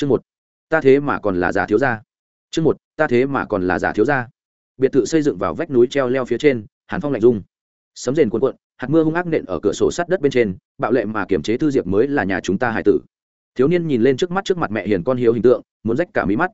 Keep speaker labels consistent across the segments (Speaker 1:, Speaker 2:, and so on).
Speaker 1: chương một, ta thế mà còn là giả thiếu gia. Chương một, ta thế mà còn là giả thiếu gia. Biệt thự xây dựng vào vách núi treo leo phía trên, hàn phong lạnh dung sấm rền cuộn cuộn, hạt mưa hung ác nện ở cửa sổ sắt đất bên trên, bạo lệ mà kiểm chế thư diệp mới là nhà chúng ta hải tử. Thiếu niên nhìn lên trước mắt trước mặt mẹ hiền con hiếu hình tượng, muốn rách cả mí mắt.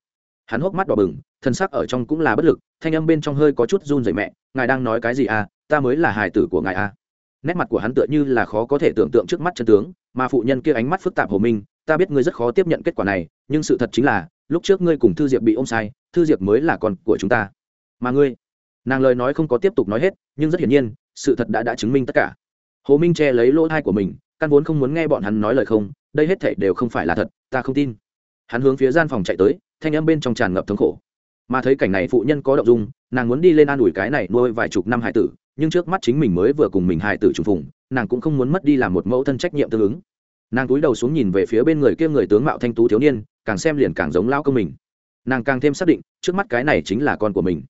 Speaker 1: Hắn hốc mắt đỏ bừng, thân sắc ở trong cũng là bất lực, thanh âm bên trong hơi có chút run rẩy mẹ, ngài đang nói cái gì à? Ta mới là hài tử của ngài à? Nét mặt của hắn tựa như là khó có thể tưởng tượng trước mắt chân tướng, mà phụ nhân kia ánh mắt phức tạp hồ minh ta biết ngươi rất khó tiếp nhận kết quả này, nhưng sự thật chính là, lúc trước ngươi cùng thư diệp bị ôm sai, thư diệp mới là con của chúng ta. Mà ngươi? Nàng lời nói không có tiếp tục nói hết, nhưng rất hiển nhiên, sự thật đã đã chứng minh tất cả. Hồ minh che lấy lỗ thai của mình, căn vốn không muốn nghe bọn hắn nói lời không, đây hết thể đều không phải là thật, ta không tin. Hắn hướng phía gian phòng chạy tới, thanh âm bên trong tràn ngập thống khổ. Mà thấy cảnh này phụ nhân có động dung, nàng muốn đi lên an ủi cái này nuôi vài chục năm hải tử, nhưng trước mắt chính mình mới vừa cùng mình hải tử trùng phùng, nàng cũng không muốn mất đi làm một mẫu thân trách nhiệm tương ứng nàng cúi đầu xuống nhìn về phía bên người kia người tướng mạo thanh tú thiếu niên, càng xem liền càng giống lao công mình. Nàng càng thêm xác định, trước mắt cái này chính là con của mình.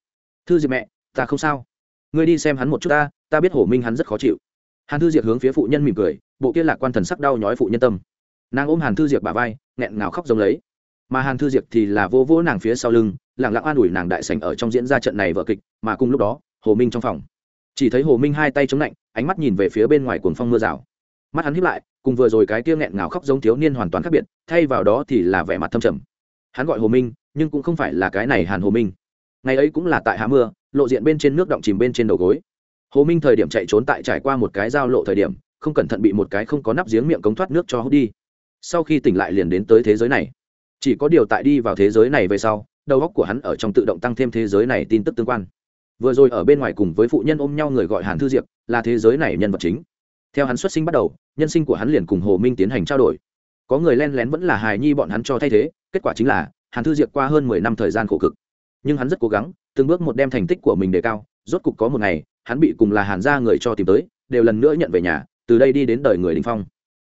Speaker 1: Thư diệp mẹ, ta không sao. Ngươi đi xem hắn một chút ta ta biết hổ minh hắn rất khó chịu. Hàn thư diệp hướng phía phụ nhân mỉm cười, bộ kia lạc quan thần sắc đau nhói phụ nhân tâm. Nàng ôm hàn thư diệp bà vai, nghẹn ngào khóc giống lấy. Mà hàn thư diệp thì là vô vỗ nàng phía sau lưng lẳng lặng an ủi nàng đại sảnh ở trong diễn ra trận này vở kịch, mà cùng lúc đó, hồ minh trong phòng. Chỉ thấy hồ minh hai tay chống lạnh, ánh mắt nhìn về phía bên ngoài cuồng phong mưa rào mắt hắn hiếp lại, cùng vừa rồi cái kia nghẹn ngào khóc giống thiếu niên hoàn toàn khác biệt, thay vào đó thì là vẻ mặt thâm trầm. Hắn gọi hồ minh, nhưng cũng không phải là cái này hàn hồ minh. Ngày ấy cũng là tại hạ mưa, lộ diện bên trên nước động chìm bên trên đầu gối. Hồ minh thời điểm chạy trốn tại trải qua một cái giao lộ thời điểm, không cẩn thận bị một cái không có nắp giếng miệng cống thoát nước cho hút đi. Sau khi tỉnh lại liền đến tới thế giới này. Chỉ có điều tại đi vào thế giới này về sau, đầu óc của hắn ở trong tự động tăng thêm thế giới này tin tức tương quan. Vừa rồi ở bên ngoài cùng với phụ nhân ôm nhau người gọi hàn thư diệp, là thế giới này nhân vật chính theo hắn xuất sinh bắt đầu, nhân sinh của hắn liền cùng hồ minh tiến hành trao đổi. Có người len lén vẫn là hài nhi bọn hắn cho thay thế, kết quả chính là, hàn thư diệp qua hơn mười năm thời gian khổ cực. Nhưng hắn rất cố gắng, từng bước một đem thành tích của mình đề cao, rốt cục có một ngày, hắn bị cùng là hàn gia người cho tìm tới, đều lần nữa nhận về nhà, từ đây đi đến đời người đình phong.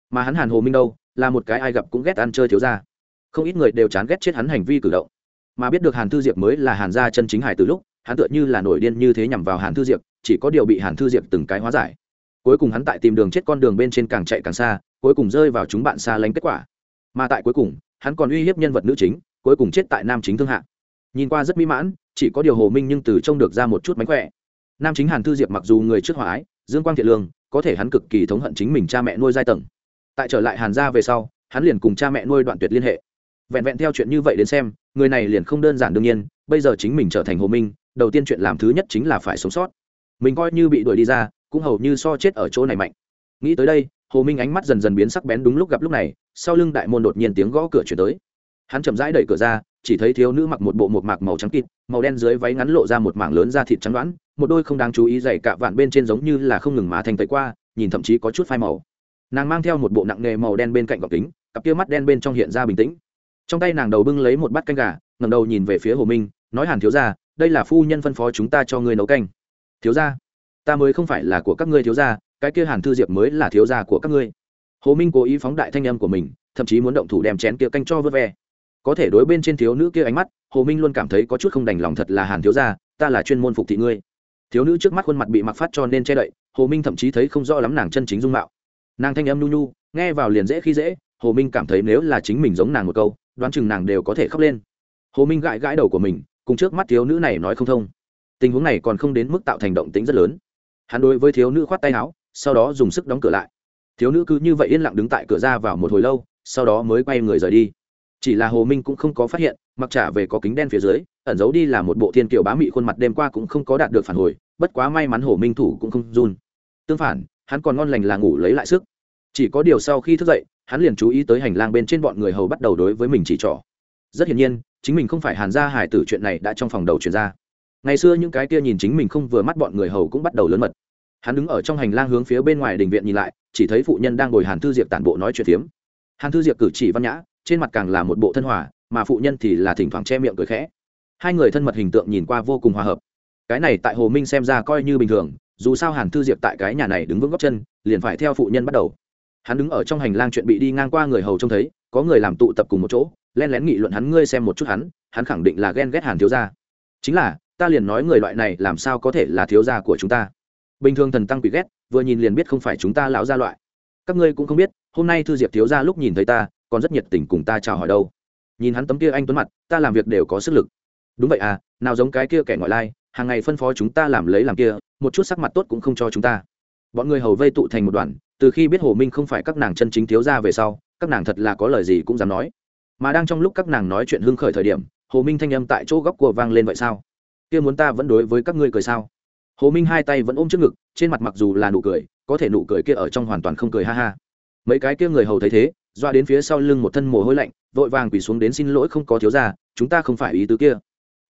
Speaker 1: Mà hắn hàn hồ minh đâu, là một cái ai gặp cũng ghét ăn chơi thiếu ra không ít người đều chán ghét chết hắn hành vi cử động. Mà biết được hàn thư diệp mới là hàn gia chân chính hải từ lúc, hắn tựa như là nổi điên như thế nhằm vào hàn thư diệp, chỉ có điều bị hàn thư diệp từng cái hóa giải cuối cùng hắn tại tìm đường chết con đường bên trên càng chạy càng xa, cuối cùng rơi vào chúng bạn xa lánh kết quả. Mà tại cuối cùng, hắn còn uy hiếp nhân vật nữ chính, cuối cùng chết tại nam chính thương hạ. Nhìn qua rất mỹ mãn, chỉ có điều hồ minh nhưng từ trông được ra một chút mánh khỏe. Nam chính hàn thư diệp mặc dù người trước hòa ái, dương quang thiện lương, có thể hắn cực kỳ thống hận chính mình cha mẹ nuôi giai tầng. Tại trở lại hàn gia về sau, hắn liền cùng cha mẹ nuôi đoạn tuyệt liên hệ. Vẹn vẹn theo chuyện như vậy đến xem, người này liền không đơn giản đương nhiên, bây giờ chính mình trở thành hồ minh, đầu tiên chuyện làm thứ nhất chính là phải sống sót. Mình coi như bị đuổi đi ra cũng hầu như so chết ở chỗ này mạnh. Nghĩ tới đây, hồ minh ánh mắt dần dần biến sắc bén đúng lúc gặp lúc này, sau lưng đại môn đột nhiên tiếng gõ cửa chuyển tới. Hắn chậm rãi đẩy cửa ra, chỉ thấy thiếu nữ mặc một bộ một mạc màu trắng kịt, màu đen dưới váy ngắn lộ ra một mảng lớn da thịt trắng đoán, một đôi không đáng chú ý dày cạ vạn bên trên giống như là không ngừng má thành tẩy qua, nhìn thậm chí có chút phai màu. Nàng mang theo một bộ nặng nghề màu đen bên cạnh gọc kính, cặp kia mắt đen bên trong hiện ra bình tĩnh. Trong tay nàng đầu bưng lấy một bát canh gà ngầm đầu nhìn về phía hồ minh, nói hàn thiếu ra đây là phu nhân phân phó chúng ta cho ngươi nấu canh. Thiếu ra ta mới không phải là của các ngươi thiếu gia, cái kia hàn thư diệp mới là thiếu gia của các ngươi. Hồ minh cố ý phóng đại thanh âm của mình thậm chí muốn động thủ đem chén kia canh cho vớt ve. Có thể đối bên trên thiếu nữ kia ánh mắt hồ minh luôn cảm thấy có chút không đành lòng thật là hàn thiếu gia ta là chuyên môn phục thị ngươi. Thiếu nữ trước mắt khuôn mặt bị mặc phát cho nên che đậy hồ minh thậm chí thấy không rõ lắm nàng chân chính dung mạo. Nàng thanh âm nhu nhu nghe vào liền dễ khi dễ hồ minh cảm thấy nếu là chính mình giống nàng một câu đoán chừng nàng đều có thể khóc lên. Hồ minh gãi gãi đầu của mình cùng trước mắt thiếu nữ này nói không thông. Tình huống này còn không đến mức tạo thành động tính rất lớn hắn đối với thiếu nữ khoát tay áo, sau đó dùng sức đóng cửa lại. Thiếu nữ cứ như vậy yên lặng đứng tại cửa ra vào một hồi lâu, sau đó mới quay người rời đi. Chỉ là hồ minh cũng không có phát hiện, mặc trả về có kính đen phía dưới, ẩn giấu đi là một bộ thiên kiều bá mị khuôn mặt đêm qua cũng không có đạt được phản hồi, bất quá may mắn hồ minh thủ cũng không run. Tương phản, hắn còn ngon lành là ngủ lấy lại sức. Chỉ có điều sau khi thức dậy, hắn liền chú ý tới hành lang bên trên bọn người hầu bắt đầu đối với mình chỉ trỏ. Rất hiển nhiên, chính mình không phải hàn gia hải tử chuyện này đã trong phòng đầu chuyển ra ngày xưa những cái kia nhìn chính mình không vừa mắt bọn người hầu cũng bắt đầu lớn mật. Hắn đứng ở trong hành lang hướng phía bên ngoài đình viện nhìn lại, chỉ thấy phụ nhân đang ngồi hàn thư diệp tản bộ nói chuyện phiếm. Hàn thư diệp cử chỉ văn nhã, trên mặt càng là một bộ thân hòa, mà phụ nhân thì là thỉnh thoảng che miệng cười khẽ. Hai người thân mật hình tượng nhìn qua vô cùng hòa hợp. Cái này tại hồ minh xem ra coi như bình thường, dù sao hàn thư diệp tại cái nhà này đứng vững góc chân, liền phải theo phụ nhân bắt đầu. Hắn đứng ở trong hành lang chuyện bị đi ngang qua người hầu trông thấy, có người làm tụ tập cùng một chỗ, len lén nghị luận hắn, ngươi xem một chút hắn hắn khẳng định là ghen ghét hàn thiếu gia. Chính là ta liền nói người loại này làm sao có thể là thiếu gia của chúng ta. Bình thường thần tăng quỷ ghét, vừa nhìn liền biết không phải chúng ta lão gia loại. Các ngươi cũng không biết, hôm nay thư diệp thiếu gia lúc nhìn thấy ta, còn rất nhiệt tình cùng ta chào hỏi đâu. Nhìn hắn tấm kia anh tuấn mặt, ta làm việc đều có sức lực. Đúng vậy à nào giống cái kia kẻ ngoại lai, hàng ngày phân phó chúng ta làm lấy làm kia, một chút sắc mặt tốt cũng không cho chúng ta. Bọn người hầu vây tụ thành một đoàn, từ khi biết hồ minh không phải các nàng chân chính thiếu gia về sau, các nàng thật là có lời gì cũng dám nói. Mà đang trong lúc các nàng nói chuyện hưng khởi thời điểm, hồ minh thanh âm tại chỗ góc của vang lên vậy sao? Kia muốn ta vẫn đối với các ngươi cười sao? Hồ minh hai tay vẫn ôm trước ngực, trên mặt mặc dù là nụ cười, có thể nụ cười kia ở trong hoàn toàn không cười ha ha. Mấy cái kia người hầu thấy thế, doa đến phía sau lưng một thân mồ hôi lạnh, vội vàng quỳ xuống đến xin lỗi không có thiếu ra chúng ta không phải ý tứ kia.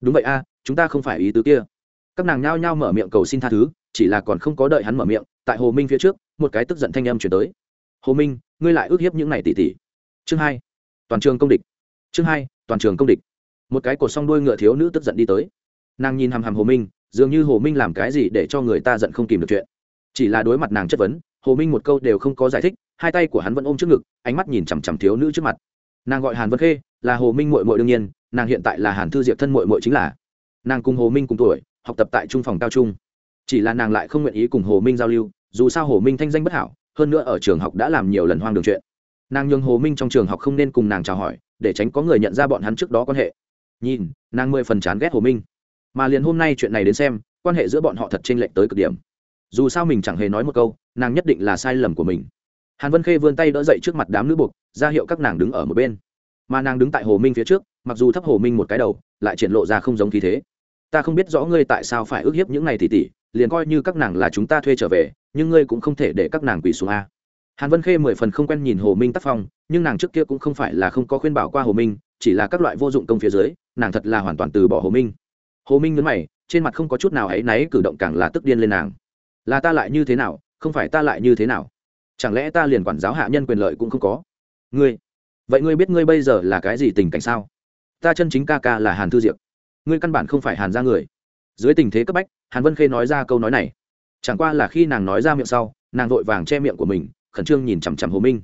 Speaker 1: Đúng vậy a, chúng ta không phải ý tứ kia. Các nàng nhao nhao mở miệng cầu xin tha thứ, chỉ là còn không có đợi hắn mở miệng, tại hồ minh phía trước, một cái tức giận thanh âm chuyển tới. Hồ minh, ngươi lại ước hiếp những này tỉ tỉ. Chương hai, toàn trường công địch. Chương hai, toàn trường công địch. Một cái cột song đuôi ngựa thiếu nữ tức giận đi tới nàng nhìn hằm hằm hồ minh, dường như hồ minh làm cái gì để cho người ta giận không kìm được chuyện. Chỉ là đối mặt nàng chất vấn, hồ minh một câu đều không có giải thích, hai tay của hắn vẫn ôm trước ngực, ánh mắt nhìn chằm chằm thiếu nữ trước mặt. Nàng gọi hàn vân khê, là hồ minh mội mội đương nhiên, nàng hiện tại là hàn thư diệp thân mội mội chính là. Nàng cùng hồ minh cùng tuổi, học tập tại trung phòng cao trung. Chỉ là nàng lại không nguyện ý cùng hồ minh giao lưu, dù sao hồ minh thanh danh bất hảo, hơn nữa ở trường học đã làm nhiều lần hoang đường chuyện. Nàng nhường hồ minh trong trường học không nên cùng nàng chào hỏi, để tránh có người nhận ra bọn hắn trước đó quan hệ. Nhìn, nàng mười phần chán ghét hồ minh mà liền hôm nay chuyện này đến xem, quan hệ giữa bọn họ thật chênh lệch tới cực điểm. Dù sao mình chẳng hề nói một câu, nàng nhất định là sai lầm của mình. Hàn vân khê vươn tay đỡ dậy trước mặt đám nữ buộc, ra hiệu các nàng đứng ở một bên. Mà nàng đứng tại hồ minh phía trước, mặc dù thấp hồ minh một cái đầu, lại triển lộ ra không giống khí thế. Ta không biết rõ ngươi tại sao phải ức hiếp những này tỉ tỉ, liền coi như các nàng là chúng ta thuê trở về, nhưng ngươi cũng không thể để các nàng quỳ xuống a. Hàn vân khê mười phần không quen nhìn hồ minh tác phong, nhưng nàng trước kia cũng không phải là không có khuyên bảo qua hồ minh, chỉ là các loại vô dụng công phía dưới, nàng thật là hoàn toàn từ bỏ hồ minh hồ minh nhấn mày, trên mặt không có chút nào áy náy, cử động càng là tức điên lên nàng. Là ta lại như thế nào, không phải ta lại như thế nào? Chẳng lẽ ta liền quản giáo hạ nhân quyền lợi cũng không có? Ngươi, vậy ngươi biết ngươi bây giờ là cái gì tình cảnh sao? Ta chân chính ca ca là hàn thư diệp. Ngươi căn bản không phải hàn ra người. Dưới tình thế cấp bách, hàn vân khê nói ra câu nói này. Chẳng qua là khi nàng nói ra miệng sau, nàng vội vàng che miệng của mình, khẩn trương nhìn chằm chằm hồ minh.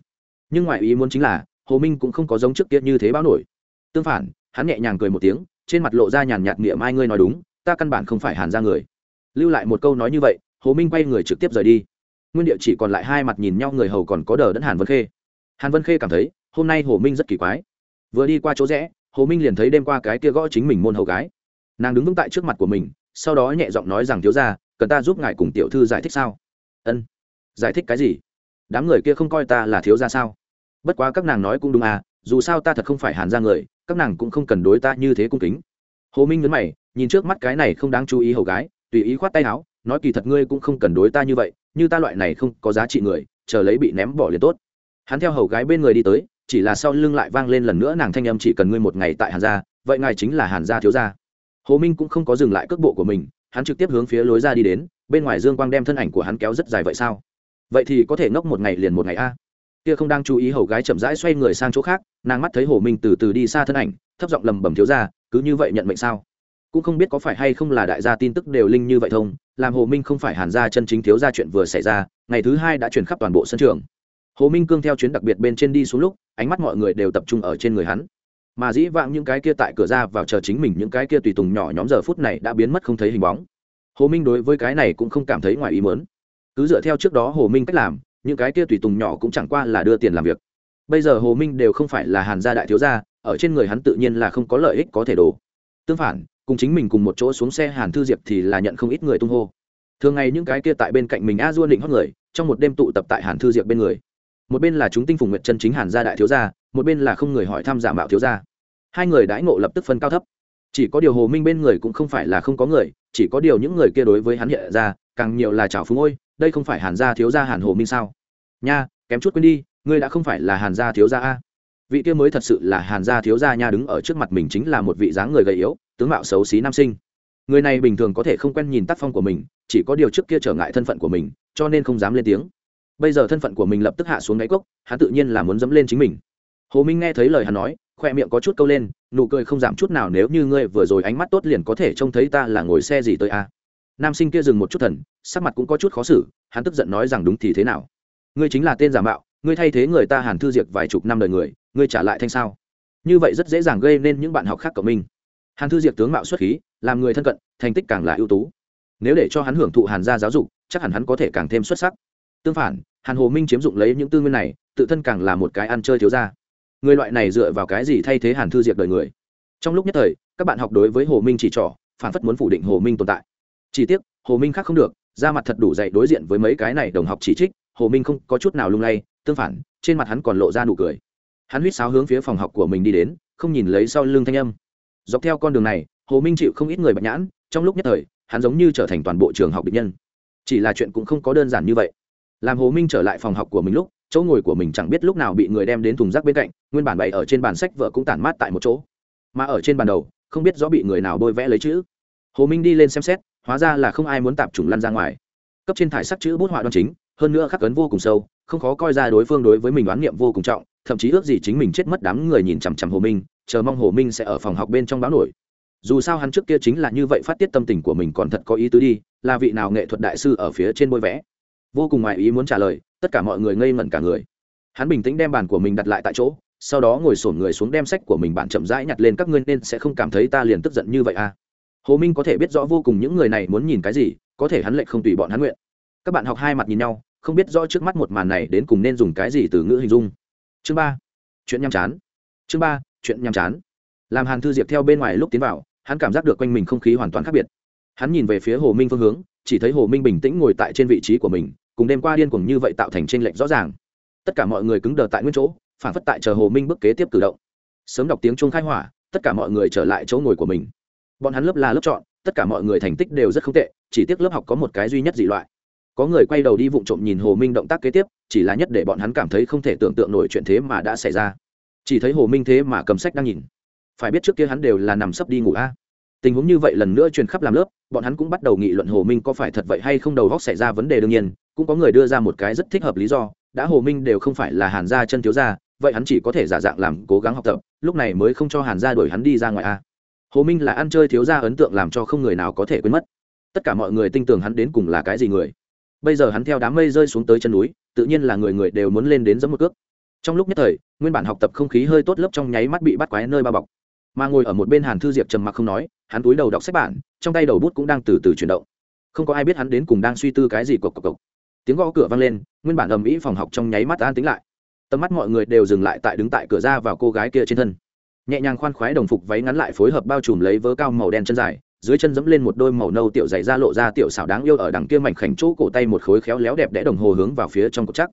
Speaker 1: Nhưng ngoài ý muốn chính là, hồ minh cũng không có giống trước kia như thế báo nổi. Tương phản, hắn nhẹ nhàng cười một tiếng trên mặt lộ ra nhàn nhạt niệm ai ngươi nói đúng, ta căn bản không phải hàn ra người. Lưu lại một câu nói như vậy, hồ minh quay người trực tiếp rời đi. Nguyên địa chỉ còn lại hai mặt nhìn nhau người hầu còn có đờ đẫn hàn vân khê. Hàn vân khê cảm thấy, hôm nay hồ minh rất kỳ quái. Vừa đi qua chỗ rẽ, hồ minh liền thấy đêm qua cái kia gõ chính mình môn hầu gái. Nàng đứng vững tại trước mặt của mình, sau đó nhẹ giọng nói rằng, thiếu ra cần ta giúp ngài cùng tiểu thư giải thích sao? Ân. Giải thích cái gì? Đám người kia không coi ta là thiếu ra sao? Bất quá các nàng nói cũng đúng à dù sao ta thật không phải hàn ra người, các nàng cũng không cần đối ta như thế cung kính. Hồ minh nhấn mày, nhìn trước mắt cái này không đáng chú ý hầu gái, tùy ý khoát tay áo, nói kỳ thật ngươi cũng không cần đối ta như vậy, như ta loại này không có giá trị người, chờ lấy bị ném bỏ liền tốt. Hắn theo hầu gái bên người đi tới, chỉ là sau lưng lại vang lên lần nữa nàng thanh âm chỉ cần ngươi một ngày tại hàn gia, vậy ngài chính là hàn gia thiếu gia. Hồ minh cũng không có dừng lại cước bộ của mình, hắn trực tiếp hướng phía lối ra đi đến, bên ngoài dương quang đem thân ảnh của hắn kéo rất dài vậy sao? Vậy thì có thể ngốc một ngày liền một ngày a. Kia không đang chú ý hầu gái chậm rãi xoay người sang chỗ khác nàng mắt thấy hồ minh từ từ đi xa thân ảnh, thấp giọng lầm bầm thiếu gia, cứ như vậy nhận mệnh sao? Cũng không biết có phải hay không là đại gia tin tức đều linh như vậy thông, làm hồ minh không phải hàn gia chân chính thiếu gia chuyện vừa xảy ra, ngày thứ hai đã truyền khắp toàn bộ sân trường. Hồ minh cương theo chuyến đặc biệt bên trên đi xuống lúc, ánh mắt mọi người đều tập trung ở trên người hắn. Mà dĩ vãng những cái kia tại cửa ra vào chờ chính mình những cái kia tùy tùng nhỏ nhóm giờ phút này đã biến mất không thấy hình bóng. Hồ minh đối với cái này cũng không cảm thấy ngoài ý mớn cứ dựa theo trước đó hồ minh cách làm, những cái kia tùy tùng nhỏ cũng chẳng qua là đưa tiền làm việc bây giờ hồ minh đều không phải là hàn gia đại thiếu gia, ở trên người hắn tự nhiên là không có lợi ích có thể đổ. Tương phản, cùng chính mình cùng một chỗ xuống xe hàn thư diệp thì là nhận không ít người tung hô. Thường ngày những cái kia tại bên cạnh mình a dua định hót người, trong một đêm tụ tập tại hàn thư diệp bên người. Một bên là chúng tinh phùng nguyện chân chính hàn gia đại thiếu gia, một bên là không người hỏi thăm giả mạo thiếu gia. Hai người đãi ngộ lập tức phân cao thấp. Chỉ có điều hồ minh bên người cũng không phải là không có người, chỉ có điều những người kia đối với hắn hiện ra, càng nhiều là chảo phúng ôi, đây không phải hàn gia thiếu gia hàn hồ minh sao? Nha, kém chút quên đi ngươi đã không phải là hàn gia thiếu gia a. Vị kia mới thật sự là hàn gia thiếu gia nha đứng ở trước mặt mình chính là một vị dáng người gầy yếu, tướng mạo xấu xí nam sinh. Người này bình thường có thể không quen nhìn tác phong của mình, chỉ có điều trước kia trở ngại thân phận của mình, cho nên không dám lên tiếng. Bây giờ thân phận của mình lập tức hạ xuống đáy cốc, hắn tự nhiên là muốn dẫm lên chính mình. Hồ minh nghe thấy lời hắn nói, khoe miệng có chút câu lên, nụ cười không giảm chút nào nếu như ngươi vừa rồi ánh mắt tốt liền có thể trông thấy ta là ngồi xe gì tới a. Nam sinh kia dừng một chút thần, sắc mặt cũng có chút khó xử, hắn tức giận nói rằng đúng thì thế nào? Ngươi chính là tên giả mạo ngươi thay thế người ta hàn thư diệt vài chục năm đời người, ngươi trả lại thanh sao? Như vậy rất dễ dàng gây nên những bạn học khác của mình hàn thư diệt tướng mạo xuất khí, làm người thân cận, thành tích càng là ưu tú. Nếu để cho hắn hưởng thụ hàn gia giáo dục, chắc hẳn hắn có thể càng thêm xuất sắc. Tương phản, hàn hồ minh chiếm dụng lấy những tư nguyên này, tự thân càng là một cái ăn chơi thiếu ra người loại này dựa vào cái gì thay thế hàn thư Diệc đời người? Trong lúc nhất thời, các bạn học đối với hồ minh chỉ trỏ phản phất muốn phủ định hồ minh tồn tại. Chỉ tiếc, hồ minh khác không được, ra mặt thật đủ dạy đối diện với mấy cái này đồng học chỉ trích, hồ minh không có chút nào lung lay tương phản, trên mặt hắn còn lộ ra nụ cười. Hắn huýt sáo hướng phía phòng học của mình đi đến, không nhìn lấy sau lưng thanh âm. Dọc theo con đường này, hồ minh chịu không ít người bạch nhãn, trong lúc nhất thời, hắn giống như trở thành toàn bộ trường học bệnh nhân. Chỉ là chuyện cũng không có đơn giản như vậy. Làm hồ minh trở lại phòng học của mình lúc, chỗ ngồi của mình chẳng biết lúc nào bị người đem đến thùng rác bên cạnh, nguyên bản bày ở trên bàn sách vợ cũng tản mát tại một chỗ. Mà ở trên bàn đầu, không biết rõ bị người nào bôi vẽ lấy chữ. Hồ minh đi lên xem xét, hóa ra là không ai muốn tạp chủng lăn ra ngoài. Cấp trên thải sắc chữ bút họa đoan chính hơn nữa khắc cấn vô cùng sâu, không khó coi ra đối phương đối với mình đoán niệm vô cùng trọng, thậm chí ước gì chính mình chết mất đám người nhìn chằm chằm hồ minh, chờ mong hồ minh sẽ ở phòng học bên trong báo nổi. Dù sao hắn trước kia chính là như vậy phát tiết tâm tình của mình còn thật có ý tứ đi, là vị nào nghệ thuật đại sư ở phía trên bôi vẽ. Vô cùng ngoại ý muốn trả lời, tất cả mọi người ngây ngẩn cả người. Hắn bình tĩnh đem bàn của mình đặt lại tại chỗ, sau đó ngồi sổn người xuống đem sách của mình bạn chậm rãi nhặt lên, các ngươi nên sẽ không cảm thấy ta liền tức giận như vậy à. Hồ minh có thể biết rõ vô cùng những người này muốn nhìn cái gì, có thể hắn lệnh không tùy bọn hắn nguyện các bạn học hai mặt nhìn nhau, không biết rõ trước mắt một màn này đến cùng nên dùng cái gì từ ngữ hình dung. Chương ba, chuyện nhăm chán. Chương ba, chuyện nhăm chán. Làm hàn thư diệp theo bên ngoài lúc tiến vào, hắn cảm giác được quanh mình không khí hoàn toàn khác biệt. Hắn nhìn về phía hồ minh phương hướng, chỉ thấy hồ minh bình tĩnh ngồi tại trên vị trí của mình, cùng đêm qua điên cuồng như vậy tạo thành tranh lệch rõ ràng. Tất cả mọi người cứng đờ tại nguyên chỗ phản phất tại chờ hồ minh bước kế tiếp cử động. Sớm đọc tiếng chuông khai hỏa, tất cả mọi người trở lại chỗ ngồi của mình. Bọn hắn lớp là lớp chọn, tất cả mọi người thành tích đều rất không tệ, chỉ tiếc lớp học có một cái duy nhất dị loại có người quay đầu đi vụng trộm nhìn hồ minh động tác kế tiếp, chỉ là nhất để bọn hắn cảm thấy không thể tưởng tượng nổi chuyện thế mà đã xảy ra. Chỉ thấy hồ minh thế mà cầm sách đang nhìn. Phải biết trước kia hắn đều là nằm sấp đi ngủ a. Tình huống như vậy lần nữa truyền khắp làm lớp, bọn hắn cũng bắt đầu nghị luận hồ minh có phải thật vậy hay không đầu góc xảy ra vấn đề đương nhiên, cũng có người đưa ra một cái rất thích hợp lý do, đã hồ minh đều không phải là hàn gia chân thiếu gia, vậy hắn chỉ có thể giả dạng làm cố gắng học tập, lúc này mới không cho hàn gia đuổi hắn đi ra ngoài a. Hồ minh là ăn chơi thiếu gia ấn tượng làm cho không người nào có thể quên mất. Tất cả mọi người tin tưởng hắn đến cùng là cái gì người bây giờ hắn theo đám mây rơi xuống tới chân núi, tự nhiên là người người đều muốn lên đến giấm một cước. Trong lúc nhất thời, nguyên bản học tập không khí hơi tốt lớp trong nháy mắt bị bắt quái nơi bao bọc. Mà ngồi ở một bên hàn thư diệp trầm mặc không nói, hắn túi đầu đọc sách bản, trong tay đầu bút cũng đang từ từ chuyển động. Không có ai biết hắn đến cùng đang suy tư cái gì cộc cộc cộc. Tiếng gõ cửa vang lên, nguyên bản ầm ĩ phòng học trong nháy mắt an tính lại. Tầm mắt mọi người đều dừng lại tại đứng tại cửa ra vào cô gái kia trên thân. Nhẹ nhàng khoan khoái đồng phục váy ngắn lại phối hợp bao trùm lấy vớ cao màu đen chân dài dưới chân dẫm lên một đôi màu nâu tiểu dày ra lộ ra tiểu xảo đáng yêu ở đằng kia mảnh khảnh chỗ cổ tay một khối khéo léo đẹp đẽ đồng hồ hướng vào phía trong cột chắc.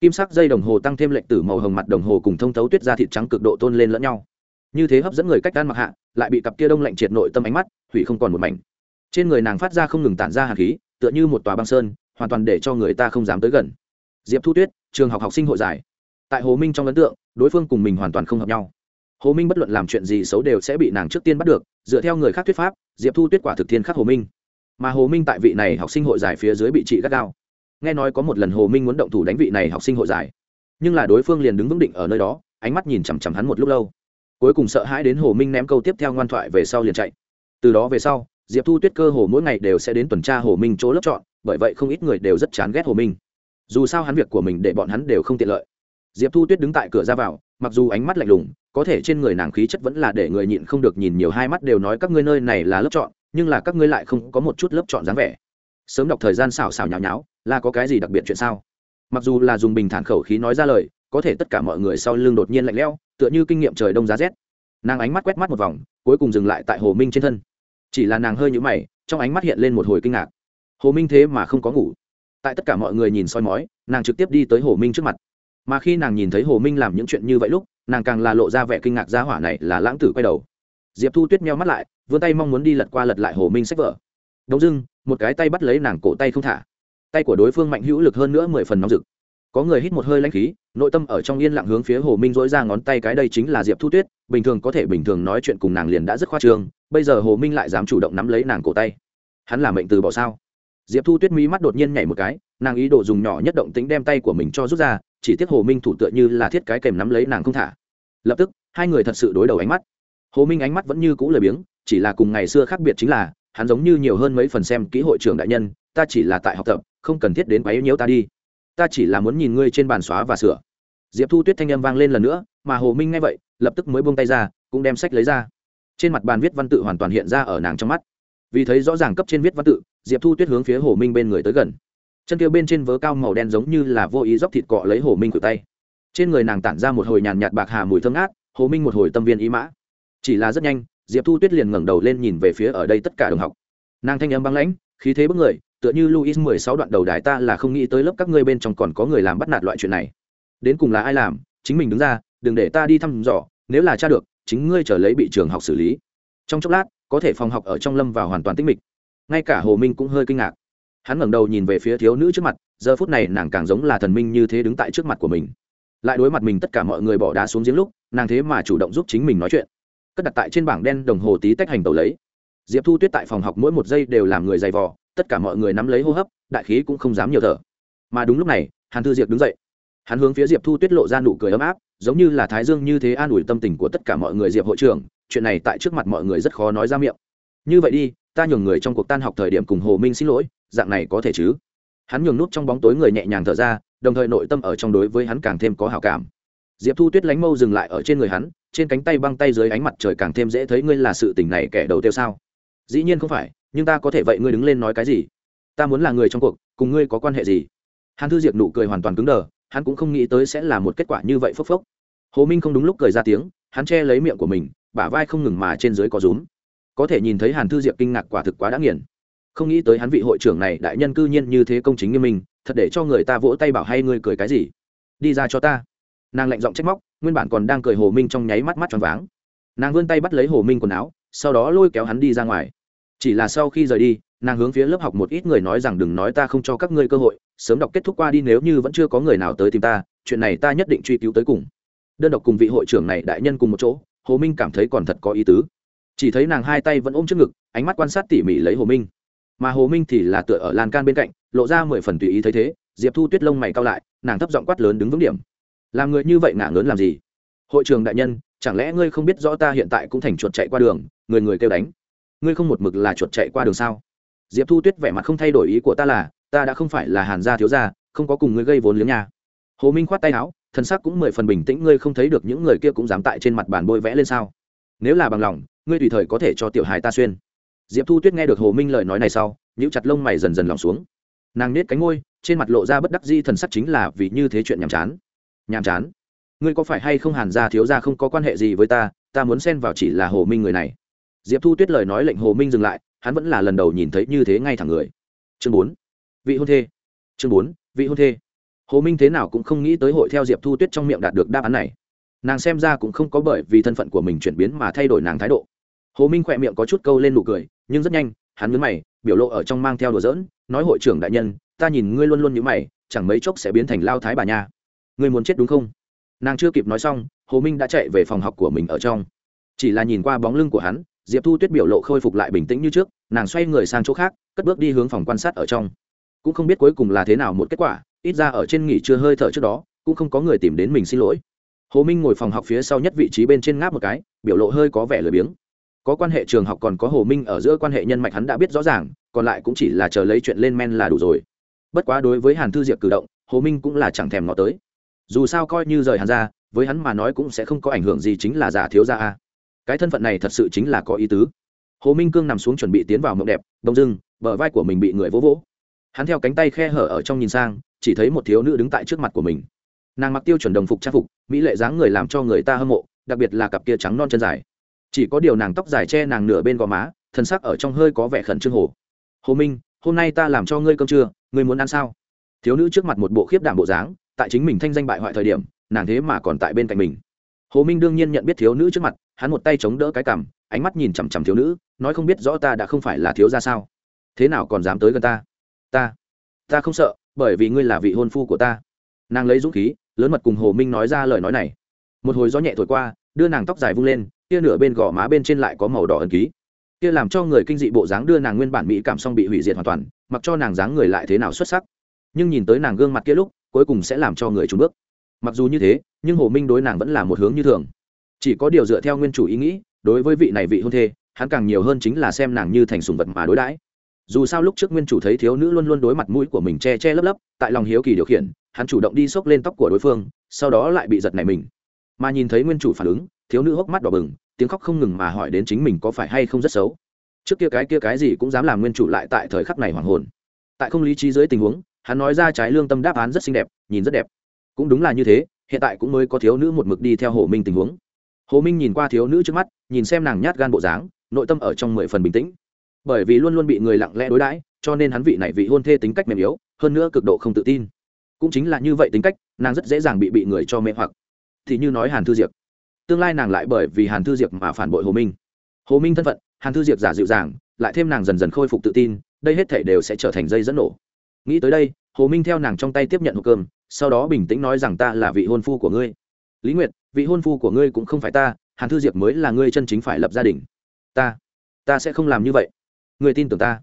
Speaker 1: Kim sắc dây đồng hồ tăng thêm lệnh tử màu hồng mặt đồng hồ cùng thông thấu tuyết ra thịt trắng cực độ tôn lên lẫn nhau. Như thế hấp dẫn người cách đan mặc hạ, lại bị cặp kia đông lạnh triệt nội tâm ánh mắt, hủy không còn một mảnh. Trên người nàng phát ra không ngừng tản ra hạt khí, tựa như một tòa băng sơn, hoàn toàn để cho người ta không dám tới gần. Diệp thu tuyết, trường học học sinh hội giải. Tại hồ minh trong ấn tượng, đối phương cùng mình hoàn toàn không hợp nhau hồ minh bất luận làm chuyện gì xấu đều sẽ bị nàng trước tiên bắt được, dựa theo người khác thuyết pháp, diệp thu tuyết quả thực thiên khắc hồ minh. Mà hồ minh tại vị này học sinh hội giải phía dưới bị trị gắt gao. Nghe nói có một lần hồ minh muốn động thủ đánh vị này học sinh hội giải. Nhưng là đối phương liền đứng vững định ở nơi đó, ánh mắt nhìn chằm chằm hắn một lúc lâu. Cuối cùng sợ hãi đến hồ minh ném câu tiếp theo ngoan thoại về sau liền chạy. Từ đó về sau, diệp thu tuyết cơ hồ mỗi ngày đều sẽ đến tuần tra hồ minh chỗ lớp chọn, bởi vậy không ít người đều rất chán ghét hồ minh. Dù sao hắn việc của mình để bọn hắn đều không tiện lợi. Diệp thu tuyết đứng tại cửa ra vào, mặc dù ánh mắt lạnh lùng có thể trên người nàng khí chất vẫn là để người nhịn không được nhìn nhiều, hai mắt đều nói các ngươi nơi này là lớp chọn, nhưng là các ngươi lại không có một chút lớp chọn dáng vẻ. Sớm đọc thời gian xào xào nhào nháo, là có cái gì đặc biệt chuyện sao? Mặc dù là dùng bình thản khẩu khí nói ra lời, có thể tất cả mọi người sau lưng đột nhiên lạnh lẽo, tựa như kinh nghiệm trời đông giá rét. Nàng ánh mắt quét mắt một vòng, cuối cùng dừng lại tại hồ minh trên thân. Chỉ là nàng hơi nhũ mày, trong ánh mắt hiện lên một hồi kinh ngạc. Hồ minh thế mà không có ngủ. Tại tất cả mọi người nhìn soi mói, nàng trực tiếp đi tới hồ minh trước mặt. Mà khi nàng nhìn thấy hồ minh làm những chuyện như vậy lúc nàng càng là lộ ra vẻ kinh ngạc giá hỏa này là lãng tử quay đầu. Diệp thu tuyết meo mắt lại, vươn tay mong muốn đi lật qua lật lại hồ minh sách vở. Đông dưng, một cái tay bắt lấy nàng cổ tay không thả. Tay của đối phương mạnh hữu lực hơn nữa mười phần nóng rực. Có người hít một hơi lãnh khí, nội tâm ở trong yên lặng hướng phía hồ minh dỗi ra ngón tay cái đây chính là diệp thu tuyết, bình thường có thể bình thường nói chuyện cùng nàng liền đã rất khoa trương, bây giờ hồ minh lại dám chủ động nắm lấy nàng cổ tay. Hắn là mệnh từ bỏ sao? Diệp thu tuyết mí mắt đột nhiên nhảy một cái, nàng ý đồ dùng nhỏ nhất động tính đem tay của mình cho rút ra chỉ tiếc hồ minh thủ tựa như là thiết cái kèm nắm lấy nàng không thả. Lập tức, hai người thật sự đối đầu ánh mắt. Hồ minh ánh mắt vẫn như cũ lười biếng, chỉ là cùng ngày xưa khác biệt chính là, hắn giống như nhiều hơn mấy phần xem kỹ hội trưởng đại nhân, ta chỉ là tại học tập, không cần thiết đến quấy nhiễu ta đi. Ta chỉ là muốn nhìn ngươi trên bàn xóa và sửa. Diệp thu tuyết thanh âm vang lên lần nữa, mà hồ minh nghe vậy, lập tức mới buông tay ra, cũng đem sách lấy ra. Trên mặt bàn viết văn tự hoàn toàn hiện ra ở nàng trong mắt. Vì thấy rõ ràng cấp trên viết văn tự, diệp thu tuyết hướng phía hồ minh bên người tới gần chân kia bên trên vớ cao màu đen giống như là vô ý dốc thịt cọ lấy hồ minh cử tay. Trên người nàng tản ra một hồi nhàn nhạt bạc hà mùi thơm ngát, hồ minh một hồi tâm viên ý mã. Chỉ là rất nhanh, diệp thu tuyết liền ngẩng đầu lên nhìn về phía ở đây tất cả đồng học. Nàng thanh âm băng lãnh, khí thế bức người, tựa như luis mười sáu đoạn đầu đài ta là không nghĩ tới lớp các ngươi bên trong còn có người làm bắt nạt loại chuyện này. Đến cùng là ai làm, chính mình đứng ra, đừng để ta đi thăm dò, nếu là cha được, chính ngươi trở lấy bị trường học xử lý. Trong chốc lát, có thể phòng học ở trong lâm vào hoàn toàn tĩnh mịch. Ngay cả hồ minh cũng hơi kinh ngạc hắn ngẩng đầu nhìn về phía thiếu nữ trước mặt, giờ phút này nàng càng giống là thần minh như thế đứng tại trước mặt của mình. Lại đối mặt mình tất cả mọi người bỏ đá xuống giếng lúc, nàng thế mà chủ động giúp chính mình nói chuyện. Cất đặt tại trên bảng đen đồng hồ tí tách hành tàu lấy. Diệp thu tuyết tại phòng học mỗi một giây đều làm người dày vò, tất cả mọi người nắm lấy hô hấp, đại khí cũng không dám nhiều thở. Mà đúng lúc này, hàn thư diệp đứng dậy. Hắn hướng phía diệp thu tuyết lộ ra nụ cười ấm áp, giống như là thái dương như thế an ủi tâm tình của tất cả mọi người diệp hội trưởng, chuyện này tại trước mặt mọi người rất khó nói ra miệng như vậy đi, ta nhường người trong cuộc tan học thời điểm cùng hồ minh xin lỗi, dạng này có thể chứ? Hắn nhường nút trong bóng tối người nhẹ nhàng thở ra, đồng thời nội tâm ở trong đối với hắn càng thêm có hào cảm. Diệp thu tuyết lánh mâu dừng lại ở trên người hắn, trên cánh tay băng tay dưới ánh mặt trời càng thêm dễ thấy ngươi là sự tình này kẻ đầu tiêu sao? Dĩ nhiên không phải, nhưng ta có thể vậy ngươi đứng lên nói cái gì? Ta muốn là người trong cuộc, cùng ngươi có quan hệ gì? Hắn thư diệp nụ cười hoàn toàn cứng đờ, hắn cũng không nghĩ tới sẽ là một kết quả như vậy phốc phốc. Hồ minh không đúng lúc cười ra tiếng, hắn che lấy miệng của mình, bả vai không ngừng mà trên dưới có rúm có thể nhìn thấy hàn thư diệp kinh ngạc quả thực quá đã nghiền. Không nghĩ tới hắn vị hội trưởng này đại nhân cư nhiên như thế công chính nghiêm minh, thật để cho người ta vỗ tay bảo hay ngươi cười cái gì? Đi ra cho ta. Nàng lạnh giọng trách móc, nguyên bản còn đang cười hồ minh trong nháy mắt mắt tròn váng. Nàng vươn tay bắt lấy hồ minh quần áo, sau đó lôi kéo hắn đi ra ngoài. Chỉ là sau khi rời đi, nàng hướng phía lớp học một ít người nói rằng đừng nói ta không cho các ngươi cơ hội, sớm đọc kết thúc qua đi nếu như vẫn chưa có người nào tới tìm ta, chuyện này ta nhất định truy cứu tới cùng. Đơn độc cùng vị hội trưởng này đại nhân cùng một chỗ, hồ minh cảm thấy còn thật có ý tứ chỉ thấy nàng hai tay vẫn ôm trước ngực, ánh mắt quan sát tỉ mỉ lấy hồ minh. Mà hồ minh thì là tựa ở lan can bên cạnh, lộ ra mười phần tùy ý thấy thế, diệp thu tuyết lông mày cao lại, nàng thấp giọng quát lớn đứng vững điểm. Làm người như vậy ngả lớn làm gì? Hội trường đại nhân, chẳng lẽ ngươi không biết rõ ta hiện tại cũng thành chuột chạy qua đường, người người kêu đánh. Ngươi không một mực là chuột chạy qua đường sao? Diệp thu tuyết vẻ mặt không thay đổi ý của ta là, ta đã không phải là hàn gia thiếu gia, không có cùng ngươi gây vốn liếng nhà hồ minh khoát tay áo thân sắc cũng mười phần bình tĩnh, ngươi không thấy được những người kia cũng dám tại trên mặt bàn bôi vẽ lên sao? Nếu là bằng lòng ngươi tùy thời có thể cho tiểu hài ta xuyên. Diệp thu tuyết nghe được hồ minh lời nói này sau nhũ chặt lông mày dần dần lòng xuống. Nàng nết cánh ngôi trên mặt lộ ra bất đắc di thần sắc chính là vì như thế chuyện nhàm chán. Nhàm chán? Ngươi có phải hay không hàn gia thiếu gia không có quan hệ gì với ta ta muốn xen vào chỉ là hồ minh người này. Diệp thu tuyết lời nói lệnh hồ minh dừng lại, hắn vẫn là lần đầu nhìn thấy như thế ngay thẳng người. Chương bốn. Vị hôn thê. Chương bốn, vị hôn thê. Hồ minh thế nào cũng không nghĩ tới hội theo diệp thu tuyết trong miệng đạt được đáp án này nàng xem ra cũng không có bởi vì thân phận của mình chuyển biến mà thay đổi nàng thái độ. Hồ minh khỏe miệng có chút câu lên nụ cười, nhưng rất nhanh, hắn nhớ mày, biểu lộ ở trong mang theo đùa giỡn, nói hội trưởng đại nhân, ta nhìn ngươi luôn luôn như mày, chẳng mấy chốc sẽ biến thành lao thái bà nha. Ngươi muốn chết đúng không? Nàng chưa kịp nói xong, hồ minh đã chạy về phòng học của mình ở trong. Chỉ là nhìn qua bóng lưng của hắn, diệp thu tuyết biểu lộ khôi phục lại bình tĩnh như trước, nàng xoay người sang chỗ khác, cất bước đi hướng phòng quan sát ở trong. Cũng không biết cuối cùng là thế nào một kết quả, ít ra ở trên nghỉ chưa hơi thở trước đó, cũng không có người tìm đến mình xin lỗi hồ minh ngồi phòng học phía sau nhất vị trí bên trên ngáp một cái, biểu lộ hơi có vẻ lười biếng. Có quan hệ trường học còn có hồ minh ở giữa quan hệ nhân mạch hắn đã biết rõ ràng, còn lại cũng chỉ là chờ lấy chuyện lên men là đủ rồi. Bất quá đối với hàn thư diệp cử động, hồ minh cũng là chẳng thèm ngó tới. Dù sao coi như rời hàn ra, với hắn mà nói cũng sẽ không có ảnh hưởng gì chính là giả thiếu gia a. Cái thân phận này thật sự chính là có ý tứ. Hồ minh cương nằm xuống chuẩn bị tiến vào mộng đẹp, đông dưng, bờ vai của mình bị người vỗ vỗ. Hắn theo cánh tay khe hở ở trong nhìn sang, chỉ thấy một thiếu nữ đứng tại trước mặt của mình nàng mặc tiêu chuẩn đồng phục trang phục, mỹ lệ dáng người làm cho người ta hâm mộ, đặc biệt là cặp kia trắng non chân dài. Chỉ có điều nàng tóc dài che nàng nửa bên gò má, thân sắc ở trong hơi có vẻ khẩn trương hồ. Hồ minh, hôm nay ta làm cho ngươi cơm trưa, ngươi muốn ăn sao? Thiếu nữ trước mặt một bộ khiếp đảm bộ dáng, tại chính mình thanh danh bại hoại thời điểm, nàng thế mà còn tại bên cạnh mình. Hồ minh đương nhiên nhận biết thiếu nữ trước mặt, hắn một tay chống đỡ cái cằm, ánh mắt nhìn chằm chằm thiếu nữ, nói không biết rõ ta đã không phải là thiếu ra sao. Thế nào còn dám tới gần ta? Ta ta không sợ, bởi vì ngươi là vị hôn phu của ta. Nàng lấy dũng khí lớn mật cùng hồ minh nói ra lời nói này. Một hồi gió nhẹ thổi qua, đưa nàng tóc dài vung lên kia nửa bên gò má bên trên lại có màu đỏ ẩn ký. Kia làm cho người kinh dị bộ dáng đưa nàng nguyên bản mỹ cảm xong bị hủy diệt hoàn toàn, mặc cho nàng dáng người lại thế nào xuất sắc. Nhưng nhìn tới nàng gương mặt kia lúc, cuối cùng sẽ làm cho người trùn bước. Mặc dù như thế, nhưng hồ minh đối nàng vẫn là một hướng như thường. Chỉ có điều dựa theo nguyên chủ ý nghĩ, đối với vị này vị hôn thê, hắn càng nhiều hơn chính là xem nàng như thành sùng vật mà đối đãi dù sao lúc trước nguyên chủ thấy thiếu nữ luôn luôn đối mặt mũi của mình che che lấp lấp, tại lòng hiếu kỳ điều khiển, hắn chủ động đi xốc lên tóc của đối phương, sau đó lại bị giật này mình. Mà nhìn thấy nguyên chủ phản ứng, thiếu nữ hốc mắt đỏ bừng, tiếng khóc không ngừng mà hỏi đến chính mình có phải hay không rất xấu. Trước kia cái kia cái gì cũng dám làm nguyên chủ lại tại thời khắc này hoàng hồn. Tại không lý trí dưới tình huống, hắn nói ra trái lương tâm đáp án rất xinh đẹp, nhìn rất đẹp. Cũng đúng là như thế, hiện tại cũng mới có thiếu nữ một mực đi theo hồ minh tình huống. Hồ minh nhìn qua thiếu nữ trước mắt, nhìn xem nàng nhát gan bộ dáng, nội tâm ở trong mười phần bình tĩnh bởi vì luôn luôn bị người lặng lẽ đối đãi, cho nên hắn vị này vị hôn thê tính cách mềm yếu, hơn nữa cực độ không tự tin. Cũng chính là như vậy tính cách, nàng rất dễ dàng bị bị người cho mê hoặc. Thì như nói hàn thư diệp. Tương lai nàng lại bởi vì hàn thư diệp mà phản bội hồ minh. Hồ minh thân phận, hàn thư diệp giả dịu dàng, lại thêm nàng dần dần khôi phục tự tin, đây hết thể đều sẽ trở thành dây dẫn nổ. Nghĩ tới đây, hồ minh theo nàng trong tay tiếp nhận hộp cơm, sau đó bình tĩnh nói rằng ta là vị hôn phu của ngươi. Lý nguyệt, vị hôn phu của ngươi cũng không phải ta, hàn thư diệp mới là ngươi chân chính phải lập gia đình. Ta ta sẽ không làm như vậy ngươi tin tưởng ta?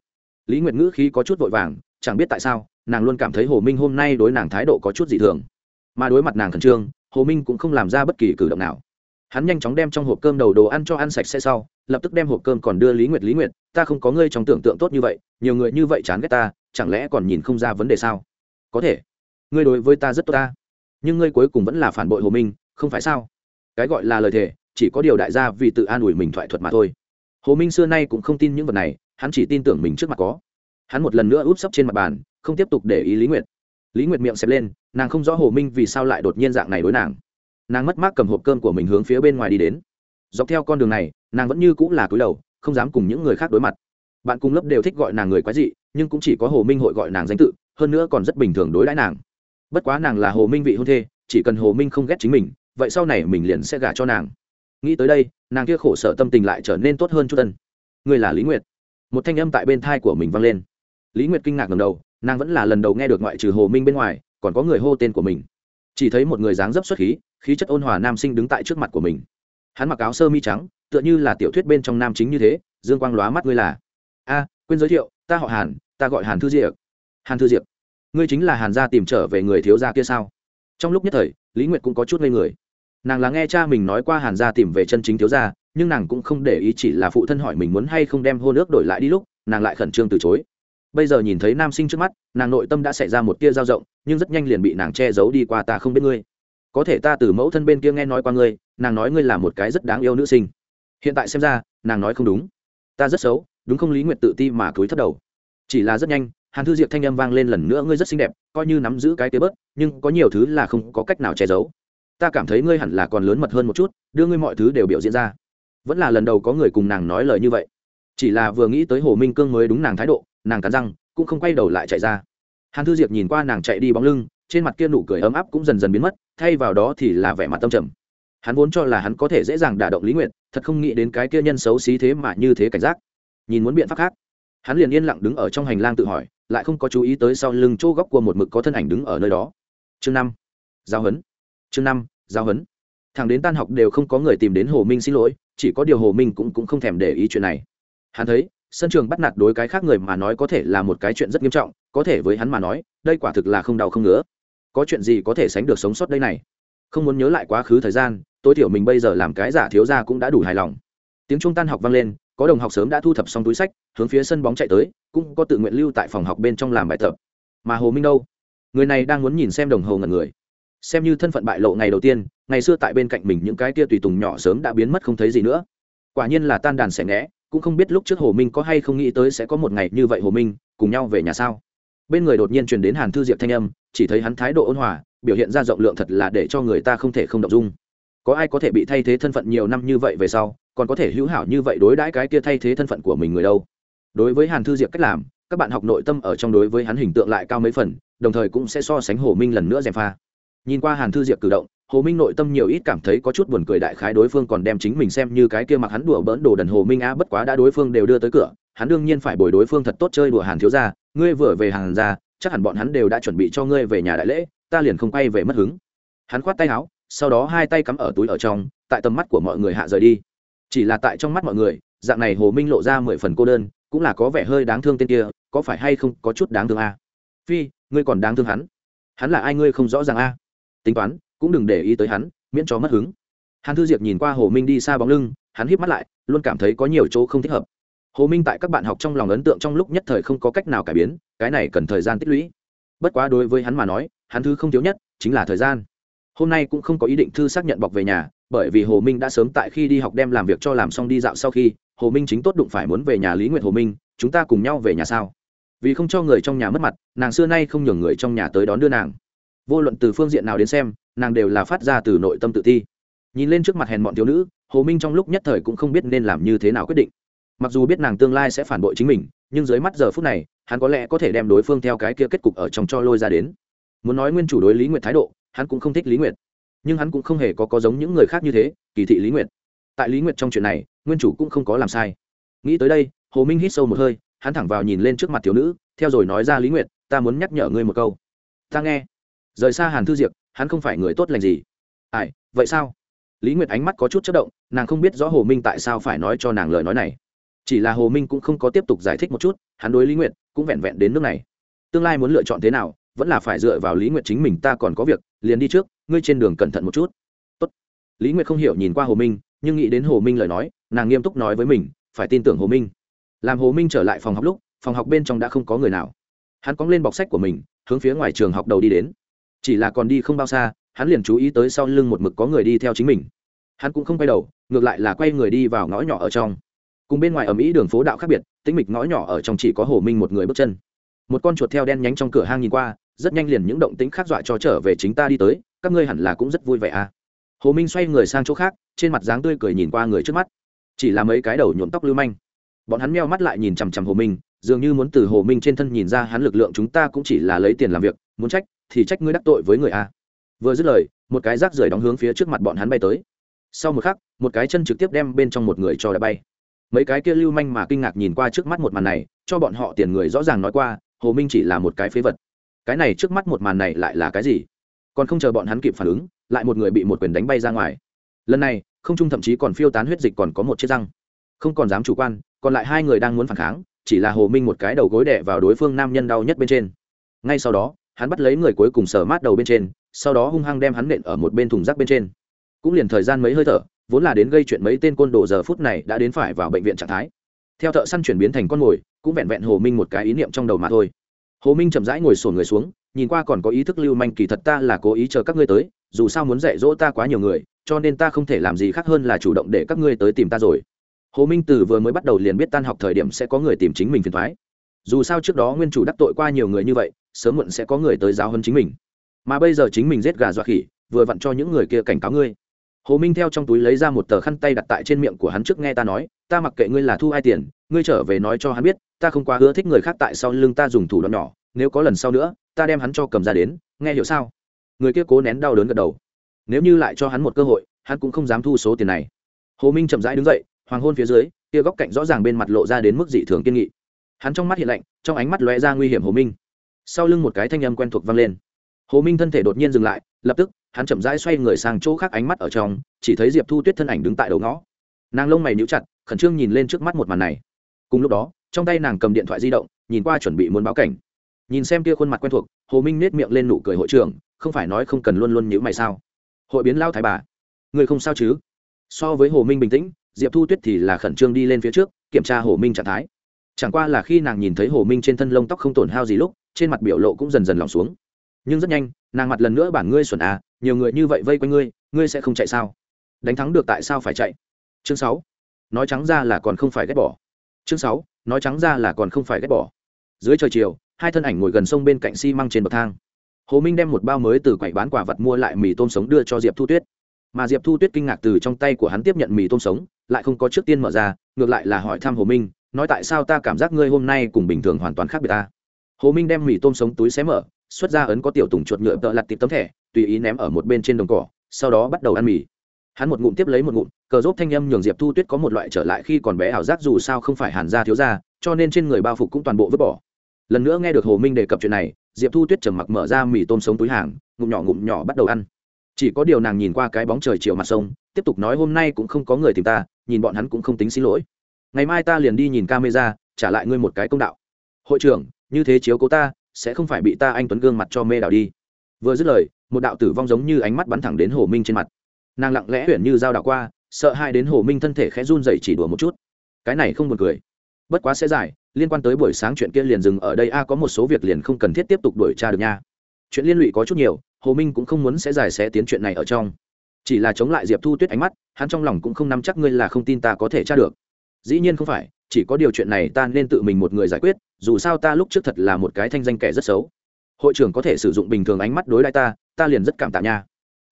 Speaker 1: Lý nguyệt ngữ khí có chút vội vàng, chẳng biết tại sao, nàng luôn cảm thấy hồ minh hôm nay đối nàng thái độ có chút dị thường. Mà đối mặt nàng khẩn trương, hồ minh cũng không làm ra bất kỳ cử động nào. Hắn nhanh chóng đem trong hộp cơm đầu đồ ăn cho ăn sạch sẽ sau, lập tức đem hộp cơm còn đưa lý nguyệt lý nguyệt, ta không có ngươi trong tưởng tượng tốt như vậy, nhiều người như vậy chán ghét ta, chẳng lẽ còn nhìn không ra vấn đề sao? Có thể. Ngươi đối với ta rất tốt ta. Nhưng ngươi cuối cùng vẫn là phản bội hồ minh, không phải sao? Cái gọi là lời thề, chỉ có điều đại gia vì tự an ủi mình thoại thuật mà thôi. Hồ minh xưa nay cũng không tin những vật này hắn chỉ tin tưởng mình trước mặt có. Hắn một lần nữa úp sấp trên mặt bàn, không tiếp tục để ý lý nguyệt. Lý nguyệt miệng xẹp lên, nàng không rõ hồ minh vì sao lại đột nhiên dạng này đối nàng. Nàng mất mát cầm hộp cơm của mình hướng phía bên ngoài đi đến. Dọc theo con đường này, nàng vẫn như cũng là cúi đầu, không dám cùng những người khác đối mặt. Bạn cùng lớp đều thích gọi nàng người quái dị, nhưng cũng chỉ có hồ minh hội gọi nàng danh tự, hơn nữa còn rất bình thường đối đãi nàng. Bất quá nàng là hồ minh vị hôn thê, chỉ cần hồ minh không ghét chính mình, vậy sau này mình liền sẽ gả cho nàng. Nghĩ tới đây, nàng kia khổ sở tâm tình lại trở nên tốt hơn chút tân người là lý nguyệt một thanh âm tại bên thai của mình vang lên. Lý nguyệt kinh ngạc ngầm đầu, nàng vẫn là lần đầu nghe được ngoại trừ hồ minh bên ngoài, còn có người hô tên của mình. Chỉ thấy một người dáng dấp xuất khí khí chất ôn hòa nam sinh đứng tại trước mặt của mình. Hắn mặc áo sơ mi trắng, tựa như là tiểu thuyết bên trong nam chính như thế, dương quang lóa mắt ngươi là. A, quên giới thiệu, ta họ hàn, ta gọi hàn thư diệp hàn thư diệp ngươi chính là hàn gia tìm trở về người thiếu gia kia sao? Trong lúc nhất thời, lý nguyệt cũng có chút ngây người nàng là nghe cha mình nói qua hàn gia tìm về chân chính thiếu gia, nhưng nàng cũng không để ý chỉ là phụ thân hỏi mình muốn hay không đem hô nước đổi lại đi lúc, nàng lại khẩn trương từ chối. Bây giờ nhìn thấy nam sinh trước mắt, nàng nội tâm đã xảy ra một tia dao rộng nhưng rất nhanh liền bị nàng che giấu đi qua ta không biết ngươi. Có thể ta từ mẫu thân bên kia nghe nói qua ngươi, nàng nói ngươi là một cái rất đáng yêu nữ sinh. Hiện tại xem ra, nàng nói không đúng. Ta rất xấu, đúng không lý nguyện tự ti mà cúi thất đầu. Chỉ là rất nhanh, hàn thư diệp thanh âm vang lên lần nữa, ngươi rất xinh đẹp, coi như nắm giữ cái tế bớt, nhưng có nhiều thứ là không có cách nào che giấu ta cảm thấy ngươi hẳn là còn lớn mật hơn một chút, đưa ngươi mọi thứ đều biểu diễn ra. Vẫn là lần đầu có người cùng nàng nói lời như vậy. Chỉ là vừa nghĩ tới hồ minh cương mới đúng nàng thái độ, nàng cắn răng, cũng không quay đầu lại chạy ra. Hàn thư diệp nhìn qua nàng chạy đi bóng lưng, trên mặt kia nụ cười ấm áp cũng dần dần biến mất, thay vào đó thì là vẻ mặt tâm trầm. Hắn vốn cho là hắn có thể dễ dàng đả động lý nguyện thật không nghĩ đến cái kia nhân xấu xí thế mà như thế cảnh giác. Nhìn muốn biện pháp khác, hắn liền yên lặng đứng ở trong hành lang tự hỏi, lại không có chú ý tới sau lưng chỗ góc của một mực có thân ảnh đứng ở nơi đó. Chương năm, giao hấn chương năm giao hấn. Thằng đến tan học đều không có người tìm đến hồ minh xin lỗi chỉ có điều hồ minh cũng, cũng không thèm để ý chuyện này. Hắn thấy sân trường bắt nạt đối cái khác người mà nói có thể là một cái chuyện rất nghiêm trọng có thể với hắn mà nói đây quả thực là không đau không ngứa. Có chuyện gì có thể sánh được sống sót đây này? Không muốn nhớ lại quá khứ thời gian tối thiểu mình bây giờ làm cái giả thiếu ra cũng đã đủ hài lòng. Tiếng trung tan học vang lên có đồng học sớm đã thu thập xong túi sách hướng phía sân bóng chạy tới cũng có tự nguyện lưu tại phòng học bên trong làm bài tập. Mà hồ minh đâu? Người này đang muốn nhìn xem đồng hồ ngần người xem như thân phận bại lộ ngày đầu tiên, ngày xưa tại bên cạnh mình những cái kia tùy tùng nhỏ sớm đã biến mất không thấy gì nữa. Quả nhiên là tan đàn xẻ nghẽ, cũng không biết lúc trước hồ minh có hay không nghĩ tới sẽ có một ngày như vậy hồ minh, cùng nhau về nhà sao. Bên người đột nhiên truyền đến hàn thư diệp thanh âm, chỉ thấy hắn thái độ ôn hòa, biểu hiện ra rộng lượng thật là để cho người ta không thể không động dung. Có ai có thể bị thay thế thân phận nhiều năm như vậy về sau, còn có thể hữu hảo như vậy đối đãi cái kia thay thế thân phận của mình người đâu? Đối với hàn thư diệp cách làm, các bạn học nội tâm ở trong đối với hắn hình tượng lại cao mấy phần, đồng thời cũng sẽ so sánh hồ minh lần nữa gièm pha nhìn qua hàn thư diệp cử động, hồ minh nội tâm nhiều ít cảm thấy có chút buồn cười đại khái đối phương còn đem chính mình xem như cái kia mặc hắn đùa bỡn đồ đần hồ minh a bất quá đã đối phương đều đưa tới cửa, hắn đương nhiên phải bồi đối phương thật tốt chơi đùa hàn thiếu ra ngươi vừa về hàng ra chắc hẳn bọn hắn đều đã chuẩn bị cho ngươi về nhà đại lễ, ta liền không quay về mất hứng. Hắn khoát tay áo, sau đó hai tay cắm ở túi ở trong, tại tầm mắt của mọi người hạ rời đi. Chỉ là tại trong mắt mọi người, dạng này hồ minh lộ ra mười phần cô đơn, cũng là có vẻ hơi đáng thương tên kia, có phải hay không có chút đáng thương a? Phi, ngươi còn đáng thương hắn? Hắn là ai ngươi không rõ ràng a? Tính toán, cũng đừng để ý tới hắn, miễn cho mất hứng. Hàn thư diệp nhìn qua hồ minh đi xa bóng lưng, hắn híp mắt lại, luôn cảm thấy có nhiều chỗ không thích hợp. Hồ minh tại các bạn học trong lòng ấn tượng trong lúc nhất thời không có cách nào cải biến, cái này cần thời gian tích lũy. Bất quá đối với hắn mà nói, hắn thư không thiếu nhất chính là thời gian. Hôm nay cũng không có ý định thư xác nhận bọc về nhà, bởi vì hồ minh đã sớm tại khi đi học đem làm việc cho làm xong đi dạo sau khi, hồ minh chính tốt đụng phải muốn về nhà lý nguyện hồ minh, chúng ta cùng nhau về nhà sao? Vì không cho người trong nhà mất mặt, nàng xưa nay không nhường người trong nhà tới đón đưa nàng vô luận từ phương diện nào đến xem, nàng đều là phát ra từ nội tâm tự ti. Nhìn lên trước mặt hèn bọn thiếu nữ, hồ minh trong lúc nhất thời cũng không biết nên làm như thế nào quyết định. Mặc dù biết nàng tương lai sẽ phản bội chính mình, nhưng dưới mắt giờ phút này, hắn có lẽ có thể đem đối phương theo cái kia kết cục ở trong cho lôi ra đến. Muốn nói nguyên chủ đối lý nguyệt thái độ, hắn cũng không thích lý nguyệt. Nhưng hắn cũng không hề có có giống những người khác như thế, kỳ thị lý nguyệt. Tại lý nguyệt trong chuyện này, nguyên chủ cũng không có làm sai. Nghĩ tới đây, hồ minh hít sâu một hơi, hắn thẳng vào nhìn lên trước mặt thiếu nữ, theo rồi nói ra lý nguyệt, ta muốn nhắc nhở ngươi một câu. Ta nghe rời xa hàn thư diệp hắn không phải người tốt lành gì ai vậy sao lý nguyệt ánh mắt có chút chất động nàng không biết rõ hồ minh tại sao phải nói cho nàng lời nói này chỉ là hồ minh cũng không có tiếp tục giải thích một chút hắn đối lý nguyệt cũng vẹn vẹn đến nước này tương lai muốn lựa chọn thế nào vẫn là phải dựa vào lý nguyệt chính mình ta còn có việc liền đi trước ngươi trên đường cẩn thận một chút Tốt. lý nguyệt không hiểu nhìn qua hồ minh nhưng nghĩ đến hồ minh lời nói nàng nghiêm túc nói với mình phải tin tưởng hồ minh làm hồ minh trở lại phòng học lúc phòng học bên trong đã không có người nào hắn cóng lên bọc sách của mình hướng phía ngoài trường học đầu đi đến chỉ là còn đi không bao xa, hắn liền chú ý tới sau lưng một mực có người đi theo chính mình. Hắn cũng không quay đầu, ngược lại là quay người đi vào ngõ nhỏ ở trong. Cùng bên ngoài ở mỹ đường phố đạo khác biệt, tĩnh mịch ngõ nhỏ ở trong chỉ có hồ minh một người bước chân. Một con chuột theo đen nhánh trong cửa hang nhìn qua, rất nhanh liền những động tĩnh khác dọa cho trở về chính ta đi tới, các ngươi hẳn là cũng rất vui vẻ à. Hồ minh xoay người sang chỗ khác, trên mặt dáng tươi cười nhìn qua người trước mắt. Chỉ là mấy cái đầu nhuộm tóc lưu manh. Bọn hắn meo mắt lại nhìn chằm chằm hồ minh, dường như muốn từ hồ minh trên thân nhìn ra hắn lực lượng chúng ta cũng chỉ là lấy tiền làm việc, muốn trách thì trách ngươi đắc tội với người a. Vừa dứt lời, một cái rác rưởi đóng hướng phía trước mặt bọn hắn bay tới. Sau một khắc, một cái chân trực tiếp đem bên trong một người cho đã bay. Mấy cái kia lưu manh mà kinh ngạc nhìn qua trước mắt một màn này, cho bọn họ tiền người rõ ràng nói qua, hồ minh chỉ là một cái phế vật. Cái này trước mắt một màn này lại là cái gì? Còn không chờ bọn hắn kịp phản ứng, lại một người bị một quyền đánh bay ra ngoài. Lần này, không trung thậm chí còn phiêu tán huyết dịch còn có một chiếc răng. Không còn dám chủ quan, còn lại hai người đang muốn phản kháng, chỉ là hồ minh một cái đầu gối đẻ vào đối phương nam nhân đau nhất bên trên. Ngay sau đó hắn bắt lấy người cuối cùng sờ mát đầu bên trên, sau đó hung hăng đem hắn nện ở một bên thùng rác bên trên. Cũng liền thời gian mấy hơi thở, vốn là đến gây chuyện mấy tên côn đồ giờ phút này đã đến phải vào bệnh viện trạng thái. Theo thợ săn chuyển biến thành con mồi, cũng vẹn vẹn hồ minh một cái ý niệm trong đầu mà thôi. Hồ minh chậm rãi ngồi sổn người xuống, nhìn qua còn có ý thức lưu manh kỳ thật ta là cố ý chờ các ngươi tới, dù sao muốn dạy dỗ ta quá nhiều người, cho nên ta không thể làm gì khác hơn là chủ động để các ngươi tới tìm ta rồi. Hồ minh từ vừa mới bắt đầu liền biết tan học thời điểm sẽ có người tìm chính mình phiền thoái dù sao trước đó nguyên chủ đắc tội qua nhiều người như vậy, sớm muộn sẽ có người tới giáo hơn chính mình. Mà bây giờ chính mình giết gà dọa khỉ, vừa vặn cho những người kia cảnh cáo ngươi. Hồ minh theo trong túi lấy ra một tờ khăn tay đặt tại trên miệng của hắn trước nghe ta nói, ta mặc kệ ngươi là thu ai tiền, ngươi trở về nói cho hắn biết, ta không quá hứa thích người khác tại sau lưng ta dùng thủ đoạn nhỏ, nếu có lần sau nữa, ta đem hắn cho cầm ra đến, nghe hiểu sao? Người kia cố nén đau đớn gật đầu. Nếu như lại cho hắn một cơ hội, hắn cũng không dám thu số tiền này. Hồ minh chậm rãi đứng dậy, hoàng hôn phía dưới, kia góc cạnh rõ ràng bên mặt lộ ra đến mức dị thường kiên nghị hắn trong mắt hiện lạnh, trong ánh mắt lóe ra nguy hiểm hồ minh. Sau lưng một cái thanh âm quen thuộc vang lên. Hồ minh thân thể đột nhiên dừng lại, lập tức, hắn chậm rãi xoay người sang chỗ khác ánh mắt ở trong, chỉ thấy diệp thu tuyết thân ảnh đứng tại đầu ngõ. Nàng lông mày níu chặt, khẩn trương nhìn lên trước mắt một màn này. Cùng lúc đó, trong tay nàng cầm điện thoại di động, nhìn qua chuẩn bị muốn báo cảnh. Nhìn xem kia khuôn mặt quen thuộc, hồ minh nết miệng lên nụ cười hội trưởng, không phải nói không cần luôn luôn nhữ mày sao? Hội biến lao thái bà. Người không sao chứ? So với hồ minh bình tĩnh, diệp thu tuyết thì là khẩn trương đi lên phía trước, kiểm tra hồ minh trạng thái chẳng qua là khi nàng nhìn thấy hồ minh trên thân lông tóc không tổn hao gì lúc, trên mặt biểu lộ cũng dần dần lỏng xuống. Nhưng rất nhanh, nàng mặt lần nữa bản ngươi xuẩn à nhiều người như vậy vây quanh ngươi ngươi sẽ không chạy sao? Đánh thắng được tại sao phải chạy? Chương sáu. Nói trắng ra là còn không phải ghét bỏ. Chương sáu. Nói trắng ra là còn không phải ghét bỏ. Dưới trời chiều, hai thân ảnh ngồi gần sông bên cạnh xi、si、măng trên bậc thang. Hồ minh đem một bao mới từ quầy bán quả vật mua lại mì tôm sống đưa cho diệp thu tuyết. Mà diệp thu tuyết kinh ngạc từ trong tay của hắn tiếp nhận mì tôm sống, lại không có trước tiên mở ra, ngược lại là hỏi thăm hồ minh nói tại sao ta cảm giác ngươi hôm nay cùng bình thường hoàn toàn khác biệt ta? Hồ minh đem mì tôm sống túi xé mở, xuất ra ấn có tiểu tùng chuột nhựa tợ lặt tịp tấm thẻ, tùy ý ném ở một bên trên đồng cỏ, sau đó bắt đầu ăn mì. Hắn một ngụm tiếp lấy một ngụm, cờ rốt thanh âm nhường diệp thu tuyết có một loại trở lại khi còn bé ảo giác dù sao không phải hàn gia thiếu gia, cho nên trên người bao phục cũng toàn bộ vứt bỏ. Lần nữa nghe được hồ minh đề cập chuyện này, diệp thu tuyết trầm mặc mở ra mì tôm sống túi hàng, ngụm nhỏ ngụm nhỏ bắt đầu ăn. Chỉ có điều nàng nhìn qua cái bóng trời chiều mặt sông, tiếp tục nói hôm nay cũng không có người tìm ta, nhìn bọn hắn cũng không tính xin lỗi ngày mai ta liền đi nhìn camera, trả lại ngươi một cái công đạo. Hội trưởng, như thế chiếu cố ta, sẽ không phải bị ta anh tuấn gương mặt cho mê đảo đi. Vừa dứt lời, một đạo tử vong giống như ánh mắt bắn thẳng đến hồ minh trên mặt. Nàng lặng lẽ huyện như dao đảo qua, sợ hai đến hồ minh thân thể khẽ run dậy chỉ đùa một chút. Cái này không buồn cười. Bất quá sẽ dài liên quan tới buổi sáng chuyện kia liền dừng ở đây, a, có một số việc liền không cần thiết tiếp tục đuổi tra được nha. Chuyện liên lụy có chút nhiều, hồ minh cũng không muốn sẽ giải sẽ tiến chuyện này ở trong. Chỉ là chống lại diệp thu tuyết ánh mắt, hắn trong lòng cũng không nắm chắc ngươi là không tin ta có thể tra được dĩ nhiên không phải, chỉ có điều chuyện này ta nên tự mình một người giải quyết, dù sao ta lúc trước thật là một cái thanh danh kẻ rất xấu. Hội trưởng có thể sử dụng bình thường ánh mắt đối lại ta ta liền rất cảm tạ nha.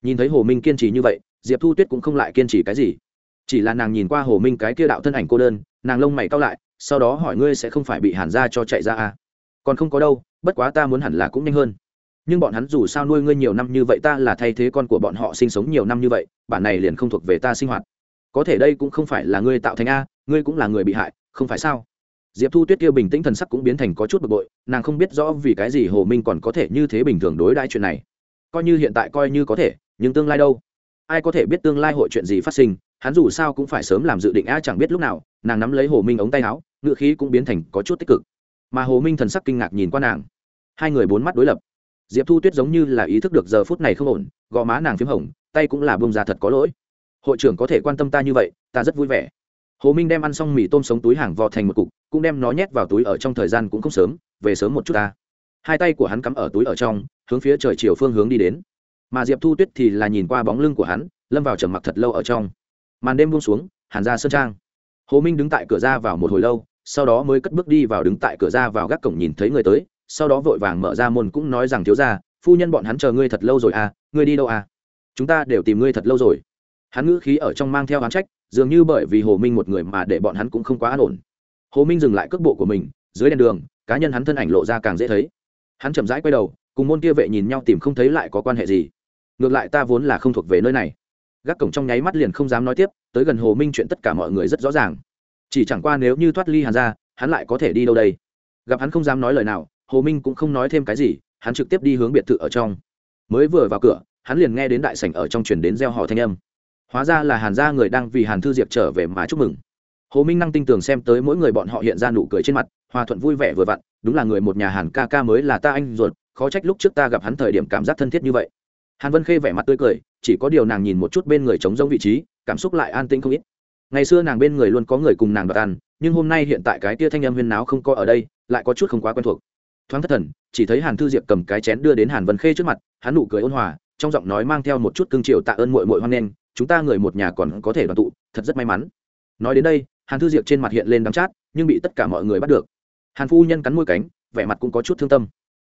Speaker 1: Nhìn thấy hồ minh kiên trì như vậy, diệp thu tuyết cũng không lại kiên trì cái gì. Chỉ là nàng nhìn qua hồ minh cái kia đạo thân ảnh cô đơn, nàng lông mày cao lại, sau đó hỏi ngươi sẽ không phải bị hàn ra cho chạy ra à? Còn không có đâu, bất quá ta muốn hẳn là cũng nhanh hơn. Nhưng bọn hắn dù sao nuôi ngươi nhiều năm như vậy, ta là thay thế con của bọn họ sinh sống nhiều năm như vậy, bản này liền không thuộc về ta sinh hoạt có thể đây cũng không phải là ngươi tạo thành a, ngươi cũng là người bị hại, không phải sao? Diệp thu tuyết kia bình tĩnh thần sắc cũng biến thành có chút bực bội, nàng không biết rõ vì cái gì hồ minh còn có thể như thế bình thường đối đãi chuyện này. Coi như hiện tại coi như có thể, nhưng tương lai đâu? Ai có thể biết tương lai hội chuyện gì phát sinh, hắn dù sao cũng phải sớm làm dự định a chẳng biết lúc nào, nàng nắm lấy hồ minh ống tay áo ngựa khí cũng biến thành có chút tích cực. Mà hồ minh thần sắc kinh ngạc nhìn qua nàng. Hai người bốn mắt đối lập. Diệp thu tuyết giống như là ý thức được giờ phút này không ổn, gò má nàng p h í m hồng, tay cũng là bông ra thật có lỗi hội trưởng có thể quan tâm ta như vậy, ta rất vui vẻ. Hồ minh đem ăn xong mì tôm sống túi hàng vò thành một cục, cũng đem nó nhét vào túi ở trong thời gian cũng không sớm, về sớm một chút ta. Hai tay của hắn cắm ở túi ở trong, hướng phía trời chiều phương hướng đi đến. Mà diệp thu tuyết thì là nhìn qua bóng lưng của hắn, lâm vào trầm mặc thật lâu ở trong. Màn đêm buông xuống, hàn ra sơn trang. Hồ minh đứng tại cửa ra vào một hồi lâu, sau đó mới cất bước đi vào đứng tại cửa ra vào gác cổng nhìn thấy người tới, sau đó vội vàng mở ra môn cũng nói rằng, thiếu ra phu nhân bọn hắn chờ ngươi thật lâu rồi à ngươi đi đâu à? Chúng ta đều tìm ngươi thật lâu rồi hắn ngữ khí ở trong mang theo hắn trách, dường như bởi vì hồ minh một người mà để bọn hắn cũng không quá an ổn. Hồ minh dừng lại cước bộ của mình, dưới đèn đường, cá nhân hắn thân ảnh lộ ra càng dễ thấy. Hắn chậm rãi quay đầu, cùng môn kia vệ nhìn nhau tìm không thấy lại có quan hệ gì. Ngược lại ta vốn là không thuộc về nơi này. Gác cổng trong nháy mắt liền không dám nói tiếp, tới gần hồ minh chuyện tất cả mọi người rất rõ ràng. Chỉ chẳng qua nếu như thoát ly hàn ra hắn lại có thể đi đâu đây? Gặp hắn không dám nói lời nào, hồ minh cũng không nói thêm cái gì, hắn trực tiếp đi hướng biệt thự ở trong. Mới vừa vào cửa, hắn liền nghe đến đại sảnh ở trong truyền đến gieo họ thanh âm hóa ra là hàn gia người đang vì hàn thư diệp trở về mà chúc mừng. Hồ minh năng tinh tường xem tới mỗi người bọn họ hiện ra nụ cười trên mặt, hòa thuận vui vẻ vừa vặn, đúng là người một nhà hàn ca ca mới là ta anh ruột, khó trách lúc trước ta gặp hắn thời điểm cảm giác thân thiết như vậy. Hàn vân khê vẻ mặt tươi cười, chỉ có điều nàng nhìn một chút bên người trống rỗng vị trí, cảm xúc lại an tĩnh không ít. Ngày xưa nàng bên người luôn có người cùng nàng đoạt ăn, nhưng hôm nay hiện tại cái tia thanh âm huyên náo không có ở đây, lại có chút không quá quen thuộc. Thoáng thất thần, chỉ thấy hàn thư diệp cầm cái chén đưa đến hàn vân khê trước mặt, hắn nụ cười ôn hòa, trong giọng nói mang theo một chút cương triều tạ ơn mội mội hoan nghênh chúng ta người một nhà còn có thể đoàn tụ, thật rất may mắn. Nói đến đây, hàn thư diệp trên mặt hiện lên đắm chát, nhưng bị tất cả mọi người bắt được. Hàn phu nhân cắn môi cánh, vẻ mặt cũng có chút thương tâm.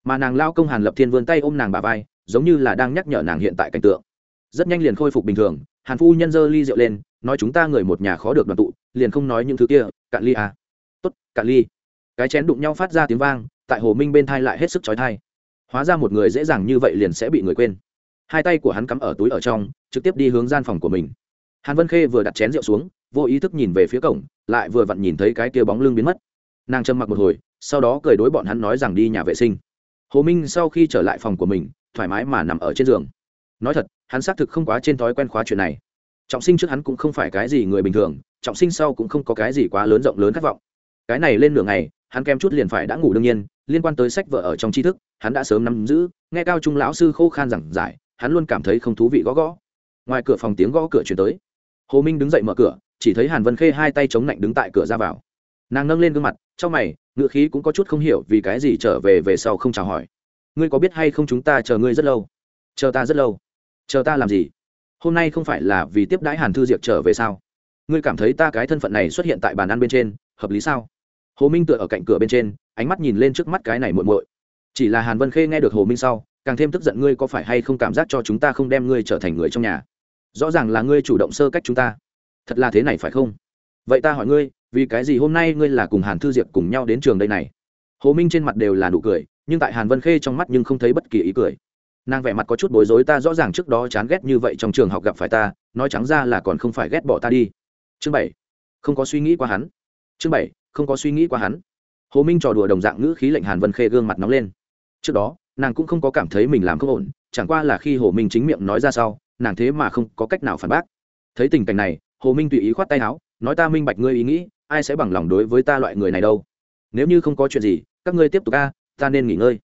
Speaker 1: Mà nàng lao công hàn lập thiên vươn tay ôm nàng bà vai, giống như là đang nhắc nhở nàng hiện tại cảnh tượng. Rất nhanh liền khôi phục bình thường, hàn phu nhân giơ ly rượu lên, nói chúng ta người một nhà khó được đoàn tụ, liền không nói những thứ kia, cạn ly à. tốt, cạn ly. Cái chén đụng nhau phát ra tiếng vang, tại hồ minh bên thai lại hết sức trói thai hóa ra một người dễ dàng như vậy liền sẽ bị người quên hai tay của hắn cắm ở túi ở trong, trực tiếp đi hướng gian phòng của mình. Hàn vân khê vừa đặt chén rượu xuống, vô ý thức nhìn về phía cổng, lại vừa vặn nhìn thấy cái kia bóng lưng biến mất. Nàng trầm mặc một hồi, sau đó cười đối bọn hắn nói rằng đi nhà vệ sinh. Hồ minh sau khi trở lại phòng của mình, thoải mái mà nằm ở trên giường. Nói thật, hắn xác thực không quá trên thói quen khóa chuyện này. Trọng sinh trước hắn cũng không phải cái gì người bình thường, trọng sinh sau cũng không có cái gì quá lớn rộng lớn khát vọng. Cái này lên nửa ngày, hắn kem chút liền phải đã ngủ đương nhiên, liên quan tới sách vợ ở trong tri thức, hắn đã sớm nắm giữ, nghe cao trung lão sư khô khan giảng giải hắn luôn cảm thấy không thú vị gõ gõ. Ngoài cửa phòng tiếng gõ cửa chuyển tới. Hồ minh đứng dậy mở cửa, chỉ thấy hàn vân khê hai tay chống lạnh đứng tại cửa ra vào. Nàng nâng lên gương mặt, trong mày, ngựa khí cũng có chút không hiểu vì cái gì trở về về sau không chào hỏi. Ngươi có biết hay không chúng ta chờ ngươi rất lâu? Chờ ta rất lâu. Chờ ta làm gì? Hôm nay không phải là vì tiếp đãi hàn thư Diệc trở về sao? Ngươi cảm thấy ta cái thân phận này xuất hiện tại bàn ăn bên trên, hợp lý sao? Hồ minh tựa ở cạnh cửa bên trên, ánh mắt nhìn lên trước mắt cái này muộn muội. Chỉ là hàn vân khê nghe được hồ minh sau càng thêm tức giận ngươi có phải hay không cảm giác cho chúng ta không đem ngươi trở thành người trong nhà? Rõ ràng là ngươi chủ động sơ cách chúng ta. Thật là thế này phải không? Vậy ta hỏi ngươi, vì cái gì hôm nay ngươi là cùng hàn thư diệp cùng nhau đến trường đây này? Hồ minh trên mặt đều là nụ cười, nhưng tại hàn vân khê trong mắt nhưng không thấy bất kỳ ý cười. Nàng vẻ mặt có chút bối rối ta rõ ràng trước đó chán ghét như vậy trong trường học gặp phải ta, nói trắng ra là còn không phải ghét bỏ ta đi. Chương bảy. Không có suy nghĩ qua hắn. Chương bảy, không có suy nghĩ qua hắn. Hồ minh trò đùa đồng dạng ngữ khí lệnh hàn vân khê gương mặt nóng lên. Trước đó nàng cũng không có cảm thấy mình làm không ổn, chẳng qua là khi hồ minh chính miệng nói ra sau, nàng thế mà không có cách nào phản bác. Thấy tình cảnh này, hồ minh tùy ý khoát tay áo, nói ta minh bạch ngươi ý nghĩ, ai sẽ bằng lòng đối với ta loại người này đâu? Nếu như không có chuyện gì, các ngươi tiếp tục ca ta nên nghỉ ngơi.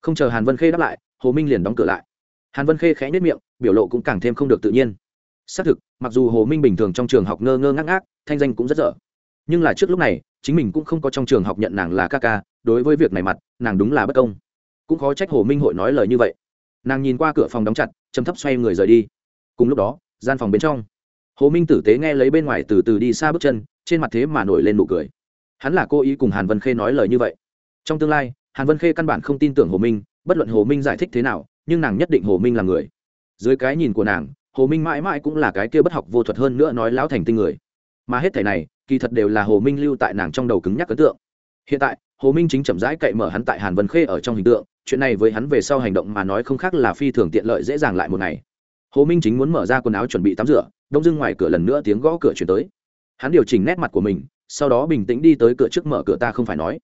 Speaker 1: Không chờ hàn vân khê đáp lại, hồ minh liền đóng cửa lại. Hàn vân khê khẽ nhất miệng, biểu lộ cũng càng thêm không được tự nhiên. Xác thực, mặc dù hồ minh bình thường trong trường học ngơ ngơ ngác ngác, thanh danh cũng rất dở. Nhưng là trước lúc này, chính mình cũng không có trong trường học nhận nàng là ca ca, đối với việc này mặt, nàng đúng là bất công cũng khó trách hồ minh hội nói lời như vậy. Nàng nhìn qua cửa phòng đóng chặt chấm thấp xoay người rời đi. Cùng lúc đó, gian phòng bên trong, hồ minh tử tế nghe lấy bên ngoài từ từ đi xa bước chân, trên mặt thế mà nổi lên nụ cười. Hắn là cô ý cùng hàn vân khê nói lời như vậy. Trong tương lai, hàn vân khê căn bản không tin tưởng hồ minh, bất luận hồ minh giải thích thế nào, nhưng nàng nhất định hồ minh là người. Dưới cái nhìn của nàng, hồ minh mãi mãi cũng là cái kia bất học vô thuật hơn nữa nói lão thành tinh người. Mà hết thẻ này, kỳ thật đều là hồ minh lưu tại nàng trong đầu cứng nhắc ấn tượng. Hiện tại, hồ minh chính chậm rãi cậy mở hắn tại hàn vân khê ở trong hình tượng chuyện này với hắn về sau hành động mà nói không khác là phi thường tiện lợi dễ dàng lại một ngày. Hồ minh chính muốn mở ra quần áo chuẩn bị tắm rửa, đông dưng ngoài cửa lần nữa tiếng gõ cửa chuyển tới. Hắn điều chỉnh nét mặt của mình, sau đó bình tĩnh đi tới cửa trước mở cửa ta không phải nói.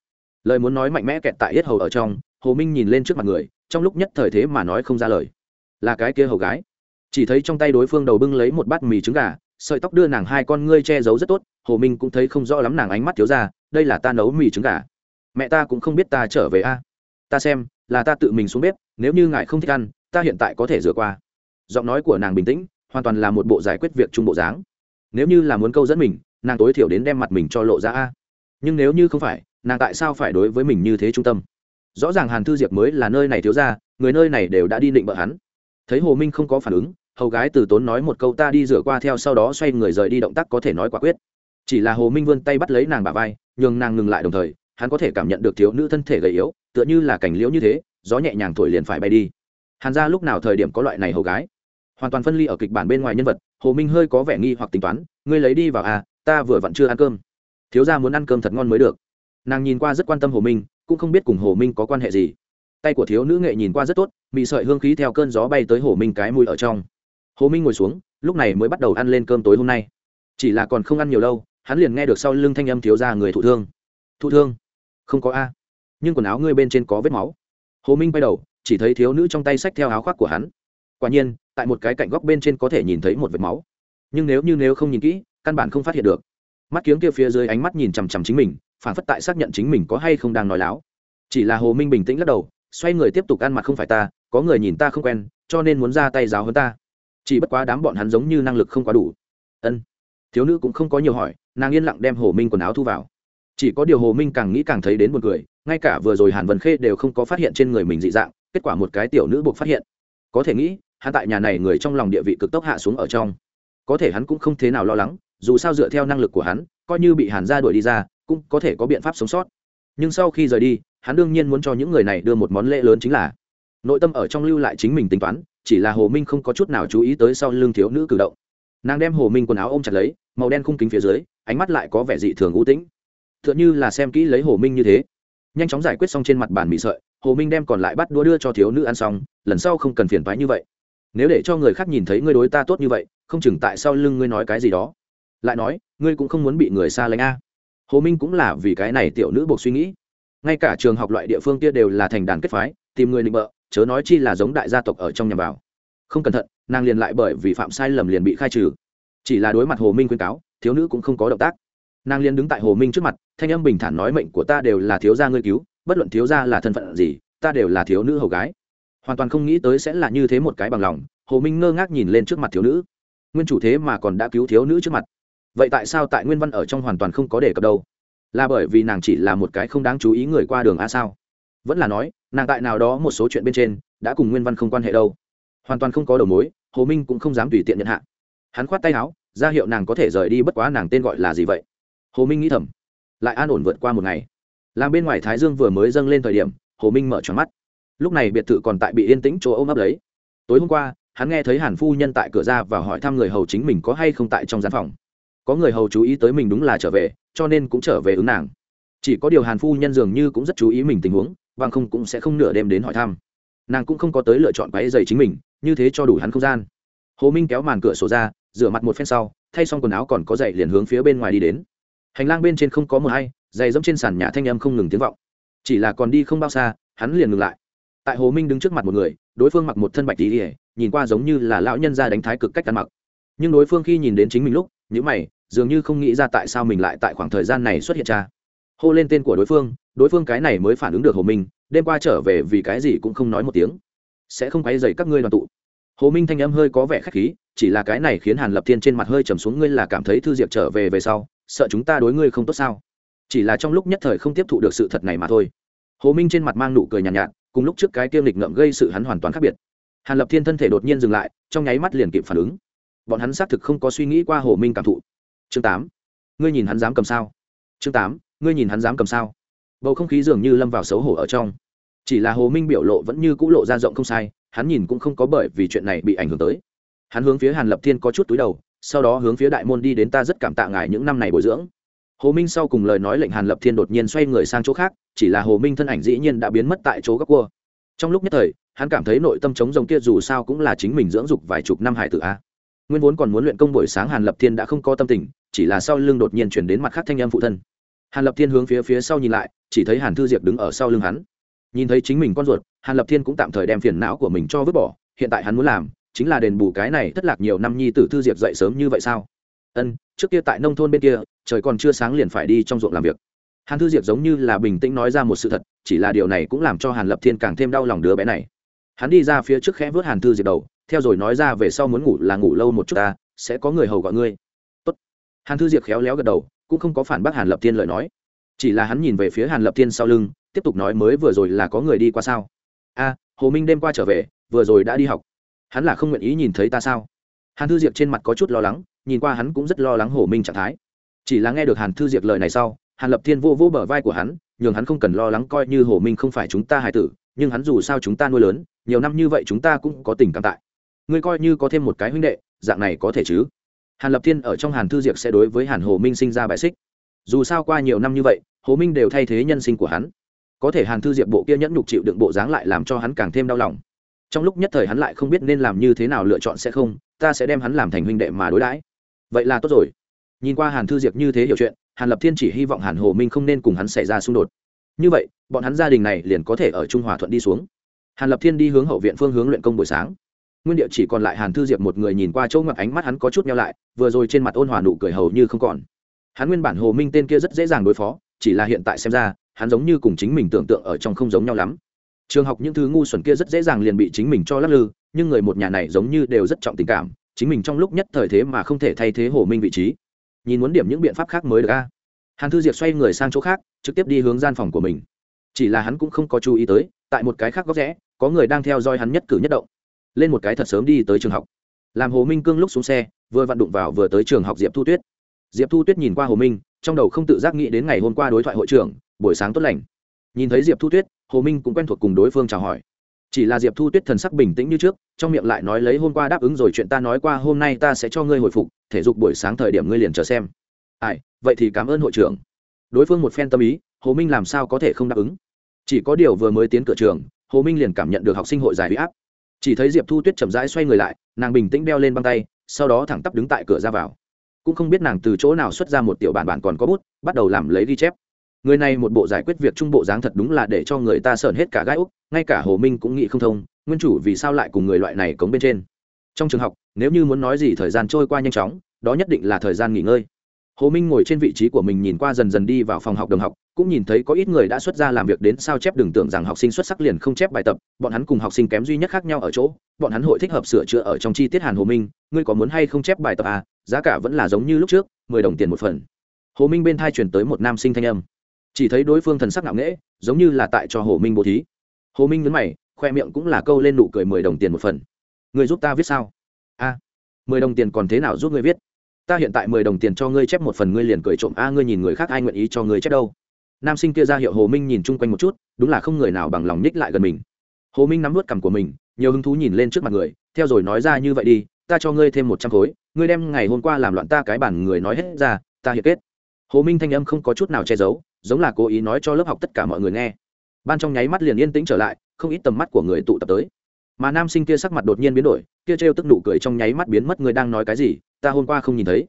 Speaker 1: Lời muốn nói mạnh mẽ kẹt tại hết hầu ở trong, hồ minh nhìn lên trước mặt người, trong lúc nhất thời thế mà nói không ra lời. Là cái kia hầu gái. Chỉ thấy trong tay đối phương đầu bưng lấy một bát mì trứng gà, sợi tóc đưa nàng hai con ngươi che giấu rất tốt, hồ minh cũng thấy không rõ lắm nàng ánh mắt thiếu ra, đây là ta nấu mì trứng gà. Mẹ ta cũng không biết ta trở về a. Ta xem là ta tự mình xuống bếp, nếu như ngài không thích ăn, ta hiện tại có thể rửa qua. Giọng nói của nàng bình tĩnh, hoàn toàn là một bộ giải quyết việc trung bộ dáng. Nếu như là muốn câu dẫn mình, nàng tối thiểu đến đem mặt mình cho lộ ra a. Nhưng nếu như không phải, nàng tại sao phải đối với mình như thế trung tâm? Rõ ràng hàn thư diệp mới là nơi này thiếu ra người nơi này đều đã đi định bợ hắn. Thấy hồ minh không có phản ứng, hầu gái từ tốn nói một câu ta đi rửa qua theo sau đó xoay người rời đi động tác có thể nói quả quyết. Chỉ là hồ minh vươn tay bắt lấy nàng bà vai, nhường nàng ngừng lại đồng thời hắn có thể cảm nhận được thiếu nữ thân thể gầy yếu, tựa như là cảnh liễu như thế, gió nhẹ nhàng thổi liền phải bay đi. Hàn ra lúc nào thời điểm có loại này hầu gái? Hoàn toàn phân ly ở kịch bản bên ngoài nhân vật, hồ minh hơi có vẻ nghi hoặc tính toán, ngươi lấy đi vào à ta vừa vặn chưa ăn cơm. Thiếu ra muốn ăn cơm thật ngon mới được. Nàng nhìn qua rất quan tâm hồ minh, cũng không biết cùng hồ minh có quan hệ gì. Tay của thiếu nữ nghệ nhìn qua rất tốt bị sợi hương khí theo cơn gió bay tới hồ minh cái mùi ở trong. Hồ minh ngồi xuống, lúc này mới bắt đầu ăn lên cơm tối hôm nay. Chỉ là còn không ăn nhiều lâu, hắn liền nghe được sau lưng thanh âm thiếu ra người thụ thương. Thụ thương? Không có a. Nhưng quần áo ngươi bên trên có vết máu. Hồ minh bay đầu, chỉ thấy thiếu nữ trong tay xách theo áo khoác của hắn. Quả nhiên, tại một cái cạnh góc bên trên có thể nhìn thấy một vệt máu. Nhưng nếu như nếu không nhìn kỹ, căn bản không phát hiện được. Mắt kiếng kia phía dưới ánh mắt nhìn chằm chằm chính mình, phản phất tại xác nhận chính mình có hay không đang nói láo. Chỉ là hồ minh bình tĩnh lắc đầu, xoay người tiếp tục ăn mặc không phải ta, có người nhìn ta không quen, cho nên muốn ra tay giáo hơn ta. Chỉ bất quá đám bọn hắn giống như năng lực không quá đủ. Ân. Thiếu nữ cũng không có nhiều hỏi, nàng yên lặng đem hồ minh quần áo thu vào chỉ có điều hồ minh càng nghĩ càng thấy đến một người ngay cả vừa rồi hàn vân khê đều không có phát hiện trên người mình dị dạng, kết quả một cái tiểu nữ buộc phát hiện. Có thể nghĩ, hắn tại nhà này người trong lòng địa vị cực tốc hạ xuống ở trong. Có thể hắn cũng không thế nào lo lắng, dù sao dựa theo năng lực của hắn, coi như bị hàn ra đuổi đi ra, cũng có thể có biện pháp sống sót. Nhưng sau khi rời đi, hắn đương nhiên muốn cho những người này đưa một món lễ lớn chính là nội tâm ở trong lưu lại chính mình tính toán, chỉ là hồ minh không có chút nào chú ý tới sau lưng thiếu nữ cử động. Nàng đem hồ minh quần áo ôm chặt lấy, màu đen khung kính phía dưới, ánh mắt lại có vẻ dị thường u tĩnh tựa như là xem kỹ lấy hồ minh như thế. Nhanh chóng giải quyết xong trên mặt bàn mị sợi, hồ minh đem còn lại bắt đũa đưa cho thiếu nữ ăn xong, lần sau không cần phiền thoái như vậy. Nếu để cho người khác nhìn thấy ngươi đối ta tốt như vậy, không chừng tại sau lưng ngươi nói cái gì đó. Lại nói, ngươi cũng không muốn bị người xa lánh a. Hồ minh cũng là vì cái này tiểu nữ buộc suy nghĩ. Ngay cả trường học loại địa phương kia đều là thành đàn kết phái, tìm người định bợ, chớ nói chi là giống đại gia tộc ở trong nhà vào. Không cẩn thận, nàng liền lại bởi vì phạm sai lầm liền bị khai trừ. Chỉ là đối mặt hồ minh khuyên cáo, thiếu nữ cũng không có động tác nàng liền đứng tại hồ minh trước mặt, thanh âm bình thản nói mệnh của ta đều là thiếu gia ngươi cứu, bất luận thiếu gia là thân phận gì, ta đều là thiếu nữ hầu gái. Hoàn toàn không nghĩ tới sẽ là như thế một cái bằng lòng, hồ minh ngơ ngác nhìn lên trước mặt thiếu nữ. Nguyên chủ thế mà còn đã cứu thiếu nữ trước mặt. Vậy tại sao tại nguyên văn ở trong hoàn toàn không có đề cập đâu? Là bởi vì nàng chỉ là một cái không đáng chú ý người qua đường a sao? Vẫn là nói, nàng tại nào đó một số chuyện bên trên, đã cùng nguyên văn không quan hệ đâu. Hoàn toàn không có đầu mối, hồ minh cũng không dám tùy tiện nhận hạ. Hắn khoát tay áo, ra hiệu nàng có thể rời đi, bất quá nàng tên gọi là gì vậy? Hồ minh nghĩ thầm, lại an ổn vượt qua một ngày. Làm bên ngoài thái dương vừa mới dâng lên thời điểm, hồ minh mở tròn mắt. Lúc này biệt thự còn tại bị yên tĩnh chỗ ôm ấp lấy. Tối hôm qua, hắn nghe thấy hàn phu nhân tại cửa ra và hỏi thăm người hầu chính mình có hay không tại trong gian phòng. Có người hầu chú ý tới mình đúng là trở về, cho nên cũng trở về ứng nàng. Chỉ có điều hàn phu nhân dường như cũng rất chú ý mình tình huống, bằng không cũng sẽ không nửa đêm đến hỏi thăm. Nàng cũng không có tới lựa chọn váy dày chính mình, như thế cho đủ hắn không gian. Hồ minh kéo màn cửa sổ ra, rửa mặt một phen sau, thay xong quần áo còn có dậy liền hướng phía bên ngoài đi đến hành lang bên trên không có mờ hay giày dẫm trên sàn nhà thanh âm không ngừng tiếng vọng. Chỉ là còn đi không bao xa, hắn liền ngừng lại. Tại hồ minh đứng trước mặt một người, đối phương mặc một thân bạch tí ỉa nhìn qua giống như là lão nhân ra đánh thái cực cách ăn mặc. Nhưng đối phương khi nhìn đến chính mình lúc nhữ mày, dường như không nghĩ ra tại sao mình lại tại khoảng thời gian này xuất hiện cha. Hô lên tên của đối phương đối phương cái này mới phản ứng được hồ minh, đêm qua trở về vì cái gì cũng không nói một tiếng. Sẽ không quay dày các ngươi đoàn tụ. Hồ minh thanh âm hơi có vẻ k h á c h khí, chỉ là cái này khiến hàn lập thiên trên mặt hơi trầm xuống, ngươi là cảm thấy thư diệp trở về về sau sợ chúng ta đối ngươi không tốt sao? Chỉ là trong lúc nhất thời không tiếp thụ được sự thật này mà thôi. Hồ minh trên mặt mang nụ cười nhàn nhạt, nhạt cùng lúc trước cái kiêm lịch ngậm gây sự hắn hoàn toàn khác biệt. Hàn lập thiên thân thể đột nhiên dừng lại trong nháy mắt liền kịp phản ứng. Bọn hắn xác thực không có suy nghĩ qua hồ minh cảm thụ. Chương tám ngươi nhìn hắn dám cầm sao? Chương tám ngươi nhìn hắn dám cầm sao? Bầu không khí dường như lâm vào xấu hổ ở trong. Chỉ là hồ minh biểu lộ vẫn như cũ lộ ra rộng không sai hắn nhìn cũng không có bởi vì chuyện này bị ảnh hưởng tới. Hắn hướng phía hàn lập thiên có chút túi đầu sau đó hướng phía đại môn đi đến ta rất cảm tạ ngài những năm này bồi dưỡng. Hồ minh sau cùng lời nói lệnh hàn lập thiên đột nhiên xoay người sang chỗ khác, chỉ là hồ minh thân ảnh dĩ nhiên đã biến mất tại chỗ góc cua. Trong lúc nhất thời, hắn cảm thấy nội tâm chống rồng kia dù sao cũng là chính mình dưỡng dục vài chục năm hải tử a. À. Nguyên vốn còn muốn luyện công buổi sáng, hàn lập thiên đã không có tâm tình, chỉ là sau lưng đột nhiên chuyển đến mặt khác thanh âm phụ thân. Hàn lập thiên hướng phía phía sau nhìn lại, chỉ thấy hàn thư diệp đứng ở sau lưng hắn. Nhìn thấy chính mình con ruột, hàn lập thiên cũng tạm thời đem phiền não của mình cho vứt bỏ, hiện tại hắn muốn làm chính là đền bù cái này thất lạc nhiều năm nhi tử thư diệp dậy sớm như vậy sao? Ân, trước kia tại nông thôn bên kia, trời còn chưa sáng liền phải đi trong ruộng làm việc. Hàn thư diệp giống như là bình tĩnh nói ra một sự thật, chỉ là điều này cũng làm cho hàn lập thiên càng thêm đau lòng đứa bé này. Hắn đi ra phía trước khẽ vớt hàn thư diệp đầu, theo rồi nói ra về sau muốn ngủ là ngủ lâu một chút ta, sẽ có người hầu gọi ngươi. Tốt. hàn thư diệp khéo léo gật đầu, cũng không có phản bác hàn lập thiên lời nói. Chỉ là hắn nhìn về phía hàn lập thiên sau lưng, tiếp tục nói mới vừa rồi là có người đi qua sao? A, hồ minh đêm qua trở về, vừa rồi đã đi học hắn là không nguyện ý nhìn thấy ta sao? Hàn thư diệp trên mặt có chút lo lắng, nhìn qua hắn cũng rất lo lắng hồ minh trạng thái. Chỉ là nghe được hàn thư diệp lời này sau, hàn lập thiên vô vô bờ vai của hắn, nhường hắn không cần lo lắng coi như hồ minh không phải chúng ta hài tử, nhưng hắn dù sao chúng ta nuôi lớn, nhiều năm như vậy chúng ta cũng có tình cảm tại. Ngươi coi như có thêm một cái huynh đệ, dạng này có thể chứ? Hàn lập thiên ở trong hàn thư diệp sẽ đối với hàn hồ minh sinh ra bài xích. Dù sao qua nhiều năm như vậy hồ minh đều thay thế nhân sinh của hắn. Có thể hàn thư diệp bộ kia nhẫn nhục chịu đựng bộ dáng lại làm cho hắn càng thêm đau lòng trong lúc nhất thời hắn lại không biết nên làm như thế nào lựa chọn sẽ không, ta sẽ đem hắn làm thành huynh đệ mà đối đãi. Vậy là tốt rồi. Nhìn qua hàn thư diệp như thế hiểu chuyện, hàn lập thiên chỉ hy vọng hàn hồ minh không nên cùng hắn xảy ra xung đột. Như vậy, bọn hắn gia đình này liền có thể ở trung hòa thuận đi xuống. Hàn lập thiên đi hướng hậu viện phương hướng luyện công buổi sáng. Nguyên địa chỉ còn lại hàn thư diệp một người nhìn qua chỗ ngập ánh mắt hắn có chút nhau lại, vừa rồi trên mặt ôn hòa nụ cười hầu như không còn. Hắn nguyên bản hồ minh tên kia rất dễ dàng đối phó, chỉ là hiện tại xem ra, hắn giống như cùng chính mình tưởng tượng ở trong không giống nhau lắm trường học những thứ ngu xuẩn kia rất dễ dàng liền bị chính mình cho lắc lư, nhưng người một nhà này giống như đều rất trọng tình cảm, chính mình trong lúc nhất thời thế mà không thể thay thế hồ minh vị trí. Nhìn muốn điểm những biện pháp khác mới được a. Hàn thư diệp xoay người sang chỗ khác, trực tiếp đi hướng gian phòng của mình. Chỉ là hắn cũng không có chú ý tới, tại một cái khác góc rẽ, có người đang theo dõi hắn nhất cử nhất động. Lên một cái thật sớm đi tới trường học. Làm hồ minh cương lúc xuống xe, vừa vặn đụng vào vừa tới trường học diệp thu tuyết. Diệp thu tuyết nhìn qua hồ minh, trong đầu không tự giác nghĩ đến ngày hôm qua đối thoại hội trưởng, buổi sáng tốt lành. Nhìn thấy diệp thu tuyết hồ minh cũng quen thuộc cùng đối phương chào hỏi. Chỉ là diệp thu tuyết thần sắc bình tĩnh như trước, trong miệng lại nói lấy hôm qua đáp ứng rồi chuyện ta nói qua, hôm nay ta sẽ cho ngươi hồi phục, thể dục buổi sáng thời điểm ngươi liền chờ xem. Ai, vậy thì cảm ơn hội trưởng. Đối phương một phen tâm ý, hồ minh làm sao có thể không đáp ứng? Chỉ có điều vừa mới tiến cửa trường, hồ minh liền cảm nhận được học sinh hội giải huy áp. Chỉ thấy diệp thu tuyết chậm rãi xoay người lại, nàng bình tĩnh đeo lên băng tay, sau đó thẳng tắp đứng tại cửa ra vào. Cũng không biết nàng từ chỗ nào xuất ra một tiểu bản bản còn có bút, bắt đầu làm lấy ghi chép người này một bộ giải quyết việc trung bộ dáng thật đúng là để cho người ta sợn hết cả gai úc, ngay cả hồ minh cũng nghĩ không thông, nguyên chủ vì sao lại cùng người loại này cống bên trên. Trong trường học, nếu như muốn nói gì thời gian trôi qua nhanh chóng, đó nhất định là thời gian nghỉ ngơi. Hồ minh ngồi trên vị trí của mình nhìn qua dần dần đi vào phòng học đồng học, cũng nhìn thấy có ít người đã xuất ra làm việc đến sao chép đừng tưởng rằng học sinh xuất sắc liền không chép bài tập, bọn hắn cùng học sinh kém duy nhất khác nhau ở chỗ, bọn hắn hội thích hợp sửa chữa ở trong chi tiết hàn hồ minh, ngươi có muốn hay không chép bài tập à giá cả vẫn là giống như lúc trước, mười đồng tiền một phần. Hồ minh bên thai chuyển tới một nam sinh thanh âm chỉ thấy đối phương thần sắc ngạo nghễ, giống như là tại cho hồ minh bố thí. Hồ minh nhấn mày, khoe miệng cũng là câu lên nụ cười mười đồng tiền một phần. Người giúp ta viết sao? A, mười đồng tiền còn thế nào giúp ngươi viết? Ta hiện tại mười đồng tiền cho ngươi chép một phần, ngươi liền cười trộm. A, ngươi nhìn người khác ai nguyện ý cho ngươi chép đâu? Nam sinh kia ra hiệu hồ minh nhìn chung quanh một chút, đúng là không người nào bằng lòng nhích lại gần mình. Hồ minh nắm vớt cằm của mình, nhiều hứng thú nhìn lên trước mặt người, theo rồi nói ra như vậy đi, ta cho ngươi thêm một trăm khối, ngươi đem ngày hôm qua làm loạn ta cái bản người nói hết ra, ta hiệp kết hồ minh thanh âm không có chút nào che giấu, giống là cố ý nói cho lớp học tất cả mọi người nghe. Ban trong nháy mắt liền yên tĩnh trở lại, không ít tầm mắt của người tụ tập tới. Mà nam sinh kia sắc mặt đột nhiên biến đổi, kia trêu tức nụ cười trong nháy mắt biến mất, người đang nói cái gì, ta hôm qua không nhìn thấy.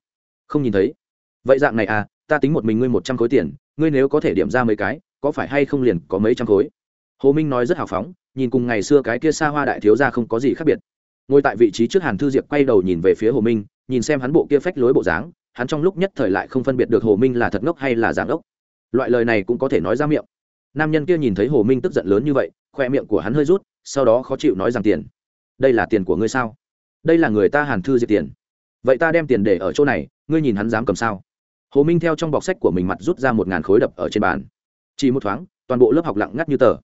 Speaker 1: Không nhìn thấy? Vậy dạng này à ta tính một mình ngươi một trăm khối tiền, ngươi nếu có thể điểm ra mấy cái, có phải hay không liền có mấy trăm khối? Hồ minh nói rất hào phóng, nhìn cùng ngày xưa cái kia xa hoa đại thiếu ra không có gì khác biệt. Ngồi tại vị trí trước hàn thư diệp quay đầu nhìn về phía hồ minh, nhìn xem hắn bộ kia phách lối bộ dáng hắn trong lúc nhất thời lại không phân biệt được hồ minh là thật ngốc hay là giảng ốc loại lời này cũng có thể nói ra miệng. Nam nhân kia nhìn thấy hồ minh tức giận lớn như vậy, khoe miệng của hắn hơi rút, sau đó khó chịu nói rằng tiền. Đây là tiền của ngươi sao? Đây là người ta hàn thư diệt tiền. Vậy ta đem tiền để ở chỗ này, ngươi nhìn hắn dám cầm sao? Hồ minh theo trong bọc sách của mình mặt rút ra một ngàn khối đập ở trên bàn. Chỉ một thoáng, toàn bộ lớp học lặng ngắt như tờ.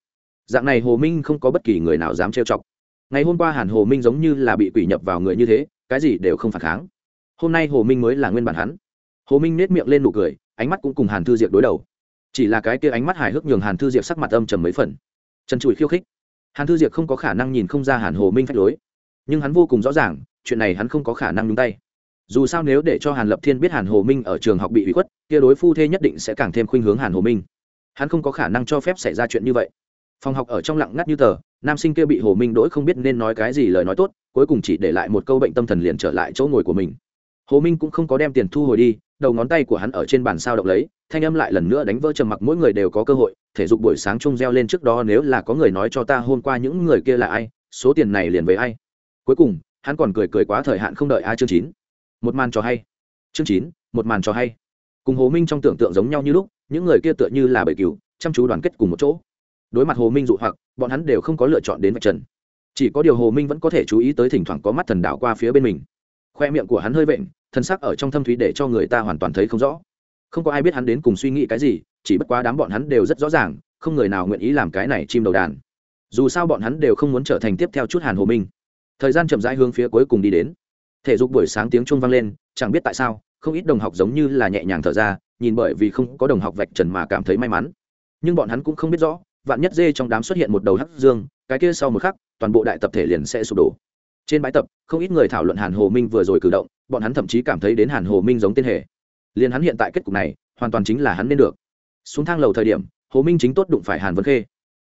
Speaker 1: Dạng này hồ minh không có bất kỳ người nào dám trêu chọc. Ngày hôm qua hàn hồ minh giống như là bị quỷ nhập vào người như thế, cái gì đều không phản kháng hôm nay hồ minh mới là nguyên bản hắn. Hồ minh nết miệng lên nụ cười, ánh mắt cũng cùng hàn thư diệp đối đầu. Chỉ là cái kia ánh mắt hài hước nhường hàn thư diệp sắc mặt âm trầm mấy phần. Trần trụi khiêu khích. Hàn thư diệp không có khả năng nhìn không ra hàn hồ minh phách lối. Nhưng hắn vô cùng rõ ràng, chuyện này hắn không có khả năng nhúng tay. Dù sao nếu để cho hàn lập thiên biết hàn hồ minh ở trường học bị hủy khuất, kia đối phu thê nhất định sẽ càng thêm khuynh hướng hàn hồ minh. Hắn không có khả năng cho phép xảy ra chuyện như vậy. Phòng học ở trong lặng ngắt như tờ, nam sinh kia bị hồ minh đỗi không biết nên nói cái gì lời nói tốt, cuối cùng chỉ để lại một câu bệnh tâm thần liền trở lại chỗ ngồi của mình hồ minh cũng không có đem tiền thu hồi đi, đầu ngón tay của hắn ở trên bàn sao động lấy, thanh âm lại lần nữa đánh vỡ trầm mặc, mỗi người đều có cơ hội, thể dục buổi sáng chung reo lên trước đó nếu là có người nói cho ta hôm qua những người kia là ai, số tiền này liền với ai. Cuối cùng, hắn còn cười cười quá thời hạn không đợi A chương chín. Một màn cho hay. Chương chín, một màn cho hay. Cùng hồ minh trong tưởng tượng giống nhau như lúc, những người kia tựa như là bầy cừu, chăm chú đoàn kết cùng một chỗ. Đối mặt hồ minh dụ hoặc, bọn hắn đều không có lựa chọn đến vạch trần. Chỉ có điều hồ minh vẫn có thể chú ý tới thỉnh thoảng có mắt thần đạo qua phía bên mình khoe miệng của hắn hơi vện, thân sắc ở trong thâm thúy để cho người ta hoàn toàn thấy không rõ. Không có ai biết hắn đến cùng suy nghĩ cái gì, chỉ bất quá đám bọn hắn đều rất rõ ràng, không người nào nguyện ý làm cái này chim đầu đàn. Dù sao bọn hắn đều không muốn trở thành tiếp theo chút hàn hồ minh. Thời gian chậm rãi hướng phía cuối cùng đi đến. Thể dục buổi sáng tiếng chuông vang lên, chẳng biết tại sao, không ít đồng học giống như là nhẹ nhàng thở ra, nhìn bởi vì không có đồng học vạch trần mà cảm thấy may mắn. Nhưng bọn hắn cũng không biết rõ, vạn nhất dê trong đám xuất hiện một đầu hắc dương, cái kia sau một khắc, toàn bộ đại tập thể liền sẽ sụp đổ trên bãi tập, không ít người thảo luận hàn hồ minh vừa rồi cử động, bọn hắn thậm chí cảm thấy đến hàn hồ minh giống tên hề. Liền hắn hiện tại kết cục này, hoàn toàn chính là hắn nên được. Xuống thang lầu thời điểm, hồ minh chính tốt đụng phải hàn vân khê.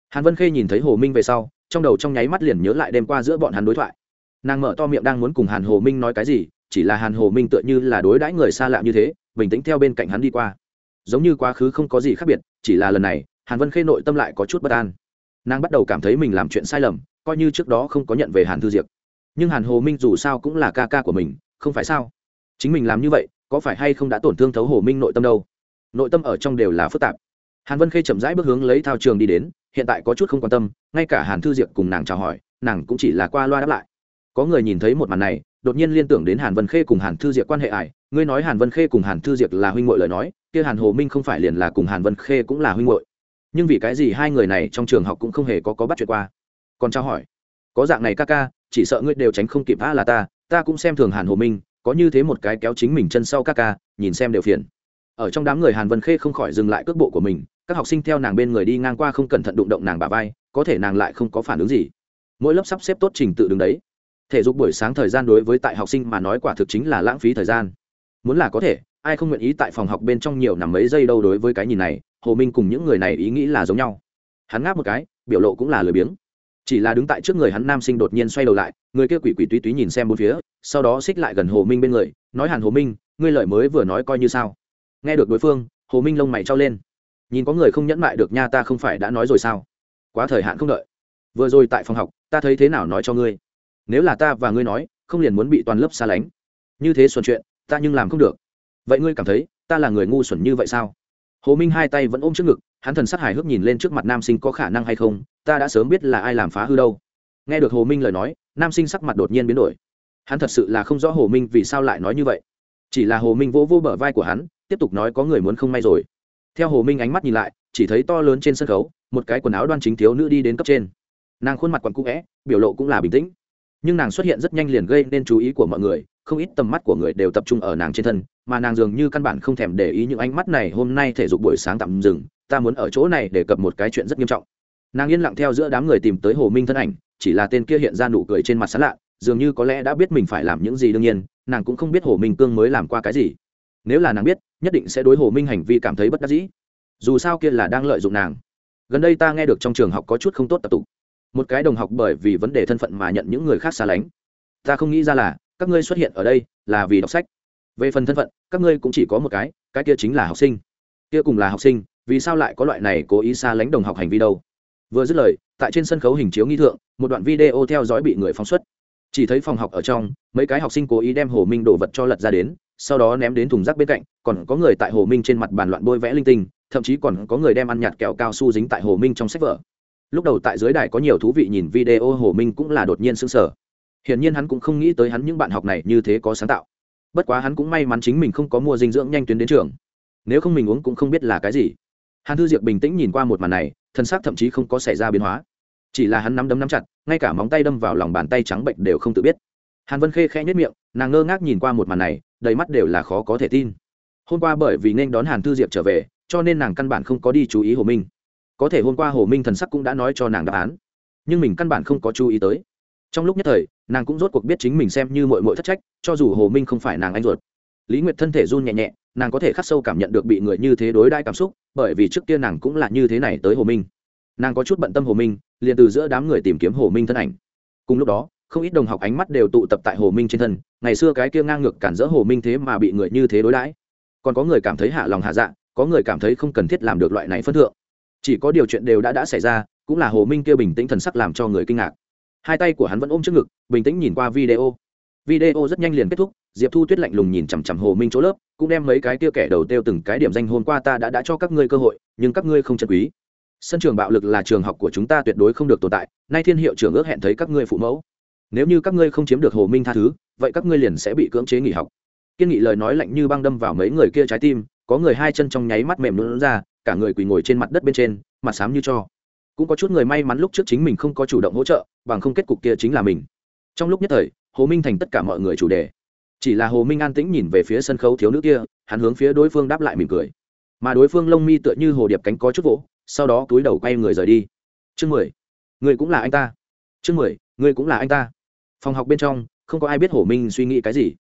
Speaker 1: Hàn vân khê nhìn thấy hồ minh về sau, trong đầu trong nháy mắt liền nhớ lại đêm qua giữa bọn hắn đối thoại. Nàng mở to miệng đang muốn cùng hàn hồ minh nói cái gì, chỉ là hàn hồ minh tựa như là đối đãi người xa lạ như thế, bình tĩnh theo bên cạnh hắn đi qua. Giống như quá khứ không có gì khác biệt, chỉ là lần này, hàn vân khê nội tâm lại có chút bất an. Nàng bắt đầu cảm thấy mình làm chuyện sai lầm, coi như trước đó không có nhận về hàn thư diệp nhưng hàn hồ minh dù sao cũng là ca ca của mình, không phải sao? Chính mình làm như vậy, có phải hay không đã tổn thương thấu hồ minh nội tâm đâu? Nội tâm ở trong đều là phức tạp. Hàn vân khê chậm rãi bước hướng lấy thao trường đi đến, hiện tại có chút không quan tâm, ngay cả hàn thư diệp cùng nàng chào hỏi, nàng cũng chỉ là qua loa đáp lại. Có người nhìn thấy một màn này, đột nhiên liên tưởng đến hàn vân khê cùng hàn thư diệp quan hệ ải. Ngươi nói hàn vân khê cùng hàn thư diệp là huynh m lời nói, kia hàn hồ minh không phải liền là cùng hàn vân khê cũng là huynh m nhưng vì cái gì hai người này trong trường học cũng không hề có có bắt chuyện qua? Còn trao hỏi. Có dạng này ca ca chỉ sợ ngươi đều tránh không kịp, a là ta ta cũng xem thường hàn hồ minh, có như thế một cái kéo chính mình chân sau ca ca, nhìn xem đều phiền. Ở trong đám người hàn vân khê không khỏi dừng lại cước bộ của mình, các học sinh theo nàng bên người đi ngang qua không cẩn thận đụng động nàng bà vai, có thể nàng lại không có phản ứng gì. Mỗi lớp sắp xếp tốt trình tự đứng đấy. Thể dục buổi sáng thời gian đối với tại học sinh mà nói quả thực chính là lãng phí thời gian. Muốn là có thể, ai không nguyện ý tại phòng học bên trong nhiều nằm mấy giây đâu đối với cái nhìn này, hồ minh cùng những người này ý nghĩ là giống nhau. Hắn ngáp một cái, biểu lộ cũng là lười biếng chỉ là đứng tại trước người hắn nam sinh đột nhiên xoay đầu lại, người kia quỷ quỷ túy túy nhìn xem bốn phía, sau đó xích lại gần hồ minh bên người, nói hàn hồ minh, ngươi lời mới vừa nói coi như sao? Nghe được đối phương, hồ minh lông mày trao lên. Nhìn có người không nhẫn mại được nha ta không phải đã nói rồi sao? Quá thời hạn không đợi. Vừa rồi tại phòng học, ta thấy thế nào nói cho ngươi? Nếu là ta và ngươi nói, không liền muốn bị toàn lớp xa lánh? Như thế xuẩn chuyện, ta nhưng làm không được. Vậy ngươi cảm thấy, ta là người ngu xuẩn như vậy sao? Hồ minh hai tay vẫn ôm trước ngực hắn thần sắc hài hước nhìn lên trước mặt nam sinh có khả năng hay không, ta đã sớm biết là ai làm phá hư đâu. Nghe được hồ minh lời nói, nam sinh sắc mặt đột nhiên biến đổi. Hắn thật sự là không rõ hồ minh vì sao lại nói như vậy. Chỉ là hồ minh vỗ vô bờ vai của hắn, tiếp tục nói có người muốn không may rồi. Theo hồ minh ánh mắt nhìn lại, chỉ thấy to lớn trên sân khấu, một cái quần áo đoan chính thiếu nữ đi đến cấp trên. Nàng khuôn mặt quặn cũ vẽ, biểu lộ cũng là bình tĩnh. Nhưng nàng xuất hiện rất nhanh liền gây nên chú ý của mọi người, không ít tầm mắt của người đều tập trung ở nàng trên thân, mà nàng dường như căn bản không thèm để ý những ánh mắt này hôm nay thể dục buổi sáng tạm dừng ta muốn ở chỗ này để cập một cái chuyện rất nghiêm trọng. Nàng yên lặng theo giữa đám người tìm tới hồ minh thân ảnh, chỉ là tên kia hiện ra nụ cười trên mặt sán lạ, dường như có lẽ đã biết mình phải làm những gì đương nhiên, nàng cũng không biết hồ minh cương mới làm qua cái gì. Nếu là nàng biết, nhất định sẽ đối hồ minh hành vi cảm thấy bất đắc dĩ. Dù sao kia là đang lợi dụng nàng. Gần đây ta nghe được trong trường học có chút không tốt tập tục. Một cái đồng học bởi vì vấn đề thân phận mà nhận những người khác xa lánh. Ta không nghĩ ra là, các ngươi xuất hiện ở đây là vì đọc sách. Về phần thân phận, các ngươi cũng chỉ có một cái cái kia chính là học sinh. Kia cùng là học sinh vì sao lại có loại này cố ý xa lánh đồng học hành vi đâu? Vừa dứt lời, tại trên sân khấu hình chiếu nghi thượng, một đoạn video theo dõi bị người phóng xuất. Chỉ thấy phòng học ở trong, mấy cái học sinh cố ý đem hồ minh đổ vật cho lật ra đến, sau đó ném đến thùng rác bên cạnh, còn có người tại hồ minh trên mặt bàn loạn bôi vẽ linh tinh, thậm chí còn có người đem ăn nhạt kẹo cao su dính tại hồ minh trong sách vở. Lúc đầu tại dưới đài có nhiều thú vị nhìn video, hồ minh cũng là đột nhiên sững sờ. Hiển nhiên hắn cũng không nghĩ tới hắn những bạn học này như thế có sáng tạo. Bất quá hắn cũng may mắn chính mình không có mua dinh dưỡng nhanh tuyến đến trường. Nếu không mình uống cũng không biết là cái gì hàn thư diệp bình tĩnh nhìn qua một màn này, thân xác thậm chí không có xảy ra biến hóa. Chỉ là hắn nắm đấm nắm chặt, ngay cả móng tay đâm vào lòng bàn tay trắng bệnh đều không tự biết. Hàn vân khê khẽ nhất miệng, nàng ngơ ngác nhìn qua một màn này, đầy mắt đều là khó có thể tin. Hôm qua bởi vì nên đón hàn thư diệp trở về, cho nên nàng căn bản không có đi chú ý hồ minh. Có thể hôm qua hồ minh thần sắc cũng đã nói cho nàng đáp án, nhưng mình căn bản không có chú ý tới. Trong lúc nhất thời, nàng cũng rốt cuộc biết chính mình xem như mội mội thất trách, cho dù hồ minh không phải nàng anh ruột lý nguyệt thân thể run nhẹ nhẹ, nàng có thể khắc sâu cảm nhận được bị người như thế đối đãi cảm xúc, bởi vì trước kia nàng cũng là như thế này tới hồ minh. Nàng có chút bận tâm hồ minh, liền từ giữa đám người tìm kiếm hồ minh thân ảnh. Cùng lúc đó, không ít đồng học ánh mắt đều tụ tập tại hồ minh trên thân, ngày xưa cái kia ngang ngược cản rỡ hồ minh thế mà bị người như thế đối đãi. Còn có người cảm thấy hạ lòng hạ dạ có người cảm thấy không cần thiết làm được loại này phân thượng. Chỉ có điều chuyện đều đã đã xảy ra, cũng là hồ minh kia bình tĩnh thần sắc làm cho người kinh ngạc. Hai tay của hắn vẫn ôm trước ngực, bình tĩnh nhìn qua video video rất nhanh liền kết thúc, diệp thu tuyết lạnh lùng nhìn chằm chằm hồ minh chỗ lớp, cũng đem mấy cái kia kẻ đầu têu từng cái điểm danh hôm qua ta đã đã cho các ngươi cơ hội, nhưng các ngươi không chân quý. Sân trường bạo lực là trường học của chúng ta tuyệt đối không được tồn tại, nay thiên hiệu trưởng ước hẹn thấy các ngươi phụ mẫu. Nếu như các ngươi không chiếm được hồ minh tha thứ, vậy các ngươi liền sẽ bị cưỡng chế nghỉ học. Kiên nghị lời nói lạnh như băng đâm vào mấy người kia trái tim, có người hai chân trong nháy mắt mềm lún ra, cả người quỳ ngồi trên mặt đất bên trên, mặt xám như cho. Cũng có chút người may mắn lúc trước chính mình không có chủ động hỗ trợ, bằng không kết cục kia chính là mình. Trong lúc nhất thời hồ minh thành tất cả mọi người chủ đề. Chỉ là hồ minh an tĩnh nhìn về phía sân khấu thiếu nữ kia, hắn hướng phía đối phương đáp lại mỉm cười. Mà đối phương lông mi tựa như hồ điệp cánh có chút vỗ, sau đó túi đầu quay người rời đi. Chương mười. Người cũng là anh ta. Chương mười, người cũng là anh ta. Phòng học bên trong, không có ai biết hồ minh suy nghĩ cái gì.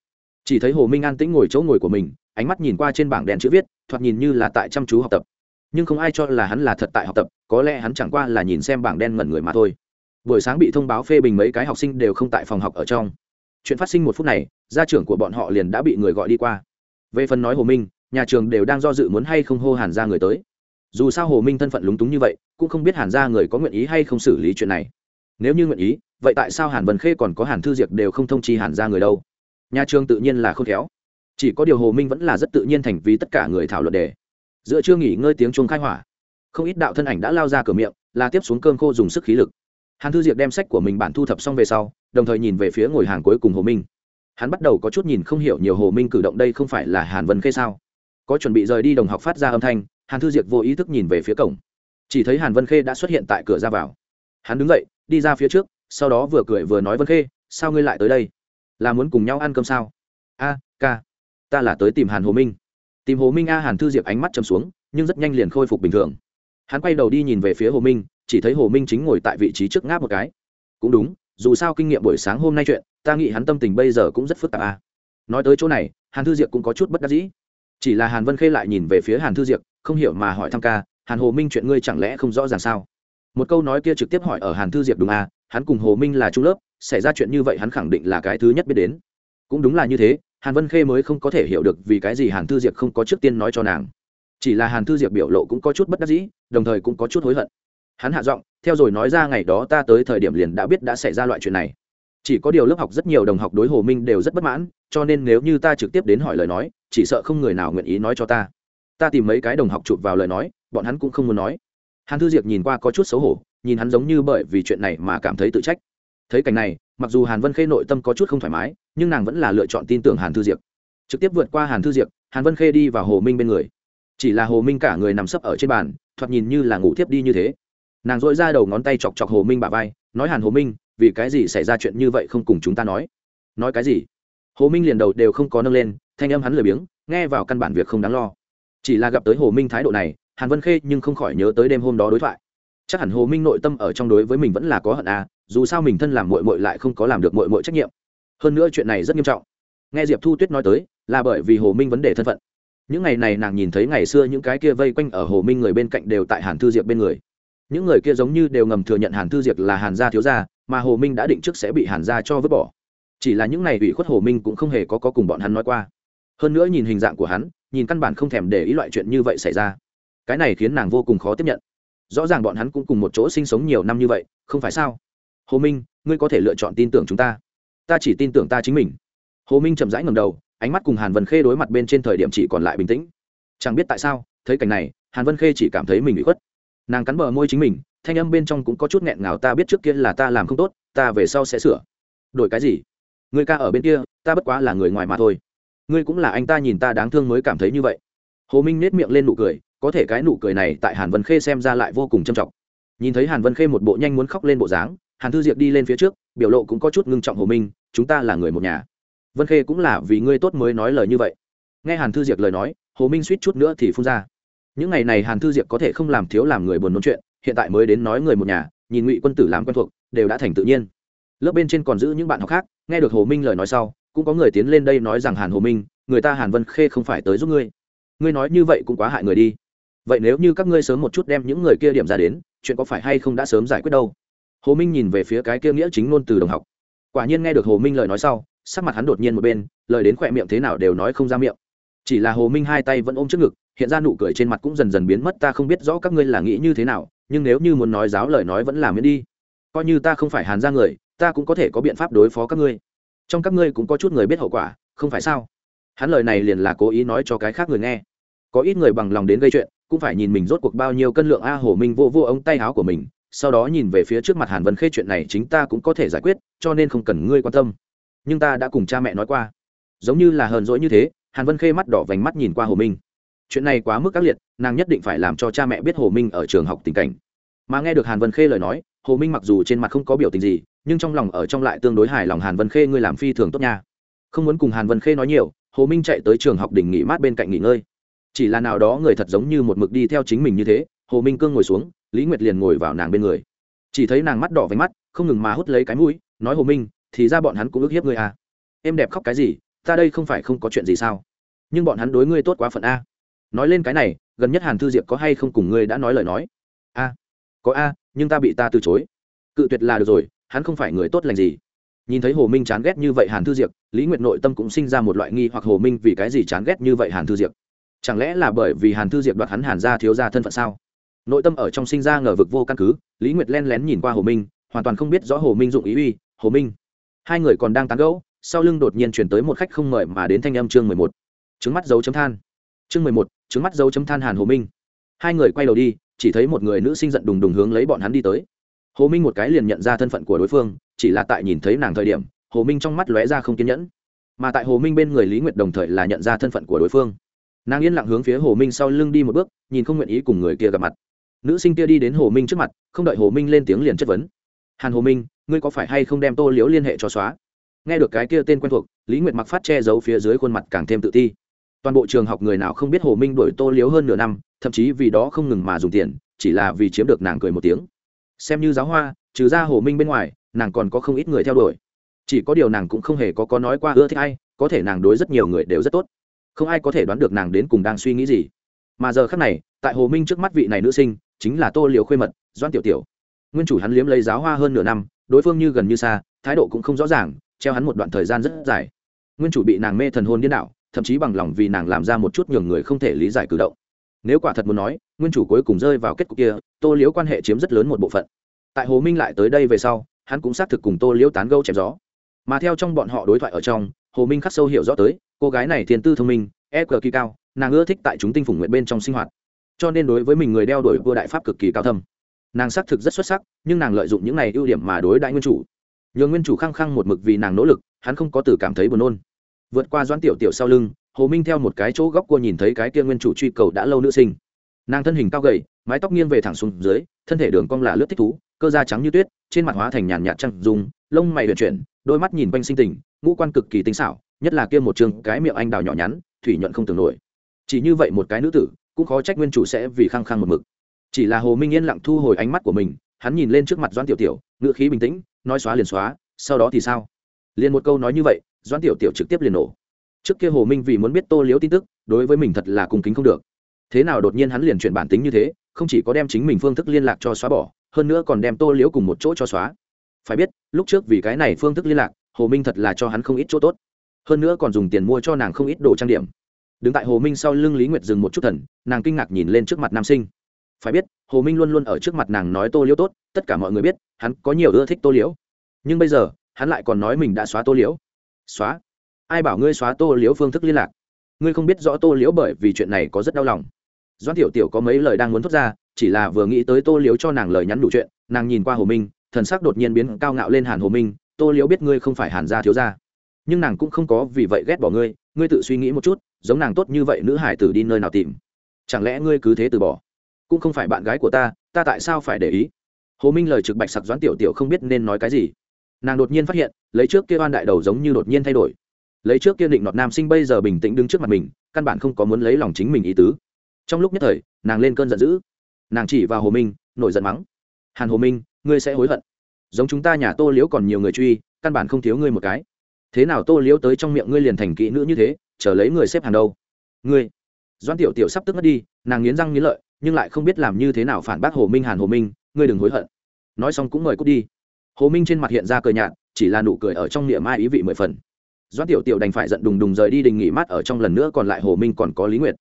Speaker 1: Chỉ thấy hồ minh an tĩnh ngồi chỗ ngồi của mình, ánh mắt nhìn qua trên bảng đèn chữ viết, thoạt nhìn như là tại chăm chú học tập. Nhưng không ai cho là hắn là thật tại học tập, có lẽ hắn chẳng qua là nhìn xem bảng đen ngẩn người mà thôi. Buổi sáng bị thông báo phê bình mấy cái học sinh đều không tại phòng học ở trong chuyện phát sinh một phút này, gia trưởng của bọn họ liền đã bị người gọi đi qua. Về phần nói hồ minh, nhà trường đều đang do dự muốn hay không hô hàn ra người tới. Dù sao hồ minh thân phận lúng túng như vậy, cũng không biết hàn ra người có nguyện ý hay không xử lý chuyện này. Nếu như nguyện ý, vậy tại sao hàn vân khê còn có hàn thư diệc đều không thông chi hàn ra người đâu? Nhà trường tự nhiên là không khéo. Chỉ có điều hồ minh vẫn là rất tự nhiên thành vì tất cả người thảo luận đề. Giữa chưa nghỉ ngơi tiếng chuông khai hỏa. Không ít đạo thân ảnh đã lao ra cửa miệng, là tiếp xuống cơm khô dùng sức khí lực hàn thư Diệp đem sách của mình bản thu thập xong về sau, đồng thời nhìn về phía ngồi hàng cuối cùng hồ minh. Hắn bắt đầu có chút nhìn không hiểu nhiều hồ minh cử động đây không phải là hàn vân khê sao? Có chuẩn bị rời đi đồng học phát ra âm thanh, hàn thư Diệp vô ý thức nhìn về phía cổng. Chỉ thấy hàn vân khê đã xuất hiện tại cửa ra vào. Hắn đứng dậy, đi ra phía trước, sau đó vừa cười vừa nói, vân khê, sao ngươi lại tới đây? Là muốn cùng nhau ăn cơm sao? A, ca, ta là tới tìm hàn hồ minh. Tìm hồ minh a, hàn thư diệp ánh mắt chầm xuống, nhưng rất nhanh liền khôi phục bình thường. Hắn quay đầu đi nhìn về phía hồ minh chỉ thấy hồ minh chính ngồi tại vị trí trước ngáp một cái. Cũng đúng, dù sao kinh nghiệm buổi sáng hôm nay chuyện, ta nghĩ hắn tâm tình bây giờ cũng rất phức tạp à. Nói tới chỗ này, hàn thư diệp cũng có chút bất đắc dĩ. Chỉ là hàn vân khê lại nhìn về phía hàn thư diệp không hiểu mà hỏi thăm ca, hàn hồ minh chuyện ngươi chẳng lẽ không rõ ràng sao? Một câu nói kia trực tiếp hỏi ở hàn thư diệp đúng à hắn cùng hồ minh là trung lớp, xảy ra chuyện như vậy hắn khẳng định là cái thứ nhất biết đến. Cũng đúng là như thế, hàn vân khê mới không có thể hiểu được vì cái gì hàn thư diệp không có trước tiên nói cho nàng. Chỉ là hàn thư diệp biểu lộ cũng có chút bất đắc dĩ, đồng thời cũng có chút hối hận hắn hạ giọng, theo rồi nói ra ngày đó ta tới thời điểm liền đã biết đã xảy ra loại chuyện này. Chỉ có điều lớp học rất nhiều đồng học đối hồ minh đều rất bất mãn, cho nên nếu như ta trực tiếp đến hỏi lời nói, chỉ sợ không người nào nguyện ý nói cho ta. Ta tìm mấy cái đồng học chụp vào lời nói, bọn hắn cũng không muốn nói. Hàn thư diệp nhìn qua có chút xấu hổ, nhìn hắn giống như bởi vì chuyện này mà cảm thấy tự trách. Thấy cảnh này, mặc dù hàn vân khê nội tâm có chút không thoải mái, nhưng nàng vẫn là lựa chọn tin tưởng hàn thư diệp. Trực tiếp vượt qua hàn thư diệp, hàn vân khê đi vào hồ minh bên người. Chỉ là hồ minh cả người nằm sấp ở trên bàn, thoạt nhìn như là ngủ thiếp đi như thế nàng dội ra đầu ngón tay chọc chọc hồ minh bà vai, nói hàn hồ minh, vì cái gì xảy ra chuyện như vậy không cùng chúng ta nói? Nói cái gì? Hồ minh liền đầu đều không có nâng lên, thanh âm hắn lười biếng, nghe vào căn bản việc không đáng lo. Chỉ là gặp tới hồ minh thái độ này, hàn vân khê nhưng không khỏi nhớ tới đêm hôm đó đối thoại. Chắc hẳn hồ minh nội tâm ở trong đối với mình vẫn là có hận à dù sao mình thân làm mội mội lại không có làm được mội mội trách nhiệm. Hơn nữa chuyện này rất nghiêm trọng. Nghe diệp thu tuyết nói tới, là bởi vì hồ minh vấn đề thân phận. Những ngày này nàng nhìn thấy ngày xưa những cái kia vây quanh ở hồ minh người bên cạnh đều tại hàn thư diệp bên người những người kia giống như đều ngầm thừa nhận hàn thư diệc là hàn gia thiếu gia mà hồ minh đã định trước sẽ bị hàn gia cho vứt bỏ. Chỉ là những này ủy khuất hồ minh cũng không hề có, có cùng bọn hắn nói qua. Hơn nữa nhìn hình dạng của hắn nhìn căn bản không thèm để ý loại chuyện như vậy xảy ra. Cái này khiến nàng vô cùng khó tiếp nhận. Rõ ràng bọn hắn cũng cùng một chỗ sinh sống nhiều năm như vậy không phải sao? Hồ minh ngươi có thể lựa chọn tin tưởng chúng ta. Ta chỉ tin tưởng ta chính mình. Hồ minh chậm rãi ngầm đầu ánh mắt cùng hàn vân khê đối mặt bên trên thời điểm chỉ còn lại bình tĩnh. Chẳng biết tại sao thấy cảnh này hàn vân khê chỉ cảm thấy mình bị khuất nàng cắn bờ môi chính mình, thanh âm bên trong cũng có chút nghẹn ngào, ta biết trước kia là ta làm không tốt, ta về sau sẽ sửa. Đổi cái gì? Người ca ở bên kia, ta bất quá là người ngoài mà thôi. Ngươi cũng là anh ta nhìn ta đáng thương mới cảm thấy như vậy. Hồ minh nết miệng lên nụ cười, có thể cái nụ cười này tại hàn vân khê xem ra lại vô cùng trầm trọng. Nhìn thấy hàn vân khê một bộ nhanh muốn khóc lên bộ dáng, hàn thư diệp đi lên phía trước, biểu lộ cũng có chút ngưng trọng hồ minh, chúng ta là người một nhà. Vân khê cũng là vì ngươi tốt mới nói lời như vậy. Nghe hàn thư diệp lời nói, hồ minh suýt chút nữa thì phun ra những ngày này hàn thư diệp có thể không làm thiếu làm người buồn nôn chuyện, hiện tại mới đến nói người một nhà, nhìn ngụy quân tử làm quen thuộc, đều đã thành tự nhiên. Lớp bên trên còn giữ những bạn học khác, nghe được hồ minh lời nói sau, cũng có người tiến lên đây nói rằng, hàn hồ minh, người ta hàn vân khê không phải tới giúp ngươi. Ngươi nói như vậy cũng quá hại người đi. Vậy nếu như các ngươi sớm một chút đem những người kia điểm ra đến, chuyện có phải hay không đã sớm giải quyết đâu? Hồ minh nhìn về phía cái kia nghĩa chính ngôn từ đồng học. Quả nhiên nghe được hồ minh lời nói sau, sắc mặt hắn đột nhiên một bên, lời đến khỏe miệng thế nào đều nói không ra miệng. Chỉ là hồ minh hai tay vẫn ôm trước ngực hiện ra nụ cười trên mặt cũng dần dần biến mất, ta không biết rõ các ngươi là nghĩ như thế nào, nhưng nếu như muốn nói giáo lời nói vẫn làm miễn đi. Coi như ta không phải hàn ra người, ta cũng có thể có biện pháp đối phó các ngươi. Trong các ngươi cũng có chút người biết hậu quả, không phải sao? Hắn lời này liền là cố ý nói cho cái khác người nghe. Có ít người bằng lòng đến gây chuyện, cũng phải nhìn mình rốt cuộc bao nhiêu cân lượng a hồ minh vô vô ống tay áo của mình, sau đó nhìn về phía trước mặt hàn vân khê chuyện này chính ta cũng có thể giải quyết, cho nên không cần ngươi quan tâm. Nhưng ta đã cùng cha mẹ nói qua. Giống như là hờn dỗi như thế, hàn vân khê mắt đỏ vành mắt nhìn qua hồ minh chuyện này quá mức ác liệt, nàng nhất định phải làm cho cha mẹ biết hồ minh ở trường học tình cảnh. Mà nghe được hàn vân khê lời nói, hồ minh mặc dù trên mặt không có biểu tình gì, nhưng trong lòng ở trong lại tương đối hài lòng hàn vân khê ngươi làm phi thường tốt nha. Không muốn cùng hàn vân khê nói nhiều, hồ minh chạy tới trường học đỉnh nghỉ mát bên cạnh nghỉ ngơi. Chỉ là nào đó người thật giống như một mực đi theo chính mình như thế, hồ minh cương ngồi xuống, lý nguyệt liền ngồi vào nàng bên người. Chỉ thấy nàng mắt đỏ váy mắt, không ngừng mà hút lấy cái mũi, nói hồ minh, thì ra bọn hắn cũng ức hiếp ngươi à. Em đẹp khóc cái gì, ta đây không phải không có chuyện gì sao? Nhưng bọn hắn đối ngươi tốt quá phận a nói lên cái này, gần nhất hàn thư diệp có hay không cùng ngươi đã nói lời nói? A, có a, nhưng ta bị ta từ chối. Cự tuyệt là được rồi, hắn không phải người tốt lành gì. Nhìn thấy hồ minh chán ghét như vậy hàn thư diệp, lý nguyệt nội tâm cũng sinh ra một loại nghi hoặc hồ minh vì cái gì chán ghét như vậy hàn thư diệp? Chẳng lẽ là bởi vì hàn thư diệp đoạt hắn hàn ra thiếu ra thân phận sao? Nội tâm ở trong sinh ra ngờ vực vô căn cứ, lý nguyệt len lén nhìn qua hồ minh, hoàn toàn không biết rõ hồ minh dụng ý uy, hồ minh, hai người còn đang tán gẫu, sau lưng đột nhiên chuyển tới một khách không mời mà đến thanh âm chương mười một. Trứng mắt dấu chấm than. Chương mười một trứng mắt dấu chấm than hàn hồ minh. Hai người quay đầu đi, chỉ thấy một người nữ sinh giận đùng đùng hướng lấy bọn hắn đi tới. Hồ minh một cái liền nhận ra thân phận của đối phương, chỉ là tại nhìn thấy nàng thời điểm, hồ minh trong mắt lóe ra không kiên nhẫn. Mà tại hồ minh bên người lý nguyệt đồng thời là nhận ra thân phận của đối phương. Nàng yên lặng hướng phía hồ minh sau lưng đi một bước, nhìn không nguyện ý cùng người kia gặp mặt. Nữ sinh kia đi đến hồ minh trước mặt, không đợi hồ minh lên tiếng liền chất vấn. Hàn hồ minh, ngươi có phải hay không đem tô liễu liên hệ cho xóa? Nghe được cái kia tên quen thuộc, lý nguyệt mặc phát che giấu phía dưới khuôn mặt càng thêm tự ti toàn bộ trường học người nào không biết hồ minh đuổi tô liếu hơn nửa năm, thậm chí vì đó không ngừng mà dùng tiền, chỉ là vì chiếm được nàng cười một tiếng. Xem như giáo hoa, trừ ra hồ minh bên ngoài, nàng còn có không ít người theo đuổi. Chỉ có điều nàng cũng không hề có có nói qua ưa thích ai, có thể nàng đối rất nhiều người đều rất tốt. Không ai có thể đoán được nàng đến cùng đang suy nghĩ gì. Mà giờ khác này, tại hồ minh trước mắt vị này nữ sinh, chính là tô liều khuê mật doan tiểu tiểu. Nguyên chủ hắn liếm lấy giáo hoa hơn nửa năm, đối phương như gần như xa, thái độ cũng không rõ ràng, treo hắn một đoạn thời gian rất dài. Nguyên chủ bị nàng mê thần hôn điên đạo thậm chí bằng lòng vì nàng làm ra một chút nhường người không thể lý giải cử động. Nếu quả thật muốn nói, nguyên chủ cuối cùng rơi vào kết cục kia, tô liễu quan hệ chiếm rất lớn một bộ phận. Tại hồ minh lại tới đây về sau, hắn cũng xác thực cùng tô liễu tán gâu chém gió. Mà theo trong bọn họ đối thoại ở trong, hồ minh khắc sâu hiểu rõ tới, cô gái này thiên tư thông minh e cờ kỳ cao, nàng ưa thích tại chúng tinh phủng nguyện bên trong sinh hoạt. Cho nên đối với mình người đeo đuổi vua đại pháp cực kỳ cao thâm. Nàng xác thực rất xuất sắc, nhưng nàng lợi dụng những này ưu điểm mà đối đại nguyên chủ. Nhờ nguyên chủ khăng khăng một mực vì nàng nỗ lực, hắn không có từ cảm thấy buồn nôn vượt qua doãn tiểu tiểu sau lưng, hồ minh theo một cái chỗ góc cua nhìn thấy cái kia nguyên chủ truy cầu đã lâu nữ sinh. Nàng thân hình cao gầy, mái tóc nghiêng về thẳng xuống dưới, thân thể đường cong là lướt thích thú, cơ da trắng như tuyết, trên mặt hóa thành nhàn nhạt trăng dùng lông mày vận chuyển, đôi mắt nhìn quanh sinh tình, ngũ quan cực kỳ tinh xảo, nhất là kia một trường cái miệng anh đào nhỏ nhắn, thủy nhuận không tưởng nổi. Chỉ như vậy một cái nữ tử, cũng khó trách nguyên chủ sẽ vì khăng khăng một mực. Chỉ là hồ minh yên lặng thu hồi ánh mắt của mình, hắn nhìn lên trước mặt doãn tiểu tiểu, ngữ khí bình tĩnh, nói xóa liền xóa, sau đó thì sao? Liền một câu nói như vậy doãn tiểu tiểu trực tiếp liền nổ. Trước kia hồ minh vì muốn biết tô liếu tin tức, đối với mình thật là cung kính không được. Thế nào đột nhiên hắn liền chuyển bản tính như thế, không chỉ có đem chính mình phương thức liên lạc cho xóa bỏ, hơn nữa còn đem tô liếu cùng một chỗ cho xóa. Phải biết, lúc trước vì cái này phương thức liên lạc, hồ minh thật là cho hắn không ít chỗ tốt. Hơn nữa còn dùng tiền mua cho nàng không ít đồ trang điểm. Đứng tại hồ minh sau lưng lý nguyệt dừng một chút thần, nàng kinh ngạc nhìn lên trước mặt nam sinh. Phải biết, hồ minh luôn luôn ở trước mặt nàng nói tô liễu tốt, tất cả mọi người biết, hắn có nhiều ưa thích tô liễu. Nhưng bây giờ, hắn lại còn nói mình đã xóa tô liễu xóa. Ai bảo ngươi xóa tô liễu phương thức liên lạc? Ngươi không biết rõ tô liễu bởi vì chuyện này có rất đau lòng. Doan tiểu tiểu có mấy lời đang muốn thốt ra, chỉ là vừa nghĩ tới tô liễu cho nàng lời nhắn đủ chuyện, nàng nhìn qua hồ minh, thần sắc đột nhiên biến cao ngạo lên hàn hồ minh, tô liễu biết ngươi không phải hàn gia thiếu gia, nhưng nàng cũng không có vì vậy ghét bỏ ngươi ngươi tự suy nghĩ một chút, giống nàng tốt như vậy nữ hải tử đi nơi nào tìm? Chẳng lẽ ngươi cứ thế từ bỏ? Cũng không phải bạn gái của ta ta tại sao phải để ý? Hồ minh lời trực bạch sặc doãn tiểu tiểu không biết nên nói cái gì nàng đột nhiên phát hiện, lấy trước kia oan đại đầu giống như đột nhiên thay đổi. Lấy trước kia định nọt nam sinh bây giờ bình tĩnh đứng trước mặt mình, căn bản không có muốn lấy lòng chính mình ý tứ. Trong lúc nhất thời, nàng lên cơn giận dữ. Nàng chỉ vào hồ minh, nổi giận mắng. Hàn hồ minh, ngươi sẽ hối hận. Giống chúng ta nhà tô liễu còn nhiều người truy, căn bản không thiếu ngươi một cái. Thế nào tô liễu tới trong miệng ngươi liền thành kỹ nữ như thế, chờ lấy người xếp hàng đâu? Ngươi. Doan tiểu tiểu sắp tức mất đi, nàng nghiến răng nghiến lợi, nhưng lại không biết làm như thế nào phản bác hồ minh, hàn hồ minh, ngươi đừng hối hận. Nói xong cũng mời cút đi hồ minh trên mặt hiện ra cười nhạt, chỉ là nụ cười ở trong niệm mai ý vị mười phần. Doãn tiểu tiểu đành phải giận đùng đùng rời đi đình nghỉ mát ở trong lần nữa còn lại hồ minh còn có lý nguyệt.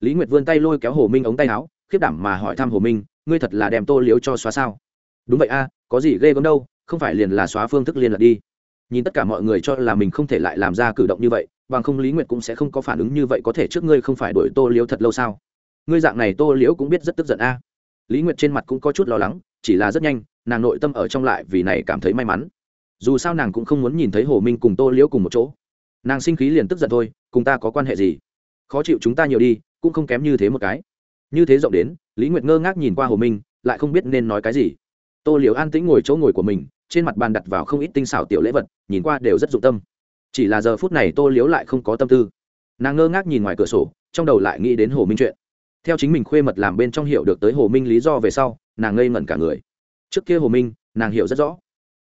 Speaker 1: Lý nguyệt vươn tay lôi kéo hồ minh ống tay áo, khiếp đảm mà hỏi thăm hồ minh, ngươi thật là đem tô liếu cho xóa sao? Đúng vậy a, có gì ghê gớm đâu, không phải liền là xóa phương thức liên lạc đi. Nhìn tất cả mọi người cho là mình không thể lại làm ra cử động như vậy, bằng không lý nguyệt cũng sẽ không có phản ứng như vậy có thể trước ngươi không phải đổi tô liếu thật lâu sao? Ngươi dạng này tô liếu cũng biết rất tức giận a. Lý nguyệt trên mặt cũng có chút lo lắng, chỉ là rất nhanh nàng nội tâm ở trong lại vì này cảm thấy may mắn. Dù sao nàng cũng không muốn nhìn thấy hồ minh cùng tô liễu cùng một chỗ. Nàng sinh khí liền tức giận thôi, cùng ta có quan hệ gì? Khó chịu chúng ta nhiều đi, cũng không kém như thế một cái. Như thế rộng đến, lý nguyệt ngơ ngác nhìn qua hồ minh, lại không biết nên nói cái gì. Tô liễu an tĩnh ngồi chỗ ngồi của mình, trên mặt bàn đặt vào không ít tinh xảo tiểu lễ vật, nhìn qua đều rất dụng tâm. Chỉ là giờ phút này tô liễu lại không có tâm tư. Nàng ngơ ngác nhìn ngoài cửa sổ, trong đầu lại nghĩ đến hồ minh chuyện. Theo chính mình khuê mật làm bên trong hiểu được tới hồ minh lý do về sau, nàng ngây ngẩn cả người trước kia hồ minh, nàng hiểu rất rõ.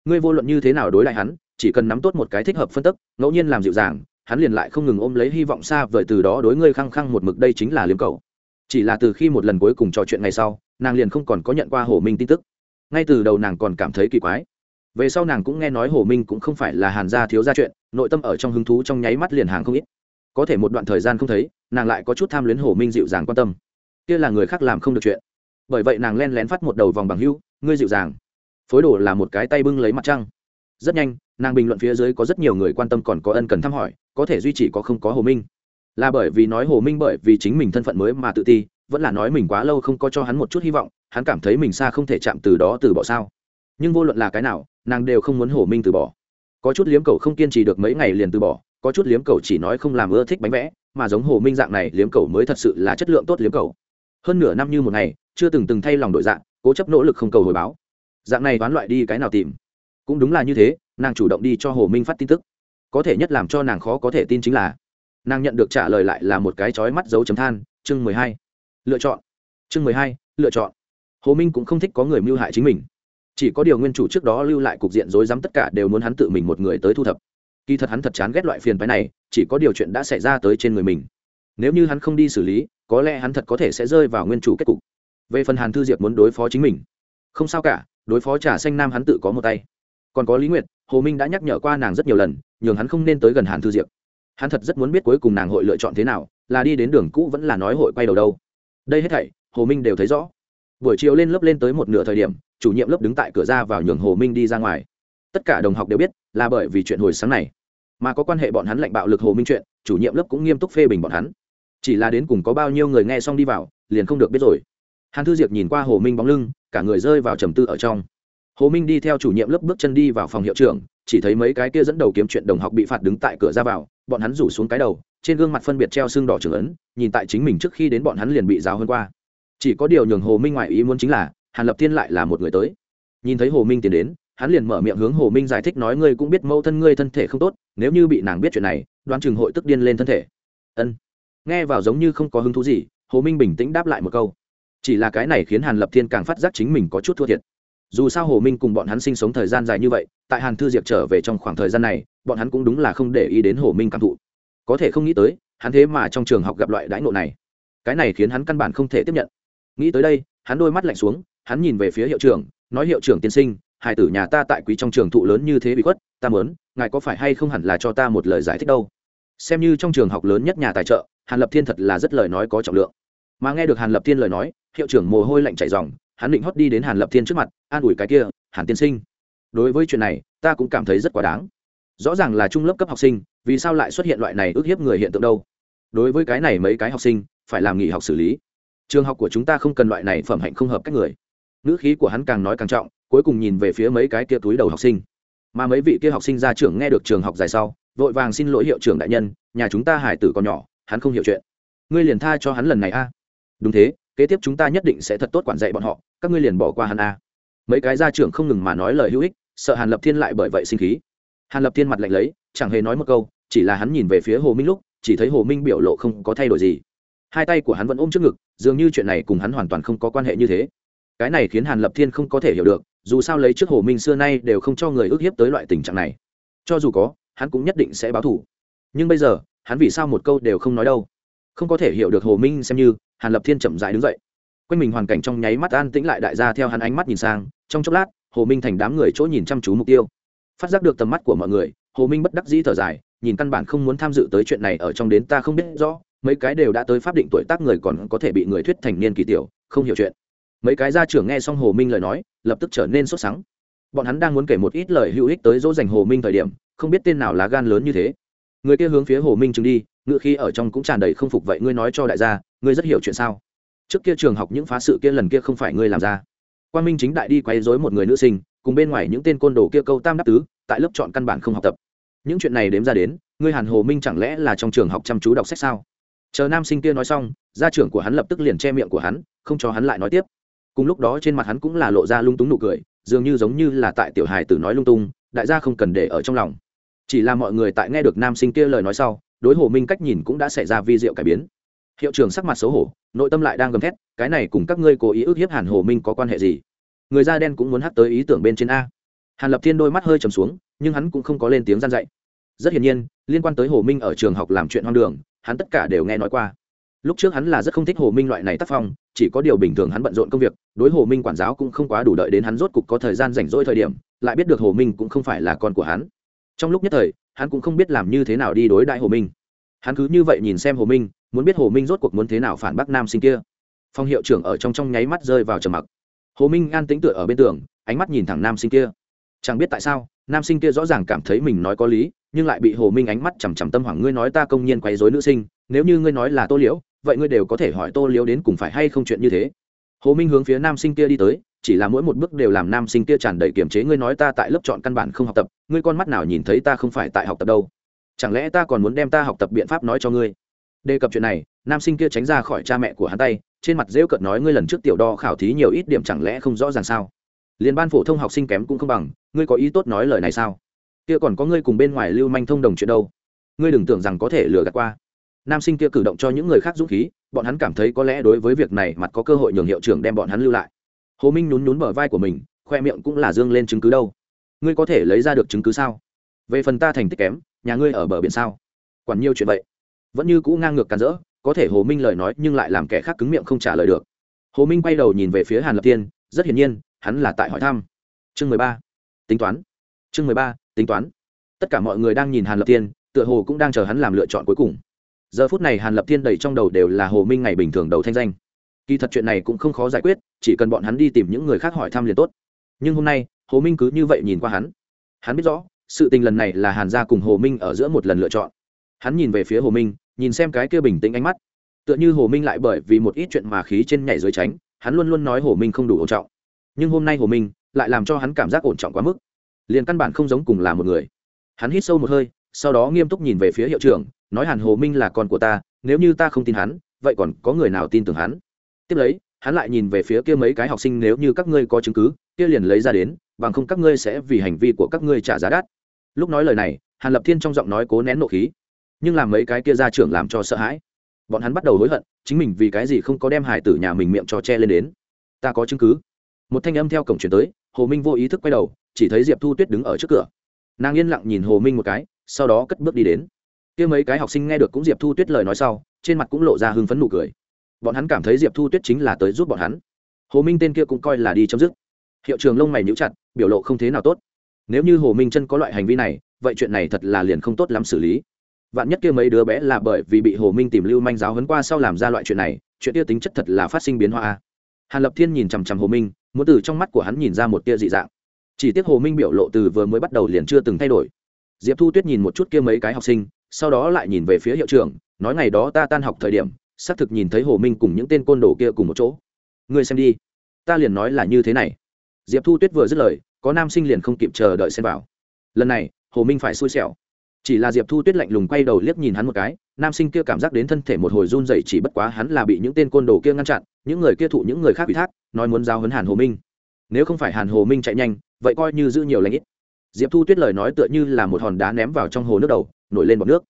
Speaker 1: Ngươi vô luận như thế nào đối lại hắn, chỉ cần nắm tốt một cái thích hợp phân tức, ngẫu nhiên làm dịu dàng, hắn liền lại không ngừng ôm lấy hy vọng xa vời từ đó đối ngươi khăng khăng một mực đây chính là liếm cầu. Chỉ là từ khi một lần cuối cùng trò chuyện ngày sau, nàng liền không còn có nhận qua hồ minh tin tức. Ngay từ đầu nàng còn cảm thấy kỳ quái. Về sau nàng cũng nghe nói hồ minh cũng không phải là hàn gia thiếu gia chuyện, nội tâm ở trong hứng thú trong nháy mắt liền hàng không ít. Có thể một đoạn thời gian không thấy, nàng lại có chút tham luyến hồ minh dịu dàng quan tâm. Kia là người khác làm không được chuyện. Bởi vậy nàng len lén phát một đầu vòng bằng hưu ngươi dịu dàng. Phối đồ là một cái tay bưng lấy mặt trăng. Rất nhanh, nàng bình luận phía dưới có rất nhiều người quan tâm còn có ân cần thăm hỏi, có thể duy trì có không có hồ minh. Là bởi vì nói hồ minh bởi vì chính mình thân phận mới mà tự ti, vẫn là nói mình quá lâu không có cho hắn một chút hy vọng, hắn cảm thấy mình xa không thể chạm từ đó từ bỏ sao. Nhưng vô luận là cái nào, nàng đều không muốn hồ minh từ bỏ. Có chút liếm cầu không kiên trì được mấy ngày liền từ bỏ, có chút liếm cầu chỉ nói không làm ưa thích bánh vẽ, mà giống hồ minh dạng này liếm cầu mới thật sự là chất lượng tốt liếm cầu hơn nửa năm như một ngày, chưa từng từng thay lòng đổi dạng cố chấp nỗ lực không cầu hồi báo. Dạng này toán loại đi cái nào tìm? Cũng đúng là như thế, nàng chủ động đi cho hồ minh phát tin tức. Có thể nhất làm cho nàng khó có thể tin chính là, nàng nhận được trả lời lại là một cái chói mắt dấu chấm than, chương mười hai. Lựa chọn. Chương mười hai, lựa chọn. Hồ minh cũng không thích có người mưu hại chính mình. Chỉ có điều nguyên chủ trước đó lưu lại cục diện rối rắm tất cả đều muốn hắn tự mình một người tới thu thập. Kỳ thật hắn thật chán ghét loại phiền phái này, chỉ có điều chuyện đã xảy ra tới trên người mình. Nếu như hắn không đi xử lý, có lẽ hắn thật có thể sẽ rơi vào nguyên chủ kết cục về phần hàn thư diệp muốn đối phó chính mình. Không sao cả, đối phó trà xanh nam hắn tự có một tay. Còn có lý nguyệt, hồ minh đã nhắc nhở qua nàng rất nhiều lần, nhường hắn không nên tới gần hàn thư diệp. Hắn thật rất muốn biết cuối cùng nàng hội lựa chọn thế nào, là đi đến đường cũ vẫn là nói hội quay đầu đâu. Đây hết thảy, hồ minh đều thấy rõ. Buổi chiều lên lớp lên tới một nửa thời điểm, chủ nhiệm lớp đứng tại cửa ra vào nhường hồ minh đi ra ngoài. Tất cả đồng học đều biết, là bởi vì chuyện hồi sáng này. Mà có quan hệ bọn hắn lệnh bạo lực hồ minh chuyện, chủ nhiệm lớp cũng nghiêm túc phê bình bọn hắn. Chỉ là đến cùng có bao nhiêu người nghe xong đi vào, liền không được biết rồi hàn thư diệp nhìn qua hồ minh bóng lưng, cả người rơi vào trầm tư ở trong. Hồ minh đi theo chủ nhiệm lớp bước chân đi vào phòng hiệu trưởng, chỉ thấy mấy cái kia dẫn đầu kiếm chuyện đồng học bị phạt đứng tại cửa ra vào, bọn hắn rủ xuống cái đầu, trên gương mặt phân biệt treo xương đỏ trưởng ấn, nhìn tại chính mình trước khi đến bọn hắn liền bị giáo hơn qua. Chỉ có điều nhường hồ minh ngoại ý muốn chính là, hàn lập thiên lại là một người tới. Nhìn thấy hồ minh tiến đến, hắn liền mở miệng hướng hồ minh giải thích nói ngươi cũng biết mẫu thân ngươi thân thể không tốt, nếu như bị nàng biết chuyện này, đoán chừng hội tức điên lên thân thể. Ân. Nghe vào giống như không có hứng thú gì, hồ minh bình tĩnh đáp lại một câu chỉ là cái này khiến hàn lập thiên càng phát giác chính mình có chút thua thiệt. Dù sao hồ minh cùng bọn hắn sinh sống thời gian dài như vậy, tại hàn thư diệp trở về trong khoảng thời gian này, bọn hắn cũng đúng là không để ý đến hồ minh cảm thụ. Có thể không nghĩ tới, hắn thế mà trong trường học gặp loại đãi ngộ này. Cái này khiến hắn căn bản không thể tiếp nhận. Nghĩ tới đây, hắn đôi mắt lạnh xuống, hắn nhìn về phía hiệu trưởng, nói hiệu trưởng tiên sinh hải tử nhà ta tại quý trong trường thụ lớn như thế bị khuất, ta mớn ngài có phải hay không hẳn là cho ta một lời giải thích đâu? Xem như trong trường học lớn nhất nhà tài trợ, hàn lập thiên thật là rất lời nói có trọng lượng mà nghe được hàn lập thiên lời nói, hiệu trưởng mồ hôi lạnh chảy dòng, hắn định hót đi đến hàn lập thiên trước mặt, an ủi cái kia, hàn tiên sinh, đối với chuyện này, ta cũng cảm thấy rất quá đáng. Rõ ràng là trung lớp cấp học sinh, vì sao lại xuất hiện loại này ức hiếp người hiện tượng đâu? Đối với cái này mấy cái học sinh, phải làm nghỉ học xử lý. Trường học của chúng ta không cần loại này phẩm hạnh không hợp các người. Ngữ khí của hắn càng nói càng trọng, cuối cùng nhìn về phía mấy cái kia túi đầu học sinh. Mà mấy vị kia học sinh ra trưởng nghe được trường học dài sau, vội vàng xin lỗi hiệu trưởng đại nhân, nhà chúng ta hải tử còn nhỏ, hắn không hiểu chuyện. Ngươi liền tha cho hắn lần này a đúng thế, kế tiếp chúng ta nhất định sẽ thật tốt quản dạy bọn họ, các ngươi liền bỏ qua hắn a. Mấy cái gia trưởng không ngừng mà nói lời hữu ích, sợ hàn lập thiên lại bởi vậy sinh khí. Hàn lập thiên mặt lạnh lấy, chẳng hề nói một câu, chỉ là hắn nhìn về phía hồ minh lúc, chỉ thấy hồ minh biểu lộ không có thay đổi gì. Hai tay của hắn vẫn ôm trước ngực, dường như chuyện này cùng hắn hoàn toàn không có quan hệ như thế. Cái này khiến hàn lập thiên không có thể hiểu được, dù sao lấy trước hồ minh xưa nay đều không cho người ước hiếp tới loại tình trạng này. Cho dù có, hắn cũng nhất định sẽ báo thủ nhưng bây giờ, hắn vì sao một câu đều không nói đâu? Không có thể hiểu được hồ minh xem như hàn lập thiên chậm dại đứng dậy. Quanh mình hoàn cảnh trong nháy mắt an tĩnh lại, đại gia theo hắn ánh mắt nhìn sang, trong chốc lát, hồ minh thành đám người chỗ nhìn chăm chú mục tiêu. Phát giác được tầm mắt của mọi người, hồ minh bất đắc dĩ thở dài, nhìn căn bản không muốn tham dự tới chuyện này ở trong đến ta không biết rõ, mấy cái đều đã tới pháp định tuổi tác người còn có thể bị người thuyết thành niên kỳ tiểu, không hiểu chuyện. Mấy cái gia trưởng nghe xong hồ minh lời nói, lập tức trở nên sốt sắng. Bọn hắn đang muốn kể một ít lời hữu ích tới dỗ dành hồ minh thời điểm, không biết tên nào lá gan lớn như thế. Người kia hướng phía hồ minh chừng đi ngựa khi ở trong cũng tràn đầy không phục vậy ngươi nói cho đại gia, ngươi rất hiểu chuyện sao? Trước kia trường học những phá sự kia lần kia không phải ngươi làm ra. Quan minh chính đại đi quay dối một người nữ sinh, cùng bên ngoài những tên côn đồ kia câu tam đáp tứ, tại lớp chọn căn bản không học tập. Những chuyện này đếm ra đến, ngươi hàn hồ minh chẳng lẽ là trong trường học chăm chú đọc sách sao? Chờ nam sinh kia nói xong, gia trưởng của hắn lập tức liền che miệng của hắn, không cho hắn lại nói tiếp. Cùng lúc đó trên mặt hắn cũng là lộ ra lung túng nụ cười, dường như giống như là tại tiểu hài tử nói lung tung, đại gia không cần để ở trong lòng. Chỉ là mọi người tại nghe được nam sinh kia lời nói sau đối hồ minh cách nhìn cũng đã xảy ra vi diệu cải biến. Hiệu trưởng sắc mặt xấu hổ, nội tâm lại đang gầm thét, cái này cùng các ngươi cố ý ức hiếp hàn hồ minh có quan hệ gì? Người da đen cũng muốn hắt tới ý tưởng bên trên a. Hàn lập thiên đôi mắt hơi trầm xuống, nhưng hắn cũng không có lên tiếng gian dạy. Rất hiển nhiên, liên quan tới hồ minh ở trường học làm chuyện hoang đường, hắn tất cả đều nghe nói qua. Lúc trước hắn là rất không thích hồ minh loại này tác phong, chỉ có điều bình thường hắn bận rộn công việc, đối hồ minh quản giáo cũng không quá đủ đợi đến hắn rốt cục có thời gian rảnh rỗi thời điểm, lại biết được hồ minh cũng không phải là con của hắn trong lúc nhất thời, hắn cũng không biết làm như thế nào đi đối đại hồ minh. Hắn cứ như vậy nhìn xem hồ minh, muốn biết hồ minh rốt cuộc muốn thế nào phản bác nam sinh kia. Phong hiệu trưởng ở trong trong nháy mắt rơi vào trầm mặc. Hồ minh an tĩnh tựa ở bên tường, ánh mắt nhìn thẳng nam sinh kia. Chẳng biết tại sao, nam sinh kia rõ ràng cảm thấy mình nói có lý, nhưng lại bị hồ minh ánh mắt chằm chằm tâm hoảng. Ngươi nói ta công nhiên quấy dối nữ sinh, nếu như ngươi nói là tô liễu, vậy ngươi đều có thể hỏi tô liễu đến cùng phải hay không chuyện như thế. Hồ minh hướng phía nam sinh kia đi tới chỉ là mỗi một bước đều làm nam sinh kia tràn đầy kiềm chế. Ngươi nói ta tại lớp chọn căn bản không học tập, ngươi con mắt nào nhìn thấy ta không phải tại học tập đâu? Chẳng lẽ ta còn muốn đem ta học tập biện pháp nói cho ngươi? Đề cập chuyện này, nam sinh kia tránh ra khỏi cha mẹ của hắn tay, trên mặt rêu cợt nói, ngươi lần trước tiểu đo khảo thí nhiều ít điểm chẳng lẽ không rõ ràng sao? Liên ban phổ thông học sinh kém cũng không bằng, ngươi có ý tốt nói lời này sao? Kia còn có ngươi cùng bên ngoài lưu manh thông đồng chuyện đâu? Ngươi đừng tưởng rằng có thể lừa gạt qua. Nam sinh kia cử động cho những người khác dũng khí, bọn hắn cảm thấy có lẽ đối với việc này mặt có cơ hội nhường hiệu trưởng đem bọn hắn lưu lại hồ minh nhún nhún bờ vai của mình, khoe miệng cũng là dương lên chứng cứ đâu. Ngươi có thể lấy ra được chứng cứ sao? Về phần ta thành tích kém, nhà ngươi ở bờ biển sao? Quản nhiêu chuyện vậy. Vẫn như cũ ngang ngược càn rỡ, có thể hồ minh lời nói nhưng lại làm kẻ khác cứng miệng không trả lời được. Hồ minh quay đầu nhìn về phía hàn lập tiên rất hiển nhiên, hắn là tại hỏi thăm. Chương mười ba. Tính toán. Chương mười ba, tính toán. Tất cả mọi người đang nhìn hàn lập tiên tựa hồ cũng đang chờ hắn làm lựa chọn cuối cùng. Giờ phút này hàn lập tiên đầy trong đầu đều là hồ minh ngày bình thường đầu thanh danh. Kỳ thật chuyện này cũng không khó giải quyết chỉ cần bọn hắn đi tìm những người khác hỏi thăm liền tốt. Nhưng hôm nay, hồ minh cứ như vậy nhìn qua hắn. Hắn biết rõ, sự tình lần này là hàn gia cùng hồ minh ở giữa một lần lựa chọn. Hắn nhìn về phía hồ minh, nhìn xem cái kia bình tĩnh ánh mắt. Tựa như hồ minh lại bởi vì một ít chuyện mà khí trên nhảy dưới tránh, hắn luôn luôn nói hồ minh không đủ ổn trọng. Nhưng hôm nay hồ minh lại làm cho hắn cảm giác ổn trọng quá mức. Liền căn bản không giống cùng là một người. Hắn hít sâu một hơi, sau đó nghiêm túc nhìn về phía hiệu trưởng, nói hàn hồ minh là con của ta, nếu như ta không tin hắn, vậy còn có người nào tin tưởng hắn? Tiếp lấy hắn lại nhìn về phía kia mấy cái học sinh nếu như các ngươi có chứng cứ, kia liền lấy ra đến, bằng không các ngươi sẽ vì hành vi của các ngươi trả giá đắt. Lúc nói lời này, hàn lập thiên trong giọng nói cố nén nộ khí, nhưng làm mấy cái kia ra trưởng làm cho sợ hãi. Bọn hắn bắt đầu hối hận, chính mình vì cái gì không có đem hải tử nhà mình miệng cho che lên đến. Ta có chứng cứ. Một thanh âm theo cổng chuyển tới, hồ minh vô ý thức quay đầu, chỉ thấy diệp thu tuyết đứng ở trước cửa. Nàng yên lặng nhìn hồ minh một cái, sau đó cất bước đi đến. Kia mấy cái học sinh nghe được cũng diệp thu tuyết lời nói sau, trên mặt cũng lộ ra hưng phấn nụ cười bọn hắn cảm thấy diệp thu tuyết chính là tới giúp bọn hắn. Hồ minh tên kia cũng coi là đi chấm dứt. Hiệu trường lông mày nhíu chặt, biểu lộ không thế nào tốt. Nếu như hồ minh chân có loại hành vi này, vậy chuyện này thật là liền không tốt lắm xử lý. Vạn nhất kia mấy đứa bé là bởi vì bị hồ minh tìm lưu manh giáo hấn qua sau làm ra loại chuyện này, chuyện kia tính chất thật là phát sinh biến hóa hàn lập thiên nhìn chằm chằm hồ minh, muốn từ trong mắt của hắn nhìn ra một tia dị dạng. Chỉ tiếc hồ minh biểu lộ từ vừa mới bắt đầu liền chưa từng thay đổi. Diệp thu tuyết nhìn một chút kia mấy cái học sinh, sau đó lại nhìn về phía hiệu trưởng, nói ngày đó ta tan học thời điểm xác thực nhìn thấy hồ minh cùng những tên côn đồ kia cùng một chỗ. Ngươi xem đi. Ta liền nói là như thế này. Diệp thu tuyết vừa dứt lời, có nam sinh liền không kịp chờ đợi xem vào. Lần này, hồ minh phải xui xẻo. Chỉ là diệp thu tuyết lạnh lùng quay đầu liếc nhìn hắn một cái, nam sinh kia cảm giác đến thân thể một hồi run dậy chỉ bất quá hắn là bị những tên côn đồ kia ngăn chặn, những người kia thụ những người khác bị thác, nói muốn giao hấn hàn hồ minh. Nếu không phải hàn hồ minh chạy nhanh, vậy coi như giữ nhiều lãnh ít. Diệp thu tuyết lời nói tựa như là một hòn đá ném vào trong hồ nước đầu, nổi lên bọc nước.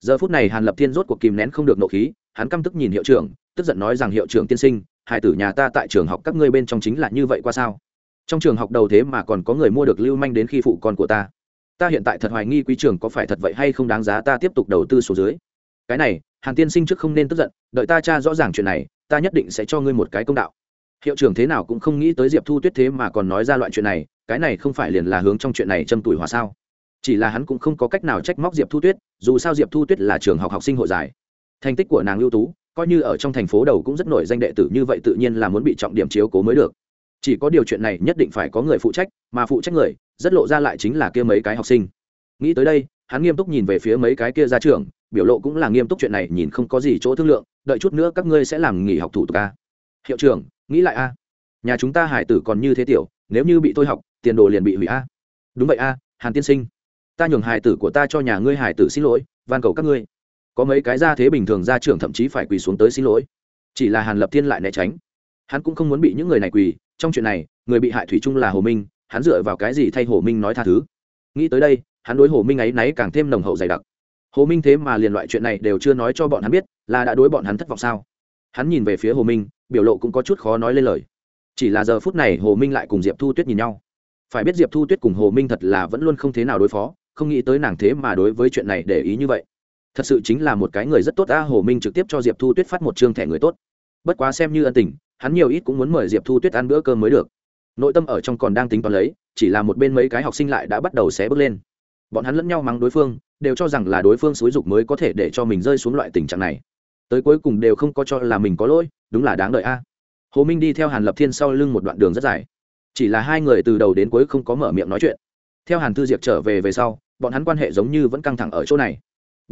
Speaker 1: Giờ phút này hàn lập thiên rốt cuộc kìm nén không được nộ khí hắn căm tức nhìn hiệu trưởng, tức giận nói rằng, hiệu trưởng tiên sinh hai tử nhà ta tại trường học các ngươi bên trong chính là như vậy qua sao? Trong trường học đầu thế mà còn có người mua được lưu manh đến khi phụ con của ta. Ta hiện tại thật hoài nghi quý trường có phải thật vậy hay không đáng giá ta tiếp tục đầu tư số dưới. Cái này, hàn tiên sinh trước không nên tức giận, đợi ta tra rõ ràng chuyện này, ta nhất định sẽ cho ngươi một cái công đạo. Hiệu trưởng thế nào cũng không nghĩ tới diệp thu tuyết thế mà còn nói ra loại chuyện này, cái này không phải liền là hướng trong chuyện này châm tuổi hòa sao? Chỉ là hắn cũng không có cách nào trách móc diệp thu tuyết, dù sao diệp thu tuyết là trường học học sinh hội giải thành tích của nàng ưu tú, coi như ở trong thành phố đầu cũng rất nổi danh đệ tử như vậy tự nhiên là muốn bị trọng điểm chiếu cố mới được. Chỉ có điều chuyện này nhất định phải có người phụ trách, mà phụ trách người, rất lộ ra lại chính là kia mấy cái học sinh. Nghĩ tới đây, hắn nghiêm túc nhìn về phía mấy cái kia ra trường biểu lộ cũng là nghiêm túc chuyện này nhìn không có gì chỗ thương lượng, đợi chút nữa các ngươi sẽ làm nghỉ học thủ tục a. Hiệu trưởng, nghĩ lại a. Nhà chúng ta hải tử còn như thế tiểu, nếu như bị tôi học, tiền đồ liền bị hủy a. Đúng vậy a, hàn tiên sinh. Ta nhường hải tử của ta cho nhà ngươi hải tử xin lỗi, van cầu các ngươi có mấy cái ra thế bình thường ra trưởng thậm chí phải quỳ xuống tới xin lỗi. Chỉ là hàn lập thiên lại né tránh. Hắn cũng không muốn bị những người này quỳ. Trong chuyện này, người bị hại thủy chung là hồ minh, hắn dựa vào cái gì thay hồ minh nói tha thứ? Nghĩ tới đây, hắn đối hồ minh ấy náy càng thêm nồng hậu dày đặc. Hồ minh thế mà liền loại chuyện này đều chưa nói cho bọn hắn biết, là đã đối bọn hắn thất vọng sao? Hắn nhìn về phía hồ minh, biểu lộ cũng có chút khó nói lên lời. Chỉ là giờ phút này hồ minh lại cùng diệp thu tuyết nhìn nhau. Phải biết diệp thu tuyết cùng hồ minh thật là vẫn luôn không thế nào đối phó, không nghĩ tới nàng thế mà đối với chuyện này để ý như vậy thật sự chính là một cái người rất tốt, a hồ minh trực tiếp cho diệp thu tuyết phát một chương thẻ người tốt. Bất quá xem như ân tình, hắn nhiều ít cũng muốn mời diệp thu tuyết ăn bữa cơm mới được. Nội tâm ở trong còn đang tính toán lấy, chỉ là một bên mấy cái học sinh lại đã bắt đầu xé bước lên. Bọn hắn lẫn nhau mắng đối phương, đều cho rằng là đối phương xúi dục mới có thể để cho mình rơi xuống loại tình trạng này. Tới cuối cùng đều không có cho là mình có lỗi, đúng là đáng đợi, a. Hồ minh đi theo hàn lập thiên sau lưng một đoạn đường rất dài. Chỉ là hai người từ đầu đến cuối không có mở miệng nói chuyện. Theo hàn thư diệp trở về về sau, bọn hắn quan hệ giống như vẫn căng thẳng ở chỗ này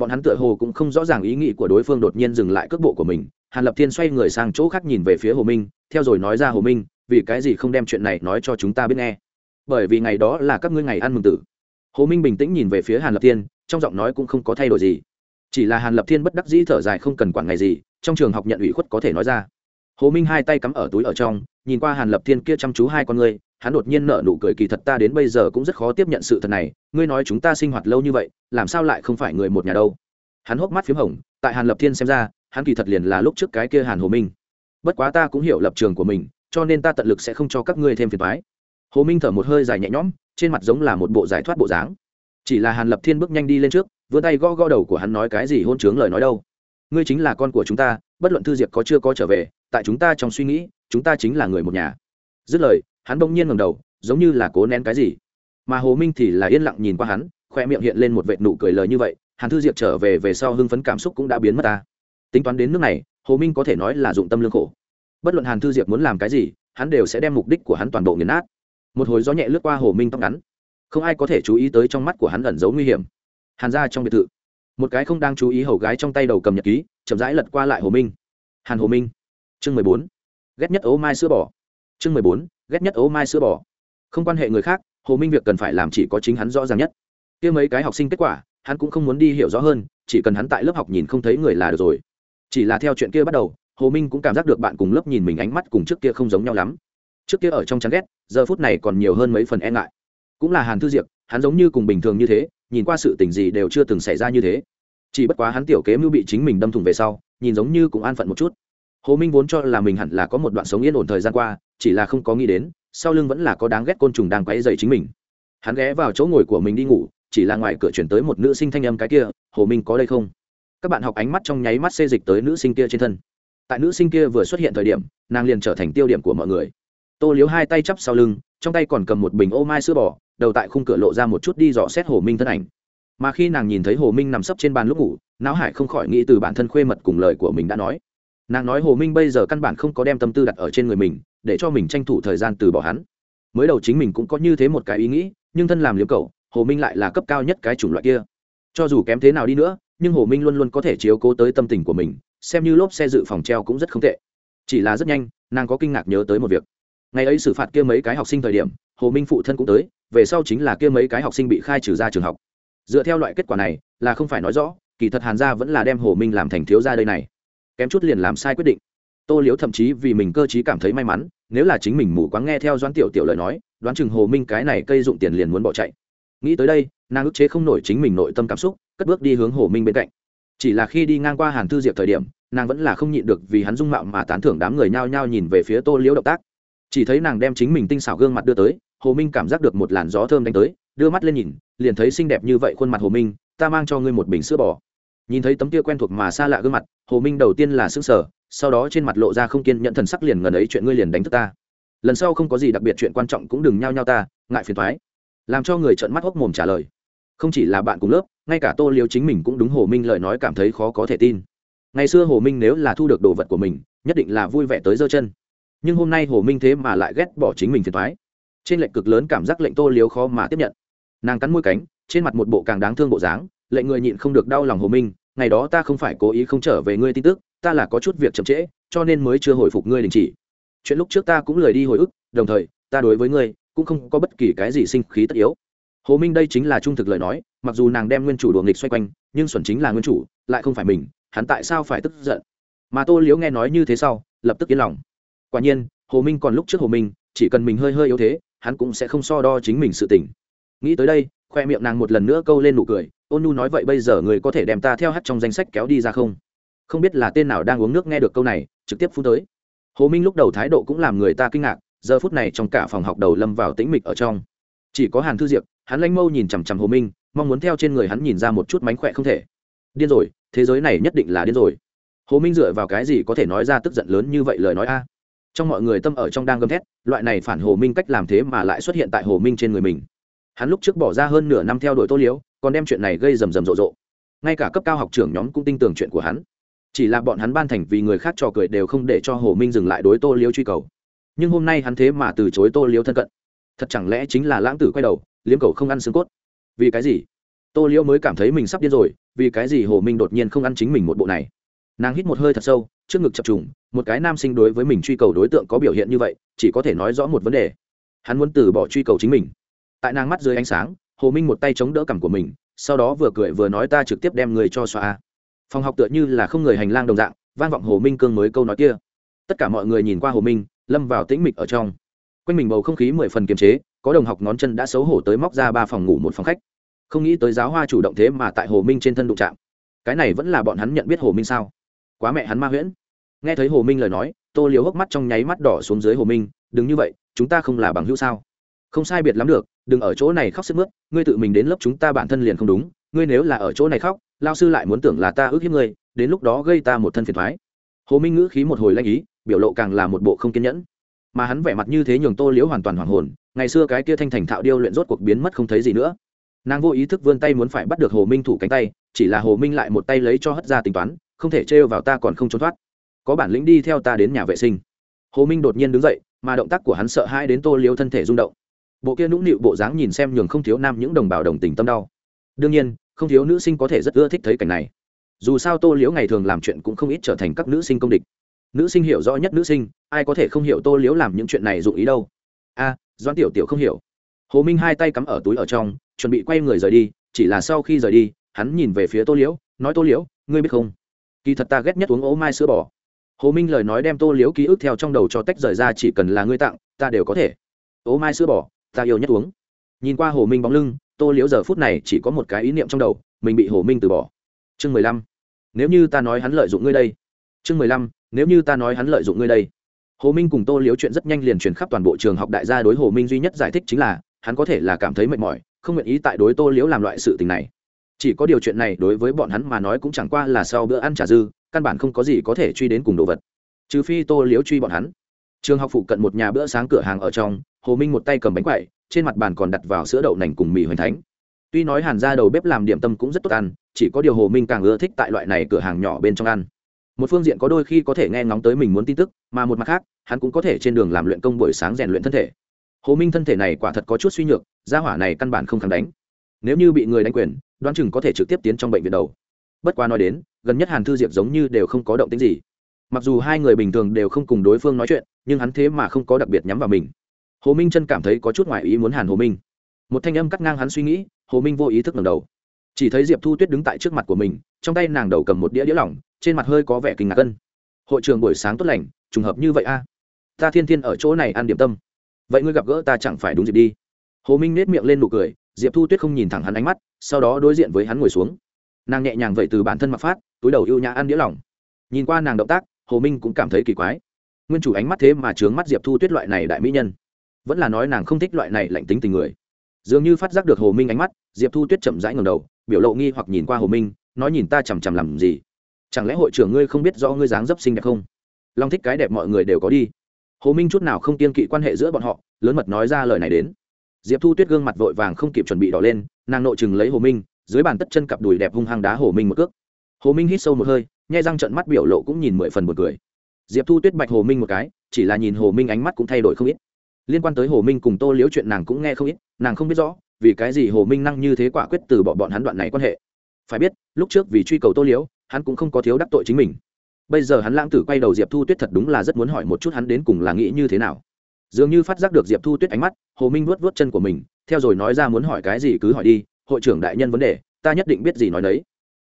Speaker 1: bọn hắn tựa hồ cũng không rõ ràng ý nghĩ của đối phương đột nhiên dừng lại cước bộ của mình. Hàn lập thiên xoay người sang chỗ khác nhìn về phía hồ minh, theo rồi nói ra, hồ minh, vì cái gì không đem chuyện này nói cho chúng ta biết nghe? Bởi vì ngày đó là các ngươi ngày ăn mừng tử. Hồ minh bình tĩnh nhìn về phía hàn lập thiên, trong giọng nói cũng không có thay đổi gì. Chỉ là hàn lập thiên bất đắc dĩ thở dài không cần quản ngày gì, trong trường học nhận ủy khuất có thể nói ra. Hồ minh hai tay cắm ở túi ở trong, nhìn qua hàn lập thiên kia chăm chú hai con người hắn đột nhiên nở nụ cười kỳ thật ta đến bây giờ cũng rất khó tiếp nhận sự thật này, ngươi nói chúng ta sinh hoạt lâu như vậy, làm sao lại không phải người một nhà đâu? Hắn hốc mắt p h í m hồng, tại hàn lập thiên xem ra, hắn kỳ thật liền là lúc trước cái kia hàn hồ minh. Bất quá ta cũng hiểu lập trường của mình, cho nên ta tận lực sẽ không cho các ngươi thêm phiền thoái hồ minh thở một hơi dài nhẹ nhõm, trên mặt giống là một bộ giải thoát bộ dáng. Chỉ là hàn lập thiên bước nhanh đi lên trước, vươn tay gõ gõ đầu của hắn nói cái gì hôn chướng lời nói đâu. Ngươi chính là con của chúng ta, bất luận thư diệp có chưa có trở về, tại chúng ta trong suy nghĩ, chúng ta chính là người một nhà. Dứt lời hắn bỗng nhiên ngẩng đầu, giống như là cố nén cái gì. Mà hồ minh thì là yên lặng nhìn qua hắn, khoe miệng hiện lên một vệt nụ cười lời như vậy, hàn thư diệp trở về về sau hưng phấn cảm xúc cũng đã biến mất ta. Tính toán đến nước này, hồ minh có thể nói là dụng tâm lương khổ. Bất luận hàn thư diệp muốn làm cái gì, hắn đều sẽ đem mục đích của hắn toàn bộ nghiền nát. Một hồi gió nhẹ lướt qua hồ minh tóc ngắn. Không ai có thể chú ý tới trong mắt của hắn ẩn giấu nguy hiểm. Hàn ra trong biệt thự. Một cái không đang chú ý hầu gái trong tay đầu cầm nhật ký, chậm rãi lật qua lại hồ minh. Hàn hồ minh. Chương mười bốn. Ghét nhất ấu mai sữa bò. Chương mười bốn ghét nhất ố mai sữa bò. Không quan hệ người khác, hồ minh việc cần phải làm chỉ có chính hắn rõ ràng nhất. Kia mấy cái học sinh kết quả, hắn cũng không muốn đi hiểu rõ hơn, chỉ cần hắn tại lớp học nhìn không thấy người là được rồi. Chỉ là theo chuyện kia bắt đầu, hồ minh cũng cảm giác được bạn cùng lớp nhìn mình ánh mắt cùng trước kia không giống nhau lắm. Trước kia ở trong chán ghét, giờ phút này còn nhiều hơn mấy phần e ngại. Cũng là hàn thư diệp, hắn giống như cùng bình thường như thế, nhìn qua sự tình gì đều chưa từng xảy ra như thế. Chỉ bất quá hắn tiểu kế mưu bị chính mình đâm thủng về sau, nhìn giống như cũng an phận một chút. Hồ minh vốn cho là mình hẳn là có một đoạn sống yên ổn thời gian qua chỉ là không có nghĩ đến, sau lưng vẫn là có đáng ghét côn trùng đang quấy dày chính mình. Hắn ghé vào chỗ ngồi của mình đi ngủ, chỉ là ngoài cửa chuyển tới một nữ sinh thanh âm cái kia, hồ minh có đây không? Các bạn học ánh mắt trong nháy mắt xê dịch tới nữ sinh kia trên thân. Tại nữ sinh kia vừa xuất hiện thời điểm, nàng liền trở thành tiêu điểm của mọi người. Tô liếu hai tay chắp sau lưng, trong tay còn cầm một bình ô mai sữa bò, đầu tại khung cửa lộ ra một chút đi dò xét hồ minh thân ảnh. Mà khi nàng nhìn thấy hồ minh nằm sấp trên bàn lúc ngủ, não hải không khỏi nghĩ từ bản thân khuê mật cùng lời của mình đã nói nàng nói hồ minh bây giờ căn bản không có đem tâm tư đặt ở trên người mình, để cho mình tranh thủ thời gian từ bỏ hắn. Mới đầu chính mình cũng có như thế một cái ý nghĩ, nhưng thân làm liếm cầu hồ minh lại là cấp cao nhất cái chủng loại kia. Cho dù kém thế nào đi nữa, nhưng hồ minh luôn luôn có thể chiếu cố tới tâm tình của mình, xem như lốp xe dự phòng treo cũng rất không tệ. Chỉ là rất nhanh, nàng có kinh ngạc nhớ tới một việc. Ngày ấy xử phạt kia mấy cái học sinh thời điểm, hồ minh phụ thân cũng tới, về sau chính là kia mấy cái học sinh bị khai trừ ra trường học. Dựa theo loại kết quả này, là không phải nói rõ, kỳ thật hàn gia vẫn là đem hồ minh làm thành thiếu gia đây này kém chút liền làm sai quyết định. Tô liễu thậm chí vì mình cơ t cảm thấy may mắn, nếu là chính mình mù quáng nghe theo doãn tiểu tiểu lời nói, đoán chừng hồ minh cái này cây dụng tiền liền muốn bỏ chạy. Nghĩ tới đây, nàng ức chế không nổi chính mình nội tâm cảm xúc, cất bước đi hướng hồ minh bên cạnh. Chỉ là khi đi ngang qua hàn thư diệp thời điểm, nàng vẫn là không nhịn được vì hắn dung mạo mà tán thưởng đám người nhao nhao nhìn về phía tô liễu động tác. Chỉ thấy nàng đem chính mình tinh xảo gương mặt đưa tới, hồ minh cảm giác được một làn gió thơm đánh tới, đưa mắt lên nhìn, liền thấy xinh đẹp như vậy khuôn mặt hồ minh, ta mang cho ngươi một bình sữa bò nhìn thấy tấm kia quen thuộc mà xa lạ gương mặt, hồ minh đầu tiên là xương sở sau đó trên mặt lộ ra không kiên nhận thần sắc liền ngần ấy chuyện ngươi liền đánh thức ta. Lần sau không có gì đặc biệt chuyện quan trọng cũng đừng nhao nhao ta, ngại phiền thoái làm cho người trợn mắt hốc mồm trả lời. Không chỉ là bạn cùng lớp, ngay cả tô liêu chính mình cũng đúng hồ minh lời nói cảm thấy khó có thể tin. Ngày xưa hồ minh nếu là thu được đồ vật của mình, nhất định là vui vẻ tới giơ chân. Nhưng hôm nay hồ minh thế mà lại ghét bỏ chính mình phiền thoái trên lệnh cực lớn cảm giác lệnh tô liếu khó mà tiếp nhận. Nàng cắn môi cánh, trên mặt một bộ càng đáng thương bộ dáng, lệnh người nhịn không được đau lòng hồ minh ngày đó ta không phải cố ý không trở về ngươi tin tức, ta là có chút việc chậm trễ, cho nên mới chưa hồi phục ngươi đình chỉ. Chuyện lúc trước ta cũng lời đi hồi ức, đồng thời, ta đối với ngươi cũng không có bất kỳ cái gì sinh khí tất yếu. Hồ minh đây chính là trung thực lời nói, mặc dù nàng đem nguyên chủ đùa nghịch xoay quanh, nhưng xuẩn chính là nguyên chủ, lại không phải mình, hắn tại sao phải tức giận? Mà tô liếu nghe nói như thế sau, lập tức yên lòng. Quả nhiên, hồ minh còn lúc trước hồ minh, chỉ cần mình hơi hơi yếu thế, hắn cũng sẽ không so đo chính mình sự tỉnh nghĩ tới đây, khoe miệng nàng một lần nữa câu lên nụ cười ôn nu nói vậy bây giờ người có thể đem ta theo hát trong danh sách kéo đi ra không? Không biết là tên nào đang uống nước nghe được câu này, trực tiếp phun tới. Hồ minh lúc đầu thái độ cũng làm người ta kinh ngạc, giờ phút này trong cả phòng học đầu lâm vào tĩnh mịch ở trong. Chỉ có hàn thư diệp, hắn lanh mâu nhìn chằm chằm hồ minh, mong muốn theo trên người hắn nhìn ra một chút mánh khỏe không thể. Điên rồi, thế giới này nhất định là điên rồi. Hồ minh dựa vào cái gì có thể nói ra tức giận lớn như vậy lời nói a? Trong mọi người tâm ở trong đang gầm thét, loại này phản hồ minh cách làm thế mà lại xuất hiện tại hồ minh trên người mình. Hắn lúc trước bỏ ra hơn nửa năm theo đuổi tô liễu còn đem chuyện này gây rầm rầm rộ rộ. Ngay cả cấp cao học trưởng nhóm cũng tin tưởng chuyện của hắn. Chỉ là bọn hắn ban thành vì người khác trò cười đều không để cho hồ minh dừng lại đối tô liễu truy cầu. Nhưng hôm nay hắn thế mà từ chối tô liễu thân cận. Thật chẳng lẽ chính là lãng tử quay đầu, liếm cầu không ăn xương cốt? Vì cái gì? Tô liễu mới cảm thấy mình sắp điên rồi, vì cái gì hồ minh đột nhiên không ăn chính mình một bộ này? Nàng hít một hơi thật sâu, trước ngực chập trùng, một cái nam sinh đối với mình truy cầu đối tượng có biểu hiện như vậy, chỉ có thể nói rõ một vấn đề. Hắn muốn từ bỏ truy cầu chính mình. Tại nàng mắt dưới ánh sáng hồ minh một tay chống đỡ cằm của mình, sau đó vừa cười vừa nói ta trực tiếp đem người cho xóa. phòng học tựa như là không người hành lang đồng dạng, vang vọng hồ minh cương mới câu nói kia. Tất cả mọi người nhìn qua hồ minh, lâm vào tĩnh mịch ở trong. Quanh mình bầu không khí mười phần kiềm chế, có đồng học ngón chân đã xấu hổ tới móc ra ba phòng ngủ một phòng khách. Không nghĩ tới giáo hoa chủ động thế mà tại hồ minh trên thân đụng chạm. Cái này vẫn là bọn hắn nhận biết hồ minh sao? Quá mẹ hắn ma huyễn. Nghe thấy hồ minh lời nói, tô liều hốc mắt trong nháy mắt đỏ xuống dưới hồ minh, đừng như vậy, chúng ta không là bằng hữu sao? Không sai biệt lắm được, đừng ở chỗ này khóc sức mướt, ngươi tự mình đến lớp chúng ta bản thân liền không đúng, ngươi nếu là ở chỗ này khóc, lao sư lại muốn tưởng là ta ước hiếp ngươi, đến lúc đó gây ta một thân phiền thoái hồ minh ngữ khí một hồi lanh ý, biểu lộ càng là một bộ không kiên nhẫn. Mà hắn vẻ mặt như thế nhường tô liễu hoàn toàn hoàng hồn, ngày xưa cái kia thanh thành thạo điêu luyện rốt cuộc biến mất không thấy gì nữa. Nàng vô ý thức vươn tay muốn phải bắt được hồ minh thủ cánh tay, chỉ là hồ minh lại một tay lấy cho hất ra tính toán, không thể trêu vào ta còn không trốn thoát. Có bản lĩnh đi theo ta đến nhà vệ sinh. Hồ minh đột nhiên đứng dậy, mà động tác của hắn sợ hãi đến tô liễu thân thể rung động bộ kia nũng nịu bộ dáng nhìn xem nhường không thiếu nam những đồng bào đồng tình tâm đau. Đương nhiên không thiếu nữ sinh có thể rất ưa thích thấy cảnh này. Dù sao tô liễu ngày thường làm chuyện cũng không ít trở thành các nữ sinh công địch. Nữ sinh hiểu rõ nhất nữ sinh ai có thể không hiểu tô liễu làm những chuyện này dụng ý đâu. A à, doan tiểu tiểu không hiểu. Hồ minh hai tay cắm ở túi ở trong chuẩn bị quay người rời đi chỉ là sau khi rời đi hắn nhìn về phía tô liễu nói tô liễu ngươi biết không? Kỳ thật ta ghét nhất uống ố mai sữa bò. Hồ minh lời nói đem tô liễu ký ức theo trong đầu cho tách rời ra chỉ cần là ngươi tặng ta đều có thể. Ố mai sữa bò? Ta yêu nhất uống. Nhìn qua hồ minh bóng lưng, tô liễu giờ phút này chỉ có một cái ý niệm trong đầu, mình bị hồ minh từ bỏ. Chương mười lăm. Nếu như ta nói hắn lợi dụng ngươi đây. Chương mười lăm. Nếu như ta nói hắn lợi dụng ngươi đây. Hồ minh cùng tô liễu chuyện rất nhanh liền truyền khắp toàn bộ trường học đại gia đối hồ minh duy nhất giải thích chính là, hắn có thể là cảm thấy mệt mỏi, không nguyện ý tại đối tô liễu làm loại sự tình này. Chỉ có điều chuyện này đối với bọn hắn mà nói cũng chẳng qua là sau bữa ăn trả dư, căn bản không có gì có thể truy đến cùng đồ vật. Trừ phi tô liễu truy bọn hắn. Trường học phụ cận một nhà bữa sáng cửa hàng ở trong hồ minh một tay cầm bánh quậy, trên mặt bàn còn đặt vào sữa đậu nành cùng mì hoành thánh. Tuy nói hàn ra đầu bếp làm điểm tâm cũng rất tốt ăn, chỉ có điều hồ minh càng ưa thích tại loại này cửa hàng nhỏ bên trong ăn. Một phương diện có đôi khi có thể nghe ngóng tới mình muốn tin tức, mà một mặt khác, hắn cũng có thể trên đường làm luyện công buổi sáng rèn luyện thân thể. Hồ minh thân thể này quả thật có chút suy nhược, gia hỏa này căn bản không kháng đánh. Nếu như bị người đánh quyền, đoán chừng có thể trực tiếp tiến trong bệnh viện đầu. Bất quá nói đến, gần nhất hàn thư diệp giống như đều không có động tính gì. Mặc dù hai người bình thường đều không cùng đối phương nói chuyện, nhưng hắn thế mà không có đặc biệt nhắm vào mình hồ minh chân cảm thấy có chút ngoại ý muốn hàn hồ minh. Một thanh âm cắt ngang hắn suy nghĩ, hồ minh vô ý thức ngầm đầu. Chỉ thấy diệp thu tuyết đứng tại trước mặt của mình, trong tay nàng đầu cầm một đĩa đĩa lỏng, trên mặt hơi có vẻ kinh ngạc cân hội trường buổi sáng tốt lành, trùng hợp như vậy a. Ta thiên thiên ở chỗ này ăn điểm tâm. Vậy ngươi gặp gỡ ta chẳng phải đúng dịp đi. Hồ minh nết miệng lên nụ cười, diệp thu tuyết không nhìn thẳng hắn ánh mắt, sau đó đối diện với hắn ngồi xuống. Nàng nhẹ nhàng vậy từ bản thân mặc phát, túi đầu ưu nhã ăn đĩa lỏng. Nhìn qua nàng động tác, hồ minh cũng cảm thấy kỳ quái. Nguyên chủ ánh mắt thế mà chướng mắt diệp thu tuyết loại này đại mỹ nhân vẫn là nói nàng không thích loại này lạnh tính tình người. Dường như phát giác được hồ minh ánh mắt, diệp thu tuyết chậm rãi ngầm đầu, biểu lộ nghi hoặc nhìn qua hồ minh, nói nhìn ta chằm chằm làm gì? Chẳng lẽ hội trưởng ngươi không biết rõ ngươi dáng dấp xinh đẹp không? Long thích cái đẹp mọi người đều có đi. Hồ minh chút nào không tiên kỵ quan hệ giữa bọn họ, lớn mật nói ra lời này đến. Diệp thu tuyết gương mặt vội vàng không kịp chuẩn bị đỏ lên, nàng nội chừng lấy hồ minh, dưới bàn tất chân cặp đùi đẹp hung hăng đá hồ minh một cước. Hồ minh hít sâu một hơi, nhai răng trận mắt biểu lộ cũng nhìn mười phần một cười. Diệp thu tuyết bạch hồ minh một cái, chỉ là nhìn hồ minh ánh mắt cũng thay đổi không ít liên quan tới hồ minh cùng tô liễu chuyện nàng cũng nghe không ít, nàng không biết rõ, vì cái gì hồ minh năng như thế quả quyết từ bỏ bọn hắn đoạn này quan hệ. Phải biết, lúc trước vì truy cầu tô liễu, hắn cũng không có thiếu đắc tội chính mình. Bây giờ hắn lãng tử quay đầu diệp thu tuyết thật đúng là rất muốn hỏi một chút hắn đến cùng là nghĩ như thế nào. Dường như phát giác được diệp thu tuyết ánh mắt, hồ minh vuốt vuốt chân của mình, theo rồi nói ra muốn hỏi cái gì cứ hỏi đi, hội trưởng đại nhân vấn đề, ta nhất định biết gì nói đấy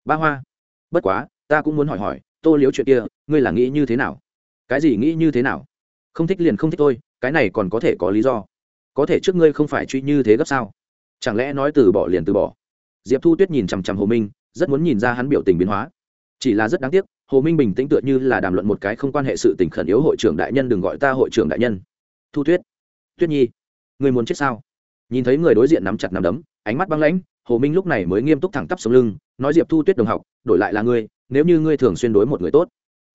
Speaker 1: ba hoa, bất quá, ta cũng muốn hỏi hỏi, tô liếu chuyện kia, ngươi là nghĩ như thế nào? Cái gì nghĩ như thế nào? Không thích liền không thích tôi cái này còn có thể có lý do. Có thể trước ngươi không phải truy như thế gấp sao? Chẳng lẽ nói từ bỏ liền từ bỏ? Diệp thu tuyết nhìn chằm chằm hồ minh, rất muốn nhìn ra hắn biểu tình biến hóa. Chỉ là rất đáng tiếc, hồ minh bình tĩnh tựa như là đàm luận một cái không quan hệ sự tình khẩn yếu hội trưởng đại nhân đừng gọi ta hội trưởng đại nhân. Thu tuyết. Tuyết nhi người muốn chết sao? Nhìn thấy người đối diện nắm chặt nắm đấm, ánh mắt băng lãnh, hồ minh lúc này mới nghiêm túc thẳng tắp sống lưng, nói diệp thu tuyết đồng học, đổi lại là ngươi, nếu như ngươi thường xuyên đối một người tốt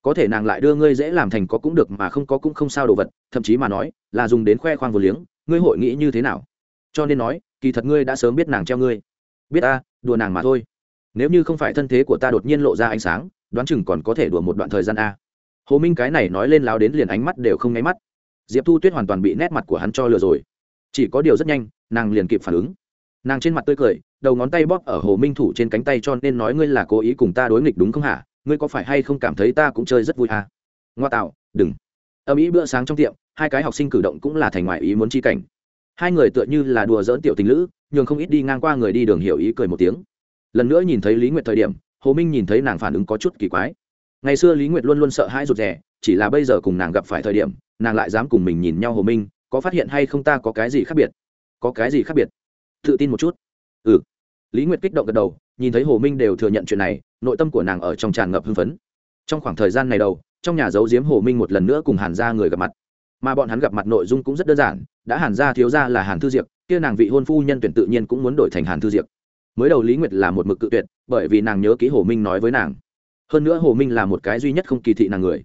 Speaker 1: có thể nàng lại đưa ngươi dễ làm thành có cũng được mà không có cũng không sao đồ vật, thậm chí mà nói, là dùng đến khoe khoang vô liếng, ngươi hội nghĩ như thế nào? Cho nên nói, kỳ thật ngươi đã sớm biết nàng treo ngươi. Biết ta, đùa nàng mà thôi. Nếu như không phải thân thế của ta đột nhiên lộ ra ánh sáng, đoán chừng còn có thể đùa một đoạn thời gian a. Hồ minh cái này nói lên láo đến liền ánh mắt đều không nháy mắt. Diệp thu tuyết hoàn toàn bị nét mặt của hắn cho lừa rồi. Chỉ có điều rất nhanh, nàng liền kịp phản ứng. Nàng trên mặt tươi cười, đầu ngón tay bóp ở hồ minh thủ trên cánh tay cho nên nói ngươi là cố ý cùng ta đối nghịch đúng không hả? Ngươi có phải hay không cảm thấy ta cũng chơi rất vui à? ngoa tạo, đừng. Âm ý bữa sáng trong tiệm, hai cái học sinh cử động cũng là thành ngoại ý muốn chi cảnh. Hai người tựa như là đùa dỡn tiểu tình lữ, nhường không ít đi ngang qua người đi đường hiểu ý cười một tiếng. Lần nữa nhìn thấy lý nguyệt thời điểm, hồ minh nhìn thấy nàng phản ứng có chút kỳ quái. Ngày xưa lý nguyệt luôn luôn sợ hãi rụt rè, chỉ là bây giờ cùng nàng gặp phải thời điểm, nàng lại dám cùng mình nhìn nhau hồ minh, có phát hiện hay không ta có cái gì khác biệt? Có cái gì khác biệt? Tự tin một chút. Ừ. Lý nguyệt kích động gật đầu nhìn thấy hồ minh đều thừa nhận chuyện này nội tâm của nàng ở trong tràn ngập hưng phấn. Trong khoảng thời gian này đầu trong nhà giấu giếm hồ minh một lần nữa cùng hàn gia người gặp mặt. Mà bọn hắn gặp mặt nội dung cũng rất đơn giản đã hàn gia thiếu gia là hàn thư diệp kia nàng vị hôn phu nhân tuyển tự nhiên cũng muốn đổi thành hàn thư diệp. Mới đầu lý nguyệt là một mực cự tuyệt bởi vì nàng nhớ ký hồ minh nói với nàng. Hơn nữa hồ minh là một cái duy nhất không kỳ thị nàng người.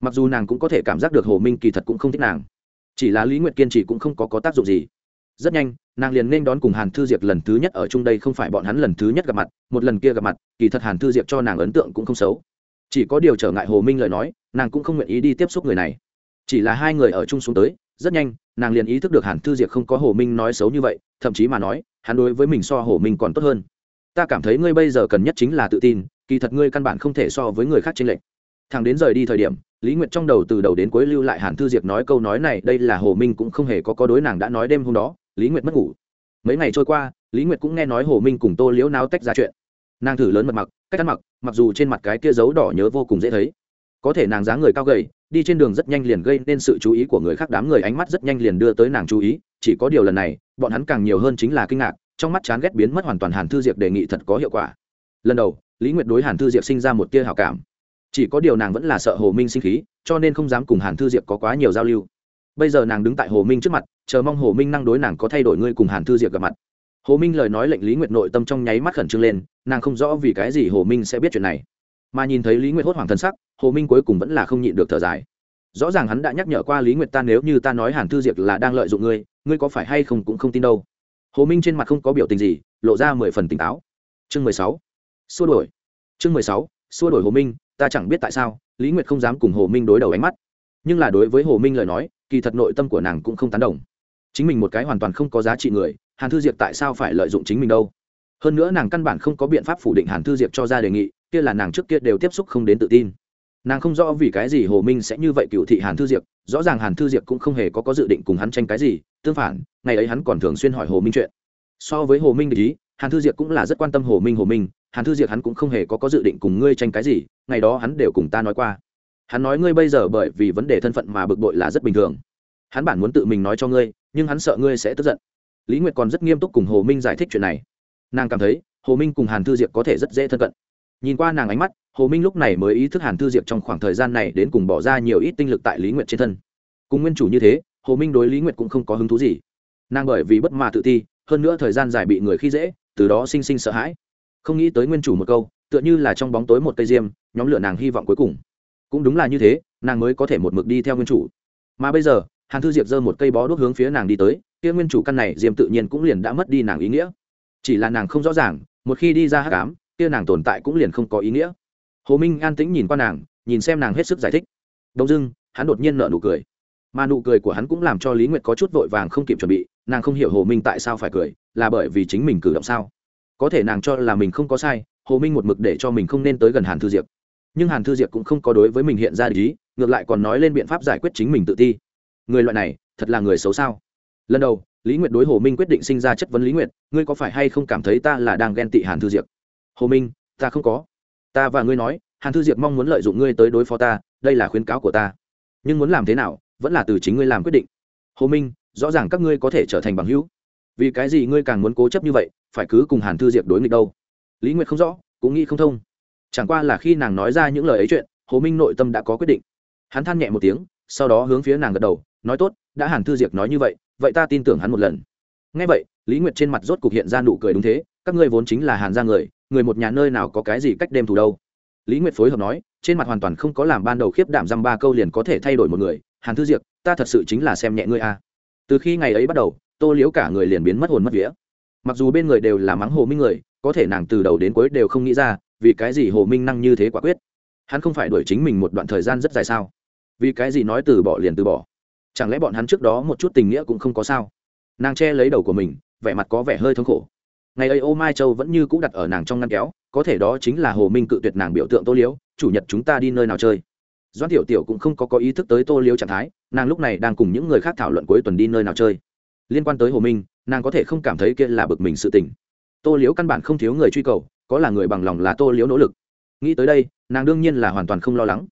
Speaker 1: Mặc dù nàng cũng có thể cảm giác được hồ minh kỳ thật cũng không thích nàng. Chỉ là lý nguyệt kiên trì cũng không có, có tác dụng gì rất nhanh, nàng liền nên đón cùng hàn thư diệp lần thứ nhất ở chung đây không phải bọn hắn lần thứ nhất gặp mặt, một lần kia gặp mặt, kỳ thật hàn thư diệp cho nàng ấn tượng cũng không xấu. Chỉ có điều trở ngại hồ minh lời nói, nàng cũng không nguyện ý đi tiếp xúc người này. Chỉ là hai người ở chung xuống tới, rất nhanh, nàng liền ý thức được hàn thư diệp không có hồ minh nói xấu như vậy, thậm chí mà nói, hắn đối với mình so hồ minh còn tốt hơn. Ta cảm thấy ngươi bây giờ cần nhất chính là tự tin, kỳ thật ngươi căn bản không thể so với người khác tranh lệch. Thằng đến rời đi thời điểm, lý nguyệt trong đầu từ đầu đến cuối lưu lại hàn thư diệp nói câu nói này, đây là hồ minh cũng không hề có có đối nàng đã nói đêm hôm đó lý nguyệt mất ngủ. Mấy ngày trôi qua, lý nguyệt cũng nghe nói hồ minh cùng tô liễu náo tách ra chuyện. Nàng thử lớn mật mặc, cách ăn mặc mặc dù trên mặt cái kia dấu đỏ nhớ vô cùng dễ thấy. Có thể nàng dáng người cao gầy, đi trên đường rất nhanh liền gây nên sự chú ý của người khác, đám người ánh mắt rất nhanh liền đưa tới nàng chú ý, chỉ có điều lần này, bọn hắn càng nhiều hơn chính là kinh ngạc, trong mắt chán ghét biến mất hoàn toàn hàn thư diệp đề nghị thật có hiệu quả. Lần đầu, lý nguyệt đối hàn thư diệp sinh ra một tia hào cảm. Chỉ có điều nàng vẫn là sợ hồ minh sinh khí, cho nên không dám cùng hàn thư diệp có quá nhiều giao lưu bây giờ nàng đứng tại hồ minh trước mặt, chờ mong hồ minh năng đối nàng có thay đổi ngươi cùng hàn thư diệp gặp mặt. Hồ minh lời nói lệnh lý nguyệt nội tâm trong nháy mắt khẩn trương lên, nàng không rõ vì cái gì hồ minh sẽ biết chuyện này. Mà nhìn thấy lý nguyệt hốt hoảng thân sắc, hồ minh cuối cùng vẫn là không nhịn được thở dài. Rõ ràng hắn đã nhắc nhở qua lý nguyệt ta nếu như ta nói hàn thư diệp là đang lợi dụng ngươi ngươi có phải hay không cũng không tin đâu. Hồ minh trên mặt không có biểu tình gì, lộ ra mười phần tỉnh táo. Chương mười sáu. Xua đổi chương mười sáu. Xua đổi hồ minh, ta chẳng biết tại sao, lý nguyệt không dám cùng hồ minh đối đầu ánh mắt. Nhưng là đối với hồ minh lời nói kỳ thật nội tâm của nàng cũng không tán đồng. Chính mình một cái hoàn toàn không có giá trị người, hàn thư diệp tại sao phải lợi dụng chính mình đâu? Hơn nữa nàng căn bản không có biện pháp phủ định hàn thư diệp cho ra đề nghị, kia là nàng trước kia đều tiếp xúc không đến tự tin. Nàng không rõ vì cái gì hồ minh sẽ như vậy cựu thị hàn thư diệp, rõ ràng hàn thư diệp cũng không hề có có dự định cùng hắn tranh cái gì, tương phản, ngày ấy hắn còn thường xuyên hỏi hồ minh chuyện. So với hồ minh để ý, hàn thư diệp cũng là rất quan tâm hồ minh hồ minh, hàn thư diệp hắn cũng không hề có có dự định cùng ngươi tranh cái gì, ngày đó hắn đều cùng ta nói qua hắn nói ngươi bây giờ bởi vì vấn đề thân phận mà bực bội là rất bình thường. Hắn bản muốn tự mình nói cho ngươi, nhưng hắn sợ ngươi sẽ tức giận. Lý nguyệt còn rất nghiêm túc cùng hồ minh giải thích chuyện này. Nàng cảm thấy, hồ minh cùng hàn thư diệp có thể rất dễ thân cận. Nhìn qua nàng ánh mắt, hồ minh lúc này mới ý thức hàn thư diệp trong khoảng thời gian này đến cùng bỏ ra nhiều ít tinh lực tại lý nguyệt trên thân. Cùng nguyên chủ như thế, hồ minh đối lý nguyệt cũng không có hứng thú gì. Nàng bởi vì bất mà tự ti, hơn nữa thời gian dài bị người khi dễ, từ đó sinh sinh sợ hãi. Không nghĩ tới nguyên chủ một câu, tựa như là trong bóng tối một cây diêm, nhóm lửa nàng hy vọng cuối cùng cũng đúng là như thế, nàng mới có thể một mực đi theo nguyên chủ. Mà bây giờ, hàn thư diệp giơ một cây bó đuốc hướng phía nàng đi tới, kia nguyên chủ căn này, diêm tự nhiên cũng liền đã mất đi nàng ý nghĩa. Chỉ là nàng không rõ ràng, một khi đi ra hát cám kia nàng tồn tại cũng liền không có ý nghĩa. Hồ minh an tĩnh nhìn qua nàng, nhìn xem nàng hết sức giải thích. Đông dưng hắn đột nhiên nợ nụ cười. Mà nụ cười của hắn cũng làm cho lý nguyệt có chút vội vàng không kịp chuẩn bị, nàng không hiểu hồ minh tại sao phải cười, là bởi vì chính mình cử động sao? Có thể nàng cho là mình không có sai, hồ minh một mực để cho mình không nên tới gần hàn thư diệp nhưng hàn thư diệp cũng không có đối với mình hiện ra lý ngược lại còn nói lên biện pháp giải quyết chính mình tự ti. Người loại này, thật là người xấu sao? Lần đầu, lý nguyệt đối hồ minh quyết định sinh ra chất vấn lý nguyệt, ngươi có phải hay không cảm thấy ta là đang ghen tị hàn thư diệp? Hồ minh, ta không có. Ta và ngươi nói, hàn thư diệp mong muốn lợi dụng ngươi tới đối phó ta, đây là khuyến cáo của ta. Nhưng muốn làm thế nào, vẫn là từ chính ngươi làm quyết định. Hồ minh, rõ ràng các ngươi có thể trở thành bằng hữu. Vì cái gì ngươi càng muốn cố chấp như vậy, phải cứ cùng hàn thư diệp đối nghịch đâu? Lý nguyệt không rõ, cũng nghĩ không thông chẳng qua là khi nàng nói ra những lời ấy chuyện hồ minh nội tâm đã có quyết định. Hắn than nhẹ một tiếng sau đó hướng phía nàng gật đầu nói tốt đã hàn thư Diệc nói như vậy vậy ta tin tưởng hắn một lần. Ngay vậy lý nguyệt trên mặt rốt cục hiện ra nụ cười đúng thế các ngươi vốn chính là hàn ra người người một nhà nơi nào có cái gì cách đêm thù đâu. Lý nguyệt phối hợp nói trên mặt hoàn toàn không có làm ban đầu khiếp đảm dăm ba câu liền có thể thay đổi một người hàn thư Diệc, ta thật sự chính là xem nhẹ ngươi a. Từ khi ngày ấy bắt đầu tô liếu cả người liền biến mất hồn mất vía. Mặc dù bên người đều là mắng hồ minh người có thể nàng từ đầu đến cuối đều không nghĩ ra vì cái gì hồ minh năng như thế quả quyết? Hắn không phải đuổi chính mình một đoạn thời gian rất dài sao? Vì cái gì nói từ bỏ liền từ bỏ? Chẳng lẽ bọn hắn trước đó một chút tình nghĩa cũng không có sao? Nàng che lấy đầu của mình, vẻ mặt có vẻ hơi thống khổ. Ngày ấy ô mai châu vẫn như cũ đặt ở nàng trong ngăn kéo, có thể đó chính là hồ minh cự tuyệt nàng biểu tượng tô liếu chủ nhật chúng ta đi nơi nào chơi? Doan tiểu tiểu cũng không có có ý thức tới tô liếu trạng thái, nàng lúc này đang cùng những người khác thảo luận cuối tuần đi nơi nào chơi. Liên quan tới hồ minh, nàng có thể không cảm thấy kia là bực mình sự tình. Tô liếu căn bản không thiếu người truy cầu có là người bằng lòng là tô liếu nỗ lực. Nghĩ tới đây, nàng đương nhiên là hoàn toàn không lo lắng.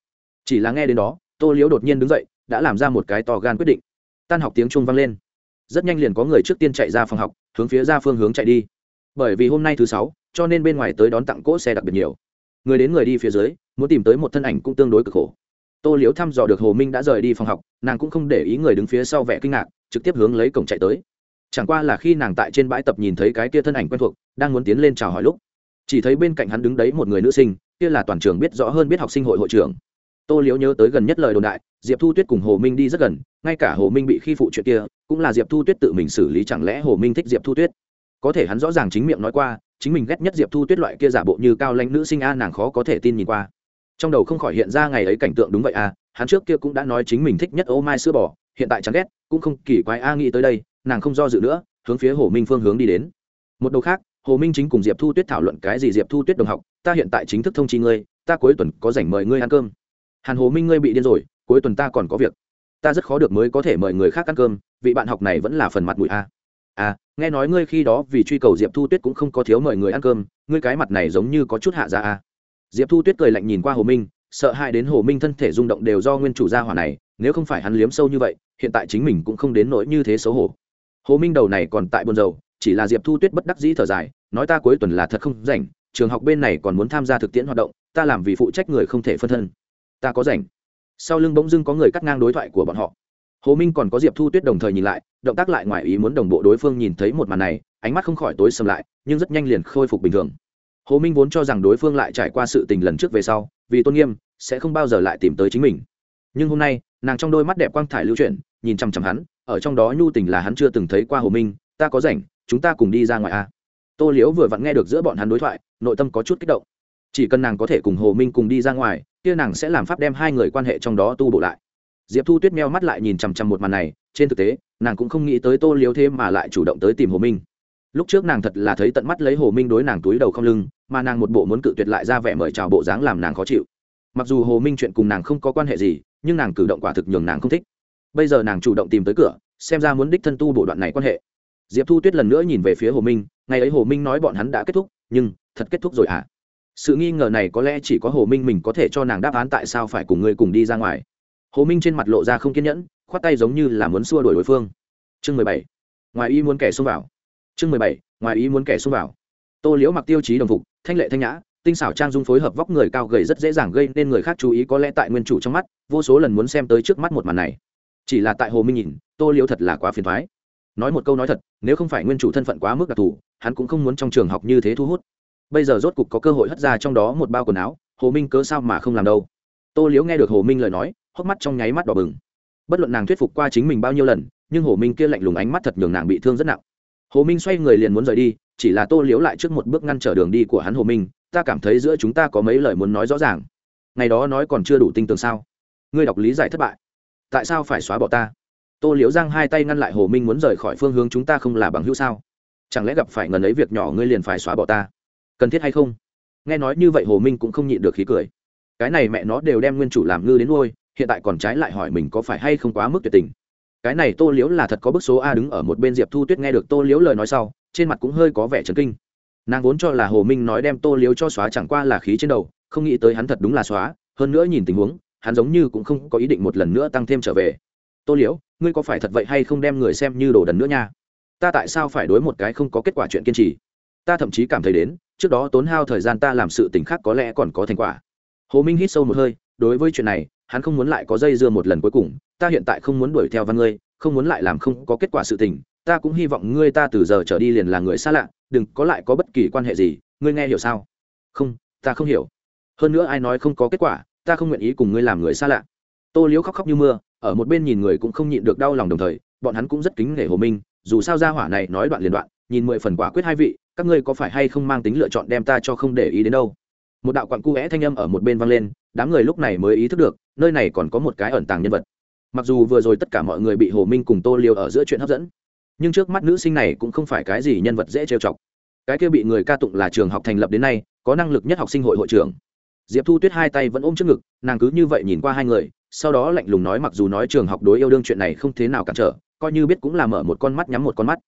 Speaker 1: Chỉ là nghe đến đó, tô liếu đột nhiên đứng dậy, đã làm ra một cái to gan quyết định. Tan học tiếng chuông vang lên. Rất nhanh liền có người trước tiên chạy ra phòng học, hướng phía ra phương hướng chạy đi. Bởi vì hôm nay thứ sáu, cho nên bên ngoài tới đón tặng cỗ xe đặc biệt nhiều. Người đến người đi phía dưới, muốn tìm tới một thân ảnh cũng tương đối cực khổ. Tô liếu thăm dò được hồ minh đã rời đi phòng học, nàng cũng không để ý người đứng phía sau vẻ kinh ngạc, trực tiếp hướng lấy cổng chạy tới. Chẳng qua là khi nàng tại trên bãi tập nhìn thấy cái kia thân ảnh quen thuộc, đang muốn tiến lên chào hỏi lúc chỉ thấy bên cạnh hắn đứng đấy một người nữ sinh, kia là toàn trường biết rõ hơn biết học sinh hội hội trưởng. Tô liễu nhớ tới gần nhất lời đồn đại, diệp thu tuyết cùng hồ minh đi rất gần, ngay cả hồ minh bị khi phụ chuyện kia, cũng là diệp thu tuyết tự mình xử lý chẳng lẽ hồ minh thích diệp thu tuyết. Có thể hắn rõ ràng chính miệng nói qua, chính mình ghét nhất diệp thu tuyết loại kia giả bộ như cao lãnh nữ sinh a, nàng khó có thể tin nhìn qua. Trong đầu không khỏi hiện ra ngày ấy cảnh tượng đúng vậy a, hắn trước kia cũng đã nói chính mình thích nhất ô mai sữa bò, hiện tại chẳng ghét, cũng không kỳ quái a, nghĩ tới đây, nàng không do dự nữa, hướng phía hồ minh phương hướng đi đến. Một đầu khác hồ minh chính cùng diệp thu tuyết thảo luận cái gì diệp thu tuyết đồng học, ta hiện tại chính thức thông chi ngươi, ta cuối tuần có rảnh mời ngươi ăn cơm. Hàn hồ minh ngươi bị điên rồi, cuối tuần ta còn có việc. Ta rất khó được mới có thể mời người khác ăn cơm, vị bạn học này vẫn là phần mặt mũi a. À nghe nói ngươi khi đó vì truy cầu diệp thu tuyết cũng không có thiếu mời người ăn cơm, ngươi cái mặt này giống như có chút hạ ra a. Diệp thu tuyết cười lạnh nhìn qua hồ minh, sợ hãi đến hồ minh thân thể rung động đều do nguyên chủ gia hỏa này, nếu không phải hắn liếm sâu như vậy, hiện tại chính mình cũng không đến nỗi như thế xấu hổ. Hồ minh đầu này còn tại buồn dầu chỉ là diệp thu tuyết bất đắc dĩ thở dài, nói ta cuối tuần là thật không rảnh, trường học bên này còn muốn tham gia thực tiễn hoạt động, ta làm vì phụ trách người không thể phân thân. Ta có rảnh. Sau lưng bỗng dưng có người cắt ngang đối thoại của bọn họ. Hồ minh còn có diệp thu tuyết đồng thời nhìn lại, động tác lại ngoài ý muốn đồng bộ đối phương nhìn thấy một màn này, ánh mắt không khỏi tối sầm lại, nhưng rất nhanh liền khôi phục bình thường. Hồ minh vốn cho rằng đối phương lại trải qua sự tình lần trước về sau, vì tôn nghiêm, sẽ không bao giờ lại tìm tới chính mình. Nhưng hôm nay, nàng trong đôi mắt đẹp quang thải lưu chuyển, nhìn chằm chằm hắn, ở trong đó nhu tình là hắn chưa từng thấy qua hồ minh, ta có rảnh chúng ta cùng đi ra ngoài a tô liễu vừa vặn nghe được giữa bọn hắn đối thoại, nội tâm có chút kích động. Chỉ cần nàng có thể cùng hồ minh cùng đi ra ngoài, kia nàng sẽ làm pháp đem hai người quan hệ trong đó tu bổ lại. Diệp thu tuyết meo mắt lại nhìn chằm chằm một màn này, trên thực tế, nàng cũng không nghĩ tới tô liễu thêm mà lại chủ động tới tìm hồ minh. Lúc trước nàng thật là thấy tận mắt lấy hồ minh đối nàng túi đầu không lưng, mà nàng một bộ muốn cự tuyệt lại ra vẻ mời chào bộ dáng làm nàng khó chịu. Mặc dù hồ minh chuyện cùng nàng không có quan hệ gì, nhưng nàng cử động quả thực nhường nàng không thích. Bây giờ nàng chủ động tìm tới cửa, xem ra muốn đích thân tu bộ đoạn này quan hệ diệp thu tuyết lần nữa nhìn về phía hồ minh, ngày ấy hồ minh nói bọn hắn đã kết thúc, nhưng thật kết thúc rồi à sự nghi ngờ này có lẽ chỉ có hồ minh mình có thể cho nàng đáp án tại sao phải cùng ngươi cùng đi ra ngoài. Hồ minh trên mặt lộ ra không kiên nhẫn, khoát tay giống như là muốn xua đuổi đối phương. Chương mười bảy. Ngoài ý muốn kẻ xông vào. Chương mười bảy. Ngoài ý muốn kẻ xông vào. Tô liễu mặc tiêu chí đồng phục, thanh lệ thanh nhã, tinh xảo trang dung phối hợp vóc người cao gầy rất dễ dàng gây nên người khác chú ý có lẽ tại nguyên chủ trong mắt, vô số lần muốn xem tới trước mắt một màn này. Chỉ là tại hồ minh nhìn, tô liễu thật là quá phiền thoái nói một câu nói thật, nếu không phải nguyên chủ thân phận quá mức đặc thù, hắn cũng không muốn trong trường học như thế thu hút. Bây giờ rốt cục có cơ hội hất ra trong đó một bao quần áo, hồ minh cớ sao mà không làm đâu? Tô liếu nghe được hồ minh lời nói, hốc mắt trong nháy mắt đỏ bừng. Bất luận nàng thuyết phục qua chính mình bao nhiêu lần, nhưng hồ minh kia lạnh lùng ánh mắt thật nhường nàng bị thương rất nặng. Hồ minh xoay người liền muốn rời đi, chỉ là tô liếu lại trước một bước ngăn trở đường đi của hắn hồ minh, ta cảm thấy giữa chúng ta có mấy lời muốn nói rõ ràng. Ngày đó nói còn chưa đủ tinh tường sao? Ngươi đọc lý giải thất bại. Tại sao phải xóa bỏ ta? Tô liễu giang hai tay ngăn lại hồ minh muốn rời khỏi phương hướng chúng ta không là bằng hữu sao? Chẳng lẽ gặp phải ngần ấy việc nhỏ ngươi liền phải xóa bỏ ta? Cần thiết hay không? Nghe nói như vậy hồ minh cũng không nhịn được khí cười. Cái này mẹ nó đều đem nguyên chủ làm ngư đến ngôi hiện tại còn trái lại hỏi mình có phải hay không quá mức tuyệt tình. Cái này tô liễu là thật có bức số a đứng ở một bên diệp thu tuyết nghe được tô liễu lời nói sau, trên mặt cũng hơi có vẻ trấn kinh. Nàng vốn cho là hồ minh nói đem tô liễu cho xóa chẳng qua là khí trên đầu, không nghĩ tới hắn thật đúng là xóa, hơn nữa nhìn tình huống, hắn giống như cũng không có ý định một lần nữa tăng thêm trở về tô liễu, ngươi có phải thật vậy hay không đem người xem như đồ đần nữa nha? Ta tại sao phải đối một cái không có kết quả chuyện kiên trì? Ta thậm chí cảm thấy đến, trước đó tốn hao thời gian ta làm sự t ì n h khác có lẽ còn có thành quả. Hồ minh hít sâu một hơi, đối với chuyện này, hắn không muốn lại có dây dưa một lần cuối cùng. Ta hiện tại không muốn đuổi theo văn ngươi, không muốn lại làm không có kết quả sự tình. Ta cũng hy vọng ngươi ta từ giờ trở đi liền là người xa lạ, đừng có lại có bất kỳ quan hệ gì. Ngươi nghe hiểu sao? Không, ta không hiểu. Hơn nữa ai nói không có kết quả, ta không nguyện ý cùng ngươi làm người xa lạ. Tô Liễu khóc khóc như mưa ở một bên nhìn người cũng không nhịn được đau lòng đồng thời, bọn hắn cũng rất kính nể hồ minh, dù sao ra hỏa này nói đoạn liền đoạn, nhìn mười phần quả quyết hai vị, các ngươi có phải hay không mang tính lựa chọn đem ta cho không để ý đến đâu? Một đạo quặn cu vẽ thanh âm ở một bên vang lên, đám người lúc này mới ý thức được, nơi này còn có một cái ẩn tàng nhân vật. Mặc dù vừa rồi tất cả mọi người bị hồ minh cùng tô liều ở giữa chuyện hấp dẫn, nhưng trước mắt nữ sinh này cũng không phải cái gì nhân vật dễ trêu chọc. Cái kia bị người ca tụng là trường học thành lập đến nay, có năng lực nhất học sinh hội hội trưởng. Diệp thu tuyết hai tay vẫn ôm trước ngực, nàng cứ như vậy nhìn qua hai người sau đó lạnh lùng nói mặc dù nói trường học đối yêu đương chuyện này không thế nào cản trở, coi như biết cũng là mở một con mắt nhắm một con mắt.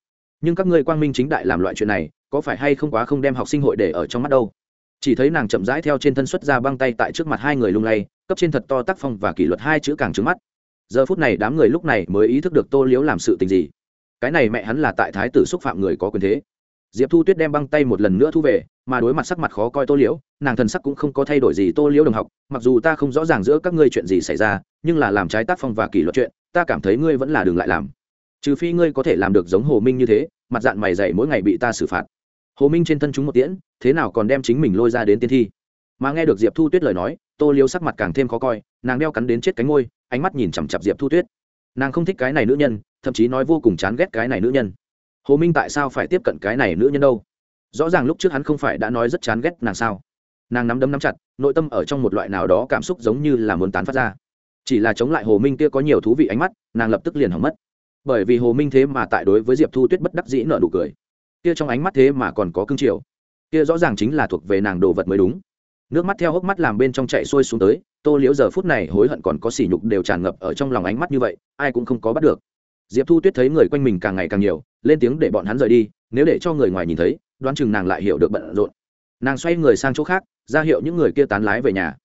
Speaker 1: Nhưng các ngươi quang minh chính đại làm loại chuyện này, có phải hay không quá không đem học sinh hội để ở trong mắt đâu? Chỉ thấy nàng chậm rãi theo trên thân xuất ra băng tay tại trước mặt hai người lung lay, cấp trên thật to tác phong và kỷ luật hai chữ càng trứng mắt. Giờ phút này đám người lúc này mới ý thức được tô liếu làm sự tình gì. Cái này mẹ hắn là tại thái tử xúc phạm người có quyền thế diệp thu tuyết đem băng tay một lần nữa thu về, mà đối mặt sắc mặt khó coi tô liễu, nàng thần sắc cũng không có thay đổi gì tô liễu đồng học, mặc dù ta không rõ ràng giữa các ngươi chuyện gì xảy ra, nhưng là làm trái tác phong và kỷ luật chuyện, ta cảm thấy ngươi vẫn là đường lại làm. Trừ phi ngươi có thể làm được giống hồ minh như thế, mặt dạng mày dày mỗi ngày bị ta xử phạt. Hồ minh trên thân chúng một tiễn, thế nào còn đem chính mình lôi ra đến tiên thi. Mà nghe được diệp thu tuyết lời nói, tô Liễu sắc mặt càng thêm khó coi, nàng đeo cắn đến chết cánh ngôi ánh mắt nhìn chằm chặp diệp thu tuyết. Nàng không thích cái này nữ nhân, thậm chí nói vô cùng chán ghét cái này nữ nhân hồ minh tại sao phải tiếp cận cái này nữ nhân đâu? Rõ ràng lúc trước hắn không phải đã nói rất chán ghét nàng sao? Nàng nắm đấm nắm chặt, nội tâm ở trong một loại nào đó cảm xúc giống như là muốn tán phát ra. Chỉ là chống lại hồ minh kia có nhiều thú vị ánh mắt, nàng lập tức liền hỏng mất. Bởi vì hồ minh thế mà tại đối với diệp thu tuyết bất đắc dĩ nợ nụ cười. Kia trong ánh mắt thế mà còn có cương triều. Kia rõ ràng chính là thuộc về nàng đồ vật mới đúng. Nước mắt theo hốc mắt làm bên trong chạy xuôi xuống tới, tô liễu giờ phút này hối hận còn có sỉ nhục đều tràn ngập ở trong lòng ánh mắt như vậy, ai cũng không có bắt được diệp thu tuyết thấy người quanh mình càng ngày càng nhiều, lên tiếng để bọn hắn rời đi, nếu để cho người ngoài nhìn thấy, đoán chừng nàng lại hiểu được bận rộn. Nàng xoay người sang chỗ khác, ra hiệu những người kia tán lái về nhà.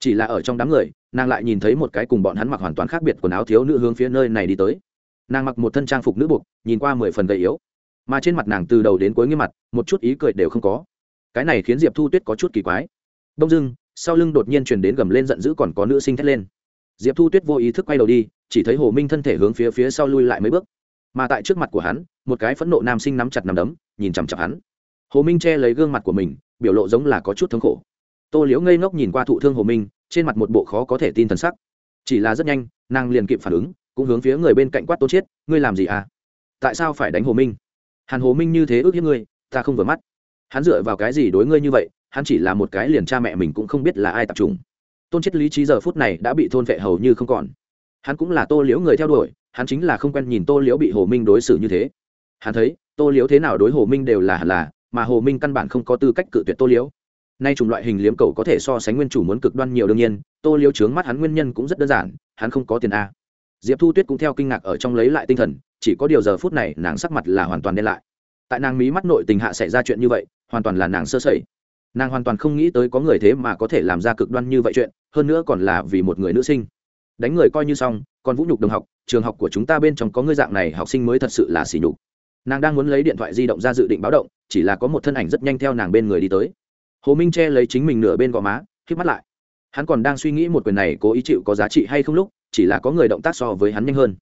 Speaker 1: Chỉ là ở trong đám người, nàng lại nhìn thấy một cái cùng bọn hắn mặc hoàn toàn khác biệt quần áo thiếu nữ hướng phía nơi này đi tới. Nàng mặc một thân trang phục nữ buộc, nhìn qua mười phần gầy yếu. Mà trên mặt nàng từ đầu đến cuối nghiêm mặt, một chút ý cười đều không có. Cái này khiến diệp thu tuyết có chút kỳ quái. Đông dưng sau lưng đột nhiên truyền đến gầm lên giận dữ còn có nữ sinh thét lên diệp thu tuyết vô ý thức quay đầu đi, chỉ thấy hồ minh thân thể hướng phía phía sau lui lại mấy bước. Mà tại trước mặt của hắn, một cái phẫn nộ nam sinh nắm chặt nằm đấm, nhìn chằm chặp hắn. Hồ minh che lấy gương mặt của mình, biểu lộ giống là có chút thống khổ. Tô liễu ngây ngốc nhìn qua thụ thương hồ minh, trên mặt một bộ khó có thể tin t sắc. Chỉ là rất nhanh, nàng liền kịp phản ứng, cũng hướng phía người bên cạnh quát Tô chiết, ngươi làm gì à? Tại sao phải đánh hồ minh? Hàn hồ minh như thế ước hiếp ngươi, ta không vừa mắt. Hắn dựa vào cái gì đối ngươi như vậy, hắn chỉ là một cái liền cha mẹ mình cũng không biết là ai tập trung tôn chết lý trí giờ phút này đã bị thôn vệ hầu như không còn. Hắn cũng là tô liễu người theo đuổi, hắn chính là không quen nhìn tô liễu bị hồ minh đối xử như thế. Hắn thấy, tô liễu thế nào đối hồ minh đều là hẳn là, mà hồ minh căn bản không có tư cách cự tuyệt tô liễu. Nay chủng loại hình liếm cầu có thể so sánh nguyên chủ muốn cực đoan nhiều đương nhiên, tô liễu trướng mắt hắn nguyên nhân cũng rất đơn giản, hắn không có tiền a. Diệp thu tuyết cũng theo kinh ngạc ở trong lấy lại tinh thần, chỉ có điều giờ phút này nàng sắc mặt là hoàn toàn đen lại. Tại nàng mí mắt nội tình hạ xảy ra chuyện như vậy, hoàn toàn là nàng sơ sẩy nàng hoàn toàn không nghĩ tới có người thế mà có thể làm ra cực đoan như vậy chuyện, hơn nữa còn là vì một người nữ sinh. Đánh người coi như xong, còn vũ nhục đồng học, trường học của chúng ta bên trong có ngươi dạng này học sinh mới thật sự là xỉ nhục. Nàng đang muốn lấy điện thoại di động ra dự định báo động, chỉ là có một thân ảnh rất nhanh theo nàng bên người đi tới. Hồ minh che lấy chính mình nửa bên gò má k mắt lại. Hắn còn đang suy nghĩ một quyền này cố ý chịu có giá trị hay không lúc, chỉ là có người động tác so với hắn nhanh hơn.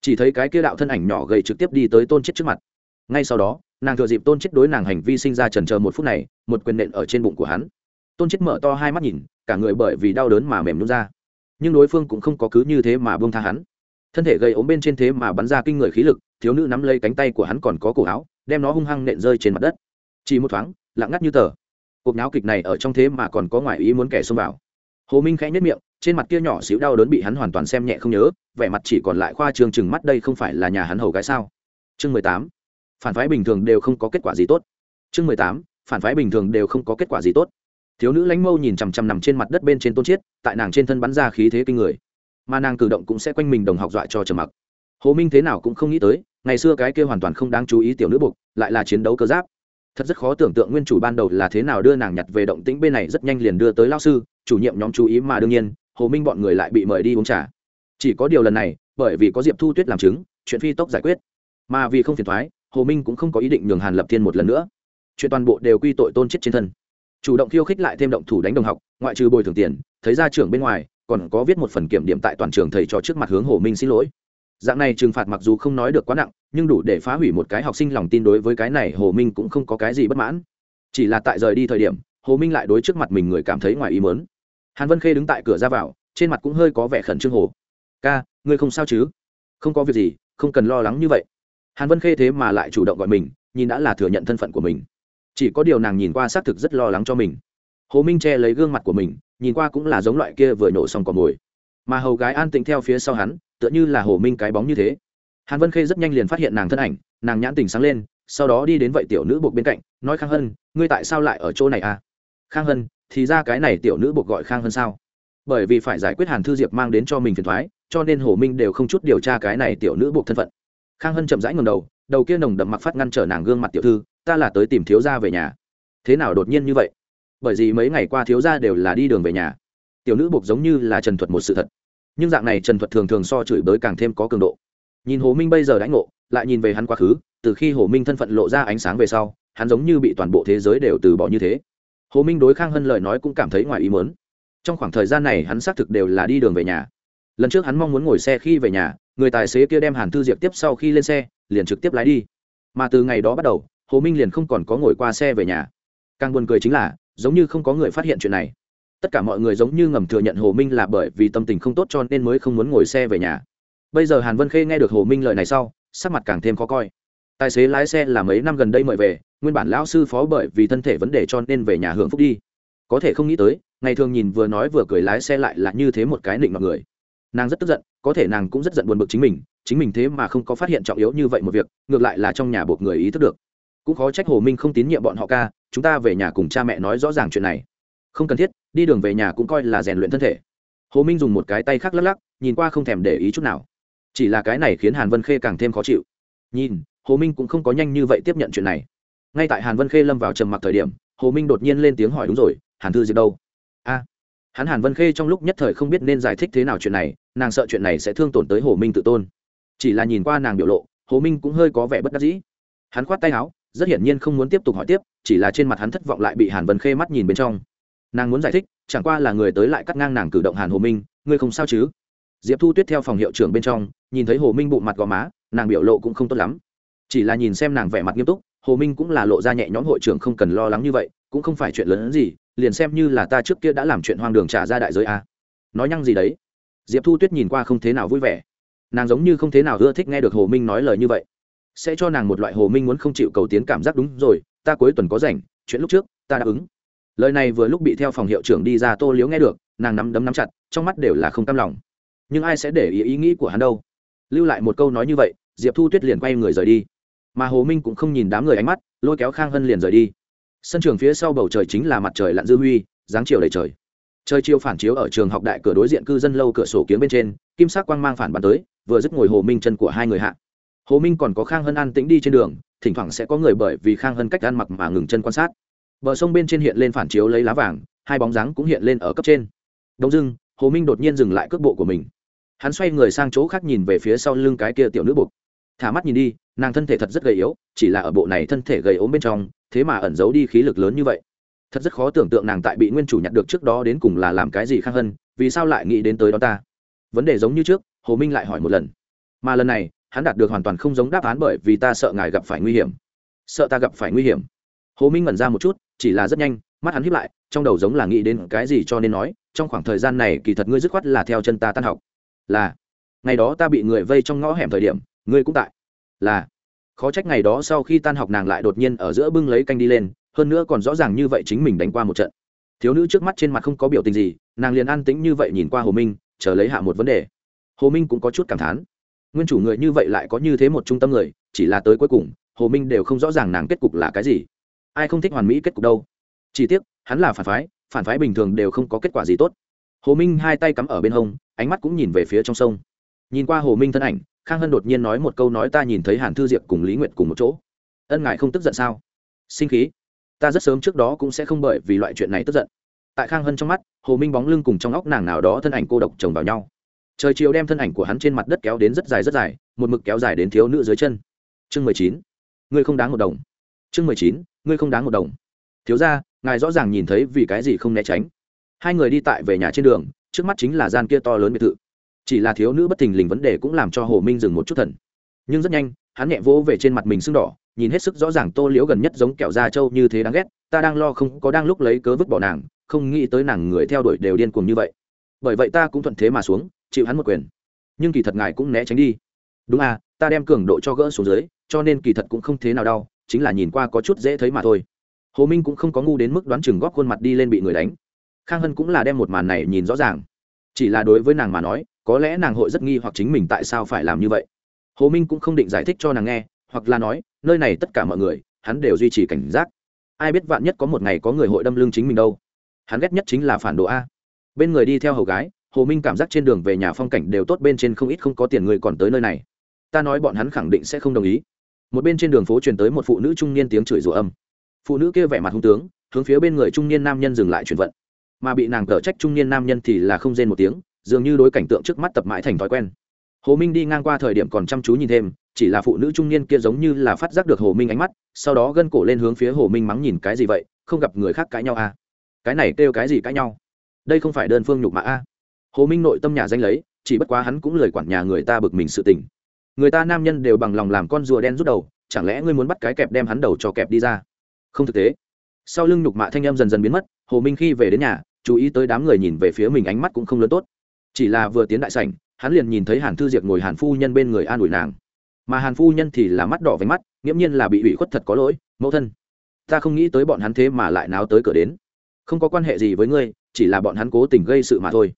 Speaker 1: Chỉ thấy cái kia đạo thân ảnh nhỏ gầy trực tiếp đi tới tôn chết trước mặt ngay sau đó, nàng thừa dịp tôn chết đối nàng hành vi sinh ra trần chờ một phút này, một quyền nện ở trên bụng của hắn. Tôn chết mở to hai mắt nhìn, cả người bởi vì đau đớn mà mềm nhún ra. Nhưng đối phương cũng không có cứ như thế mà bông tha hắn. Thân thể gây ốm bên trên thế mà bắn ra kinh người khí lực, thiếu nữ nắm lấy cánh tay của hắn còn có cổ áo, đem nó hung hăng nện rơi trên mặt đất. Chỉ một thoáng, lặng ngắt như tờ. Cuộc náo kịch này ở trong thế mà còn có ngoại ý muốn kẻ xông vào. Hồ minh khẽ nhất miệng, trên mặt kia nhỏ xíu đau đớn bị hắn hoàn toàn xem nhẹ không nhớ, vẻ mặt chỉ còn lại khoa trương chừng mắt đây không phải là nhà hắn hầu gái sao? Chương mười tám phản phái bình thường đều không có kết quả gì tốt. Chương mười tám, phản phái bình thường đều không có kết quả gì tốt. Thiếu nữ lãnh mâu nhìn chằm chằm nằm trên mặt đất bên trên tôn chiết, tại nàng trên thân bắn ra khí thế kinh người. Mà nàng cử động cũng sẽ quanh mình đồng học dọa cho trầm mặc. Hồ minh thế nào cũng không nghĩ tới, ngày xưa cái kia hoàn toàn không đáng chú ý tiểu nữ buộc lại là chiến đấu cơ giáp. Thật rất khó tưởng tượng nguyên chủ ban đầu là thế nào đưa nàng nhặt về động tĩnh bên này rất nhanh liền đưa tới lao sư, chủ nhiệm nhóm chú ý mà đương nhiên, hồ minh bọn người lại bị mời đi uống trà. Chỉ có điều lần này, bởi vì có diệp thu tuyết làm chứng, chuyện phi tốc giải quyết. Mà vì không phiền thoái hồ minh cũng không có ý định nhường hàn lập thiên một lần nữa. Chuyện toàn bộ đều quy tội tôn chết trên thân. Chủ động khiêu khích lại thêm động thủ đánh đồng học, ngoại trừ bồi thường tiền, thấy ra trưởng bên ngoài, còn có viết một phần kiểm điểm tại toàn trường thầy cho trước mặt hướng hồ minh xin lỗi. Dạng này trừng phạt mặc dù không nói được quá nặng, nhưng đủ để phá hủy một cái học sinh lòng tin đối với cái này hồ minh cũng không có cái gì bất mãn. Chỉ là tại rời đi thời điểm, hồ minh lại đối trước mặt mình người cảm thấy ngoài ý mớn hàn vân khê đứng tại cửa ra vào, trên mặt cũng hơi có vẻ khẩn trương hồ. Ca, ngươi không sao chứ? Không có việc gì, không cần lo lắng như vậy hàn vân khê thế mà lại chủ động gọi mình, nhìn đã là thừa nhận thân phận của mình. Chỉ có điều nàng nhìn qua xác thực rất lo lắng cho mình. Hồ minh che lấy gương mặt của mình, nhìn qua cũng là giống loại kia vừa nhổ xong cỏ mồi. Mà hầu gái an tĩnh theo phía sau hắn, tựa như là hồ minh cái bóng như thế. Hàn vân khê rất nhanh liền phát hiện nàng thân ảnh, nàng nhãn tình sáng lên, sau đó đi đến vậy tiểu nữ buộc bên cạnh, nói khang hân, ngươi tại sao lại ở chỗ này à? Khang hân, thì ra cái này tiểu nữ buộc gọi khang hân sao? Bởi vì phải giải quyết hàn thư diệp mang đến cho mình phiền thoái, cho nên hồ minh đều không chút điều tra cái này tiểu nữ buộc thân phận khang hân chậm rãi ngầm đầu đầu kia nồng đậm mặc phát ngăn trở nàng gương mặt tiểu thư, ta là tới tìm thiếu gia về nhà. Thế nào đột nhiên như vậy? Bởi vì mấy ngày qua thiếu gia đều là đi đường về nhà. Tiểu nữ buộc giống như là trần thuật một sự thật. Nhưng dạng này trần thuật thường thường so chửi bới càng thêm có cường độ. Nhìn hồ minh bây giờ đánh ngộ, lại nhìn về hắn quá khứ, từ khi hồ minh thân phận lộ ra ánh sáng về sau, hắn giống như bị toàn bộ thế giới đều từ bỏ như thế. Hồ minh đối khang hân lời nói cũng cảm thấy ngoài ý mớn trong khoảng thời gian này hắn xác thực đều là đi đường về nhà. Lần trước hắn mong muốn ngồi xe khi về nhà người tài xế kia đem hàn thư diệp tiếp sau khi lên xe, liền trực tiếp lái đi. Mà từ ngày đó bắt đầu, hồ minh liền không còn có ngồi qua xe về nhà. Càng buồn cười chính là, giống như không có người phát hiện chuyện này. Tất cả mọi người giống như ngầm thừa nhận hồ minh là bởi vì tâm tình không tốt cho nên mới không muốn ngồi xe về nhà. Bây giờ hàn vân khê nghe được hồ minh lời này sau, sắc mặt càng thêm khó coi. Tài xế lái xe là mấy năm gần đây mời về, nguyên bản lão sư phó bởi vì thân thể vấn đề cho nên về nhà hưởng phúc đi. Có thể không nghĩ tới, ngày thường nhìn vừa nói vừa cười lái xe lại là như thế một cái định mọi người nàng rất tức giận, có thể nàng cũng rất giận buồn bực chính mình chính mình thế mà không có phát hiện trọng yếu như vậy một việc, ngược lại là trong nhà buộc người ý thức được. Cũng khó trách hồ minh không tín nhiệm bọn họ ca, chúng ta về nhà cùng cha mẹ nói rõ ràng chuyện này. Không cần thiết, đi đường về nhà cũng coi là rèn luyện thân thể. Hồ minh dùng một cái tay khác lắc lắc, nhìn qua không thèm để ý chút nào. Chỉ là cái này khiến hàn vân khê càng thêm khó chịu. Nhìn, hồ minh cũng không có nhanh như vậy tiếp nhận chuyện này. Ngay tại hàn vân khê lâm vào trầm mặc thời điểm, hồ minh đột nhiên lên tiếng hỏi đúng rồi, hàn thư diệp đâu? A hắn hàn vân khê trong lúc nhất thời không biết nên giải thích thế nào chuyện này nàng sợ chuyện này sẽ thương tổn tới hồ minh tự tôn chỉ là nhìn qua nàng biểu lộ hồ minh cũng hơi có vẻ bất đắc dĩ hắn khoát tay áo rất hiển nhiên không muốn tiếp tục hỏi tiếp chỉ là trên mặt hắn thất vọng lại bị hàn vân khê mắt nhìn bên trong nàng muốn giải thích chẳng qua là người tới lại cắt ngang nàng cử động hàn hồ minh ngươi không sao chứ diệp thu tuyết theo phòng hiệu trưởng bên trong nhìn thấy hồ minh bụng mặt gò má nàng biểu lộ cũng không tốt lắm chỉ là nhìn xem nàng vẻ mặt nghiêm túc hồ minh cũng là lộ ra nhẹ nhõm hội trưởng không cần lo lắng như vậy cũng không phải chuyện lớn hơn gì liền xem như là ta trước kia đã làm chuyện hoang đường trả ra đại giới a. Nói nhăng gì đấy? Diệp thu tuyết nhìn qua không thế nào vui vẻ. Nàng giống như không thế nào ưa thích nghe được hồ minh nói lời như vậy. Sẽ cho nàng một loại hồ minh muốn không chịu cầu tiến cảm giác đúng rồi, ta cuối tuần có rảnh, chuyện lúc trước, ta đáp ứng. Lời này vừa lúc bị theo phòng hiệu trưởng đi ra tô liếu nghe được, nàng nắm đấm nắm chặt, trong mắt đều là không cam lòng. Nhưng ai sẽ để ý ý nghĩ của hắn đâu? Lưu lại một câu nói như vậy, diệp thu tuyết liền quay người rời đi. Mà hồ minh cũng không nhìn đám người ánh mắt, lôi kéo khang hân liền rời đi sân trường phía sau bầu trời chính là mặt trời lặn dư huy, dáng chiều đầy trời. Trời chiều phản chiếu ở trường học đại cửa đối diện cư dân lâu cửa sổ kiếm bên trên, kim sắc quang mang phản bắn tới, vừa dứt ngồi hồ minh chân của hai người hạ. Hồ minh còn có khang hân an tĩnh đi trên đường, thỉnh thoảng sẽ có người bởi vì khang hân cách ăn mặc mà ngừng chân quan sát. Bờ sông bên trên hiện lên phản chiếu lấy lá vàng, hai bóng dáng cũng hiện lên ở cấp trên. Đông dưng hồ minh đột nhiên dừng lại cước bộ của mình. Hắn xoay người sang chỗ khác nhìn về phía sau lưng cái kia tiểu nữ bục. Thả mắt nhìn đi, nàng thân thể thật rất gầy yếu, chỉ là ở bộ này thân thể gầy ốm bên trong thế mà ẩn giấu đi khí lực lớn như vậy. Thật rất khó tưởng tượng nàng tại bị nguyên chủ nhặt được trước đó đến cùng là làm cái gì khang hân vì sao lại nghĩ đến tới đó ta? Vấn đề giống như trước, hồ minh lại hỏi một lần. Mà lần này, hắn đạt được hoàn toàn không giống đáp án bởi vì ta sợ ngài gặp phải nguy hiểm. Sợ ta gặp phải nguy hiểm. Hồ minh ngẩn ra một chút, chỉ là rất nhanh, mắt hắn hiếp lại, trong đầu giống là nghĩ đến cái gì cho nên nói, trong khoảng thời gian này kỳ thật ngươi dứt khoát là theo chân ta tan học. Là, ngày đó ta bị người vây trong ngõ hẻm thời điểm, ngươi cũng tại. Là khó trách ngày đó sau khi tan học nàng lại đột nhiên ở giữa bưng lấy canh đi lên, hơn nữa còn rõ ràng như vậy chính mình đánh qua một trận. Thiếu nữ trước mắt trên mặt không có biểu tình gì, nàng liền an tĩnh như vậy nhìn qua hồ minh, chờ lấy hạ một vấn đề. Hồ minh cũng có chút cảm thán. Nguyên chủ người như vậy lại có như thế một trung tâm người, chỉ là tới cuối cùng, hồ minh đều không rõ ràng nàng kết cục là cái gì. Ai không thích hoàn mỹ kết cục đâu. Chỉ tiếc, hắn là phản phái phản phái bình thường đều không có kết quả gì tốt. Hồ minh hai tay cắm ở bên hông, ánh mắt cũng nhìn về phía trong sông. Nhìn qua hồ minh thân ảnh khang hân đột nhiên nói một câu nói ta nhìn thấy hàn thư diệp cùng lý nguyệt cùng một chỗ. Ân ngài không tức giận sao? Sinh khí. Ta rất sớm trước đó cũng sẽ không bởi vì loại chuyện này tức giận. Tại khang hân trong mắt, hồ minh bóng lưng cùng trong óc nàng nào đó thân ảnh cô độc chồng vào nhau. Trời chiều đem thân ảnh của hắn trên mặt đất kéo đến rất dài rất dài, một mực kéo dài đến thiếu nữ dưới chân. Chương mười chín. Ngươi không đáng một đồng. Chương mười chín. Ngươi không đáng một đồng. Thiếu ra ngài rõ ràng nhìn thấy vì cái gì không né tránh. Hai người đi tại về nhà trên đường, trước mắt chính là gian kia to lớn biệt thự chỉ là thiếu nữ bất thình lình vấn đề cũng làm cho hồ minh dừng một chút thần. Nhưng rất nhanh, hắn nhẹ vỗ về trên mặt mình sưng đỏ, nhìn hết sức rõ ràng tô liễu gần nhất giống kẹo da trâu như thế đáng ghét, ta đang lo không có đang lúc lấy cớ vứt bỏ nàng, không nghĩ tới nàng người theo đuổi đều điên cuồng như vậy. Bởi vậy ta cũng thuận thế mà xuống, chịu hắn một quyền. Nhưng kỳ thật ngài cũng né tránh đi. Đúng à ta đem cường độ cho gỡ xuống dưới, cho nên kỳ thật cũng không thế nào đau, chính là nhìn qua có chút dễ thấy mà thôi. Hồ minh cũng không có ngu đến mức đoán chừng góp khuôn mặt đi lên bị người đánh. Khang hân cũng là đem một màn này nhìn rõ ràng. Chỉ là đối với nàng mà nói có lẽ nàng hội rất nghi hoặc chính mình tại sao phải làm như vậy. Hồ minh cũng không định giải thích cho nàng nghe, hoặc là nói, nơi này tất cả mọi người, hắn đều duy trì cảnh giác. Ai biết vạn nhất có một ngày có người hội đâm lưng chính mình đâu. Hắn ghét nhất chính là phản đồ a. Bên người đi theo hầu gái, hồ minh cảm giác trên đường về nhà phong cảnh đều tốt bên trên không ít không có tiền người còn tới nơi này. Ta nói bọn hắn khẳng định sẽ không đồng ý. Một bên trên đường phố truyền tới một phụ nữ trung niên tiếng chửi rủa âm. Phụ nữ kia vẻ mặt hung tướng, hướng phía bên người trung niên nam nhân dừng lại chuyển vận. Mà bị nàng cở trách trung niên nam nhân thì là không rên một tiếng dường như đối cảnh tượng trước mắt tập mãi thành thói quen. Hồ minh đi ngang qua thời điểm còn chăm chú nhìn thêm, chỉ là phụ nữ trung niên kia giống như là phát giác được hồ minh ánh mắt, sau đó gân cổ lên hướng phía hồ minh mắng nhìn cái gì vậy, không gặp người khác cãi nhau à? Cái này kêu cái gì cãi nhau? Đây không phải đơn phương nhục mạ a à. hồ minh nội tâm nhà danh lấy, chỉ bất quá hắn cũng lời quản nhà người ta bực mình sự tình. Người ta nam nhân đều bằng lòng làm con rùa đen rút đầu, chẳng lẽ ngươi muốn bắt cái kẹp đem hắn đầu cho kẹp đi ra? Không thực tế. Sau lưng nhục mạ thanh em dần dần biến mất, hồ minh khi về đến nhà, chú ý tới đám người nhìn về phía mình ánh mắt cũng không lớn tốt chỉ là vừa tiến đại sảnh, hắn liền nhìn thấy hàn thư diệp ngồi hàn phu nhân bên người an ủi nàng. Mà hàn phu nhân thì là mắt đỏ váy mắt, nghiễm nhiên là bị ủy khuất thật có lỗi, mẫu thân, ta không nghĩ tới bọn hắn thế mà lại náo tới cửa đến. Không có quan hệ gì với ngươi, chỉ là bọn hắn cố tình gây sự mà thôi.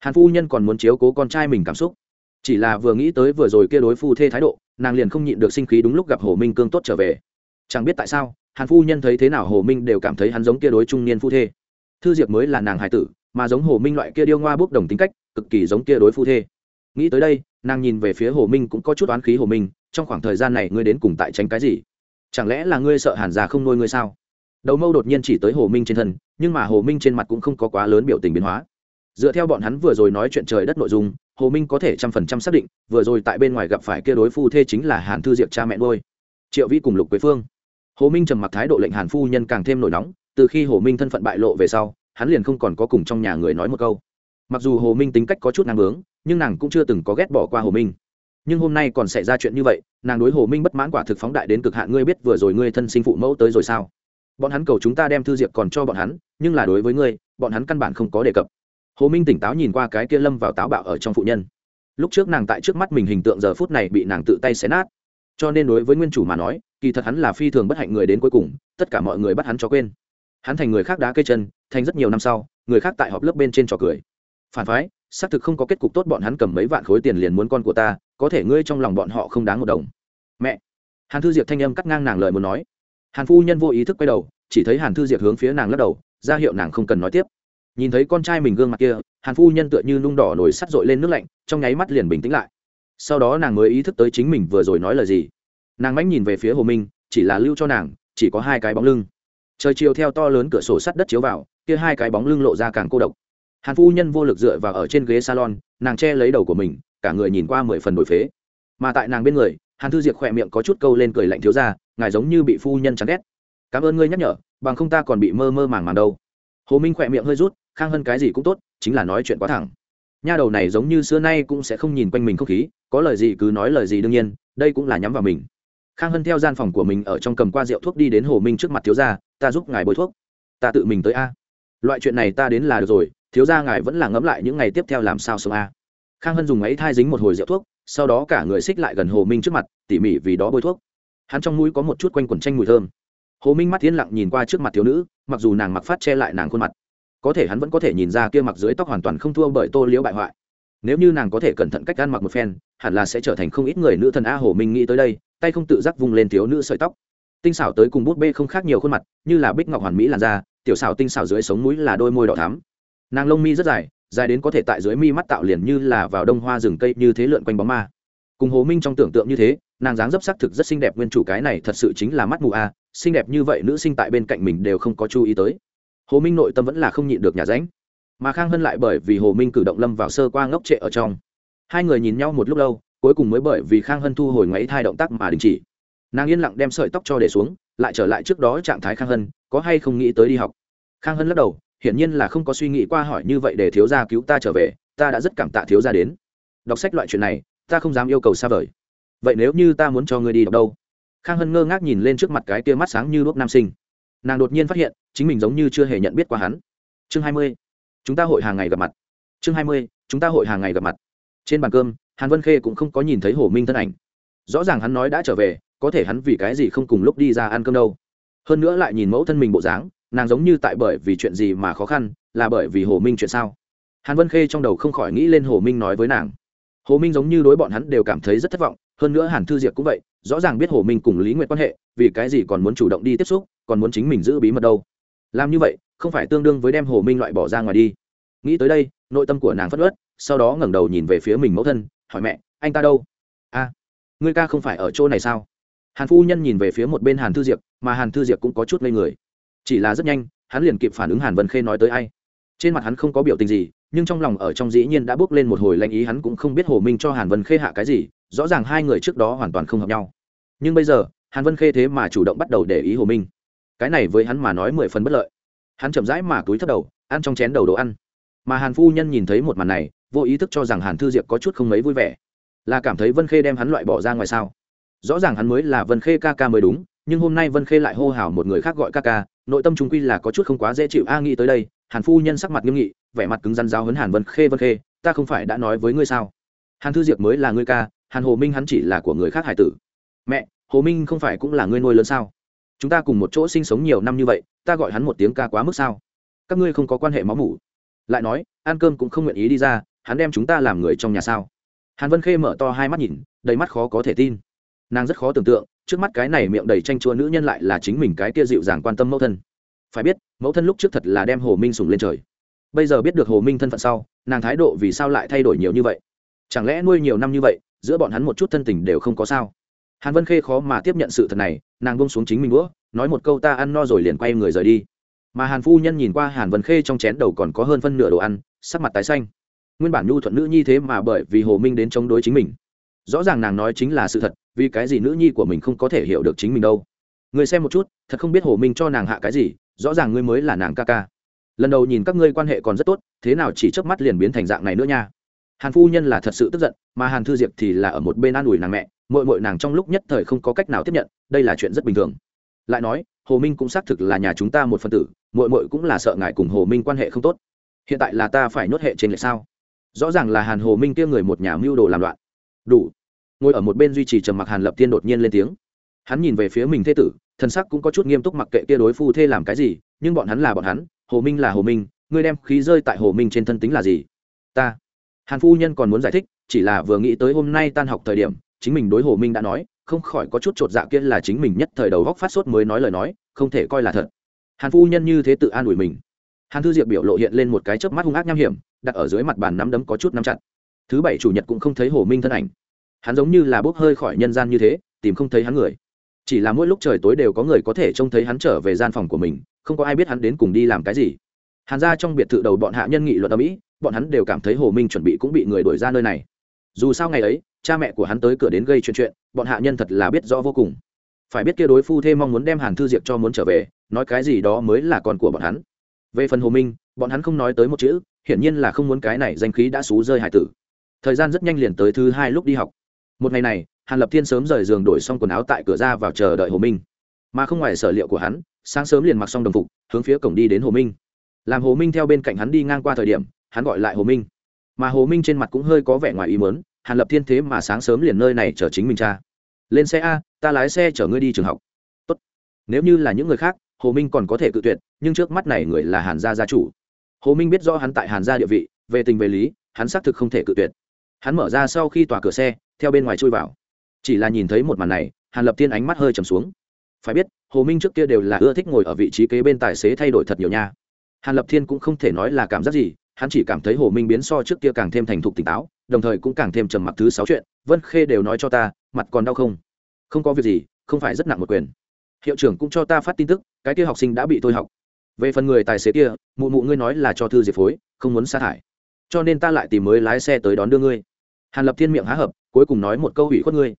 Speaker 1: Hàn phu nhân còn muốn chiếu cố con trai mình cảm xúc. Chỉ là vừa nghĩ tới vừa rồi kia đối phu thê thái độ, nàng liền không nhịn được sinh khí đúng lúc gặp hồ minh cương tốt trở về. Chẳng biết tại sao, hàn phu nhân thấy thế nào hồ minh đều cảm thấy hắn giống kia đối trung niên phu thê. Thư diệp mới là nàng hài tử mà giống hồ minh loại kia điêu ngoa bốc đồng tính cách, cực kỳ giống kia đối phu thê. Nghĩ tới đây, nàng nhìn về phía hồ minh cũng có chút oán khí hồ minh, trong khoảng thời gian này ngươi đến cùng tại tránh cái gì? Chẳng lẽ là ngươi sợ hàn già không nuôi ngươi sao? Đầu mâu đột nhiên chỉ tới hồ minh trên thân, nhưng mà hồ minh trên mặt cũng không có quá lớn biểu tình biến hóa. Dựa theo bọn hắn vừa rồi nói chuyện trời đất nội dung, hồ minh có thể trăm phần trăm xác định, vừa rồi tại bên ngoài gặp phải kia đối phu thê chính là hàn thư diệp cha mẹ nuôi. Triệu vi cùng lục quế phương. Hồ minh trầm mặc thái độ lệnh hàn phu nhân càng thêm nổi nóng, từ khi hồ minh thân phận bại lộ về sau hắn liền không còn có cùng trong nhà người nói một câu. Mặc dù hồ minh tính cách có chút năng bướng, nhưng nàng cũng chưa từng có ghét bỏ qua hồ minh. Nhưng hôm nay còn xảy ra chuyện như vậy, nàng đối hồ minh bất mãn quả thực phóng đại đến cực hạn, ngươi biết vừa rồi ngươi thân sinh phụ mẫu tới rồi sao? Bọn hắn cầu chúng ta đem thư diệp còn cho bọn hắn, nhưng là đối với ngươi, bọn hắn căn bản không có đề cập. Hồ minh tỉnh táo nhìn qua cái kia lâm vào táo bạo ở trong phụ nhân. Lúc trước nàng tại trước mắt mình hình tượng giờ phút này bị nàng tự tay xé nát. Cho nên đối với nguyên chủ mà nói, kỳ thật hắn là phi thường bất hạnh người đến cuối cùng, tất cả mọi người bắt hắn cho quên hắn thành người khác đá cây chân, thành rất nhiều năm sau, người khác tại họp lớp bên trên trò cười. Phản phái, xác thực không có kết cục tốt bọn hắn cầm mấy vạn khối tiền liền muốn con của ta, có thể ngươi trong lòng bọn họ không đáng một đồng. Mẹ! Hàn thư diệp thanh âm cắt ngang nàng lời muốn nói. Hàn phu nhân vô ý thức quay đầu, chỉ thấy hàn thư diệp hướng phía nàng lắc đầu, ra hiệu nàng không cần nói tiếp. Nhìn thấy con trai mình gương mặt kia, hàn phu nhân tựa như nung đỏ nổi sắt dội lên nước lạnh, trong nháy mắt liền bình tĩnh lại. Sau đó nàng mới ý thức tới chính mình vừa rồi nói lời gì. Nàng mãnh nhìn về phía hồ minh, chỉ là lưu cho nàng, chỉ có hai cái bóng lưng trời chiều theo to lớn cửa sổ sắt đất chiếu vào, kia hai cái bóng lưng lộ ra càng cô độc. Hàn phu nhân vô lực dựa vào ở trên ghế salon, nàng che lấy đầu của mình, cả người nhìn qua mười phần đổi phế. Mà tại nàng bên người, hàn thư diệp khỏe miệng có chút câu lên cười lạnh thiếu ra, ngài giống như bị phu nhân chán ghét. Cảm ơn ngươi nhắc nhở, bằng không ta còn bị mơ mơ màng màng đâu. Hồ minh khỏe miệng hơi rút, khang hơn cái gì cũng tốt, chính là nói chuyện quá thẳng. Nha đầu này giống như xưa nay cũng sẽ không nhìn quanh mình không khí, có lời gì cứ nói lời gì đương nhiên, đây cũng là nhắm vào mình khang hân theo gian phòng của mình ở trong cầm qua rượu thuốc đi đến hồ minh trước mặt thiếu gia, ta giúp ngài bôi thuốc. Ta tự mình tới a. Loại chuyện này ta đến là được rồi, thiếu gia ngài vẫn là ngẫm lại những ngày tiếp theo làm sao sống a. Khang hân dùng ấy thai dính một hồi rượu thuốc, sau đó cả người xích lại gần hồ minh trước mặt, tỉ mỉ vì đó bôi thuốc. Hắn trong mũi có một chút quanh quần tranh mùi thơm. Hồ minh mắt yên lặng nhìn qua trước mặt thiếu nữ, mặc dù nàng mặc phát che lại nàng khuôn mặt, có thể hắn vẫn có thể nhìn ra kia mặc dưới tóc hoàn toàn không thua bởi tô liễu bại hoại. Nếu như nàng có thể cẩn thận cách ăn mặc một phen, hẳn là sẽ trở thành không ít người nữ thần a hồ minh nghĩ tới đây tay không tự giác vung lên thiếu nữ sợi tóc. Tinh xảo tới cùng bút bê không khác nhiều khuôn mặt, như là bích ngọc hoàn mỹ làn da, tiểu xảo tinh xảo dưới sống mũi là đôi môi đỏ thắm. Nàng lông mi rất dài dài đến có thể tại dưới mi mắt tạo liền như là vào đông hoa rừng cây như thế lượn quanh bóng ma. Cùng hồ minh trong tưởng tượng như thế, nàng dáng dấp sắc thực rất xinh đẹp, nguyên chủ cái này thật sự chính là mắt mù a à. xinh đẹp như vậy nữ sinh tại bên cạnh mình đều không có chú ý tới. Hồ minh nội tâm vẫn là không nhịn được nhà ránh. Mà khang hân lại bởi vì hồ minh cử động lâm vào sơ qua ngốc trệ ở trong. Hai người nhìn nhau một lúc lâu cuối cùng mới bởi vì khang hân thu hồi ngoáy thai động tác mà đình chỉ. Nàng yên lặng đem sợi tóc cho để xuống, lại trở lại trước đó trạng thái khang hân, có hay không nghĩ tới đi học. Khang hân lắc đầu, hiển nhiên là không có suy nghĩ qua hỏi như vậy để thiếu gia cứu ta trở về, ta đã rất cảm tạ thiếu gia đến. Đọc sách loại chuyện này, ta không dám yêu cầu xa vời. Vậy nếu như ta muốn cho ngươi đi đọc đâu? Khang hân ngơ ngác nhìn lên trước mặt cái tia mắt sáng như đuốc nam sinh. Nàng đột nhiên phát hiện, chính mình giống như chưa hề nhận biết qua hắn. Chương hai mươi, chúng ta hội hàng ngày gặp mặt. Chương hai mươi, chúng ta hội hàng ngày gặp mặt. Trên bàn cơm hàn vân khê cũng không có nhìn thấy hồ minh thân ảnh. Rõ ràng hắn nói đã trở về, có thể hắn vì cái gì không cùng lúc đi ra ăn cơm đâu. Hơn nữa lại nhìn mẫu thân mình bộ dáng, nàng giống như tại bởi vì chuyện gì mà khó khăn, là bởi vì hồ minh chuyện sao? Hàn vân khê trong đầu không khỏi nghĩ lên hồ minh nói với nàng. Hồ minh giống như đối bọn hắn đều cảm thấy rất thất vọng, hơn nữa hàn thư diệp cũng vậy, rõ ràng biết hồ minh cùng lý nguyệt quan hệ, vì cái gì còn muốn chủ động đi tiếp xúc, còn muốn chính mình giữ bí mật đâu. Làm như vậy, không phải tương đương với đem hồ minh loại bỏ ra ngoài đi. Nghĩ tới đây, nội tâm của nàng phất ớt sau đó ngẩng đầu nhìn về phía mình mẫu thân hỏi mẹ, anh ta đâu? A, ngươi ca không phải ở chỗ này sao? Hàn phu nhân nhìn về phía một bên hàn thư diệp, mà hàn thư diệp cũng có chút ngây người. Chỉ là rất nhanh, hắn liền kịp phản ứng hàn vân khê nói tới ai. Trên mặt hắn không có biểu tình gì, nhưng trong lòng ở trong dĩ nhiên đã bước lên một hồi lanh ý hắn cũng không biết hồ minh cho hàn vân khê hạ cái gì, rõ ràng hai người trước đó hoàn toàn không hợp nhau. Nhưng bây giờ, hàn vân khê thế mà chủ động bắt đầu để ý hồ minh. Cái này với hắn mà nói mười phần bất lợi. Hắn chậm rãi mà túi thấp đầu, ăn trong chén đầu đồ ăn. Mà hàn phu nhân nhìn thấy một màn này vô ý thức cho rằng hàn thư diệp có chút không mấy vui vẻ. Là cảm thấy vân khê đem hắn loại bỏ ra ngoài sao? Rõ ràng hắn mới là vân khê ca ca mới đúng, nhưng hôm nay vân khê lại hô hào một người khác gọi ca ca, nội tâm chúng quy là có chút không quá dễ chịu. A, nghĩ tới đây, hàn phu nhân sắc mặt nghiêm nghị, vẻ mặt cứng rắn giáo hấn hàn vân khê vân khê, ta không phải đã nói với ngươi sao? Hàn thư diệp mới là ngươi ca, hàn hồ minh hắn chỉ là của người khác hải tử. Mẹ, hồ minh không phải cũng là ngươi nuôi lớn sao? Chúng ta cùng một chỗ sinh sống nhiều năm như vậy, ta gọi hắn một tiếng ca quá mức sao? Các ngươi không có quan hệ máu mủ. Lại nói, ăn cơm cũng không nguyện ý đi ra hắn đem chúng ta làm người trong nhà sao? Hàn vân khê mở to hai mắt nhìn, đầy mắt khó có thể tin. Nàng rất khó tưởng tượng, trước mắt cái này miệng đầy tranh chua nữ nhân lại là chính mình cái kia dịu dàng quan tâm mẫu thân. Phải biết, mẫu thân lúc trước thật là đem hồ minh sùng lên trời. Bây giờ biết được hồ minh thân phận sau, nàng thái độ vì sao lại thay đổi nhiều như vậy? Chẳng lẽ nuôi nhiều năm như vậy, giữa bọn hắn một chút thân tình đều không có sao? Hàn vân khê khó mà tiếp nhận sự thật này, nàng bông xuống chính mình đũa, nói một câu ta ăn no rồi liền quay người rời đi. Mà hàn phu nhân nhìn qua hàn vân khê trong chén đầu còn có hơn phân nửa đồ ăn, sắc mặt tái xanh nguyên bản nhu thuận nữ nhi thế mà bởi vì hồ minh đến chống đối chính mình. Rõ ràng nàng nói chính là sự thật, vì cái gì nữ nhi của mình không có thể hiểu được chính mình đâu. Người xem một chút, thật không biết hồ minh cho nàng hạ cái gì, rõ ràng ngươi mới là nàng ca ca. Lần đầu nhìn các ngươi quan hệ còn rất tốt, thế nào chỉ chớp mắt liền biến thành dạng này nữa nha. Hàn phu nhân là thật sự tức giận, mà hàn thư diệp thì là ở một bên an ủi nàng mẹ mội mội nàng trong lúc nhất thời không có cách nào tiếp nhận, đây là chuyện rất bình thường. Lại nói, hồ minh cũng xác thực là nhà chúng ta một phân tử mội mội cũng là sợ ngại cùng hồ minh quan hệ không tốt. Hiện tại là ta phải nhốt hệ trên lệ sao? Rõ ràng là hàn hồ minh kia người một nhà mưu đồ làm loạn. Đủ. Ngồi ở một bên duy trì trầm mặc hàn lập tiên đột nhiên lên tiếng. Hắn nhìn về phía mình thê tử thân sắc cũng có chút nghiêm túc mặc kệ kia đối phu thê làm cái gì, nhưng bọn hắn là bọn hắn, hồ minh là hồ minh, ngươi đem khí rơi tại hồ minh trên thân tính là gì? Ta. Hàn phu nhân còn muốn giải thích, chỉ là vừa nghĩ tới hôm nay tan học thời điểm, chính mình đối hồ minh đã nói, không khỏi có chút chột dạ kia là chính mình nhất thời đầu góc phát sốt mới nói lời nói, không thể coi là thật. Hàn phu nhân như thế tự an ủi mình. Hàn thư diệp biểu lộ hiện lên một cái chớp mắt hung ác nham hiểm đặt ở dưới mặt bàn nắm đấm có chút nắm chặt. Thứ bảy chủ nhật cũng không thấy hồ minh thân ảnh. Hắn giống như là bốc hơi khỏi nhân gian như thế, tìm không thấy hắn người. Chỉ là mỗi lúc trời tối đều có người có thể trông thấy hắn trở về gian phòng của mình, không có ai biết hắn đến cùng đi làm cái gì. Hàn ra trong biệt thự đầu bọn hạ nhân nghị luận ở mỹ bọn hắn đều cảm thấy hồ minh chuẩn bị cũng bị người đuổi ra nơi này. Dù sao ngày ấy, cha mẹ của hắn tới cửa đến gây chuyện chuyện, bọn hạ nhân thật là biết rõ vô cùng. Phải biết kia đối phu thê mong muốn đem hàn thư diệp cho muốn trở về, nói cái gì đó mới là con của bọn hắn. Về phần hồ minh, bọn hắn không nói tới một chữ hiển nhiên là không muốn cái này danh khí đã xú rơi hải tử. Thời gian rất nhanh liền tới thứ hai lúc đi học. Một ngày này, hàn lập thiên sớm rời giường đổi xong quần áo tại cửa ra vào chờ đợi hồ minh. Mà không ngoài sở liệu của hắn, sáng sớm liền mặc xong đồng phục, hướng phía cổng đi đến hồ minh. Làm hồ minh theo bên cạnh hắn đi ngang qua thời điểm, hắn gọi lại hồ minh. Mà hồ minh trên mặt cũng hơi có vẻ ngoài ý mớn hàn lập thiên thế mà sáng sớm liền nơi này chở chính mình cha. Lên xe a, ta lái xe chở ngươi đi trường học. Tốt. nếu như là những người khác, hồ minh còn có thể cự tuyệt, nhưng trước mắt này người là hàn gia gia chủ hồ minh biết rõ hắn tại hàn gia địa vị, về tình về lý, hắn xác thực không thể cự tuyệt. Hắn mở ra sau khi tòa cửa xe, theo bên ngoài chui vào. Chỉ là nhìn thấy một màn này, hàn lập thiên ánh mắt hơi trầm xuống. Phải biết, hồ minh trước kia đều là ưa thích ngồi ở vị trí kế bên tài xế thay đổi thật nhiều nha. Hàn lập thiên cũng không thể nói là cảm giác gì, hắn chỉ cảm thấy hồ minh biến so trước kia càng thêm thành thục tỉnh táo, đồng thời cũng càng thêm trầm mặc thứ sáu chuyện. Vân khê đều nói cho ta, mặt còn đau không? Không có việc gì, không phải rất nặng một quyền. Hiệu trưởng cũng cho ta phát tin tức, cái kia học sinh đã bị tôi học về phần người tài xế kia, mụ mụ ngươi nói là cho thư diệp phối, không muốn sa thải. Cho nên ta lại tìm mới lái xe tới đón đưa ngươi. Hàn lập thiên miệng há hợp cuối cùng nói một câu ủy khuất ngươi.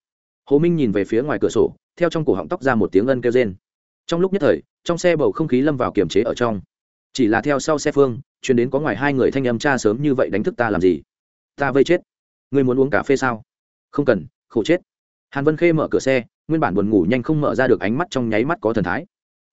Speaker 1: Hồ minh nhìn về phía ngoài cửa sổ, theo trong cổ họng tóc ra một tiếng ân kêu rên. Trong lúc nhất thời, trong xe bầu không khí lâm vào kiềm chế ở trong. Chỉ là theo sau xe phương chuyến đến có ngoài hai người thanh âm cha sớm như vậy đánh thức ta làm gì? Ta vây chết. Ngươi muốn uống cà phê sao? Không cần, khổ chết. Hàn vân khê mở cửa xe, nguyên bản buồn ngủ nhanh không mở ra được ánh mắt trong nháy mắt có thần thái.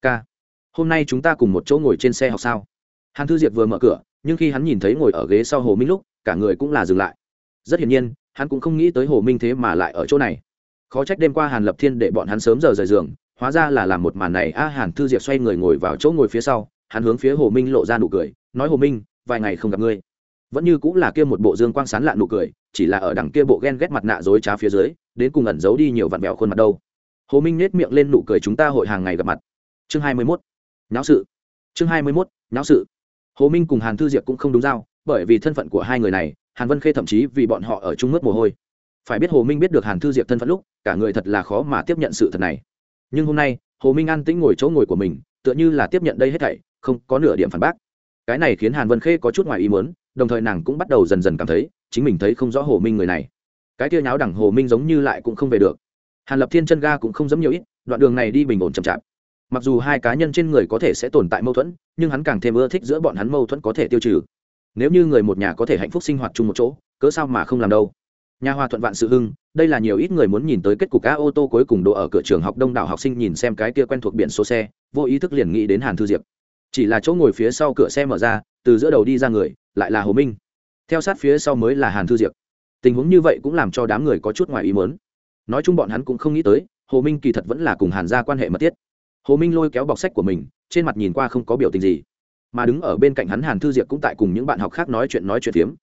Speaker 1: Ca hôm nay chúng ta cùng một chỗ ngồi trên xe học sao? Hàn thư diệp vừa mở cửa, nhưng khi hắn nhìn thấy ngồi ở ghế sau hồ minh lúc, cả người cũng là dừng lại. Rất hiển nhiên, hắn cũng không nghĩ tới hồ minh thế mà lại ở chỗ này. Khó trách đêm qua hàn lập thiên để bọn hắn sớm giờ rời giường, hóa ra là làm một màn này. A, hàn thư diệp xoay người ngồi vào chỗ ngồi phía sau, hắn hướng phía hồ minh lộ ra nụ cười, nói, hồ minh, vài ngày không gặp ngươi. Vẫn như cũng là kia một bộ dương quang sán lạ nụ cười, chỉ là ở đằng kia bộ ghen ghét mặt nạ dối trá phía dưới, đến cùng ẩn giấu đi nhiều vặn vẹo khuôn mặt đâu. Hồ minh nết miệng lên nụ cười, chúng ta hội hàng ngày gặp mặt. Chương hai mươi mốt nháo sự. Chương hai mươi mốt nháo sự. Hồ minh cùng hàn thư diệp cũng không đúng giao, bởi vì thân phận của hai người này, hàn vân khê thậm chí vì bọn họ ở trung mướt mồ hôi. Phải biết hồ minh biết được hàn thư diệp thân phận lúc, cả người thật là khó mà tiếp nhận sự thật này. Nhưng hôm nay, hồ minh an tĩnh ngồi chỗ ngồi của mình, tựa như là tiếp nhận đây hết thảy, không có nửa điểm phản bác. Cái này khiến hàn vân khê có chút ngoài ý muốn, đồng thời nàng cũng bắt đầu dần dần cảm thấy, chính mình thấy không rõ hồ minh người này. Cái kia nháo đẳng hồ minh giống như lại cũng không về được. Hàn lập thiên chân ga cũng không dám nhiều ít, đoạn đường này đi bình ổn chậm chạp mặc dù hai cá nhân trên người có thể sẽ tồn tại mâu thuẫn, nhưng hắn càng thêm ưa thích giữa bọn hắn mâu thuẫn có thể tiêu trừ. Nếu như người một nhà có thể hạnh phúc sinh hoạt chung một chỗ, cớ sao mà không làm đâu? Nhà hòa thuận vạn sự hưng, đây là nhiều ít người muốn nhìn tới kết cục cá ô tô cuối cùng đỗ ở cửa trường học đông đảo học sinh nhìn xem cái kia quen thuộc biển số xe, vô ý thức liền nghĩ đến hàn thư diệp. Chỉ là chỗ ngồi phía sau cửa xe mở ra, từ giữa đầu đi ra người, lại là hồ minh. Theo sát phía sau mới là hàn thư diệp. Tình huống như vậy cũng làm cho đám người có chút ngoài ý mớn nói chung bọn hắn cũng không nghĩ tới, hồ minh kỳ thật vẫn là cùng hàn gia quan hệ mật thiết hồ minh lôi kéo bọc sách của mình trên mặt nhìn qua không có biểu tình gì. Mà đứng ở bên cạnh hắn hàn thư diệp cũng tại cùng những bạn học khác nói chuyện nói chuyện phiếm.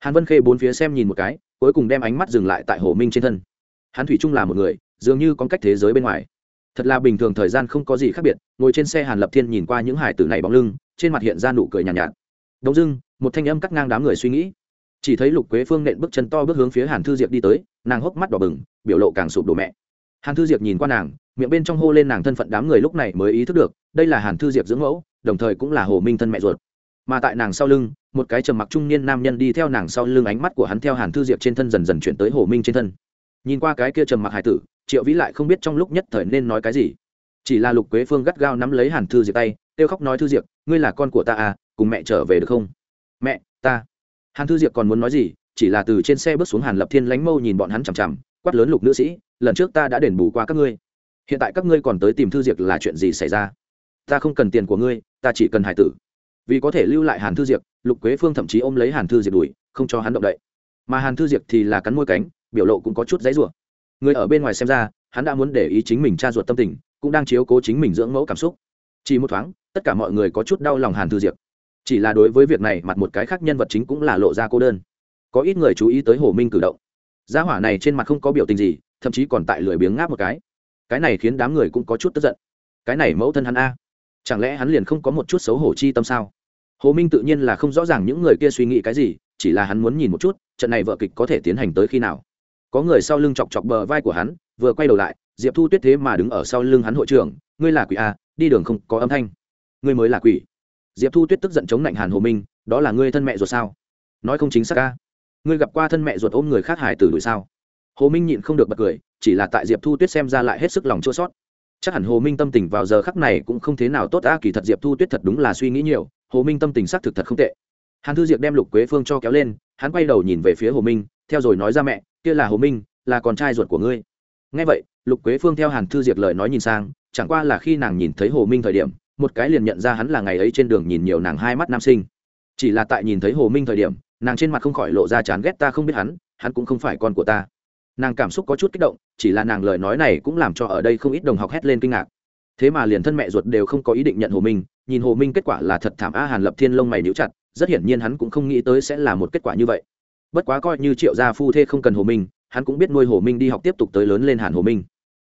Speaker 1: Hàn vân khê bốn phía xem nhìn một cái cuối cùng đem ánh mắt dừng lại tại hồ minh trên thân. Hắn thủy chung là một người dường như có cách thế giới bên ngoài. Thật là bình thường thời gian không có gì khác biệt ngồi trên xe hàn lập thiên nhìn qua những hải tử này bóng lưng trên mặt hiện ra nụ cười nhàn nhạt, nhạt. Đông dưng một thanh âm cắt ngang đám người suy nghĩ. Chỉ thấy lục quế phương nện bước chân to bước hướng phía hàn thư diệp đi tới nàng hốc mắt đỏ bừng biểu lộ càng sụp đổ mẹ. Hàn thư diệp nhìn qua nàng miệng bên trong hô lên nàng thân phận đám người lúc này mới ý thức được, đây là hàn thư diệp dưỡng mẫu, đồng thời cũng là hồ minh thân mẹ ruột. Mà tại nàng sau lưng, một cái trầm mặc trung niên nam nhân đi theo nàng sau lưng ánh mắt của hắn theo hàn thư diệp trên thân dần dần chuyển tới hồ minh trên thân. Nhìn qua cái kia trầm mặc hải tử, triệu vĩ lại không biết trong lúc nhất thời nên nói cái gì. Chỉ là lục quế phương gắt gao nắm lấy hàn thư diệp tay, kêu khóc nói thư diệp, ngươi là con của ta à cùng mẹ trở về được không? Mẹ, ta. Hàn thư diệp còn muốn nói gì, chỉ là từ trên xe bước xuống hàn lập thiên lánh mâu nhìn bọn hắn chằm chằm, quát lớn lục nữ sĩ, lần trước ta đã đền bù qua các ngươi hiện tại các ngươi còn tới tìm thư diệp là chuyện gì xảy ra? Ta không cần tiền của ngươi, ta chỉ cần hải tử. Vì có thể lưu lại hàn thư diệp lục quế phương thậm chí ôm lấy hàn thư diệp đuổi, không cho hắn động đậy. Mà hàn thư diệp thì là cắn môi cánh, biểu lộ cũng có chút dãy rủa. Người ở bên ngoài xem ra, hắn đã muốn để ý chính mình cha ruột tâm tình, cũng đang chiếu cố chính mình dưỡng mẫu cảm xúc. Chỉ một thoáng, tất cả mọi người có chút đau lòng hàn thư diệp chỉ là đối với việc này, mặt một cái khác nhân vật chính cũng là lộ ra cô đơn. Có ít người chú ý tới hồ minh cử động. Gia hỏa này trên mặt không có biểu tình gì, thậm chí còn tại lười biếng ngáp một cái cái này khiến đám người cũng có chút tức giận. Cái này mẫu thân hắn a chẳng lẽ hắn liền không có một chút xấu hổ chi tâm sao? Hồ minh tự nhiên là không rõ ràng những người kia suy nghĩ cái gì chỉ là hắn muốn nhìn một chút trận này vợ kịch có thể tiến hành tới khi nào. Có người sau lưng chọc chọc bờ vai của hắn vừa quay đầu lại diệp thu tuyết thế mà đứng ở sau lưng hắn hội trưởng ngươi là quỷ a đi đường không có âm thanh. Ngươi mới là quỷ. Diệp thu tuyết tức giận chống lạnh hàn hồ minh đó là ngươi thân mẹ ruột sao? Nói không chính xác a, ngươi gặp qua thân mẹ ruột ôm người khác hải tử đuổi sao? Hồ minh nhịn không được bật cười chỉ là tại diệp thu tuyết xem ra lại hết sức lòng chua sót chắc hẳn hồ minh tâm tình vào giờ khắc này cũng không thế nào tốt a kỳ thật diệp thu tuyết thật đúng là suy nghĩ nhiều hồ minh tâm tình xác thực thật không tệ hàn thư diệp đem lục quế phương cho kéo lên hắn quay đầu nhìn về phía hồ minh theo rồi nói ra mẹ kia là hồ minh là con trai ruột của ngươi ngay vậy lục quế phương theo hàn thư diệp lời nói nhìn sang chẳng qua là khi nàng nhìn thấy hồ minh thời điểm một cái liền nhận ra hắn là ngày ấy trên đường nhìn nhiều nàng hai mắt nam sinh chỉ là tại nhìn thấy hồ minh thời điểm nàng trên mặt không khỏi lộ ra chán ghét ta không biết hắn hắn cũng không phải con của ta nàng cảm xúc có chút kích động, chỉ là nàng lời nói này cũng làm cho ở đây không ít đồng học hét lên kinh ngạc. Thế mà liền thân mẹ ruột đều không có ý định nhận hồ minh, nhìn hồ minh kết quả là thật thảm a hàn lập thiên lông mày níu chặt, rất hiển nhiên hắn cũng không nghĩ tới sẽ là một kết quả như vậy. Bất quá coi như triệu gia phu thê không cần hồ minh, hắn cũng biết nuôi hồ minh đi học tiếp tục tới lớn lên hàn hồ minh.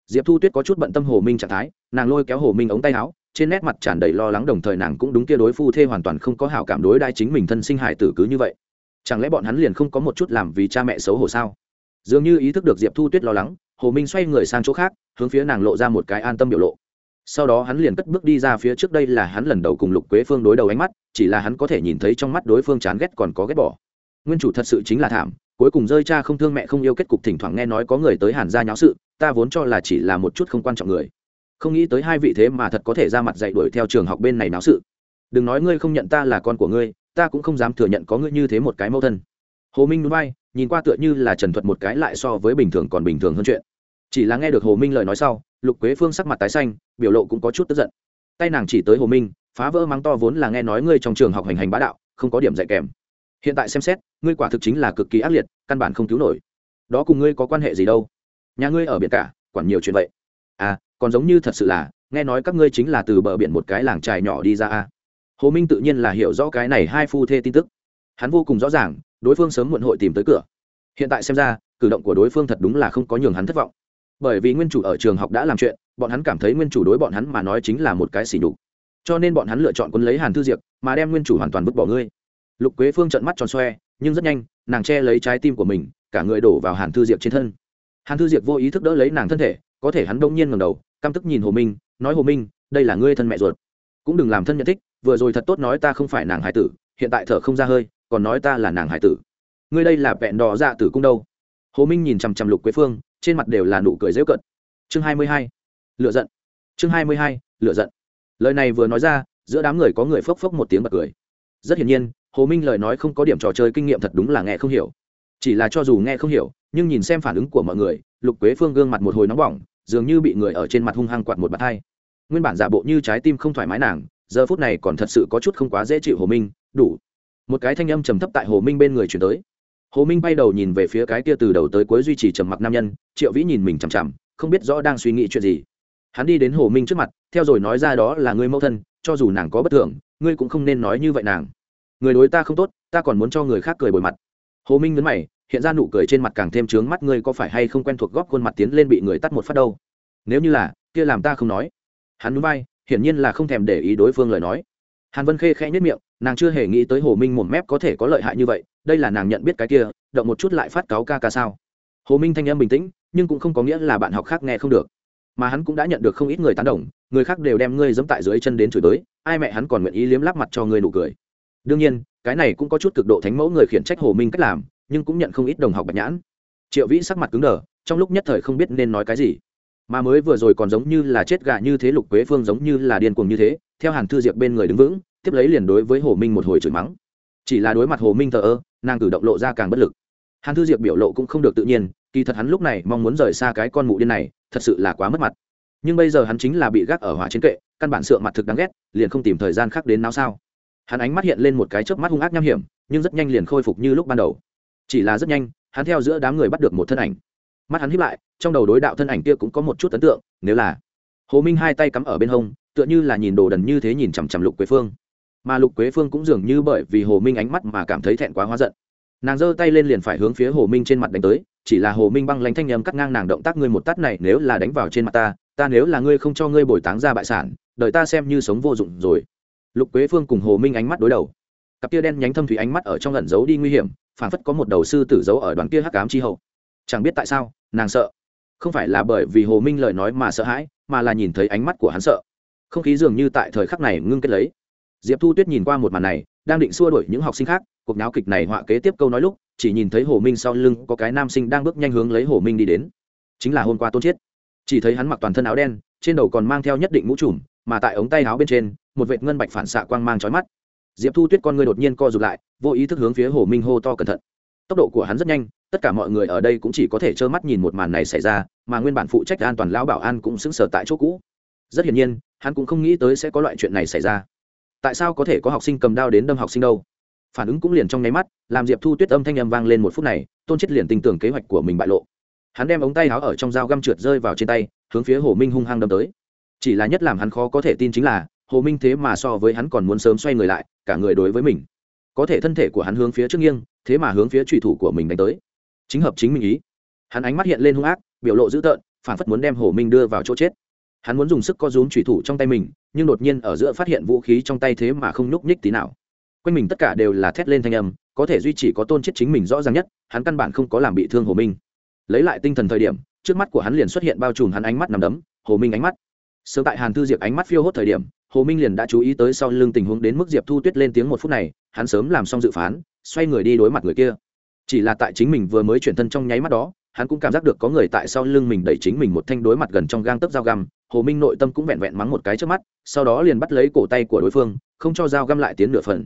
Speaker 1: Diệp thu tuyết có chút bận tâm hồ minh trạng thái, nàng lôi kéo hồ minh ống tay áo, trên nét mặt tràn đầy lo lắng đồng thời nàng cũng đúng kia đối phu thê hoàn toàn không có hảo cảm đối đai chính mình thân sinh hải tử cứ như vậy. Chẳng lẽ bọn hắn liền không có một chút làm vì cha mẹ xấu hổ sao? Dường như ý thức được diệp thu tuyết lo lắng hồ minh xoay người sang chỗ khác hướng phía nàng lộ ra một cái an tâm biểu lộ sau đó hắn liền cất bước đi ra phía trước đây là hắn lần đầu cùng lục quế phương đối đầu ánh mắt chỉ là hắn có thể nhìn thấy trong mắt đối phương chán ghét còn có ghét bỏ nguyên chủ thật sự chính là thảm cuối cùng rơi cha không thương mẹ không yêu kết cục thỉnh thoảng nghe nói có người tới hàn ra nháo sự ta vốn cho là chỉ là một chút không quan trọng người không nghĩ tới hai vị thế mà thật có thể ra mặt dạy đuổi theo trường học bên này náo sự đừng nói ngươi không nhận ta là con của ngươi ta cũng không dám thừa nhận có ngươi như thế một cái mâu thân hồ minh núi bay nhìn qua tựa như là trần thuật một cái lại so với bình thường còn bình thường hơn chuyện. Chỉ là nghe được hồ minh lời nói sau, lục quế phương sắc mặt tái xanh, biểu lộ cũng có chút tức giận. Tay nàng chỉ tới hồ minh, phá vỡ mắng to vốn là nghe nói ngươi trong trường học hành hành bá đạo, không có điểm dạy kèm. Hiện tại xem xét, ngươi quả thực chính là cực kỳ ác liệt, căn bản không cứu nổi. Đó cùng ngươi có quan hệ gì đâu? Nhà ngươi ở biển cả, quản nhiều chuyện vậy. À còn giống như thật sự là, nghe nói các ngươi chính là từ bờ biển một cái làng trài nhỏ đi ra à. hồ minh tự nhiên là hiểu rõ cái này hai phu thê tin tức. Hắn vô cùng rõ ràng đối phương sớm muộn hội tìm tới cửa. Hiện tại xem ra, cử động của đối phương thật đúng là không có nhường hắn thất vọng. Bởi vì nguyên chủ ở trường học đã làm chuyện, bọn hắn cảm thấy nguyên chủ đối bọn hắn mà nói chính là một cái xỉ đục cho nên bọn hắn lựa chọn quân lấy hàn thư diệp, mà đem nguyên chủ hoàn toàn vứt bỏ ngươi. Lục quế phương trận mắt tròn xoe, nhưng rất nhanh, nàng che lấy trái tim của mình, cả người đổ vào hàn thư diệp trên thân. Hàn thư diệp vô ý thức đỡ lấy nàng thân thể, có thể hắn đông nhiên ngầm đầu, căm tức nhìn hồ minh, nói hồ minh, đây là ngươi thân mẹ ruột. Cũng đừng làm thân nhận thích, vừa rồi thật tốt nói ta không phải nàng hải tử, hiện tại thở không ra hơi còn nói ta là nàng hải tử. Ngươi đây là vẹn đỏ dạ tử cung đâu? Hồ minh nhìn chằm chằm lục quế phương, trên mặt đều là nụ cười dễu cận chương hai mươi hai, lựa giận. Chương hai mươi hai, lựa giận. Lời này vừa nói ra, giữa đám người có người phốc phốc một tiếng bật cười. Rất hiển nhiên, hồ minh lời nói không có điểm trò chơi kinh nghiệm thật đúng là nghe không hiểu. Chỉ là cho dù nghe không hiểu, nhưng nhìn xem phản ứng của mọi người, lục quế phương gương mặt một hồi nóng bỏng, dường như bị người ở trên mặt hung hăng quạt một bạt hai. Nguyên bản giả bộ như trái tim không thoải mái nàng, giờ phút này còn thật sự có chút không quá dễ chịu hồ minh, đủ một cái thanh âm trầm thấp tại hồ minh bên người chuyển tới. Hồ minh bay đầu nhìn về phía cái kia từ đầu tới cuối duy trì trầm mặc nam nhân, triệu vĩ nhìn mình chằm chằm, không biết rõ đang suy nghĩ chuyện gì. Hắn đi đến hồ minh trước mặt, theo rồi nói ra đó là ngươi mẫu thân, cho dù nàng có bất thường, ngươi cũng không nên nói như vậy nàng. Người đối ta không tốt, ta còn muốn cho người khác cười bồi mặt. Hồ minh nhấn mày, hiện ra nụ cười trên mặt càng thêm trướng mắt, ngươi có phải hay không quen thuộc góp khuôn mặt tiến lên bị người tắt một phát đâu? Nếu như là, kia làm ta không nói. Hắn núi bay hiển nhiên là không thèm để ý đối phương lời nói hàn vân khê khẽ nhất miệng, nàng chưa hề nghĩ tới hồ minh một mép có thể có lợi hại như vậy, đây là nàng nhận biết cái kia, động một chút lại phát cáo ca ca sao. Hồ minh thanh em bình tĩnh, nhưng cũng không có nghĩa là bạn học khác nghe không được. Mà hắn cũng đã nhận được không ít người tán đồng, người khác đều đem ngươi dẫm tại dưới chân đến chửi tới ai mẹ hắn còn nguyện ý liếm láp mặt cho ngươi nụ cười. Đương nhiên, cái này cũng có chút cực độ thánh mẫu người khiển trách hồ minh cách làm, nhưng cũng nhận không ít đồng học bạch nhãn. Triệu vĩ sắc mặt cứng đờ, trong lúc nhất thời không biết nên nói cái gì. Mà mới vừa rồi còn giống như là chết gà như thế lục quế phương giống như là điên cuồng như thế theo hàn thư diệp bên người đứng vững, tiếp lấy liền đối với hồ minh một hồi chửi mắng. Chỉ là đối mặt hồ minh thờ ơ, nàng cử động lộ ra càng bất lực. Hàn thư diệp biểu lộ cũng không được tự nhiên, kỳ thật hắn lúc này mong muốn rời xa cái con mụ điên này, thật sự là quá mất mặt. Nhưng bây giờ hắn chính là bị gác ở hỏa chiến kệ, căn bản sợ mặt thực đáng ghét, liền không tìm thời gian khác đến nào sao. Hắn ánh mắt hiện lên một cái chớp mắt hung ác nham hiểm, nhưng rất nhanh liền khôi phục như lúc ban đầu. Chỉ là rất nhanh, hắn theo giữa đám người bắt được một thân ảnh. Mắt hắn hiếp lại, trong đầu đối đạo thân ảnh kia cũng có một chút ấn tượng, nếu là hồ minh hai tay cắm ở bên hông tựa như là nhìn đồ đần như thế nhìn chằm chằm lục quế phương. Mà lục quế phương cũng dường như bởi vì hồ minh ánh mắt mà cảm thấy thẹn quá hóa giận. Nàng giơ tay lên liền phải hướng phía hồ minh trên mặt đánh tới, chỉ là hồ minh băng lánh thanh nhầm cắt ngang nàng động tác, ngươi một tát này nếu là đánh vào trên mặt ta ta nếu là ngươi không cho ngươi bồi táng ra bại sản, đợi ta xem như sống vô dụng rồi. Lục quế phương cùng hồ minh ánh mắt đối đầu. Cặp tia đen nhánh thâm thủy ánh mắt ở trong lẩn giấu đi nguy hiểm phản phất có một đầu sư tử giấu ở đoàn kia hắc ám chi hậu. Chẳng biết tại sao, nàng sợ. Không phải là bởi vì hồ minh lời nói mà sợ hãi, mà là nhìn thấy ánh mắt của hắn sợ không khí dường như tại thời khắc này ngưng kết lấy. Diệp thu tuyết nhìn qua một màn này, đang định xua đuổi những học sinh khác, cuộc náo kịch này họa kế tiếp câu nói lúc, chỉ nhìn thấy hồ minh sau lưng có cái nam sinh đang bước nhanh hướng lấy hồ minh đi đến. Chính là hôm qua tôn chiết. Chỉ thấy hắn mặc toàn thân áo đen, trên đầu còn mang theo nhất định mũ trùm, mà tại ống tay áo bên trên, một vệt ngân bạch phản xạ quang mang trói mắt. Diệp thu tuyết con người đột nhiên co rụt lại, vô ý thức hướng phía hồ minh hô to cẩn thận. Tốc độ của hắn rất nhanh, tất cả mọi người ở đây cũng chỉ có thể trơ mắt nhìn một màn này xảy ra, mà nguyên bản phụ trách an toàn lão bảo an cũng xứng sở tại chỗ cũ rất hiển nhiên, hắn cũng không nghĩ tới sẽ có loại chuyện này xảy ra. Tại sao có thể có học sinh cầm đao đến đâm học sinh đâu? Phản ứng cũng liền trong nháy mắt, làm diệp thu tuyết âm thanh âm vang lên một phút này, tôn chết liền tin tưởng kế hoạch của mình bại lộ. Hắn đem ống tay áo ở trong dao găm trượt rơi vào trên tay, hướng phía hồ minh hung hăng đâm tới. Chỉ là nhất làm hắn khó có thể tin chính là, hồ minh thế mà so với hắn còn muốn sớm xoay người lại, cả người đối với mình. Có thể thân thể của hắn hướng phía trước nghiêng, thế mà hướng phía trùy thủ của mình đánh tới. Chính hợp chính mình ý. Hắn ánh mắt hiện lên hung ác, biểu lộ dữ tợn, phản phất muốn đem hồ minh đưa vào chỗ chết hắn muốn dùng sức co rúm trùy thủ trong tay mình, nhưng đột nhiên ở giữa phát hiện vũ khí trong tay thế mà không nhúc nhích tí nào. Quanh mình tất cả đều là thét lên thanh âm, có thể duy trì có tôn chết chính mình rõ ràng nhất, hắn căn bản không có làm bị thương hồ minh. Lấy lại tinh thần thời điểm, trước mắt của hắn liền xuất hiện bao trùm hắn ánh mắt nằm đấm, hồ minh ánh mắt. Sớm tại hàn thư diệp ánh mắt phiêu hốt thời điểm, hồ minh liền đã chú ý tới sau lưng tình huống đến mức diệp thu tuyết lên tiếng một phút này, hắn sớm làm xong dự phán, xoay người đi đối mặt người kia. Chỉ là tại chính mình vừa mới chuyển thân trong nháy mắt đó, hắn cũng cảm giác được có người tại sau lưng mình đẩy chính mình một thanh đối mặt gần trong gang tấc dao găm hồ minh nội tâm cũng vẹn vẹn mắng một cái trước mắt, sau đó liền bắt lấy cổ tay của đối phương, không cho dao găm lại tiến nửa phần.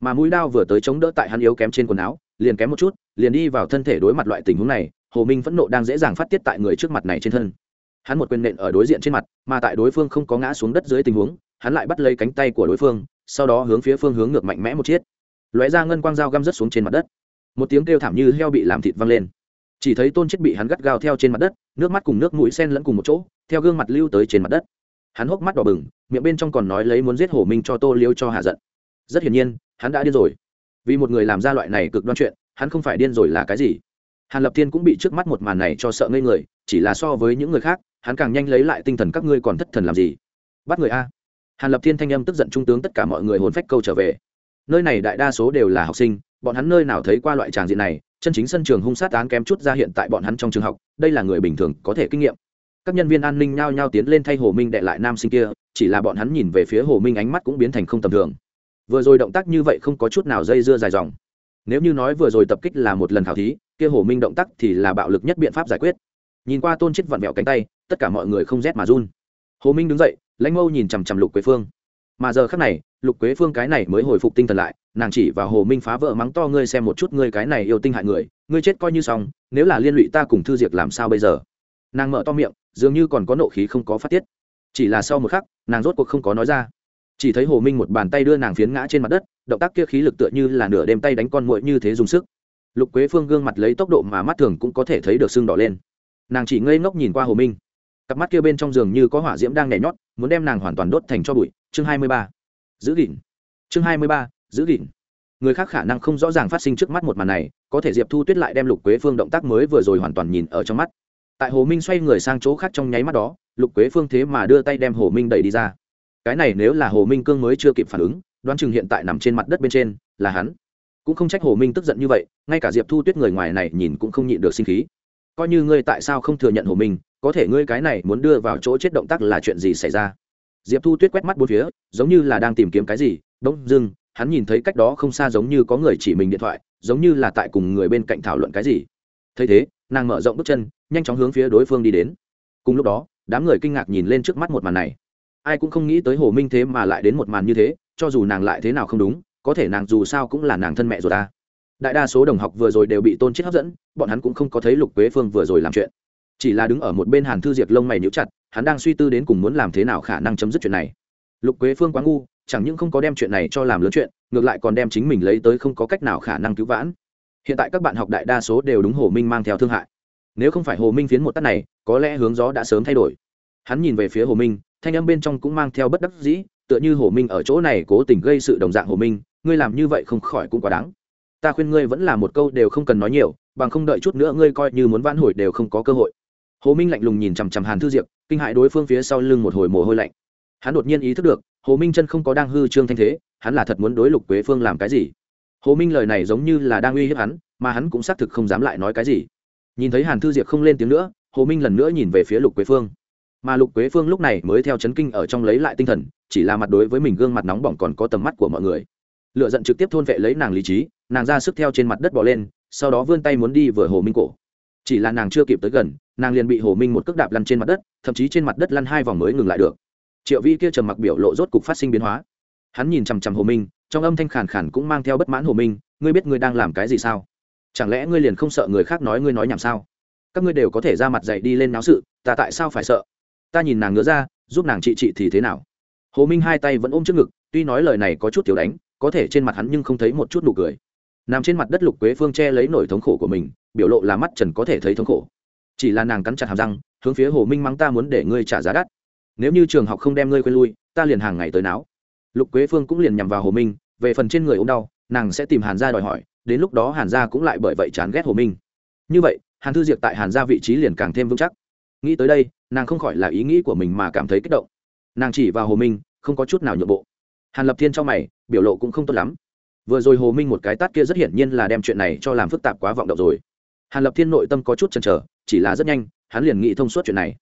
Speaker 1: Mà mũi đao vừa tới chống đỡ tại hắn yếu kém trên quần áo, liền kém một chút, liền đi vào thân thể đối mặt loại tình huống này, hồ minh phẫn nộ đang dễ dàng phát tiết tại người trước mặt này trên thân. Hắn một quyền nện ở đối diện trên mặt, mà tại đối phương không có ngã xuống đất dưới tình huống, hắn lại bắt lấy cánh tay của đối phương, sau đó hướng phía phương hướng ngược mạnh mẽ một chiếc. Lóe ra ngân quang dao găm rớt xuống trên mặt đất. Một tiếng kêu thảm như heo bị làm thịt văng lên chỉ thấy tôn chết bị hắn gắt gao theo trên mặt đất, nước mắt cùng nước mũi sen lẫn cùng một chỗ, theo gương mặt lưu tới trên mặt đất. Hắn hốc mắt đỏ bừng, miệng bên trong còn nói lấy muốn giết hổ minh cho tô liêu cho hạ giận. Rất hiển nhiên, hắn đã điên rồi. Vì một người làm ra loại này cực đoan chuyện, hắn không phải điên rồi là cái gì. Hàn lập thiên cũng bị trước mắt một màn này cho sợ ngây người, chỉ là so với những người khác, hắn càng nhanh lấy lại tinh thần các ngươi còn thất thần làm gì? Bắt người a. Hàn lập thiên thanh âm tức giận trung tướng tất cả mọi người hồn phách câu trở về. Nơi này đại đa số đều là học sinh bọn hắn nơi nào thấy qua loại tràng diện này, chân chính sân trường hung sát án kém chút ra hiện tại bọn hắn trong trường học, đây là người bình thường có thể kinh nghiệm. Các nhân viên an ninh nhao nhao tiến lên thay hồ minh đệ lại nam sinh kia, chỉ là bọn hắn nhìn về phía hồ minh ánh mắt cũng biến thành không tầm thường. Vừa rồi động tác như vậy không có chút nào dây dưa dài dòng. Nếu như nói vừa rồi tập kích là một lần khảo thí, kia hồ minh động tác thì là bạo lực nhất biện pháp giải quyết. Nhìn qua tôn chết vặn vẹo cánh tay, tất cả mọi người không rét mà run. Hồ minh đứng dậy, lãnh mâu nhìn chằm chằm lục quế phương. Mà giờ khắc này, lục quế phương cái này mới hồi phục tinh thần lại nàng chỉ vào hồ minh phá vỡ mắng to ngươi xem một chút ngươi cái này yêu tinh hại người, ngươi chết coi như xong, nếu là liên lụy ta cùng thư diệt làm sao bây giờ? Nàng mở to miệng, dường như còn có nộ khí không có phát tiết. Chỉ là sau một khắc, nàng rốt cuộc không có nói ra. Chỉ thấy hồ minh một bàn tay đưa nàng phiến ngã trên mặt đất, động tác kia khí lực tựa như là nửa đêm tay đánh con muội như thế dùng sức. Lục quế phương gương mặt lấy tốc độ mà mắt thường cũng có thể thấy được sưng đỏ lên. Nàng chỉ ngây ngốc nhìn qua hồ minh. Cặp mắt kia bên trong giường như có hỏa diễm đang nhảy nhót, muốn đem nàng hoàn toàn đốt thành cho bụi. Chương hai mươi ba. Giữ gìn. Chương hai mươi ba giữ gìn. Người khác khả năng không rõ ràng phát sinh trước mắt một màn này, có thể diệp thu tuyết lại đem lục quế phương động tác mới vừa rồi hoàn toàn nhìn ở trong mắt. Tại hồ minh xoay người sang chỗ khác trong nháy mắt đó, lục quế phương thế mà đưa tay đem hồ minh đẩy đi ra. Cái này nếu là hồ minh cương mới chưa kịp phản ứng, đoán chừng hiện tại nằm trên mặt đất bên trên, là hắn. Cũng không trách hồ minh tức giận như vậy, ngay cả diệp thu tuyết người ngoài này nhìn cũng không nhịn được sinh khí. Coi như ngươi tại sao không thừa nhận hồ minh, có thể ngươi cái này muốn đưa vào chỗ chết động tác là chuyện gì xảy ra? Diệp thu tuyết quét mắt bốn phía, giống như là đang tìm kiếm cái gì, bỗng dưng hắn nhìn thấy cách đó không xa giống như có người chỉ mình điện thoại, giống như là tại cùng người bên cạnh thảo luận cái gì. Thấy thế, nàng mở rộng bước chân, nhanh chóng hướng phía đối phương đi đến. Cùng lúc đó, đám người kinh ngạc nhìn lên trước mắt một màn này. Ai cũng không nghĩ tới hồ minh thế mà lại đến một màn như thế, cho dù nàng lại thế nào không đúng, có thể nàng dù sao cũng là nàng thân mẹ rồi ta. Đại đa số đồng học vừa rồi đều bị tôn chết hấp dẫn, bọn hắn cũng không có thấy lục quế phương vừa rồi làm chuyện. Chỉ là đứng ở một bên hàn thư diệt lông mày níu chặt, hắn đang suy tư đến cùng muốn làm thế nào khả năng chấm dứt chuyện này. Lục quế phương quá ngu chẳng những không có đem chuyện này cho làm lớn chuyện, ngược lại còn đem chính mình lấy tới không có cách nào khả năng cứu vãn. Hiện tại các bạn học đại đa số đều đúng hồ minh mang theo thương hại. Nếu không phải hồ minh phiến một tắt này, có lẽ hướng gió đã sớm thay đổi. Hắn nhìn về phía hồ minh, thanh âm bên trong cũng mang theo bất đắc dĩ, tựa như hồ minh ở chỗ này cố tình gây sự đồng dạng hồ minh, ngươi làm như vậy không khỏi cũng quá đáng. Ta khuyên ngươi vẫn là một câu đều không cần nói nhiều, bằng không đợi chút nữa ngươi coi như muốn vãn hồi đều không có cơ hội. Hồ minh lạnh lùng nhìn chằm chằm hàn thư diệp, kinh hại đối phương phía sau lưng một hồi mồ hôi lạnh. Hắn đột nhiên ý thức được hồ minh chân không có đang hư trương thanh thế, hắn là thật muốn đối lục quế phương làm cái gì? Hồ minh lời này giống như là đang uy hiếp hắn, mà hắn cũng xác thực không dám lại nói cái gì. Nhìn thấy hàn thư diệp không lên tiếng nữa, hồ minh lần nữa nhìn về phía lục quế phương. Mà lục quế phương lúc này mới theo chấn kinh ở trong lấy lại tinh thần, chỉ là mặt đối với mình gương mặt nóng bỏng còn có tầm mắt của mọi người. Lựa giận trực tiếp thôn vệ lấy nàng lý trí, nàng ra sức theo trên mặt đất bỏ lên, sau đó vươn tay muốn đi vừa hồ minh cổ. Chỉ là nàng chưa kịp tới gần, nàng liền bị hồ minh một cước đạp lăn trên mặt đất, thậm chí trên mặt đất lăn hai vòng mới ngừng lại được triệu vi kia trầm mặc biểu lộ rốt cục phát sinh biến hóa. Hắn nhìn chằm chằm hồ minh, trong âm thanh khàn khàn cũng mang theo bất mãn hồ minh, ngươi biết ngươi đang làm cái gì sao? Chẳng lẽ ngươi liền không sợ người khác nói ngươi nói nhảm sao? Các ngươi đều có thể ra mặt dậy đi lên náo sự, ta tại sao phải sợ? Ta nhìn nàng ngứa ra, giúp nàng trị trị thì thế nào? Hồ minh hai tay vẫn ôm trước ngực, tuy nói lời này có chút tiểu đánh, có thể trên mặt hắn nhưng không thấy một chút nụ cười. Nằm trên mặt đất lục quế phương che lấy nổi thống khổ của mình, biểu lộ là mắt trần có thể thấy thống khổ. Chỉ là nàng cắn chặt hàm răng, hướng phía hồ minh mắng ta muốn để ngươi trả giá đắt nếu như trường học không đem ngươi quên lui, ta liền hàng ngày tới não lục quế phương cũng liền nhằm vào hồ minh, về phần trên người ô m đau, nàng sẽ tìm hàn gia đòi hỏi, đến lúc đó hàn gia cũng lại bởi vậy chán ghét hồ minh. Như vậy, hàn thư Diệc tại hàn gia vị trí liền càng thêm vững chắc. Nghĩ tới đây, nàng không khỏi là ý nghĩ của mình mà cảm thấy kích động. Nàng chỉ vào hồ minh, không có chút nào nhượng bộ. Hàn lập thiên trong mày, biểu lộ cũng không tốt lắm. Vừa rồi hồ minh một cái tát kia rất hiển nhiên là đem chuyện này cho làm phức tạp quá vọng động rồi. Hàn lập thiên nội tâm có chút chần chờ, chỉ là rất nhanh, hắn liền nghĩ thông suốt chuyện này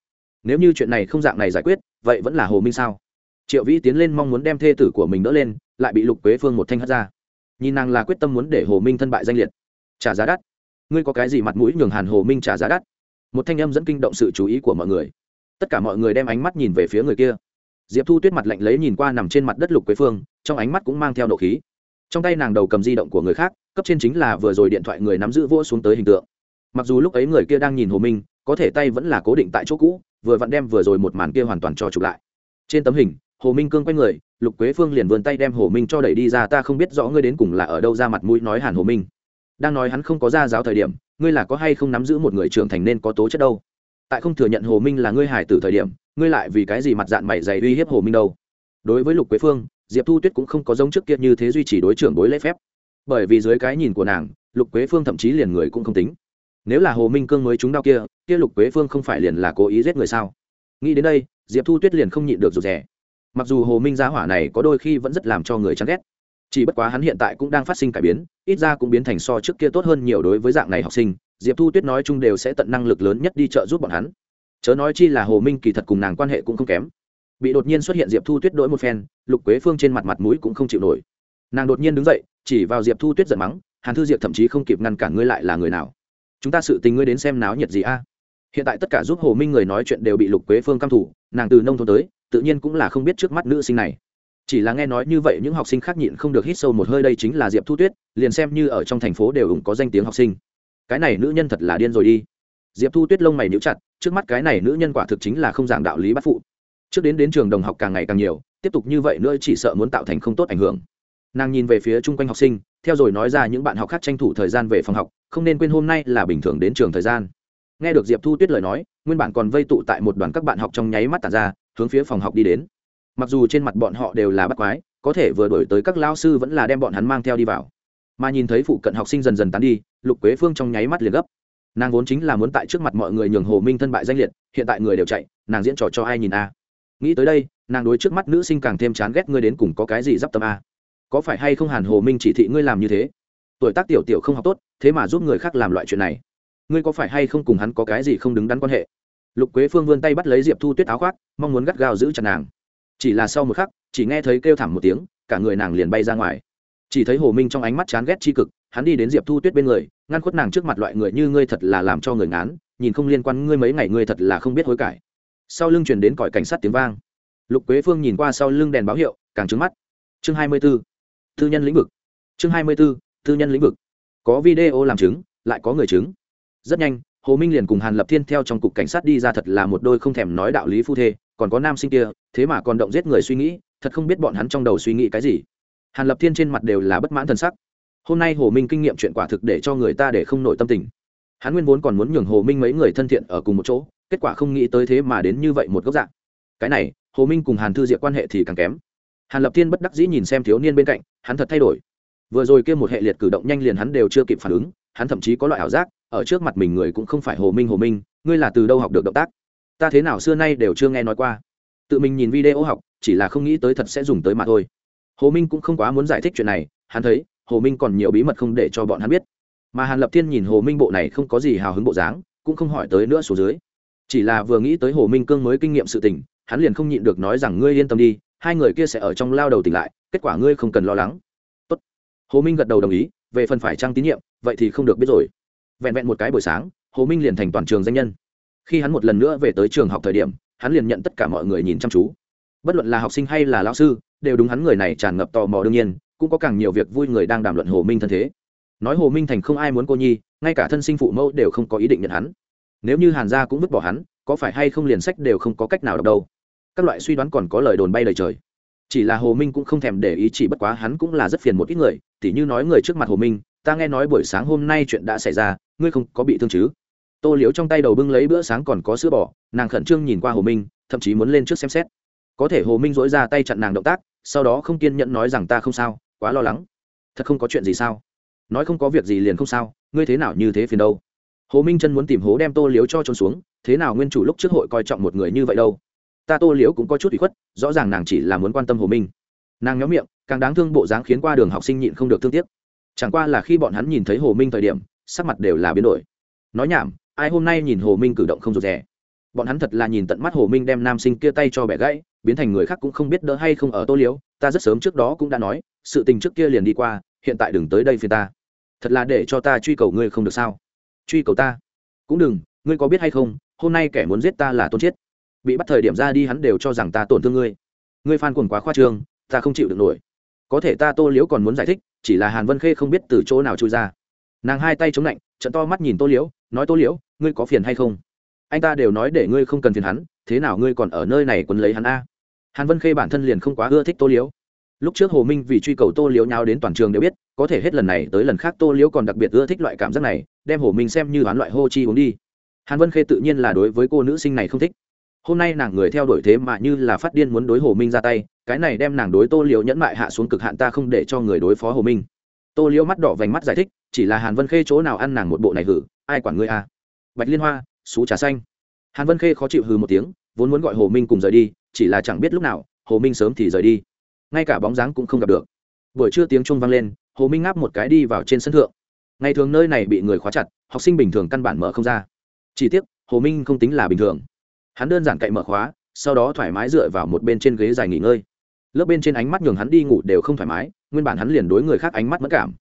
Speaker 1: nếu như chuyện này không dạng này giải quyết, vậy vẫn là hồ minh sao? Triệu vĩ tiến lên mong muốn đem thê tử của mình đỡ lên, lại bị lục quế phương một thanh hất ra. Nhìn nàng là quyết tâm muốn để hồ minh thân bại danh liệt. Trả giá đắt. Ngươi có cái gì mặt mũi nhường hàn hồ minh trả giá đắt? Một thanh âm dẫn kinh động sự chú ý của mọi người. Tất cả mọi người đem ánh mắt nhìn về phía người kia. Diệp thu tuyết mặt lạnh lấy nhìn qua nằm trên mặt đất lục quế phương, trong ánh mắt cũng mang theo nộ khí. Trong tay nàng đầu cầm di động của người khác, cấp trên chính là vừa rồi điện thoại người nắm giữ vỗ xuống tới hình tượng. Mặc dù lúc ấy người kia đang nhìn hồ minh, có thể tay vẫn là cố định tại chỗ cũ vừa vặn đem vừa rồi một màn kia hoàn toàn cho chụp lại. Trên tấm hình, hồ minh cương quay người, lục quế phương liền vươn tay đem hồ minh cho đẩy đi ra, ta không biết rõ ngươi đến cùng là ở đâu ra mặt mũi nói hàn hồ minh. Đang nói hắn không có ra giáo thời điểm, ngươi là có hay không nắm giữ một người trưởng thành nên có tố chất đâu? Tại không thừa nhận hồ minh là ngươi hải tử thời điểm, ngươi lại vì cái gì mặt dạng mày dày uy hiếp hồ minh đâu? Đối với lục quế phương, diệp thu tuyết cũng không có giống trước kia như thế duy trì đối trưởng đối lễ phép. Bởi vì dưới cái nhìn của nàng, lục quế phương thậm chí liền người cũng không tính nếu là hồ minh cương mới chúng đau kia kia lục quế phương không phải liền là cố ý giết người sao? Nghĩ đến đây, diệp thu tuyết liền không nhịn được rụt rè. Mặc dù hồ minh gia hỏa này có đôi khi vẫn rất làm cho người chán ghét, chỉ bất quá hắn hiện tại cũng đang phát sinh cải biến, ít ra cũng biến thành so trước kia tốt hơn nhiều đối với dạng này học sinh. Diệp thu tuyết nói chung đều sẽ tận năng lực lớn nhất đi trợ giúp bọn hắn. Chớ nói chi là hồ minh kỳ thật cùng nàng quan hệ cũng không kém. Bị đột nhiên xuất hiện diệp thu tuyết đ i một phen, lục quế phương trên mặt mặt mũi cũng không chịu nổi. Nàng đột nhiên đứng dậy, chỉ vào diệp thu tuyết giận mắng, hàn thư diệp thậm chí không kịp ngăn cản ngươi lại là người nào? Chúng ta sự tình ngươi đến xem náo nhiệt gì a? Hiện tại tất cả giúp hồ minh người nói chuyện đều bị lục quế phương căm thủ, nàng từ nông thôn tới, tự nhiên cũng là không biết trước mắt nữ sinh này. Chỉ là nghe nói như vậy những học sinh khác nhịn không được hít sâu một hơi, đây chính là diệp thu tuyết, liền xem như ở trong thành phố đều ủng có danh tiếng học sinh. Cái này nữ nhân thật là điên rồi đi. Diệp thu tuyết lông mày níu chặt, trước mắt cái này nữ nhân quả thực chính là không giảng đạo lý bắt phụ. Trước đến đến trường đồng học càng ngày càng nhiều, tiếp tục như vậy nữa chỉ sợ muốn tạo thành không tốt ảnh hưởng. Nàng nhìn về phía chung quanh học sinh, theo rồi nói ra những bạn học khác tranh thủ thời gian về phòng học không nên quên hôm nay là bình thường đến trường thời gian. Nghe được diệp thu tuyết lời nói, nguyên bản còn vây tụ tại một đoàn các bạn học trong nháy mắt tàn ra, hướng phía phòng học đi đến. Mặc dù trên mặt bọn họ đều là bắt quái, có thể vừa đổi tới các lao sư vẫn là đem bọn hắn mang theo đi vào. Mà nhìn thấy phụ cận học sinh dần dần tán đi, lục quế phương trong nháy mắt liền gấp. Nàng vốn chính là muốn tại trước mặt mọi người nhường hồ minh thân bại danh liệt, hiện tại người đều chạy, nàng diễn trò cho ai nhìn a? Nghĩ tới đây, nàng đối trước mắt nữ sinh càng thêm chán ghét ngươi đến cùng có cái gì d i p tâm a? Có phải hay không hàn hồ minh chỉ thị ngươi làm như thế? Tuổi tác tiểu tiểu không học tốt, thế mà giúp người khác làm loại chuyện này. Ngươi có phải hay không cùng hắn có cái gì không đứng đắn quan hệ? Lục quế phương vươn tay bắt lấy diệp thu tuyết áo khoác, mong muốn gắt gao giữ chặt nàng. Chỉ là sau một khắc, chỉ nghe thấy kêu t h ẳm một tiếng, cả người nàng liền bay ra ngoài. Chỉ thấy hồ minh trong ánh mắt chán ghét c h i cực, hắn đi đến diệp thu tuyết bên người, ngăn khuất nàng trước mặt loại người như ngươi thật là làm cho người ngán, nhìn không liên quan ngươi mấy ngày ngươi thật là không biết hối cải. Sau lưng chuyển đến còi cảnh sát tiếng vang. Lục quế phương nhìn qua sau lưng đèn báo hiệu, càng trứng mắt. Chương hai mươi b ố thư nhân lĩnh vực. Chương hai mươi b ố thư nhân lĩnh vực. Có video làm chứng, lại có người chứng. Rất nhanh, hồ minh liền cùng hàn lập thiên theo trong cục cảnh sát đi ra thật là một đôi không thèm nói đạo lý phu thê, còn có nam sinh kia, thế mà còn động giết người suy nghĩ, thật không biết bọn hắn trong đầu suy nghĩ cái gì. Hàn lập thiên trên mặt đều là bất mãn t sắc. Hôm nay hồ minh kinh nghiệm chuyện quả thực để cho người ta để không nổi tâm tình. Hắn nguyên vốn còn muốn nhường hồ minh mấy người thân thiện ở cùng một chỗ, kết quả không nghĩ tới thế mà đến như vậy một góc dạng. Cái này, hồ minh cùng hàn thư diệp quan hệ thì càng kém. Hàn lập thiên bất đắc dĩ nhìn xem thiếu niên bên cạnh, hắn thật thay đổi vừa rồi kia một hệ liệt cử động nhanh liền hắn đều chưa kịp phản ứng, hắn thậm chí có loại ảo giác, ở trước mặt mình người cũng không phải hồ minh hồ minh, ngươi là từ đâu học được động tác? Ta thế nào xưa nay đều chưa nghe nói qua. Tự mình nhìn video học, chỉ là không nghĩ tới thật sẽ dùng tới mà thôi. Hồ minh cũng không quá muốn giải thích chuyện này, hắn thấy, hồ minh còn nhiều bí mật không để cho bọn hắn biết. Mà hàn lập thiên nhìn hồ minh bộ này không có gì hào hứng bộ dáng, cũng không hỏi tới nữa số dưới. Chỉ là vừa nghĩ tới hồ minh cương mới kinh nghiệm sự tình, hắn liền không nhịn được nói rằng, ngươi yên tâm đi, hai người kia sẽ ở trong lao đầu tỉnh lại, kết quả ngươi không cần lo lắng hồ minh gật đầu đồng ý, về phần phải trăng tín nhiệm, vậy thì không được biết rồi. Vẹn vẹn một cái buổi sáng, hồ minh liền thành toàn trường danh nhân. Khi hắn một lần nữa về tới trường học thời điểm, hắn liền nhận tất cả mọi người nhìn chăm chú. Bất luận là học sinh hay là lão sư, đều đúng hắn người này tràn ngập tò mò đương nhiên, cũng có càng nhiều việc vui người đang đàm luận hồ minh thân thế. Nói hồ minh thành không ai muốn cô nhi, ngay cả thân sinh phụ mẫu đều không có ý định nhận hắn. Nếu như hàn gia cũng vứt bỏ hắn, có phải hay không liền sách đều không có cách nào đọc đâu. Các loại suy đoán còn có lời đồn bay lời trời chỉ là hồ minh cũng không thèm để ý, chỉ bất quá hắn cũng là rất phiền một ít người. Tỉ như nói người trước mặt hồ minh, ta nghe nói buổi sáng hôm nay chuyện đã xảy ra, ngươi không có bị thương chứ? Tô liếu trong tay đầu bưng lấy bữa sáng còn có sữa bò, nàng khẩn trương nhìn qua hồ minh, thậm chí muốn lên trước xem xét. Có thể hồ minh dỗi ra tay chặn nàng động tác, sau đó không kiên nhẫn nói rằng, ta không sao, quá lo lắng. Thật không có chuyện gì sao? Nói không có việc gì liền không sao, ngươi thế nào như thế phiền đâu? Hồ minh chân muốn tìm hố đem tô liếu cho trốn xuống, thế nào nguyên chủ lúc trước hội coi trọng một người như vậy đâu? Ta tô liễu cũng có chút bị khuất, rõ ràng nàng chỉ là muốn quan tâm hồ minh. Nàng nhóm miệng, càng đáng thương bộ dáng khiến qua đường học sinh nhịn không được thương tiếc. Chẳng qua là khi bọn hắn nhìn thấy hồ minh thời điểm, sắc mặt đều là biến đổi. Nói nhảm, ai hôm nay nhìn hồ minh cử động không rụt rè? Bọn hắn thật là nhìn tận mắt hồ minh đem nam sinh kia tay cho bẻ gãy, biến thành người khác cũng không biết đỡ hay không ở tô liễu. ta rất sớm trước đó cũng đã nói, sự tình trước kia liền đi qua, hiện tại đừng tới đây phiền ta. Thật là để cho ta truy cầu ngươi không được sao? Truy cầu ta? Cũng đừng, ngươi có biết hay không, hôm nay kẻ muốn giết ta là tôn chiết bị bắt thời điểm ra đi hắn đều cho rằng ta tổn thương ngươi. Ngươi phan quần quá khoa trương, ta không chịu được nổi. Có thể ta tô liễu còn muốn giải thích, chỉ là hàn vân khê không biết từ chỗ nào trôi ra. Nàng hai tay chống lạnh, trận to mắt nhìn tô liễu, nói tô liễu, ngươi có phiền hay không? Anh ta đều nói để ngươi không cần phiền hắn, thế nào ngươi còn ở nơi này quấn lấy hắn a? Hàn vân khê bản thân liền không quá ưa thích tô liễu. Lúc trước hồ minh vì truy cầu tô liễu nhau đến toàn trường đều biết, có thể hết lần này tới lần khác tô liễu còn đặc biệt ưa thích loại cảm giác này, đem hồ minh xem như hoán loại hô chi uống đi. Hàn vân khê tự nhiên là đối với cô nữ sinh này không thích hôm nay nàng người theo đuổi thế mà như là phát điên muốn đối hồ minh ra tay, cái này đem nàng đối tô liễu nhẫn mại hạ xuống cực hạn ta không để cho người đối phó hồ minh. Tô liễu mắt đỏ vành mắt giải thích, chỉ là hàn vân khê chỗ nào ăn nàng một bộ này hử, ai quản ngươi à? Bạch liên hoa, xú trà xanh. Hàn vân khê khó chịu hừ một tiếng, vốn muốn gọi hồ minh cùng rời đi, chỉ là chẳng biết lúc nào, hồ minh sớm thì rời đi. Ngay cả bóng dáng cũng không gặp được. Buổi trưa tiếng trung vang lên, hồ minh ngáp một cái đi vào trên sân thượng. Ngày thường nơi này bị người khóa chặt, học sinh bình thường căn bản mở không ra. Chỉ tiếc, hồ minh không tính là bình thường hắn đơn giản cậy mở khóa, sau đó thoải mái dựa vào một bên trên ghế dài nghỉ ngơi. Lớp bên trên ánh mắt nhường hắn đi ngủ đều không thoải mái, nguyên bản hắn liền đối người khác ánh mắt mất cảm.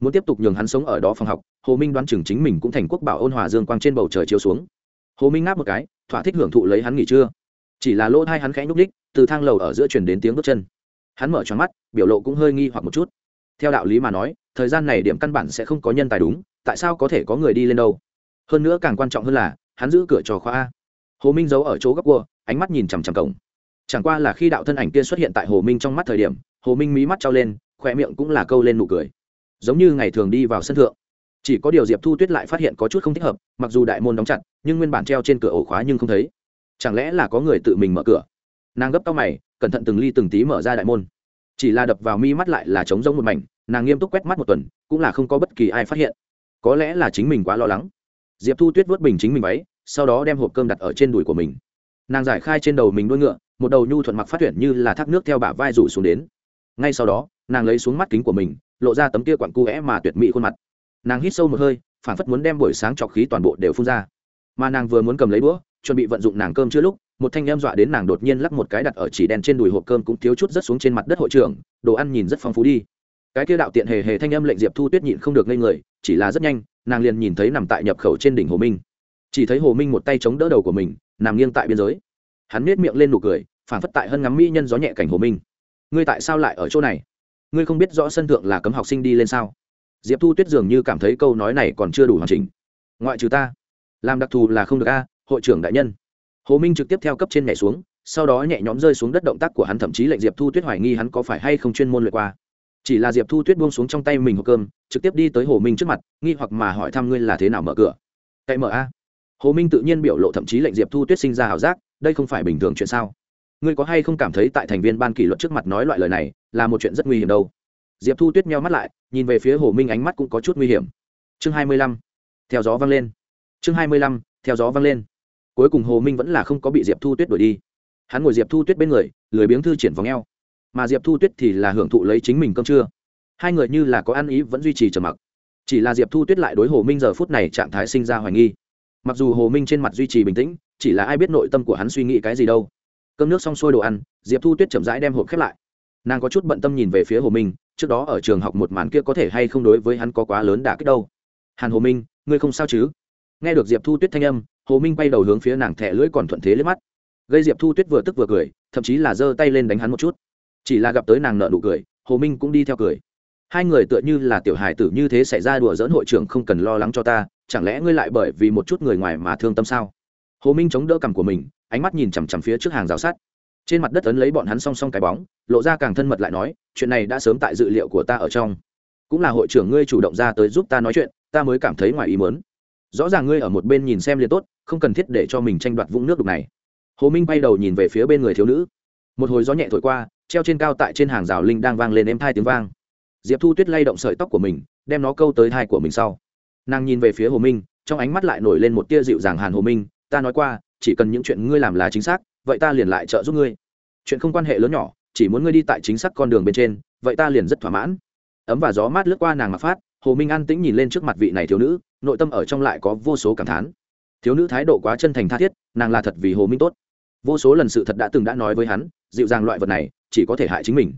Speaker 1: Muốn tiếp tục nhường hắn sống ở đó phòng học, hồ minh đoán chừng chính mình cũng thành quốc bảo ôn hòa dương quang trên bầu trời chiếu xuống. Hồ minh ngáp một cái, thỏa thích hưởng thụ lấy hắn nghỉ trưa. Chỉ là lỗ hai hắn khẽ nhúc ních từ thang lầu ở giữa chuyển đến tiếng bước chân. Hắn mở cho mắt, biểu lộ cũng hơi nghi hoặc một chút. Theo đạo lý mà nói, thời gian này điểm căn bản sẽ không có nhân tài đúng, tại sao có thể có người đi lên đâu? Hơn nữa càng quan trọng hơn là, hắn giữ cửa trò khoa a hồ minh giấu ở chỗ góc cua, ánh mắt nhìn chằm chằm cổng. Chẳng qua là khi đạo thân ảnh kia xuất hiện tại hồ minh trong mắt thời điểm, hồ minh mí mắt trao lên khoe miệng cũng là câu lên nụ cười. Giống như ngày thường đi vào sân thượng, chỉ có điều diệp thu tuyết lại phát hiện có chút không thích hợp, mặc dù đại môn đóng chặt, nhưng nguyên bản treo trên cửa ổ khóa nhưng không thấy. Chẳng lẽ là có người tự mình mở cửa? Nàng gấp tóc mày, cẩn thận từng ly từng tí mở ra đại môn. Chỉ là đập vào mi mắt lại là trống rỗng một mảnh, nàng nghiêm túc quét mắt một tuần, cũng là không có bất kỳ ai phát hiện. Có lẽ là chính mình quá lo lắng. Diệp thu tuyết vớt bình chính mình váy sau đó đem hộp cơm đặt ở trên đùi của mình. Nàng giải khai trên đầu mình đuôi ngựa, một đầu nhu thuận mặc phát triển như là thác nước theo bả vai rủ xuống đến. Ngay sau đó, nàng lấy xuống mắt kính của mình, lộ ra tấm kia quặn cu vẽ mà tuyệt mỹ khuôn mặt. Nàng hít sâu một hơi phản phất muốn đem buổi sáng trọc khí toàn bộ đều phun ra. Mà nàng vừa muốn cầm lấy đũa, chuẩn bị vận dụng nàng cơm chưa lúc, một thanh em dọa đến nàng đột nhiên lắc một cái đặt ở chỉ đèn trên đùi hộp cơm cũng thiếu chút rất xuống trên mặt đất hội trưởng, đồ ăn nhìn rất phong phú đi. Cái kia đạo tiện hề hề thanh âm lệnh diệp thu tuyết nhịn không được ngây người, chỉ là rất nhanh, nàng liền nhìn thấy nằm tại nhập khẩu trên đỉnh hồ minh chỉ thấy hồ minh một tay chống đỡ đầu của mình, nằm nghiêng tại biên giới. Hắn nết miệng lên nụ cười, phản phất tại hơn ngắm mỹ nhân gió nhẹ cảnh hồ minh. Ngươi tại sao lại ở chỗ này? Ngươi không biết rõ sân thượng là cấm học sinh đi lên sao? Diệp thu tuyết dường như cảm thấy câu nói này còn chưa đủ hoàn chỉnh. Ngoại trừ ta, làm đặc thù là không được a, hội trưởng đại nhân. Hồ minh trực tiếp theo cấp trên nhảy xuống, sau đó nhẹ nhõm rơi xuống đất động tác của hắn thậm chí lệnh diệp thu tuyết hoài nghi hắn có phải hay không chuyên môn luyện qua. Chỉ là diệp thu tuyết buông xuống trong tay mình hộp cơm, trực tiếp đi tới hồ minh trước mặt, nghi hoặc mà hỏi thăm ngươi là thế nào mở cửa. Cậy mở a hồ minh tự nhiên biểu lộ thậm chí lệnh diệp thu tuyết sinh ra ảo giác đây không phải bình thường chuyện sao ngươi có hay không cảm thấy tại thành viên ban kỷ luật trước mặt nói loại lời này là một chuyện rất nguy hiểm đâu diệp thu tuyết meo mắt lại nhìn về phía hồ minh ánh mắt cũng có chút nguy hiểm chương hai mươi lăm theo gió vang lên chương hai mươi lăm theo gió vang lên cuối cùng hồ minh vẫn là không có bị diệp thu tuyết đuổi đi hắn ngồi diệp thu tuyết bên người lười biếng thư triển vòng e o mà diệp thu tuyết thì là hưởng thụ lấy chính mình cơm trưa hai người như là có ăn ý vẫn duy trì trầm mặc chỉ là diệp thu tuyết lại đối hồ minh giờ phút này trạng thái sinh ra hoài nghi mặc dù hồ minh trên mặt duy trì bình tĩnh, chỉ là ai biết nội tâm của hắn suy nghĩ cái gì đâu. Cơm nước xong xuôi đồ ăn, diệp thu tuyết chậm rãi đem hộp khép lại. Nàng có chút bận tâm nhìn về phía hồ minh, trước đó ở trường học một màn kia có thể hay không đối với hắn có quá lớn đả kích đâu. Hàn hồ minh, ngươi không sao chứ? Nghe được diệp thu tuyết thanh âm, hồ minh bay đầu hướng phía nàng thẻ lưỡi còn thuận thế liếc mắt. Gây diệp thu tuyết vừa tức vừa cười, thậm chí là giơ tay lên đánh hắn một chút. Chỉ là gặp tới nàng nợ nụ cười, hồ minh cũng đi theo cười. Hai người tựa như là tiểu hài tử như thế xảy ra đùa dỡn hội trưởng không cần lo lắng cho ta chẳng lẽ ngươi lại bởi vì một chút người ngoài mà thương tâm sao? Hồ minh chống đỡ cằm của mình, ánh mắt nhìn chằm chằm phía trước hàng rào sắt. Trên mặt đất ấn lấy bọn hắn song song cái bóng, lộ ra càng thân mật lại nói, chuyện này đã sớm tại dự liệu của ta ở trong. Cũng là hội trưởng ngươi chủ động ra tới giúp ta nói chuyện, ta mới cảm thấy ngoài ý mớn rõ ràng ngươi ở một bên nhìn xem liền tốt, không cần thiết để cho mình tranh đoạt vũng nước đục này. Hồ minh bay đầu nhìn về phía bên người thiếu nữ. Một hồi gió nhẹ thổi qua, treo trên cao tại trên hàng rào linh đang vang lên êm thai tiếng vang. Diệp thu tuyết lay động sợi tóc của mình, đem nó câu tới thai của mình sau nàng nhìn về phía hồ minh, trong ánh mắt lại nổi lên một tia dịu dàng hàn hồ minh, ta nói qua, chỉ cần những chuyện ngươi làm là chính xác, vậy ta liền lại trợ giúp ngươi. Chuyện không quan hệ lớn nhỏ, chỉ muốn ngươi đi tại chính xác con đường bên trên, vậy ta liền rất thỏa mãn. Ấm và gió mát lướt qua nàng mặc phát, hồ minh an tĩnh nhìn lên trước mặt vị này thiếu nữ, nội tâm ở trong lại có vô số cảm thán. Thiếu nữ thái độ quá chân thành tha thiết, nàng là thật vì hồ minh tốt. Vô số lần sự thật đã từng đã nói với hắn, dịu dàng loại vật này, chỉ có thể hại chính mình.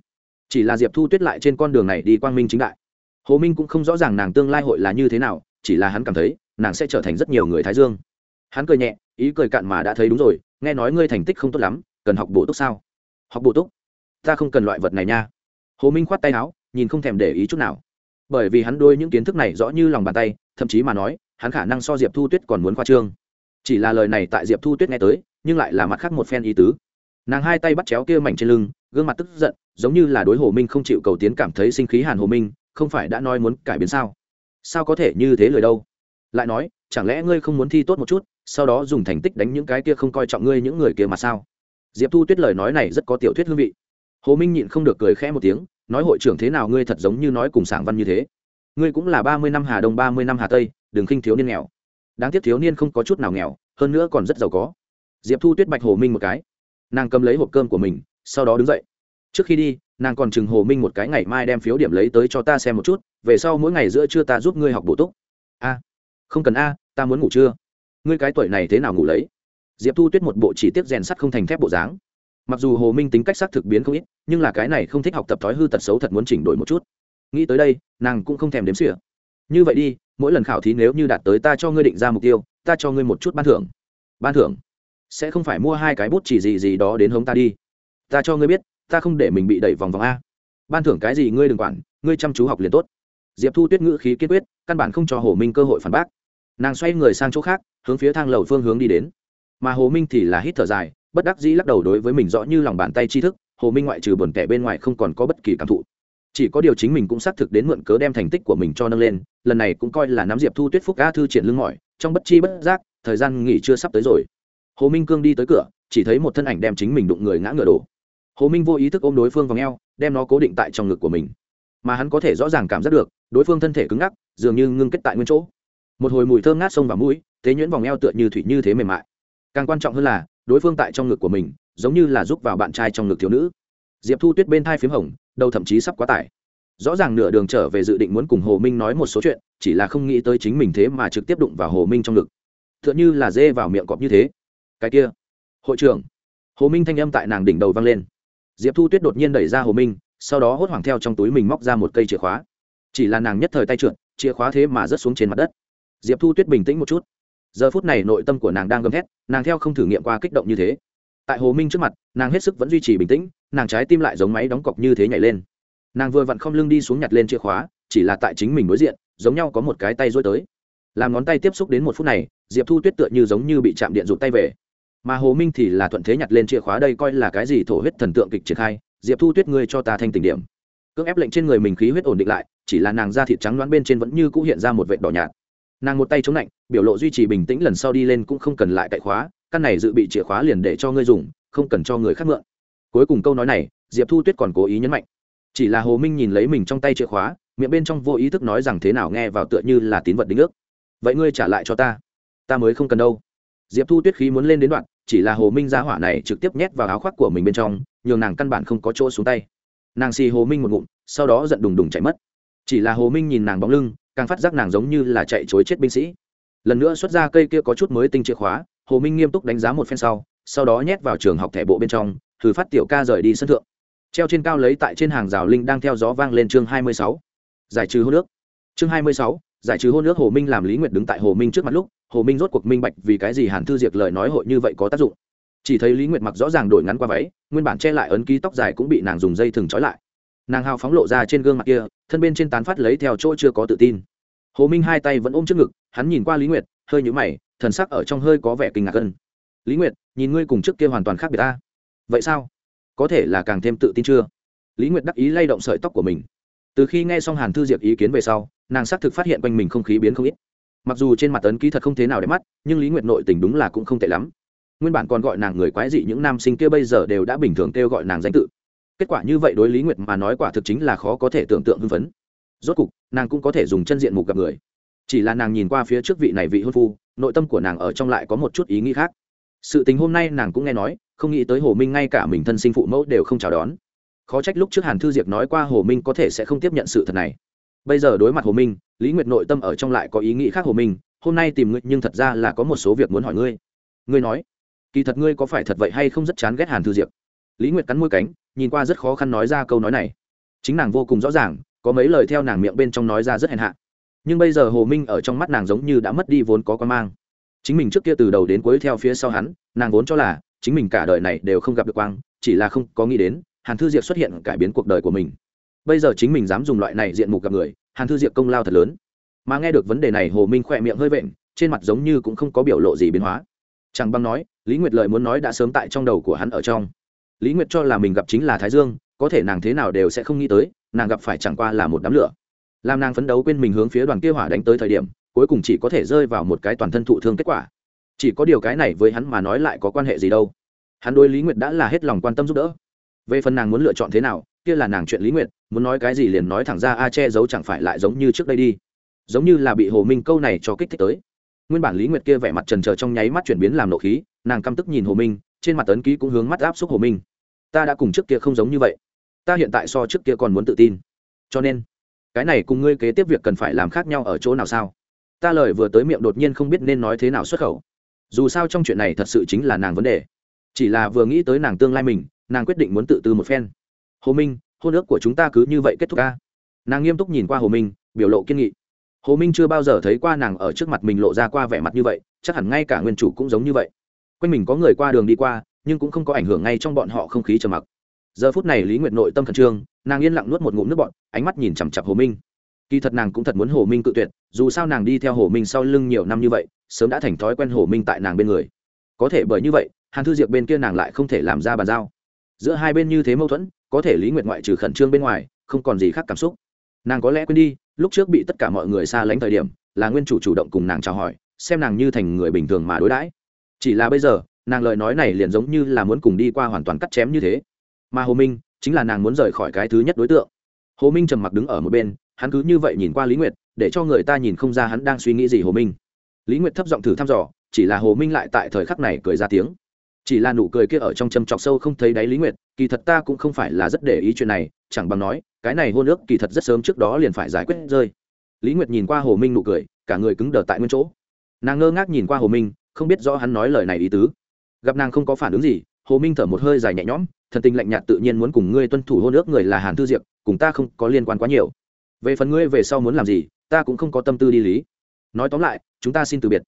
Speaker 1: Chỉ là diệp thu tuyết lại trên con đường này đi quang minh chính đại. Hồ minh cũng không rõ ràng nàng tương lai hội là như thế nào chỉ là hắn cảm thấy, nàng sẽ trở thành rất nhiều người thái dương. Hắn cười nhẹ, ý cười cạn mà đã thấy đúng rồi, nghe nói ngươi thành tích không tốt lắm, cần học bổ túc sao? Học bổ túc? Ta không cần loại vật này nha. Hồ minh khoát tay áo, nhìn không thèm để ý chút nào. Bởi vì hắn đôi những kiến thức này rõ như lòng bàn tay, thậm chí mà nói, hắn khả năng so diệp thu tuyết còn muốn khoa trương. Chỉ là lời này tại diệp thu tuyết nghe tới, nhưng lại là mặt khác một phen ý tứ. Nàng hai tay bắt chéo kia mảnh trên lưng, gương mặt tức giận, giống như là đối hồ minh không chịu cầu tiến cảm thấy sinh khí hàn hồ minh, không phải đã nói muốn cải biến sao? Sao có thể như thế lời đâu? Lại nói, chẳng lẽ ngươi không muốn thi tốt một chút, sau đó dùng thành tích đánh những cái kia không coi trọng ngươi những người kia mà sao? Diệp thu tuyết lời nói này rất có tiểu thuyết hương vị. Hồ minh nhịn không được cười khẽ một tiếng, nói hội trưởng thế nào ngươi thật giống như nói cùng sảng văn như thế. Ngươi cũng là ba mươi năm hà đông, ba mươi năm hà tây, đừng khinh thiếu niên nghèo. Đáng tiếc thiếu niên không có chút nào nghèo, hơn nữa còn rất giàu có. Diệp thu tuyết bạch hồ minh một cái. Nàng cầm lấy hộp cơm của mình, sau đó đứng dậy. Trước khi đi nàng còn chừng hồ minh một cái ngày mai đem phiếu điểm lấy tới cho ta xem một chút, về sau mỗi ngày giữa trưa ta giúp ngươi học bổ túc. A, không cần a, ta muốn ngủ trưa. Ngươi cái tuổi này thế nào ngủ lấy? Diệp thu tuyết một bộ chỉ tiết rèn sắt không thành thép bộ dáng. Mặc dù hồ minh tính cách xác thực biến không ít, nhưng là cái này không thích học tập thói hư tật xấu thật muốn chỉnh đổi một chút. Nghĩ tới đây, nàng cũng không thèm đếm xỉa. Như vậy đi, mỗi lần khảo thí nếu như đạt tới ta cho ngươi định ra mục tiêu, ta cho ngươi một chút ban thưởng. Ban thưởng? Sẽ không phải mua hai cái bút chỉ gì gì đó đến hống ta đi. Ta cho ngươi biết ta không để mình bị đẩy vòng vòng a. Ban thưởng cái gì ngươi đừng quản, ngươi chăm chú học liền tốt. Diệp thu tuyết ngữ khí kiên quyết, căn bản không cho hồ minh cơ hội phản bác. Nàng xoay người sang chỗ khác, hướng phía thang lầu phương hướng đi đến. Mà hồ minh thì là hít thở dài, bất đắc dĩ lắc đầu đối với mình rõ như lòng bàn tay tri thức, hồ minh ngoại trừ buồn kẻ bên ngoài không còn có bất kỳ cảm thụ. Chỉ có điều chính mình cũng xác thực đến mượn cớ đem thành tích của mình cho nâng lên, lần này cũng coi là nắm diệp thu tuyết phúc a thư triển lưng mỏi, trong bất chi bất giác, thời gian nghỉ chưa sắp tới rồi. Hồ minh cương đi tới cửa, chỉ thấy một thân ảnh đem chính mình đụng người ngã ngựa đổ hồ minh vô ý thức ôm đối phương vào ngheo đem nó cố định tại trong ngực của mình. Mà hắn có thể rõ ràng cảm giác được, đối phương thân thể cứng ngắc, dường như ngưng kết tại nguyên chỗ. Một hồi mùi thơm ngát sông vào mũi thế nhuyễn vòng eo tựa như thủy như thế mềm mại. Càng quan trọng hơn là, đối phương tại trong ngực của mình, giống như là giúp vào bạn trai trong ngực thiếu nữ. Diệp thu tuyết bên thai p h í m hồng, đầu thậm chí sắp quá tải. Rõ ràng nửa đường trở về dự định muốn cùng hồ minh nói một số chuyện, chỉ là không nghĩ tới chính mình thế mà trực tiếp đụng vào hồ minh trong ngực. T h ư ợ n như là dê vào miệng cọp như thế. Cái kia, hội trưởng. Hồ minh thanh âm tại nàng đỉnh đầu vang lên diệp thu tuyết đột nhiên đẩy ra hồ minh, sau đó hốt hoảng theo trong túi mình móc ra một cây chìa khóa. Chỉ là nàng nhất thời tay trượt, chìa khóa thế mà rớt xuống trên mặt đất. Diệp thu tuyết bình tĩnh một chút. Giờ phút này nội tâm của nàng đang gầm thét, nàng theo không thử nghiệm qua kích động như thế. Tại hồ minh trước mặt, nàng hết sức vẫn duy trì bình tĩnh, nàng trái tim lại giống máy đóng cọc như thế nhảy lên. Nàng vừa vặn không lưng đi xuống nhặt lên chìa khóa, chỉ là tại chính mình đối diện, giống nhau có một cái tay dối tới. Làm ngón tay tiếp xúc đến một phút này, diệp thu tuyết tựa như giống như bị chạm điện rụt tay về mà hồ minh thì là thuận thế nhặt lên chìa khóa đây coi là cái gì thổ huyết thần tượng kịch triển khai. Diệp thu tuyết ngươi cho ta thanh tình điểm. Cưỡng ép lệnh trên người mình khí huyết ổn định lại, chỉ là nàng da thịt trắng đoán bên trên vẫn như cũ hiện ra một vệt đỏ nhạt. Nàng một tay chống lạnh, biểu lộ duy trì bình tĩnh lần sau đi lên cũng không cần lại cậy khóa, căn này dự bị chìa khóa liền để cho ngươi dùng, không cần cho người khác mượn. Cuối cùng câu nói này, diệp thu tuyết còn cố ý nhấn mạnh. Chỉ là hồ minh nhìn lấy mình trong tay chìa khóa, miệng bên trong vô ý thức nói rằng thế nào nghe vào tựa như là tín vật đính ước. Vậy ngươi trả lại cho ta. Ta mới không cần đâu diệp thu tuyết khí muốn lên đến đoạn, chỉ là hồ minh ra hỏa này trực tiếp nhét vào áo khoác của mình bên trong, nhường nàng căn bản không có chỗ xuống tay. Nàng xì hồ minh một ngụm, sau đó giận đùng đùng chạy mất. Chỉ là hồ minh nhìn nàng bóng lưng, càng phát giác nàng giống như là chạy chối chết binh sĩ. Lần nữa xuất ra cây kia có chút mới tinh chìa khóa, hồ minh nghiêm túc đánh giá một phen sau sau đó nhét vào trường học thẻ bộ bên trong, thử phát tiểu ca rời đi sân thượng. Treo trên cao lấy tại trên hàng rào linh đang theo gió vang lên chương hai mươi sáu. Giải trừ hô nước chương hai mươi sáu giải trừ hôn ước hồ minh làm lý nguyệt đứng tại hồ minh trước mặt lúc, hồ minh rốt cuộc minh bạch vì cái gì hàn thư diệc lời nói hội như vậy có tác dụng. Chỉ thấy lý nguyệt mặc rõ ràng đổi ngắn qua váy, nguyên bản che lại ấn ký tóc dài cũng bị nàng dùng dây thừng trói lại. Nàng hào phóng lộ ra trên gương mặt kia, thân bên trên tán phát lấy theo chỗ chưa có tự tin. Hồ minh hai tay vẫn ôm trước ngực, hắn nhìn qua lý nguyệt, hơi nhũ mày, thần sắc ở trong hơi có vẻ kinh ngạc hơn. Lý nguyệt, nhìn ngươi cùng trước kia hoàn toàn khác biệt ta. Vậy sao? Có thể là càng thêm tự tin chưa? Lý nguyệt đắc ý lay động sợi tóc của mình từ khi nghe xong hàn thư diệp ý kiến về sau, nàng xác thực phát hiện quanh mình không khí biến không ít. Mặc dù trên mặt tấn ký thật không thế nào đẹp mắt, nhưng lý nguyệt nội tình đúng là cũng không tệ lắm. Nguyên bản còn gọi nàng người quái dị những nam sinh kia bây giờ đều đã bình thường kêu gọi nàng danh tự. Kết quả như vậy đối lý nguyệt mà nói quả thực chính là khó có thể tưởng tượng hưng phấn. Rốt cục, nàng cũng có thể dùng chân diện mục gặp người. Chỉ là nàng nhìn qua phía trước vị này vị hôn phu, nội tâm của nàng ở trong lại có một chút ý nghĩ khác. Sự tình hôm nay nàng cũng nghe nói, không nghĩ tới hồ minh ngay cả mình thân sinh phụ mẫu đều không chào đón khó trách lúc trước hàn thư diệp nói qua hồ minh có thể sẽ không tiếp nhận sự thật này. Bây giờ đối mặt hồ minh, lý nguyệt nội tâm ở trong lại có ý nghĩ khác hồ minh, hôm nay tìm ngươi nhưng thật ra là có một số việc muốn hỏi ngươi. Ngươi nói, kỳ thật ngươi có phải thật vậy hay không rất chán ghét hàn thư diệp? Lý nguyệt cắn môi cánh, nhìn qua rất khó khăn nói ra câu nói này. Chính nàng vô cùng rõ ràng, có mấy lời theo nàng miệng bên trong nói ra rất hèn hạ. Nhưng bây giờ hồ minh ở trong mắt nàng giống như đã mất đi vốn có quan mang. Chính mình trước kia từ đầu đến cuối theo phía sau hắn, nàng vốn cho là chính mình cả đời này đều không gặp được quang, chỉ là không có nghĩ đến hàn thư diệp xuất hiện cải biến cuộc đời của mình. Bây giờ chính mình dám dùng loại này diện mục gặp người, hàn thư diệp công lao thật lớn. Mà nghe được vấn đề này, hồ minh khỏe miệng hơi vện, trên mặt giống như cũng không có biểu lộ gì biến hóa. Chẳng băng nói, lý nguyệt lợi muốn nói đã sớm tại trong đầu của hắn ở trong. Lý nguyệt cho là mình gặp chính là thái dương, có thể nàng thế nào đều sẽ không nghĩ tới, nàng gặp phải chẳng qua là một đám lửa. Làm nàng phấn đấu quên mình hướng phía đoàn kia hỏa đánh tới thời điểm, cuối cùng chỉ có thể rơi vào một cái toàn thân thụ thương kết quả. Chỉ có điều cái này với hắn mà nói lại có quan hệ gì đâu. Hắn đối lý nguyệt đã là hết lòng quan tâm giúp đỡ về phần nàng muốn lựa chọn thế nào, kia là nàng chuyện lý nguyệt, muốn nói cái gì liền nói thẳng ra a che giấu chẳng phải lại giống như trước đây đi. Giống như là bị hồ minh câu này cho kích thích tới. Nguyên bản lý nguyệt kia vẻ mặt trần trờ trong nháy mắt chuyển biến làm nộ khí, nàng căm tức nhìn hồ minh, trên mặt tấn ký cũng hướng mắt áp xúc hồ minh. Ta đã cùng trước kia không giống như vậy. Ta hiện tại so trước kia còn muốn tự tin. Cho nên, cái này cùng ngươi kế tiếp việc cần phải làm khác nhau ở chỗ nào sao? Ta lời vừa tới miệng đột nhiên không biết nên nói thế nào xuất khẩu. Dù sao trong chuyện này thật sự chính là nàng vấn đề. Chỉ là vừa nghĩ tới nàng tương lai mình nàng quyết định muốn tự tư một phen. Hồ minh, hôn ước của chúng ta cứ như vậy kết thúc ca. Nàng nghiêm túc nhìn qua hồ minh, biểu lộ kiên nghị. Hồ minh chưa bao giờ thấy qua nàng ở trước mặt mình lộ ra qua vẻ mặt như vậy, chắc hẳn ngay cả nguyên chủ cũng giống như vậy. Quanh mình có người qua đường đi qua, nhưng cũng không có ảnh hưởng ngay trong bọn họ không khí trầm mặc. Giờ phút này lý nguyệt nội tâm khẩn trương, nàng yên lặng nuốt một ngụm nước bọn ánh mắt nhìn chằm chặp hồ minh. Kỳ thật nàng cũng thật muốn hồ minh cự tuyệt, dù sao nàng đi theo hồ minh sau lưng nhiều năm như vậy, sớm đã thành thói quen hồ minh tại nàng bên người. Có thể bởi như vậy, hàn thư diệp bên kia nàng lại không thể làm ra bàn giao giữa hai bên như thế mâu thuẫn, có thể lý nguyệt ngoại trừ khẩn trương bên ngoài, không còn gì khác cảm xúc. Nàng có lẽ quên đi, lúc trước bị tất cả mọi người xa lánh thời điểm, là nguyên chủ chủ động cùng nàng chào hỏi, xem nàng như thành người bình thường mà đối đãi. Chỉ là bây giờ, nàng lời nói này liền giống như là muốn cùng đi qua hoàn toàn cắt chém như thế. Mà hồ minh, chính là nàng muốn rời khỏi cái thứ nhất đối tượng. Hồ minh trầm mặc đứng ở một bên, hắn cứ như vậy nhìn qua lý nguyệt, để cho người ta nhìn không ra hắn đang suy nghĩ gì hồ minh. Lý nguyệt thấp giọng thử thăm dò, chỉ là hồ minh lại tại thời khắc này cười ra tiếng chỉ là nụ cười kia ở trong châm chọc sâu không thấy đáy lý nguyệt, kỳ thật ta cũng không phải là rất để ý chuyện này, chẳng bằng nói, cái này hôn ước kỳ thật rất sớm trước đó liền phải giải quyết rơi. Lý nguyệt nhìn qua hồ minh nụ cười, cả người cứng đờ tại nguyên chỗ. Nàng ngơ ngác nhìn qua hồ minh, không biết rõ hắn nói lời này ý tứ. Gặp nàng không có phản ứng gì, hồ minh thở một hơi dài nhẹ nhõm, thần tình lạnh nhạt tự nhiên muốn cùng ngươi tuân thủ hôn ước người là hàn thư diệp, cùng ta không có liên quan quá nhiều. Về phần ngươi về sau muốn làm gì, ta cũng không có tâm tư đi lý. Nói tóm lại, chúng ta xin từ biệt.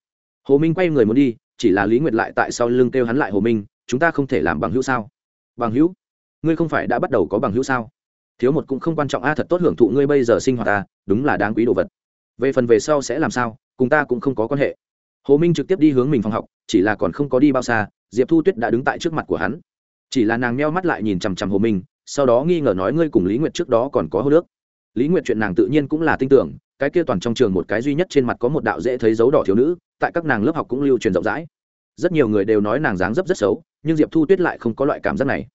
Speaker 1: Hồ minh quay người muốn đi chỉ là lý nguyệt lại tại sau lưng kêu hắn lại hồ minh, chúng ta không thể làm bằng hữu sao? Bằng hữu? Ngươi không phải đã bắt đầu có bằng hữu sao? Thiếu một cũng không quan trọng, a, thật tốt hưởng thụ ngươi bây giờ sinh hoạt ta đúng là đáng quý đồ vật. Về phần về sau sẽ làm sao, cùng ta cũng không có quan hệ. Hồ minh trực tiếp đi hướng mình phòng học, chỉ là còn không có đi bao xa, diệp thu tuyết đã đứng tại trước mặt của hắn. Chỉ là nàng meo mắt lại nhìn chằm chằm hồ minh, sau đó nghi ngờ nói ngươi cùng lý nguyệt trước đó còn có hô nước. Lý nguyệt chuyện nàng tự nhiên cũng là tin tưởng cái kia toàn trong trường một cái duy nhất trên mặt có một đạo dễ thấy dấu đỏ thiếu nữ, tại các nàng lớp học cũng lưu truyền rộng rãi. Rất nhiều người đều nói nàng dáng dấp rất xấu, nhưng diệp thu tuyết lại không có loại cảm giác này.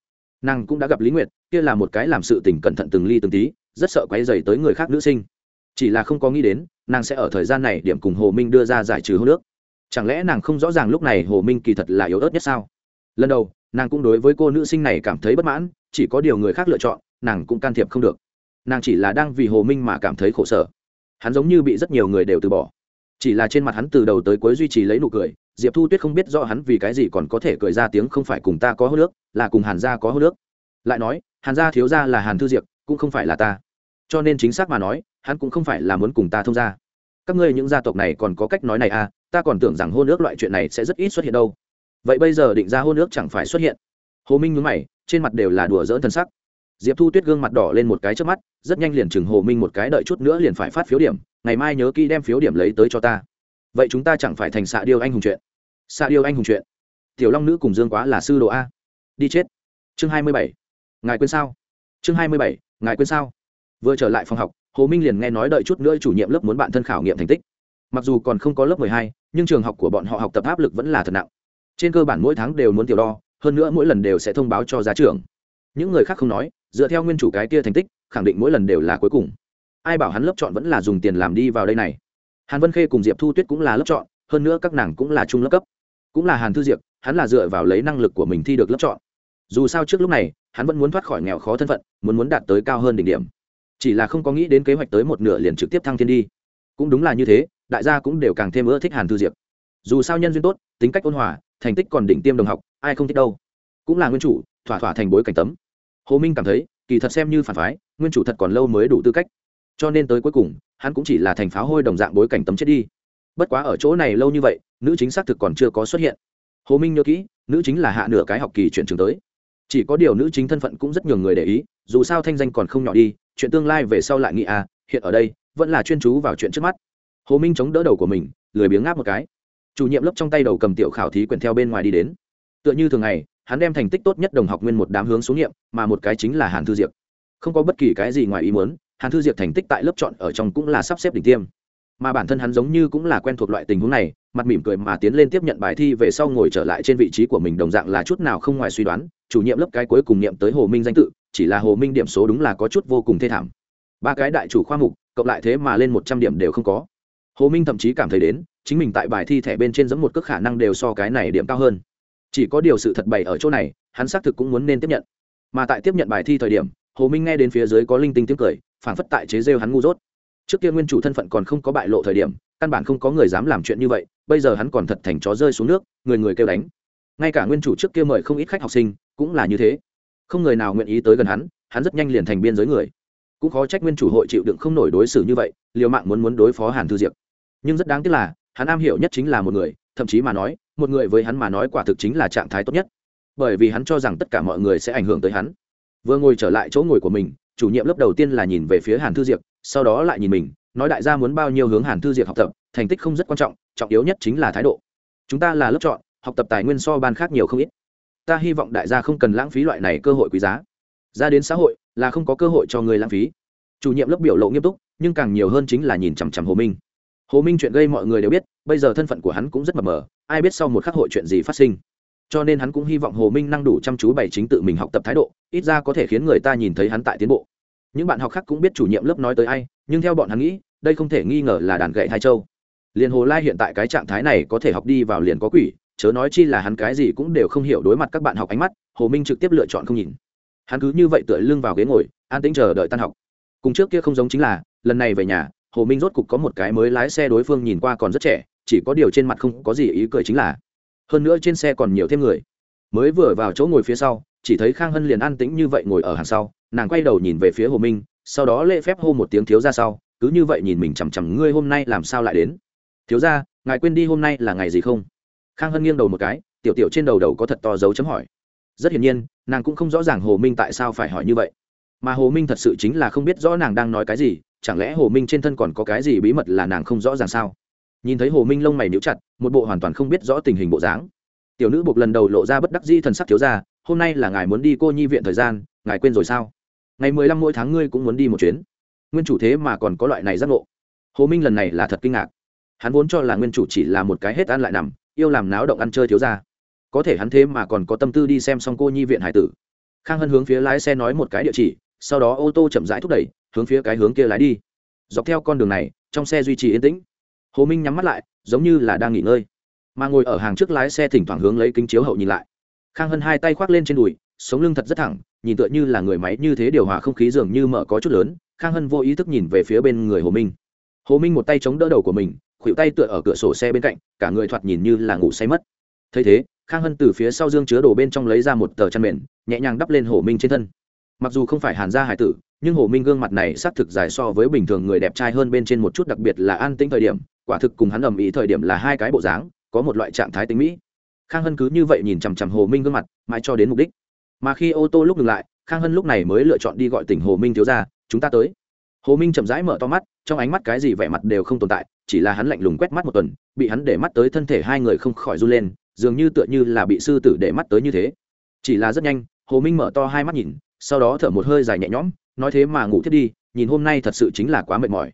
Speaker 1: Nàng cũng đã gặp lý nguyệt, kia là một cái làm sự tình cẩn thận từng ly từng tí, rất sợ quay dày tới người khác nữ sinh. Chỉ là không có nghĩ đến, nàng sẽ ở thời gian này điểm cùng hồ minh đưa ra giải trừ hô nước chẳng lẽ nàng không rõ ràng lúc này hồ minh kỳ thật là yếu ớt nhất sao? Lần đầu, nàng cũng đối với cô nữ sinh này cảm thấy bất mãn, chỉ có điều người khác lựa chọn, nàng cũng can thiệp không được. Nàng chỉ là đang vì hồ minh mà cảm thấy khổ sở hắn giống như bị rất nhiều người đều từ bỏ. Chỉ là trên mặt hắn từ đầu tới cuối duy trì lấy nụ cười, diệp thu tuyết không biết rõ hắn vì cái gì còn có thể cười ra tiếng không phải cùng ta có hô nước là cùng hàn gia có hô nước lại nói, hàn gia thiếu gia là hàn thư diệp, cũng không phải là ta. Cho nên chính xác mà nói, hắn cũng không phải là muốn cùng ta thông gia. Các ngươi những gia tộc này còn có cách nói này à ta còn tưởng rằng hôn ước loại chuyện này sẽ rất ít xuất hiện đâu. Vậy bây giờ định ra hôn ước chẳng phải xuất hiện. Hồ minh nhúng mày, trên mặt đều là đùa dỡn thân sắc diệp thu tuyết gương mặt đỏ lên một cái trước mắt, rất nhanh liền chừng hồ minh một cái đợi chút nữa liền phải phát phiếu điểm, ngày mai nhớ kỹ đem phiếu điểm lấy tới cho ta. Vậy chúng ta chẳng phải thành xạ điêu anh hùng chuyện. Xạ điêu anh hùng chuyện. Tiểu long nữ cùng dương quá là sư đồ a. Đi chết. Chương hai mươi bảy. Ngài quên sao? Chương hai mươi bảy. Ngài quên sao? Vừa trở lại phòng học, hồ minh liền nghe nói đợi chút nữa chủ nhiệm lớp muốn bạn thân khảo nghiệm thành tích. Mặc dù còn không có lớp mười hai, nhưng trường học của bọn họ học tập áp lực vẫn là thật nặng. Trên cơ bản mỗi tháng đều muốn tiểu đo, hơn nữa mỗi lần đều sẽ thông báo cho giá trưởng. Những người khác không nói dựa theo nguyên chủ cái kia thành tích, khẳng định mỗi lần đều là cuối cùng. Ai bảo hắn lớp chọn vẫn là dùng tiền làm đi vào đây này? Hàn vân khê cùng diệp thu tuyết cũng là lớp chọn, hơn nữa các nàng cũng là trung lớp cấp. Cũng là hàn thư diệp hắn là dựa vào lấy năng lực của mình thi được lớp chọn. Dù sao trước lúc này, hắn vẫn muốn thoát khỏi nghèo khó thân phận, muốn muốn đạt tới cao hơn đỉnh điểm. Chỉ là không có nghĩ đến kế hoạch tới một nửa liền trực tiếp thăng thiên đi. Cũng đúng là như thế, đại gia cũng đều càng thêm ưa thích hàn thư diệp dù sao nhân duyên tốt, tính cách ôn hòa, thành tích còn đỉnh tiêm đồng học, ai không thích đâu. Cũng là nguyên chủ, thỏa thỏa thành bối cảnh tấm hồ minh cảm thấy, kỳ thật xem như phản phái, nguyên chủ thật còn lâu mới đủ tư cách. Cho nên tới cuối cùng, hắn cũng chỉ là thành pháo hôi đồng dạng bối cảnh tấm chết đi. Bất quá ở chỗ này lâu như vậy, nữ chính xác thực còn chưa có xuất hiện. Hồ minh nhớ kỹ, nữ chính là hạ nửa cái học kỳ chuyển trường tới. Chỉ có điều nữ chính thân phận cũng rất nhiều người để ý, dù sao thanh danh còn không nhỏ đi, chuyện tương lai về sau lại nghĩ à hiện ở đây, vẫn là chuyên chú vào chuyện trước mắt. Hồ minh chống đỡ đầu của mình, lười biếng ngáp một cái. Chủ nhiệm lớp trong tay đầu cầm tiểu khảo thí quyển theo bên ngoài đi đến. Tựa như thường ngày hắn đem thành tích tốt nhất đồng học nguyên một đám hướng xuống nghiệm, mà một cái chính là hàn thư diệp không có bất kỳ cái gì ngoài ý muốn, hàn thư diệp thành tích tại lớp chọn ở trong cũng là sắp xếp đỉnh tiêm. Mà bản thân hắn giống như cũng là quen thuộc loại tình huống này, mặt mỉm cười mà tiến lên tiếp nhận bài thi về sau ngồi trở lại trên vị trí của mình đồng dạng là chút nào không ngoài suy đoán, chủ nhiệm lớp cái cuối cùng niệm tới hồ minh danh tự, chỉ là hồ minh điểm số đúng là có chút vô cùng thê thảm. Ba cái đại chủ khoa mục, cộng lại thế mà lên một trăm điểm đều không có. Hồ minh thậm chí cảm thấy đến, chính mình tại bài thi thẻ bên trên giống một cước khả năng đều so cái này điểm cao hơn chỉ có điều sự thật bày ở chỗ này, hắn xác thực cũng muốn nên tiếp nhận. Mà tại tiếp nhận bài thi thời điểm, hồ minh nghe đến phía dưới có linh tinh tiếng cười phản phất tại chế rêu hắn ngu dốt. Trước kia nguyên chủ thân phận còn không có bại lộ thời điểm, căn bản không có người dám làm chuyện như vậy, bây giờ hắn còn thật thành chó rơi xuống nước, người người kêu đánh. Ngay cả nguyên chủ trước kia mời không ít khách học sinh, cũng là như thế. Không người nào nguyện ý tới gần hắn hắn rất nhanh liền thành biên giới người. Cũng khó trách nguyên chủ hội chịu đựng không nổi đối xử như vậy, liều mạng muốn muốn đối phó hàn thư diệp. Nhưng rất đáng tiếc là, hắn am hiểu nhất chính là một người, thậm chí mà nói một người với hắn mà nói quả thực chính là trạng thái tốt nhất. Bởi vì hắn cho rằng tất cả mọi người sẽ ảnh hưởng tới hắn. Vừa ngồi trở lại chỗ ngồi của mình, chủ nhiệm lớp đầu tiên là nhìn về phía hàn thư diệp sau đó lại nhìn mình, nói đại gia muốn bao nhiêu hướng hàn thư diệp học tập, thành tích không rất quan trọng trọng yếu nhất chính là thái độ. Chúng ta là lớp chọn, học tập tài nguyên so ban khác nhiều không ít. Ta hy vọng đại gia không cần lãng phí loại này cơ hội quý giá. Ra đến xã hội là không có cơ hội cho người lãng phí. Chủ nhiệm lớp biểu lộ nghiêm túc, nhưng càng nhiều hơn chính là nhìn chằm chằm hồ minh hồ minh chuyện gây mọi người đều biết, bây giờ thân phận của hắn cũng rất mập mờ, ai biết sau một khắc hội chuyện gì phát sinh. Cho nên hắn cũng hy vọng hồ minh năng đủ chăm chú bày chính tự mình học tập thái độ, ít ra có thể khiến người ta nhìn thấy hắn tại tiến bộ. Những bạn học khác cũng biết chủ nhiệm lớp nói tới ai, nhưng theo bọn hắn nghĩ, đây không thể nghi ngờ là đàn gậy thai châu. Liền hồ lai hiện tại cái trạng thái này có thể học đi vào liền có quỷ, chớ nói chi là hắn cái gì cũng đều không hiểu đối mặt các bạn học ánh mắt, hồ minh trực tiếp lựa chọn không nhìn. Hắn cứ như vậy tựa lưng vào ghế ngồi, an tĩnh chờ đợi tan học. Cùng trước kia không giống chính là, lần này về nhà hồ minh rốt cục có một cái mới lái xe đối phương nhìn qua còn rất trẻ, chỉ có điều trên mặt không có gì ý cười chính là. Hơn nữa trên xe còn nhiều thêm người. Mới vừa vào chỗ ngồi phía sau, chỉ thấy khang hân liền an tĩnh như vậy ngồi ở hàng sau, nàng quay đầu nhìn về phía hồ minh, sau đó lễ phép hô một tiếng thiếu ra sau, cứ như vậy nhìn mình chằm chằm ngươi hôm nay làm sao lại đến. Thiếu ra ngài quên đi hôm nay là ngày gì không? Khang hân nghiêng đầu một cái, tiểu tiểu trên đầu đầu có thật to dấu chấm hỏi. Rất hiển nhiên, nàng cũng không rõ ràng hồ minh tại sao phải hỏi như vậy. Mà hồ minh thật sự chính là không biết rõ nàng đang nói cái gì chẳng lẽ hồ minh trên thân còn có cái gì bí mật là nàng không rõ ràng sao? Nhìn thấy hồ minh lông mày níu chặt, một bộ hoàn toàn không biết rõ tình hình bộ dáng. Tiểu nữ buộc lần đầu lộ ra bất đắc di thần sắc thiếu ra hôm nay là ngài muốn đi cô nhi viện thời gian, ngài quên rồi sao? Ngày mười lăm mỗi tháng ngươi cũng muốn đi một chuyến. Nguyên chủ thế mà còn có loại này giác ngộ. Hồ minh lần này là thật kinh ngạc. Hắn vốn cho là nguyên chủ chỉ là một cái hết ăn lại nằm, yêu làm náo động ăn chơi thiếu ra có thể hắn thế mà còn có tâm tư đi xem xong cô nhi viện hải tử. Khang hân hướng phía lái xe nói một cái địa chỉ, sau đó ô tô chậm rãi thúc đẩy hướng phía cái hướng kia lái đi. Dọc theo con đường này, trong xe duy trì yên tĩnh. Hồ minh nhắm mắt lại, giống như là đang nghỉ ngơi. Mà ngồi ở hàng trước lái xe thỉnh thoảng hướng lấy kính chiếu hậu nhìn lại. Khang hân hai tay khoác lên trên đùi, sống lưng thật rất thẳng, nhìn tựa như là người máy như thế điều hòa không khí dường như mở có chút lớn. Khang hân vô ý thức nhìn về phía bên người hồ minh. Hồ minh một tay chống đỡ đầu của mình, khuỷu tay tựa ở cửa sổ xe bên cạnh, cả người thoạt nhìn như là ngủ say mất. Thấy thế, khang hân từ phía sau dương chứa đồ bên trong lấy ra một tờ chăn mền, nhẹ nhàng đắp lên hồ minh trên thân. Mặc dù không phải hàn gia hải tử nhưng hồ minh gương mặt này xác thực dài so với bình thường người đẹp trai hơn bên trên một chút, đặc biệt là an tĩnh thời điểm, quả thực cùng hắn ầm ĩ thời điểm là hai cái bộ dáng, có một loại trạng thái tính mỹ. Khang hân cứ như vậy nhìn chằm chằm hồ minh gương mặt, mãi cho đến mục đích. Mà khi ô tô lúc ngừng lại, khang hân lúc này mới lựa chọn đi gọi tỉnh hồ minh thiếu ra chúng ta tới. Hồ minh chậm rãi mở to mắt, trong ánh mắt cái gì vẻ mặt đều không tồn tại, chỉ là hắn lạnh lùng quét mắt một tuần, bị hắn để mắt tới thân thể hai người không khỏi run lên, dường như tựa như là bị sư tử để mắt tới như thế. Chỉ là rất nhanh, hồ minh mở to hai mắt nhìn, sau đó thở một hơi dài nhẹ nhõm nói thế mà ngủ thiết đi, nhìn hôm nay thật sự chính là quá mệt mỏi.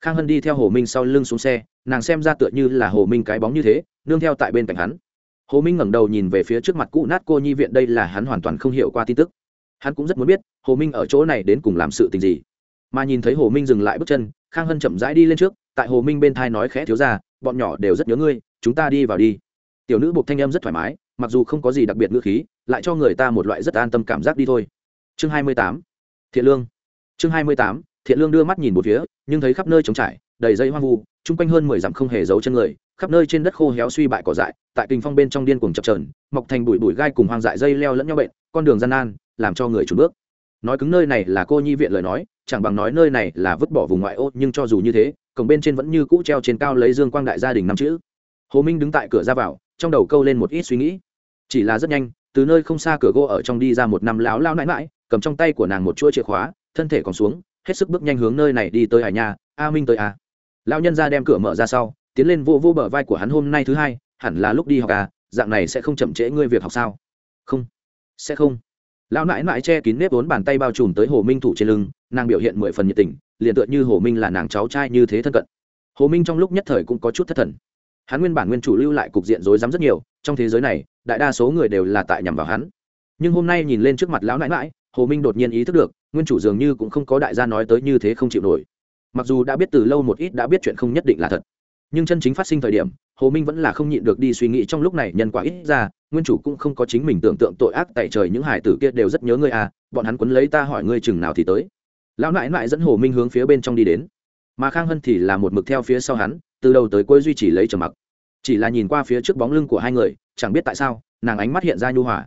Speaker 1: Khang hân đi theo hồ minh sau lưng xuống xe, nàng xem ra tựa như là hồ minh cái bóng như thế, nương theo tại bên cạnh hắn. Hồ minh ngẩng đầu nhìn về phía trước mặt cũ nát cô nhi viện, đây là hắn hoàn toàn không hiểu qua tin tức. Hắn cũng rất muốn biết, hồ minh ở chỗ này đến cùng làm sự tình gì. Mà nhìn thấy hồ minh dừng lại bước chân, khang hân chậm rãi đi lên trước, tại hồ minh bên thai nói khẽ thiếu ra bọn nhỏ đều rất nhớ ngươi, chúng ta đi vào đi. Tiểu nữ buộc thanh em rất thoải mái, mặc dù không có gì đặc biệt ngữ khí, lại cho người ta một loại rất an tâm cảm giác đi thôi. Chương hai mươi tám thiện lương. Chương hai mươi tám, thiện lương đưa mắt nhìn một phía, nhưng thấy khắp nơi trống trải, đầy dây hoang vu, chung quanh hơn mười dặm không hề giấu chân người, khắp nơi trên đất khô héo suy bại cỏ dại, tại kinh phong bên trong điên cuồng chập trờn mọc thành bụi bụi gai cùng hoang dại dây leo lẫn nhau bệnh, con đường gian nan, làm cho người trùn bước. Nói cứng nơi này là cô nhi viện lời nói, chẳng bằng nói nơi này là vứt bỏ vùng ngoại ô, nhưng cho dù như thế, cổng bên trên vẫn như cũ treo trên cao lấy dương quang đại gia đình năm chữ. Hồ minh đứng tại cửa ra vào, trong đầu câu lên một ít suy nghĩ. Chỉ là rất nhanh, từ nơi không xa cửa gỗ ở trong đi ra một năm láo lao nãi mãi cầm trong tay của nàng một chuỗi chìa khóa, thân thể còn xuống, hết sức bước nhanh hướng nơi này đi tới hải nhà a minh tới a à. lão nhân ra đem cửa mở ra sau, tiến lên vô vô bờ vai của hắn hôm nay thứ hai, hẳn là lúc đi học à dạng này sẽ không chậm trễ ngươi việc học sao? Không. Sẽ không. Lão nãi nãi che kín nếp vốn bàn tay bao trùm tới hồ minh thủ trên lưng, nàng biểu hiện mười phần nhiệt tình, liền tựa như hồ minh là nàng cháu trai như thế thân cận. Hồ minh trong lúc nhất thời cũng có chút thất thần. Hắn nguyên bản nguyên chủ lưu lại cục diện rối rắm rất nhiều, trong thế giới này, đại đa số người đều là tại nhằm vào hắn. Nhưng hôm nay nhìn lên trước mặt lão nãi nãi hồ minh đột nhiên ý thức được, nguyên chủ dường như cũng không có đại gia nói tới như thế không chịu nổi. Mặc dù đã biết từ lâu một ít đã biết chuyện không nhất định là thật, nhưng chân chính phát sinh thời điểm, hồ minh vẫn là không nhịn được đi suy nghĩ trong lúc này nhân quả ít ra, nguyên chủ cũng không có chính mình tưởng tượng tội ác tại trời những hải tử kia đều rất nhớ ngươi à bọn hắn quấn lấy ta hỏi ngươi chừng nào thì tới. Lão nại nại dẫn hồ minh hướng phía bên trong đi đến. Mà khang hân thì là một mực theo phía sau hắn, từ đầu tới cuối duy trì lấy trầm mặc. Chỉ là nhìn qua phía trước bóng lưng của hai người, chẳng biết tại sao, nàng ánh mắt hiện ra nhu hòa.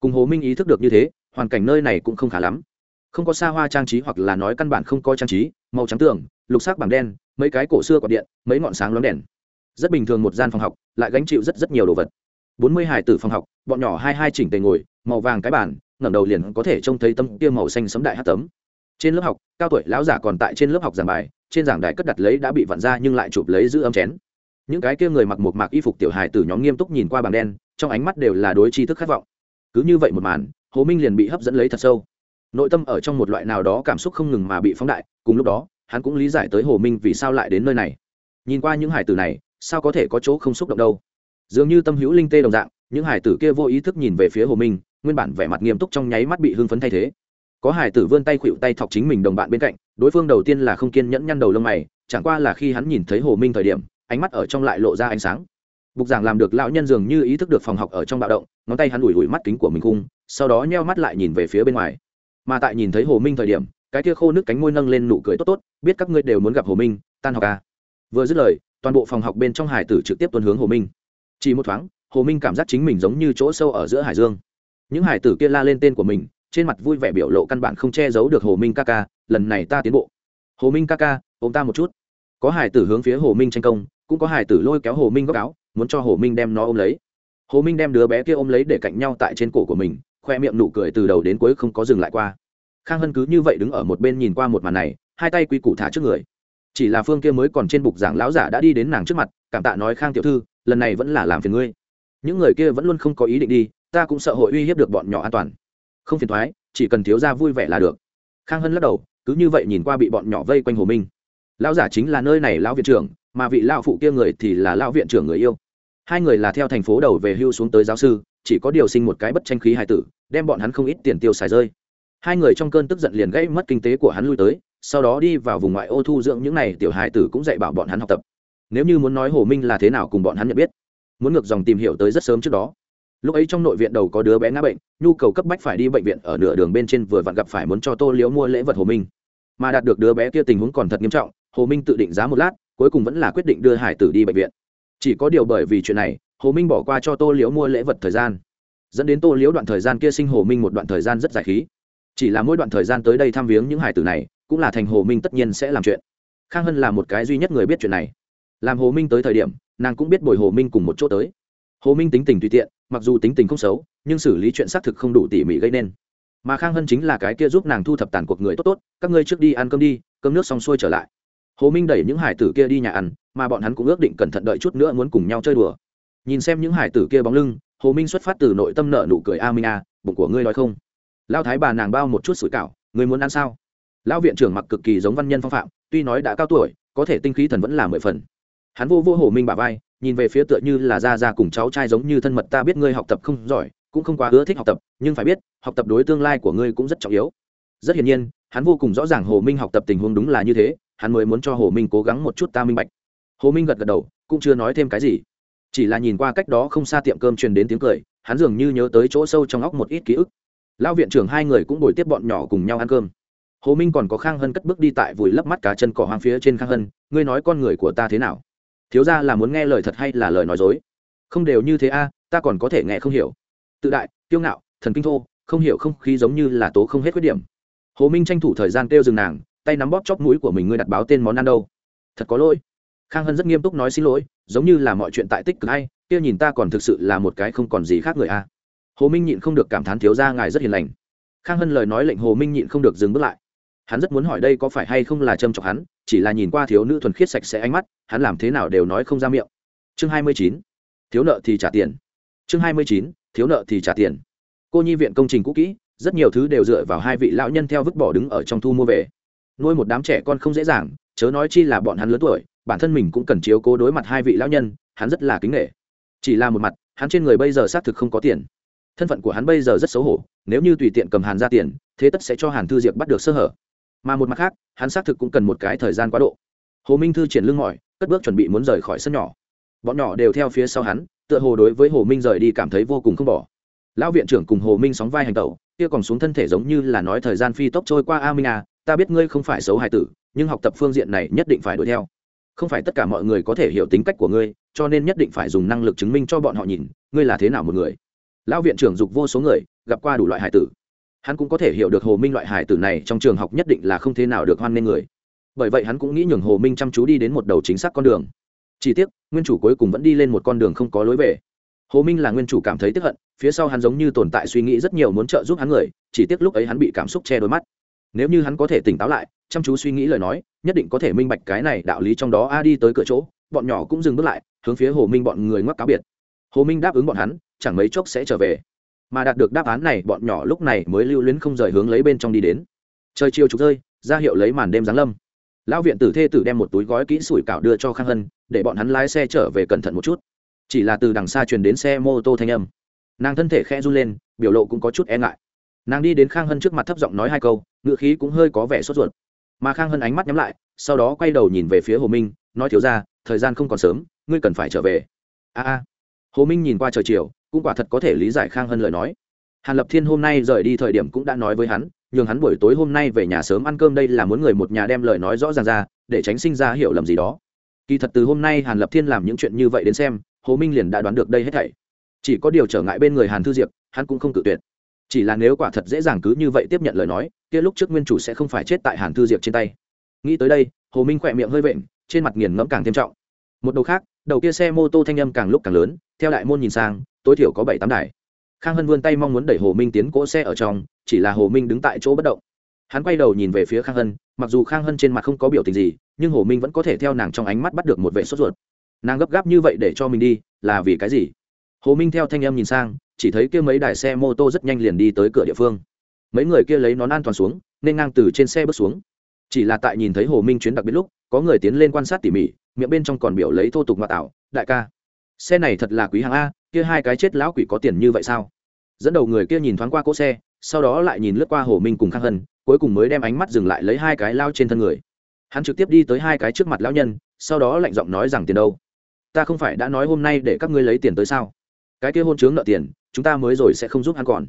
Speaker 1: Cùng hồ minh ý thức được như thế hoàn cảnh nơi này cũng không khá lắm. Không có xa hoa trang trí hoặc là nói căn bản không có trang trí, màu trắng tường, lục sắc bảng đen, mấy cái cổ xưa quạt điện, mấy ngọn sáng lóng đèn. Rất bình thường một gian phòng học, lại gánh chịu rất rất nhiều đồ vật. Bốn mươi hải tử phòng học, bọn nhỏ hai hai chỉnh tề ngồi, màu vàng cái bàn, ngẩng đầu liền có thể trông thấy tấm kia màu xanh sấm đại hát tấm. Trên lớp học, cao tuổi lão giả còn tại trên lớp học giảng bài, trên giảng đài cất đặt lấy đã bị vặn ra nhưng lại chụp lấy giữ âm chén. Những cái kia người mặc một mạc y phục tiểu hài tử nhóm nghiêm túc nhìn qua bảng đen, trong ánh mắt đều là đối tri thức khát vọng. Cứ như vậy một màn hồ minh liền bị hấp dẫn lấy thật sâu. Nội tâm ở trong một loại nào đó cảm xúc không ngừng mà bị phóng đại, cùng lúc đó, hắn cũng lý giải tới hồ minh vì sao lại đến nơi này. Nhìn qua những hải tử này, sao có thể có chỗ không xúc động đâu? Dường như tâm hữu linh tê đồng dạng, những hải tử kia vô ý thức nhìn về phía hồ minh, nguyên bản vẻ mặt nghiêm túc trong nháy mắt bị hưng phấn thay thế. Có hải tử vươn tay khuỵu tay thọc chính mình đồng bạn bên cạnh, đối phương đầu tiên là không kiên nhẫn nhăn đầu lông mày, chẳng qua là khi hắn nhìn thấy hồ minh thời điểm, ánh mắt ở trong lại lộ ra ánh sáng. Bục giảng làm được lão nhân dường như ý thức được phòng học ở trong bạo động, ngón tay hắn ủi ủi mắt kính của mình cung sau đó nheo mắt lại nhìn về phía bên ngoài. Mà tại nhìn thấy hồ minh thời điểm, cái kia khô nước cánh môi nâng lên nụ cười tốt tốt, biết các ngươi đều muốn gặp hồ minh, tan học à. vừa dứt lời, toàn bộ phòng học bên trong hải tử trực tiếp tuân hướng hồ minh. Chỉ một thoáng, hồ minh cảm giác chính mình giống như chỗ sâu ở giữa hải dương. Những hải tử kia la lên tên của mình, trên mặt vui vẻ biểu lộ căn bản không che giấu được hồ minh ca ca, lần này ta tiến bộ. Hồ minh ca ca, ôm ta một chút. Có hải tử hướng phía hồ minh tranh công, cũng có hải tử lôi kéo hồ minh góc áo, muốn cho hồ minh đem nó ôm lấy. Hồ minh đem đứa bé kia ôm lấy để cạnh nhau tại trên cổ của mình khoe miệng nụ cười từ đầu đến cuối không có dừng lại qua. Khang hân cứ như vậy đứng ở một bên nhìn qua một màn này, hai tay quy củ thả trước người. Chỉ là phương kia mới còn trên bục giảng lão giả đã đi đến nàng trước mặt, cảm tạ nói khang tiểu thư, lần này vẫn là làm phiền ngươi. Những người kia vẫn luôn không có ý định đi, ta cũng sợ hội uy hiếp được bọn nhỏ an toàn. Không phiền thoái chỉ cần thiếu ra vui vẻ là được. Khang hân lắc đầu, cứ như vậy nhìn qua bị bọn nhỏ vây quanh hồ minh. Lão giả chính là nơi này lão viện trưởng, mà vị lão phụ kia người thì là lão viện trưởng người yêu. Hai người là theo thành phố đầu về hưu xuống tới giáo sư chỉ có điều sinh một cái bất tranh khí hài tử, đem bọn hắn không ít tiền tiêu xài rơi. Hai người trong cơn tức giận liền gãy mất kinh tế của hắn lui tới, sau đó đi vào vùng ngoại ô thu dưỡng những n à y tiểu hài tử cũng dạy bảo bọn hắn học tập. Nếu như muốn nói hồ minh là thế nào cùng bọn hắn nhận biết, muốn ngược dòng tìm hiểu tới rất sớm trước đó. Lúc ấy trong nội viện đầu có đứa bé ngã bệnh, nhu cầu cấp bách phải đi bệnh viện ở nửa đường bên trên vừa vặn gặp phải muốn cho tô liễu mua lễ vật hồ minh. Mà đạt được đứa bé kia tình huống còn thật nghiêm trọng, hồ minh tự định giá một lát, cuối cùng vẫn là quyết định đưa hải tử đi bệnh viện. Chỉ có điều bởi vì chuyện này hồ minh bỏ qua cho tô liễu mua lễ vật thời gian, dẫn đến tô liễu đoạn thời gian kia sinh hồ minh một đoạn thời gian rất dài khí. Chỉ là mỗi đoạn thời gian tới đây thăm viếng những hải tử này, cũng là thành hồ minh tất nhiên sẽ làm chuyện. Khang hân là một cái duy nhất người biết chuyện này. Làm hồ minh tới thời điểm, nàng cũng biết bồi hồ minh cùng một chỗ tới. Hồ minh tính tình tùy tiện, mặc dù tính tình không xấu, nhưng xử lý chuyện xác thực không đủ tỉ mỉ gây nên. Mà khang hân chính là cái kia giúp nàng thu thập tàn cuộc người tốt tốt, các ngươi trước đi ăn cơm đi, cơm nước xong xuôi trở lại. Hồ minh đẩy những hải tử kia đi nhà ăn, mà bọn hắn cũng ước định cẩn thận đợi chút nữa muốn cùng nhau chơi đùa nhìn xem những hải tử kia bóng lưng, hồ minh xuất phát từ nội tâm nợ nụ cười, a minh a, bụng của ngươi nói không? Lao thái bà nàng bao một chút sủi cảo, ngươi muốn ăn sao? Lão viện trưởng mặc cực kỳ giống văn nhân phong phạm, tuy nói đã cao tuổi, có thể tinh khí thần vẫn là mười phần. Hắn vô vô hồ minh bà vai, nhìn về phía tựa như là ra ra cùng cháu trai giống như thân mật, ta biết ngươi học tập không giỏi, cũng không quá ưa thích học tập, nhưng phải biết, học tập đối tương lai của ngươi cũng rất trọng yếu. Rất hiển nhiên, hắn vô cùng rõ ràng hồ minh học tập tình huống đúng là như thế, hắn mới muốn cho hồ minh cố gắng một chút ta minh bạch. Hồ minh gật gật đầu, cũng chưa nói thêm cái gì chỉ là nhìn qua cách đó không xa tiệm cơm truyền đến tiếng cười, hắn dường như nhớ tới chỗ sâu trong óc một ít ký ức. Lão viện trưởng hai người cũng bồi tiếp bọn nhỏ cùng nhau ăn cơm. Hồ minh còn có khang hân cất bước đi tại vùi lấp mắt cả chân cỏ hoang phía trên khang hân, ngươi nói con người của ta thế nào? Thiếu ra là muốn nghe lời thật hay là lời nói dối? Không đều như thế a, ta còn có thể nghe không hiểu. Tự đại, kiêu ngạo, thần kinh thô, không hiểu không khí giống như là tố không hết khuyết điểm. Hồ minh tranh thủ thời gian kêu dừng nàng, tay nắm bóp chóp mũi của mình, ngươi đặt báo tên món ăn đâu? Thật có lỗi. Khang hân rất nghiêm túc nói, xin lỗi giống như là mọi chuyện tại tích cực hay, kia nhìn ta còn thực sự là một cái không còn gì khác người a. Hồ minh nhịn không được cảm thán thiếu ra ngài rất hiền lành. Khang hân lời nói lệnh hồ minh nhịn không được dừng bước lại. Hắn rất muốn hỏi đây có phải hay không là trâm trọng hắn, chỉ là nhìn qua thiếu nữ thuần khiết sạch sẽ ánh mắt, hắn làm thế nào đều nói không ra miệng. Chương hai mươi chín, thiếu nợ thì trả tiền. Chương hai mươi chín, thiếu nợ thì trả tiền. Cô nhi viện công trình cũ kỹ, rất nhiều thứ đều dựa vào hai vị lão nhân theo vứt bỏ đứng ở trong thu mua về. Nuôi một đám trẻ con không dễ dàng, chớ nói chi là bọn hắn lớn tuổi bản thân mình cũng cần chiếu cố đối mặt hai vị lão nhân, hắn rất là kính nghệ chỉ là một mặt, hắn trên người bây giờ xác thực không có tiền. Thân phận của hắn bây giờ rất xấu hổ, nếu như tùy tiện cầm hàn ra tiền, thế tất sẽ cho hàn thư diệp bắt được sơ hở. Mà một mặt khác, hắn xác thực cũng cần một cái thời gian quá độ. Hồ minh thư triển lưng mỏi, cất bước chuẩn bị muốn rời khỏi sân nhỏ. Bọn nhỏ đều theo phía sau hắn, tựa hồ đối với hồ minh rời đi cảm thấy vô cùng không bỏ. Lão viện trưởng cùng hồ minh sóng vai hành tẩu, kia còn xuống thân thể giống như là nói thời gian phi tốc trôi qua a minh à ta biết ngươi không phải xấu hài tử, nhưng học tập phương diện này nhất định phải đuổi theo không phải tất cả mọi người có thể hiểu tính cách của ngươi, cho nên nhất định phải dùng năng lực chứng minh cho bọn họ nhìn, ngươi là thế nào một người. Lão viện trưởng dục vô số người, gặp qua đủ loại hải tử. Hắn cũng có thể hiểu được hồ minh loại hải tử này trong trường học nhất định là không thế nào được hoan nghênh người. Bởi vậy hắn cũng nghĩ nhường hồ minh chăm chú đi đến một đầu chính xác con đường. Chỉ tiếc, nguyên chủ cuối cùng vẫn đi lên một con đường không có lối về. Hồ minh là nguyên chủ cảm thấy tức hận, phía sau hắn giống như tồn tại suy nghĩ rất nhiều muốn trợ giúp hắn người, chỉ tiếc lúc ấy hắn bị cảm xúc che đôi mắt. Nếu như hắn có thể tỉnh táo lại chăm chú suy nghĩ lời nói, nhất định có thể minh bạch cái này đạo lý trong đó a đi tới cửa chỗ, bọn nhỏ cũng dừng bước lại, hướng phía hồ minh bọn người ngoắc cáo biệt. Hồ minh đáp ứng bọn hắn, chẳng mấy chốc sẽ trở về. Mà đạt được đáp án này, bọn nhỏ lúc này mới lưu luyến không rời hướng lấy bên trong đi đến. Trời chiều trục rơi, ra hiệu lấy màn đêm giáng lâm. Lão viện tử thê tử đem một túi gói kỹ sủi cảo đưa cho khang hân, để bọn hắn lái xe trở về cẩn thận một chút. Chỉ là từ đằng xa truyền đến xe mô tô thanh âm. Nàng thân thể khẽ run lên, biểu lộ cũng có chút e ngại. Nàng đi đến khang hân trước mặt thấp giọng nói hai câu, ngựa khí cũng hơi có vẻ sốt ruột mà khang hân ánh mắt nhắm lại, sau đó quay đầu nhìn về phía hồ minh, nói, thiếu ra thời gian không còn sớm, ngươi cần phải trở về. A a. Hồ minh nhìn qua trời chiều, cũng quả thật có thể lý giải khang hân lời nói. Hàn lập thiên hôm nay rời đi thời điểm cũng đã nói với hắn, nhường hắn buổi tối hôm nay về nhà sớm ăn cơm đây là muốn người một nhà đem lời nói rõ ràng ra, để tránh sinh ra hiểu lầm gì đó. Kỳ thật từ hôm nay hàn lập thiên làm những chuyện như vậy đến xem, hồ minh liền đã đoán được đây hết thảy. Chỉ có điều trở ngại bên người hàn thư diệp, hắn cũng không tự tuyệt. Chỉ là nếu quả thật dễ dàng cứ như vậy tiếp nhận lời nói kia lúc trước nguyên chủ sẽ không phải chết tại hàn thư diệp trên tay. Nghĩ tới đây, hồ minh khỏe miệng hơi vện, trên mặt nghiền ngẫm càng thêm trọng. Một đầu khác, đầu kia xe mô tô thanh âm càng lúc càng lớn, theo đại môn nhìn sang, tối thiểu có bảy tám đài. Khang hân vươn tay mong muốn đẩy hồ minh tiến cỗ xe ở trong, chỉ là hồ minh đứng tại chỗ bất động. Hắn quay đầu nhìn về phía khang hân, mặc dù khang hân trên mặt không có biểu tình gì, nhưng hồ minh vẫn có thể theo nàng trong ánh mắt bắt được một vệ sốt ruột. Nàng gấp gáp như vậy để cho mình đi, là vì cái gì? Hồ minh theo thanh em nhìn sang, chỉ thấy kia mấy đài xe mô tô rất nhanh liền đi tới cửa địa phương mấy người kia lấy nón an toàn xuống, nên ngang từ trên xe bước xuống. Chỉ là tại nhìn thấy hồ minh chuyến đặc biệt lúc, có người tiến lên quan sát tỉ mỉ, miệng bên trong còn biểu lấy thô tục ngoại tạo, đại ca, xe này thật là quý hàng a, kia hai cái chết lão quỷ có tiền như vậy sao? Dẫn đầu người kia nhìn thoáng qua cỗ xe, sau đó lại nhìn lướt qua hồ minh cùng khang hân, cuối cùng mới đem ánh mắt dừng lại lấy hai cái lao trên thân người. Hắn trực tiếp đi tới hai cái trước mặt lão nhân, sau đó lạnh giọng nói rằng, tiền đâu? Ta không phải đã nói hôm nay để các ngươi lấy tiền tới sao? Cái kia hôn chướng nợ tiền, chúng ta mới rồi sẽ không giúp hắn còn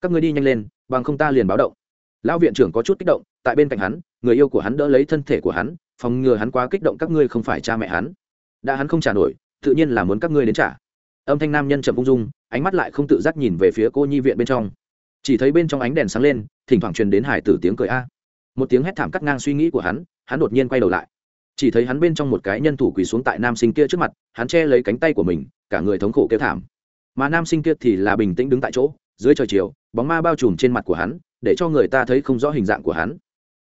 Speaker 1: các ngươi đi nhanh lên, bằng không ta liền báo động. Lão viện trưởng có chút kích động, tại bên cạnh hắn, người yêu của hắn đỡ lấy thân thể của hắn, phòng ngừa hắn quá kích động các ngươi không phải cha mẹ hắn. Đã hắn không trả nổi, tự nhiên là muốn các ngươi đến trả. Âm thanh nam nhân chậm ung dung, ánh mắt lại không tự giác nhìn về phía cô nhi viện bên trong. Chỉ thấy bên trong ánh đèn sáng lên, thỉnh thoảng truyền đến hải tử tiếng cười a. Một tiếng hét thảm cắt ngang suy nghĩ của hắn hắn đột nhiên quay đầu lại. Chỉ thấy hắn bên trong một cái nhân thủ quỳ xuống tại nam sinh kia trước mặt, hắn che lấy cánh tay của mình, cả người thống khổ kêu thảm. Mà nam sinh kia thì là bình tĩnh đứng tại chỗ dưới trời chiều, bóng ma bao trùm trên mặt của hắn, để cho người ta thấy không rõ hình dạng của hắn.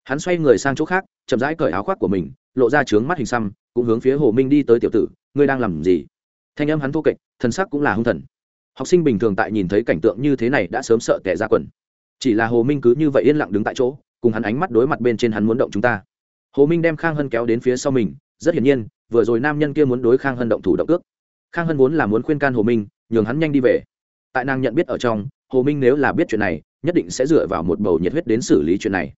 Speaker 1: Hắn xoay người sang chỗ khác, chậm rãi cởi áo khoác của mình, lộ ra trướng mắt hình xăm, cũng hướng phía hồ minh đi tới tiểu tử, ngươi đang làm gì? Thanh âm hắn thô kệch, thân sắc cũng là hung thần. Học sinh bình thường tại nhìn thấy cảnh tượng như thế này đã sớm sợ tẻ ra quần. Chỉ là hồ minh cứ như vậy yên lặng đứng tại chỗ, cùng hắn ánh mắt đối mặt bên trên hắn muốn động chúng ta. Hồ minh đem khang hân kéo đến phía sau mình, rất hiển nhiên, vừa rồi nam nhân kia muốn đối khang hân động thủ động ước khang hân vốn là muốn khuyên can hồ minh, nhường hắn nhanh đi về. Tại nàng nhận biết ở trong hồ minh nếu là biết chuyện này, nhất định sẽ dựa vào một bầu nhiệt huyết đến xử lý chuyện này.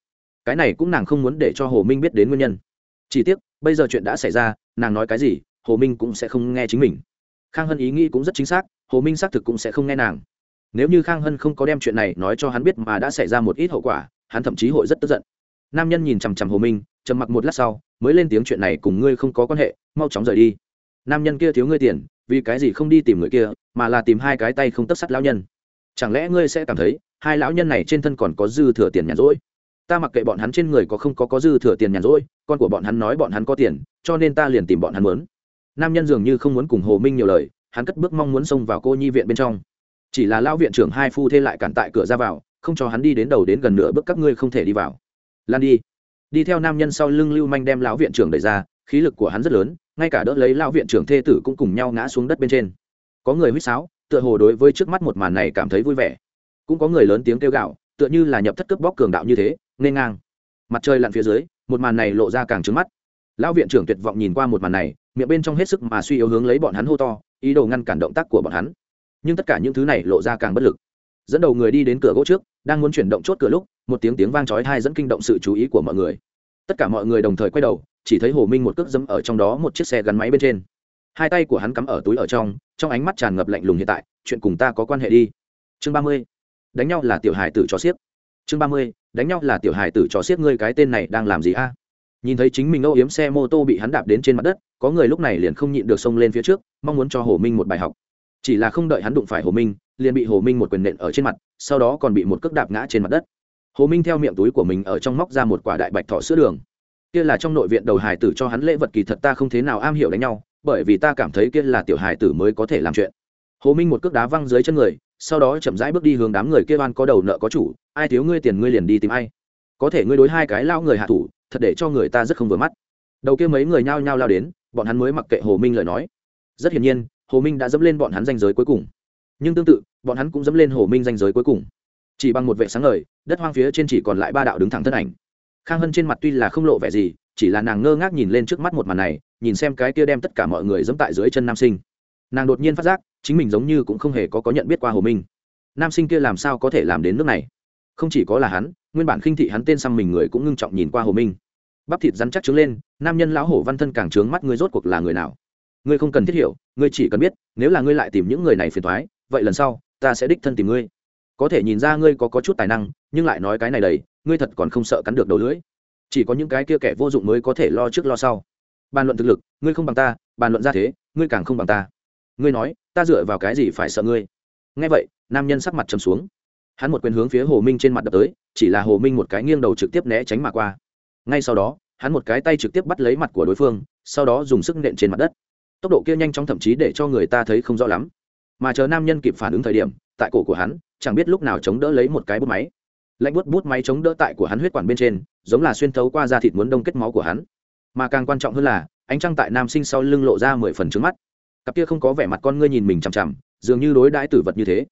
Speaker 1: Cái này cũng nàng không muốn để cho hồ minh biết đến nguyên nhân. Chỉ tiếc, bây giờ chuyện đã xảy ra, nàng nói cái gì, hồ minh cũng sẽ không nghe chính mình. Khang hân ý nghĩ cũng rất chính xác, hồ minh xác thực cũng sẽ không nghe nàng. Nếu như khang hân không có đem chuyện này nói cho hắn biết mà đã xảy ra một ít hậu quả, hắn thậm chí hội rất tức giận. Nam nhân nhìn chằm chằm hồ minh, trầm mặc một lát sau, mới lên tiếng chuyện này cùng ngươi không có quan hệ, mau chóng rời đi. Nam nhân kia thiếu ngươi tiền, vì cái gì không đi tìm người kia, mà là tìm hai cái tay không tất sắt lão nhân chẳng lẽ ngươi sẽ cảm thấy, hai lão nhân này trên thân còn có dư thừa tiền nhàn rỗi? Ta mặc kệ bọn hắn trên người có không có có dư thừa tiền nhàn rỗi, con của bọn hắn nói bọn hắn có tiền, cho nên ta liền tìm bọn hắn muốn nam nhân dường như không muốn cùng hồ minh nhiều lời, hắn cất bước mong muốn xông vào cô nhi viện bên trong. Chỉ là lão viện trưởng hai phu thê lại cản tại cửa ra vào, không cho hắn đi đến đầu đến gần nửa bước các ngươi không thể đi vào. Lan đi. Đi theo nam nhân sau lưng lưu manh đem lão viện trưởng đẩy ra, khí lực của hắn rất lớn, ngay cả đỡ lấy lão viện trưởng thê tử cũng cùng nhau ngã xuống đất bên trên. Có người huýt sáo tựa hồ đối với trước mắt một màn này cảm thấy vui vẻ. Cũng có người lớn tiếng kêu gạo, tựa như là nhập thất cướp bóc cường đạo như thế nên ngang. Mặt trời lặn phía dưới, một màn này lộ ra càng trứng mắt. Lão viện trưởng tuyệt vọng nhìn qua một màn này, miệng bên trong hết sức mà suy yếu hướng lấy bọn hắn hô to, ý đồ ngăn cản động tác của bọn hắn. Nhưng tất cả những thứ này lộ ra càng bất lực. Dẫn đầu người đi đến cửa gỗ trước, đang muốn chuyển động chốt cửa lúc, một tiếng tiếng vang chói tai dẫn kinh động sự chú ý của mọi người. Tất cả mọi người đồng thời quay đầu, chỉ thấy hồ minh một cước dẫm ở trong đó một chiếc xe gắn máy bên trên hai tay của hắn cắm ở túi ở trong trong ánh mắt tràn ngập lạnh lùng hiện tại, chuyện cùng ta có quan hệ đi. Chương ba mươi, đánh nhau là tiểu hài tử cho xiếc. Chương ba mươi, đánh nhau là tiểu hài tử cho xiếc, ngươi cái tên này đang làm gì a? Nhìn thấy chính mình âu yếm xe mô tô bị hắn đạp đến trên mặt đất, có người lúc này liền không nhịn được xông lên phía trước, mong muốn cho hồ minh một bài học. Chỉ là không đợi hắn đụng phải hồ minh, liền bị hồ minh một quyền nện ở trên mặt, sau đó còn bị một cước đạp ngã trên mặt đất. Hồ minh theo miệng túi của mình ở trong móc ra một quả đại bạch thọ sữa đường. Kia là trong nội viện đầu hải tử cho hắn lễ vật kỳ thật ta không thế nào am hiểu đánh nhau bởi vì ta cảm thấy kia là tiểu hài tử mới có thể làm chuyện. Hồ minh một cước đá văng dưới chân người, sau đó chậm rãi bước đi hướng đám người kia oan có đầu nợ có chủ, ai thiếu ngươi tiền ngươi liền đi tìm ai. Có thể ngươi đối hai cái lao người hạ thủ, thật để cho người ta rất không vừa mắt. Đầu kia mấy người nhao nhao lao đến, bọn hắn mới mặc kệ hồ minh lời nói. Rất hiển nhiên, hồ minh đã dẫm lên bọn hắn danh giới cuối cùng. Nhưng tương tự, bọn hắn cũng dẫm lên hồ minh danh giới cuối cùng. Chỉ bằng một vệ sáng ngời, đất hoang phía trên chỉ còn lại ba đạo đứng thẳng thân ảnh. Khang hân trên mặt tuy là không lộ vẻ gì chỉ là nàng ngơ ngác nhìn lên trước mắt một màn này nhìn xem cái kia đem tất cả mọi người dẫm tại dưới chân nam sinh. Nàng đột nhiên phát giác chính mình giống như cũng không hề có có nhận biết qua hồ minh. Nam sinh kia làm sao có thể làm đến nước này? Không chỉ có là hắn nguyên bản khinh thị hắn tên xăm mình người cũng ngưng trọng nhìn qua hồ minh. Bắp thịt rắn chắc trứng lên nam nhân lão hổ văn thân càng trướng mắt ngươi rốt cuộc là người nào? Ngươi không cần thiết hiểu ngươi chỉ cần biết nếu là ngươi lại tìm những người này phiền thoái vậy lần sau ta sẽ đích thân tìm ngươi. Có thể nhìn ra ngươi có, có chút tài năng nhưng lại nói cái này đầy ngươi thật còn không sợ cắn được đầu lưỡi chỉ có những cái kia kẻ vô dụng mới có thể lo trước lo sau. Bàn luận thực lực, ngươi không bằng ta, bàn luận ra thế, ngươi càng không bằng ta. Ngươi nói, ta dựa vào cái gì phải sợ ngươi? Nghe vậy, nam nhân sắc mặt trầm xuống. Hắn một quyền hướng phía hồ minh trên mặt đập tới, chỉ là hồ minh một cái nghiêng đầu trực tiếp né tránh mà qua. Ngay sau đó, hắn một cái tay trực tiếp bắt lấy mặt của đối phương, sau đó dùng sức nện trên mặt đất. Tốc độ kia nhanh chóng thậm chí để cho người ta thấy không rõ lắm. Mà chờ nam nhân kịp phản ứng thời điểm, tại cổ của hắn, chẳng biết lúc nào chống đỡ lấy một cái bút máy lạnh bút bút máy chống đỡ tại của hắn huyết quản bên trên, giống là xuyên thấu qua da thịt muốn đông kết máu của hắn. Mà càng quan trọng hơn là, ánh trăng tại nam sinh sau lưng lộ ra mười phần trước mắt. Cặp kia không có vẻ mặt con ngươi nhìn mình chằm chằm, dường như đối đãi tử vật như thế.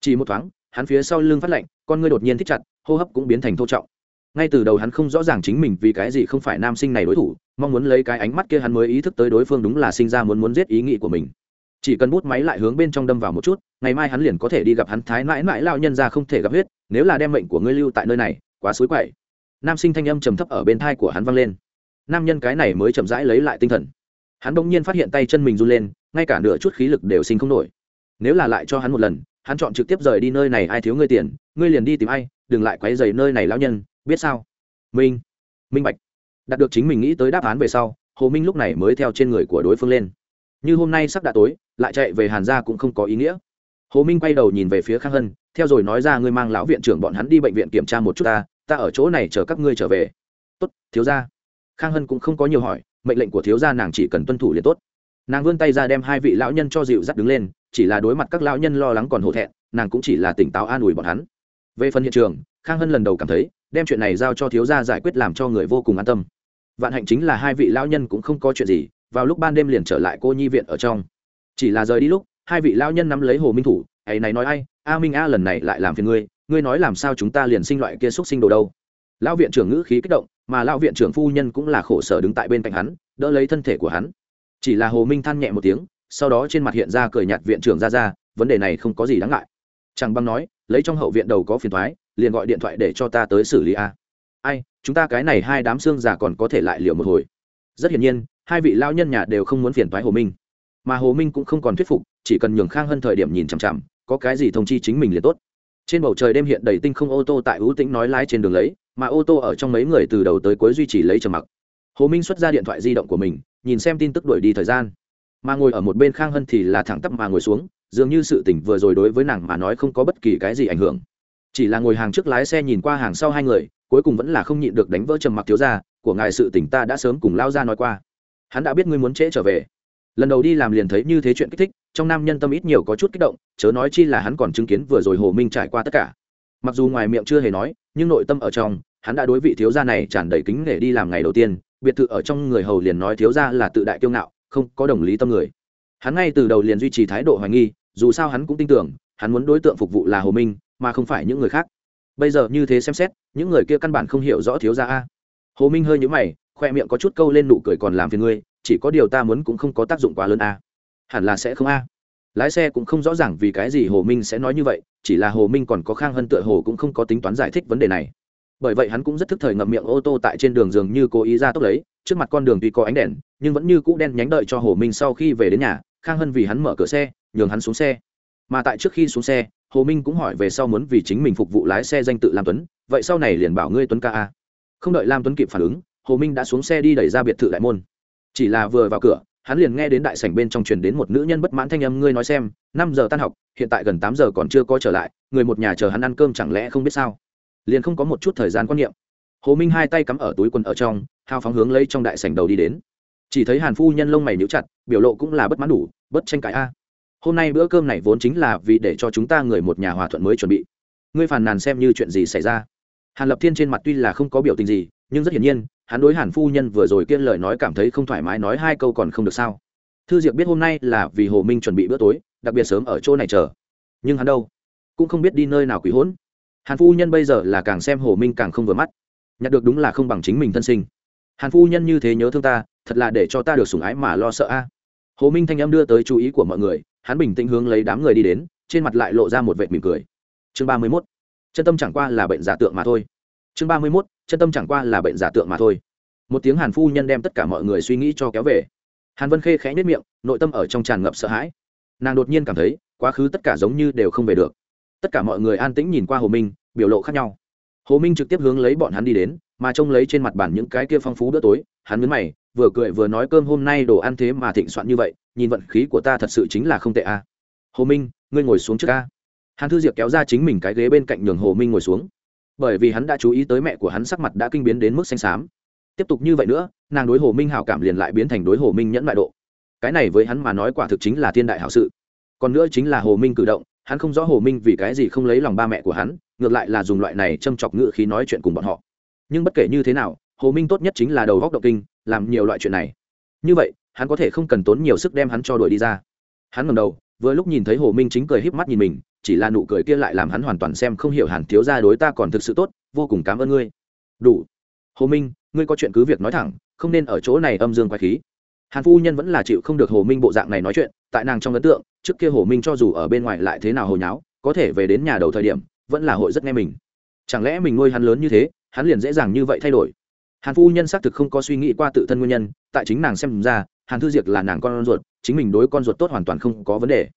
Speaker 1: Chỉ một thoáng, hắn phía sau lưng phát lạnh, con ngươi đột nhiên thích chặt, hô hấp cũng biến thành thô trọng. Ngay từ đầu hắn không rõ ràng chính mình vì cái gì không phải nam sinh này đối thủ, mong muốn lấy cái ánh mắt kia hắn mới ý thức tới đối phương đúng là sinh ra muốn muốn giết ý nghĩ của mình chỉ cần bút máy lại hướng bên trong đâm vào một chút, ngày mai hắn liền có thể đi gặp hắn thái mãi mãi lao nhân ra không thể gặp huyết, nếu là đem mệnh của ngươi lưu tại nơi này, quá suối quậy. Nam sinh thanh âm trầm thấp ở bên thai của hắn vang lên. Nam nhân cái này mới chậm rãi lấy lại tinh thần. Hắn bỗng nhiên phát hiện tay chân mình run lên, ngay cả nửa chút khí lực đều sinh không nổi. Nếu là lại cho hắn một lần, hắn chọn trực tiếp rời đi nơi này, ai thiếu ngươi tiền, ngươi liền đi tìm ai, đừng lại quấy dày nơi này lão nhân, biết sao? Minh. Minh bạch. Đạt được chính mình nghĩ tới đáp án về sau, hồ minh lúc này mới theo trên người của đối phương lên như hôm nay sắp đã tối, lại chạy về hàn gia cũng không có ý nghĩa. Hồ minh quay đầu nhìn về phía khang hân, theo rồi nói ra, ngươi mang lão viện trưởng bọn hắn đi bệnh viện kiểm tra một chút ta ta ở chỗ này chờ các ngươi trở về. Tốt, thiếu gia. Khang hân cũng không có nhiều hỏi, mệnh lệnh của thiếu gia nàng chỉ cần tuân thủ liền tốt. Nàng vươn tay ra đem hai vị lão nhân cho dịu dắt đứng lên, chỉ là đối mặt các lão nhân lo lắng còn hổ thẹn, nàng cũng chỉ là tỉnh táo an ủi bọn hắn. Về phần hiện trường, khang hân lần đầu cảm thấy, đem chuyện này giao cho thiếu gia giải quyết làm cho người vô cùng an tâm. Vạn hạnh chính là hai vị lão nhân cũng không có chuyện gì vào lúc ban đêm liền trở lại cô nhi viện ở trong. Chỉ là rời đi lúc, hai vị lão nhân nắm lấy hồ minh thủ ấy này nói ai? A minh a lần này lại làm phiền ngươi ngươi nói làm sao chúng ta liền sinh loại kia xúc sinh đồ đâu? Lão viện trưởng ngữ khí kích động, mà lão viện trưởng phu nhân cũng là khổ sở đứng tại bên cạnh hắn, đỡ lấy thân thể của hắn. Chỉ là hồ minh than nhẹ một tiếng, sau đó trên mặt hiện ra cười nhạt viện trưởng ra ra, vấn đề này không có gì đáng ngại. Chẳng băng nói, lấy trong hậu viện đầu có phiền thoái liền gọi điện thoại để cho ta tới xử lý a. Ai, chúng ta cái này hai đám xương già còn có thể lại liều một hồi. Rất hiển nhiên hai vị lao nhân nhà đều không muốn phiền toái hồ minh. Mà hồ minh cũng không còn thuyết phục, chỉ cần nhường khang hơn thời điểm nhìn chằm chằm, có cái gì thông chi chính mình liền tốt. Trên bầu trời đêm hiện đầy tinh không ô tô tại ưu tĩnh nói lái trên đường lấy, mà ô tô ở trong mấy người từ đầu tới cuối duy trì lấy trầm mặc. Hồ minh xuất ra điện thoại di động của mình, nhìn xem tin tức đuổi đi thời gian. Mà ngồi ở một bên khang hân thì là thẳng tắp mà ngồi xuống, dường như sự tỉnh vừa rồi đối với nàng mà nói không có bất kỳ cái gì ảnh hưởng. Chỉ là ngồi hàng trước lái xe nhìn qua hàng sau hai người, cuối cùng vẫn là không nhịn được đánh vỡ trầm mặc thiếu ra của ngài sự tỉnh ta đã sớm cùng lao ra nói qua hắn đã biết ngươi muốn trễ trở về. Lần đầu đi làm liền thấy như thế chuyện kích thích, trong nam nhân tâm ít nhiều có chút kích động, chớ nói chi là hắn còn chứng kiến vừa rồi hồ minh trải qua tất cả. Mặc dù ngoài miệng chưa hề nói, nhưng nội tâm ở trong, hắn đã đối vị thiếu gia này tràn đầy kính để đi làm ngày đầu tiên, biệt thự ở trong người hầu liền nói thiếu gia là tự đại kiêu ngạo, không có đồng lý tâm người. Hắn ngay từ đầu liền duy trì thái độ hoài nghi, dù sao hắn cũng tin tưởng, hắn muốn đối tượng phục vụ là hồ minh, mà không phải những người khác. Bây giờ như thế xem xét, những người kia căn bản không hiểu rõ thiếu gia a. Hồ minh hơi nhũ mày khoe miệng có chút câu lên nụ cười còn làm phiền ngươi, chỉ có điều ta muốn cũng không có tác dụng quá lớn a. Hẳn là sẽ không a. Lái xe cũng không rõ ràng vì cái gì hồ minh sẽ nói như vậy, chỉ là hồ minh còn có khang hơn tựa hồ cũng không có tính toán giải thích vấn đề này. Bởi vậy hắn cũng rất thức thời ngậm miệng ô tô tại trên đường dường như cố ý ra tốc lấy, trước mặt con đường tuy có ánh đèn, nhưng vẫn như cũ đen nhánh đợi cho hồ minh sau khi về đến nhà, khang hân vì hắn mở cửa xe, nhường hắn xuống xe. Mà tại trước khi xuống xe, hồ minh cũng hỏi về sau muốn vì chính mình phục vụ lái xe danh tự lam tuấn, vậy sau này liền bảo ngươi tuấn ca a. Không đợi lam tuấn kịp phản ứng hồ minh đã xuống xe đi đẩy ra biệt thự đại môn. Chỉ là vừa vào cửa, hắn liền nghe đến đại sảnh bên trong truyền đến một nữ nhân bất mãn thanh âm, ngươi nói xem, năm giờ tan học, hiện tại gần tám giờ còn chưa có trở lại, người một nhà chờ hắn ăn cơm chẳng lẽ không biết sao? Liền không có một chút thời gian quan niệm. Hồ minh hai tay cắm ở túi quần ở trong hao phóng hướng lấy trong đại sảnh đầu đi đến. Chỉ thấy hàn phu nhân lông mày níu chặt, biểu lộ cũng là bất mãn đủ, bất tranh cãi, a, hôm nay bữa cơm này vốn chính là vì để cho chúng ta người một nhà hòa thuận mới chuẩn bị. Ngươi phàn nàn xem như chuyện gì xảy ra. Hàn lập thiên trên mặt tuy là không có biểu tình gì, nhưng rất hiển nhiên hắn đối hàn phu nhân vừa rồi kiên lời nói cảm thấy không thoải mái nói hai câu còn không được sao. Thư diệp biết hôm nay là vì hồ minh chuẩn bị bữa tối, đặc biệt sớm ở chỗ này chờ. Nhưng hắn đâu? Cũng không biết đi nơi nào quỷ hỗn hàn phu nhân bây giờ là càng xem hồ minh càng không vừa mắt. Nhặt được đúng là không bằng chính mình thân sinh. Hàn phu nhân như thế nhớ thương ta, thật là để cho ta được sủng ái mà lo sợ a. Hồ minh thanh âm đưa tới chú ý của mọi người, hắn bình tĩnh hướng lấy đám người đi đến, trên mặt lại lộ ra một vệt mỉm cười. Chương ba mươi mốt. Chân tâm chẳng qua là bệnh giả tượng mà thôi. Chương ba mươi mốt chân tâm chẳng qua là bệnh giả tượng mà thôi. Một tiếng hàn phu nhân đem tất cả mọi người suy nghĩ cho kéo về. Hàn vân khê khẽ nhất miệng, nội tâm ở trong tràn ngập sợ hãi. Nàng đột nhiên cảm thấy, quá khứ tất cả giống như đều không về được. Tất cả mọi người an tĩnh nhìn qua hồ minh, biểu lộ khác nhau. Hồ minh trực tiếp hướng lấy bọn hắn đi đến, mà trông lấy trên mặt bàn những cái kia phong phú bữa tối, hắn mướn mày, vừa cười vừa nói cơm hôm nay đồ ăn thế mà thịnh soạn như vậy, nhìn vận khí của ta thật sự chính là không tệ a. À. hồ minh, ngươi ngồi xuống trước a. Hàn thư diệp kéo ra chính mình cái ghế bên cạnh nhường hồ minh ngồi xuống bởi vì hắn đã chú ý tới mẹ của hắn sắc mặt đã kinh biến đến mức xanh xám. Tiếp tục như vậy nữa, nàng đối hồ minh hào cảm liền lại biến thành đối hồ minh nhẫn lại độ. Cái này với hắn mà nói quả thực chính là thiên đại hảo sự. Còn nữa chính là hồ minh cử động, hắn không rõ hồ minh vì cái gì không lấy lòng ba mẹ của hắn, ngược lại là dùng loại này châm chọc ngự khí nói chuyện cùng bọn họ. Nhưng bất kể như thế nào, hồ minh tốt nhất chính là đầu góc động kinh, làm nhiều loại chuyện này. Như vậy, hắn có thể không cần tốn nhiều sức đem hắn cho đuổi đi ra. Hắn ngầm đầu vừa lúc nhìn thấy hồ minh chính cười híp mắt nhìn mình, chỉ là nụ cười kia lại làm hắn hoàn toàn xem không hiểu hàn thiếu gia đối ta còn thực sự tốt, vô cùng cảm ơn ngươi. Đủ. Hồ minh, ngươi có chuyện cứ việc nói thẳng, không nên ở chỗ này âm dương quái khí. Hàn phu nhân vẫn là chịu không được hồ minh bộ dạng này nói chuyện, tại nàng trong ấn tượng, trước kia hồ minh cho dù ở bên ngoài lại thế nào hồi nháo, có thể về đến nhà đầu thời điểm, vẫn là hội rất nghe mình. Chẳng lẽ mình nuôi hắn lớn như thế, hắn liền dễ dàng như vậy thay đổi? Hàn phu nhân xác thực không có suy nghĩ qua tự thân nguyên nhân, tại chính nàng xem ra, hàn thư diệt là nàng con ruột chính mình đối con ruột tốt hoàn toàn không có vấn đề.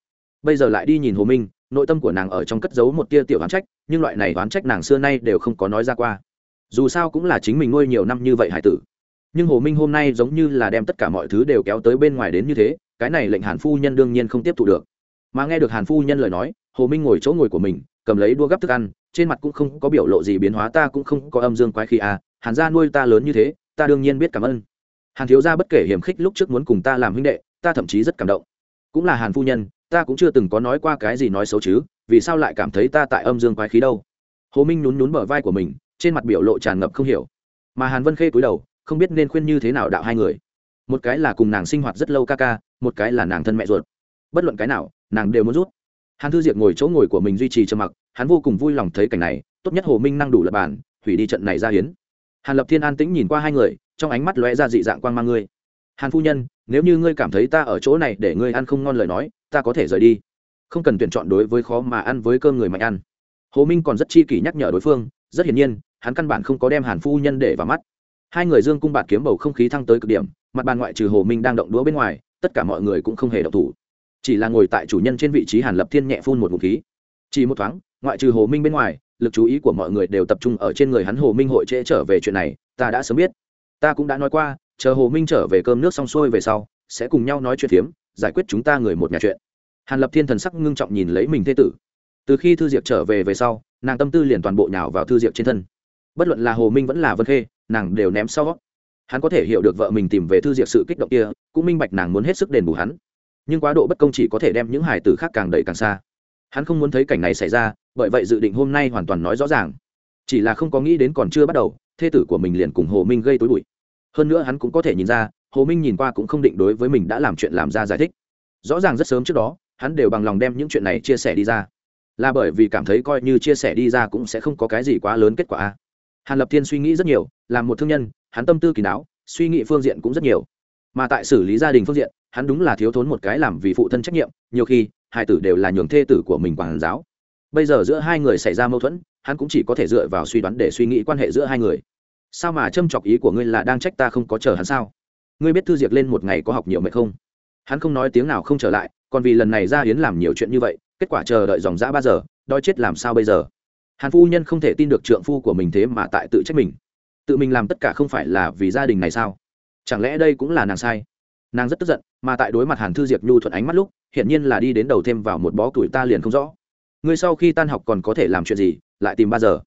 Speaker 1: Bây giờ lại đi nhìn hồ minh, nội tâm của nàng ở trong cất giấu một tia tiểu oán trách, nhưng loại này oán trách nàng xưa nay đều không có nói ra qua. Dù sao cũng là chính mình nuôi nhiều năm như vậy hải tử. Nhưng hồ minh hôm nay giống như là đem tất cả mọi thứ đều kéo tới bên ngoài đến như thế, cái này lệnh hàn phu nhân đương nhiên không tiếp thụ được. Mà nghe được hàn phu nhân lời nói, hồ minh ngồi chỗ ngồi của mình, cầm lấy đua gắp thức ăn, trên mặt cũng không có biểu lộ gì biến hóa, ta cũng không có âm dương quái khí à hàn gia nuôi ta lớn như thế, ta đương nhiên biết cảm ơn. Hàn thiếu gia bất kể hiểm khích lúc trước muốn cùng ta làm huynh đệ ta thậm chí rất cảm động. Cũng là hàn phu nhân, ta cũng chưa từng có nói qua cái gì nói xấu chứ, vì sao lại cảm thấy ta tại âm dương quái khí đâu? Hồ minh nhún nhún bờ vai của mình, trên mặt biểu lộ tràn ngập không hiểu. Mà hàn vân khê cúi đầu, không biết nên khuyên như thế nào đạo hai người. Một cái là cùng nàng sinh hoạt rất lâu ca ca, một cái là nàng thân mẹ ruột. Bất luận cái nào, nàng đều muốn rút. Hàn thư diệp ngồi chỗ ngồi của mình duy trì trầm mặc, hắn vô cùng vui lòng thấy cảnh này, tốt nhất hồ minh năng đủ lập bản hủy đi trận này ra hiến. Hàn lập thiên an tĩnh nhìn qua hai người, trong ánh mắt lóe ra dị dạng quan mang ngươi hàn phu nhân, nếu như ngươi cảm thấy ta ở chỗ này để ngươi ăn không ngon lời nói, ta có thể rời đi. Không cần tuyển chọn đối với khó mà ăn với cơm người mạnh ăn. Hồ minh còn rất chi kỷ nhắc nhở đối phương, rất hiển nhiên, hắn căn bản không có đem hàn phu nhân để vào mắt. Hai người dương cung bạt kiếm bầu không khí thăng tới cực điểm, mặt bàn ngoại trừ hồ minh đang động đũa bên ngoài, tất cả mọi người cũng không hề động thủ. Chỉ là ngồi tại chủ nhân trên vị trí hàn lập thiên nhẹ phun một ngụm khí. Chỉ một thoáng, ngoại trừ hồ minh bên ngoài, lực chú ý của mọi người đều tập trung ở trên người hắn hồ minh hội trễ trở về chuyện này, ta đã sớm biết. Ta cũng đã nói qua chờ hồ minh trở về cơm nước xong xuôi về sau, sẽ cùng nhau nói chuyện phiếm, giải quyết chúng ta người một nhà chuyện. Hàn lập thiên thần sắc ngưng trọng nhìn lấy mình thê tử. Từ khi thư diệp trở về về sau, nàng tâm tư liền toàn bộ nhào vào thư diệp trên thân. Bất luận là hồ minh vẫn là vân khê, nàng đều ném sau. Hắn có thể hiểu được vợ mình tìm về thư diệp sự kích động kia, cũng minh bạch nàng muốn hết sức đền bù hắn. Nhưng quá độ bất công chỉ có thể đem những hải tử khác càng đẩy càng xa. Hắn không muốn thấy cảnh này xảy ra, bởi vậy dự định hôm nay hoàn toàn nói rõ ràng. Chỉ là không có nghĩ đến còn chưa bắt đầu, thê tử của mình liền cùng hồ minh gây tối bụi hơn nữa hắn cũng có thể nhìn ra, hồ minh nhìn qua cũng không định đối với mình đã làm chuyện làm ra giải thích. Rõ ràng rất sớm trước đó, hắn đều bằng lòng đem những chuyện này chia sẻ đi ra. Là bởi vì cảm thấy coi như chia sẻ đi ra cũng sẽ không có cái gì quá lớn kết quả hàn lập thiên suy nghĩ rất nhiều làm một thương nhân, hắn tâm tư kỳ đáo suy nghĩ phương diện cũng rất nhiều. Mà tại xử lý gia đình phương diện, hắn đúng là thiếu thốn một cái làm vì phụ thân trách nhiệm, nhiều khi, hai tử đều là nhường thê tử của mình quản giáo. Bây giờ giữa hai người xảy ra mâu thuẫn, hắn cũng chỉ có thể dựa vào suy đoán để suy nghĩ quan hệ giữa hai người sao mà châm chọc ý của ngươi là đang trách ta không có chờ hắn sao? Ngươi biết thư diệt lên một ngày có học nhiều mệt không? Hắn không nói tiếng nào không trở lại, còn vì lần này ra hiến làm nhiều chuyện như vậy, kết quả chờ đợi dòng dã ba giờ, đói chết làm sao bây giờ? Hàn phu nhân không thể tin được trượng phu của mình thế mà tại tự trách mình. Tự mình làm tất cả không phải là vì gia đình này sao? Chẳng lẽ đây cũng là nàng sai? Nàng rất tức giận, mà tại đối mặt hàn thư diệp nhu thuận ánh mắt lúc, hiển nhiên là đi đến đầu thêm vào một bó tuổi ta liền không rõ. Ngươi sau khi tan học còn có thể làm chuyện gì, lại tìm ba giờ.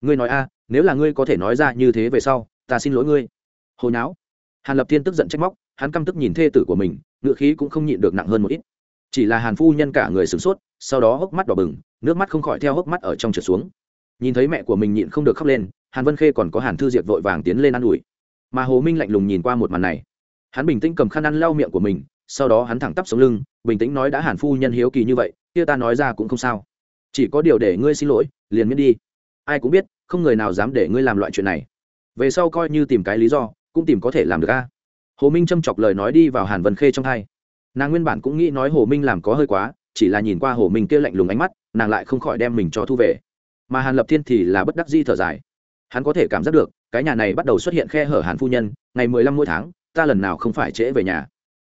Speaker 1: Ngươi nói a nếu là ngươi có thể nói ra như thế về sau, ta xin lỗi ngươi. Hồi não hàn lập thiên tức giận trách móc, hắn căm tức nhìn thê tử của mình, ngựa khí cũng không nhịn được nặng hơn một ít. Chỉ là hàn phu nhân cả người sửng sốt, sau đó hốc mắt đỏ bừng, nước mắt không khỏi theo hốc mắt ở trong trượt xuống. Nhìn thấy mẹ của mình nhịn không được khóc lên, hàn vân khê còn có hàn thư diệt vội vàng tiến lên ă n ủi. Mà hồ minh lạnh lùng nhìn qua một màn này. Hắn bình tĩnh cầm khăn ăn lau miệng của mình, sau đó hắn thẳng tắp sống lưng, bình tĩnh nói đã hàn phu nhân hiếu kỳ như vậy, kia ta nói ra cũng không sao. Chỉ có điều để ngươi xin lỗi, liền miễn đi. Ai cũng biết không người nào dám để ngươi làm loại chuyện này. Về sau coi như tìm cái lý do, cũng tìm có thể làm được a. Hồ minh châm chọc lời nói đi vào hàn vân khê trong hai. Nàng nguyên bản cũng nghĩ nói hồ minh làm có hơi quá, chỉ là nhìn qua hồ minh kia lạnh lùng ánh mắt, nàng lại không khỏi đem mình cho thu về. Mà hàn lập thiên thì là bất đắc di thở dài. Hắn có thể cảm giác được, cái nhà này bắt đầu xuất hiện khe hở hàn phu nhân, ngày mười lăm mỗi tháng, ta lần nào không phải trễ về nhà.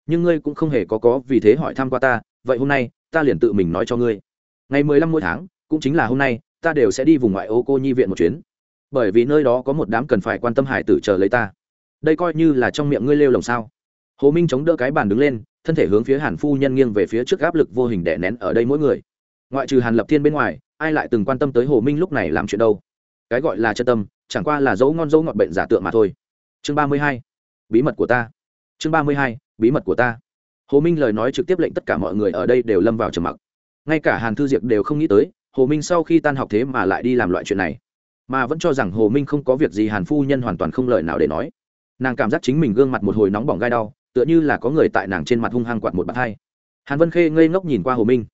Speaker 1: Nhưng ngươi cũng không hề có có, vì thế hỏi thăm qua ta, vậy hôm nay, ta liền tự mình nói cho ngươi. Ngày mười lăm mỗi tháng, cũng chính là hôm nay ta đều sẽ đi vùng ngoại ô cô nhi viện một chuyến. Bởi vì nơi đó có một đám cần phải quan tâm hải tử chờ lấy ta. Đây coi như là trong miệng ngươi lêu lồng sao? Hồ minh chống đỡ cái bàn đứng lên, thân thể hướng phía hàn phu nhân nghiêng về phía trước áp lực vô hình đè nén ở đây mỗi người. Ngoại trừ hàn lập thiên bên ngoài, ai lại từng quan tâm tới hồ minh lúc này làm chuyện đâu? Cái gọi là chân tâm, chẳng qua là dấu ngon dấu ngọt bệnh giả tượng mà thôi. Chương ba mươi hai, bí mật của ta. Chương ba mươi hai, bí mật của ta. Hồ minh lời nói trực tiếp lệnh tất cả mọi người ở đây đều lâm vào trầm mặc. Ngay cả hàn thư diệp đều không nghĩ tới hồ minh sau khi tan học thế mà lại đi làm loại chuyện này, mà vẫn cho rằng hồ minh không có việc gì hàn phu nhân hoàn toàn không lời nào để nói. Nàng cảm giác chính mình gương mặt một hồi nóng bỏng gai đau, tựa như là có người tại nàng trên mặt hung hăng quạt một bạt hai. Hàn vân khê ngây ngốc nhìn qua hồ minh.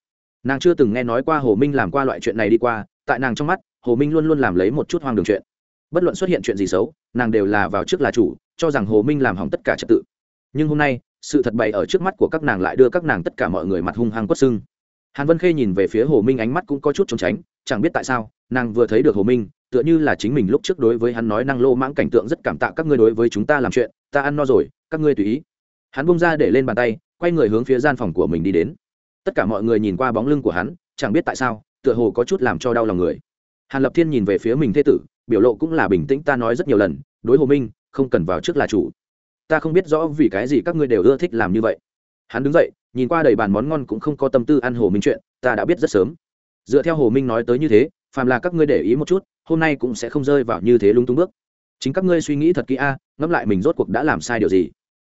Speaker 1: Nàng chưa từng nghe nói qua hồ minh làm qua loại chuyện này đi qua, tại nàng trong mắt, hồ minh luôn luôn làm lấy một chút hoang đường chuyện. Bất luận xuất hiện chuyện gì xấu, nàng đều là vào trước là chủ, cho rằng hồ minh làm hỏng tất cả trật tự. Nhưng hôm nay, sự thật bày ở trước mắt của các nàng lại đưa các nàng tất cả mọi người mặt hung hăng quất sưng hàn vân khê nhìn về phía hồ minh ánh mắt cũng có chút trốn tránh, chẳng biết tại sao, nàng vừa thấy được hồ minh, tựa như là chính mình lúc trước đối với hắn nói năng lô mãng cảnh tượng rất cảm tạ các ngươi đối với chúng ta làm chuyện, ta ăn no rồi, các ngươi tùy ý. Hắn bung ra để lên bàn tay, quay người hướng phía gian phòng của mình đi đến. Tất cả mọi người nhìn qua bóng lưng của hắn, chẳng biết tại sao, tựa hồ có chút làm cho đau lòng người. Hàn lập thiên nhìn về phía mình thế tử, biểu lộ cũng là bình tĩnh, ta nói rất nhiều lần, đối hồ minh, không cần vào trước là chủ. Ta không biết rõ vì cái gì các ngươi đều ưa thích làm như vậy hắn đứng dậy, nhìn qua đầy bàn món ngon cũng không có tâm tư ăn hồ minh chuyện, ta đã biết rất sớm. Dựa theo hồ minh nói tới như thế, phàm là các ngươi để ý một chút, hôm nay cũng sẽ không rơi vào như thế lung tung bước. Chính các ngươi suy nghĩ thật kỹ a, ngẫm lại mình rốt cuộc đã làm sai điều gì.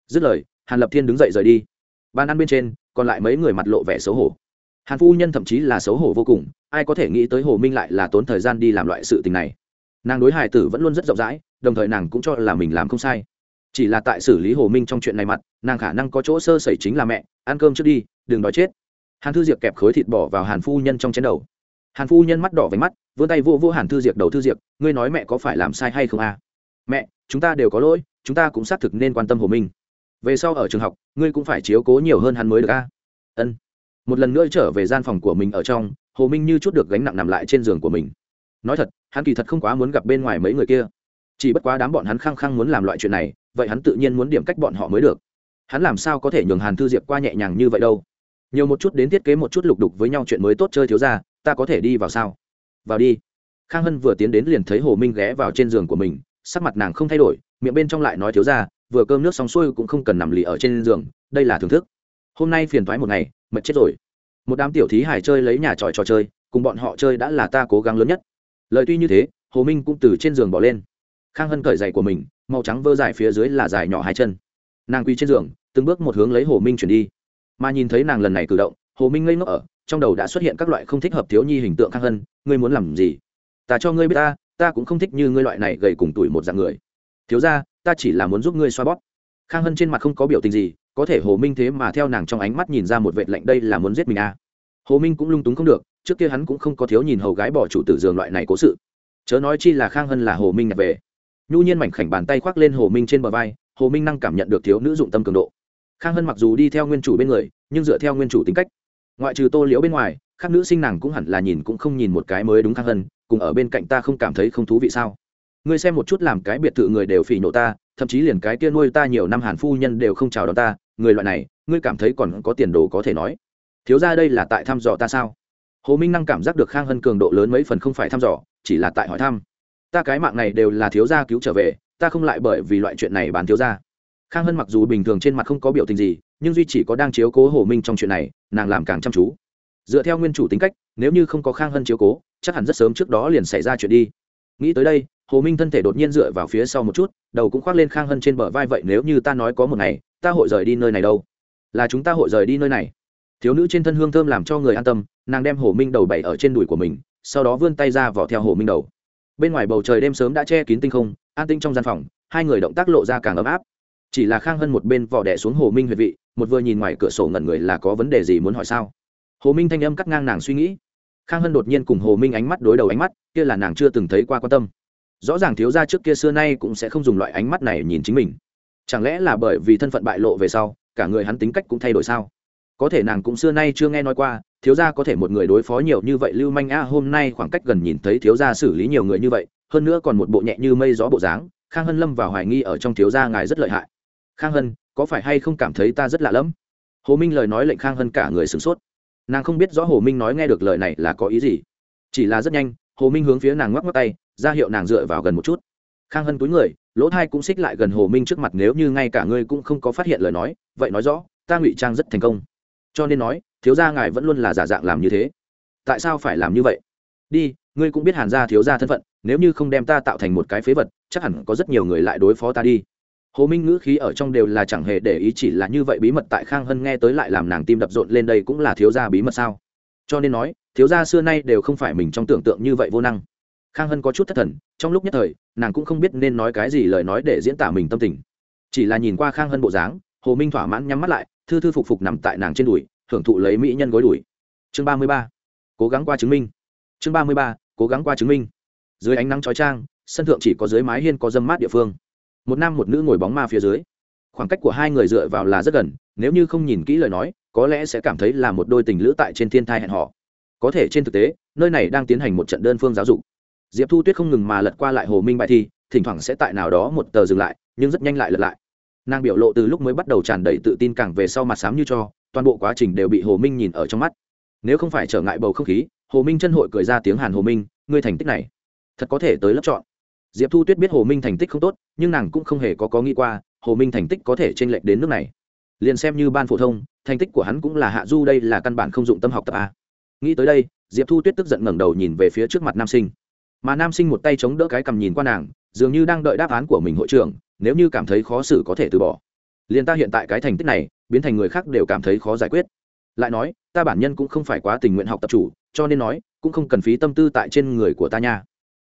Speaker 1: Dứt lời, hàn lập thiên đứng dậy rời đi. Bàn ăn bên trên, còn lại mấy người mặt lộ vẻ xấu hổ. Hàn phu nhân thậm chí là xấu hổ vô cùng, ai có thể nghĩ tới hồ minh lại là tốn thời gian đi làm loại sự tình này. Nàng đối hài tử vẫn luôn rất rộng rãi, đồng thời nàng cũng cho là mình làm không sai chỉ là tại xử lý hồ minh trong chuyện này mặt, nàng khả năng có chỗ sơ sẩy chính là mẹ, ăn cơm trước đi, đừng đói chết. Hàn thư diệp kẹp khối thịt bỏ vào hàn phu nhân trong chén đầu. Hàn phu nhân mắt đỏ váy mắt, vươn tay vô vô hàn thư diệp đầu thư diệp ngươi nói mẹ có phải làm sai hay không à? mẹ, chúng ta đều có lỗi, chúng ta cũng xác thực nên quan tâm hồ minh. Về sau ở trường học, ngươi cũng phải chiếu cố nhiều hơn hắn mới được a. À? ân. Một lần nữa trở về gian phòng của mình ở trong, hồ minh như chút được gánh nặng nằm lại trên giường của mình. Nói thật, hắn kỳ thật không quá muốn gặp bên ngoài mấy người kia chỉ bất quá đám bọn hắn khăng khăng muốn làm loại chuyện này, vậy hắn tự nhiên muốn điểm cách bọn họ mới được. Hắn làm sao có thể nhường hàn thư diệp qua nhẹ nhàng như vậy đâu? Nhiều một chút đến thiết kế một chút lục đục với nhau chuyện mới tốt chơi thiếu ra, ta có thể đi vào sao? Vào đi. Khang hân vừa tiến đến liền thấy hồ minh ghé vào trên giường của mình, sắc mặt nàng không thay đổi, miệng bên trong lại nói thiếu ra, vừa cơm nước xong xuôi cũng không cần nằm lì ở trên giường, đây là thưởng thức. Hôm nay phiền thoái một ngày, mệt chết rồi. Một đám tiểu thí hải chơi lấy nhà tròi trò chơi, cùng bọn họ chơi đã là ta cố gắng lớn nhất. Lời tuy như thế, hồ minh cũng từ trên giường bỏ lên khang hân cởi giày của mình, màu trắng vơ dài phía dưới là dài nhỏ hai chân. Nàng quỳ trên giường, từng bước một hướng lấy hồ minh chuyển đi. Mà nhìn thấy nàng lần này cử động, hồ minh ngây ngốc ở, trong đầu đã xuất hiện các loại không thích hợp thiếu nhi hình tượng khang hân, ngươi muốn làm gì? Ta cho ngươi biết ta ta cũng không thích như ngươi loại này gầy cùng tuổi một dạng người. Thiếu ra ta chỉ là muốn giúp ngươi xoa bóp. Khang hân trên mặt không có biểu tình gì, có thể hồ minh thế mà theo nàng trong ánh mắt nhìn ra một vệ lệnh đây là muốn giết mình à. hồ minh cũng lung túng không được, trước kia hắn cũng không có thiếu nhìn hầu gái bỏ chủ tử giường loại này cố sự. Chớ nói chi là khang hân là hồ minh nhặt về nhu nhiên mảnh khảnh bàn tay khoác lên hồ minh trên bờ vai, hồ minh năng cảm nhận được thiếu nữ dụng tâm cường độ. Khang hân mặc dù đi theo nguyên chủ bên người, nhưng dựa theo nguyên chủ tính cách. Ngoại trừ tô liễu bên ngoài, khác nữ sinh nàng cũng hẳn là nhìn cũng không nhìn một cái mới đúng khang hân, cùng ở bên cạnh ta không cảm thấy không thú vị sao? Ngươi xem một chút làm cái biệt thự người đều phỉ nộ ta, thậm chí liền cái kia nuôi ta nhiều năm hàn phu nhân đều không chào đón ta, người loại này, ngươi cảm thấy còn có tiền đồ có thể nói. Thiếu ra đây là tại thăm dò ta sao? Hồ minh năng cảm giác được khang hân cường độ lớn mấy phần không phải thăm dò, chỉ là tại hỏi thăm ta cái mạng này đều là thiếu gia cứu trở về, ta không lại bởi vì loại chuyện này bán thiếu gia. Khang hân mặc dù bình thường trên mặt không có biểu tình gì, nhưng duy chỉ có đang chiếu cố hồ minh trong chuyện này, nàng làm càng chăm chú. Dựa theo nguyên chủ tính cách, nếu như không có khang hân chiếu cố, chắc hẳn rất sớm trước đó liền xảy ra chuyện đi. Nghĩ tới đây, hồ minh thân thể đột nhiên dựa vào phía sau một chút, đầu cũng khoác lên khang hân trên bờ vai vậy nếu như ta nói có một ngày, ta hội rời đi nơi này đâu? Là chúng ta hội rời đi nơi này. Thiếu nữ trên thân hương thơm làm cho người an tâm, nàng đem hồ minh đầu bày ở trên đùi của mình, sau đó vươn tay ra vỏ theo hồ minh đầu bên ngoài bầu trời đêm sớm đã che kín tinh không, an tinh trong gian phòng, hai người động tác lộ ra càng ấm áp. Chỉ là khang hân một bên vỏ đẻ xuống hồ minh huyệt vị, một vừa nhìn ngoài cửa sổ ngẩn người là có vấn đề gì muốn hỏi sao? Hồ minh thanh âm cắt ngang nàng suy nghĩ. Khang hân đột nhiên cùng hồ minh ánh mắt đối đầu ánh mắt, kia là nàng chưa từng thấy qua quan tâm. Rõ ràng thiếu gia trước kia xưa nay cũng sẽ không dùng loại ánh mắt này nhìn chính mình. Chẳng lẽ là bởi vì thân phận bại lộ về sau, cả người hắn tính cách cũng thay đổi sao? Có thể nàng cũng xưa nay chưa nghe nói qua thiếu gia có thể một người đối phó nhiều như vậy, lưu manh a hôm nay khoảng cách gần nhìn thấy thiếu gia xử lý nhiều người như vậy, hơn nữa còn một bộ nhẹ như mây gió bộ dáng, khang hân lâm vào hoài nghi ở trong thiếu gia ngài rất lợi hại. Khang hân, có phải hay không cảm thấy ta rất lạ lẫm? Hồ minh lời nói lệnh khang hân cả người sửng sốt. Nàng không biết rõ hồ minh nói nghe được lời này là có ý gì. Chỉ là rất nhanh, hồ minh hướng phía nàng ngoắc ngoắc tay, ra hiệu nàng dựa vào gần một chút. Khang hân túi người, lỗ thai cũng xích lại gần hồ minh trước mặt, nếu như ngay cả ngươi cũng không có phát hiện lời nói, vậy nói rõ, ta ngụy trang rất thành công cho nên nói, thiếu gia ngài vẫn luôn là giả dạng làm như thế. Tại sao phải làm như vậy? Đi, ngươi cũng biết hàn gia thiếu gia thân phận, nếu như không đem ta tạo thành một cái phế vật, chắc hẳn có rất nhiều người lại đối phó ta đi. Hồ minh ngữ khí ở trong đều là chẳng hề để ý chỉ là như vậy bí mật tại khang hân nghe tới lại làm nàng tim đập rộn lên đây cũng là thiếu gia bí mật sao? Cho nên nói, thiếu gia xưa nay đều không phải mình trong tưởng tượng như vậy vô năng. Khang hân có chút thất thần, trong lúc nhất thời, nàng cũng không biết nên nói cái gì lời nói để diễn tả mình tâm tình. Chỉ là nhìn qua khang hân bộ dáng, hồ minh thỏa mãn nhắm mắt lại thư thư phục phục nằm tại nàng trên đùi hưởng thụ lấy mỹ nhân gối đùi. Chương ba mươi ba, cố gắng qua chứng minh. Chương ba mươi ba, cố gắng qua chứng minh. Dưới ánh nắng trói trang sân thượng chỉ có dưới mái hiên có dâm mát địa phương. Một nam một nữ ngồi bóng ma phía dưới. Khoảng cách của hai người dựa vào là rất gần, nếu như không nhìn kỹ lời nói, có lẽ sẽ cảm thấy là một đôi tình lữ tại trên thiên thai hẹn họ có thể trên thực tế, nơi này đang tiến hành một trận đơn phương giáo dục. Diệp thu tuyết không ngừng mà lật qua lại hồ minh bài thi, thỉnh thoảng sẽ tại nào đó một tờ dừng lại, nhưng rất nhanh lại lật lại nàng biểu lộ từ lúc mới bắt đầu tràn đầy tự tin càng về sau mặt sám như cho, toàn bộ quá trình đều bị hồ minh nhìn ở trong mắt. Nếu không phải trở ngại bầu không khí, hồ minh chân hội cười ra tiếng hàn hồ minh, ngươi thành tích này, thật có thể tới lớp chọn. Diệp thu tuyết biết hồ minh thành tích không tốt, nhưng nàng cũng không hề có có nghĩ qua, hồ minh thành tích có thể t r ê n lệch đến nước này. Liền xem như ban phổ thông, thành tích của hắn cũng là hạ du đây là căn bản không dụng tâm học tập a. Nghĩ tới đây, diệp thu tuyết tức giận ngẩng đầu nhìn về phía trước mặt nam sinh. Mà nam sinh một tay chống đỡ cái cầm nhìn qua nàng, dường như đang đợi đáp án của mình hội trưởng nếu như cảm thấy khó xử có thể từ bỏ. Liền ta hiện tại cái thành tích này, biến thành người khác đều cảm thấy khó giải quyết. Lại nói, ta bản nhân cũng không phải quá tình nguyện học tập chủ, cho nên nói, cũng không cần phí tâm tư tại trên người của ta nha.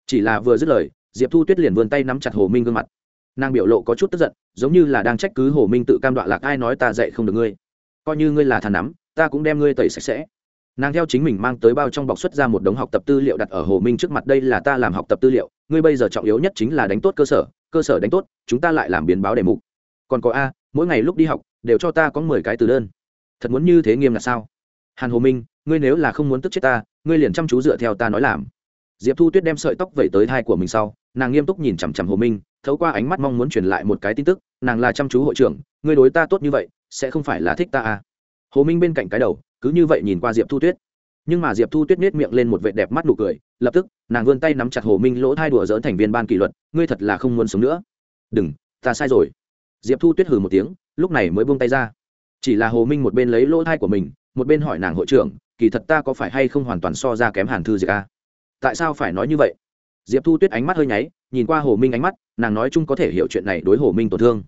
Speaker 1: Chỉ là vừa dứt lời, diệp thu tuyết liền vươn tay nắm chặt hồ minh gương mặt. Nàng biểu lộ có chút tức giận, giống như là đang trách cứ hồ minh tự cam đoạ lạc ai nói ta dạy không được ngươi. Coi như ngươi là thàn nắm, ta cũng đem ngươi tẩy sạch sẽ. Nàng theo chính mình mang tới bao trong bọc xuất ra một đống học tập tư liệu đặt ở hồ minh trước mặt, đây là ta làm học tập tư liệu ngươi bây giờ trọng yếu nhất chính là đánh tốt cơ sở cơ sở đánh tốt, chúng ta lại làm biến báo đề mục. Còn có a, mỗi ngày lúc đi học, đều cho ta có mười cái từ đơn. Thật muốn như thế nghiêm là sao? Hàn hồ minh, ngươi nếu là không muốn tức chết ta, ngươi liền chăm chú dựa theo ta nói làm. Diệp thu tuyết đem sợi tóc vẩy tới thai của mình sau, nàng nghiêm túc nhìn chằm chằm hồ minh, thấu qua ánh mắt mong muốn truyền lại một cái tin tức, nàng là chăm chú hội trưởng, ngươi đối ta tốt như vậy, sẽ không phải là thích ta à? Hồ minh bên cạnh cái đầu, cứ như vậy nhìn qua diệp thu tuyết nhưng mà diệp thu tuyết nết miệng lên một vệ đẹp mắt nụ cười, lập tức, nàng vươn tay nắm chặt hồ minh lỗ thai đùa dỡn thành viên ban kỷ luật, ngươi thật là không muốn sống nữa. Đừng, ta sai rồi. Diệp thu tuyết hừ một tiếng, lúc này mới buông tay ra. Chỉ là hồ minh một bên lấy lỗ thai của mình, một bên hỏi nàng hội trưởng, kỳ thật ta có phải hay không hoàn toàn so ra kém hàn thư diệp a tại sao phải nói như vậy? Diệp thu tuyết ánh mắt hơi nháy, nhìn qua hồ minh ánh mắt, nàng nói chung có thể hiểu chuyện này đối hồ minh tổn thương.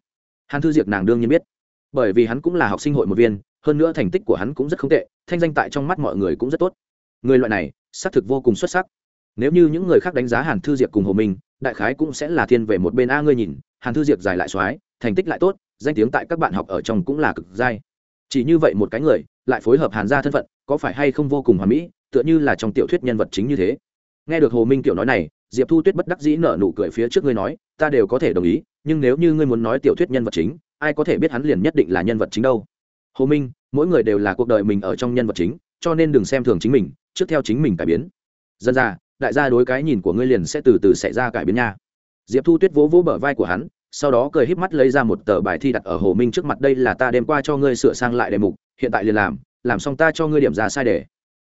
Speaker 1: Hàn thư diệp nàng đương nhiên biết, bởi vì hắn cũng là học sinh hội một viên hơn nữa thành tích của hắn cũng rất không tệ, thanh danh tại trong mắt mọi người cũng rất tốt. Người loại này, xác thực vô cùng xuất sắc. Nếu như những người khác đánh giá hàn thư diệp cùng hồ minh, đại khái cũng sẽ là thiên về một bên a ngươi nhìn, hàn thư diệp dài lại x thành tích lại tốt, danh tiếng tại các bạn học ở trong cũng là cực dai. chỉ như vậy một cái người, lại phối hợp hàn gia thân phận, có phải hay không vô cùng hoàn mỹ, tựa như là trong tiểu thuyết nhân vật chính như thế. Nghe được hồ minh tiểu nói này, diệp thu tuyết bất đắc dĩ nở nụ cười phía trước ngươi nói, ta đều có thể đồng ý, nhưng nếu như ngươi muốn nói tiểu thuyết nhân vật chính, ai có thể biết hắn liền nhất định là nhân vật chính đâu? Hồ minh, mỗi người đều là cuộc đời mình ở trong nhân vật chính, cho nên đừng xem thường chính mình, trước theo chính mình cải biến. Dân ra đại gia đối cái nhìn của ngươi liền sẽ từ từ xảy ra cải biến nha. Diệp thu tuyết vỗ vỗ bờ vai của hắn, sau đó cười híp mắt lấy ra một tờ bài thi đặt ở hồ minh trước mặt, đây là ta đem qua cho ngươi sửa sang lại đề mục, hiện tại liền làm làm xong ta cho ngươi điểm ra sai đề.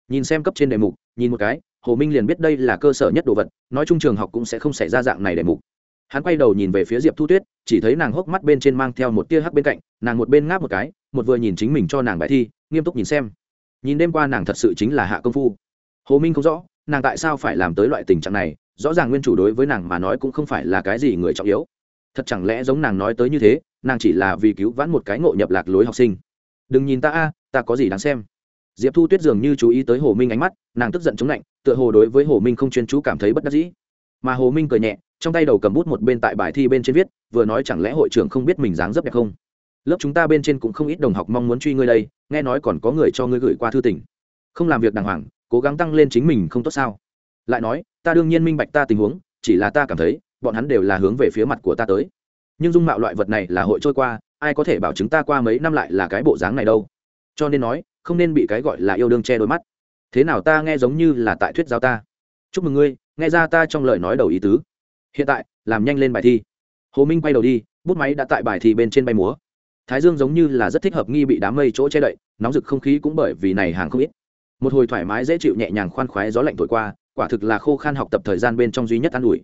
Speaker 1: Nhìn xem cấp trên đề mục, nhìn một cái, hồ minh liền biết đây là cơ sở nhất đồ vật, nói chung trường học cũng sẽ không xảy ra dạng này đề mục. Hắn quay đầu nhìn về phía diệp thu tuyết, chỉ thấy nàng hốc mắt bên trên mang theo một tia hắc bên cạnh, nàng một bên ngáp một cái một vừa nhìn chính mình cho nàng bài thi, nghiêm túc nhìn xem. Nhìn đêm qua nàng thật sự chính là hạ công phu. Hồ minh không rõ, nàng tại sao phải làm tới loại tình trạng này, rõ ràng nguyên chủ đối với nàng mà nói cũng không phải là cái gì người trọng yếu. Thật chẳng lẽ giống nàng nói tới như thế, nàng chỉ là vì cứu vãn một cái ngộ nhập lạc lối học sinh. Đừng nhìn ta a, ta có gì đáng xem. Diệp thu tuyết dường như chú ý tới hồ minh ánh mắt, nàng tức giận chống lạnh, tựa hồ đối với hồ minh không chuyên chú cảm thấy bất đắc dĩ. Mà hồ minh cười nhẹ, trong tay đầu cầm bút một bên tại bài thi bên trên viết, vừa nói chẳng lẽ hội trưởng không biết mình dáng dấp đẹp không? Lớp chúng ta bên trên cũng không ít đồng học mong muốn truy ngươi đây, nghe nói còn có người cho ngươi gửi qua thư tỉnh không làm việc đàng hoàng, cố gắng tăng lên chính mình không tốt sao? Lại nói, ta đương nhiên minh bạch ta tình huống, chỉ là ta cảm thấy, bọn hắn đều là hướng về phía mặt của ta tới. Nhưng dung mạo loại vật này là hội trôi qua, ai có thể bảo chứng ta qua mấy năm lại là cái bộ dáng này đâu? Cho nên nói, không nên bị cái gọi là yêu đương che đôi mắt. Thế nào ta nghe giống như là tại thuyết giáo ta? Chúc mừng ngươi, nghe ra ta trong lời nói đầu ý tứ. Hiện tại, làm nhanh lên bài thi. Hồ minh quay đầu đi, bút máy đã tại bài thi bên trên bay múa thái dương giống như là rất thích hợp nghi bị đám mây chỗ che đậy, nóng rực không khí cũng bởi vì này hàng không ít. Một hồi thoải mái dễ chịu nhẹ nhàng khoan khoái gió lạnh thổi qua, quả thực là khô khan học tập thời gian bên trong duy nhất an ủi.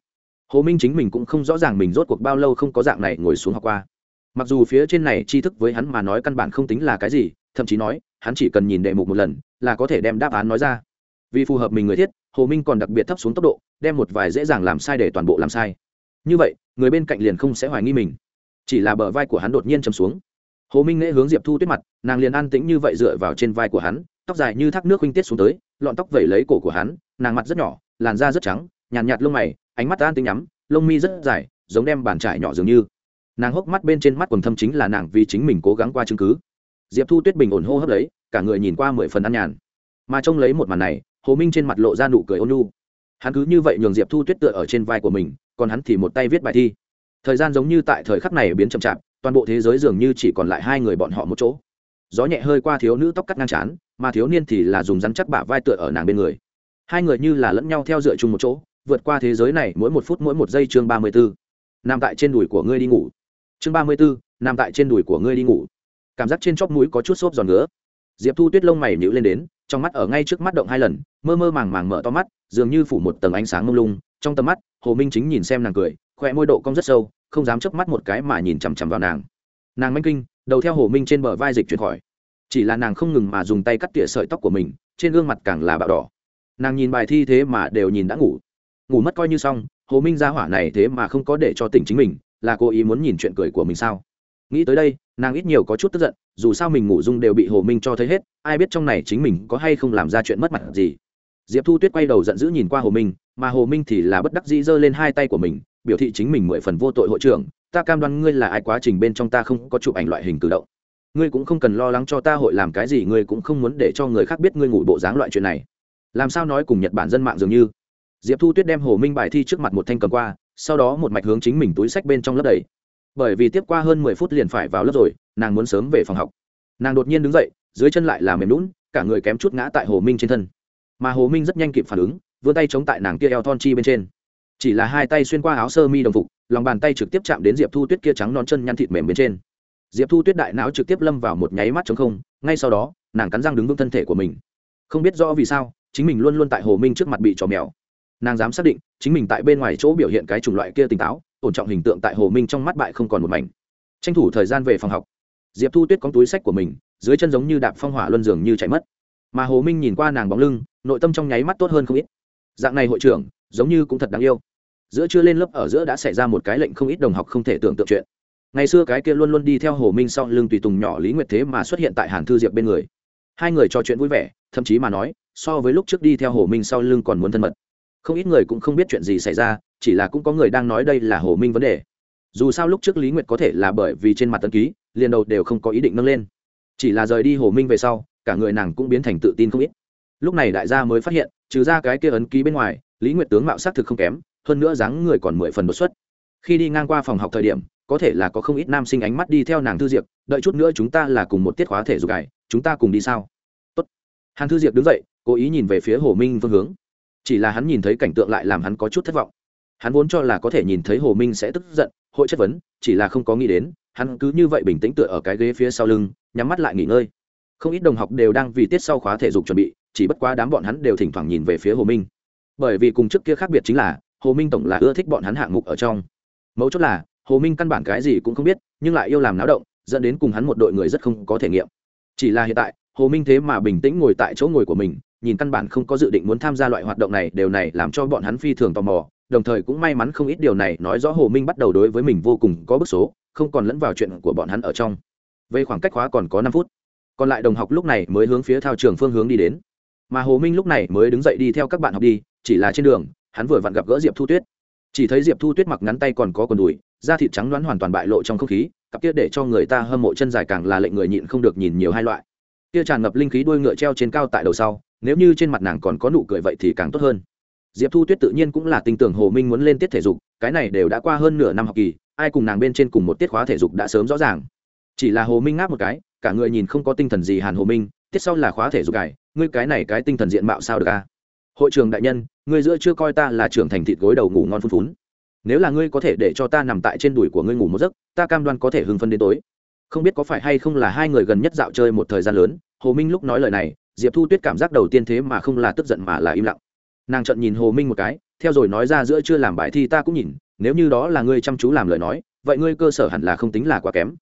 Speaker 1: Hồ minh chính mình cũng không rõ ràng mình rốt cuộc bao lâu không có dạng này ngồi xuống học qua. Mặc dù phía trên này tri thức với hắn mà nói căn bản không tính là cái gì, thậm chí nói, hắn chỉ cần nhìn đề mục một lần, là có thể đem đáp án nói ra. Vì phù hợp mình người thiết, hồ minh còn đặc biệt thấp xuống tốc độ, đem một vài dễ dàng làm sai để toàn bộ làm sai. Như vậy, người bên cạnh liền không sẽ hoài nghi mình. Chỉ là bờ vai của hắn đột nhiên chầm xuống hồ minh nghệ hướng diệp thu tuyết mặt nàng liền an tĩnh như vậy dựa vào trên vai của hắn tóc dài như thác nước huynh tiết xuống tới lọn tóc vẩy lấy cổ của hắn nàng mặt rất nhỏ làn da rất trắng nhàn nhạt, nhạt lông mày ánh mắt an tĩnh nhắm lông mi rất dài giống đem bàn trải nhỏ dường như. Nàng hốc mắt bên trên mắt quần thâm chính là nàng vì chính mình cố gắng qua chứng cứ. Diệp thu tuyết bình ổn hô hấp lấy cả người nhìn qua mười phần ăn nhàn. Mà trông lấy một màn này hồ minh trên mặt lộ ra nụ cười ôn nhu. Hắn cứ như vậy nhường diệp thu tuyết tựa ở trên vai của mình còn hắn thì một tay viết bài thi. Thời gian giống như tại thời khắc này biến chậm chạp toàn bộ thế giới dường như chỉ còn lại hai người bọn họ một chỗ. Gió nhẹ hơi qua thiếu nữ tóc cắt ngang chán mà thiếu niên thì là dùng rắn chắc bả vai tựa ở nàng bên người. Hai người như là lẫn nhau theo dựa chung một chỗ, vượt qua thế giới này mỗi một phút mỗi một giây chương ba mươi bốn nằm tại trên đùi của ngươi đi ngủ. Chương ba mươi bốn nằm tại trên đùi của ngươi đi ngủ. Cảm giác trên chóp mũi có chút xốp giòn ngứa. Diệp thu tuyết lông mày nhữ lên đến, trong mắt ở ngay trước mắt động hai lần, mơ mơ màng màng mở to mắt, dường như phủ một tầng ánh sáng mông lung, trong tầm mắt, hồ minh chính nhìn xem nàng cười khoe môi độ cong rất sâu không dám chớp mắt một cái mà nhìn chằm chằm vào nàng. Nàng manh kinh, đầu theo hồ minh trên bờ vai dịch chuyển khỏi. Chỉ là nàng không ngừng mà dùng tay cắt tỉa sợi tóc của mình, trên gương mặt càng là bạo đỏ. Nàng nhìn bài thi thế mà đều nhìn đã ngủ. Ngủ mất coi như xong, hồ minh ra hỏa này thế mà không có để cho tỉnh chính mình, là cố ý muốn nhìn chuyện cười của mình sao? Nghĩ tới đây, nàng ít nhiều có chút tức giận, dù sao mình ngủ dung đều bị hồ minh cho thấy hết, ai biết trong này chính mình có hay không làm ra chuyện mất mặt gì. Diệp thu tuyết quay đầu giận dữ nhìn qua hồ minh, mà hồ minh thì là bất đắc dĩ giơ lên hai tay của mình biểu thị chính mình mười phần vô tội hội trưởng, ta cam đoan ngươi là ai quá trình bên trong ta không có chụp ảnh loại hình cử động. Ngươi cũng không cần lo lắng cho ta hội làm cái gì, ngươi cũng không muốn để cho người khác biết ngươi ngủ bộ dáng loại chuyện này. Làm sao nói cùng nhật bản dân mạng dường như? Diệp thu tuyết đem hồ minh bài thi trước mặt một thanh cầm qua, sau đó một mạch hướng chính mình túi sách bên trong lớp đầy. Bởi vì tiếp qua hơn mười phút liền phải vào lớp rồi, nàng muốn sớm về phòng học. Nàng đột nhiên đứng dậy, dưới chân lại là mềm lún cả người kém chút ngã tại hồ minh trên thân. Mà hồ minh rất nhanh kịp phản ứng, vươn tay chống tại nàng kia eo thon chi bên trên chỉ là hai tay xuyên qua áo sơ mi đồng phục, lòng bàn tay trực tiếp chạm đến diệp thu tuyết kia trắng non chân nhăn thịt mềm bên trên. Diệp thu tuyết đại não trực tiếp lâm vào một nháy mắt chống không, ngay sau đó, nàng cắn răng đứng vững thân thể của mình. Không biết rõ vì sao, chính mình luôn luôn tại hồ minh trước mặt bị trò mèo. Nàng dám xác định, chính mình tại bên ngoài chỗ biểu hiện cái chủng loại kia tỉnh táo, ổn trọng hình tượng tại hồ minh trong mắt bại không còn một mảnh. Tranh thủ thời gian về phòng học. Diệp thu tuyết có túi sách của mình, dưới chân giống như đạp phong hỏa luân dường như chạy mất. Mà hồ minh nhìn qua nàng bóng lưng, nội tâm trong nháy mắt tốt hơn không ít. Dạng này hội trưởng, giống như cũng thật đáng yêu giữa chưa lên lớp ở giữa đã xảy ra một cái lệnh không ít đồng học không thể tưởng tượng chuyện. Ngày xưa cái kia luôn luôn đi theo hồ minh sau lưng tùy tùng nhỏ lý nguyệt thế mà xuất hiện tại hàn thư diệp bên người. Hai người trò chuyện vui vẻ, thậm chí mà nói, so với lúc trước đi theo hồ minh sau lưng còn muốn thân mật. Không ít người cũng không biết chuyện gì xảy ra, chỉ là cũng có người đang nói đây là hồ minh vấn đề. Dù sao lúc trước lý nguyệt có thể là bởi vì trên mặt tân ký, liền đầu đều không có ý định nâng lên. Chỉ là rời đi hồ minh về sau, cả người nàng cũng biến thành tự tin không ít. Lúc này đại gia mới phát hiện, trừ ra cái kia ấn ký bên ngoài, lý nguyệt tướng mạo s á c thực không kém hơn nữa dáng người còn mười phần đột xuất. Khi đi ngang qua phòng học thời điểm, có thể là có không ít nam sinh ánh mắt đi theo nàng thư diệp, đợi chút nữa chúng ta là cùng một tiết khóa thể dục cải chúng ta cùng đi sao? Tốt. hàn thư diệp đứng dậy, cố ý nhìn về phía hồ minh phương hướng. Chỉ là hắn nhìn thấy cảnh tượng lại làm hắn có chút thất vọng. Hắn vốn cho là có thể nhìn thấy hồ minh sẽ tức giận, hội chất vấn, chỉ là không có nghĩ đến, hắn cứ như vậy bình tĩnh tựa ở cái ghế phía sau lưng, nhắm mắt lại nghỉ ngơi. Không ít đồng học đều đang vì tiết sau khóa thể dục chuẩn bị, chỉ bất quá đám bọn hắn đều thỉnh thoảng nhìn về phía hồ minh. Bởi vì cùng trước kia khác biệt chính là hồ minh tổng là ưa thích bọn hắn hạng mục ở trong. Mấu chốt là, hồ minh căn bản cái gì cũng không biết, nhưng lại yêu làm náo động, dẫn đến cùng hắn một đội người rất không có thể nghiệm. Chỉ là hiện tại, hồ minh thế mà bình tĩnh ngồi tại chỗ ngồi của mình, nhìn căn bản không có dự định muốn tham gia loại hoạt động này, điều này làm cho bọn hắn phi thường tò mò, đồng thời cũng may mắn không ít điều này nói rõ hồ minh bắt đầu đối với mình vô cùng có bức số, không còn lẫn vào chuyện của bọn hắn ở trong. Về khoảng cách khóa còn có năm phút, còn lại đồng học lúc này mới hướng phía thao trường phương hướng đi đến. Mà hồ minh lúc này mới đứng dậy đi theo các bạn học đi, chỉ là trên đường hắn vừa vặn gặp gỡ diệp thu tuyết. Chỉ thấy diệp thu tuyết mặc ngắn tay còn có quần đùi, da thịt trắng đoán hoàn toàn bại lộ trong không khí, cặp kia để cho người ta hâm mộ chân dài càng là lệnh người nhịn không được nhìn nhiều hai loại. Kia tràn ngập linh khí đuôi ngựa treo trên cao tại đầu sau, nếu như trên mặt nàng còn có nụ cười vậy thì càng tốt hơn. Diệp thu tuyết tự nhiên cũng là tin tưởng hồ minh muốn lên tiết thể dục, cái này đều đã qua hơn nửa năm học kỳ, ai cùng nàng bên trên cùng một tiết khóa thể dục đã sớm rõ ràng. Chỉ là hồ minh ngáp một cái, cả người nhìn không có tinh thần gì hàn hồ minh, tiết sau là khóa thể dục cải ngươi cái này cái tinh thần diện mạo sao được a? Hội trường đại nhân, ngươi giữa chưa coi ta là trưởng thành thịt gối đầu ngủ ngon phun phún. Nếu là ngươi có thể để cho ta nằm tại trên đùi của ngươi ngủ một giấc, ta cam đoan có thể hưng phân đến tối. Không biết có phải hay không là hai người gần nhất dạo chơi một thời gian lớn, hồ minh lúc nói lời này, diệp thu tuyết cảm giác đầu tiên thế mà không là tức giận mà là im lặng. Nàng trận nhìn hồ minh một cái, theo rồi nói ra giữa chưa làm bài thi ta cũng nhìn, nếu như đó là ngươi chăm chú làm lời nói, vậy ngươi cơ sở hẳn là không tính là quá kém.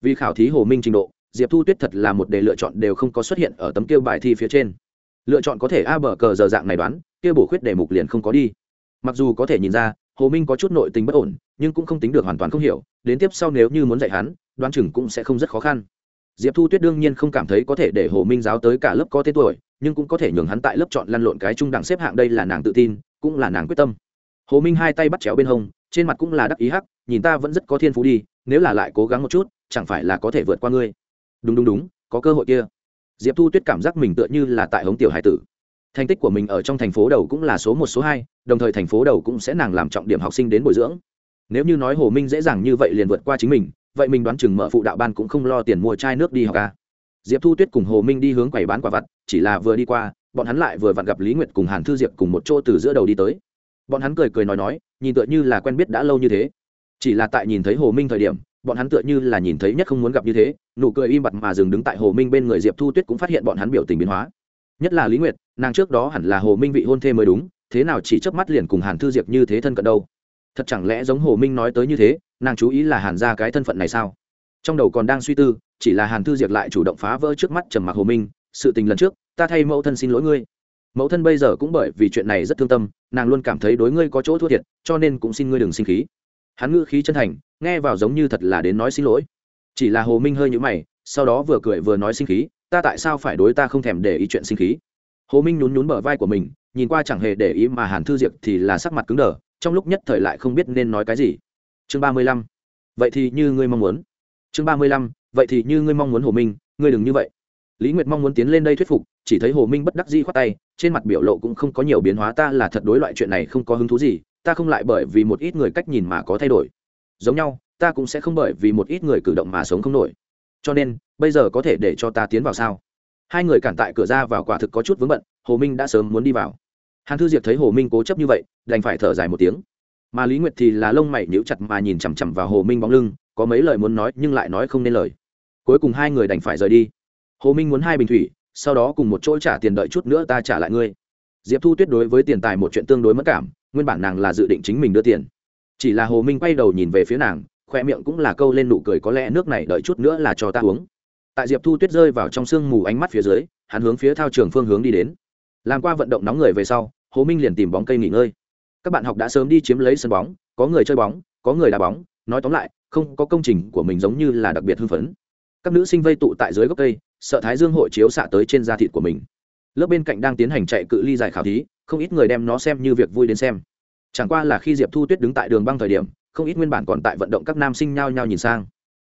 Speaker 1: Vì khảo thí hồ minh trình độ, diệp thu tuyết thật là một đề lựa chọn đều không có xuất hiện ở tấm kêu bài thi phía trên lựa chọn có thể a bờ cờ giờ dạng này đoán, kia bổ khuyết đề mục liền không có đi. Mặc dù có thể nhìn ra, hồ minh có chút nội tình bất ổn, nhưng cũng không tính được hoàn toàn không hiểu, đến tiếp sau nếu như muốn dạy hắn, đoán chừng cũng sẽ không rất khó khăn. Diệp thu tuyết đương nhiên không cảm thấy có thể để hồ minh giáo tới cả lớp có tên tuổi, nhưng cũng có thể nhường hắn tại lớp chọn lăn lộn cái trung đẳng xếp hạng đây là nàng tự tin, cũng là nàng quyết tâm. Hồ minh hai tay bắt chéo bên hông, trên mặt cũng là đắc ý hắc, nhìn ta vẫn rất có thiên phú đi, nếu là lại cố gắng một chút, chẳng phải là có thể vượt qua ngươi. Đúng đúng đúng, có cơ hội kia diệp thu tuyết cảm giác mình tựa như là tại hống tiểu hải tử. Thành tích của mình ở trong thành phố đầu cũng là số một, số hai, đồng thời thành phố đầu cũng sẽ nàng làm trọng điểm học sinh đến bồi dưỡng. Nếu như nói hồ minh dễ dàng như vậy liền vượt qua chính mình, vậy mình đoán chừng mở phụ đạo ban cũng không lo tiền mua chai nước đi học ca diệp thu tuyết cùng hồ minh đi hướng quầy bán quả vặt, chỉ là vừa đi qua, bọn hắn lại vừa vặn gặp lý nguyệt cùng hàn thư diệp cùng một chỗ từ giữa đầu đi tới. Bọn hắn cười cười nói nói, nhìn tựa như là quen biết đã lâu như thế. Chỉ là tại nhìn thấy hồ minh thời điểm bọn hắn tựa như là nhìn thấy nhất không muốn gặp như thế, nụ cười im bặt mà dừng đứng tại hồ minh bên người diệp thu tuyết cũng phát hiện bọn hắn biểu tình biến hóa. Nhất là lý nguyệt, nàng trước đó hẳn là hồ minh vị hôn thê mới đúng, thế nào chỉ chớp mắt liền cùng hàn thư diệp như thế thân cận đâu. Thật chẳng lẽ giống hồ minh nói tới như thế, nàng chú ý là hàn ra cái thân phận này sao? Trong đầu còn đang suy tư, chỉ là hàn thư diệp lại chủ động phá vỡ trước mắt trầm mặc hồ minh, sự tình lần trước, ta thay mẫu thân xin lỗi ngươi. Mẫu thân bây giờ cũng bởi vì chuyện này rất thương tâm, nàng luôn cảm thấy đối ngươi có chỗ thua thiệt, cho nên cũng xin ngươi đừng sinh khí hắn ngữ khí chân thành, nghe vào giống như thật là đến nói xin lỗi. Chỉ là hồ minh hơi nhũ mày, sau đó vừa cười vừa nói sinh khí, ta tại sao phải đối ta không thèm để ý chuyện sinh khí? Hồ minh nhún nhún bờ vai của mình, nhìn qua chẳng hề để ý mà hàn thư diệp thì là sắc mặt cứng đờ, trong lúc nhất thời lại không biết nên nói cái gì. Chương ba mươi lăm. Vậy thì như ngươi mong muốn. Chương ba mươi lăm. Vậy thì như ngươi mong muốn hồ minh, ngươi đừng như vậy. Lý nguyệt mong muốn tiến lên đây thuyết phục, chỉ thấy hồ minh bất đắc di khoát tay, trên mặt biểu lộ cũng không có nhiều biến hóa, ta là thật đối loại chuyện này không có hứng thú gì ta không lại bởi vì một ít người cách nhìn mà có thay đổi. Giống nhau, ta cũng sẽ không bởi vì một ít người cử động mà sống không nổi. Cho nên, bây giờ có thể để cho ta tiến vào sao? Hai người cản tại cửa ra vào quả thực có chút vướng bận, hồ minh đã sớm muốn đi vào. Hàn thư diệp thấy hồ minh cố chấp như vậy, đành phải thở dài một tiếng. Mà lý nguyệt thì là lông mày níu chặt mà nhìn chằm chằm vào hồ minh bóng lưng, có mấy lời muốn nói nhưng lại nói không nên lời. Cuối cùng hai người đành phải rời đi. Hồ minh muốn hai bình thủy, sau đó cùng một chỗ trả tiền đợi chút nữa ta trả lại ngươi diệp thu tuyết đối với tiền tài một chuyện tương đối mất cảm, nguyên bản nàng là dự định chính mình đưa tiền. Chỉ là hồ minh quay đầu nhìn về phía nàng, khoe miệng cũng là câu lên nụ cười có lẽ nước này đợi chút nữa là cho ta uống. Tại diệp thu tuyết rơi vào trong sương mù ánh mắt phía dưới, hắn hướng phía thao trường phương hướng đi đến. Làm qua vận động nóng người về sau, hồ minh liền tìm bóng cây nghỉ ngơi. Các bạn học đã sớm đi chiếm lấy sân bóng, có người chơi bóng, có người đá bóng, nói tóm lại, không có công trình của mình giống như là đặc biệt hưng phấn. Các nữ sinh vây tụ tại dưới gốc cây, sợ thái dương hội chiếu xạ tới trên da thịt của mình lớp bên cạnh đang tiến hành chạy cự ly dài khảo thí, không ít người đem nó xem như việc vui đến xem. Chẳng qua là khi diệp thu tuyết đứng tại đường băng thời điểm, không ít nguyên bản còn tại vận động các nam sinh nhao nhao nhìn sang.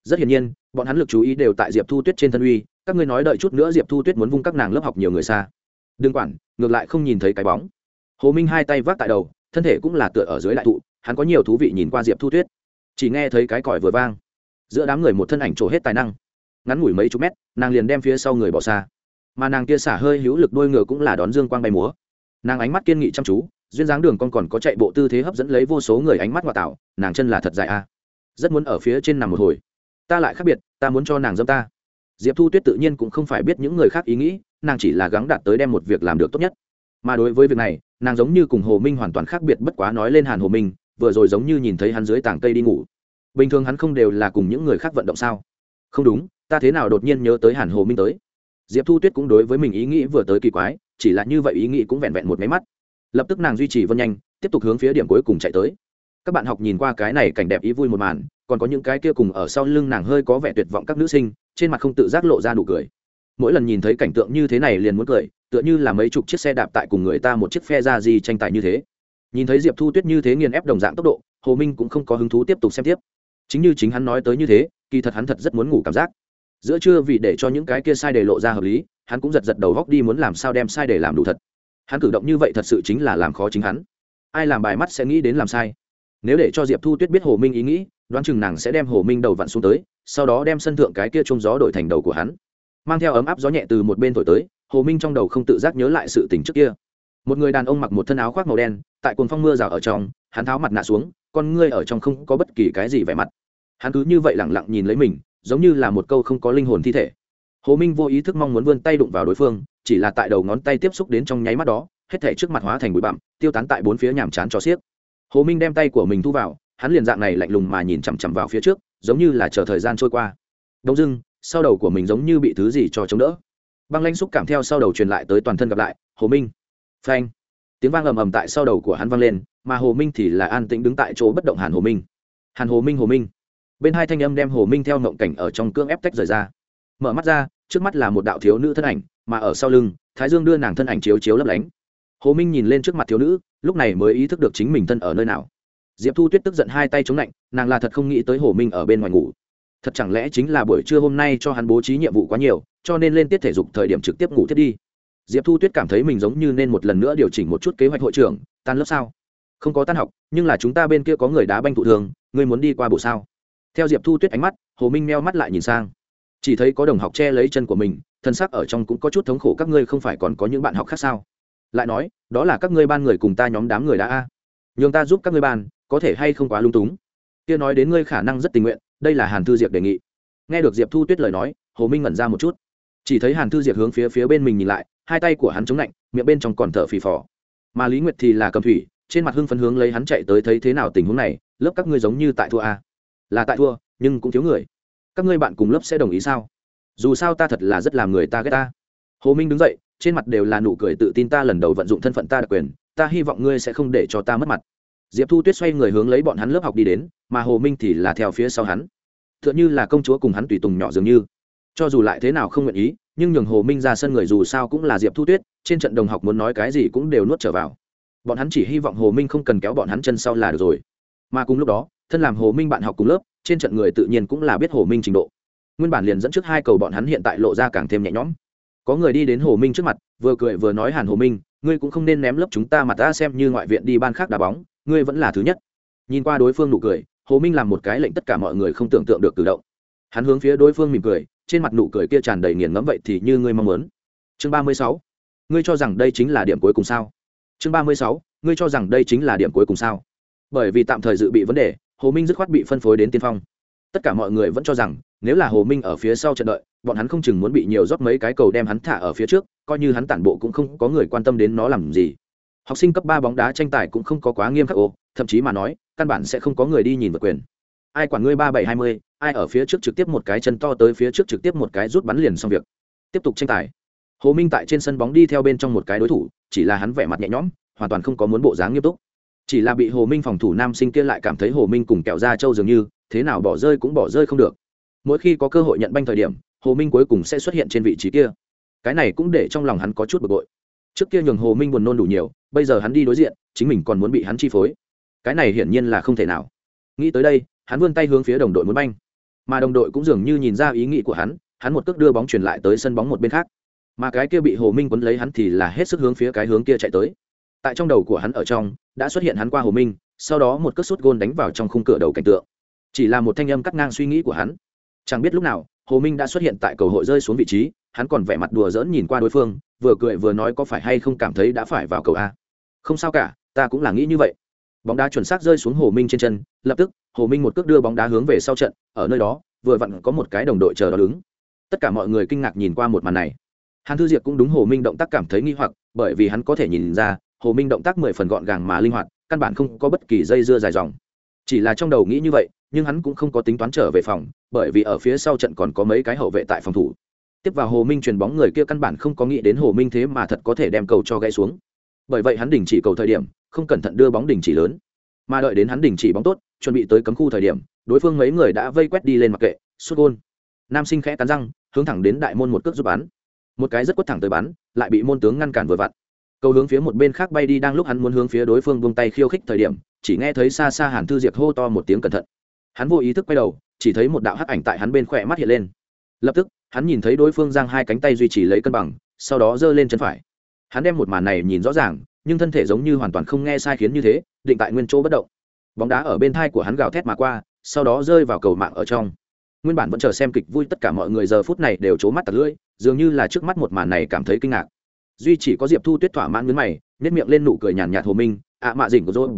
Speaker 1: Rất hiển nhiên, bọn hắn lực chú ý đều tại diệp thu tuyết trên thân uy, các ngươi nói đợi chút nữa diệp thu tuyết muốn vung các nàng lớp học nhiều người xa. Đừng quản, ngược lại không nhìn thấy cái bóng. Hồ minh hai tay vác tại đầu, thân thể cũng là tựa ở dưới đại thụ, hắn có nhiều thú vị nhìn qua diệp thu tuyết. Chỉ nghe thấy cái còi vừa vang. Giữa đám người một thân ảnh trổ hết tài năng. Ngắn ngủi mấy chục mét, nàng liền đem phía sau người bỏ xa mà nàng kia xả hơi hữu lực đôi ngựa cũng là đón dương quang bay múa. Nàng ánh mắt kiên nghị chăm chú, duyên dáng đường con còn có chạy bộ tư thế hấp dẫn lấy vô số người ánh mắt ngoại tạo, nàng chân là thật dài a. Rất muốn ở phía trên nằm một hồi. Ta lại khác biệt, ta muốn cho nàng dâm ta. Diệp thu tuyết tự nhiên cũng không phải biết những người khác ý nghĩ, nàng chỉ là gắng đạt tới đem một việc làm được tốt nhất. Mà đối với việc này, nàng giống như cùng hồ minh hoàn toàn khác biệt bất quá nói lên hàn hồ minh, vừa rồi giống như nhìn thấy hắn dưới tảng cây đi ngủ. Bình thường hắn không đều là cùng những người khác vận động sao? Không đúng, ta thế nào đột nhiên nhớ tới hàn hồ minh tới? Diệp thu tuyết cũng đối với mình ý nghĩ vừa tới kỳ quái, chỉ là như vậy ý nghĩ cũng vẹn vẹn một máy mắt. Lập tức nàng duy trì vân nhanh, tiếp tục hướng phía điểm cuối cùng chạy tới. Các bạn học nhìn qua cái này cảnh đẹp ý vui một màn, còn có những cái kia cùng ở sau lưng nàng hơi có vẻ tuyệt vọng các nữ sinh, trên mặt không tự giác lộ ra nụ cười. Mỗi lần nhìn thấy cảnh tượng như thế này liền muốn cười, tựa như là mấy chục chiếc xe đạp tại cùng người ta một chiếc phe ra gì tranh tài như thế. Nhìn thấy diệp thu tuyết như thế nghiền ép đồng dạng tốc độ, hồ minh cũng không có hứng thú tiếp tục xem tiếp. Chính như chính hắn nói tới như thế, kỳ thật hắn thật rất muốn ngủ cảm giác giữa trưa vì để cho những cái kia sai để lộ ra hợp lý, hắn cũng giật giật đầu góc đi muốn làm sao đem sai để làm đủ thật. Hắn cử động như vậy thật sự chính là làm khó chính hắn. Ai làm bài mắt sẽ nghĩ đến làm sai. Nếu để cho diệp thu tuyết biết hồ minh ý nghĩ, đoán chừng nàng sẽ đem hồ minh đầu vặn xuống tới, sau đó đem sân thượng cái kia trông gió đổi thành đầu của hắn. Mang theo ấm áp gió nhẹ từ một bên thổi tới, hồ minh trong đầu không tự giác nhớ lại sự tình trước kia. Một người đàn ông mặc một thân áo khoác màu đen, tại cồn phong mưa rào ở trong, hắn tháo mặt nạ xuống, con ngươi ở trong không có bất kỳ cái gì vẻ mặt. Hắn cứ như vậy lẳng lặng nhìn lấy mình giống như là một câu không có linh hồn thi thể. Hồ minh vô ý thức mong muốn vươn tay đụng vào đối phương, chỉ là tại đầu ngón tay tiếp xúc đến trong nháy mắt đó, hết thể trước mặt hóa thành bụi bặm, tiêu tán tại bốn phía nhàm chán cho xiếc. Hồ minh đem tay của mình thu vào, hắn liền dạng này lạnh lùng mà nhìn chằm chằm vào phía trước, giống như là chờ thời gian trôi qua. Đông dưng sau đầu của mình giống như bị thứ gì cho chống đỡ. Băng lanh xúc cảm theo sau đầu truyền lại tới toàn thân gặp lại, hồ minh. Phanh. Tiếng vang ầm ầm tại sau đầu của hắn vang lên, mà hồ minh thì là an tĩnh đứng tại chỗ bất động hàn hồ minh. Hàn hồ minh hồ minh bên hai thanh âm đem hồ minh theo ngộng cảnh ở trong cương ép tách rời ra. Mở mắt ra, trước mắt là một đạo thiếu nữ thân ảnh, mà ở sau lưng, thái dương đưa nàng thân ảnh chiếu chiếu lấp lánh. Hồ minh nhìn lên trước mặt thiếu nữ, lúc này mới ý thức được chính mình thân ở nơi nào. Diệp thu tuyết tức giận hai tay chống lạnh, nàng là thật không nghĩ tới hồ minh ở bên ngoài ngủ. Thật chẳng lẽ chính là buổi trưa hôm nay cho hắn bố trí nhiệm vụ quá nhiều, cho nên lên tiết thể dục thời điểm trực tiếp ngủ thiết đi. Diệp thu tuyết cảm thấy mình giống như nên một lần nữa điều chỉnh một chút kế hoạch hội trưởng, tan lớp sao? Không có tan học, nhưng là chúng ta bên kia có người đá banh thụ thường ngươi muốn đi qua bộ sao? Theo diệp thu tuyết ánh mắt, hồ minh meo mắt lại nhìn sang. Chỉ thấy có đồng học che lấy chân của mình, thân xác ở trong cũng có chút thống khổ các ngươi không phải còn có những bạn học khác sao? Lại nói, đó là các ngươi ban người cùng ta nhóm đám người đã a. Nhường ta giúp các ngươi ban, có thể hay không quá lung túng? Kia nói đến ngươi khả năng rất tình nguyện, đây là hàn thư diệp đề nghị. Nghe được diệp thu tuyết lời nói, hồ minh ngẩn ra một chút. Chỉ thấy hàn thư diệp hướng phía phía bên mình nhìn lại, hai tay của hắn chống lạnh, miệng bên trong còn thở phì phò. Mà lý nguyệt thì là cầm thủy, trên mặt hưng phấn hướng lấy hắn chạy tới thấy thế nào tình huống này, lớp các ngươi giống như tại thua a là tại thua, nhưng cũng thiếu người. Các ngươi bạn cùng lớp sẽ đồng ý sao? Dù sao ta thật là rất làm người ta ghét ta. Hồ minh đứng dậy, trên mặt đều là nụ cười tự tin ta lần đầu vận dụng thân phận ta đặc quyền, ta hy vọng ngươi sẽ không để cho ta mất mặt. Diệp thu tuyết xoay người hướng lấy bọn hắn lớp học đi đến, mà hồ minh thì là theo phía sau hắn. T h ư ợ n h ư là công chúa cùng hắn tùy tùng nhỏ dường như. Cho dù lại thế nào không nguyện ý, nhưng nhường hồ minh ra sân người dù sao cũng là diệp thu tuyết, trên trận đồng học muốn nói cái gì cũng đều nuốt trở vào. Bọn hắn chỉ hy vọng hồ minh không cần kéo bọn hắn chân sau là được rồi. Mà cùng lúc đó thân làm hồ minh bạn học cùng lớp, trên trận người tự nhiên cũng là biết hồ minh trình độ. Nguyên bản liền dẫn trước hai cầu bọn hắn hiện tại lộ ra càng thêm nhẹ nhõm. Có người đi đến hồ minh trước mặt, vừa cười vừa nói hàn hồ minh, ngươi cũng không nên ném lớp chúng ta mà ta xem như ngoại viện đi ban khác đá bóng, ngươi vẫn là thứ nhất. Nhìn qua đối phương nụ cười, hồ minh làm một cái lệnh tất cả mọi người không tưởng tượng được cử động. Hắn hướng phía đối phương mỉm cười, trên mặt nụ cười kia tràn đầy nghiền ngẫm vậy thì như ngươi mong muốn. Chương ba mươi sáu, ngươi cho rằng đây chính là điểm cuối cùng sao? Chương ba mươi sáu, ngươi cho rằng đây chính là điểm cuối cùng sao? Bởi vì tạm thời dự bị vấn đề hồ minh dứt khoát bị phân phối đến tiên phong. Tất cả mọi người vẫn cho rằng, nếu là hồ minh ở phía sau trận đợi, bọn hắn không chừng muốn bị nhiều rót mấy cái cầu đem hắn thả ở phía trước, coi như hắn tản bộ cũng không có người quan tâm đến nó làm gì. Học sinh cấp ba bóng đá tranh tài cũng không có quá nghiêm khắc ô thậm chí mà nói, căn bản sẽ không có người đi nhìn vật quyền. Ai quản ngươi ba bảy hai mươi, ai ở phía trước trực tiếp một cái chân to tới phía trước trực tiếp một cái rút bắn liền xong việc. Tiếp tục tranh tài. Hồ minh tại trên sân bóng đi theo bên trong một cái đối thủ, chỉ là hắn vẻ mặt nhẹ nhõm, hoàn toàn không có muốn bộ dáng nghiêm túc chỉ là bị hồ minh phòng thủ nam sinh kia lại cảm thấy hồ minh cùng kẹo ra châu dường như, thế nào bỏ rơi cũng bỏ rơi không được. Mỗi khi có cơ hội nhận banh thời điểm, hồ minh cuối cùng sẽ xuất hiện trên vị trí kia. Cái này cũng để trong lòng hắn có chút bực bội. Trước kia nhường hồ minh buồn nôn đủ nhiều, bây giờ hắn đi đối diện, chính mình còn muốn bị hắn chi phối. Cái này hiển nhiên là không thể nào. Nghĩ tới đây, hắn vươn tay hướng phía đồng đội muốn banh. Mà đồng đội cũng dường như nhìn ra ý nghĩ của hắn hắn một cước đưa bóng truyền lại tới sân bóng một bên khác. Mà cái kia bị hồ minh quấn lấy hắn thì là hết sức hướng phía cái hướng kia chạy tới tại trong đầu của hắn ở trong, đã xuất hiện hắn qua hồ minh, sau đó một cước sút gôn đánh vào trong khung cửa đầu cảnh tượng. Chỉ là một thanh âm cắt ngang suy nghĩ của hắn. Chẳng biết lúc nào, hồ minh đã xuất hiện tại cầu hội rơi xuống vị trí, hắn còn vẻ mặt đùa dỡn nhìn qua đối phương, vừa cười vừa nói có phải hay không cảm thấy đã phải vào cầu a. Không sao cả, ta cũng là nghĩ như vậy. Bóng đá chuẩn xác rơi xuống hồ minh trên chân, lập tức, hồ minh một cước đưa bóng đá hướng về sau trận, ở nơi đó, vừa vặn có một cái đồng đội chờ đó đứng. Tất cả mọi người kinh ngạc nhìn qua một màn này. Hàn thư diệp cũng đúng hồ minh động tác cảm thấy nghi hoặc, bởi vì hắn có thể nhìn ra hồ minh động tác mười phần gọn gàng mà linh hoạt, căn bản không có bất kỳ dây dưa dài dòng. Chỉ là trong đầu nghĩ như vậy, nhưng hắn cũng không có tính toán trở về phòng, bởi vì ở phía sau trận còn có mấy cái hậu vệ tại phòng thủ. Tiếp vào hồ minh chuyền bóng người kia căn bản không có nghĩ đến hồ minh thế mà thật có thể đem cầu cho gãy xuống. Bởi vậy hắn đình chỉ cầu thời điểm, không cẩn thận đưa bóng đình chỉ lớn. Mà đợi đến hắn đình chỉ bóng tốt, chuẩn bị tới cấm khu thời điểm, đối phương mấy người đã vây quét đi lên mặc kệ, sút gôn. Nam sinh khẽ cắn răng, hướng thẳng đến đại môn một cước giúp bắn. Một cái rất quất thẳng tới bắn, lại bị môn tướng ngăn cản vừa vặn cầu hướng phía một bên khác bay đi đang lúc hắn muốn hướng phía đối phương buông tay khiêu khích thời điểm, chỉ nghe thấy xa xa hàn thư diệp hô to một tiếng cẩn thận. Hắn vô ý thức quay đầu, chỉ thấy một đạo hắc ảnh tại hắn bên khỏe mắt hiện lên. Lập tức, hắn nhìn thấy đối phương giang hai cánh tay duy trì lấy cân bằng, sau đó giơ lên chân phải. Hắn đem một màn này nhìn rõ ràng, nhưng thân thể giống như hoàn toàn không nghe sai khiến như thế, định tại nguyên chỗ bất động. Bóng đá ở bên thai của hắn gào thét mà qua, sau đó rơi vào cầu mạng ở trong. Nguyên bản vẫn chờ xem kịch vui tất cả mọi người, giờ phút này đều c mắt tạt lưỡi, dường như là trước mắt một màn này cảm thấy kinh ngạc duy chỉ có diệp thu tuyết thỏa mãn ngấn mày nếp miệng lên nụ cười nhàn nhạt hồ minh, ạ mạ dỉnh của dỗ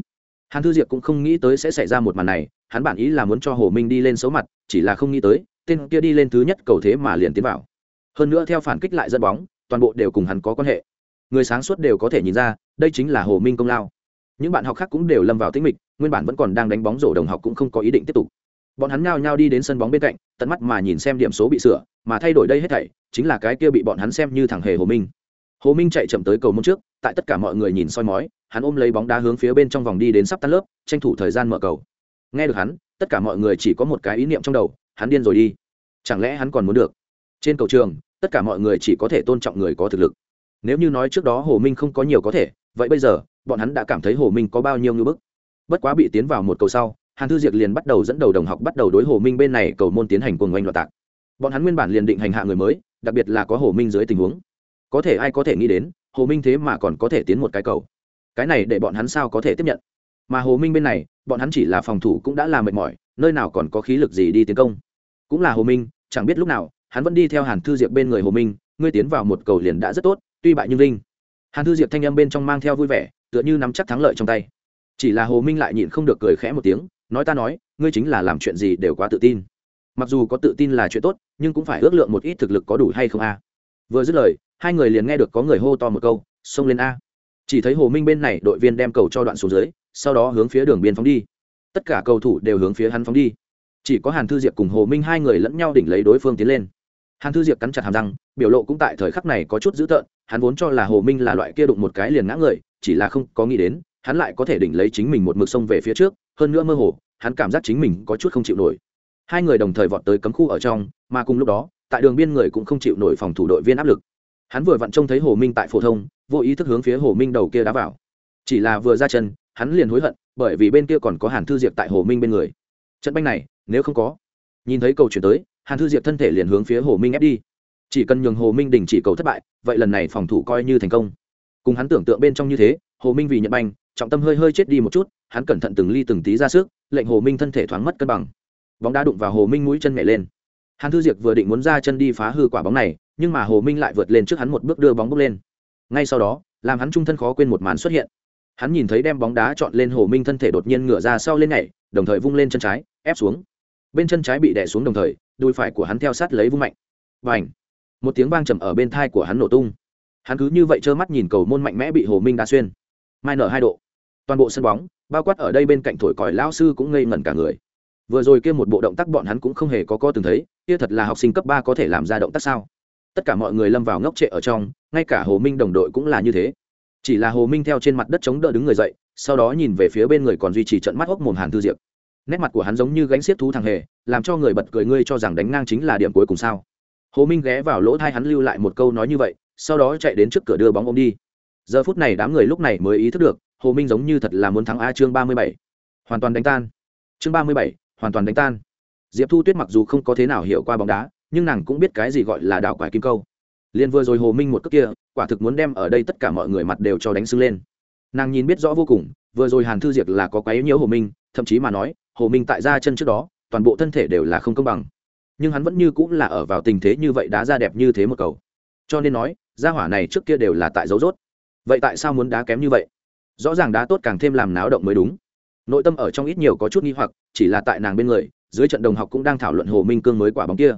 Speaker 1: hàn thư diệp cũng không nghĩ tới sẽ xảy ra một màn này, hắn bản ý là muốn cho hồ minh đi lên xấu mặt, chỉ là không nghĩ tới, tên kia đi lên thứ nhất cầu thế mà liền tiến vào. Hơn nữa theo phản kích lại dẫn bóng, toàn bộ đều cùng hắn có quan hệ. Người sáng suốt đều có thể nhìn ra, đây chính là hồ minh công lao. Những bạn học khác cũng đều lâm vào tĩnh mịch, nguyên bản vẫn còn đang đánh bóng rổ đồng học cũng không có ý định tiếp tục. Bọn hắn nhao nhao đi đến sân bóng bên cạnh, tận mắt mà nhìn xem điểm số bị sửa, mà thay đổi đây hết thảy, chính là cái kia bị bọn hắn xem như thằng hề hồ minh hồ minh chạy chậm tới cầu môn trước, tại tất cả mọi người nhìn soi mói, hắn ôm lấy bóng đá hướng phía bên trong vòng đi đến sắp tan lớp, tranh thủ thời gian mở cầu. Nghe được hắn, tất cả mọi người chỉ có một cái ý niệm trong đầu, hắn điên rồi đi. Chẳng lẽ hắn còn muốn được? Trên cầu trường, tất cả mọi người chỉ có thể tôn trọng người có thực lực. Nếu như nói trước đó hồ minh không có nhiều có thể, vậy bây giờ, bọn hắn đã cảm thấy hồ minh có bao nhiêu ngưỡng bức? Bất quá bị tiến vào một cầu sau, hàn thư Diệc liền bắt đầu dẫn đầu đồng học bắt đầu đối hồ minh bên này cầu môn tiến hành cuồng oanh loạt tạc. Bọn hắn nguyên bản liền định hành hạ người mới, đặc biệt là có hồ minh dưới tình huống có thể ai có thể nghĩ đến, hồ minh thế mà còn có thể tiến một cái cầu. Cái này để bọn hắn sao có thể tiếp nhận? Mà hồ minh bên này, bọn hắn chỉ là phòng thủ cũng đã là mệt mỏi, nơi nào còn có khí lực gì đi tiến công? Cũng là hồ minh, chẳng biết lúc nào, hắn vẫn đi theo hàn thư diệp bên người hồ minh, ngươi tiến vào một cầu liền đã rất tốt, tuy bại nhưng linh hàn thư diệp thanh âm bên trong mang theo vui vẻ, tựa như nắm chắc thắng lợi trong tay. Chỉ là hồ minh lại nhịn không được cười khẽ một tiếng, nói ta nói, ngươi chính là làm chuyện gì đều quá tự tin. Mặc dù có tự tin là chuyện tốt, nhưng cũng phải ước lượng một ít thực lực có đủ hay không a. Vừa dứt lời hai người liền nghe được có người hô to một câu, xông lên a. Chỉ thấy hồ minh bên này đội viên đem cầu cho đoạn xuống dưới, sau đó hướng phía đường biên phóng đi. Tất cả cầu thủ đều hướng phía hắn phóng đi. Chỉ có hàn thư diệp cùng hồ minh hai người lẫn nhau đỉnh lấy đối phương tiến lên. Hàn thư diệp cắn chặt hàm răng, biểu lộ cũng tại thời khắc này có chút dữ tợn, hắn vốn cho là hồ minh là loại kia đụng một cái liền ngã người, chỉ là không có nghĩ đến, hắn lại có thể đỉnh lấy chính mình một mực sông về phía trước, hơn nữa mơ hồ, hắn cảm giác chính mình có chút không chịu nổi. Hai người đồng thời vọt tới cấm khu ở trong, mà cùng lúc đó, tại đường biên người cũng không chịu nổi phòng thủ đội viên áp lực hắn vừa vặn trông thấy hồ minh tại phổ thông, vô ý thức hướng phía hồ minh đầu kia đá vào. Chỉ là vừa ra chân, hắn liền hối hận, bởi vì bên kia còn có hàn thư diệp tại hồ minh bên người. Trận banh này, nếu không có, nhìn thấy cầu chuyển tới, hàn thư diệp thân thể liền hướng phía hồ minh ép đi. Chỉ cần nhường hồ minh đình chỉ cầu thất bại, vậy lần này phòng thủ coi như thành công. Cùng hắn tưởng tượng bên trong như thế, hồ minh vì nhận banh, trọng tâm hơi hơi chết đi một chút, hắn cẩn thận từng ly từng tí ra sức, lệnh hồ minh thân thể thoáng mất cân bằng. Bóng đá đụng vào hồ minh mũi chân nhảy lên. Hàn thư diệp vừa định muốn ra chân đi phá hư quả bóng này nhưng mà hồ minh lại vượt lên trước hắn một bước đưa bóng bước lên ngay sau đó làm hắn trung thân khó quên một màn xuất hiện hắn nhìn thấy đem bóng đá chọn lên hồ minh thân thể đột nhiên ngửa ra sau lên nhảy đồng thời vung lên chân trái ép xuống bên chân trái bị đè xuống đồng thời đùi phải của hắn theo sát lấy vung mạnh và ảnh một tiếng vang trầm ở bên thai của hắn nổ tung hắn cứ như vậy trơ mắt nhìn cầu môn mạnh mẽ bị hồ minh đa xuyên mai nở hai độ toàn bộ sân bóng bao quát ở đây bên cạnh thổi còi lão sư cũng ngây ngẩn cả người vừa rồi kia một bộ động tác bọn hắn cũng không hề có co từng thấy kia thật là học sinh cấp ba có thể làm ra động tác sao tất cả mọi người lâm vào ngốc trệ ở trong, ngay cả hồ minh đồng đội cũng là như thế. Chỉ là hồ minh theo trên mặt đất chống đỡ đứng người dậy, sau đó nhìn về phía bên người còn duy trì trận mắt hốc mồm hàn thư diệp. Nét mặt của hắn giống như gánh xiết thú thằng hề, làm cho người bật cười ngươi cho rằng đánh ngang chính là điểm cuối cùng sao? Hồ minh ghé vào lỗ thai hắn lưu lại một câu nói như vậy, sau đó chạy đến trước cửa đưa bóng ôm đi. Giờ phút này đám người lúc này mới ý thức được, hồ minh giống như thật là muốn thắng a chương ba mươi bảy. Hoàn toàn đánh tan. Chương ba mươi bảy, hoàn toàn đánh tan. Diệp thu tuyết mặc dù không có thế nào hiểu qua bóng đá nhưng nàng cũng biết cái gì gọi là đảo quải kim câu. Liền vừa rồi hồ minh một cước kia, quả thực muốn đem ở đây tất cả mọi người mặt đều cho đánh sưng lên. Nàng nhìn biết rõ vô cùng, vừa rồi hàn thư diệt là có quấy nhiễu hồ minh, thậm chí mà nói, hồ minh tại ra chân trước đó, toàn bộ thân thể đều là không công bằng. Nhưng hắn vẫn như cũng là ở vào tình thế như vậy đá ra đẹp như thế một cầu. Cho nên nói ra hỏa này trước kia đều là tại dấu rốt. Vậy tại sao muốn đá kém như vậy? Rõ ràng đá tốt càng thêm làm náo động mới đúng. Nội tâm ở trong ít nhiều có chút nghi hoặc, chỉ là tại nàng bên người, dưới trận đồng học cũng đang thảo luận hồ minh cương mới quả bóng kia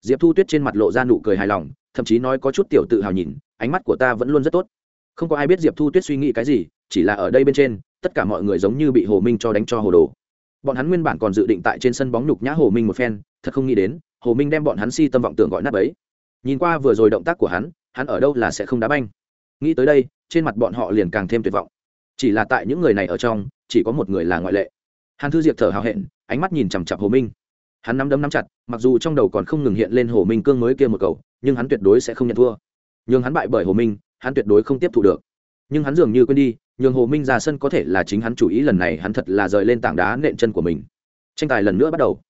Speaker 1: diệp thu tuyết trên mặt lộ ra nụ cười hài lòng, thậm chí nói có chút tiểu tự hào nhìn, ánh mắt của ta vẫn luôn rất tốt. Không có ai biết diệp thu tuyết suy nghĩ cái gì, chỉ là ở đây bên trên, tất cả mọi người giống như bị hồ minh cho đánh cho hồ đồ. Bọn hắn nguyên bản còn dự định tại trên sân bóng nhục nhã hồ minh một phen, thật không nghĩ đến, hồ minh đem bọn hắn si tâm vọng tưởng gọi nát ấy nhìn qua vừa rồi động tác của hắn hắn ở đâu là sẽ không đá banh. Nghĩ tới đây, trên mặt bọn họ liền càng thêm tuyệt vọng. Chỉ là tại những người này ở trong, chỉ có một người là ngoại lệ. Hàn thư diệp thở hào hẹn, ánh mắt nhìn chằm chặp hồ minh hắn nắm đấm nắm chặt, mặc dù trong đầu còn không ngừng hiện lên hồ minh cương mới kia một cầu, nhưng hắn tuyệt đối sẽ không nhận thua. Nhưng hắn bại bởi hồ minh, hắn tuyệt đối không tiếp thu được. Nhưng hắn dường như quên đi, nhường hồ minh ra sân có thể là chính hắn chủ ý, lần này hắn thật là rời lên tảng đá nện chân của mình. Tranh tài lần nữa bắt đầu.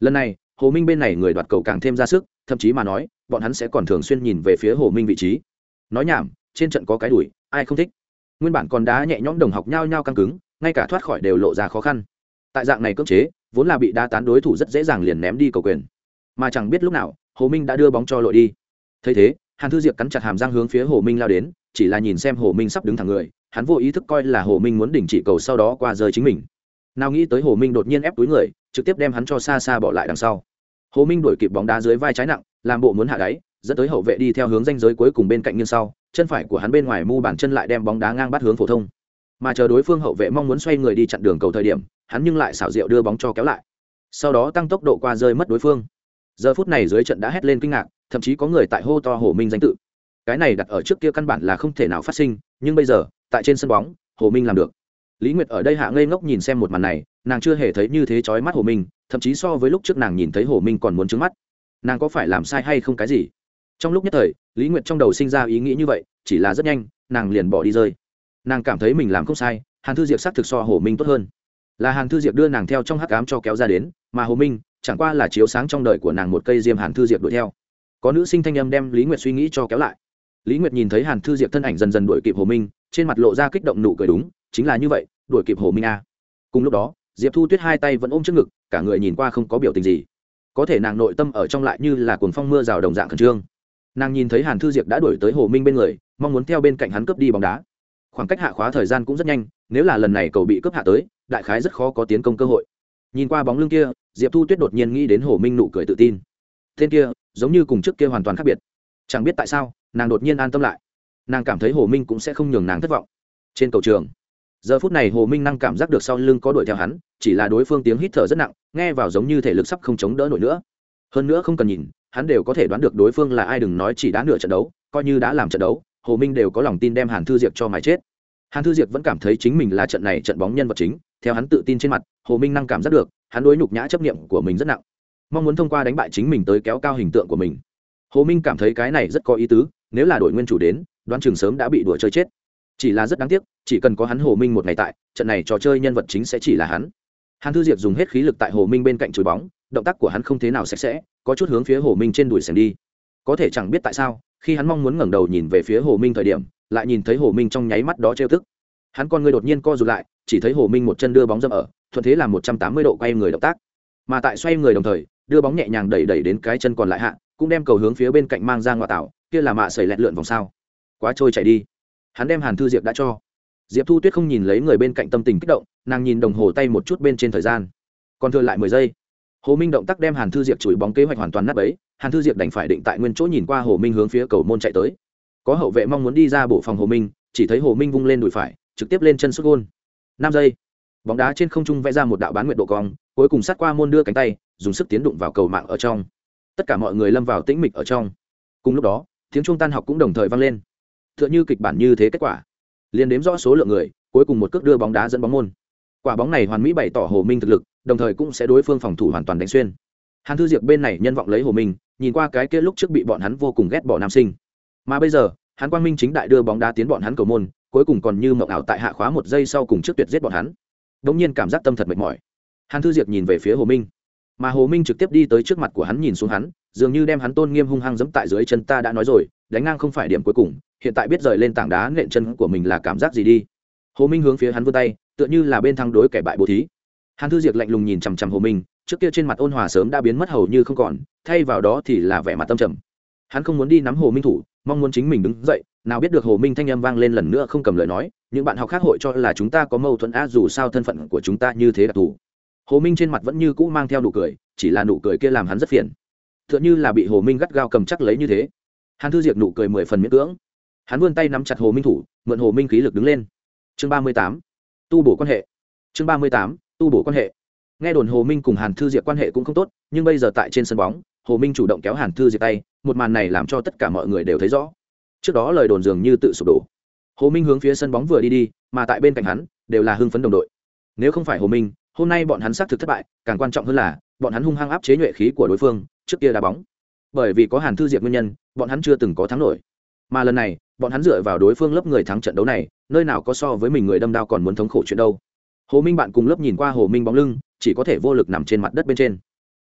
Speaker 1: Lần này, hồ minh bên này người đoạt cầu càng thêm ra sức, thậm chí mà nói, bọn hắn sẽ còn thường xuyên nhìn về phía hồ minh vị trí. Nói nhảm, trên trận có cái đuổi, ai không thích? Nguyên bản còn đá nhẹ nhõm đồng học nhau nhau căng cứng, ngay cả thoát khỏi đều lộ ra khó khăn. Tại dạng này cưỡng chế vốn là bị đá tán đối thủ rất dễ dàng liền ném đi cầu quyền. Mà chẳng biết lúc nào, hồ minh đã đưa bóng cho lội đi. Thấy thế, hàn thư diệp cắn chặt hàm răng hướng phía hồ minh lao đến, chỉ là nhìn xem hồ minh sắp đứng thẳng người, hắn vô ý thức coi là hồ minh muốn đình chỉ cầu sau đó qua rơi chính mình. Nào nghĩ tới hồ minh đột nhiên ép túi người, trực tiếp đem hắn cho xa xa bỏ lại đằng sau. Hồ minh đuổi kịp bóng đá dưới vai trái nặng, làm bộ muốn hạ đáy, dẫn tới hậu vệ đi theo hướng danh giới cuối cùng bên cạnh như sau, chân phải của hắn bên ngoài mu bàn chân lại đem bóng đá ngang bắt hướng phổ thông mà chờ đối phương hậu vệ mong muốn xoay người đi chặn đường cầu thời điểm, hắn nhưng lại xảo diệu đưa bóng cho kéo lại. Sau đó tăng tốc độ qua rơi mất đối phương. Giờ phút này dưới trận đã hét lên kinh ngạc, thậm chí có người tại hô to hồ minh danh tự. Cái này đặt ở trước kia căn bản là không thể nào phát sinh, nhưng bây giờ, tại trên sân bóng, hồ minh làm được. Lý nguyệt ở đây hạ ngây ngốc nhìn xem một màn này, nàng chưa hề thấy như thế chói mắt hồ minh, thậm chí so với lúc trước nàng nhìn thấy hồ minh còn muốn trứng mắt. Nàng có phải làm sai hay không cái gì? Trong lúc nhất thời, lý nguyệt trong đầu sinh ra ý nghĩ như vậy, chỉ là rất nhanh, nàng liền bỏ đi rơi nàng cảm thấy mình làm không sai, hàn thư diệp xác thực so hồ minh tốt hơn. Là hàn thư diệp đưa nàng theo trong hắc cám cho kéo ra đến, mà hồ minh chẳng qua là chiếu sáng trong đời của nàng một cây diêm hàn thư diệp đuổi theo. Có nữ sinh thanh âm đem lý nguyệt suy nghĩ cho kéo lại. Lý nguyệt nhìn thấy hàn thư diệp thân ảnh dần dần đuổi kịp hồ minh, trên mặt lộ ra kích động nụ cười đúng, chính là như vậy, đuổi kịp hồ minh a cùng lúc đó, diệp thu tuyết hai tay vẫn ôm trước ngực, cả người nhìn qua không có biểu tình gì. Có thể nàng nội tâm ở trong lại như là cuồng phong mưa rào đồng dạng khẩn trương. Nàng nhìn thấy hàn thư diệp đã đuổi tới hồ minh bên người, mong muốn theo bên cạnh hắn cướp đi bóng đá khoảng cách hạ khóa thời gian cũng rất nhanh, nếu là lần này cầu bị cướp hạ tới, đại khái rất khó có tiến công cơ hội. Nhìn qua bóng lưng kia, diệp thu tuyết đột nhiên nghĩ đến hồ minh nụ cười tự tin. Tên kia, giống như cùng trước kia hoàn toàn khác biệt. Chẳng biết tại sao, nàng đột nhiên an tâm lại. Nàng cảm thấy hồ minh cũng sẽ không nhường nàng thất vọng. Trên cầu trường, giờ phút này hồ minh năng cảm giác được sau lưng có đuổi theo hắn, chỉ là đối phương tiếng hít thở rất nặng, nghe vào giống như thể lực sắp không chống đỡ nổi nữa. Hơn nữa không cần nhìn, hắn đều có thể đoán được đối phương là ai đừng nói chỉ đã nửa trận đấu, coi như đã làm trận đấu hồ minh đều có lòng tin đem hàn thư diệp cho mái chết. Hàn thư diệp vẫn cảm thấy chính mình là trận này trận bóng nhân vật chính, theo hắn tự tin trên mặt, hồ minh năng cảm giác được, hắn đối nhục nhã chấp nghiệm của mình rất nặng. Mong muốn thông qua đánh bại chính mình tới kéo cao hình tượng của mình. Hồ minh cảm thấy cái này rất có ý tứ, nếu là đội nguyên chủ đến, đoán chừng sớm đã bị đùa chơi chết. Chỉ là rất đáng tiếc, chỉ cần có hắn hồ minh một ngày tại, trận này trò chơi nhân vật chính sẽ chỉ là hắn. Hàn thư diệp dùng hết khí lực tại hồ minh bên cạnh chùi bóng, động tác của hắn không thế nào sạch sẽ, có chút hướng phía hồ minh trên đùi xẻng đi. Có thể chẳng biết tại sao khi hắn mong muốn ngẩng đầu nhìn về phía hồ minh thời điểm, lại nhìn thấy hồ minh trong nháy mắt đó trêu tức. Hắn con người đột nhiên co rụt lại, chỉ thấy hồ minh một chân đưa bóng dâm ở, thuận thế làm một trăm tám mươi độ quay người động tác. Mà tại xoay người đồng thời, đưa bóng nhẹ nhàng đẩy đẩy đến cái chân còn lại hạ, cũng đem cầu hướng phía bên cạnh mang ra ngoại tảo kia là mạ sẩy lẹn lượn vòng sao. Quá trôi chạy đi. Hắn đem hàn thư diệp đã cho. Diệp thu tuyết không nhìn lấy người bên cạnh tâm tình kích động, nàng nhìn đồng hồ tay một chút bên trên thời gian. Còn thừa lại mười giây hồ minh động tác đem hàn thư diệp chùi bóng kế hoạch hoàn toàn nắp ấy hàn thư diệp đành phải định tại nguyên chỗ nhìn qua hồ minh hướng phía cầu môn chạy tới. Có hậu vệ mong muốn đi ra bộ phòng hồ minh, chỉ thấy hồ minh vung lên đùi phải, trực tiếp lên chân xuất gôn. Năm giây, bóng đá trên không trung vẽ ra một đạo bán nguyện độ cong, cuối cùng sát qua môn đưa cánh tay, dùng sức tiến đụng vào cầu mạng ở trong. Tất cả mọi người lâm vào tĩnh mịch ở trong. Cùng lúc đó, tiếng trung tan học cũng đồng thời vang lên. T h ư ợ n h ư kịch bản như thế kết quả. Liền đếm rõ số lượng người, cuối cùng một cước đưa bóng đá dẫn bóng môn. Quả bóng này hoàn mỹ bày tỏ hồ minh thực lực đồng thời cũng sẽ đối phương phòng thủ hoàn toàn đánh xuyên. Hàn thư diệp bên này nhân vọng lấy hồ minh nhìn qua cái kia lúc trước bị bọn hắn vô cùng ghét bỏ nam sinh. Mà bây giờ, hắn quang minh chính đại đưa bóng đá tiến bọn hắn cầu môn, cuối cùng còn như mộng ảo tại hạ khóa một giây sau cùng trước tuyệt giết bọn hắn. Đ ỗ n g nhiên cảm giác tâm thật mệt mỏi. Hàn thư diệp nhìn về phía hồ minh. Mà hồ minh trực tiếp đi tới trước mặt của hắn nhìn xuống hắn, dường như đem hắn tôn nghiêm hung hăng dẫm tại dưới chân ta đã nói rồi, đánh ngang không phải điểm cuối cùng, hiện tại biết rời lên tảng đá nện chân của mình là cảm giác gì đi. Hồ minh hướng phía hắn vươn tay, tựa như là bên thắng đối kẻ bại bố thí hàn thư diệt lạnh lùng nhìn chằm chằm hồ minh, trước kia trên mặt ôn hòa sớm đã biến mất hầu như không còn, thay vào đó thì là vẻ mặt tâm trầm. Hắn không muốn đi nắm hồ minh thủ, mong muốn chính mình đứng dậy, nào biết được hồ minh thanh âm vang lên lần nữa không cầm lời nói, những bạn học khác hội cho là chúng ta có mâu thuẫn á, dù sao thân phận của chúng ta như thế đặc thù. Hồ minh trên mặt vẫn như cũ mang theo nụ cười, chỉ là nụ cười kia làm hắn rất phiền. T h ư ợ n h ư là bị hồ minh gắt gao cầm chắc lấy như thế. Hắn thư diệt nụ cười mười phần miễn cưỡng. Hắn vươn tay nắm chặt hồ minh thủ, mượn hồ minh khí lực đứng lên. Chương ba mươi tám. Tu bổ quan hệ. Chương ba mươi tám tu bổ quan hệ. Nghe đồn hồ minh cùng hàn thư diệp quan hệ cũng không tốt, nhưng bây giờ tại trên sân bóng, hồ minh chủ động kéo hàn thư diệp tay, một màn này làm cho tất cả mọi người đều thấy rõ. Trước đó lời đồn dường như tự sụp đổ. Hồ minh hướng phía sân bóng vừa đi đi, mà tại bên cạnh hắn, đều là hưng phấn đồng đội. Nếu không phải hồ minh, hôm nay bọn hắn xác thực thất bại, càng quan trọng hơn là, bọn hắn hung hăng áp chế nhuệ khí của đối phương, trước kia đá bóng. Bởi vì có hàn thư diệp nguyên nhân, bọn hắn chưa từng có thắng nổi. Mà lần này, bọn hắn dựa vào đối phương lớp người thắng trận đấu này, nơi nào có so với mình người đâm đao còn muốn thống khổ chuyện đâu hồ minh bạn cùng lớp nhìn qua hồ minh bóng lưng, chỉ có thể vô lực nằm trên mặt đất bên trên.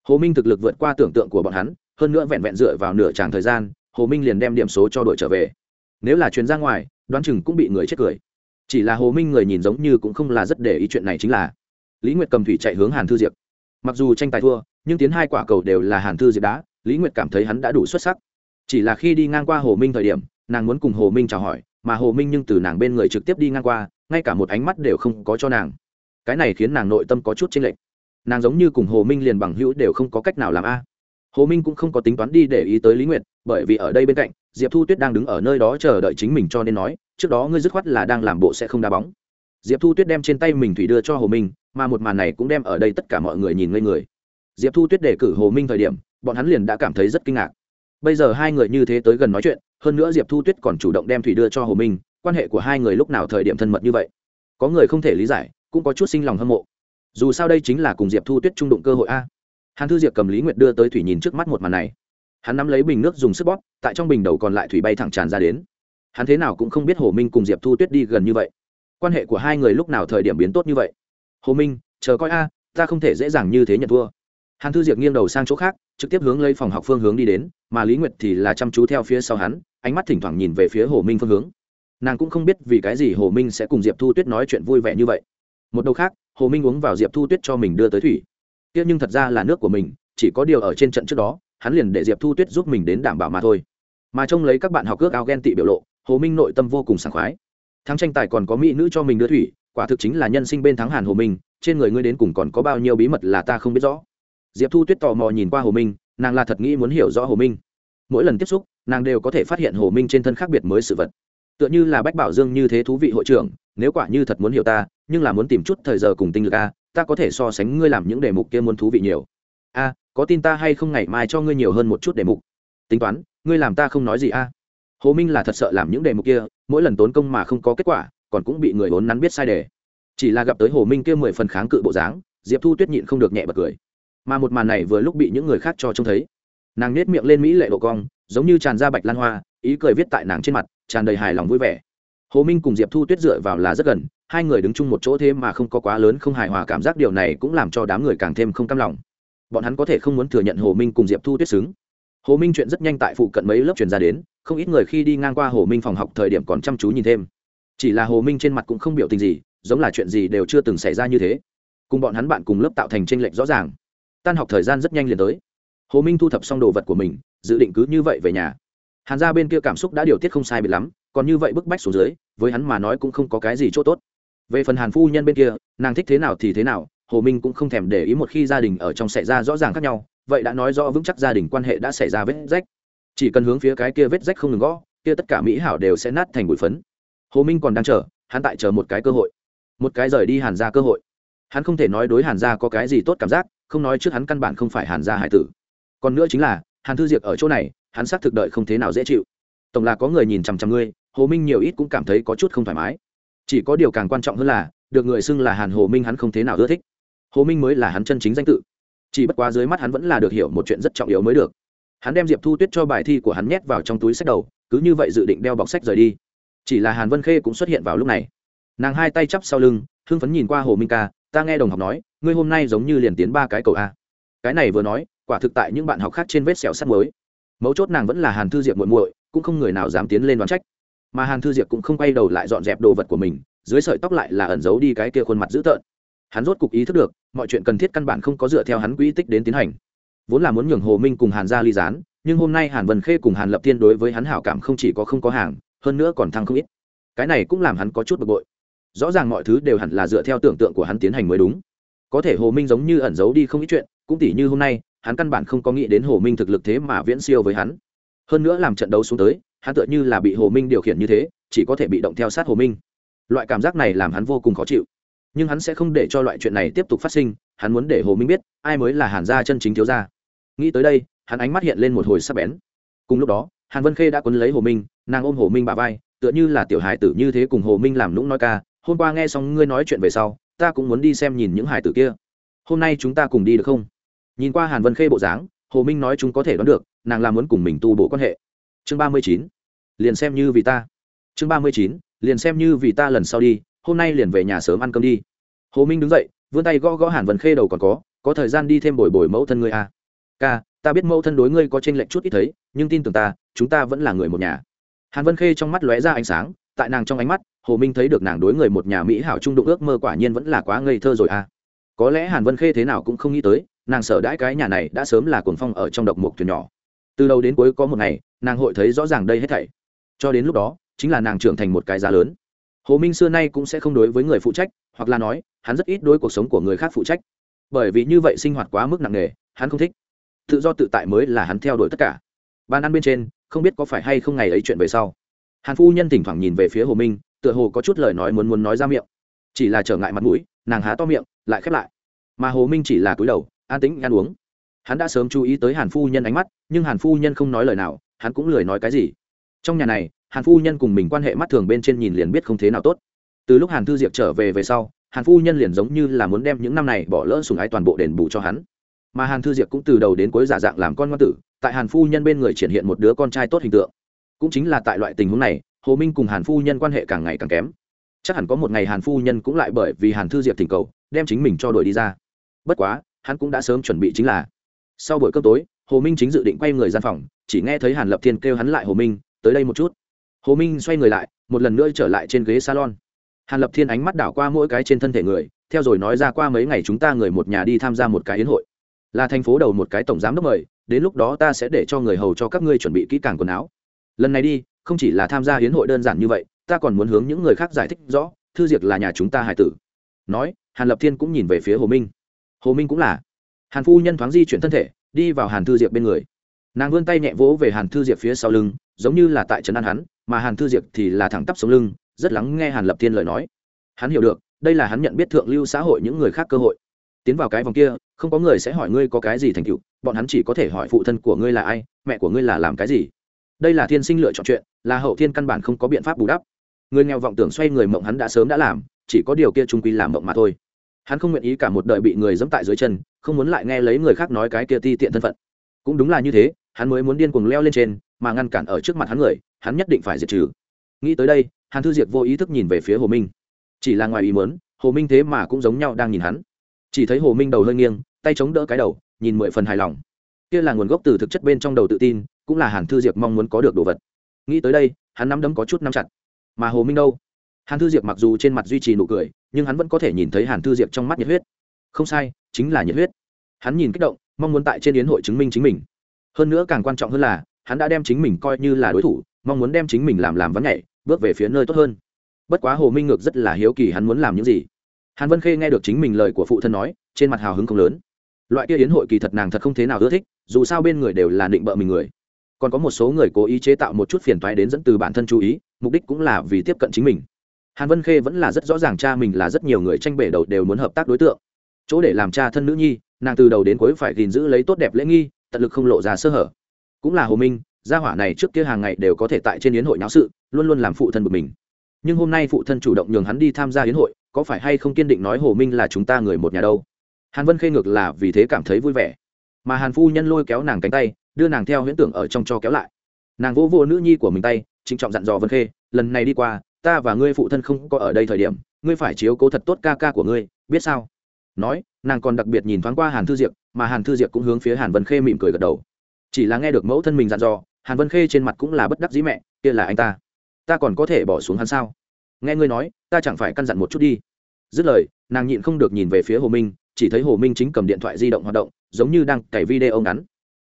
Speaker 1: Hồ minh thực lực vượt qua tưởng tượng của bọn hắn, hơn nữa vẹn vẹn dựa vào nửa tràng thời gian, hồ minh liền đem điểm số cho đội trở về. Nếu là chuyến ra ngoài, đoán chừng cũng bị người chết cười. Chỉ là hồ minh người nhìn giống như cũng không là rất để ý chuyện này chính là lý nguyệt cầm thủy chạy hướng hàn thư diệp. Mặc dù tranh tài thua, nhưng tiến hai quả cầu đều là hàn thư diệp đá, lý nguyệt cảm thấy hắn đã đủ xuất sắc. Chỉ là khi đi ngang qua hồ minh thời điểm, nàng muốn cùng hồ minh chào hỏi, mà hồ minh nhưng từ nàng bên người trực tiếp đi ngang qua, ngay cả một ánh mắt đều không có cho nàng cái này khiến nàng nội tâm có chút chênh lệch. Nàng giống như cùng hồ minh liền bằng hữu đều không có cách nào làm a. Hồ minh cũng không có tính toán đi để ý tới lý nguyệt, bởi vì ở đây bên cạnh, diệp thu tuyết đang đứng ở nơi đó chờ đợi chính mình cho nên nói, trước đó ngươi dứt khoát là đang làm bộ sẽ không đá bóng. Diệp thu tuyết đem trên tay mình thủy đưa cho hồ minh, mà một màn này cũng đem ở đây tất cả mọi người nhìn ngây người. Diệp thu tuyết đề cử hồ minh thời điểm, bọn hắn liền đã cảm thấy rất kinh ngạc. Bây giờ hai người như thế tới gần nói chuyện, hơn nữa diệp thu tuyết còn chủ động đem thủy đưa cho hồ minh, quan hệ của hai người lúc nào thời điểm thân mật như vậy? Có người không thể lý giải cũng có chút sinh lòng hâm mộ. Dù sao đây chính là cùng diệp thu tuyết trung đụng cơ hội a. Hàn thư diệp cầm lý nguyệt đưa tới thủy nhìn trước mắt một màn này. Hắn nắm lấy bình nước dùng sức bóp, tại trong bình đầu còn lại thủy bay thẳng tràn ra đến. Hắn thế nào cũng không biết hồ minh cùng diệp thu tuyết đi gần như vậy. Quan hệ của hai người lúc nào thời điểm biến tốt như vậy? Hồ minh, chờ coi a, ta không thể dễ dàng như thế nhận thua. Hàn thư diệp nghiêng đầu sang chỗ khác, trực tiếp hướng lấy phòng học phương hướng đi đến, mà lý nguyệt thì là chăm chú theo phía sau hắn, ánh mắt thỉnh thoảng nhìn về phía hồ minh phương hướng. Nàng cũng không biết vì cái gì hồ minh sẽ cùng diệp thu tuyết nói chuyện vui vẻ như vậy một đầu khác, hồ minh uống vào diệp thu tuyết cho mình đưa tới thủy. Tiếc nhưng thật ra là nước của mình, chỉ có điều ở trên trận trước đó, hắn liền để diệp thu tuyết giúp mình đến đảm bảo mà thôi. Mà trông lấy các bạn học ước ao ghen tị biểu lộ, hồ minh nội tâm vô cùng sảng khoái. Thắng tranh tài còn có mỹ nữ cho mình đưa thủy, quả thực chính là nhân sinh bên thắng hàn hồ minh, trên người ngươi đến cùng còn có bao nhiêu bí mật là ta không biết rõ. Diệp thu tuyết tò mò nhìn qua hồ minh, nàng là thật nghĩ muốn hiểu rõ hồ minh. Mỗi lần tiếp xúc, nàng đều có thể phát hiện hồ minh trên thân khác biệt mới sự vật. Tựa như là bách bảo dương như thế thú vị hội trưởng nếu quả như thật muốn hiểu ta, nhưng là muốn tìm chút thời giờ cùng tinh lực a, ta có thể so sánh ngươi làm những đề mục kia muốn thú vị nhiều. A, có tin ta hay không ngày mai cho ngươi nhiều hơn một chút đề mục? Tính toán, ngươi làm ta không nói gì a. Hồ minh là thật sợ làm những đề mục kia, mỗi lần tốn công mà không có kết quả, còn cũng bị người vốn nắn biết sai đề. Chỉ là gặp tới hồ minh kia mười phần kháng cự bộ dáng, diệp thu tuyết nhịn không được nhẹ bật cười. Mà một màn này vừa lúc bị những người khác cho trông thấy. Nàng nết miệng lên mỹ lệ độ cong, giống như tràn ra bạch lan hoa, ý cười viết tại nàng trên mặt, tràn đầy hài lòng vui vẻ hồ minh cùng diệp thu tuyết dựa vào là rất gần, hai người đứng chung một chỗ thế mà không có quá lớn không hài hòa cảm giác điều này cũng làm cho đám người càng thêm không cam lòng. Bọn hắn có thể không muốn thừa nhận hồ minh cùng diệp thu tuyết xứng. Hồ minh chuyện rất nhanh tại phụ cận mấy lớp truyền ra đến, không ít người khi đi ngang qua hồ minh phòng học thời điểm còn chăm chú nhìn thêm. Chỉ là hồ minh trên mặt cũng không biểu tình gì, giống là chuyện gì đều chưa từng xảy ra như thế. Cùng bọn hắn bạn cùng lớp tạo thành tranh lệch rõ ràng. Tan học thời gian rất nhanh liền tới. Hồ minh thu thập xong đồ vật của mình, dự định cứ như vậy về nhà. Hàn ra bên kia cảm xúc đã điều tiết không sai bị lắm còn như vậy bức bách xuống dưới, với hắn mà nói cũng không có cái gì c h ỗ t ố t về phần hàn phu nhân bên kia, nàng thích thế nào thì thế nào, hồ minh cũng không thèm để ý một khi gia đình ở trong xảy ra rõ ràng khác nhau, vậy đã nói rõ vững chắc gia đình quan hệ đã xảy ra vết rách. Chỉ cần hướng phía cái kia vết rách không ngừng gõ, kia tất cả mỹ hảo đều sẽ nát thành bụi phấn. Hồ minh còn đang chờ, hắn tại chờ một cái cơ hội. Một cái rời đi hàn ra cơ hội. Hắn không thể nói đối hàn gia có cái gì tốt cảm giác, không nói trước hắn căn bản không phải hàn gia hải tử. Còn nữa chính là, hàn thư diệp ở chỗ này, hắn xác thực đợi không thế nào dễ chịu. Tổng là có người nhìn chằm chằm ngươi hồ minh nhiều ít cũng cảm thấy có chút không thoải mái. Chỉ có điều càng quan trọng hơn là, được người xưng là hàn hồ minh hắn không thế nào ưa thích. Hồ minh mới là hắn chân chính danh tự. Chỉ bất quá dưới mắt hắn vẫn là được hiểu một chuyện rất trọng yếu mới được. Hắn đem diệp thu tuyết cho bài thi của hắn nhét vào trong túi sách đầu, cứ như vậy dự định đeo bọc sách rời đi. Chỉ là hàn vân khê cũng xuất hiện vào lúc này. Nàng hai tay chắp sau lưng, hưng phấn nhìn qua hồ minh ca, ta nghe đồng học nói, ngươi hôm nay giống như liền tiến ba cái cầu a. Cái này vừa nói, quả thực tại những bạn học khác trên vết sẹo sắt mới mấu chốt nàng vẫn là hàn thư diệp muội muội, cũng không người nào dám tiến lên đoán trách mà hàn thư diệp cũng không quay đầu lại dọn dẹp đồ vật của mình dưới sợi tóc lại là ẩn giấu đi cái kia khuôn mặt dữ tợn hắn rốt cục ý thức được mọi chuyện cần thiết căn bản không có dựa theo hắn quỹ tích đến tiến hành vốn là muốn nhường hồ minh cùng hàn gia ly gián nhưng hôm nay hàn vân khê cùng hàn lập thiên đối với hắn hảo cảm không chỉ có không có hàng hơn nữa còn thăng không ít cái này cũng làm hắn có chút bực bội rõ ràng mọi thứ đều hẳn là dựa theo tưởng tượng của hắn tiến hành mới đúng có thể hồ minh giống như ẩn giấu đi không ít chuyện cũng tỉ như hôm nay hắn căn bản không có nghĩ đến hồ minh thực lực thế mà viễn siêu với hắn hơn nữa làm trận đấu xuống tới hắn tựa như là bị hồ minh điều khiển như thế, chỉ có thể bị động theo sát hồ minh. Loại cảm giác này làm hắn vô cùng khó chịu. Nhưng hắn sẽ không để cho loại chuyện này tiếp tục phát sinh, hắn muốn để hồ minh biết, ai mới là hàn gia chân chính thiếu gia. Nghĩ tới đây, hắn ánh mắt hiện lên một hồi sắc bén. Cùng lúc đó, hàn vân khê đã quấn lấy hồ minh, nàng ôm hồ minh bà vai, tựa như là tiểu hài tử như thế cùng hồ minh làm lũng nói ca, hôm qua nghe xong ngươi nói chuyện về sau, ta cũng muốn đi xem nhìn những hải tử kia. Hôm nay chúng ta cùng đi được không? Nhìn qua hàn vân khê bộ dáng, hồ minh nói chúng có thể đoán được, nàng là muốn cùng mình tu bổ quan hệ chương ba mươi chín, liền xem như vì ta. Chương ba mươi chín, liền xem như vì ta lần sau đi, hôm nay liền về nhà sớm ăn cơm đi. Hồ minh đứng dậy, vươn tay gõ gõ hàn vân khê đầu còn có có thời gian đi thêm bồi bồi mẫu thân ngươi à. ca, ta biết mẫu thân đối ngươi có tranh lệch chút ít thấy, nhưng tin tưởng ta, chúng ta vẫn là người một nhà. Hàn vân khê trong mắt lóe ra ánh sáng, tại nàng trong ánh mắt, hồ minh thấy được nàng đối người một nhà mỹ hảo trung đụng ước mơ quả nhiên vẫn là quá ngây thơ rồi à. Có lẽ hàn vân khê thế nào cũng không nghĩ tới, nàng sợ đãi cái nhà này đã sớm là cuồng phong ở trong độc mục thuyền nhỏ từ đầu đến cuối có một ngày, nàng hội thấy rõ ràng đây hết thảy. Cho đến lúc đó, chính là nàng trưởng thành một cái giá lớn. Hồ minh xưa nay cũng sẽ không đối với người phụ trách, hoặc là nói, hắn rất ít đối cuộc sống của người khác phụ trách. Bởi vì như vậy sinh hoạt quá mức nặng nề, hắn không thích. Tự do tự tại mới là hắn theo đuổi tất cả. Ban ăn bên trên, không biết có phải hay không ngày ấy chuyện về sau. Hàn phu nhân thỉnh thoảng nhìn về phía hồ minh, tựa hồ có chút lời nói muốn muốn nói ra miệng. Chỉ là trở ngại mặt mũi, nàng há to miệng, lại khép lại. Mà hồ minh chỉ là cúi đầu, an tĩnh ăn uống hắn đã sớm chú ý tới hàn phu nhân ánh mắt, nhưng hàn phu nhân không nói lời nào, hắn cũng lười nói cái gì. Trong nhà này, hàn phu nhân cùng mình quan hệ mắt thường bên trên nhìn liền biết không thế nào tốt. Từ lúc hàn thư diệp trở về về sau, hàn phu nhân liền giống như là muốn đem những năm này bỏ lỡ sùng ái toàn bộ đền bù cho hắn. Mà hàn thư diệp cũng từ đầu đến cuối giả dạng làm con ngoan tử, tại hàn phu nhân bên người triển hiện một đứa con trai tốt hình tượng. Cũng chính là tại loại tình huống này, hồ minh cùng hàn phu nhân quan hệ càng ngày càng kém. Chắc hẳn có một ngày hàn phu nhân cũng lại bởi vì hàn thư diệp thỉnh cầu, đem chính mình cho đuổi đi ra. Bất quá, hắn cũng đã sớm chuẩn bị chính là sau buổi cơm tối, hồ minh chính dự định quay người gian phòng, chỉ nghe thấy hàn lập thiên kêu hắn lại hồ minh, tới đây một chút. Hồ minh xoay người lại, một lần nữa trở lại trên ghế salon. Hàn lập thiên ánh mắt đảo qua mỗi cái trên thân thể người, theo rồi nói ra qua mấy ngày chúng ta người một nhà đi tham gia một cái yến hội. Là thành phố đầu một cái tổng giám đốc mời, đến lúc đó ta sẽ để cho người hầu cho các ngươi chuẩn bị kỹ càng quần áo. Lần này đi, không chỉ là tham gia hiến hội đơn giản như vậy, ta còn muốn hướng những người khác giải thích rõ, thư diệt là nhà chúng ta hải tử. Nói, hàn lập thiên cũng nhìn về phía hồ minh. Hồ minh cũng là hàn phu nhân thoáng di chuyển thân thể, đi vào hàn thư diệp bên người. Nàng vươn tay nhẹ vỗ về hàn thư diệp phía sau lưng, giống như là tại trấn an hắn, mà hàn thư diệp thì là thẳng tắp sống lưng, rất lắng nghe hàn lập thiên lời nói. Hắn hiểu được, đây là hắn nhận biết thượng lưu xã hội những người khác cơ hội. Tiến vào cái vòng kia, không có người sẽ hỏi ngươi có cái gì thành tựu, bọn hắn chỉ có thể hỏi phụ thân của ngươi là ai, mẹ của ngươi là làm cái gì. Đây là thiên sinh lựa chọn chuyện, là hậu thiên căn bản không có biện pháp bù đắp. Người nghèo vọng tưởng xoay người mộng hắn đã sớm đã làm, chỉ có điều kia trung quy làm mộng mà thôi hắn không nguyện ý cả một đời bị người dẫm tại dưới chân, không muốn lại nghe lấy người khác nói cái kia ti tiện thân phận. Cũng đúng là như thế, hắn mới muốn điên cuồng leo lên trên, mà ngăn cản ở trước mặt hắn người, hắn nhất định phải diệt trừ. Nghĩ tới đây, hàn thư diệt vô ý thức nhìn về phía hồ minh. Chỉ là ngoài ý muốn, hồ minh thế mà cũng giống nhau đang nhìn hắn. Chỉ thấy hồ minh đầu hơi nghiêng, tay chống đỡ cái đầu, nhìn mười phần hài lòng. Kia là nguồn gốc từ thực chất bên trong đầu tự tin, cũng là hàn thư diệp mong muốn có được đồ vật. Nghĩ tới đây, hắn nắm đấm có chút nắm chặt. Mà hồ minh đâu? Hàn thư diệp mặc dù trên mặt duy trì nụ cười nhưng hắn vẫn có thể nhìn thấy hàn thư diệp trong mắt nhiệt huyết. Không sai, chính là nhiệt huyết. Hắn nhìn kích động, mong muốn tại trên yến hội chứng minh chính mình. Hơn nữa càng quan trọng hơn là, hắn đã đem chính mình coi như là đối thủ, mong muốn đem chính mình làm làm vắng nhảy bước về phía nơi tốt hơn. Bất quá hồ minh ngược rất là hiếu kỳ hắn muốn làm những gì. Hàn vân khê nghe được chính mình lời của phụ thân nói, trên mặt hào hứng không lớn. Loại kia yến hội kỳ thật nàng thật không thế nào ưa thích, dù sao bên người đều là định bợ mình người. Còn có một số người cố ý chế tạo một chút phiền toái đến dẫn từ bản thân chú ý, mục đích cũng là vì tiếp cận chính mình hàn vân khê vẫn là rất rõ ràng cha mình là rất nhiều người tranh bể đầu đều muốn hợp tác đối tượng. Chỗ để làm cha thân nữ nhi, nàng từ đầu đến cuối phải gìn giữ lấy tốt đẹp lễ nghi, tận lực không lộ ra sơ hở. Cũng là hồ minh, gia hỏa này trước kia hàng ngày đều có thể tại trên yến hội náo sự, luôn luôn làm phụ thân bực mình. Nhưng hôm nay phụ thân chủ động nhường hắn đi tham gia yến hội, có phải hay không kiên định nói hồ minh là chúng ta người một nhà đâu? Hàn vân khê ngược là vì thế cảm thấy vui vẻ. Mà hàn phu nhân lôi kéo nàng cánh tay, đưa nàng theo huyễn tưởng ở trong cho kéo lại. Nàng vỗ vô nữ nhi của mình tay, trịnh trọng dặn dò vân khê, lần này đi qua ta và ngươi phụ thân không có ở đây thời điểm, ngươi phải chiếu cố thật tốt ca ca của ngươi, biết sao? Nói, nàng còn đặc biệt nhìn thoáng qua hàn thư diệp, mà hàn thư diệp cũng hướng phía hàn vân khê mỉm cười gật đầu. Chỉ là nghe được mẫu thân mình dặn dò, hàn vân khê trên mặt cũng là bất đắc dĩ mẹ, kia là anh ta. Ta còn có thể bỏ xuống hắn sao? Nghe ngươi nói, ta chẳng phải căn dặn một chút đi. Dứt lời, nàng nhịn không được nhìn về phía hồ minh, chỉ thấy hồ minh chính cầm điện thoại di động hoạt động, giống như đang cày video ngắn.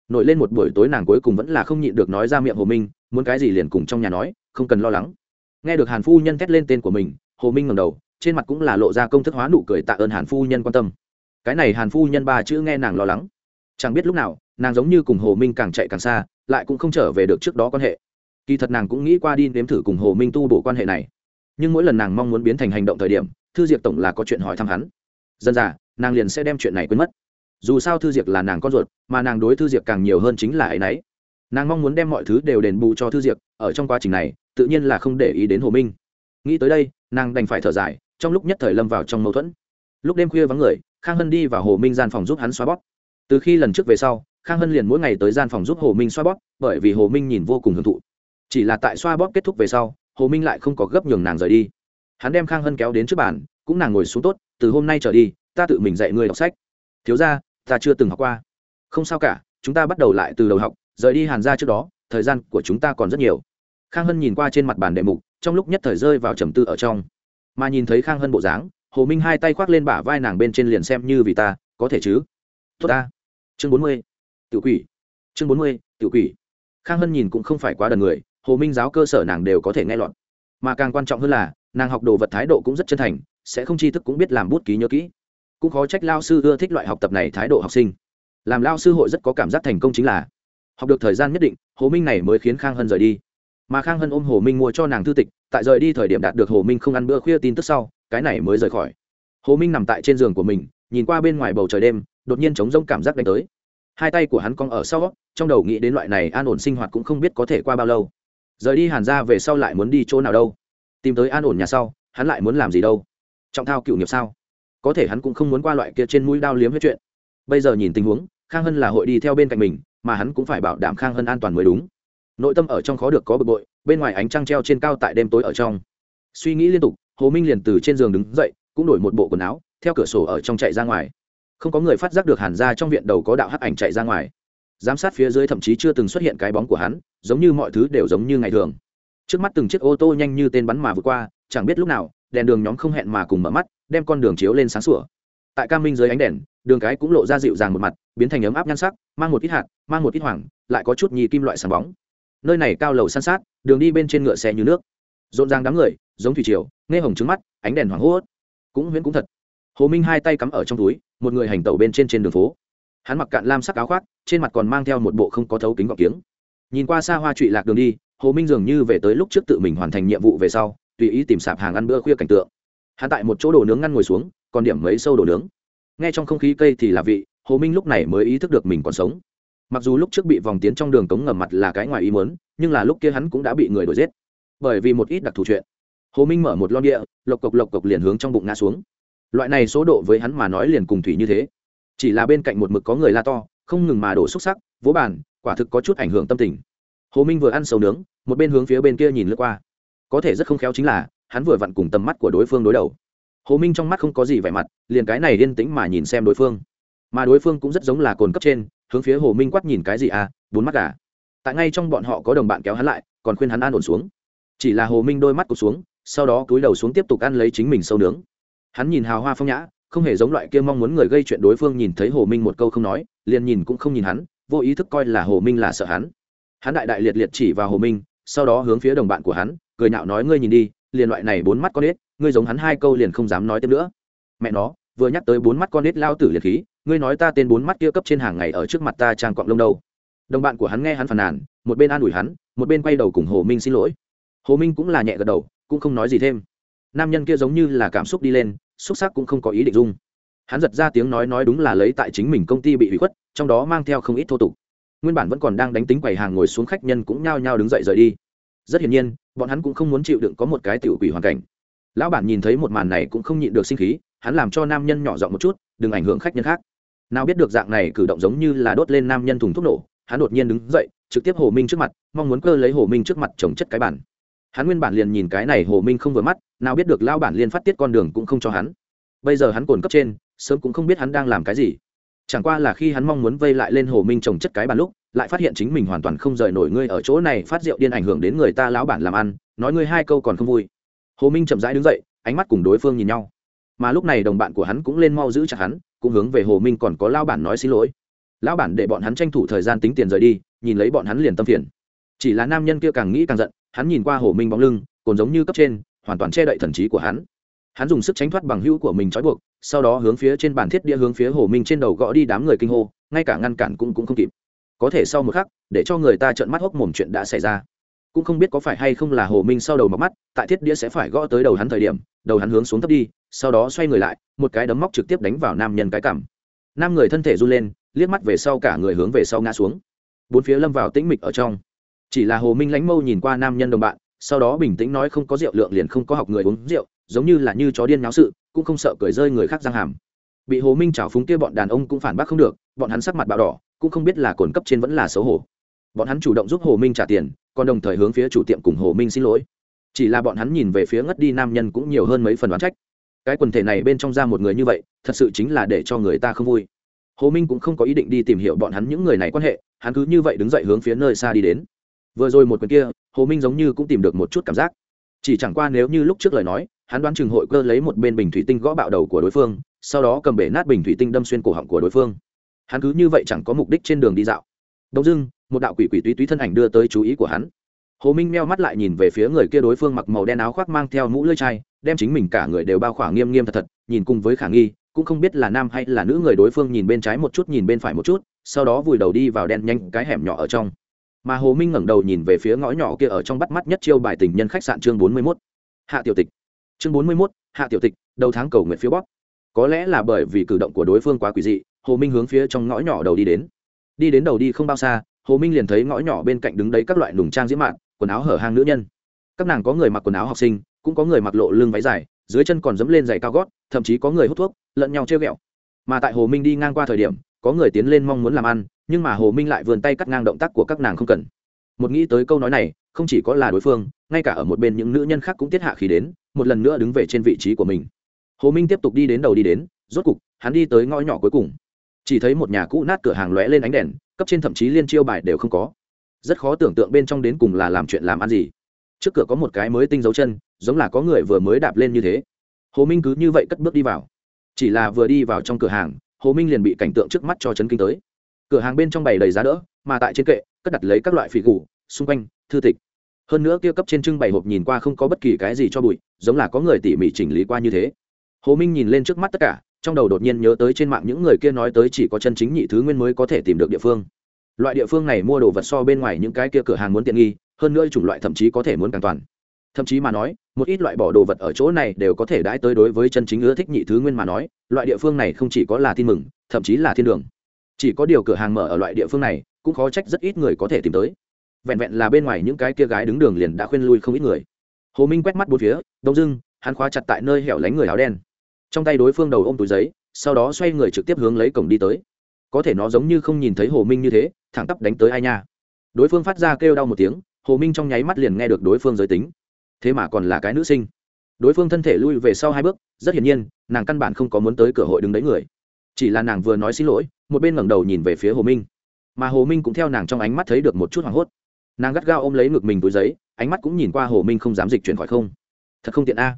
Speaker 1: Nổi lên một buổi tối nàng cuối cùng vẫn là không nhịn được nói ra miệng hồ minh, muốn cái gì liền cùng trong nhà nói, không cần lo lắng nghe được hàn phu nhân thét lên tên của mình, hồ minh ngầm đầu, trên mặt cũng là lộ ra công thức hóa nụ cười tạ ơn hàn phu nhân quan tâm. Cái này hàn phu nhân ba chữ nghe nàng lo lắng. Chẳng biết lúc nào, nàng giống như cùng hồ minh càng chạy càng xa, lại cũng không trở về được trước đó quan hệ. Kỳ thật nàng cũng nghĩ qua đi nếm thử cùng hồ minh tu bổ quan hệ này. Nhưng mỗi lần nàng mong muốn biến thành hành động thời điểm, thư diệp tổng là có chuyện hỏi thăm hắn. Dân già, nàng liền sẽ đem chuyện này quên mất. Dù sao thư diệp là nàng con ruột, mà nàng đối thư diệp càng nhiều hơn chính là ấ y n ấ y nàng mong muốn đem mọi thứ đều đền bù cho thư diệp, ở trong quá trình này tự nhiên là không để ý đến hồ minh. Nghĩ tới đây, nàng đành phải thở dài, trong lúc nhất thời lâm vào trong mâu thuẫn. Lúc đêm khuya vắng người, khang hân đi vào hồ minh gian phòng giúp hắn xoa bóp. Từ khi lần trước về sau, khang hân liền mỗi ngày tới gian phòng giúp hồ minh xoa bóp, bởi vì hồ minh nhìn vô cùng hưởng thụ. Chỉ là tại xoa bóp kết thúc về sau, hồ minh lại không có gấp nhường nàng rời đi. Hắn đem khang hân kéo đến trước bàn, cũng nàng ngồi xuống tốt, từ hôm nay trở đi, ta tự mình dạy ngươi đọc sách. Thiếu ra ta chưa từng học qua. Không sao cả, chúng ta bắt đầu lại từ đầu học, rời đi hàn ra trước đó, thời gian của chúng ta còn rất nhiều khang hân nhìn qua trên mặt bàn đệ mục, trong lúc nhất thời rơi vào trầm tư ở trong. Mà nhìn thấy khang hân bộ dáng, hồ minh hai tay khoác lên bả vai nàng bên trên liền xem như vì ta, có thể chứ? Tốt ta. Chương bốn mươi. Tự quỷ. Chương bốn mươi tự quỷ. Khang hân nhìn cũng không phải quá đần người, hồ minh giáo cơ sở nàng đều có thể nghe lọt. Mà càng quan trọng hơn là, nàng học đồ vật thái độ cũng rất chân thành, sẽ không tri thức cũng biết làm bút ký nhớ kỹ. Cũng khó trách lao sư ưa thích loại học tập này thái độ học sinh. Làm lao sư hội rất có cảm giác thành công chính là, học được thời gian nhất định, hồ minh này mới khiến khang hân rời đi mà khang hân ôm hồ minh mua cho nàng thư tịch tại rời đi thời điểm đạt được hồ minh không ăn bữa khuya tin tức sau cái này mới rời khỏi hồ minh nằm tại trên giường của mình nhìn qua bên ngoài bầu trời đêm đột nhiên chống rông cảm giác đánh tới hai tay của hắn cong ở sau trong đầu nghĩ đến loại này an ổn sinh hoạt cũng không biết có thể qua bao lâu rời đi hàn ra về sau lại muốn đi chỗ nào đâu tìm tới an ổn nhà sau hắn lại muốn làm gì đâu trọng thao cựu nghiệp sao có thể hắn cũng không muốn qua loại kia trên mũi đao liếm hết chuyện bây giờ nhìn tình huống khang hân là hội đi theo bên cạnh mình mà hắn cũng phải bảo đảm khang hân an toàn mới đúng nội tâm ở trong khó được có bực bội, bên ngoài ánh trăng treo trên cao tại đêm tối ở trong. Suy nghĩ liên tục, hồ minh liền từ trên giường đứng dậy, cũng đổi một bộ quần áo, theo cửa sổ ở trong chạy ra ngoài. Không có người phát giác được hàn ra trong viện đầu có đạo hắc ảnh chạy ra ngoài. Giám sát phía dưới thậm chí chưa từng xuất hiện cái bóng của hắn, giống như mọi thứ đều giống như ngày thường. Trước mắt từng chiếc ô tô nhanh như tên bắn mà vượt qua, chẳng biết lúc nào, đèn đường nhóm không hẹn mà cùng mở mắt, đem con đường chiếu lên sáng sủa. Tại cam minh dưới ánh đèn, đường cái cũng lộ ra dịu dàng một mặt, biến thành ấm áp nhan sắc, mang một ít hạt, mang một ít hoàng, lại có chút nhì kim loại sáng bóng nơi này cao lầu san sát, đường đi bên trên ngựa xe như nước. Rộn ràng đám người, giống thủy triều, nghe hồng trứng mắt, ánh đèn hoảng hốt. Cũng huyễn cũng thật. Hồ minh hai tay cắm ở trong túi, một người hành tẩu bên trên trên đường phố. Hắn mặc cạn lam sắc áo khoác, trên mặt còn mang theo một bộ không có thấu kính gọc kiếng. Nhìn qua xa hoa trụy lạc đường đi, hồ minh dường như về tới lúc trước tự mình hoàn thành nhiệm vụ về sau, tùy ý tìm sạp hàng ăn bữa khuya cảnh tượng. Hắn tại một chỗ đồ nướng ngăn ngồi xuống, còn điểm mấy sâu đồ nướng. Nghe trong không khí cây thì là vị, hồ minh lúc này mới ý thức được mình còn sống mặc dù lúc trước bị vòng tiến trong đường cống ngầm mặt là cái ngoài ý muốn, nhưng là lúc kia hắn cũng đã bị người đuổi giết. Bởi vì một ít đặc thù chuyện. Hồ minh mở một lon địa, lộc cộc lộc cộc liền hướng trong bụng ngã xuống. Loại này số độ với hắn mà nói liền cùng thủy như thế. Chỉ là bên cạnh một mực có người la to, không ngừng mà đổ xúc sắc, vỗ bàn, quả thực có chút ảnh hưởng tâm tình. Hồ minh vừa ăn sầu nướng, một bên hướng phía bên kia nhìn lướt qua. Có thể rất không khéo chính là, hắn vừa vặn cùng tầm mắt của đối phương đối đầu. Hồ minh trong mắt không có gì vẻ mặt, liền cái này yên tĩnh mà nhìn xem đối phương. Mà đối phương cũng rất giống là cồn cấp trên hướng phía hồ minh quát nhìn cái gì à bốn mắt gà. Tại ngay trong bọn họ có đồng bạn kéo hắn lại, còn khuyên hắn an ổn xuống. Chỉ là hồ minh đôi mắt cụt xuống, sau đó cúi đầu xuống tiếp tục ăn lấy chính mình sâu nướng. Hắn nhìn hào hoa phong nhã, không hề giống loại kia mong muốn người gây chuyện đối phương nhìn thấy hồ minh một câu không nói, liền nhìn cũng không nhìn hắn, vô ý thức coi là hồ minh là sợ hắn. Hắn đại đại liệt liệt chỉ vào hồ minh, sau đó hướng phía đồng bạn của hắn, cười nhạo nói, ngươi nhìn đi, liền loại này bốn mắt con ếch, ngươi giống hắn hai câu liền không dám nói tiếp nữa. Mẹ nó, vừa nhắc tới bốn mắt con ếch lao tử liệt khí ngươi nói ta tên bốn mắt kia cấp trên hàng ngày ở trước mặt ta trang quặng lông đâu? Đồng bạn của hắn nghe hắn phàn nàn, một bên an ủi hắn, một bên quay đầu cùng hồ minh xin lỗi. Hồ minh cũng là nhẹ gật đầu, cũng không nói gì thêm. Nam nhân kia giống như là cảm xúc đi lên, xúc sắc cũng không có ý định dung. Hắn giật ra tiếng nói nói đúng là lấy tại chính mình công ty bị hủy khuất, trong đó mang theo không ít thô tục. Nguyên bản vẫn còn đang đánh tính quầy hàng ngồi xuống khách nhân cũng nhao nhao đứng dậy rời đi. Rất hiển nhiên, bọn hắn cũng không muốn chịu đựng có một cái tiểu quỷ hoàn cảnh. Lão bản nhìn thấy một màn này cũng không nhịn được sinh khí, hắn làm cho nam nhân nhỏ giọng một chút, đừng ảnh hưởng khách nhân khác nào biết được dạng này cử động giống như là đốt lên nam nhân thùng thuốc nổ, hắn đột nhiên đứng dậy, trực tiếp hồ minh trước mặt, mong muốn cơ lấy hồ minh trước mặt trồng chất cái bản. Hắn nguyên bản liền nhìn cái này hồ minh không vừa mắt, nào biết được lao bản liên phát tiết con đường cũng không cho hắn. Bây giờ hắn cồn cấp trên, sớm cũng không biết hắn đang làm cái gì. Chẳng qua là khi hắn mong muốn vây lại lên hồ minh trồng chất cái bàn lúc, lại phát hiện chính mình hoàn toàn không rời nổi ngươi ở chỗ này phát rượu điên ảnh hưởng đến người ta lão bản làm ăn, nói ngươi hai câu còn không vui. Hồ minh chậm rãi đứng dậy, ánh mắt cùng đối phương nhìn nhau. Mà lúc này đồng bạn của hắn cũng lên mau giữ chặt hắn cũng hướng về hồ minh còn có lao bản nói xin lỗi. Lão bản để bọn hắn tranh thủ thời gian tính tiền rời đi, nhìn lấy bọn hắn liền tâm phiền. Chỉ là nam nhân kia càng nghĩ càng giận, hắn nhìn qua hồ minh bóng lưng, còn giống như cấp trên, hoàn toàn che đậy thần trí của hắn. Hắn dùng sức tránh thoát bằng hữu của mình trói buộc, sau đó hướng phía trên bàn thiết đĩa hướng phía hồ minh trên đầu gõ đi đám người kinh hô, ngay cả ngăn cản cũng cũng không kịp. Có thể sau một khắc, để cho người ta trợn mắt hốc mồm chuyện đã xảy ra cũng không biết có phải hay không là hồ minh sau đầu mọc mắt, tại thiết đĩa sẽ phải gõ tới đầu hắn thời điểm, đầu hắn hướng xuống thấp đi, sau đó xoay người lại, một cái đấm móc trực tiếp đánh vào nam nhân cái cảm nam người thân thể run lên, liếc mắt về sau cả người hướng về sau ngã xuống. Bốn phía lâm vào tĩnh mịch ở trong. Chỉ là hồ minh lánh mâu nhìn qua nam nhân đồng bạn, sau đó bình tĩnh nói không có rượu lượng liền không có học người uống rượu, giống như là như chó điên náo sự, cũng không sợ cười rơi người khác giang hàm. Bị hồ minh trào phúng kia bọn đàn ông cũng phản bác không được, bọn hắn sắc mặt bạo đỏ, cũng không biết là cồn cấp trên vẫn là xấu hổ bọn hắn chủ động giúp hồ minh trả tiền, còn đồng thời hướng phía chủ tiệm cùng hồ minh xin lỗi. Chỉ là bọn hắn nhìn về phía ngất đi nam nhân cũng nhiều hơn mấy phần đoán trách. Cái quần thể này bên trong ra một người như vậy, thật sự chính là để cho người ta không vui. Hồ minh cũng không có ý định đi tìm hiểu bọn hắn những người này quan hệ, hắn cứ như vậy đứng dậy hướng phía nơi xa đi đến. Vừa rồi một quyền kia, hồ minh giống như cũng tìm được một chút cảm giác. Chỉ chẳng qua nếu như lúc trước lời nói, hắn đoán chừng hội cơ lấy một bên bình thủy tinh gõ bạo đầu của đối phương, sau đó cầm bể nát bình thủy tinh đâm xuyên cổ họng của đối phương. Hắn cứ như vậy chẳng có mục đích trên đường đi dạo. Đông dưng một đạo quỷ quỷ túy túy thân ảnh đưa tới chú ý của hắn. Hồ minh meo mắt lại nhìn về phía người kia đối phương mặc màu đen áo khoác mang theo mũ lưỡi chai, đem chính mình cả người đều bao khỏa nghiêm nghiêm thật thật, nhìn cùng với khả nghi, cũng không biết là nam hay là nữ người đối phương nhìn bên trái một chút nhìn bên phải một chút, sau đó vùi đầu đi vào đen nhanh cái hẻm nhỏ ở trong. Mà hồ minh ngẩng đầu nhìn về phía ngõ nhỏ kia ở trong bắt mắt nhất chiêu bài tình nhân khách sạn chương bốn mươi mốt. Hạ tiểu tịch. Chương bốn mươi mốt, hạ tiểu tịch, đầu tháng cầu nguyện phía bóp. Có lẽ là bởi vì cử động của đối phương quá quỷ dị, hồ minh hướng phía trong ngõ nhỏ đầu đi đến. Đi đến đầu đi không bao xa hồ minh liền thấy ngõ nhỏ bên cạnh đứng đấy các loại nùng trang diễm mạn, quần áo hở hang nữ nhân. Các nàng có người mặc quần áo học sinh, cũng có người mặc lộ lưng váy dài, dưới chân còn dẫm lên giày cao gót, thậm chí có người hút thuốc, lẫn nhau treo ghẹo. Mà tại hồ minh đi ngang qua thời điểm, có người tiến lên mong muốn làm ăn, nhưng mà hồ minh lại vườn tay cắt ngang động tác của các nàng không cần. Một nghĩ tới câu nói này, không chỉ có là đối phương, ngay cả ở một bên những nữ nhân khác cũng tiết hạ khí đến, một lần nữa đứng về trên vị trí của mình. Hồ minh tiếp tục đi đến đầu đi đến, rốt cục, hắn đi tới ngõ nhỏ cuối cùng. Chỉ thấy một nhà cũ nát cửa hàng lóe lên ánh đèn cấp trên thậm chí liên chiêu bài đều không có. Rất khó tưởng tượng bên trong đến cùng là làm chuyện làm ăn gì. Trước cửa có một cái mới tinh dấu chân, giống là có người vừa mới đạp lên như thế. Hồ minh cứ như vậy cất bước đi vào. Chỉ là vừa đi vào trong cửa hàng, hồ minh liền bị cảnh tượng trước mắt cho chấn kinh tới. Cửa hàng bên trong bày đầy giá đỡ, mà tại trên kệ, cất đặt lấy các loại phỉ gù, xung quanh, thư tịch. Hơn nữa kia cấp trên trưng bày hộp nhìn qua không có bất kỳ cái gì cho bụi, giống là có người tỉ mỉ chỉnh lý qua như thế. Hồ minh nhìn lên trước mắt tất cả trong đầu đột nhiên nhớ tới trên mạng những người kia nói tới chỉ có chân chính nhị thứ nguyên mới có thể tìm được địa phương. Loại địa phương này mua đồ vật so bên ngoài những cái kia cửa hàng muốn tiện nghi, hơn nữa chủng loại thậm chí có thể muốn càng toàn. Thậm chí mà nói, một ít loại bỏ đồ vật ở chỗ này đều có thể đãi tới đối với chân chính ưa thích nhị thứ nguyên mà nói, loại địa phương này không chỉ có là tin mừng, thậm chí là thiên đường. Chỉ có điều cửa hàng mở ở loại địa phương này, cũng khó trách rất ít người có thể tìm tới. Vẹn vẹn là bên ngoài những cái kia gái đứng đường liền đã khuyên lui không ít người. Hồ minh quét mắt bốn phía, đông dưng, hắn khóa chặt tại nơi hẻo lánh người áo đen trong tay đối phương đầu ôm túi giấy, sau đó xoay người trực tiếp hướng lấy cổng đi tới. Có thể nó giống như không nhìn thấy hồ minh như thế, thẳng tắp đánh tới ai nha. Đối phương phát ra kêu đau một tiếng, hồ minh trong nháy mắt liền nghe được đối phương giới tính. Thế mà còn là cái nữ sinh. Đối phương thân thể lui về sau hai bước, rất hiển nhiên, nàng căn bản không có muốn tới cửa hội đứng đấy người. Chỉ là nàng vừa nói xin lỗi, một bên ngẩng đầu nhìn về phía hồ minh. Mà hồ minh cũng theo nàng trong ánh mắt thấy được một chút hoảng hốt. Nàng gắt gao ôm lấy ngực mình túi giấy, ánh mắt cũng nhìn qua hồ minh không dám dịch chuyển khỏi không. Thật không tiện a.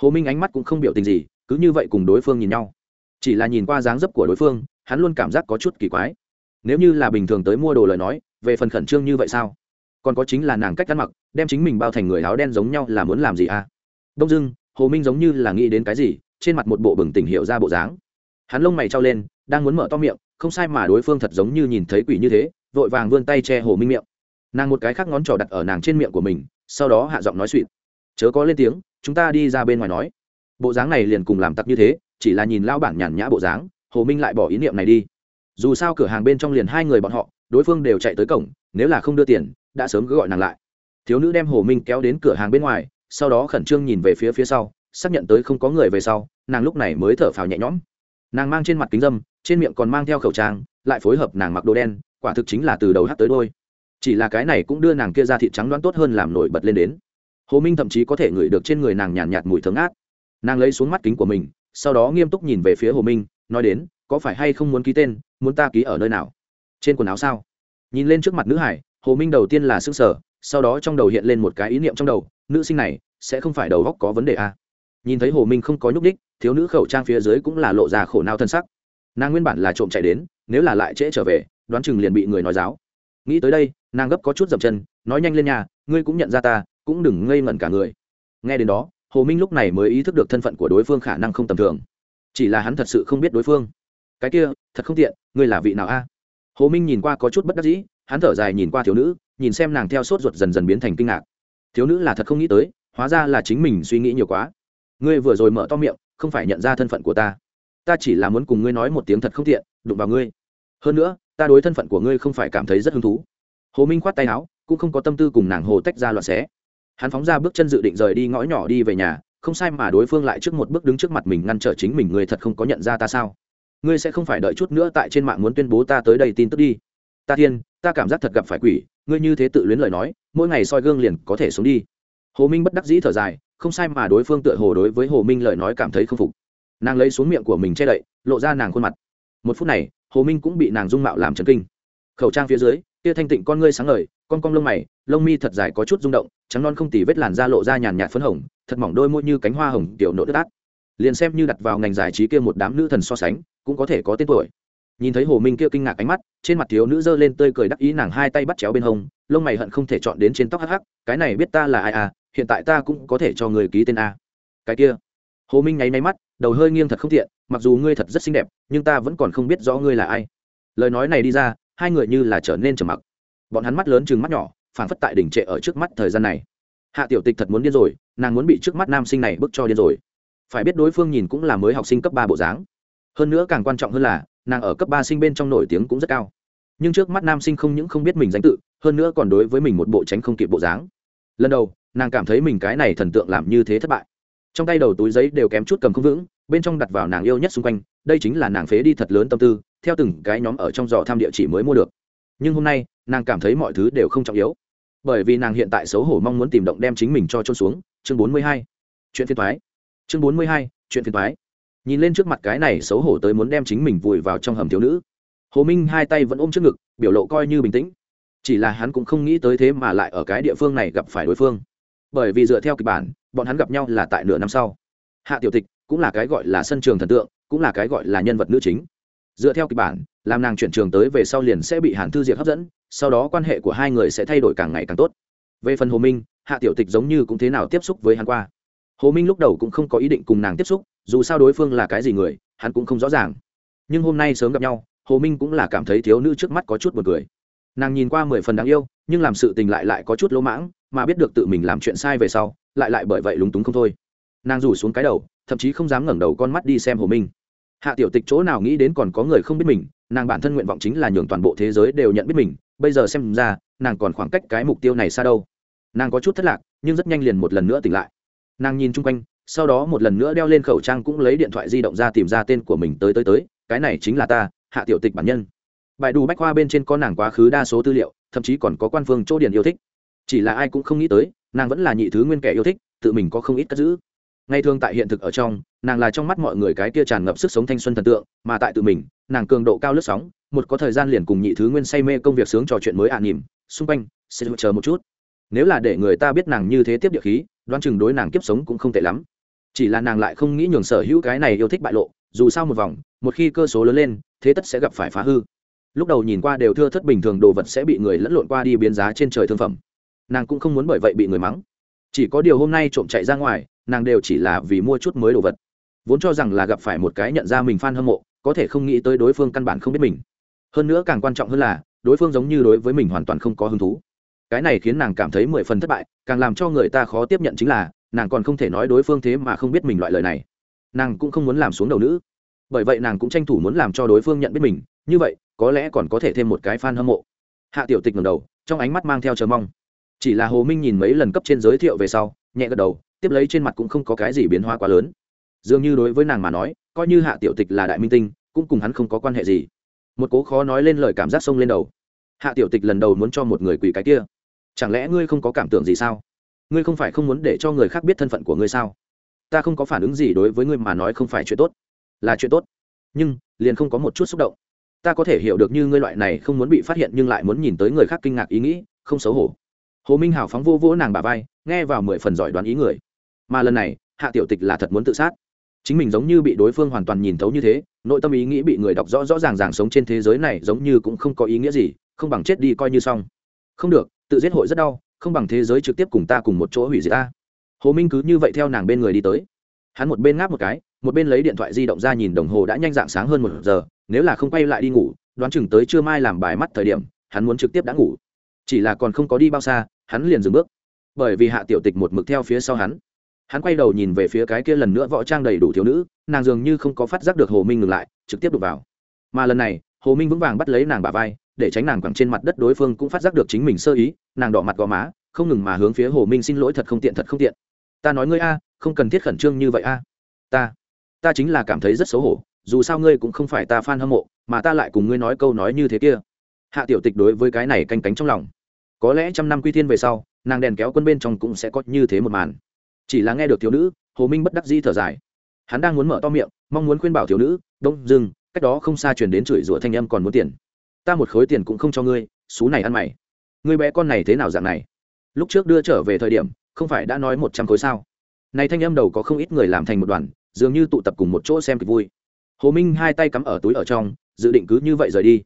Speaker 1: Hồ minh ánh mắt cũng không biểu tình gì cứ như vậy cùng đối phương nhìn nhau. Chỉ là nhìn qua dáng dấp của đối phương, hắn luôn cảm giác có chút kỳ quái. Nếu như là bình thường tới mua đồ lời nói, về phần khẩn trương như vậy sao? Còn có chính là nàng cách ăn mặc, đem chính mình bao thành người áo đen giống nhau là muốn làm gì à? Đông dưng hồ minh giống như là nghĩ đến cái gì, trên mặt một bộ bừng tỉnh hiệu ra bộ dáng. Hắn lông mày trao lên, đang muốn mở to miệng, không sai mà đối phương thật giống như nhìn thấy quỷ như thế, vội vàng vươn tay che hồ minh miệng. Nàng một cái khác ngón trỏ đặt ở nàng trên miệng của mình, sau đó hạ giọng nói suỵt chớ có lên tiếng, chúng ta đi ra bên ngoài nói bộ dáng này liền cùng làm tặc như thế chỉ là nhìn lao bản nhàn nhã bộ dáng hồ minh lại bỏ ý niệm này đi. Dù sao cửa hàng bên trong liền hai người bọn họ đối phương đều chạy tới cổng nếu là không đưa tiền đã sớm cứ gọi nàng lại. Thiếu nữ đem hồ minh kéo đến cửa hàng bên ngoài sau đó khẩn trương nhìn về phía phía sau xác nhận tới không có người về sau nàng lúc này mới thở phào nhẹ nhõm. Nàng mang trên mặt kính dâm trên miệng còn mang theo khẩu trang lại phối hợp nàng mặc đồ đen quả thực chính là từ đầu hát tới đôi. Chỉ là cái này cũng đưa nàng kia ra thị trắng đoán tốt hơn làm nổi bật lên đến. Hồ minh thậm chí có thể ngửi được trên người nàng nhàn nhạt, nhạt mùi thơm át nàng lấy xuống mắt kính của mình, sau đó nghiêm túc nhìn về phía hồ minh, nói đến, có phải hay không muốn ký tên, muốn ta ký ở nơi nào? Trên quần áo sao? Nhìn lên trước mặt nữ hải, hồ minh đầu tiên là s ư n g sở sau đó trong đầu hiện lên một cái ý niệm trong đầu, nữ sinh này sẽ không phải đầu góc có vấn đề à. nhìn thấy hồ minh không có nhúc đích thiếu nữ khẩu trang phía dưới cũng là lộ ra khổ nao thân sắc. Nàng nguyên bản là trộm chạy đến, nếu là lại trễ trở về, đoán chừng liền bị người nói giáo. Nghĩ tới đây, nàng gấp có chút dập chân, nói nhanh lên nhà, ngươi cũng nhận ra ta, cũng đừng ngây ngẩn cả người. Nghe đến đó hồ minh lúc này mới ý thức được thân phận của đối phương khả năng không tầm thường. Chỉ là hắn thật sự không biết đối phương. Cái kia, thật không tiện, ngươi là vị nào a? Hồ minh nhìn qua có chút bất đắc dĩ, hắn thở dài nhìn qua thiếu nữ, nhìn xem nàng theo sốt ruột dần dần biến thành kinh ngạc. Thiếu nữ là thật không nghĩ tới, hóa ra là chính mình suy nghĩ nhiều quá. Ngươi vừa rồi mở to miệng, không phải nhận ra thân phận của ta. Ta chỉ là muốn cùng ngươi nói một tiếng thật không tiện, đụng vào ngươi. Hơn nữa, ta đối thân phận của ngươi không phải cảm thấy rất hứng thú. Hồ minh khoát tay áo, cũng không có tâm tư cùng nàng hồ tách ra loạn xé hắn phóng ra bước chân dự định rời đi ngõ nhỏ đi về nhà, không sai mà đối phương lại trước một bước đứng trước mặt mình ngăn trở chính mình, người thật không có nhận ra ta sao? Ngươi sẽ không phải đợi chút nữa tại trên mạng muốn tuyên bố ta tới đây tin tức đi. Ta thiên, ta cảm giác thật gặp phải quỷ, ngươi như thế tự luyến lời nói, mỗi ngày soi gương liền có thể sống đi. Hồ minh bất đắc dĩ thở dài, không sai mà đối phương tựa hồ đối với hồ minh lời nói cảm thấy không phục. Nàng lấy xuống miệng của mình che đậy, lộ ra nàng khuôn mặt. Một phút này, hồ minh cũng bị nàng dung mạo làm chấn kinh. Khẩu trang phía dưới tia thanh tịnh con ngươi sáng ngời, con cong lông mày, lông mi thật dài có chút rung động, trắng non không tì vết làn da lộ ra nhàn nhạt phấn hồng, thật mỏng đôi môi như cánh hoa hồng tiểu nộ đất át. Liền xem như đặt vào ngành giải trí kia một đám nữ thần so sánh, cũng có thể có tên tuổi. Nhìn thấy hồ minh kia kinh ngạc ánh mắt, trên mặt thiếu nữ giơ lên tươi cười đắc ý nàng hai tay bắt chéo bên hông, lông mày hận không thể chọn đến trên tóc hắc hắc, cái này biết ta là ai à hiện tại ta cũng có thể cho người ký tên a. Cái kia. Hồ minh nháy máy mắt, đầu hơi nghiêng thật không thiện mặc dù ngươi thật rất xinh đẹp, nhưng ta vẫn còn không biết rõ ngươi là ai. Lời nói này đi ra hai người như là trở nên trầm mặc. Bọn hắn mắt lớn chừng mắt nhỏ phản phất tại đỉnh trệ ở trước mắt thời gian này. Hạ tiểu tịch thật muốn điên rồi, nàng muốn bị trước mắt nam sinh này bức cho điên rồi. Phải biết đối phương nhìn cũng là mới học sinh cấp ba bộ dáng. Hơn nữa càng quan trọng hơn là, nàng ở cấp ba sinh bên trong nổi tiếng cũng rất cao. Nhưng trước mắt nam sinh không những không biết mình danh tự, hơn nữa còn đối với mình một bộ tránh không kịp bộ dáng. Lần đầu, nàng cảm thấy mình cái này thần tượng làm như thế thất bại. Trong tay đầu túi giấy đều kém chút cầm không vững bên trong đặt vào nàng yêu nhất xung quanh, đây chính là nàng phế đi thật lớn tâm tư, theo từng cái nhóm ở trong giò tham địa chỉ mới mua được. Nhưng hôm nay, nàng cảm thấy mọi thứ đều không trọng yếu. Bởi vì nàng hiện tại xấu hổ mong muốn tìm động đem chính mình cho trôn xuống. Chương bốn mươi hai. Chuyện phiền thoái chương bốn mươi hai. Chuyện phiền thoái nhìn lên trước mặt cái này xấu hổ tới muốn đem chính mình vùi vào trong hầm thiếu nữ. Hồ minh hai tay vẫn ôm trước ngực, biểu lộ coi như bình tĩnh. Chỉ là hắn cũng không nghĩ tới thế mà lại ở cái địa phương này gặp phải đối phương. Bởi vì dựa theo kịch bản, bọn hắn gặp nhau là tại nửa năm sau. Hạ tiểu tịch cũng là cái gọi là sân trường thần tượng, cũng là cái gọi là nhân vật nữ chính. Dựa theo kịch bản, làm nàng chuyển trường tới về sau liền sẽ bị hàn thư diệt hấp dẫn, sau đó quan hệ của hai người sẽ thay đổi càng ngày càng tốt. Về phần hồ minh, hạ tiểu tịch giống như cũng thế nào tiếp xúc với hắn qua. Hồ minh lúc đầu cũng không có ý định cùng nàng tiếp xúc, dù sao đối phương là cái gì người, hắn cũng không rõ ràng. Nhưng hôm nay sớm gặp nhau, hồ minh cũng là cảm thấy thiếu nữ trước mắt có chút b u ồ n cười. Nàng nhìn qua mười phần đáng yêu, nhưng làm sự tình lại lại có chút lỗ mãng, mà biết được tự mình làm chuyện sai về sau, lại lại bởi vậy lúng túng không thôi nàng rủ xuống cái đầu, thậm chí không dám ngẩng đầu con mắt đi xem hồ minh. Hạ tiểu tịch chỗ nào nghĩ đến còn có người không biết mình, nàng bản thân nguyện vọng chính là nhường toàn bộ thế giới đều nhận biết mình, bây giờ xem ra, nàng còn khoảng cách cái mục tiêu này xa đâu. Nàng có chút thất lạc, nhưng rất nhanh liền một lần nữa tỉnh lại. Nàng nhìn chung quanh, sau đó một lần nữa đeo lên khẩu trang cũng lấy điện thoại di động ra tìm ra tên của mình tới tới tới, cái này chính là ta, hạ tiểu tịch bản nhân. Bài đủ bách khoa bên trên có nàng quá khứ đa số tư liệu, thậm chí còn có quan phương chỗ điền yêu thích. Chỉ là ai cũng không nghĩ tới, nàng vẫn là nhị thứ nguyên kẻ yêu thích, tự mình có không ít cất giữ ngày thường tại hiện thực ở trong, nàng là trong mắt mọi người cái kia tràn ngập sức sống thanh xuân thần tượng, mà tại tự mình, nàng cường độ cao lướt sóng, một có thời gian liền cùng nhị thứ nguyên say mê công việc sướng trò chuyện mới ạ à nỉm, xung quanh, sẽ chờ một chút. Nếu là để người ta biết nàng như thế tiếp địa khí, đoán chừng đối nàng kiếp sống cũng không tệ lắm. Chỉ là nàng lại không nghĩ nhường sở hữu cái này yêu thích bại lộ, dù sao một vòng, một khi cơ số lớn lên, thế tất sẽ gặp phải phá hư. Lúc đầu nhìn qua đều thưa thất bình thường đồ vật sẽ bị người lẫn lộn qua đi biến giá trên trời thương phẩm. Nàng cũng không muốn bởi vậy bị người mắng. Chỉ có điều hôm nay trộm chạy ra ngoài nàng đều chỉ là vì mua chút mới đồ vật. Vốn cho rằng là gặp phải một cái nhận ra mình f a n hâm mộ, có thể không nghĩ tới đối phương căn bản không biết mình. Hơn nữa càng quan trọng hơn là, đối phương giống như đối với mình hoàn toàn không có hứng thú. Cái này khiến nàng cảm thấy mười phần thất bại, càng làm cho người ta khó tiếp nhận chính là, nàng còn không thể nói đối phương thế mà không biết mình loại lời này. Nàng cũng không muốn làm xuống đầu nữ. Bởi vậy nàng cũng tranh thủ muốn làm cho đối phương nhận biết mình, như vậy, có lẽ còn có thể thêm một cái f a n hâm mộ. Hạ tiểu tịch ngầm đầu, trong ánh mắt mang theo chờ mong. Chỉ là hồ minh nhìn mấy lần cấp trên giới thiệu về sau, nhẹ gật đầu tiếp lấy trên mặt cũng không có cái gì biến hóa quá lớn. Dường như đối với nàng mà nói, coi như hạ tiểu tịch là đại minh tinh, cũng cùng hắn không có quan hệ gì. Một cố khó nói lên lời cảm giác sông lên đầu. Hạ tiểu tịch lần đầu muốn cho một người quỳ cái kia. Chẳng lẽ ngươi không có cảm tưởng gì sao? Ngươi không phải không muốn để cho người khác biết thân phận của ngươi sao? Ta không có phản ứng gì đối với ngươi mà nói không phải chuyện tốt. Là chuyện tốt. Nhưng, liền không có một chút xúc động. Ta có thể hiểu được như ngươi loại này không muốn bị phát hiện nhưng lại muốn nhìn tới người khác kinh ngạc ý nghĩ, không xấu hổ. Hồ minh hào phóng vô vỗ nàng bà vai, nghe vào mười phần giỏi đoán ý người mà lần này, hạ tiểu tịch là thật muốn tự sát. Chính mình giống như bị đối phương hoàn toàn nhìn thấu như thế, nội tâm ý nghĩ bị người đọc rõ rõ ràng ràng sống trên thế giới này giống như cũng không có ý nghĩa gì, không bằng chết đi coi như xong. Không được, tự giết hội rất đau, không bằng thế giới trực tiếp cùng ta cùng một chỗ hủy diệt ta. Hồ minh cứ như vậy theo nàng bên người đi tới. Hắn một bên ngáp một cái, một bên lấy điện thoại di động ra nhìn đồng hồ đã nhanh dạng sáng hơn một giờ, nếu là không quay lại đi ngủ, đoán chừng tới trưa mai làm bài mắt thời điểm, hắn muốn trực tiếp đã ngủ. Chỉ là còn không có đi bao xa, hắn liền dừng bước. Bởi vì hạ tiểu tịch một mực theo phía sau hắn hắn quay đầu nhìn về phía cái kia lần nữa võ trang đầy đủ thiếu nữ, nàng dường như không có phát giác được hồ minh ngừng lại, trực tiếp đục vào. Mà lần này, hồ minh vững vàng bắt lấy nàng bà vai, để tránh nàng quẳng trên mặt đất đối phương cũng phát giác được chính mình sơ ý, nàng đỏ mặt gò má, không ngừng mà hướng phía hồ minh xin lỗi thật không tiện, thật không tiện. Ta nói ngươi a, không cần thiết khẩn trương như vậy a. Ta ta chính là cảm thấy rất xấu hổ, dù sao ngươi cũng không phải ta f a n hâm mộ, mà ta lại cùng ngươi nói câu nói như thế kia. Hạ tiểu tịch đối với cái này canh cánh trong lòng. Có lẽ trăm năm quy thiên về sau, nàng đèn kéo quân bên trong cũng sẽ có như thế một màn chỉ là nghe được thiếu nữ, hồ minh bất đắc di thở dài. Hắn đang muốn mở to miệng, mong muốn khuyên bảo thiếu nữ, đông, dừng, cách đó không xa chuyển đến chửi rủa thanh âm còn muốn tiền. Ta một khối tiền cũng không cho ngươi, xú này ăn mày. Ngươi bé con này thế nào dạng này? Lúc trước đưa trở về thời điểm, không phải đã nói một trăm khối sao? Này thanh âm đầu có không ít người làm thành một đoàn, dường như tụ tập cùng một chỗ xem kịch vui. Hồ minh hai tay cắm ở túi ở trong, dự định cứ như vậy rời đi.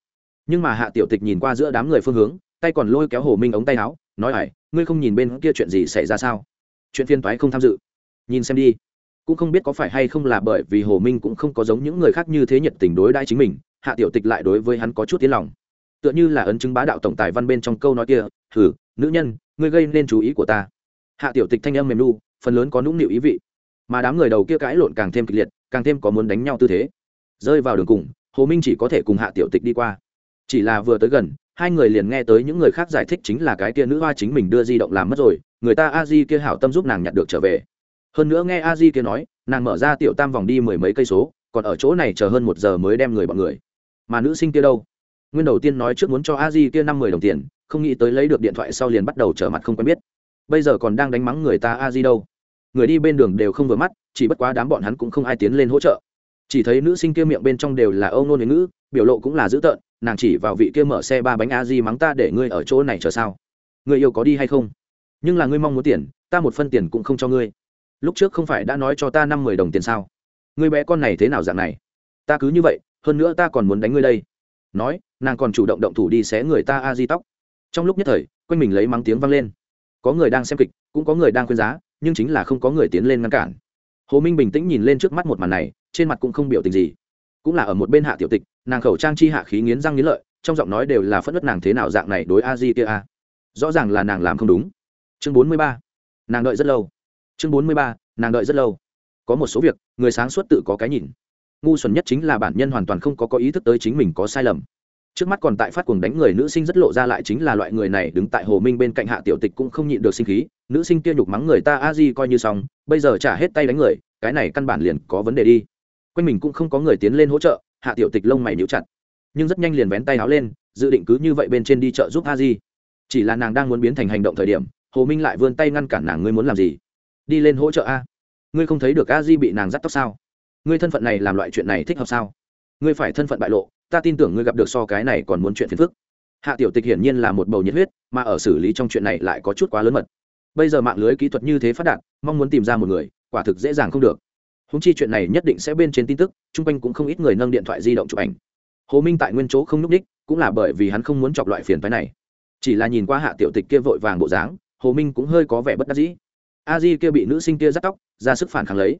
Speaker 1: Nhưng mà hạ tiểu tịch nhìn qua giữa đám người phương hướng, tay còn lôi kéo hồ minh ống tay áo, nói, hải, ngươi không nhìn bên kia chuyện gì xảy ra sao? Chuyện phiên toái không tham dự. Nhìn xem đi. Cũng không biết có phải hay không là bởi vì hồ minh cũng không có giống những người khác như thế nhiệt tình đối đãi chính mình, hạ tiểu tịch lại đối với hắn có chút tiếng lòng. Tựa như là ấn chứng bá đạo tổng tài văn bên trong câu nói kia thử nữ nhân, ngươi gây nên chú ý của ta. Hạ tiểu tịch thanh âm mềm nu, phần lớn có nũng nịu ý vị. Mà đám người đầu kia cãi lộn càng thêm kịch liệt, càng thêm có muốn đánh nhau tư thế. Rơi vào đường cùng, hồ minh chỉ có thể cùng hạ tiểu tịch đi qua. Chỉ là vừa tới gần, hai người liền nghe tới những người khác giải thích chính là cái kia nữ hoa chính mình đưa di động làm mất rồi người ta a di kia hảo tâm giúp nàng nhặt được trở về. Hơn nữa nghe a di kia nói, nàng mở ra tiểu tam vòng đi mười mấy cây số, còn ở chỗ này chờ hơn một giờ mới đem người bọn người. Mà nữ sinh kia đâu? Nguyên đầu tiên nói trước muốn cho a di kia năm mươi đồng tiền, không nghĩ tới lấy được điện thoại sau liền bắt đầu trở mặt không quen biết. Bây giờ còn đang đánh mắng người ta a di đâu? Người đi bên đường đều không vừa mắt, chỉ bất quá đám bọn hắn cũng không ai tiến lên hỗ trợ. Chỉ thấy nữ sinh kia miệng bên trong đều là âu nôn ngữ, biểu lộ cũng là dữ tợn, nàng chỉ vào vị kia mở xe ba bánh a di mắng ta để ngươi ở chỗ này chờ sao? Người yêu có đi hay không? Nhưng là ngươi mong muốn tiền, ta một phân tiền cũng không cho ngươi. Lúc trước không phải đã nói cho ta năm mười đồng tiền sao? Ngươi bé con này thế nào dạng này? Ta cứ như vậy, hơn nữa ta còn muốn đánh ngươi đây. Nói, nàng còn chủ động động thủ đi xé người ta a di tóc. Trong lúc nhất thời, quanh mình lấy mắng tiếng vang lên. Có người đang xem kịch, cũng có người đang khuyên giá, nhưng chính là không có người tiến lên ngăn cản. Hồ minh bình tĩnh nhìn lên trước mắt một màn này, trên mặt cũng không biểu tình gì. Cũng là ở một bên hạ tiểu tịch, nàng khẩu trang chi hạ khí nghiến răng nghiến lợi, trong giọng nói đều là phất đất nàng thế nào dạng này đối a di kia a. Rõ ràng là nàng làm không đúng chương bốn mươi ba. Nàng đợi rất lâu. Chương bốn mươi ba, nàng đợi rất lâu. Có một số việc, người sáng suốt tự có cái nhìn. Ngu xuẩn nhất chính là bản nhân hoàn toàn không có có ý thức tới chính mình có sai lầm. Trước mắt còn tại phát cuồng đánh người nữ sinh rất lộ ra lại chính là loại người này đứng tại hồ minh bên cạnh hạ tiểu tịch cũng không nhịn được sinh khí, nữ sinh kia nhục mắng người ta a di coi như xong, bây giờ trả hết tay đánh người, cái này căn bản liền có vấn đề đi. Quanh mình cũng không có người tiến lên hỗ trợ, hạ tiểu tịch lông mày níu chặt. Nhưng rất nhanh liền vén tay áo lên, dự định cứ như vậy bên trên đi chợ giúp a di. Chỉ là nàng đang muốn biến thành hành động thời điểm hồ minh lại vươn tay ngăn cản nàng, ngươi muốn làm gì? Đi lên hỗ trợ a. Ngươi không thấy được a di bị nàng dắt tóc sao? Ngươi thân phận này làm loại chuyện này thích hợp sao? Ngươi phải thân phận bại lộ, ta tin tưởng ngươi gặp được so cái này còn muốn chuyện phiền phức. Hạ tiểu tịch hiển nhiên là một bầu nhiệt huyết, mà ở xử lý trong chuyện này lại có chút quá lớn mật. Bây giờ mạng lưới kỹ thuật như thế phát đạt, mong muốn tìm ra một người, quả thực dễ dàng không được. Húng chi chuyện này nhất định sẽ bên trên tin tức, chung quanh cũng không ít người nâng điện thoại di động chụp ảnh. Hồ minh tại nguyên chỗ không n ú c ních cũng là bởi vì hắn không muốn chọc loại phiền phái này. Chỉ là nhìn qua hạ tiểu tịch kia vội vàng bộ dáng hồ minh cũng hơi có vẻ bất đắc dĩ. A di kia bị nữ sinh kia dắt tóc, ra sức phản kháng lấy.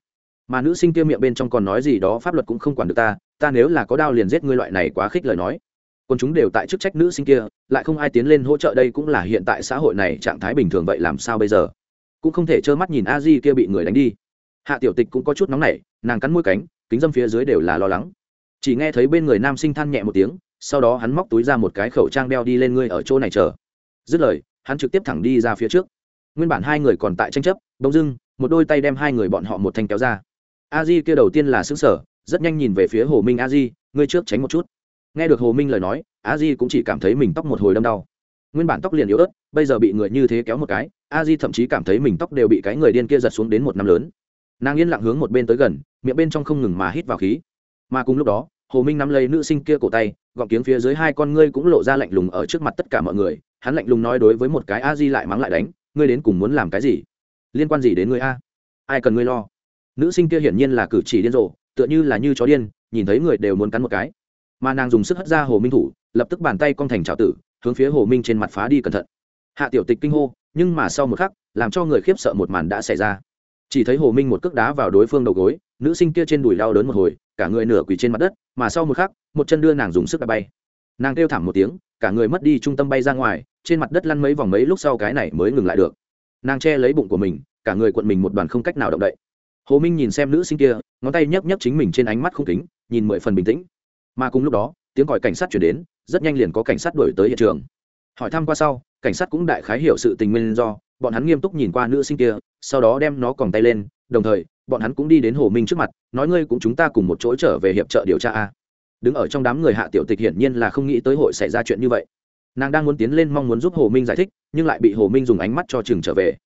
Speaker 1: Mà nữ sinh kia miệng bên trong còn nói gì đó, pháp luật cũng không quản được ta ta nếu là có đao liền giết ngươi loại này quá khích lời nói. Còn chúng đều tại chức trách nữ sinh kia, lại không ai tiến lên hỗ trợ đây cũng là hiện tại xã hội này trạng thái bình thường vậy làm sao bây giờ? Cũng không thể trơ mắt nhìn a di kia bị người đánh đi. Hạ tiểu tịch cũng có chút nóng nảy, nàng cắn môi cánh, kính dâm phía dưới đều là lo lắng. Chỉ nghe thấy bên người nam sinh than nhẹ một tiếng, sau đó hắn móc túi ra một cái khẩu trang đeo đi lên ngươi ở chỗ này chờ. Dứt lời hắn trực tiếp thẳng đi ra phía trước. Nguyên bản hai người còn tại tranh chấp, bỗng dưng, một đôi tay đem hai người bọn họ một thanh kéo ra. A di kia đầu tiên là xứng sở rất nhanh nhìn về phía hồ minh. A di, ngươi trước tránh một chút. Nghe được hồ minh lời nói, a di cũng chỉ cảm thấy mình tóc một hồi đâm đau. Nguyên bản tóc liền yếu ớt, bây giờ bị người như thế kéo một cái, a di thậm chí cảm thấy mình tóc đều bị cái người điên kia giật xuống đến một năm lớn. Nàng yên lặng hướng một bên tới gần, miệng bên trong không ngừng mà hít vào khí. Mà cùng lúc đó hồ minh nắm lấy nữ sinh kia cổ tay, gọng tiếng phía dưới hai con ngươi cũng lộ ra lạnh lùng ở trước mặt tất cả mọi người. Hắn lạnh lùng nói đối với một cái a di lại mắng lại đánh, ngươi đến cùng muốn làm cái gì? Liên quan gì đến ngươi a? Ai cần ngươi lo? Nữ sinh kia hiển nhiên là cử chỉ điên rồ, tựa như là như chó điên, nhìn thấy người đều muốn cắn một cái. Mà nàng dùng sức hất ra hồ minh thủ, lập tức bàn tay cong thành trào tử, hướng phía hồ minh trên mặt phá đi cẩn thận. Hạ tiểu tịch kinh hô, nhưng mà sau một khắc, làm cho người khiếp sợ một màn đã xảy ra. Chỉ thấy hồ minh một cước đá vào đối phương đầu gối, nữ sinh kia trên đùi đau đớn một hồi cả người nửa quỳ trên mặt đất, mà sau một khắc, một chân đưa nàng dùng sức đá bay. Nàng kêu thảm một tiếng, cả người mất đi trung tâm bay ra ngoài, trên mặt đất lăn mấy vòng mấy lúc sau cái này mới ngừng lại được. Nàng che lấy bụng của mình, cả người quận mình một đoàn không cách nào động đậy. Hồ minh nhìn xem nữ sinh kia, ngón tay nhấp nhấp chính mình trên ánh mắt không kính, nhìn mười phần bình tĩnh. Mà cùng lúc đó, tiếng gọi cảnh sát chuyển đến, rất nhanh liền có cảnh sát đuổi tới hiện trường. Hỏi thăm qua sau, cảnh sát cũng đại khái hiểu sự tình nguyên do, bọn hắn nghiêm túc nhìn qua nữ sinh kia, sau đó đem nó còng tay lên, đồng thời bọn hắn cũng đi đến hồ minh trước mặt, nói ngươi cũng chúng ta cùng một chỗ trở về hiệp trợ điều tra a. Đứng ở trong đám người hạ tiểu tịch hiển nhiên là không nghĩ tới hội xảy ra chuyện như vậy. Nàng đang muốn tiến lên mong muốn giúp hồ minh giải thích, nhưng lại bị hồ minh dùng ánh mắt cho chừng trở về.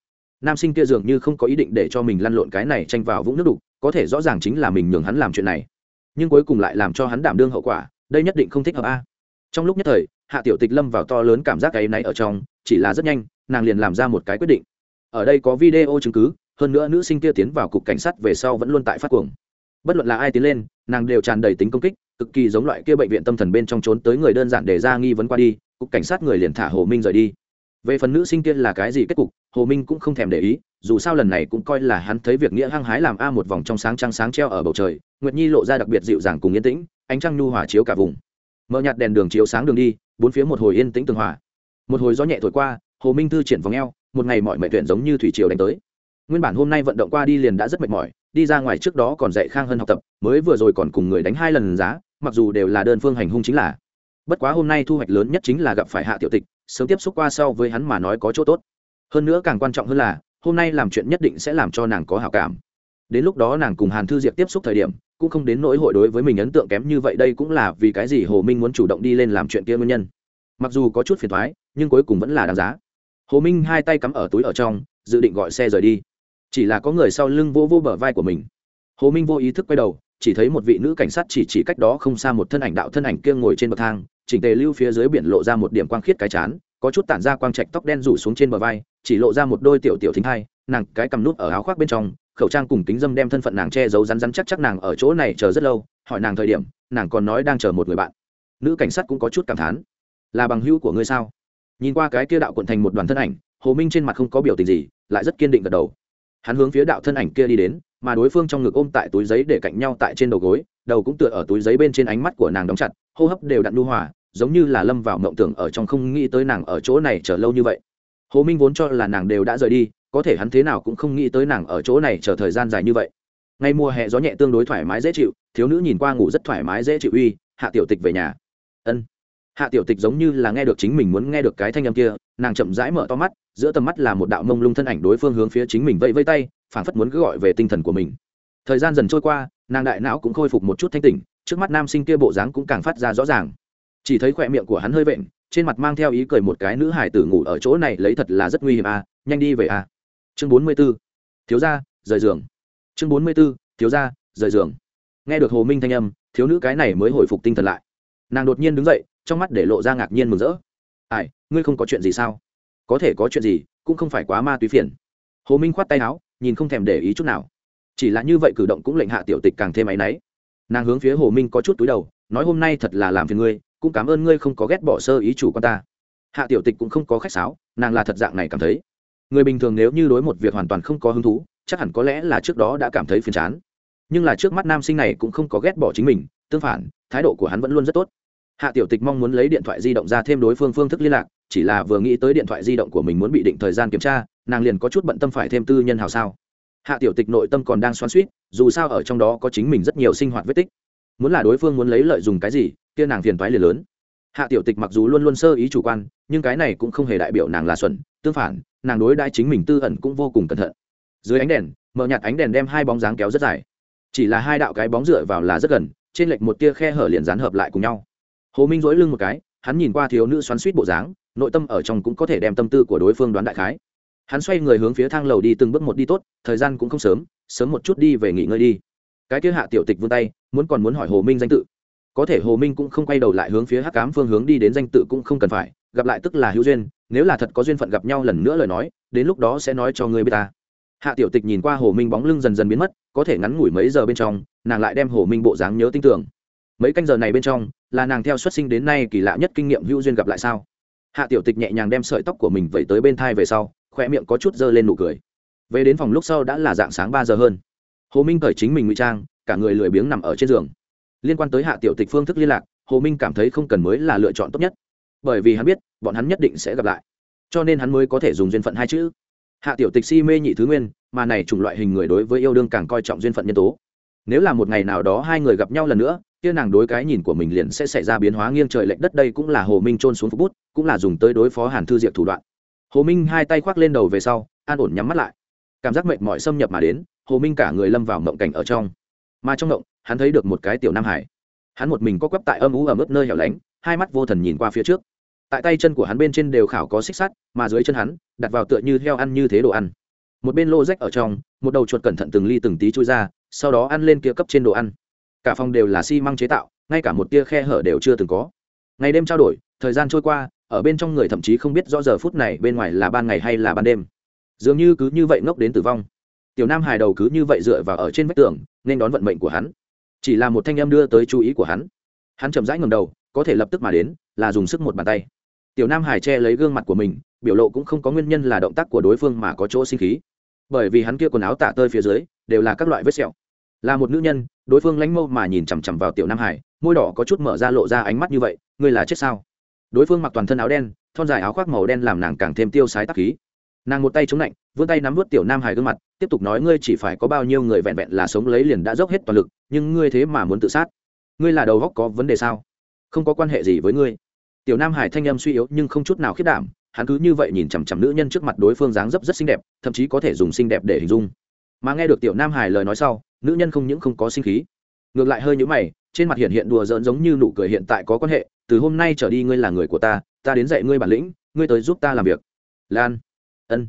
Speaker 1: Nam sinh kia dường như không có ý định để cho mình lăn lộn cái này tranh vào vũng nước đục, có thể rõ ràng chính là mình nhường hắn làm chuyện này. Nhưng cuối cùng lại làm cho hắn đảm đương hậu quả, đây nhất định không thích hợp a. Trong lúc nhất thời, hạ tiểu tịch lâm vào to lớn cảm giác cái này ở trong, chỉ là rất nhanh, nàng liền làm ra một cái quyết định. Ở đây có video chứng cứ hơn nữa nữ sinh kia tiến vào cục cảnh sát về sau vẫn luôn tại phát cuồng. Bất luận là ai tiến lên, nàng đều tràn đầy tính công kích, cực kỳ giống loại kia bệnh viện tâm thần bên trong trốn tới người đơn giản để ra nghi vấn qua đi, cục cảnh sát người liền thả hồ minh rời đi. Về phần nữ sinh kia là cái gì kết cục, hồ minh cũng không thèm để ý, dù sao lần này cũng coi là hắn thấy việc nghĩa hăng hái làm a một vòng trong sáng trăng sáng treo ở bầu trời, nguyệt nhi lộ ra đặc biệt dịu dàng cùng yên tĩnh, ánh trăng nhu hòa chiếu cả vùng. Mở nhạt đèn đường chiếu sáng đường đi, bốn phía một hồi yên tĩnh tường hòa. Một hồi gió nhẹ thổi qua, hồ minh thư triển vòng eo, một ngày mọi mệnh tuyển giống như thủy triều đánh tới nguyên bản hôm nay vận động qua đi liền đã rất mệt mỏi, đi ra ngoài trước đó còn dạy khang hơn học tập, mới vừa rồi còn cùng người đánh hai lần giá, mặc dù đều là đơn phương hành hung chính là. Bất quá hôm nay thu hoạch lớn nhất chính là gặp phải hạ tiểu tịch, sớm tiếp xúc qua sau với hắn mà nói có chỗ tốt. Hơn nữa càng quan trọng hơn là, hôm nay làm chuyện nhất định sẽ làm cho nàng có hào cảm. Đến lúc đó nàng cùng hàn thư diệp tiếp xúc thời điểm, cũng không đến nỗi hội đối với mình ấn tượng kém như vậy, đây cũng là vì cái gì hồ minh muốn chủ động đi lên làm chuyện kia nguyên nhân. Mặc dù có chút phiền thoái nhưng cuối cùng vẫn là đáng giá. Hồ minh hai tay cắm ở túi ở trong, dự định gọi xe rời đi chỉ là có người sau lưng vô vô bờ vai của mình. Hồ minh vô ý thức quay đầu, chỉ thấy một vị nữ cảnh sát chỉ chỉ cách đó không xa một thân ảnh đạo thân ảnh kia ngồi trên bậc thang, chỉnh tề lưu phía dưới biển lộ ra một điểm quang khiết cái chán, có chút tản ra quang trạch tóc đen rủ xuống trên bờ vai, chỉ lộ ra một đôi tiểu tiểu thính hai nàng cái cầm nút ở áo khoác bên trong, khẩu trang cùng kính dâm đem thân phận nàng che giấu rắn rắn chắc chắc nàng ở chỗ này chờ rất lâu, hỏi nàng thời điểm, nàng còn nói đang chờ một người bạn. Nữ cảnh sát cũng có chút cảm thán. Là bằng hữu của ngươi sao? Nhìn qua cái kia đạo quận thành một đoàn thân ảnh, hồ minh trên mặt không có biểu tình gì, lại rất kiên định gật đầu hắn hướng phía đạo thân ảnh kia đi đến, mà đối phương trong ngực ôm tại túi giấy để cạnh nhau tại trên đầu gối, đầu cũng tựa ở túi giấy bên trên ánh mắt của nàng đóng chặt, hô hấp đều đặn lưu hòa, giống như là lâm vào mộng tưởng ở trong không nghĩ tới nàng ở chỗ này chờ lâu như vậy. Hồ minh vốn cho là nàng đều đã rời đi, có thể hắn thế nào cũng không nghĩ tới nàng ở chỗ này chờ thời gian dài như vậy. Ngay mùa hè gió nhẹ tương đối thoải mái dễ chịu, thiếu nữ nhìn qua ngủ rất thoải mái dễ chịu uy, hạ tiểu tịch về nhà. Ân hạ tiểu tịch giống như là nghe được chính mình muốn nghe được cái thanh âm kia nàng chậm rãi mở to mắt giữa tầm mắt là một đạo mông lung thân ảnh đối phương hướng phía chính mình vẫy vây tay phảng phất muốn cứ gọi về tinh thần của mình. Thời gian dần trôi qua nàng đại não cũng khôi phục một chút thanh tỉnh trước mắt nam sinh kia bộ dáng cũng càng phát ra rõ ràng. Chỉ thấy khỏe miệng của hắn hơi vện trên mặt mang theo ý cười một cái nữ hải tử ngủ ở chỗ này lấy thật là rất nguy hiểm à nhanh đi về à. Chương bốn mươi b ố thiếu gia, rời giường. Chương bốn mươi b ố thiếu gia, rời giường. Nghe được hồ minh thanh âm thiếu nữ cái này mới hồi phục tinh thần lại. Nàng đột nhiên đứng dậy trong mắt để lộ ra ngạc nhiên mừng rỡ. Ai, ngươi không có chuyện gì sao? Có thể có chuyện gì, cũng không phải quá ma túy phiền. Hồ minh khoát tay áo, nhìn không thèm để ý chút nào. Chỉ là như vậy cử động cũng lệnh hạ tiểu tịch càng thêm áy náy. Nàng hướng phía hồ minh có chút túi đầu, nói, hôm nay thật là làm phiền ngươi, cũng cảm ơn ngươi không có ghét bỏ sơ ý chủ con ta. Hạ tiểu tịch cũng không có khách sáo, nàng là thật dạng này cảm thấy. Người bình thường nếu như đối một việc hoàn toàn không có hứng thú, chắc hẳn có lẽ là trước đó đã cảm thấy phiền chán. Nhưng là trước mắt nam sinh này cũng không có ghét bỏ chính mình, tương phản, thái độ của hắn vẫn luôn rất tốt hạ tiểu tịch mong muốn lấy điện thoại di động ra thêm đối phương phương thức liên lạc, chỉ là vừa nghĩ tới điện thoại di động của mình muốn bị định thời gian kiểm tra, nàng liền có chút bận tâm phải thêm tư nhân hào sao. Hạ tiểu tịch nội tâm còn đang xoắn suýt dù sao ở trong đó có chính mình rất nhiều sinh hoạt vết tích. Muốn là đối phương muốn lấy lợi dùng cái gì, kia nàng phiền toái liền lớn. Hạ tiểu tịch mặc dù luôn luôn sơ ý chủ quan, nhưng cái này cũng không hề đại biểu nàng là xuẩn, tương phản, nàng đối đãi chính mình tư ẩn cũng vô cùng cẩn thận. Dưới ánh đèn mở nhạt ánh đèn đem hai bóng dáng kéo rất dài. Chỉ là hai đạo cái bóng dựa vào là rất gần, trên lệch một tia khe hở liền dán hợp lại cùng nhau hồ minh dỗi lưng một cái, hắn nhìn qua thiếu nữ xoắn suýt bộ dáng, nội tâm ở trong cũng có thể đem tâm tư của đối phương đoán đại khái. Hắn xoay người hướng phía thang lầu đi từng bước một đi tốt, thời gian cũng không sớm sớm một chút đi về nghỉ ngơi đi. Cái kia hạ tiểu tịch vươn tay, muốn còn muốn hỏi hồ minh danh tự. Có thể hồ minh cũng không quay đầu lại hướng phía hắc cám phương hướng đi đến danh tự cũng không cần phải, gặp lại tức là hữu duyên, nếu là thật có duyên phận gặp nhau lần nữa lời nói, đến lúc đó sẽ nói cho người b i ế ta. Hạ tiểu tịch nhìn qua hồ minh bóng lưng dần dần biến mất, có thể ngắn ngủi mấy giờ bên trong, nàng lại đem hồ minh bộ dáng nhớ tin tưởng mấy canh giờ này bên trong, là nàng theo xuất sinh đến nay kỳ lạ nhất kinh nghiệm hữu duyên gặp lại sao? Hạ tiểu tịch nhẹ nhàng đem sợi tóc của mình vẩy tới bên thai về sau khoe miệng có chút dơ lên nụ cười. Về đến phòng lúc sau đã là dạng sáng ba giờ hơn. Hồ minh cởi chính mình ngụy trang, cả người lười biếng nằm ở trên giường. Liên quan tới hạ tiểu tịch phương thức liên lạc, hồ minh cảm thấy không cần mới là lựa chọn tốt nhất. Bởi vì hắn biết, bọn hắn nhất định sẽ gặp lại. Cho nên hắn mới có thể dùng duyên phận hai chữ. Hạ tiểu tịch si mê nhị thứ nguyên, mà này chủng loại hình người đối với yêu đương càng coi trọng duyên phận nhân tố nếu là một ngày nào đó hai người gặp nhau lần nữa, kia nàng đối cái nhìn của mình liền sẽ xảy ra biến hóa nghiêng trời lệch đất. Đây cũng là hồ minh trôn xuống phục bút, cũng là dùng tới đối phó hàn thư diệp thủ đoạn. Hồ minh hai tay khoác lên đầu về sau, an ổn nhắm mắt lại. Cảm giác mệt mỏi xâm nhập mà đến, hồ minh cả người lâm vào mộng cảnh ở trong. Mà trong mộng, hắn thấy được một cái tiểu nam hải. Hắn một mình có quắp tại âm ú ở mức nơi hẻo lánh, hai mắt vô thần nhìn qua phía trước. Tại tay chân của hắn bên trên đều khảo có xích sắt, mà dưới chân hắn, đặt vào tựa như heo ăn như thế đồ ăn. Một bên lô rách ở trong, một đầu chuột cẩn thận từng ly từng tí chui ra sau đó ăn lên kia cấp trên đồ ăn. Cả phòng đều là xi măng chế tạo, ngay cả một tia khe hở đều chưa từng có. Ngày đêm trao đổi, thời gian trôi qua, ở bên trong người thậm chí không biết rõ giờ phút này bên ngoài là ban ngày hay là ban đêm. Dường như cứ như vậy ngốc đến tử vong. Tiểu nam hài đầu cứ như vậy dựa vào ở trên vách tường, nên đón vận mệnh của hắn. Chỉ là một thanh em đưa tới chú ý của hắn. Hắn chậm rãi ngầm đầu, có thể lập tức mà đến, là dùng sức một bàn tay. Tiểu nam hải che lấy gương mặt của mình, biểu lộ cũng không có nguyên nhân là động tác của đối phương mà có chỗ sinh khí. Bởi vì hắn kia quần áo tả tơi phía dưới đều là các loại vết sẹo. Là một nữ nhân, đối phương lánh mâu mà nhìn chằm chằm vào tiểu nam hải, môi đỏ có chút mở ra lộ ra ánh mắt như vậy, ngươi là chết sao? Đối phương mặc toàn thân áo đen, thon dài áo khoác màu đen làm nàng càng thêm tiêu sái tắc khí. Nàng một tay chống lạnh, vươn tay nắm vớt tiểu nam hải gương mặt, tiếp tục nói ngươi chỉ phải có bao nhiêu người vẹn vẹn là sống lấy liền đã dốc hết toàn lực, nhưng ngươi thế mà muốn tự sát. Ngươi là đầu góc có vấn đề sao? Không có quan hệ gì với ngươi. Tiểu nam hải thanh âm suy yếu nhưng không chút nào khiết đảm, hắn cứ như vậy nhìn chằm chằm nữ nhân trước mặt đối phương dáng dấp rất xinh đẹp, thậm chí có thể dùng xinh đẹp để hình dung mà nghe được tiểu nam hải lời nói sau, nữ nhân không những không có sinh khí, ngược lại hơi nhũ mày, trên mặt hiện hiện đùa giỡn giống như nụ cười hiện tại có quan hệ, từ hôm nay trở đi ngươi là người của ta ta đến dạy ngươi bản lĩnh, ngươi tới giúp ta làm việc. Lan, ân.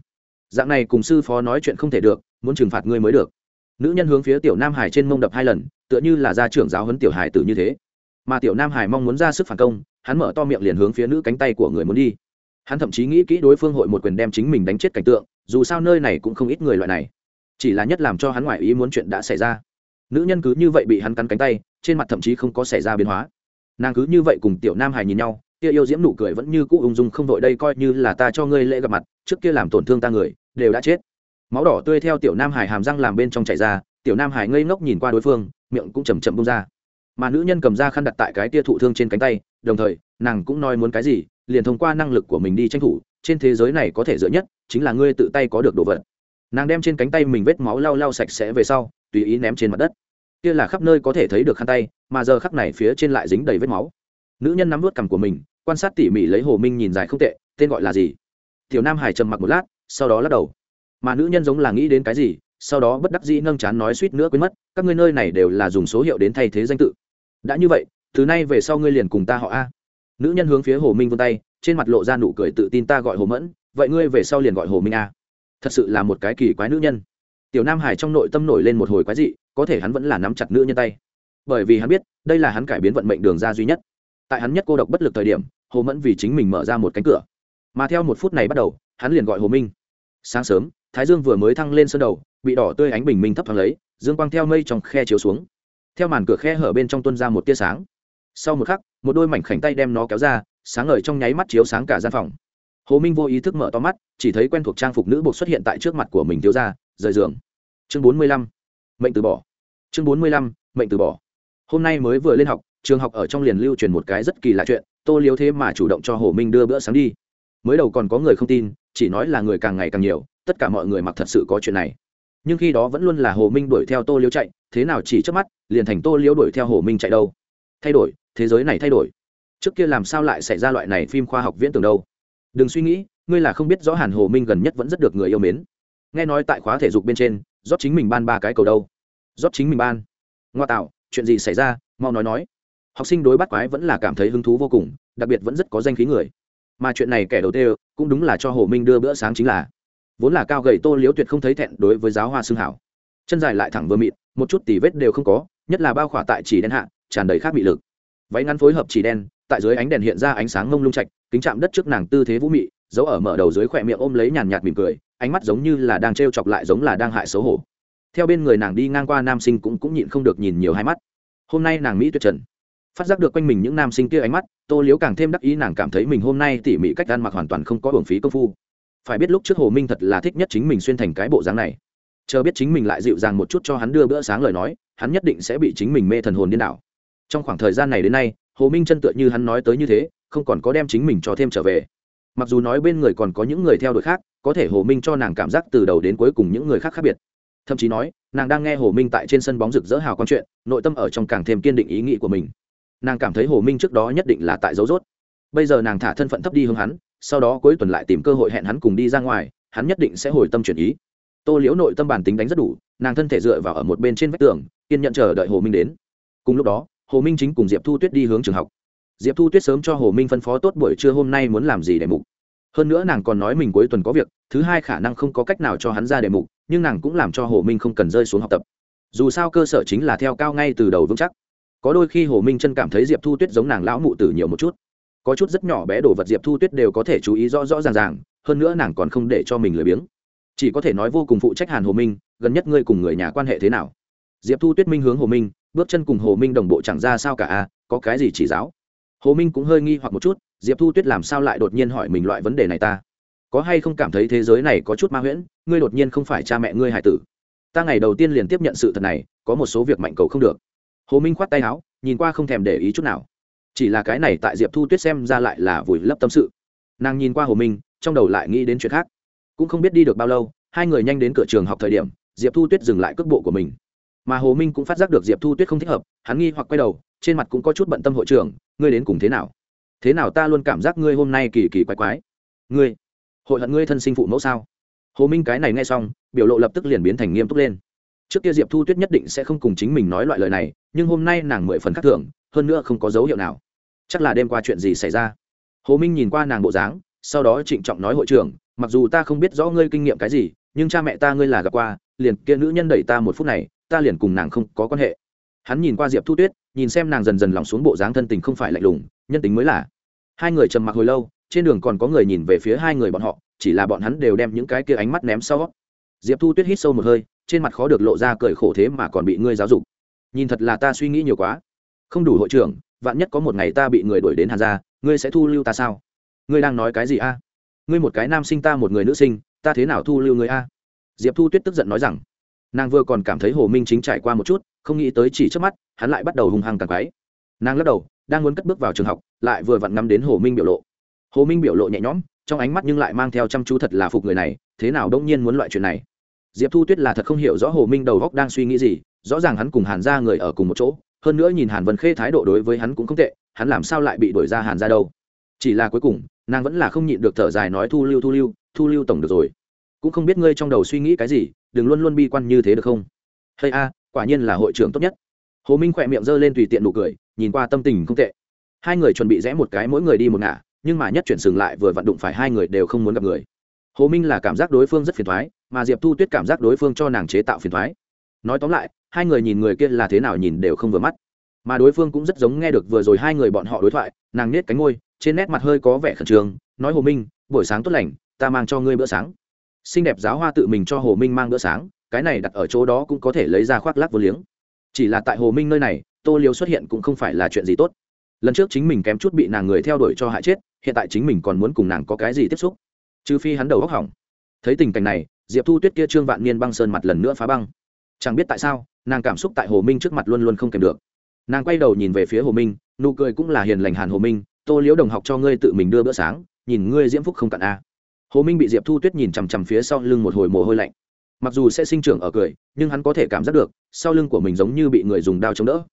Speaker 1: Dạng này cùng sư phó nói chuyện không thể được, muốn trừng phạt ngươi mới được. Nữ nhân hướng phía tiểu nam hải trên mông đập hai lần, tựa như là gia trưởng giáo huấn tiểu hải tử như thế. Mà tiểu nam hải mong muốn ra sức phản công, hắn mở to miệng liền hướng phía nữ cánh tay của người muốn đi. Hắn thậm chí nghĩ kỹ đối phương hội một quyền đem chính mình đánh chết cảnh tượng, dù sao nơi này cũng không ít người loại này chỉ là nhất làm cho hắn ngoại ý muốn chuyện đã xảy ra. Nữ nhân cứ như vậy bị hắn cắn cánh tay, trên mặt thậm chí không có xảy ra biến hóa. Nàng cứ như vậy cùng tiểu nam hải nhìn nhau, kia yêu diễm nụ cười vẫn như cũ ung dung không vội, đây coi như là ta cho ngươi lễ gặp mặt, trước kia làm tổn thương ta người, đều đã chết. Máu đỏ tươi theo tiểu nam hải hàm răng làm bên trong chảy ra, tiểu nam hải ngây ngốc nhìn qua đối phương, miệng cũng chầm chậm bung ra. Mà nữ nhân cầm ra khăn đặt tại cái tia thụ thương trên cánh tay, đồng thời, nàng cũng nói muốn cái gì, liền thông qua năng lực của mình đi tranh thủ, trên thế giới này có thể dựa nhất, chính là ngươi tự tay có được đồ vật nàng đem trên cánh tay mình vết máu lau lau sạch sẽ về sau, tùy ý ném trên mặt đất. Kia là khắp nơi có thể thấy được khăn tay, mà giờ khắp này phía trên lại dính đầy vết máu. Nữ nhân nắm vớt cằm của mình, quan sát tỉ mỉ lấy hồ minh nhìn dài không tệ, tên gọi là gì? Tiểu nam hải trầm mặc một lát, sau đó lắc đầu. Mà nữ nhân giống là nghĩ đến cái gì, sau đó bất đắc dĩ nâng chán nói suýt nữa quên mất, các ngươi nơi này đều là dùng số hiệu đến thay thế danh tự. Đã như vậy, từ nay về sau ngươi liền cùng ta họ a. Nữ nhân hướng phía hồ minh vươn tay, trên mặt lộ ra nụ cười tự tin ta gọi hồ mẫn, vậy ngươi về sau liền gọi hồ minh a thật sự là một cái kỳ quái nữ nhân. Tiểu nam hải trong nội tâm nổi lên một hồi quái dị, có thể hắn vẫn là nắm chặt nữ nhân tay. Bởi vì hắn biết, đây là hắn cải biến vận mệnh đường ra duy nhất. Tại hắn nhất cô độc bất lực thời điểm, hồ mẫn vì chính mình mở ra một cánh cửa. Mà theo một phút này bắt đầu, hắn liền gọi hồ minh. Sáng sớm, thái dương vừa mới thăng lên sân đầu, bị đỏ tươi ánh bình minh thấp thoáng lấy, dương quang theo mây trong khe chiếu xuống. Theo màn cửa khe hở bên trong tuân ra một tia sáng. Sau một khắc, một đôi mảnh khảnh tay đem nó kéo ra, sáng ngời trong nháy mắt chiếu sáng cả gian phòng hồ minh vô ý thức mở to mắt, chỉ thấy quen thuộc trang phục nữ bột xuất hiện tại trước mặt của mình thiếu ra rời giường. Chương bốn mươi lăm, mệnh từ bỏ. Chương bốn mươi lăm, mệnh từ bỏ. Hôm nay mới vừa lên học, trường học ở trong liền lưu truyền một cái rất kỳ lạ chuyện, tô liếu thế mà chủ động cho hồ minh đưa bữa sáng đi. Mới đầu còn có người không tin, chỉ nói là người càng ngày càng nhiều, tất cả mọi người mặc thật sự có chuyện này. Nhưng khi đó vẫn luôn là hồ minh đuổi theo tô liếu chạy, thế nào chỉ trước mắt, liền thành tô liếu đuổi theo hồ minh chạy đâu. Thay đổi, thế giới này thay đổi. Trước kia làm sao lại xảy ra loại này phim khoa học viễn tưởng đâu? Đừng suy nghĩ, ngươi là không biết rõ hàn hồ minh gần nhất vẫn rất được người yêu mến. Nghe nói tại khóa thể dục bên trên, rót chính mình ban ba cái cầu đâu. Rót chính mình ban. Ngoa tạo, chuyện gì xảy ra? Mau nói nói. Học sinh đối bắt quái vẫn là cảm thấy hứng thú vô cùng, đặc biệt vẫn rất có danh khí người. Mà chuyện này kẻ đầu tiên, cũng đúng là cho hồ minh đưa bữa sáng chính là. Vốn là cao gầy tô liếu tuyệt không thấy thẹn đối với giáo hoa xương hảo. Chân dài lại thẳng vừa mịn, một chút tỉ vết đều không có, nhất là bao khỏa tại chỉ đen hạ, tràn đầy khác bị lực. Váy ngắn phối hợp chỉ đen tại dưới ánh đèn hiện ra ánh sáng mông lung trạch, kính chạm đất trước nàng tư thế vũ mị, giấu ở mở đầu dưới khỏe miệng ôm lấy nhàn nhạt mỉm cười, ánh mắt giống như là đang t chọc lại giống là đang hại xấu hổ. Theo bên người nàng đi ngang qua nam sinh cũng cũng nhịn không được nhìn nhiều hai mắt. Hôm nay nàng mỹ tuyệt trần. Phát giác được quanh mình những nam sinh kia ánh mắt, tô liếu càng thêm đắc ý nàng cảm thấy mình hôm nay tỉ mỉ cách ăn mặc hoàn toàn không có hưởng phí công phu. Phải biết lúc trước hồ minh thật là thích nhất chính mình xuyên thành cái bộ dáng này. Chờ biết chính mình lại dịu dàng một chút cho hắn đưa bữa sáng lời nói, hắn nhất định sẽ bị chính mình mê thần hồn điên đảo. Trong khoảng thời gian này đến nay hồ minh chân tựa như hắn nói tới như thế, không còn có đem chính mình cho thêm trở về. Mặc dù nói bên người còn có những người theo đuổi khác, có thể hồ minh cho nàng cảm giác từ đầu đến cuối cùng những người khác khác biệt. Thậm chí nói, nàng đang nghe hồ minh tại trên sân bóng rực rỡ hào quang chuyện, nội tâm ở trong càng thêm kiên định ý nghĩ của mình. Nàng cảm thấy hồ minh trước đó nhất định là tại dấu r ố t bây giờ nàng thả thân phận thấp đi hướng hắn, sau đó cuối tuần lại tìm cơ hội hẹn hắn cùng đi ra ngoài, hắn nhất định sẽ hồi tâm chuyển ý. Tô liễu nội tâm bản tính đánh rất đủ, nàng thân thể dựa vào ở một bên trên vách tường, kiên nhận chờ đợi hồ minh đến. Cùng lúc đó hồ minh chính cùng diệp thu tuyết đi hướng trường học. Diệp thu tuyết sớm cho hồ minh phân phó tốt buổi trưa hôm nay muốn làm gì để mục. Hơn nữa nàng còn nói mình cuối tuần có việc, thứ hai khả năng không có cách nào cho hắn ra đề mục, nhưng nàng cũng làm cho hồ minh không cần rơi xuống học tập. Dù sao cơ sở chính là theo cao ngay từ đầu vững chắc. Có đôi khi hồ minh chân cảm thấy diệp thu tuyết giống nàng lão mụ tử nhiều một chút. Có chút rất nhỏ bé đồ vật diệp thu tuyết đều có thể chú ý rõ rõ ràng ràng, hơn nữa nàng còn không để cho mình lười biếng. Chỉ có thể nói vô cùng phụ trách hàn hồ minh, gần nhất ngươi cùng người nhà quan hệ thế nào? Diệp thu tuyết minh hướng hồ minh bước chân cùng hồ minh đồng bộ chẳng ra sao cả a có cái gì chỉ giáo? Hồ minh cũng hơi nghi hoặc một chút, diệp thu tuyết làm sao lại đột nhiên hỏi mình loại vấn đề này ta? Có hay không cảm thấy thế giới này có chút ma huyễn, ngươi đột nhiên không phải cha mẹ ngươi hải tử? Ta ngày đầu tiên liền tiếp nhận sự thật này, có một số việc mạnh cầu không được. Hồ minh khoát tay áo, nhìn qua không thèm để ý chút nào. Chỉ là cái này tại diệp thu tuyết xem ra lại là vùi lấp tâm sự. Nàng nhìn qua hồ minh, trong đầu lại nghĩ đến chuyện khác. Cũng không biết đi được bao lâu, hai người nhanh đến cửa trường học thời điểm, diệp thu tuyết dừng lại cước bộ của mình mà hồ minh cũng phát giác được diệp thu tuyết không thích hợp, hắn nghi hoặc quay đầu, trên mặt cũng có chút bận tâm hội trưởng, ngươi đến cùng thế nào? Thế nào ta luôn cảm giác ngươi hôm nay kỳ kỳ quái quái? Ngươi, hội hận ngươi thân sinh phụ mẫu sao? Hồ minh cái này nghe xong, biểu lộ lập tức liền biến thành nghiêm túc lên. Trước kia diệp thu tuyết nhất định sẽ không cùng chính mình nói loại lời này, nhưng hôm nay nàng mười phần khác thường, hơn nữa không có dấu hiệu nào. Chắc là đêm qua chuyện gì xảy ra? Hồ minh nhìn qua nàng bộ dáng, sau đó trịnh trọng nói hội trưởng, mặc dù ta không biết rõ ngươi kinh nghiệm cái gì, nhưng cha mẹ ta ngươi là gặp qua, liền kia nữ nhân đẩy ta một phút này ta liền cùng nàng không có quan hệ. Hắn nhìn qua diệp thu tuyết nhìn xem nàng dần dần lỏng xuống bộ dáng thân tình không phải lạnh lùng nhân tính mới là. Hai người trầm mặc hồi lâu trên đường còn có người nhìn về phía hai người bọn họ chỉ là bọn hắn đều đem những cái kia ánh mắt ném sau. Diệp thu tuyết hít sâu một hơi trên mặt khó được lộ ra cười khổ thế mà còn bị ngươi giáo dục. Nhìn thật là ta suy nghĩ nhiều quá. Không đủ hội trưởng vạn nhất có một ngày ta bị người đuổi đến hàn Gia, ngươi sẽ thu lưu ta sao? Ngươi đang nói cái gì a? Ngươi một cái nam sinh ta một người nữ sinh ta thế nào thu lưu ngươi a? Diệp thu tuyết tức giận nói rằng nàng vừa còn cảm thấy hồ minh chính trải qua một chút, không nghĩ tới chỉ trước mắt, hắn lại bắt đầu hung hăng càng quáy nàng lắc đầu, đang muốn cất bước vào trường học, lại vừa vặn ngắm đến hồ minh biểu lộ. Hồ minh biểu lộ nhẹ nhõm, trong ánh mắt nhưng lại mang theo chăm chú thật là phục người này, thế nào đông nhiên muốn loại chuyện này? Diệp thu tuyết là thật không hiểu rõ hồ minh đầu góc đang suy nghĩ gì, rõ ràng hắn cùng hàn ra người ở cùng một chỗ, hơn nữa nhìn hàn vân khê thái độ đối với hắn cũng không tệ, hắn làm sao lại bị đuổi ra hàn ra đâu? Chỉ là cuối cùng, nàng vẫn là không nhịn được thở dài nói thu lưu thu lưu thu lưu tổng được rồi cũng không biết ngươi trong đầu suy nghĩ cái gì, đừng luôn luôn bi quan như thế được không? Hay a, quả nhiên là hội trưởng tốt nhất. Hồ minh khỏe miệng g ơ lên tùy tiện nụ cười, nhìn qua tâm tình không tệ. Hai người chuẩn bị rẽ một cái mỗi người đi một ngả, nhưng mà nhất chuyển sừng lại vừa vặn đụng phải hai người đều không muốn gặp người. Hồ minh là cảm giác đối phương rất phiền thoái, mà diệp thu tuyết cảm giác đối phương cho nàng chế tạo phiền thoái. Nói tóm lại, hai người nhìn người kia là thế nào nhìn đều không vừa mắt. Mà đối phương cũng rất giống nghe được vừa rồi hai người bọn họ đối thoại, nàng nết cánh ngôi trên nét mặt hơi có vẻ khẩn trương, nói hồ minh, buổi sáng tốt lành, ta mang cho ngươi bữa sáng xinh đẹp giáo hoa tự mình cho hồ minh mang bữa sáng, cái này đặt ở chỗ đó cũng có thể lấy ra khoác lác vô liếng. Chỉ là tại hồ minh nơi này, tô liêu xuất hiện cũng không phải là chuyện gì tốt. Lần trước chính mình kém chút bị nàng người theo đuổi cho hại chết, hiện tại chính mình còn muốn cùng nàng có cái gì tiếp xúc. Trừ phi hắn đầu góc hỏng. Thấy tình cảnh này, diệp thu tuyết kia trương vạn niên băng sơn mặt lần nữa phá băng. Chẳng biết tại sao, nàng cảm xúc tại hồ minh trước mặt luôn luôn không kèm được. Nàng quay đầu nhìn về phía hồ minh, nụ cười cũng là hiền lành hàn hồ minh, tô liễu đồng học cho ngươi tự mình đưa bữa sáng, nhìn ngươi diễm phúc không cạn a hồ minh bị diệp thu tuyết nhìn chằm chằm phía sau lưng một hồi mồ hôi lạnh. Mặc dù sẽ sinh trưởng ở cười, nhưng hắn có thể cảm giác được, sau lưng của mình giống như bị người dùng đao chống đỡ.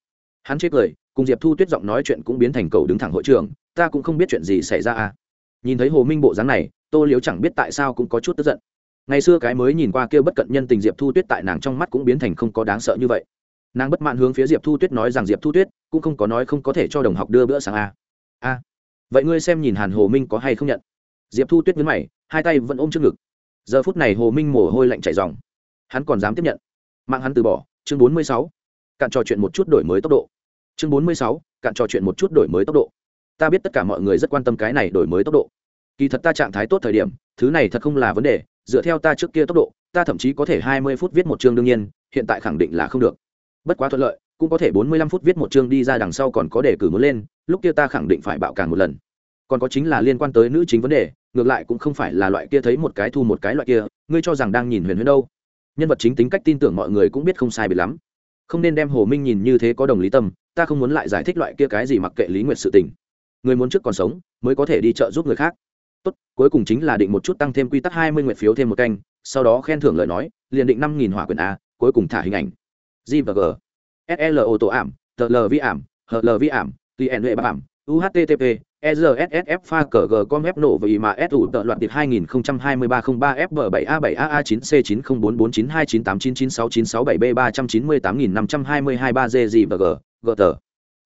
Speaker 1: Hắn chết cười, cùng diệp thu tuyết giọng nói chuyện cũng biến thành cầu đứng thẳng hội trường, ta cũng không biết chuyện gì xảy ra à. Nhìn thấy hồ minh bộ dáng này, tô liếu chẳng biết tại sao cũng có chút tức giận. Ngày xưa cái mới nhìn qua kia bất cận nhân tình diệp thu tuyết tại nàng trong mắt cũng biến thành không có đáng sợ như vậy. Nàng bất mãn hướng phía diệp thu tuyết nói rằng, diệp thu tuyết, cũng không có nói không có thể cho đồng học đưa bữa sáng a a. Vậy ngươi xem nhìn hàn hồ minh có hay không nhận? Diệp thu tuyết nhấn mày, hai tay vẫn ôm trước ngực. Giờ phút này hồ minh mồ hôi lạnh chảy dòng. Hắn còn dám tiếp nhận. Mạng hắn từ bỏ, chương bốn mươi sáu. Cạn trò chuyện một chút đổi mới tốc độ. Chương bốn mươi sáu, cạn trò chuyện một chút đổi mới tốc độ. Ta biết tất cả mọi người rất quan tâm cái này đổi mới tốc độ. Kỳ thật ta trạng thái tốt thời điểm, thứ này thật không là vấn đề, dựa theo ta trước kia tốc độ, ta thậm chí có thể hai mươi phút viết một chương đương nhiên, hiện tại khẳng định là không được. Bất quá thuận lợi, cũng có thể bốn mươi lăm phút viết một chương đi ra đằng sau còn có đề cử muốn lên, lúc kia ta khẳng định phải bạo càn một lần. Còn có chính là liên quan tới nữ chính vấn đề ngược lại cũng không phải là loại kia thấy một cái thu một cái loại kia, ngươi cho rằng đang nhìn huyền huyền đâu? Nhân vật chính tính cách tin tưởng mọi người cũng biết không sai bị lắm. Không nên đem hồ minh nhìn như thế có đồng lý tâm, ta không muốn lại giải thích loại kia cái gì mặc kệ lý nguyệt sự tình. Người muốn trước còn sống, mới có thể đi chợ giúp người khác. Tốt, cuối cùng chính là định một chút tăng thêm quy tắc hai mươi nguyện phiếu thêm một canh, sau đó khen thưởng lời nói, liền định năm nghìn hỏa quyền a, cuối cùng thả hình ảnh. G và g. Sl ô ảm tl vi ảm hl vi ảm tn huệ ảm uhtp ERSSF pha cờ G com F nổ vì mà S ủ tợ loạn tiệp 2023-03 FB 7A 7AA 9C 90449298996967B 398522 3G gì và G, G tờ.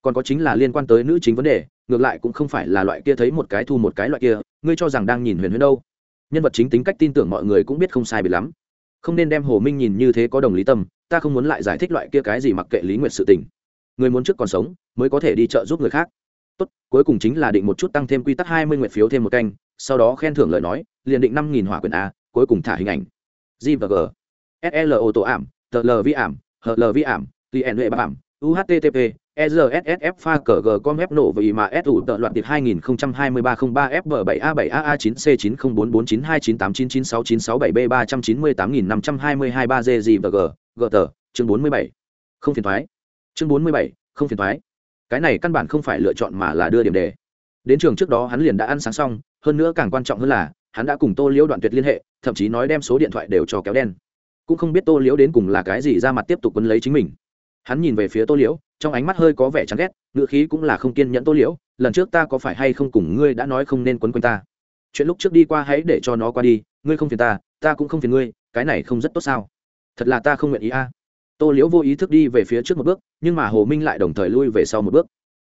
Speaker 1: Còn có chính là liên quan tới nữ chính vấn đề, ngược lại cũng không phải là loại kia thấy một cái thu một cái loại kia, ngươi cho rằng đang nhìn huyền huyền đâu. Nhân vật chính tính cách tin tưởng mọi người cũng biết không sai biệt lắm. Không nên đem Hồ Minh nhìn như thế có đồng lý tâm, ta không muốn lại giải thích loại kia cái gì mặc kệ lý nguyện sự tình. Người muốn trước còn sống, mới có thể đi chợ giúp người khác tốt cuối cùng chính là định một chút tăng thêm quy tắc hai mươi nguyện phiếu thêm một canh sau đó khen thưởng lời nói liền định năm nghìn hỏa quyền a cuối cùng thả hình ảnh g và g sl ô tô ảm l vi ảm hl vi ảm tn huệ ảm uhtp ERSSF pha cờ G com F nổ vì mà S ủ tợ loạn tiệp 2023-03 FB 7A 7AA 9C 90449298999697B 398522 3G gì và G, G tờ, chương 47. Không phiền thoái. Chương 47, không phiền thoái cái này căn bản không phải lựa chọn mà là đưa điểm đề. Đến trường trước đó hắn liền đã ăn sáng xong, hơn nữa càng quan trọng hơn là, hắn đã cùng tô liễu đoạn tuyệt liên hệ, thậm chí nói đem số điện thoại đều cho kéo đen. Cũng không biết tô liễu đến cùng là cái gì ra mặt tiếp tục quấn lấy chính mình. Hắn nhìn về phía tô liễu, trong ánh mắt hơi có vẻ chán ghét ngựa khí cũng là không kiên nhẫn tô liễu, lần trước ta có phải hay không cùng ngươi đã nói không nên quấn quanh ta? Chuyện lúc trước đi qua hãy để cho nó qua đi, ngươi không phiền ta ta cũng không phiền ngươi, cái này không rất tốt sao? Thật là ta không nguyện ý a tô liễu vô ý thức đi về phía trước một bước, nhưng mà hồ minh lại đồng thời lui về sau một bước.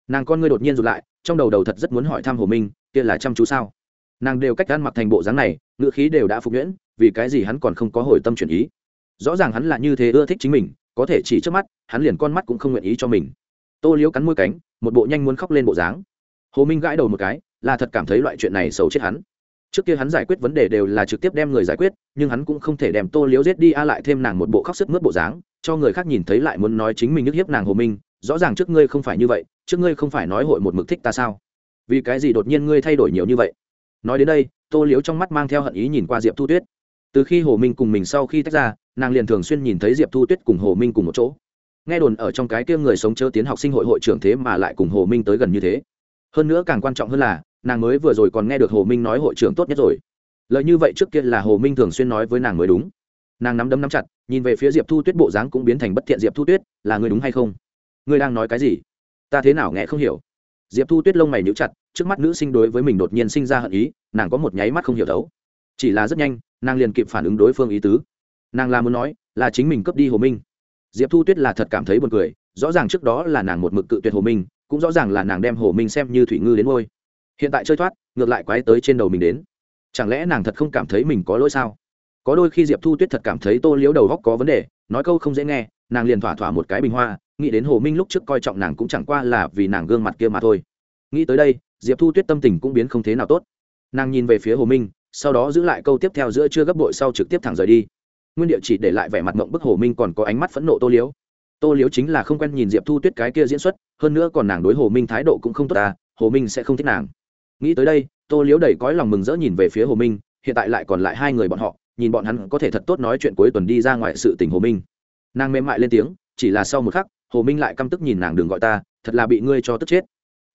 Speaker 1: Nàng con ngươi đột nhiên rụt lại, trong đầu đầu thật rất muốn hỏi thăm hồ minh, kia là chăm chú sao? Nàng đều cách ăn mặc thành bộ dáng này, ngữ khí đều đã phục nhuyễn, vì cái gì hắn còn không có hồi tâm chuyển ý? Rõ ràng hắn là như thế ưa thích chính mình, có thể chỉ trước mắt, hắn liền con mắt cũng không nguyện ý cho mình. Tô liễu cắn môi cánh, một bộ nhanh muốn khóc lên bộ dáng. Hồ minh gãi đầu một cái, là thật cảm thấy loại chuyện này xấu chết hắn trước kia hắn giải quyết vấn đề đều là trực tiếp đem người giải quyết, nhưng hắn cũng không thể đem tô liễu giết đi a lại thêm nàng một bộ khóc sức mướt bộ dáng, cho người khác nhìn thấy lại muốn nói chính mình nhức hiếp nàng hồ minh, rõ ràng trước ngươi không phải như vậy, trước ngươi không phải nói hội một mực thích ta sao? Vì cái gì đột nhiên ngươi thay đổi nhiều như vậy? Nói đến đây, tô liếu trong mắt mang theo hận ý nhìn qua diệp thu tuyết. Từ khi hồ minh cùng mình sau khi tách ra, nàng liền thường xuyên nhìn thấy diệp thu tuyết cùng hồ minh cùng một chỗ. Nghe đồn ở trong cái kia người sống chớ tiến học sinh hội hội trưởng thế mà lại cùng hồ minh tới gần như thế. Hơn nữa càng quan trọng hơn là nàng mới vừa rồi còn nghe được hồ minh nói hội trưởng tốt nhất rồi. Lời như vậy trước kia là hồ minh thường xuyên nói với nàng mới đúng. Nàng nắm đấm nắm chặt, nhìn về phía diệp thu tuyết bộ dáng cũng biến thành bất thiện diệp thu tuyết, là người đúng hay không? Người đang nói cái gì? Ta thế nào nghe không hiểu. Diệp thu tuyết lông mày níu chặt, trước mắt nữ sinh đối với mình đột nhiên sinh ra hận ý, nàng có một nháy mắt không hiểu thấu chỉ là rất nhanh, nàng liền kịp phản ứng đối phương ý tứ. Nàng là muốn nói, là chính mình cướp đi hồ minh. Diệp thu tuyết là thật cảm thấy buồn cười, rõ ràng trước đó là nàng một mực cự tuyệt hồ minh, cũng rõ ràng là nàng đem hồ minh xem như thủy ngư đến ngôi hiện tại chơi thoát, ngược lại quái tới trên đầu mình đến. Chẳng lẽ nàng thật không cảm thấy mình có lỗi sao? Có đôi khi diệp thu tuyết thật cảm thấy tô liếu đầu góc có vấn đề, nói câu không dễ nghe, nàng liền thỏa thỏa một cái bình hoa, nghĩ đến hồ minh lúc trước coi trọng nàng cũng chẳng qua là vì nàng gương mặt kia mà thôi. Nghĩ tới đây, diệp thu tuyết tâm tình cũng biến không thế nào tốt. Nàng nhìn về phía hồ minh, sau đó giữ lại câu tiếp theo giữa chưa gấp bội sau trực tiếp thẳng rời đi. Nguyên địa chỉ để lại vẻ mặt mộng bức hồ minh còn có ánh mắt phẫn nộ tô liếu tô liếu chính là không quen nhìn diệp thu tuyết cái kia diễn xuất, hơn nữa còn nàng đối hồ minh thái độ cũng không tốt à hồ minh sẽ không thích nàng nghĩ tới đây, tô liếu đầy cõi lòng mừng rỡ nhìn về phía hồ minh, hiện tại lại còn lại hai người bọn họ, nhìn bọn hắn có thể thật tốt nói chuyện cuối tuần đi ra ngoài sự tình hồ minh. Nàng mềm mại lên tiếng, chỉ là sau một khắc, hồ minh lại căm tức nhìn nàng đừng gọi ta, thật là bị ngươi cho tức chết.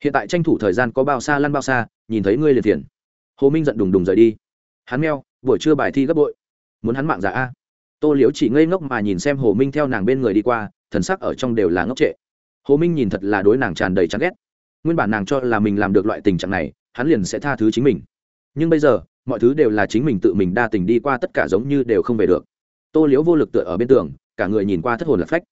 Speaker 1: Hiện tại tranh thủ thời gian có bao xa lăn bao xa, nhìn thấy ngươi liền thiền hồ minh giận đùng đùng rời đi. Hắn meo, buổi trưa bài thi gấp bội. Muốn hắn mạng giả a. Tô liếu chỉ ngây ngốc mà nhìn xem hồ minh theo nàng bên người đi qua, thần sắc ở trong đều là ngốc trệ. Hồ minh nhìn thật là đối nàng tràn đầy chán ghét. Nguyên bản nàng cho là mình làm được loại tình trạng này hắn liền sẽ tha thứ chính mình. Nhưng bây giờ, mọi thứ đều là chính mình tự mình đa tình đi qua, tất cả giống như đều không về được. Tô liễu vô lực tựa ở bên tường, cả người nhìn qua thất hồn lạc phách.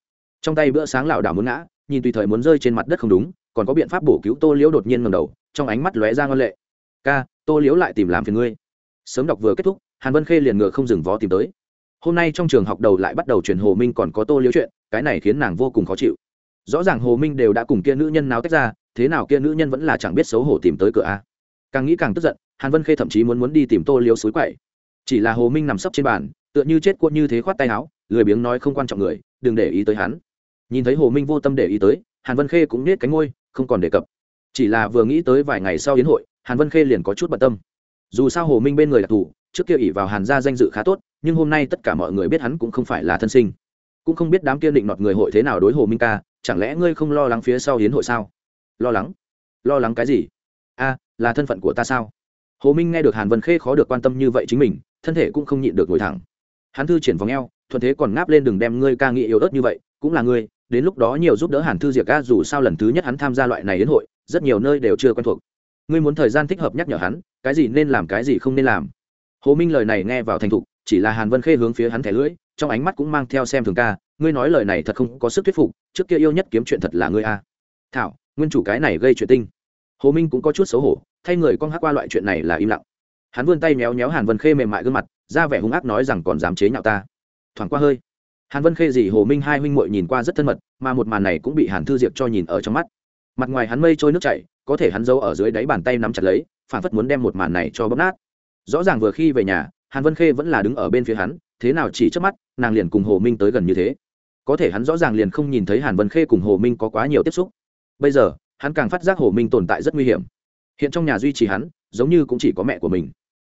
Speaker 1: Trong tay bữa sáng lảo đảo muốn ngã, nhìn tùy thời muốn rơi trên mặt đất không đúng, còn có biện pháp bổ cứu tô liễu đột nhiên ngầm đầu, trong ánh mắt lóe ra ngân lệ. Ca, tô liễu lại tìm làm phiền ngươi. Sớm đọc vừa kết thúc, hàn vân khê liền ngựa không dừng vó tìm tới. Hôm nay trong trường học đầu lại bắt đầu chuyển hồ minh còn có tô liễu chuyện, cái này khiến nàng vô cùng khó chịu. Rõ ràng hồ minh đều đã cùng kia nữ nhân nào tách ra, thế nào kia nữ nhân vẫn là chẳng biết xấu hổ tìm tới cửa a càng nghĩ càng tức giận, hàn vân khê thậm chí muốn muốn đi tìm tô liếu suối quậy. Chỉ là hồ minh nằm sấp trên bàn, tựa như chết cuộn như thế khoát tay áo, lười biếng nói không quan trọng người, đừng để ý tới hắn. Nhìn thấy hồ minh vô tâm để ý tới, hàn vân khê cũng nết cánh ngôi không còn đề cập. Chỉ là vừa nghĩ tới vài ngày sau hiến hội, hàn vân khê liền có chút bận tâm. Dù sao hồ minh bên người đặc thù trước kia ỉ vào hàn gia danh dự khá tốt, nhưng hôm nay tất cả mọi người biết hắn cũng không phải là thân sinh. Cũng không biết đám kia định nọt người hội thế nào đối hồ minh ca, chẳng lẽ ngươi không lo lắng phía sau hiến hội sao? Lo lắng? Lo lắng cái gì? Là thân phận của ta sao? Hồ minh nghe được hàn vân khê khó được quan tâm như vậy chính mình, thân thể cũng không nhịn được ngồi thẳng. Hắn thư triển vòng eo, thuận thế còn ngáp lên đừng đem ngươi ca nghị yếu ớt như vậy, cũng là ngươi, đến lúc đó nhiều giúp đỡ hàn thư diệc ca dù sao lần thứ nhất hắn tham gia loại này đến hội, rất nhiều nơi đều chưa quen thuộc. Ngươi muốn thời gian thích hợp nhắc nhở hắn, cái gì nên làm cái gì không nên làm. Hồ minh lời này nghe vào thành thục, chỉ là hàn vân khê hướng phía hắn thẻ lưỡi, trong ánh mắt cũng mang theo xem thường ca, ngươi nói lời này thật không có sức thuyết phục, trước kia yêu nhất kiếm chuyện thật là ngươi a. Thảo, nguyên chủ cái này gây chuyện tinh hồ minh cũng có chút xấu hổ, thay người con hát qua loại chuyện này là im lặng. Hắn vươn tay méo méo hàn vân khê mềm mại gương mặt, ra vẻ hung ác nói rằng còn dám chế nhạo ta. Thoảng qua hơi, hàn vân khê dì hồ minh hai huynh muội nhìn qua rất thân mật, mà một màn này cũng bị hàn thư diệp cho nhìn ở trong mắt. Mặt ngoài hắn mây trôi nước chảy, có thể hắn giấu ở dưới đáy bàn tay nắm chặt lấy phản phất muốn đem một màn này cho bóp nát. Rõ ràng vừa khi về nhà, hàn vân khê vẫn là đứng ở bên phía hắn, thế nào chỉ trước mắt, nàng liền cùng hồ minh tới gần như thế. Có thể hắn rõ ràng liền không nhìn thấy hàn vân khê cùng hồ minh có quá nhiều tiếp xúc. Bây giờ hắn càng phát giác hồ minh tồn tại rất nguy hiểm. Hiện trong nhà duy trì hắn, giống như cũng chỉ có mẹ của mình.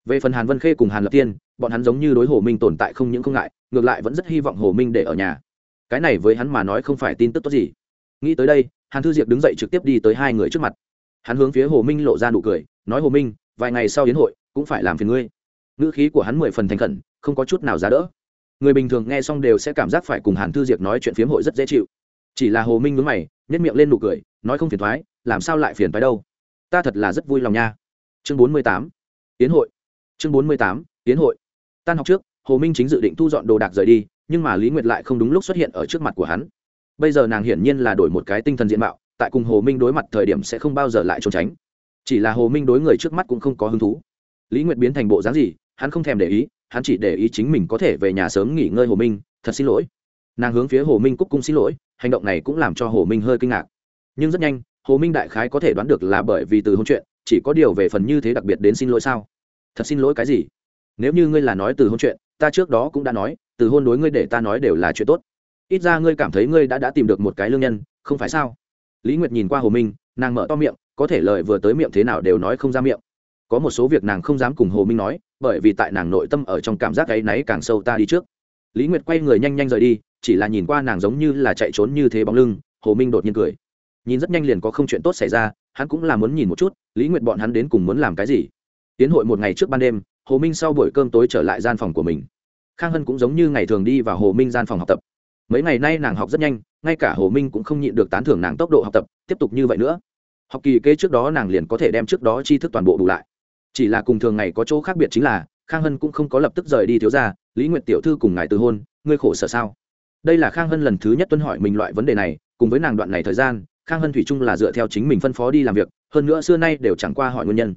Speaker 1: Về phần hàn vân khê cùng hàn lập tiên, bọn hắn giống như đối hồ minh tồn tại không những không ngại, ngược lại vẫn rất hy vọng hồ minh để ở nhà. Cái này với hắn mà nói không phải tin tức tốt gì. Nghĩ tới đây, hàn thư diệp đứng dậy trực tiếp đi tới hai người trước mặt. Hắn hướng phía hồ minh lộ ra nụ cười, nói hồ minh, vài ngày sau hiến hội, cũng phải làm phiền ngươi. Ngữ khí của hắn mười phần thành khẩn, không có chút nào giá đỡ. Người bình thường nghe xong đều sẽ cảm giác phải cùng hàn thư diệp nói chuyện phiếm hội rất dễ chịu. Chỉ là hồ minh mướn mày nhất miệng lên nụ cười, nói không phiền thoái, làm sao lại phiền thoái đâu. Ta thật là rất vui lòng nha. Chương bốn mươi tám tiến hội. Chương bốn mươi tám tiến hội. Tan học trước, hồ minh chính dự định thu dọn đồ đạc rời đi, nhưng mà lý nguyệt lại không đúng lúc xuất hiện ở trước mặt của hắn. Bây giờ nàng hiển nhiên là đổi một cái tinh thần diện mạo, tại cùng hồ minh đối mặt thời điểm sẽ không bao giờ lại trốn tránh. Chỉ là hồ minh đối người trước mắt cũng không có hứng thú. Lý nguyệt biến thành bộ dáng gì, hắn không thèm để ý, hắn chỉ để ý chính mình có thể về nhà sớm nghỉ ngơi hồ minh, thật xin lỗi. Nàng hướng phía hồ minh cúc cung xin lỗi hành động này cũng làm cho hồ minh hơi kinh ngạc. Nhưng rất nhanh, hồ minh đại khái có thể đoán được là bởi vì từ hôn chuyện, chỉ có điều về phần như thế đặc biệt đến xin lỗi sao? Thật xin lỗi cái gì? Nếu như ngươi là nói từ hôn chuyện, ta trước đó cũng đã nói, từ hôn đối ngươi để ta nói đều là chuyện tốt. Ít ra ngươi cảm thấy ngươi đã đã tìm được một cái lương nhân, không phải sao? Lý nguyệt nhìn qua hồ minh, nàng mở to miệng, có thể lời vừa tới miệng thế nào đều nói không ra miệng. Có một số việc nàng không dám cùng hồ minh nói, bởi vì tại nàng nội tâm ở trong cảm giác ấ y náy càng sâu ta đi trước. Lý nguyệt quay người nhanh nhanh rời đi chỉ là nhìn qua nàng giống như là chạy trốn như thế bóng lưng, hồ minh đột nhiên cười. Nhìn rất nhanh liền có không chuyện tốt xảy ra, hắn cũng là muốn nhìn một chút, lý nguyệt bọn hắn đến cùng muốn làm cái gì. Tiến hội một ngày trước ban đêm, hồ minh sau buổi cơm tối trở lại gian phòng của mình. Khang hân cũng giống như ngày thường đi vào hồ minh gian phòng học tập. Mấy ngày nay nàng học rất nhanh, ngay cả hồ minh cũng không nhịn được tán thưởng nàng tốc độ học tập, tiếp tục như vậy nữa. Học kỳ kế trước đó nàng liền có thể đem trước đó tri thức toàn bộ đủ lại. Chỉ là cùng thường ngày có chỗ khác biệt chính là, khang hân cũng không có lập tức rời đi thiếu ra lý nguyệt tiểu thư cùng ngài từ hôn, ngươi khổ sở sao? Đây là khang hân lần thứ nhất tuân hỏi mình loại vấn đề này, cùng với nàng đoạn này thời gian, khang hân thủy chung là dựa theo chính mình phân phó đi làm việc, hơn nữa xưa nay đều chẳng qua hỏi nguyên nhân.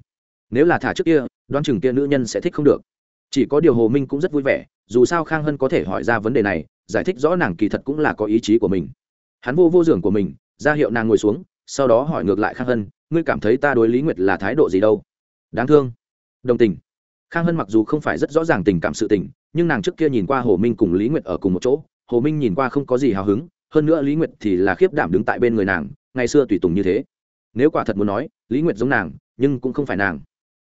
Speaker 1: Nếu là thả trước kia, đoán chừng kia nữ nhân sẽ thích không được. Chỉ có điều hồ minh cũng rất vui vẻ, dù sao khang hân có thể hỏi ra vấn đề này, giải thích rõ nàng kỳ thật cũng là có ý chí của mình. Hắn vô vô giường của mình, ra hiệu nàng ngồi xuống, sau đó hỏi ngược lại khang hân, ngươi cảm thấy ta đối lý nguyệt là thái độ gì đâu? Đáng thương. Đồng tình. Khang hân mặc dù không phải rất rõ ràng tình cảm sự tình, nhưng nàng trước kia nhìn qua hồ minh cùng lý nguyệt ở cùng một chỗ hồ minh nhìn qua không có gì hào hứng, hơn nữa lý nguyệt thì là khiếp đảm đứng tại bên người nàng, ngày xưa tùy tùng như thế. Nếu quả thật muốn nói, lý nguyệt giống nàng, nhưng cũng không phải nàng.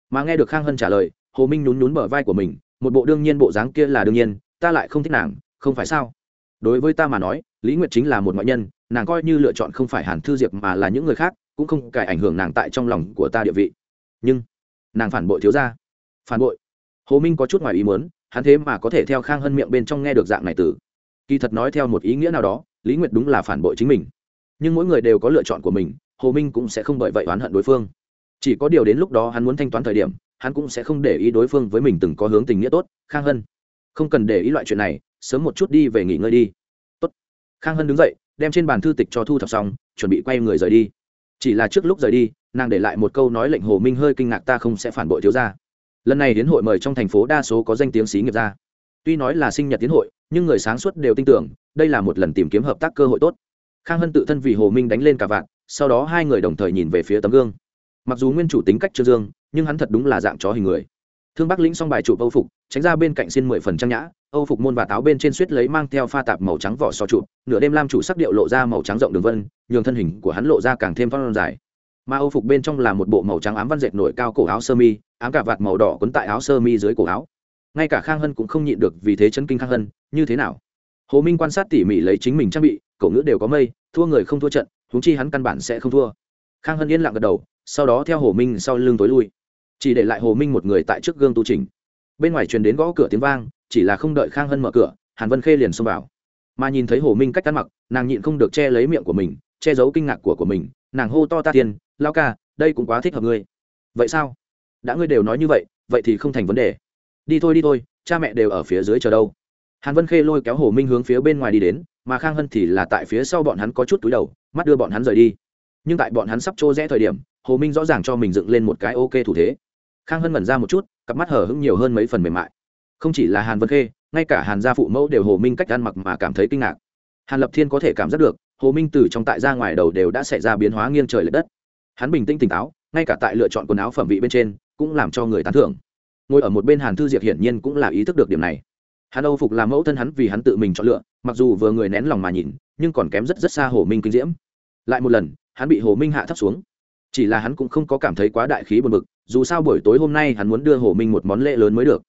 Speaker 1: Mà nghe được khang hân trả lời, hồ minh nhún nhún bờ vai của mình, một bộ đương nhiên bộ dáng kia là đương nhiên, ta lại không thích nàng, không phải sao? Đối với ta mà nói, lý nguyệt chính là một ngoại nhân, nàng coi như lựa chọn không phải hàn thư diệp mà là những người khác, cũng không cải ảnh hưởng nàng tại trong lòng của ta địa vị. Nhưng, nàng phản bội thiếu ra phản bội? Hồ minh có chút ngoài ý muốn, hắn thế mà có thể theo khang hân miệng bên trong nghe được dạng này từ kỳ thật nói theo một ý nghĩa nào đó, lý nguyệt đúng là phản bội chính mình. Nhưng mỗi người đều có lựa chọn của mình, hồ minh cũng sẽ không bởi vậy oán hận đối phương. Chỉ có điều đến lúc đó hắn muốn thanh toán thời điểm, hắn cũng sẽ không để ý đối phương với mình từng có hướng tình nghĩa tốt. Khang hân, không cần để ý loại chuyện này, sớm một chút đi về nghỉ ngơi đi. Tốt. Khang hân đứng dậy, đem trên bàn thư tịch cho thu thập xong, chuẩn bị quay người rời đi. Chỉ là trước lúc rời đi, nàng để lại một câu nói lệnh hồ minh hơi kinh ngạc ta không sẽ phản bội thiếu gia. Lần này đến hội mời trong thành phố đa số có danh tiếng xí nghiệp ra tuy nói là sinh nhật tiến hội, nhưng người sáng suốt đều tin tưởng, đây là một lần tìm kiếm hợp tác cơ hội tốt. Khang hân tự thân vì hồ minh đánh lên cả vạn, sau đó hai người đồng thời nhìn về phía tấm gương. Mặc dù nguyên chủ tính cách trương dương, nhưng hắn thật đúng là dạng chó hình người. Thương bắc lĩnh xong bài chụp âu phục, tránh ra bên cạnh xin mười phần trang nhã, âu phục môn và táo bên trên suýt lấy mang theo pha tạp màu trắng vỏ so chụp, nửa đêm lam chủ sắc điệu lộ ra màu trắng rộng đường vân, nhường thân hình của hắn lộ ra càng thêm phong dài. Mà âu phục bên trong là một bộ màu trắng ám văn dệt nổi cao cổ áo sơ mi, ám cả vạt màu đỏ quấn tại áo sơ mi dưới cổ áo ngay cả khang hân cũng không nhịn được vì thế chân kinh khang hân, như thế nào? Hồ minh quan sát tỉ mỉ lấy chính mình trang bị, cậu ngữ đều có mây, thua người không thua trận, huống chi hắn căn bản sẽ không thua. Khang hân yên lặng gật đầu, sau đó theo hồ minh sau lưng tối lui. Chỉ để lại hồ minh một người tại trước gương tu trình bên ngoài truyền đến gõ cửa tiếng vang, chỉ là không đợi khang hân mở cửa, hàn vân khê liền xông vào. Mà nhìn thấy hồ minh cách ăn mặc, nàng nhịn không được che lấy miệng của mình, che giấu kinh ngạc của của mình, nàng hô to ta tiền, lao ca, đây cũng quá thích hợp ngươi. Vậy sao? Đã ngươi đều nói như vậy vậy thì không thành vấn đề đi thôi đi thôi, cha mẹ đều ở phía dưới chờ đâu. Hàn vân khê lôi kéo hồ minh hướng phía bên ngoài đi đến, mà khang hân thì là tại phía sau bọn hắn có chút túi đầu, mắt đưa bọn hắn rời đi. Nhưng tại bọn hắn sắp trô rẽ thời điểm, hồ minh rõ ràng cho mình dựng lên một cái ok thủ thế. Khang hân mẩn ra một chút, cặp mắt hở hững nhiều hơn mấy phần mềm mại. Không chỉ là hàn vân khê, ngay cả hàn gia phụ mẫu đều hồ minh cách ăn mặc mà cảm thấy kinh ngạc. Hàn lập thiên có thể cảm giác được, hồ minh từ trong tại ra ngoài đầu đều đã xảy ra biến hóa nghiêng trời l ệ đất. Hắn bình tĩnh tỉnh táo, ngay cả tại lựa chọn quần áo phẩm vị bên trên, cũng làm cho người tán thưởng ngồi ở một bên hàn thư diệp hiển nhiên cũng là ý thức được điểm này. Hắn âu phục làm mẫu thân hắn vì hắn tự mình chọn lựa, mặc dù vừa người nén lòng mà nhìn, nhưng còn kém rất rất xa hồ minh kinh diễm. Lại một lần, hắn bị hồ minh hạ thấp xuống. Chỉ là hắn cũng không có cảm thấy quá đại khí buồn bực, dù sao buổi tối hôm nay hắn muốn đưa hồ minh một món lễ lớn mới được.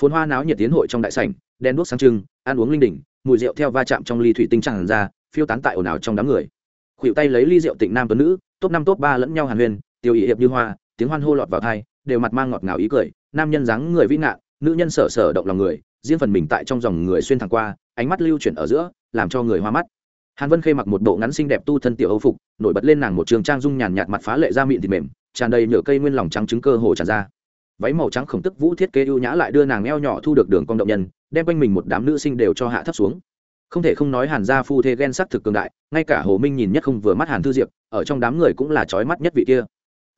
Speaker 1: Phồn hoa náo nhiệt tiến hội trong đại sảnh đen đuốc sáng trưng, ăn uống linh đỉnh mùi rượu theo va chạm trong ly thủy tinh tràn ra, phiêu tán tại ồn ào trong đám người. Khuỵu tay lấy ly rượu tịnh nam tuấn nữ, top năm top ba lẫn nhau hàn huyền tiêu ý hiệp như hoa, tiếng hoan hô lọt vào thai đều mặt mang ngọt ngào ý cười, nam nhân dáng người vĩ ngạn, nữ nhân sở sở động lòng người, riêng phần mình tại trong dòng người xuyên thẳng qua, ánh mắt lưu chuyển ở giữa, làm cho người hoa mắt. Hàn vân khê mặc một bộ ngắn xinh đẹp tu thân tiểu âu phục, nổi bật lên nàng một trường trang dung nhàn nhạt mặt phá lệ da mịn thịt mềm, tràn đầy nhựa cây nguyên lòng trắng trứng cơ hồ tràn ra. Váy màu trắng khổng tức vũ thiết kế ưu nhã lại đưa nàng eo nhỏ thu được đường cong động nhân, đem quanh mình một đám nữ sinh đều cho hạ thấp xuống. Không thể không nói hàn gia phu thê ghen sắc thực cường đại, ngay cả hồ minh nhìn nhất không vừa mắt hàn thư diệp, ở trong đám người cũng là trói mắt nhất vị kia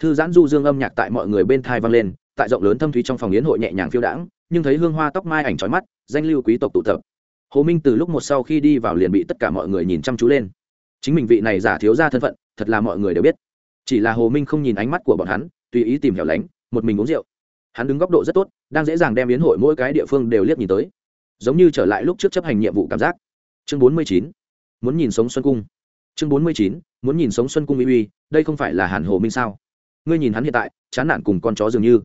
Speaker 1: thư giãn du dương âm nhạc tại mọi người bên thai vang lên, tại rộng lớn thâm thúy trong phòng yến hội nhẹ nhàng phiêu đãng, nhưng thấy hương hoa tóc mai ảnh trói mắt, danh lưu quý tộc tụ tập. Hồ minh từ lúc một sau khi đi vào liền bị tất cả mọi người nhìn chăm chú lên. Chính mình vị này giả thiếu ra thân phận, thật là mọi người đều biết. Chỉ là hồ minh không nhìn ánh mắt của bọn hắn, tùy ý tìm hẻo lánh, một mình uống rượu. Hắn đứng góc độ rất tốt, đang dễ dàng đem yến hội mỗi cái địa phương đều liếc nhìn tới. Giống như trở lại lúc trước chấp hành nhiệm vụ cảm giác. Chương bốn mươi chín, muốn nhìn sống xuân cung. Chương bốn mươi chín, muốn nhìn sống xuân cung uy uy, đây không phải là hàn hồ minh sao? Ngươi nhìn hắn hiện tại, chán nản cùng con chó dường như.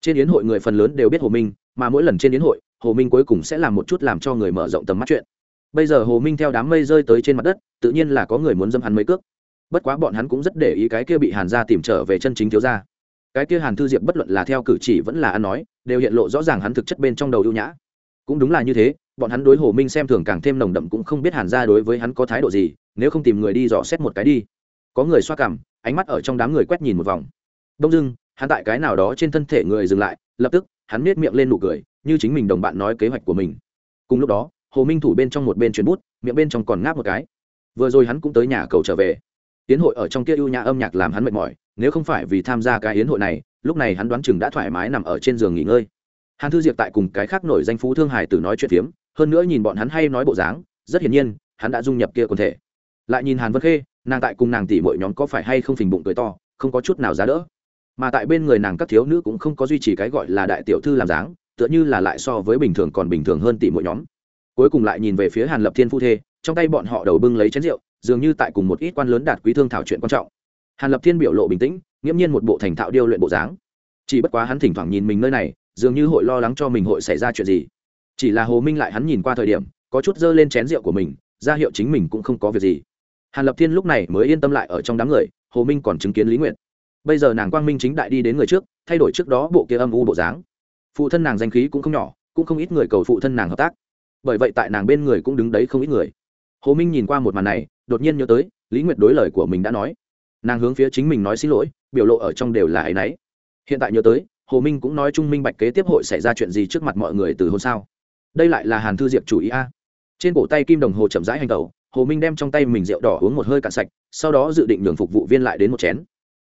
Speaker 1: Trên yến hội người phần lớn đều biết hồ minh, mà mỗi lần trên yến hội, hồ minh cuối cùng sẽ làm một chút làm cho người mở rộng tầm mắt chuyện. Bây giờ hồ minh theo đám mây rơi tới trên mặt đất, tự nhiên là có người muốn dâm hắn mấy cước. Bất quá bọn hắn cũng rất để ý cái kia bị hàn ra tìm trở về chân chính thiếu gia. Cái kia hàn thư diệp bất luận là theo cử chỉ vẫn là ăn nói, đều hiện lộ rõ ràng hắn thực chất bên trong đầu ưu nhã. Cũng đúng là như thế, bọn hắn đối hồ minh xem thường càng thêm nồng đậm cũng không biết hàn ra đối với hắn có thái độ gì, nếu không tìm người đi dò xét một cái đi. Có người xoa cằm ánh mắt ở trong đám người quét nhìn một vòng đông dưng hắn tại cái nào đó trên thân thể người dừng lại, lập tức, hắn nết miệng lên nụ cười, như chính mình đồng bạn nói kế hoạch của mình. Cùng lúc đó, hồ minh thủ bên trong một bên chuyển bút, miệng bên trong còn ngáp một cái. Vừa rồi hắn cũng tới nhà cầu trở về. Tiến hội ở trong kia ưu nhã âm nhạc làm hắn mệt mỏi, nếu không phải vì tham gia cái yến hội này, lúc này hắn đoán chừng đã thoải mái nằm ở trên giường nghỉ ngơi. Hàn thư diệp tại cùng cái khác nổi danh phú thương hải tử nói chuyện phiếm, hơn nữa nhìn bọn hắn hay nói bộ dáng, rất hiển nhiên, hắn đã dung nhập kia quần thể. Lại nhìn hàn vân khê, nàng tại cùng nàng tỷ mọi nhóm có phải hay không phình bụng cười to, không có chút nào giá đỡ mà tại bên người nàng các thiếu nữ cũng không có duy trì cái gọi là đại tiểu thư làm dáng, tựa như là lại so với bình thường còn bình thường hơn tỷ mỗi nhóm. Cuối cùng lại nhìn về phía hàn lập thiên phu thê, trong tay bọn họ đầu bưng lấy chén rượu, dường như tại cùng một ít quan lớn đạt quý thương thảo chuyện quan trọng. Hàn lập thiên biểu lộ bình tĩnh, nghiễm nhiên một bộ thành thạo điêu luyện bộ dáng. Chỉ bất quá hắn thỉnh thoảng nhìn mình nơi này, dường như hội lo lắng cho mình hội xảy ra chuyện gì. Chỉ là hồ minh lại hắn nhìn qua thời điểm, có chút dơ lên chén rượu của mình, ra hiệu chính mình cũng không có việc gì. Hàn lập thiên lúc này mới yên tâm lại ở trong đám người, hồ minh còn chứng kiến lý nguyện bây giờ nàng quang minh chính đại đi đến người trước, thay đổi trước đó bộ kia âm u bộ dáng. Phụ thân nàng danh khí cũng không nhỏ, cũng không ít người cầu phụ thân nàng hợp tác. Bởi vậy tại nàng bên người cũng đứng đấy không ít người. Hồ minh nhìn qua một màn này, đột nhiên nhớ tới, lý nguyệt đối lời của mình đã nói. Nàng hướng phía chính mình nói xin lỗi, biểu lộ ở trong đều là áy náy. Hiện tại nhớ tới, hồ minh cũng nói trung minh bạch kế tiếp hội xảy ra chuyện gì trước mặt mọi người từ hôm sau đây lại là hàn thư diệp chủ ý a. Trên cổ tay kim đồng hồ chậm rãi hành tẩu, hồ minh đem trong tay mình rượu đỏ uống một hơi cạn sạch, sau đó dự định nhường phục vụ viên lại đến một chén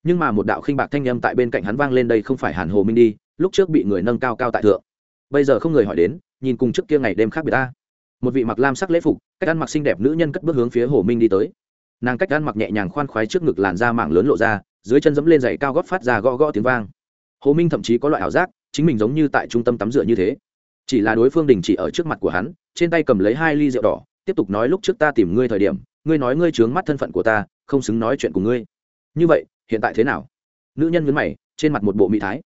Speaker 1: nhưng mà một đạo khinh bạc thanh â m tại bên cạnh hắn vang lên đây không phải hàn hồ minh đi, lúc trước bị người nâng cao cao tại thượng. Bây giờ không người hỏi đến, nhìn cùng trước kia ngày đêm khác biệt ta. Một vị mặc lam sắc lễ phục, cách ăn mặc xinh đẹp nữ nhân cất bước hướng phía hồ minh đi tới. Nàng cách ăn mặc nhẹ nhàng khoan khoái trước ngực làn da mạng lớn lộ ra, dưới chân dẫm lên giày cao gót phát ra gõ gõ tiếng vang. Hồ minh thậm chí có loại ảo giác, chính mình giống như tại trung tâm tắm rửa như thế. Chỉ là đối phương đình chỉ ở trước mặt của hắn, trên tay cầm lấy hai ly rượu đỏ, tiếp tục nói lúc trước ta tìm ngươi thời điểm, ngươi nói ngươi trướng mắt thân phận của ta, không xứng nói chuyện của ngươi. Như vậy hiện tại thế nào? Nữ nhân nhấn mày, trên mặt một bộ mỹ thái.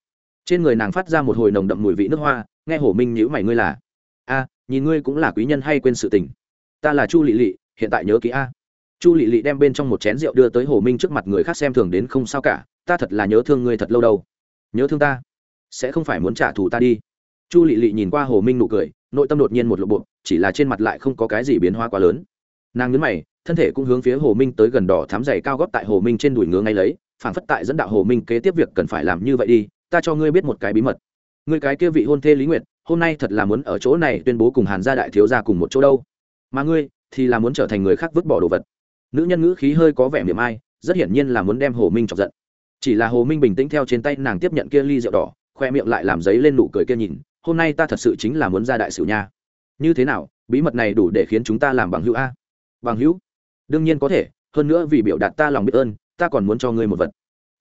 Speaker 1: Trên người nàng phát ra một hồi nồng đậm mùi vị nước hoa, nghe hổ minh nhữ mày ngươi là? A, nhìn ngươi cũng là quý nhân hay quên sự tình. Ta là chu lị lị, hiện tại nhớ ký a. Chu lị lị đem bên trong một chén rượu đưa tới hồ minh trước mặt người khác xem thường đến không sao cả. Ta thật là nhớ thương ngươi thật lâu đâu. Nhớ thương ta? Sẽ không phải muốn trả thù ta đi. Chu lị lị nhìn qua hồ minh nụ cười, nội tâm đột nhiên một lộ bộ, chỉ là trên mặt lại không có cái gì biến hóa quá lớn. Nàng nhấn mày, thân thể cũng hướng phía hồ minh tới gần đỏ thám dày cao góp tại hồ minh trên đùi ngứa ngay lấy phản phất tại dẫn đạo hồ minh kế tiếp việc cần phải làm như vậy đi, ta cho ngươi biết một cái bí mật. Ngươi cái kia vị hôn thê lý nguyệt, hôm nay thật là muốn ở chỗ này tuyên bố cùng hàn gia đại thiếu gia cùng một chỗ đâu. Mà ngươi, thì là muốn trở thành người khác vứt bỏ đồ vật. Nữ nhân ngữ khí hơi có vẻ miệng ai, rất hiển nhiên là muốn đem hồ minh chọc giận. Chỉ là hồ minh bình tĩnh theo trên tay nàng tiếp nhận kia ly rượu đỏ, khoe miệng lại làm giấy lên nụ cười kia nhìn, hôm nay ta thật sự chính là muốn ra đại sử nha. Như thế nào, bí mật này đủ để khiến chúng ta làm bằng hữu a? Bằng hữu? Đương nhiên có thể, hơn nữa vì biểu đạt ta lòng biết ơn ta còn muốn cho ngươi một vật.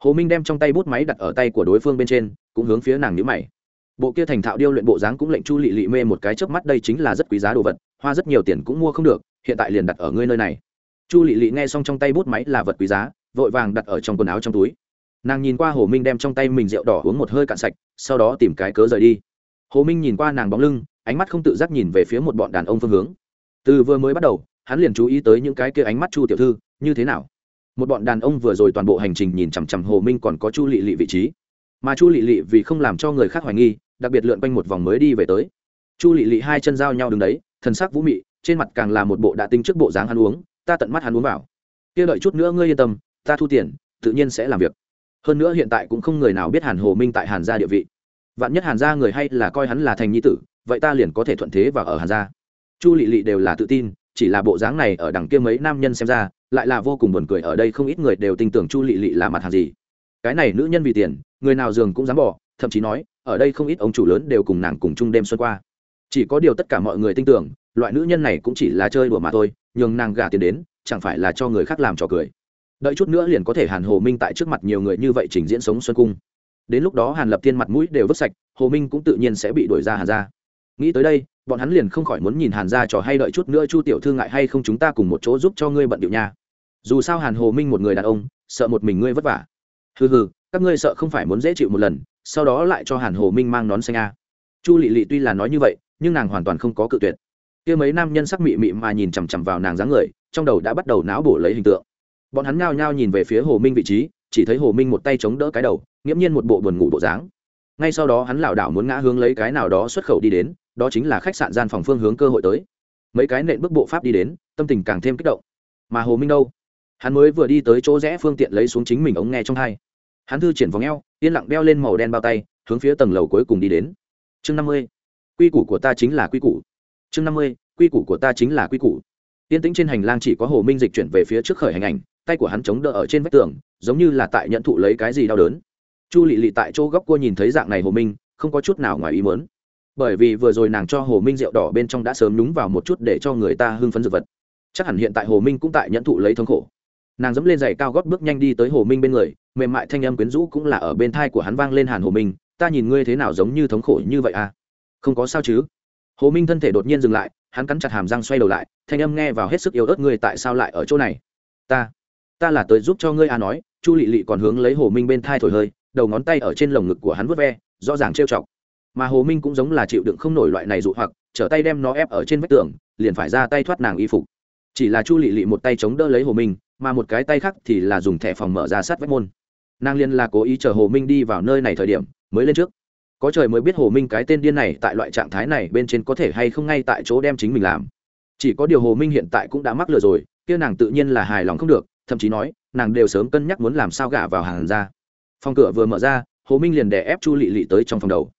Speaker 1: Hồ minh đem trong tay bút máy đặt ở tay của đối phương bên trên, cũng hướng phía nàng nhữ mày. Bộ kia thành thạo điêu luyện bộ dáng cũng lệnh chu lị lị mê một cái trước mắt, đây chính là rất quý giá đồ vật, hoa rất nhiều tiền cũng mua không được, hiện tại liền đặt ở ngươi nơi này. Chu lị lị nghe xong trong tay bút máy là vật quý giá, vội vàng đặt ở trong quần áo trong túi. Nàng nhìn qua hồ minh đem trong tay mình rượu đỏ uống một hơi cạn sạch, sau đó tìm cái cớ rời đi. Hồ minh nhìn qua nàng bóng lưng, ánh mắt không tự giác nhìn về phía một bọn đàn ông phương hướng. Từ vừa mới bắt đầu, hắn liền chú ý tới những cái kia ánh mắt chu tiểu thư, như thế nào? Một bọn đàn ông vừa rồi toàn bộ hành trình nhìn chằm chằm hồ minh còn có chu lị lị vị trí. Mà chu lị lị vì không làm cho người khác hoài nghi, đặc biệt lượn quanh một vòng mới đi về tới. Chu lị lị hai chân giao nhau đứng đấy, thần sắc vũ mị, trên mặt càng là một bộ đã tinh trước bộ dáng hắn uống, ta tận mắt hắn uống vào. Kia đợi chút nữa ngươi yên tâm, ta thu tiền, tự nhiên sẽ làm việc. Hơn nữa hiện tại cũng không người nào biết hàn hồ minh tại hàn gia địa vị. Vạn nhất hàn gia người hay là coi hắn là thành nhi tử, vậy ta liền có thể thuận thế và ở hàn gia. Chu lị lị đều là tự tin chỉ là bộ dáng này ở đằng kia mấy nam nhân xem ra, lại là vô cùng buồn cười, ở đây không ít người đều tin tưởng chu lị lị là mặt hàng gì. Cái này nữ nhân vì tiền, người nào giường cũng dám bỏ, thậm chí nói, ở đây không ít ông chủ lớn đều cùng nàng cùng chung đêm xuân qua. Chỉ có điều tất cả mọi người tin tưởng, loại nữ nhân này cũng chỉ là chơi đùa mà thôi, nhường nàng gả tiền đến, chẳng phải là cho người khác làm trò cười. Đợi chút nữa liền có thể hàn hồ minh tại trước mặt nhiều người như vậy trình diễn sống xuân cung. Đến lúc đó hàn lập thiên mặt mũi đều vứt sạch, hồ minh cũng tự nhiên sẽ bị đuổi ra hàn ra nghĩ tới đây bọn hắn liền không khỏi muốn nhìn hàn ra trò hay đợi chút nữa chu tiểu thư ngại hay không chúng ta cùng một chỗ giúp cho ngươi bận điệu nha. Dù sao hàn hồ minh một người đàn ông, sợ một mình ngươi vất vả. Hừ hừ, các ngươi sợ không phải muốn dễ chịu một lần, sau đó lại cho hàn hồ minh mang nón xanh a. Chu lị lị tuy là nói như vậy, nhưng nàng hoàn toàn không có cự tuyệt. Kia mấy nam nhân sắc mị mị mà nhìn chằm chằm vào nàng dáng người, trong đầu đã bắt đầu não bổ lấy hình tượng. Bọn hắn nhao nhao nhìn về phía hồ minh vị trí, chỉ thấy hồ minh một tay chống đỡ cái đầu, nghiễm nhiên một bộ buồn ngủ bộ dáng ngay sau đó hắn lảo đảo muốn ngã hướng lấy cái nào đó xuất khẩu đi đến, đó chính là khách sạn gian phòng phương hướng cơ hội tới. Mấy cái nện bước bộ pháp đi đến, tâm tình càng thêm kích động. Mà hồ minh đâu? Hắn mới vừa đi tới chỗ rẽ phương tiện lấy xuống chính mình ống nghe trong hai. Hắn thư triển vòng eo, yên lặng đeo lên màu đen bao tay, hướng phía tầng lầu cuối cùng đi đến. Chương năm mươi. Quy củ của ta chính là quy củ. Chương năm mươi. Quy củ của ta chính là quy củ. Yên tĩnh trên hành lang chỉ có hồ minh dịch chuyển về phía trước khởi hành ảnh, tay của hắn chống đỡ ở trên vách tường, giống như là tại nhận thụ lấy cái gì đau đớn chu lị lị tại chỗ góc cua nhìn thấy dạng này hồ minh, không có chút nào ngoài ý mớn bởi vì vừa rồi nàng cho hồ minh rượu đỏ bên trong đã sớm nhúng vào một chút để cho người ta hưng phấn dược vật. Chắc hẳn hiện tại hồ minh cũng tại nhẫn thụ lấy thống khổ. Nàng dẫm lên giày cao gót bước nhanh đi tới hồ minh bên người, mềm mại thanh âm quyến rũ cũng là ở bên thai của hắn vang lên hàn hồ minh, ta nhìn ngươi thế nào giống như thống khổ như vậy à? Không có sao chứ? Hồ minh thân thể đột nhiên dừng lại, hắn cắn chặt hàm răng xoay đầu lại, thanh âm nghe vào hết sức yếu ớt, ngươi tại sao lại ở chỗ này? Ta ta là tới giúp cho ngươi à nói, chu lị lị còn hướng lấy hồ minh bên thai thổi hơi đầu ngón tay ở trên lồng ngực của hắn vớt ve, rõ ràng trêu chọc. Mà hồ minh cũng giống là chịu đựng không nổi loại này dụ hoặc, trở tay đem nó ép ở trên vách tường, liền phải ra tay thoát nàng y phục. Chỉ là chu lị lị một tay chống đỡ lấy hồ minh, mà một cái tay khác thì là dùng thẻ phòng mở ra sát vách môn. Nàng liên là cố ý chờ hồ minh đi vào nơi này thời điểm, mới lên trước. Có trời mới biết hồ minh cái tên điên này tại loại trạng thái này bên trên có thể hay không ngay tại chỗ đem chính mình làm. Chỉ có điều hồ minh hiện tại cũng đã mắc lừa rồi, kia nàng tự nhiên là hài lòng không được, thậm chí nói, nàng đều sớm cân nhắc muốn làm sao gả vào hàng ra phòng cửa vừa mở ra, hồ minh liền đè ép chu lị lị tới trong phòng đầu.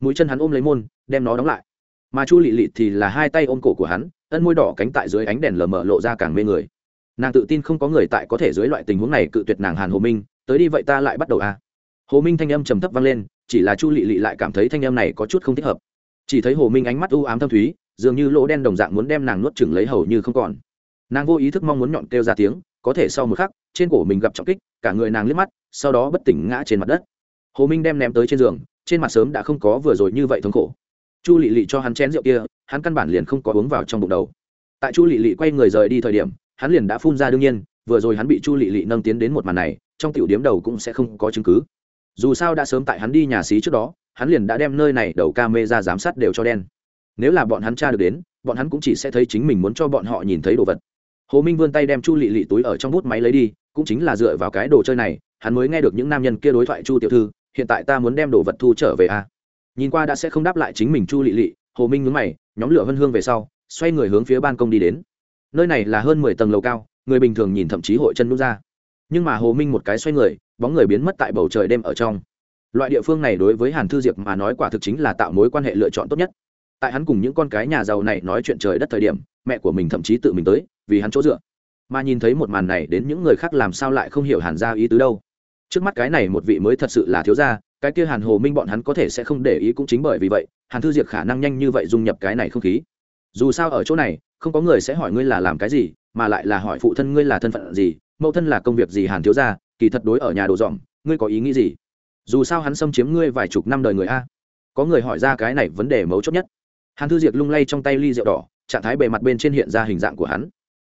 Speaker 1: Mũi chân hắn ôm lấy môn, đem nó đóng lại. Mà chu lị lị thì là hai tay ôm cổ của hắn, ân môi đỏ cánh tại dưới ánh đèn lờ mờ lộ ra càng mê người. Nàng tự tin không có người tại có thể dưới loại tình huống này cự tuyệt nàng hàn hồ minh, tới đi vậy ta lại bắt đầu à. hồ minh thanh âm trầm thấp vang lên, chỉ là chu lị lị lại cảm thấy thanh âm này có chút không thích hợp. Chỉ thấy hồ minh ánh mắt u ám thâm thúy, dường như lỗ đen đồng dạng muốn đem nàng nuốt chừng lấy hầu như không còn. Nàng vô ý thức mong muốn nhọn kêu ra tiếng, có thể sau một khắc, trên cổ mình gặp trọng kích, cả người nàng liếc mắt sau đó bất tỉnh ngã trên mặt đất. Hồ minh đem ném tới trên giường, trên mặt sớm đã không có vừa rồi như vậy thống khổ. Chu lị lị cho hắn chén rượu kia, hắn căn bản liền không có uống vào trong bụng đầu. Tại chu lị lị quay người rời đi thời điểm, hắn liền đã phun ra đương nhiên, vừa rồi hắn bị chu lị lị nâng tiến đến một màn này, trong tiểu điếm đầu cũng sẽ không có chứng cứ. Dù sao đã sớm tại hắn đi nhà xí trước đó, hắn liền đã đem nơi này đầu ca mê ra giám sát đều cho đen. Nếu là bọn hắn tra được đến, bọn hắn cũng chỉ sẽ thấy chính mình muốn cho bọn họ nhìn thấy đồ vật. Hồ minh vươn tay đem chu lị lị túi ở trong bút máy lấy đi, cũng chính là dựa vào cái đồ chơi này hắn mới nghe được những nam nhân kia đối thoại chu tiểu thư, hiện tại ta muốn đem đồ vật thu trở về a. À? nhìn qua đã sẽ không đáp lại chính mình chu lị lị, hồ minh nhướng mày, nhóm lửa hân hương về sau, xoay người hướng phía ban công đi đến. Nơi này là hơn mười tầng lầu cao, người bình thường nhìn thậm chí hội chân nút ra. Nhưng mà hồ minh một cái xoay người, bóng người biến mất tại bầu trời đêm ở trong. Loại địa phương này đối với hàn thư diệp mà nói quả thực chính là tạo mối quan hệ lựa chọn tốt nhất. Tại hắn cùng những con cái nhà giàu này nói chuyện trời đất thời điểm, mẹ của mình thậm chí tự mình tới, vì hắn chỗ dựa. Mà nhìn thấy một màn này đến những người khác làm sao lại không hiểu hàn ra ý tứ đâu trước mắt cái này một vị mới thật sự là thiếu gia, cái kia hàn hồ minh bọn hắn có thể sẽ không để ý cũng chính bởi vì vậy, hàn thư diệp khả năng nhanh như vậy dung nhập cái này không khí. Dù sao ở chỗ này, không có người sẽ hỏi ngươi là làm cái gì, mà lại là hỏi phụ thân ngươi là thân phận gì, mẫu thân là công việc gì hàn thiếu gia, kỳ thật đối ở nhà đồ dọn, ngươi có ý nghĩ gì? Dù sao hắn xâm chiếm ngươi vài chục năm đời người a. Có người hỏi ra cái này vấn đề mấu chốt nhất. Hàn thư diệp lung lay trong tay ly rượu đỏ, trạng thái bề mặt bên trên hiện ra hình dạng của hắn.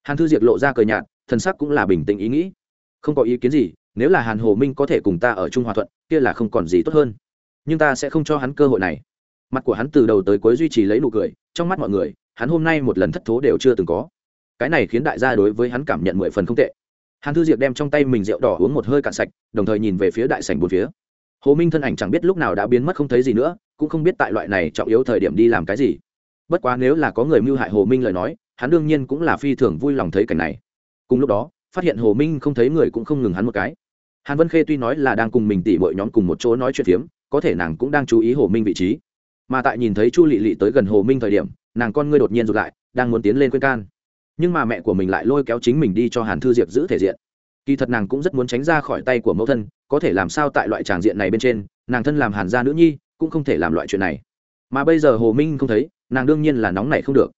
Speaker 1: Hàn thư diệp lộ ra cờ nhạt, thần sắc cũng là bình tĩnh ý nghĩ. Không có ý kiến gì nếu là hàn hồ minh có thể cùng ta ở trung hòa thuận, kia là không còn gì tốt hơn. Nhưng ta sẽ không cho hắn cơ hội này. Mặt của hắn từ đầu tới cuối duy trì lấy nụ cười, trong mắt mọi người, hắn hôm nay một lần thất thố đều chưa từng có. Cái này khiến đại gia đối với hắn cảm nhận mười phần không tệ. Hàn thư diệp đem trong tay mình rượu đỏ uống một hơi cạn sạch, đồng thời nhìn về phía đại sảnh bốn phía. Hồ minh thân ảnh chẳng biết lúc nào đã biến mất không thấy gì nữa, cũng không biết tại loại này trọng yếu thời điểm đi làm cái gì. Bất quá nếu là có người mưu hại hồ minh lời nói, hắn đương nhiên cũng là phi thường vui lòng thấy cảnh này. Cùng lúc đó, phát hiện hồ minh không thấy người cũng không ngừng hắn một cái hàn vân khê tuy nói là đang cùng mình tỉ mọi nhóm cùng một chỗ nói chuyện phiếm, có thể nàng cũng đang chú ý hồ minh vị trí. Mà tại nhìn thấy chu lị lị tới gần hồ minh thời điểm, nàng con ngươi đột nhiên rụt lại, đang muốn tiến lên khuyên can. Nhưng mà mẹ của mình lại lôi kéo chính mình đi cho hàn thư diệp giữ thể diện. Kỳ thật nàng cũng rất muốn tránh ra khỏi tay của mẫu thân, có thể làm sao tại loại tràng diện này bên trên, nàng thân làm hàn gia nữ nhi, cũng không thể làm loại chuyện này. Mà bây giờ hồ minh không thấy, nàng đương nhiên là nóng này không được.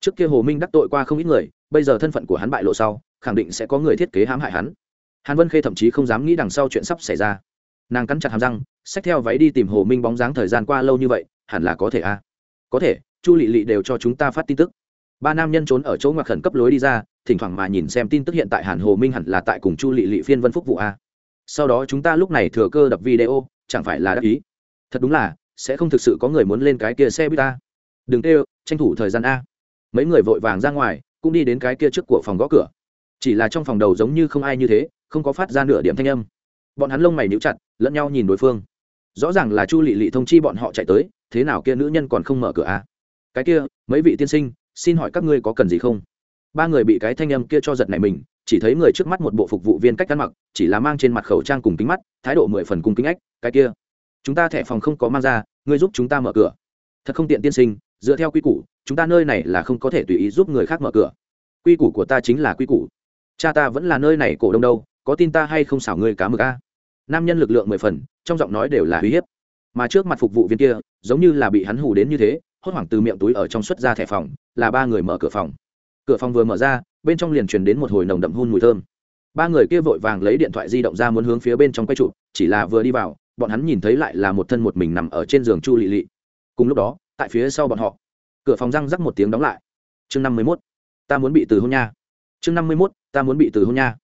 Speaker 1: Trước kia hồ minh đắc tội qua không ít người, bây giờ thân phận của hắn bại lộ sau, khẳng định sẽ có người thiết kế hãm hại hắn hàn vân khê thậm chí không dám nghĩ đằng sau chuyện sắp xảy ra. Nàng cắn chặt hàm răng, xách theo váy đi tìm hồ minh bóng dáng thời gian qua lâu như vậy, hẳn là có thể a à? có thể, chu lị lị đều cho chúng ta phát tin tức. Ba nam nhân trốn ở chỗ ngoặc khẩn cấp lối đi ra, thỉnh thoảng mà nhìn xem tin tức hiện tại hàn hồ minh hẳn là tại cùng chu lị lị phiên vân phúc vụ a sau đó chúng ta lúc này thừa cơ đập video, chẳng phải là đắc ý? Thật đúng là, sẽ không thực sự có người muốn lên cái kia xe buýt a đừng tê tranh thủ thời gian a. Mấy người vội vàng ra ngoài, cũng đi đến cái kia trước của phòng gõ cửa chỉ là trong phòng đầu giống như không ai như thế, không có phát ra nửa điểm thanh âm. Bọn hắn lông mày níu chặt, lẫn nhau nhìn đối phương. Rõ ràng là chu lị lị thông chi bọn họ chạy tới, thế nào kia nữ nhân còn không mở cửa à? cái kia, mấy vị tiên sinh, xin hỏi các ngươi có cần gì không? Ba người bị cái thanh âm kia cho giật này mình, chỉ thấy người trước mắt một bộ phục vụ viên cách ăn mặc, chỉ là mang trên mặt khẩu trang cùng kính mắt, thái độ mười phần cùng kính ách, cái kia, chúng ta thẻ phòng không có mang ra, ngươi giúp chúng ta mở cửa. Thật không tiện tiên sinh, dựa theo quy củ, chúng ta nơi này là không có thể tùy ý giúp người khác mở cửa. Quy củ của ta chính là quy củ cha ta vẫn là nơi này cổ đông đâu, có tin ta hay không xảo ngươi cá mực a? Nam nhân lực lượng mười phần, trong giọng nói đều là uy hiếp. Mà trước mặt phục vụ viên kia, giống như là bị hắn hù đến như thế, hốt hoảng từ miệng túi ở trong xuất ra thẻ phòng, là ba người mở cửa phòng. Cửa phòng vừa mở ra, bên trong liền truyền đến một hồi nồng đậm hun mùi thơm. Ba người kia vội vàng lấy điện thoại di động ra muốn hướng phía bên trong quay trụ, chỉ là vừa đi vào, bọn hắn nhìn thấy lại là một thân một mình nằm ở trên giường chu lị lị. Cùng lúc đó, tại phía sau bọn họ, cửa phòng răng rắc một tiếng đóng lại. Chương năm mươi mốt, ta muốn bị từ hôn nha. Chương năm mươi mốt ta muốn bị từ hôn nha.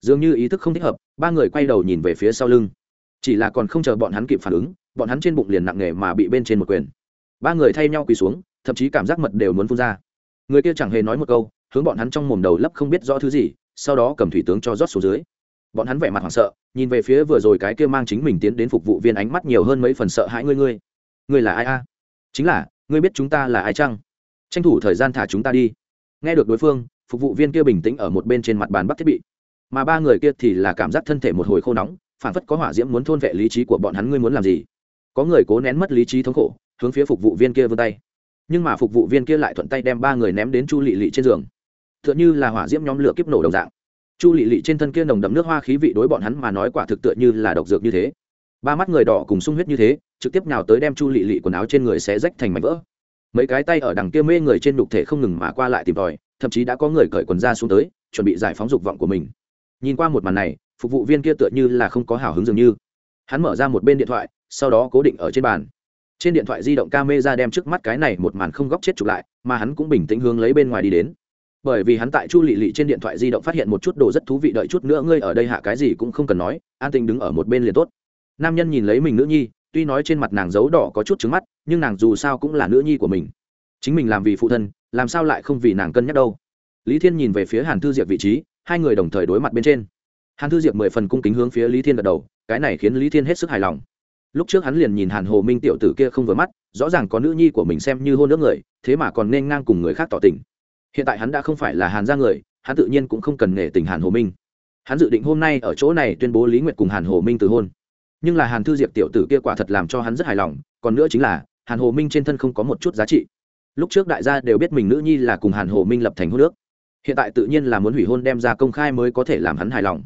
Speaker 1: Dường như ý thức không thích hợp, ba người quay đầu nhìn về phía sau lưng. Chỉ là còn không chờ bọn hắn kịp phản ứng, bọn hắn trên bụng liền nặng nề mà bị bên trên một quyền. Ba người thay nhau quỳ xuống, thậm chí cảm giác mật đều muốn phun ra. Người kia chẳng hề nói một câu, hướng bọn hắn trong mồm đầu lấp không biết rõ thứ gì, sau đó cầm thủy tướng cho rót xuống dưới. Bọn hắn vẻ mặt hoảng sợ, nhìn về phía vừa rồi cái kia mang chính mình tiến đến phục vụ viên ánh mắt nhiều hơn mấy phần sợ hãi ngươi ngươi. Ngươi là ai a? Chính là, ngươi biết chúng ta là ai chăng? Tranh thủ thời gian thả chúng ta đi. Nghe được đối phương phục vụ viên kia bình tĩnh ở một bên trên mặt bàn bắt thiết bị. Mà ba người kia thì là cảm giác thân thể một hồi khô nóng, phản phất có hỏa diễm muốn thôn vệ lý trí của bọn hắn, ngươi muốn làm gì? Có người cố nén mất lý trí thống khổ, hướng phía phục vụ viên kia vươn tay. Nhưng mà phục vụ viên kia lại thuận tay đem ba người ném đến chu lị lị trên giường. T h ư ợ n h ư là hỏa diễm nhóm lửa kiếp nổ đồng dạng. Chu lị lị trên thân kia nồng đậm nước hoa khí vị đối bọn hắn mà nói quả thực tựa như là độc dược như thế. Ba mắt người đỏ cùng sung huyết như thế, trực tiếp nào tới đem chu lị lị quần áo trên người sẽ rách thành mảnh vỡ. Mấy cái tay ở đằng kia mê người trên đục thể không ngừng mà qua lại tìm tòi thậm chí đã có người cởi quần ra xuống tới, chuẩn bị giải phóng dục vọng của mình. Nhìn qua một màn này, phục vụ viên kia tựa như là không có hào hứng dường như. Hắn mở ra một bên điện thoại, sau đó cố định ở trên bàn. Trên điện thoại di động camera đem trước mắt cái này một màn không góc chết chụp lại, mà hắn cũng bình tĩnh hướng lấy bên ngoài đi đến. Bởi vì hắn tại chu lị lị trên điện thoại di động phát hiện một chút đồ rất thú vị đợi chút nữa ngươi ở đây hạ cái gì cũng không cần nói, an tình đứng ở một bên liền tốt. Nam nhân nhìn lấy mình nữ nhi, tuy nói trên mặt nàng dấu đỏ có chút trứng mắt, nhưng nàng dù sao cũng là nữ nhi của mình. Chính mình làm vì phụ thân làm sao lại không vì nàng cân nhắc đâu? Lý thiên nhìn về phía hàn thư diệp vị trí, hai người đồng thời đối mặt bên trên. Hàn thư diệp mười phần cung kính hướng phía lý thiên gật đầu, cái này khiến lý thiên hết sức hài lòng. Lúc trước hắn liền nhìn hàn hồ minh tiểu tử kia không vừa mắt, rõ ràng có nữ nhi của mình xem như hôn nước người, thế mà còn nên ngang cùng người khác tỏ tình. Hiện tại hắn đã không phải là hàn gia người, hắn tự nhiên cũng không cần nể tình hàn hồ minh. Hắn dự định hôm nay ở chỗ này tuyên bố lý nguyệt cùng hàn hồ minh từ hôn. Nhưng là hàn thư diệp tiểu tử kia quả thật làm cho hắn rất hài lòng, còn nữa chính là, hàn hồ minh trên thân không có một chút giá trị lúc trước đại gia đều biết mình nữ nhi là cùng hàn hồ minh lập thành hôn nước hiện tại tự nhiên là muốn hủy hôn đem ra công khai mới có thể làm hắn hài lòng.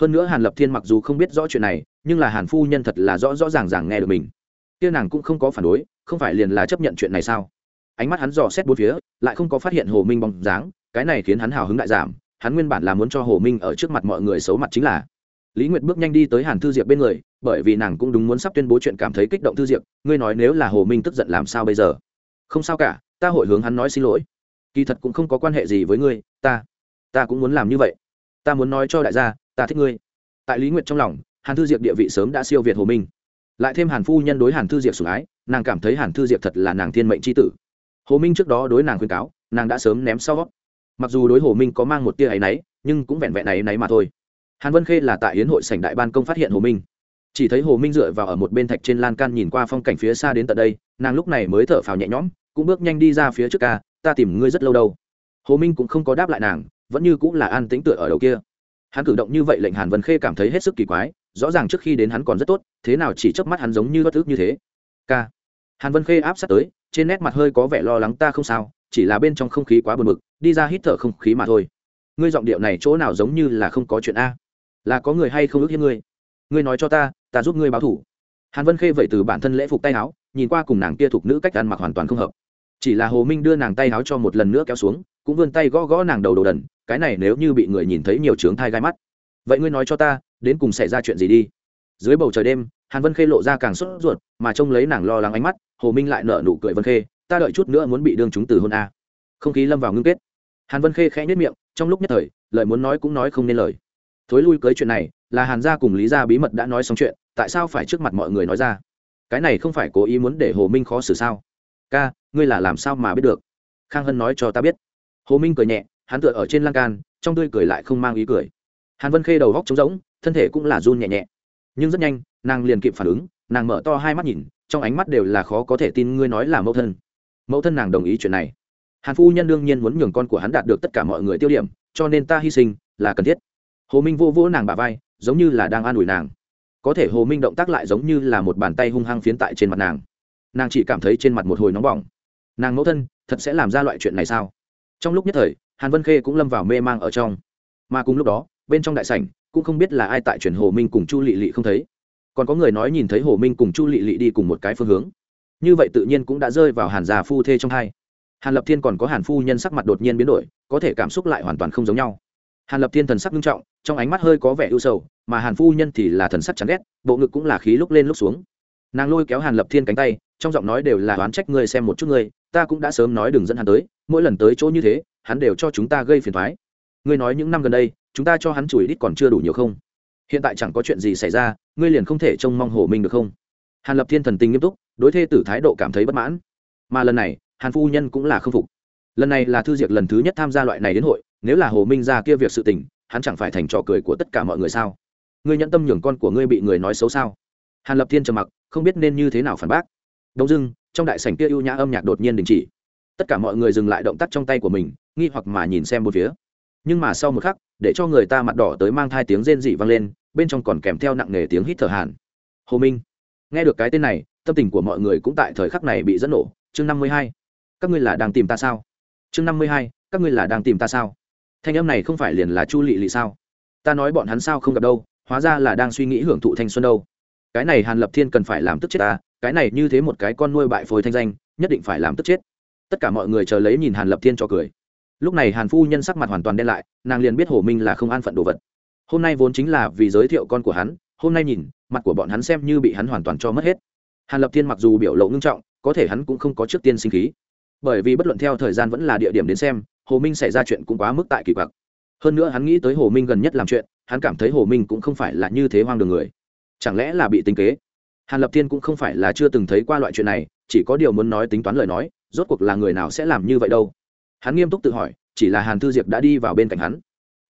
Speaker 1: Hơn nữa hàn lập thiên mặc dù không biết rõ chuyện này, nhưng là hàn phu nhân thật là rõ rõ ràng ràng nghe được mình. Kia nàng cũng không có phản đối, không phải liền là chấp nhận chuyện này sao? Ánh mắt hắn dò xét bốn phía, lại không có phát hiện hồ minh bóng dáng, cái này khiến hắn hào hứng đại giảm, hắn nguyên bản là muốn cho hồ minh ở trước mặt mọi người xấu mặt chính là. Lý nguyệt bước nhanh đi tới hàn thư diệp bên người, bởi vì nàng cũng đúng muốn sắp tuyên bố chuyện cảm thấy kích động thư diệp, ngươi nói nếu là hồ minh tức giận làm sao bây giờ? Không sao cả, ta hội hướng hắn nói xin lỗi. Kỳ thật cũng không có quan hệ gì với ngươi, ta ta cũng muốn làm như vậy. Ta muốn nói cho đại gia, ta thích ngươi. Tại lý nguyệt trong lòng, hàn thư diệp địa vị sớm đã siêu việt hồ minh. Lại thêm hàn phu nhân đối hàn thư diệp sủng ái, nàng cảm thấy hàn thư diệp thật là nàng thiên mệnh c h i tử. Hồ minh trước đó đối nàng khuyên cáo, nàng đã sớm ném sau. Mặc dù đối hồ minh có mang một tia áy náy, nhưng cũng vẹn vẹn áy náy mà thôi. Hàn vân khê là tại hiến hội sảnh đại ban công phát hiện hồ minh. Chỉ thấy hồ minh dựa vào ở một bên thạch trên lan can nhìn qua phong cảnh phía xa đến tận đây, nàng lúc này mới thở phào nhẹ nhõm cũng bước nhanh đi ra phía trước ca, ta tìm ngươi rất lâu đâu. Hồ minh cũng không có đáp lại nàng, vẫn như cũng là an tính tựa ở đầu kia. Hắn cử động như vậy lệnh hàn vân khê cảm thấy hết sức kỳ quái, rõ ràng trước khi đến hắn còn rất tốt, thế nào chỉ chớp mắt hắn giống như bất thức như thế. K hàn vân khê áp sát tới, trên nét mặt hơi có vẻ lo lắng ta không sao, chỉ là bên trong không khí quá buồn bực, đi ra hít thở không khí mà thôi. Ngươi giọng điệu này chỗ nào giống như là không có chuyện a? Là có người hay không ước hiếp ngươi? Ngươi nói cho ta ta giúp ngươi báo thủ. Hàn vân khê vậy từ bản thân lễ phục tay áo, nhìn qua cùng nàng kia thuộc nữ cách ăn mặc hoàn toàn không hợp chỉ là hồ minh đưa nàng tay áo cho một lần nữa kéo xuống, cũng vươn tay gõ gõ nàng đầu đồ đần, cái này nếu như bị người nhìn thấy nhiều trướng thai gai mắt. Vậy ngươi nói cho ta, đến cùng xảy ra chuyện gì đi? Dưới bầu trời đêm, hàn vân khê lộ ra càng sốt ruột, mà trông lấy nàng lo lắng ánh mắt, hồ minh lại nở nụ cười vân khê, ta đợi chút nữa muốn bị đương chúng từ hôn a. Không khí lâm vào ngưng kết. Hàn vân khê khẽ nhất miệng, trong lúc nhất thời, lời muốn nói cũng nói không nên lời. Thối lui cưới chuyện này, là hàn gia cùng lý gia bí mật đã nói xong chuyện, tại sao phải trước mặt mọi người nói ra? Cái này không phải cố ý muốn để hồ minh khó xử sao? Ca, ngươi là làm sao mà biết được? Khang hân nói cho ta biết. Hồ minh cười nhẹ, hắn tựa ở trên lan can, trong tươi cười lại không mang ý cười. Hàn vân khê đầu góc trống rỗng, thân thể cũng là run nhẹ nhẹ. Nhưng rất nhanh, nàng liền kịp phản ứng, nàng mở to hai mắt nhìn, trong ánh mắt đều là khó có thể tin ngươi nói là mẫu thân. Mẫu thân nàng đồng ý chuyện này. Hàn phu nhân đương nhiên muốn nhường con của hắn đạt được tất cả mọi người tiêu điểm, cho nên ta hy sinh, là cần thiết. Hồ minh vô vỗ nàng bà vai, giống như là đang an ủi nàng. Có thể hồ minh động tác lại giống như là một bàn tay hung hăng phiến tại trên mặt nàng nàng chỉ cảm thấy trên mặt một hồi nóng bỏng. Nàng mẫu thân, thật sẽ làm ra loại chuyện này sao? Trong lúc nhất thời, hàn vân khê cũng lâm vào mê mang ở trong. Mà cùng lúc đó, bên trong đại sảnh, cũng không biết là ai tại chuyển hồ minh cùng chu lị lị không thấy. Còn có người nói nhìn thấy hồ minh cùng chu lị lị đi cùng một cái phương hướng. Như vậy tự nhiên cũng đã rơi vào hàn già phu thê trong hai. Hàn lập thiên còn có hàn phu nhân sắc mặt đột nhiên biến đổi, có thể cảm xúc lại hoàn toàn không giống nhau. Hàn lập thiên thần sắc nghiêm trọng, trong ánh mắt hơi có vẻ ưu sầu, mà hàn phu nhân thì là thần sắc chán ghét, bộ ngực cũng là khí lúc lên lúc xuống. Nàng lôi kéo hàn lập thiên cánh tay trong giọng nói đều là oán trách ngươi xem một chút ngươi, ta cũng đã sớm nói đừng dẫn hắn tới, mỗi lần tới chỗ như thế, hắn đều cho chúng ta gây phiền thoái ngươi nói những năm gần đây, chúng ta cho hắn chùi đít còn chưa đủ nhiều không? Hiện tại chẳng có chuyện gì xảy ra, ngươi liền không thể trông mong hồ minh được không? Hàn lập thiên thần tình nghiêm túc, đối thê tử thái độ cảm thấy bất mãn. Mà lần này, hàn phu nhân cũng là k phục. Lần này là thư diệt lần thứ nhất tham gia loại này đến hội, nếu là hồ minh ra kia việc sự tình, hắn chẳng phải thành trò cười của tất cả mọi người sao? Ngươi nhận tâm nhường con của ngươi bị người nói xấu sao? Hàn lập thiên trầm mặc, không biết nên như thế nào phản bác đông dưng trong đại sảnh kia ưu nhã âm nhạc đột nhiên đình chỉ. Tất cả mọi người dừng lại động tác trong tay của mình, nghi hoặc mà nhìn xem một phía. Nhưng mà sau một khắc, để cho người ta mặt đỏ tới mang thai tiếng rên dị vang lên, bên trong còn kèm theo nặng nề tiếng hít thở hàn. Hồ minh, nghe được cái tên này, tâm tình của mọi người cũng tại thời khắc này bị dẫn nổ. Chương năm mươi hai, các ngươi là đang tìm ta sao? Chương năm mươi hai, các ngươi là đang tìm ta sao? Thanh âm này không phải liền là chu lị lị sao? Ta nói bọn hắn sao không gặp đâu, hóa ra là đang suy nghĩ hưởng thụ thanh xuân đâu cái này hàn lập thiên cần phải làm tức chết ta, cái này như thế một cái con nuôi bại phôi thanh danh, nhất định phải làm tức chết. Tất cả mọi người chờ lấy nhìn hàn lập thiên cho cười. Lúc này hàn phu nhân sắc mặt hoàn toàn đen lại, nàng liền biết hồ minh là không an phận đồ vật. Hôm nay vốn chính là vì giới thiệu con của hắn, hôm nay nhìn, mặt của bọn hắn xem như bị hắn hoàn toàn cho mất hết. Hàn lập thiên mặc dù biểu lộ ngưng trọng, có thể hắn cũng không có trước tiên sinh khí. Bởi vì bất luận theo thời gian vẫn là địa điểm đến xem, hồ minh xảy ra chuyện cũng quá mức tại kỳ quặc. Hơn nữa hắn nghĩ tới hồ minh gần nhất làm chuyện, hắn cảm thấy hồ minh cũng không phải là như thế hoang đường người chẳng lẽ là bị tính kế? Hàn lập thiên cũng không phải là chưa từng thấy qua loại chuyện này, chỉ có điều muốn nói tính toán lời nói, rốt cuộc là người nào sẽ làm như vậy đâu? Hắn nghiêm túc tự hỏi, chỉ là hàn thư diệp đã đi vào bên cạnh hắn.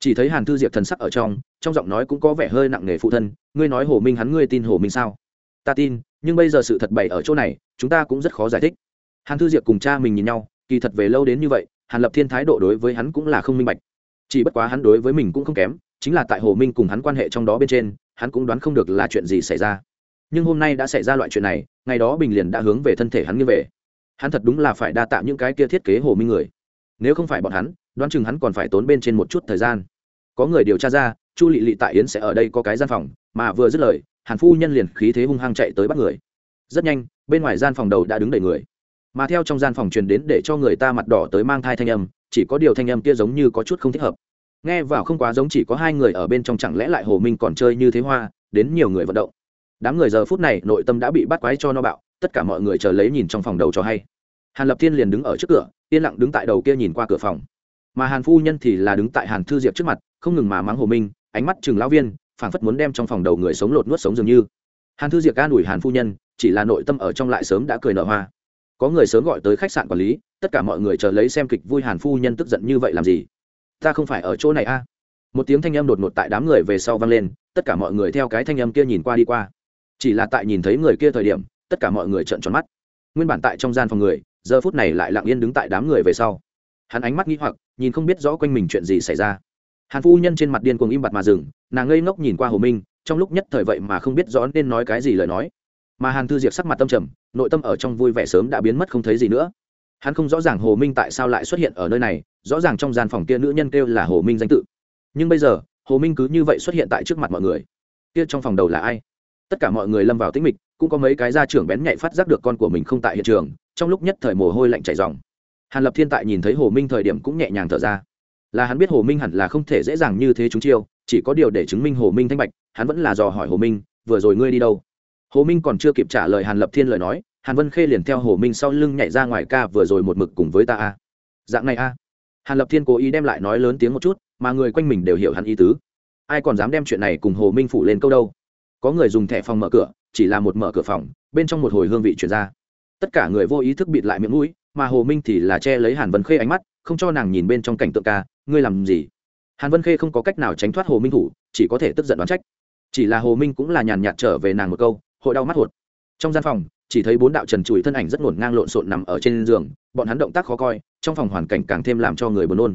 Speaker 1: Chỉ thấy hàn thư diệp thần sắc ở trong trong giọng nói cũng có vẻ hơi nặng nề phụ thân, ngươi nói hồ minh hắn ngươi tin hồ minh sao? Ta tin, nhưng bây giờ sự thật bày ở chỗ này, chúng ta cũng rất khó giải thích. Hàn thư diệp cùng cha mình nhìn nhau, kỳ thật về lâu đến như vậy, hàn lập thiên thái độ đối với hắn cũng là không minh bạch. Chỉ bất quá hắn đối với mình cũng không kém chính là tại hồ minh cùng hắn quan hệ trong đó bên trên, hắn cũng đoán không được là chuyện gì xảy ra. Nhưng hôm nay đã xảy ra loại chuyện này, ngày đó bình liền đã hướng về thân thể hắn như về. Hắn thật đúng là phải đa tạo những cái kia thiết kế hồ minh người. Nếu không phải bọn hắn, đoán chừng hắn còn phải tốn bên trên một chút thời gian. Có người điều tra ra, chu lị lị tại yến sẽ ở đây có cái gian phòng, mà vừa dứt lời, hàn phu nhân liền khí thế hung hăng chạy tới bắt người. Rất nhanh, bên ngoài gian phòng đầu đã đứng đầy người. Mà theo trong gian phòng truyền đến để cho người ta mặt đỏ tới mang thai thanh âm, chỉ có điều thanh âm kia giống như có chút không thích hợp nghe vào không quá giống chỉ có hai người ở bên trong chẳng lẽ lại hồ minh còn chơi như thế hoa, đến nhiều người vận động. Đám người giờ phút này nội tâm đã bị bắt quái cho no bạo, tất cả mọi người chờ lấy nhìn trong phòng đầu cho hay. Hàn lập thiên liền đứng ở trước cửa, yên lặng đứng tại đầu kia nhìn qua cửa phòng. Mà hàn phu nhân thì là đứng tại hàn thư diệp trước mặt, không ngừng mà mắng hồ minh, ánh mắt chừng lão viên, phảng phất muốn đem trong phòng đầu người sống lột nuốt sống dường như. Hàn thư diệp ca đuổi hàn phu nhân, chỉ là nội tâm ở trong lại sớm đã cười nở hoa. Có người sớm gọi tới khách sạn quản lý, tất cả mọi người chờ lấy xem kịch vui hàn phu nhân tức giận như vậy làm gì? Ta không phải ở chỗ này a. Một tiếng thanh âm đột ngột tại đám người về sau vang lên, tất cả mọi người theo cái thanh âm kia nhìn qua đi qua. Chỉ là tại nhìn thấy người kia thời điểm, tất cả mọi người trợn tròn mắt. Nguyên bản tại trong gian phòng người, giờ phút này lại lặng yên đứng tại đám người về sau. Hắn ánh mắt nghĩ hoặc, nhìn không biết rõ quanh mình chuyện gì xảy ra. Hàn phu nhân trên mặt điên cuồng im bặt mà dừng, nàng ngây ngốc nhìn qua hồ minh, trong lúc nhất thời vậy mà không biết rõ nên nói cái gì lời nói. Mà hàn thư diệp sắc mặt tâm trầm, nội tâm ở trong vui vẻ sớm đã biến mất không thấy gì nữa hắn không rõ ràng hồ minh tại sao lại xuất hiện ở nơi này, rõ ràng trong gian phòng kia nữ nhân kêu là hồ minh danh tự. Nhưng bây giờ, hồ minh cứ như vậy xuất hiện tại trước mặt mọi người. Kia trong phòng đầu là ai? Tất cả mọi người lâm vào tĩnh mịch, cũng có mấy cái gia trưởng bén nhạy phát giác được con của mình không tại hiện trường, trong lúc nhất thời mồ hôi lạnh chảy dòng hàn lập thiên tại nhìn thấy hồ minh thời điểm cũng nhẹ nhàng thở ra. Là hắn biết hồ minh hẳn là không thể dễ dàng như thế chúng chiêu, chỉ có điều để chứng minh hồ minh thanh bạch, hắn vẫn là dò hỏi hồ minh, vừa rồi ngươi đi đâu? Hồ minh còn chưa kịp trả lời hàn lập thiên lời nói hàn vân khê liền theo hồ minh sau lưng nhảy ra ngoài ca vừa rồi một mực cùng với ta a. Dạng này a. Hàn lập thiên cố ý đem lại nói lớn tiếng một chút, mà người quanh mình đều hiểu hắn ý tứ. Ai còn dám đem chuyện này cùng hồ minh phủ lên câu đâu? Có người dùng thẻ phòng mở cửa, chỉ là một mở cửa phòng, bên trong một hồi hương vị chuyển ra. Tất cả người vô ý thức bịt lại miệng mũi, mà hồ minh thì là che lấy hàn vân khê ánh mắt, không cho nàng nhìn bên trong cảnh tượng ca, ngươi làm gì? Hàn vân khê không có cách nào tránh thoát hồ minh thủ, chỉ có thể tức giận đoán trách. Chỉ là hồ minh cũng là nhàn nhạt trở về nàng một câu, hội đau mắt hột. Trong gian phòng chỉ thấy bốn đạo trần trụi thân ảnh rất ngổn ngang lộn xộn nằm ở trên giường, bọn hắn động tác khó coi, trong phòng hoàn cảnh càng thêm làm cho người buồn nôn.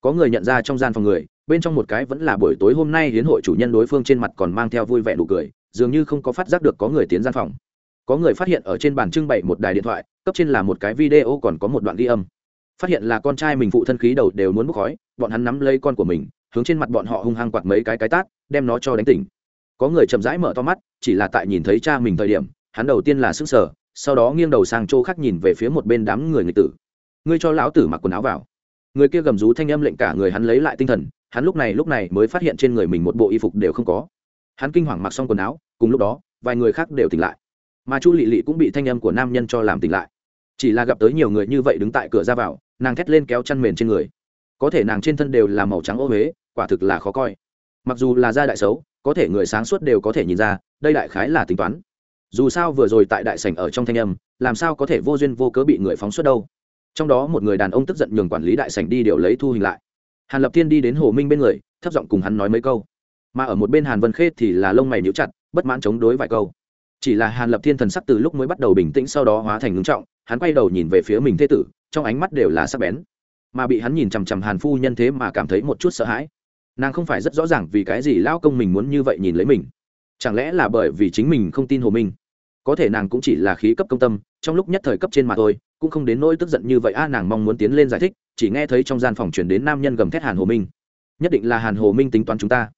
Speaker 1: Có người nhận ra trong gian phòng người, bên trong một cái vẫn là buổi tối hôm nay hiến hội chủ nhân đối phương trên mặt còn mang theo vui vẻ nụ cười, dường như không có phát giác được có người tiến gian phòng. Có người phát hiện ở trên bàn trưng bày một đài điện thoại, cấp trên là một cái video còn có một đoạn ghi âm. Phát hiện là con trai mình phụ thân khí đầu đều muốn bốc khói, bọn hắn nắm lấy con của mình, hướng trên mặt bọn họ hung hăng quạt mấy cái cái tát, đem nó cho đánh tỉnh. Có người chậm rãi mở to mắt, chỉ là tại nhìn thấy cha mình thời điểm hắn đầu tiên là sức sở, sau đó nghiêng đầu sang chỗ khác nhìn về phía một bên đám người người tử. Ngươi cho lão tử mặc quần áo vào. Người kia gầm rú thanh âm lệnh cả người hắn lấy lại tinh thần, hắn lúc này lúc này mới phát hiện trên người mình một bộ y phục đều không có. Hắn kinh hoàng mặc xong quần áo, cùng lúc đó, vài người khác đều tỉnh lại. Mà chu lị lị cũng bị thanh âm của nam nhân cho làm tỉnh lại. Chỉ là gặp tới nhiều người như vậy đứng tại cửa ra vào, nàng thét lên kéo chăn mền trên người. Có thể nàng trên thân đều là màu trắng ô huế, quả thực là khó coi. Mặc dù là gia đại xấu, có thể người sáng suốt đều có thể nhìn ra, đây đại khái là tính toán dù sao vừa rồi tại đại sảnh ở trong thanh âm, làm sao có thể vô duyên vô cớ bị người phóng xuất đâu. Trong đó một người đàn ông tức giận nhường quản lý đại sảnh đi điều lấy thu hình lại. Hàn lập thiên đi đến hồ minh bên người, thấp giọng cùng hắn nói mấy câu. Mà ở một bên hàn vân khê thì là lông mày nhíu chặt, bất mãn chống đối vài câu. Chỉ là hàn lập thiên thần sắc từ lúc mới bắt đầu bình tĩnh sau đó hóa thành ngưng trọng, hắn quay đầu nhìn về phía mình thế tử, trong ánh mắt đều là sắc bén. Mà bị hắn nhìn chằm chằm hàn phu nhân thế mà cảm thấy một chút sợ hãi. Nàng không phải rất rõ ràng vì cái gì lão công mình muốn như vậy nhìn lấy mình. Chẳng lẽ là bởi vì chính mình không tin hồ minh? Có thể nàng cũng chỉ là khí cấp công tâm, trong lúc nhất thời cấp trên mà thôi, cũng không đến nỗi tức giận như vậy a, nàng mong muốn tiến lên giải thích, chỉ nghe thấy trong gian phòng chuyển đến nam nhân gầm thét hàn hồ minh. Nhất định là hàn hồ minh tính toán chúng ta.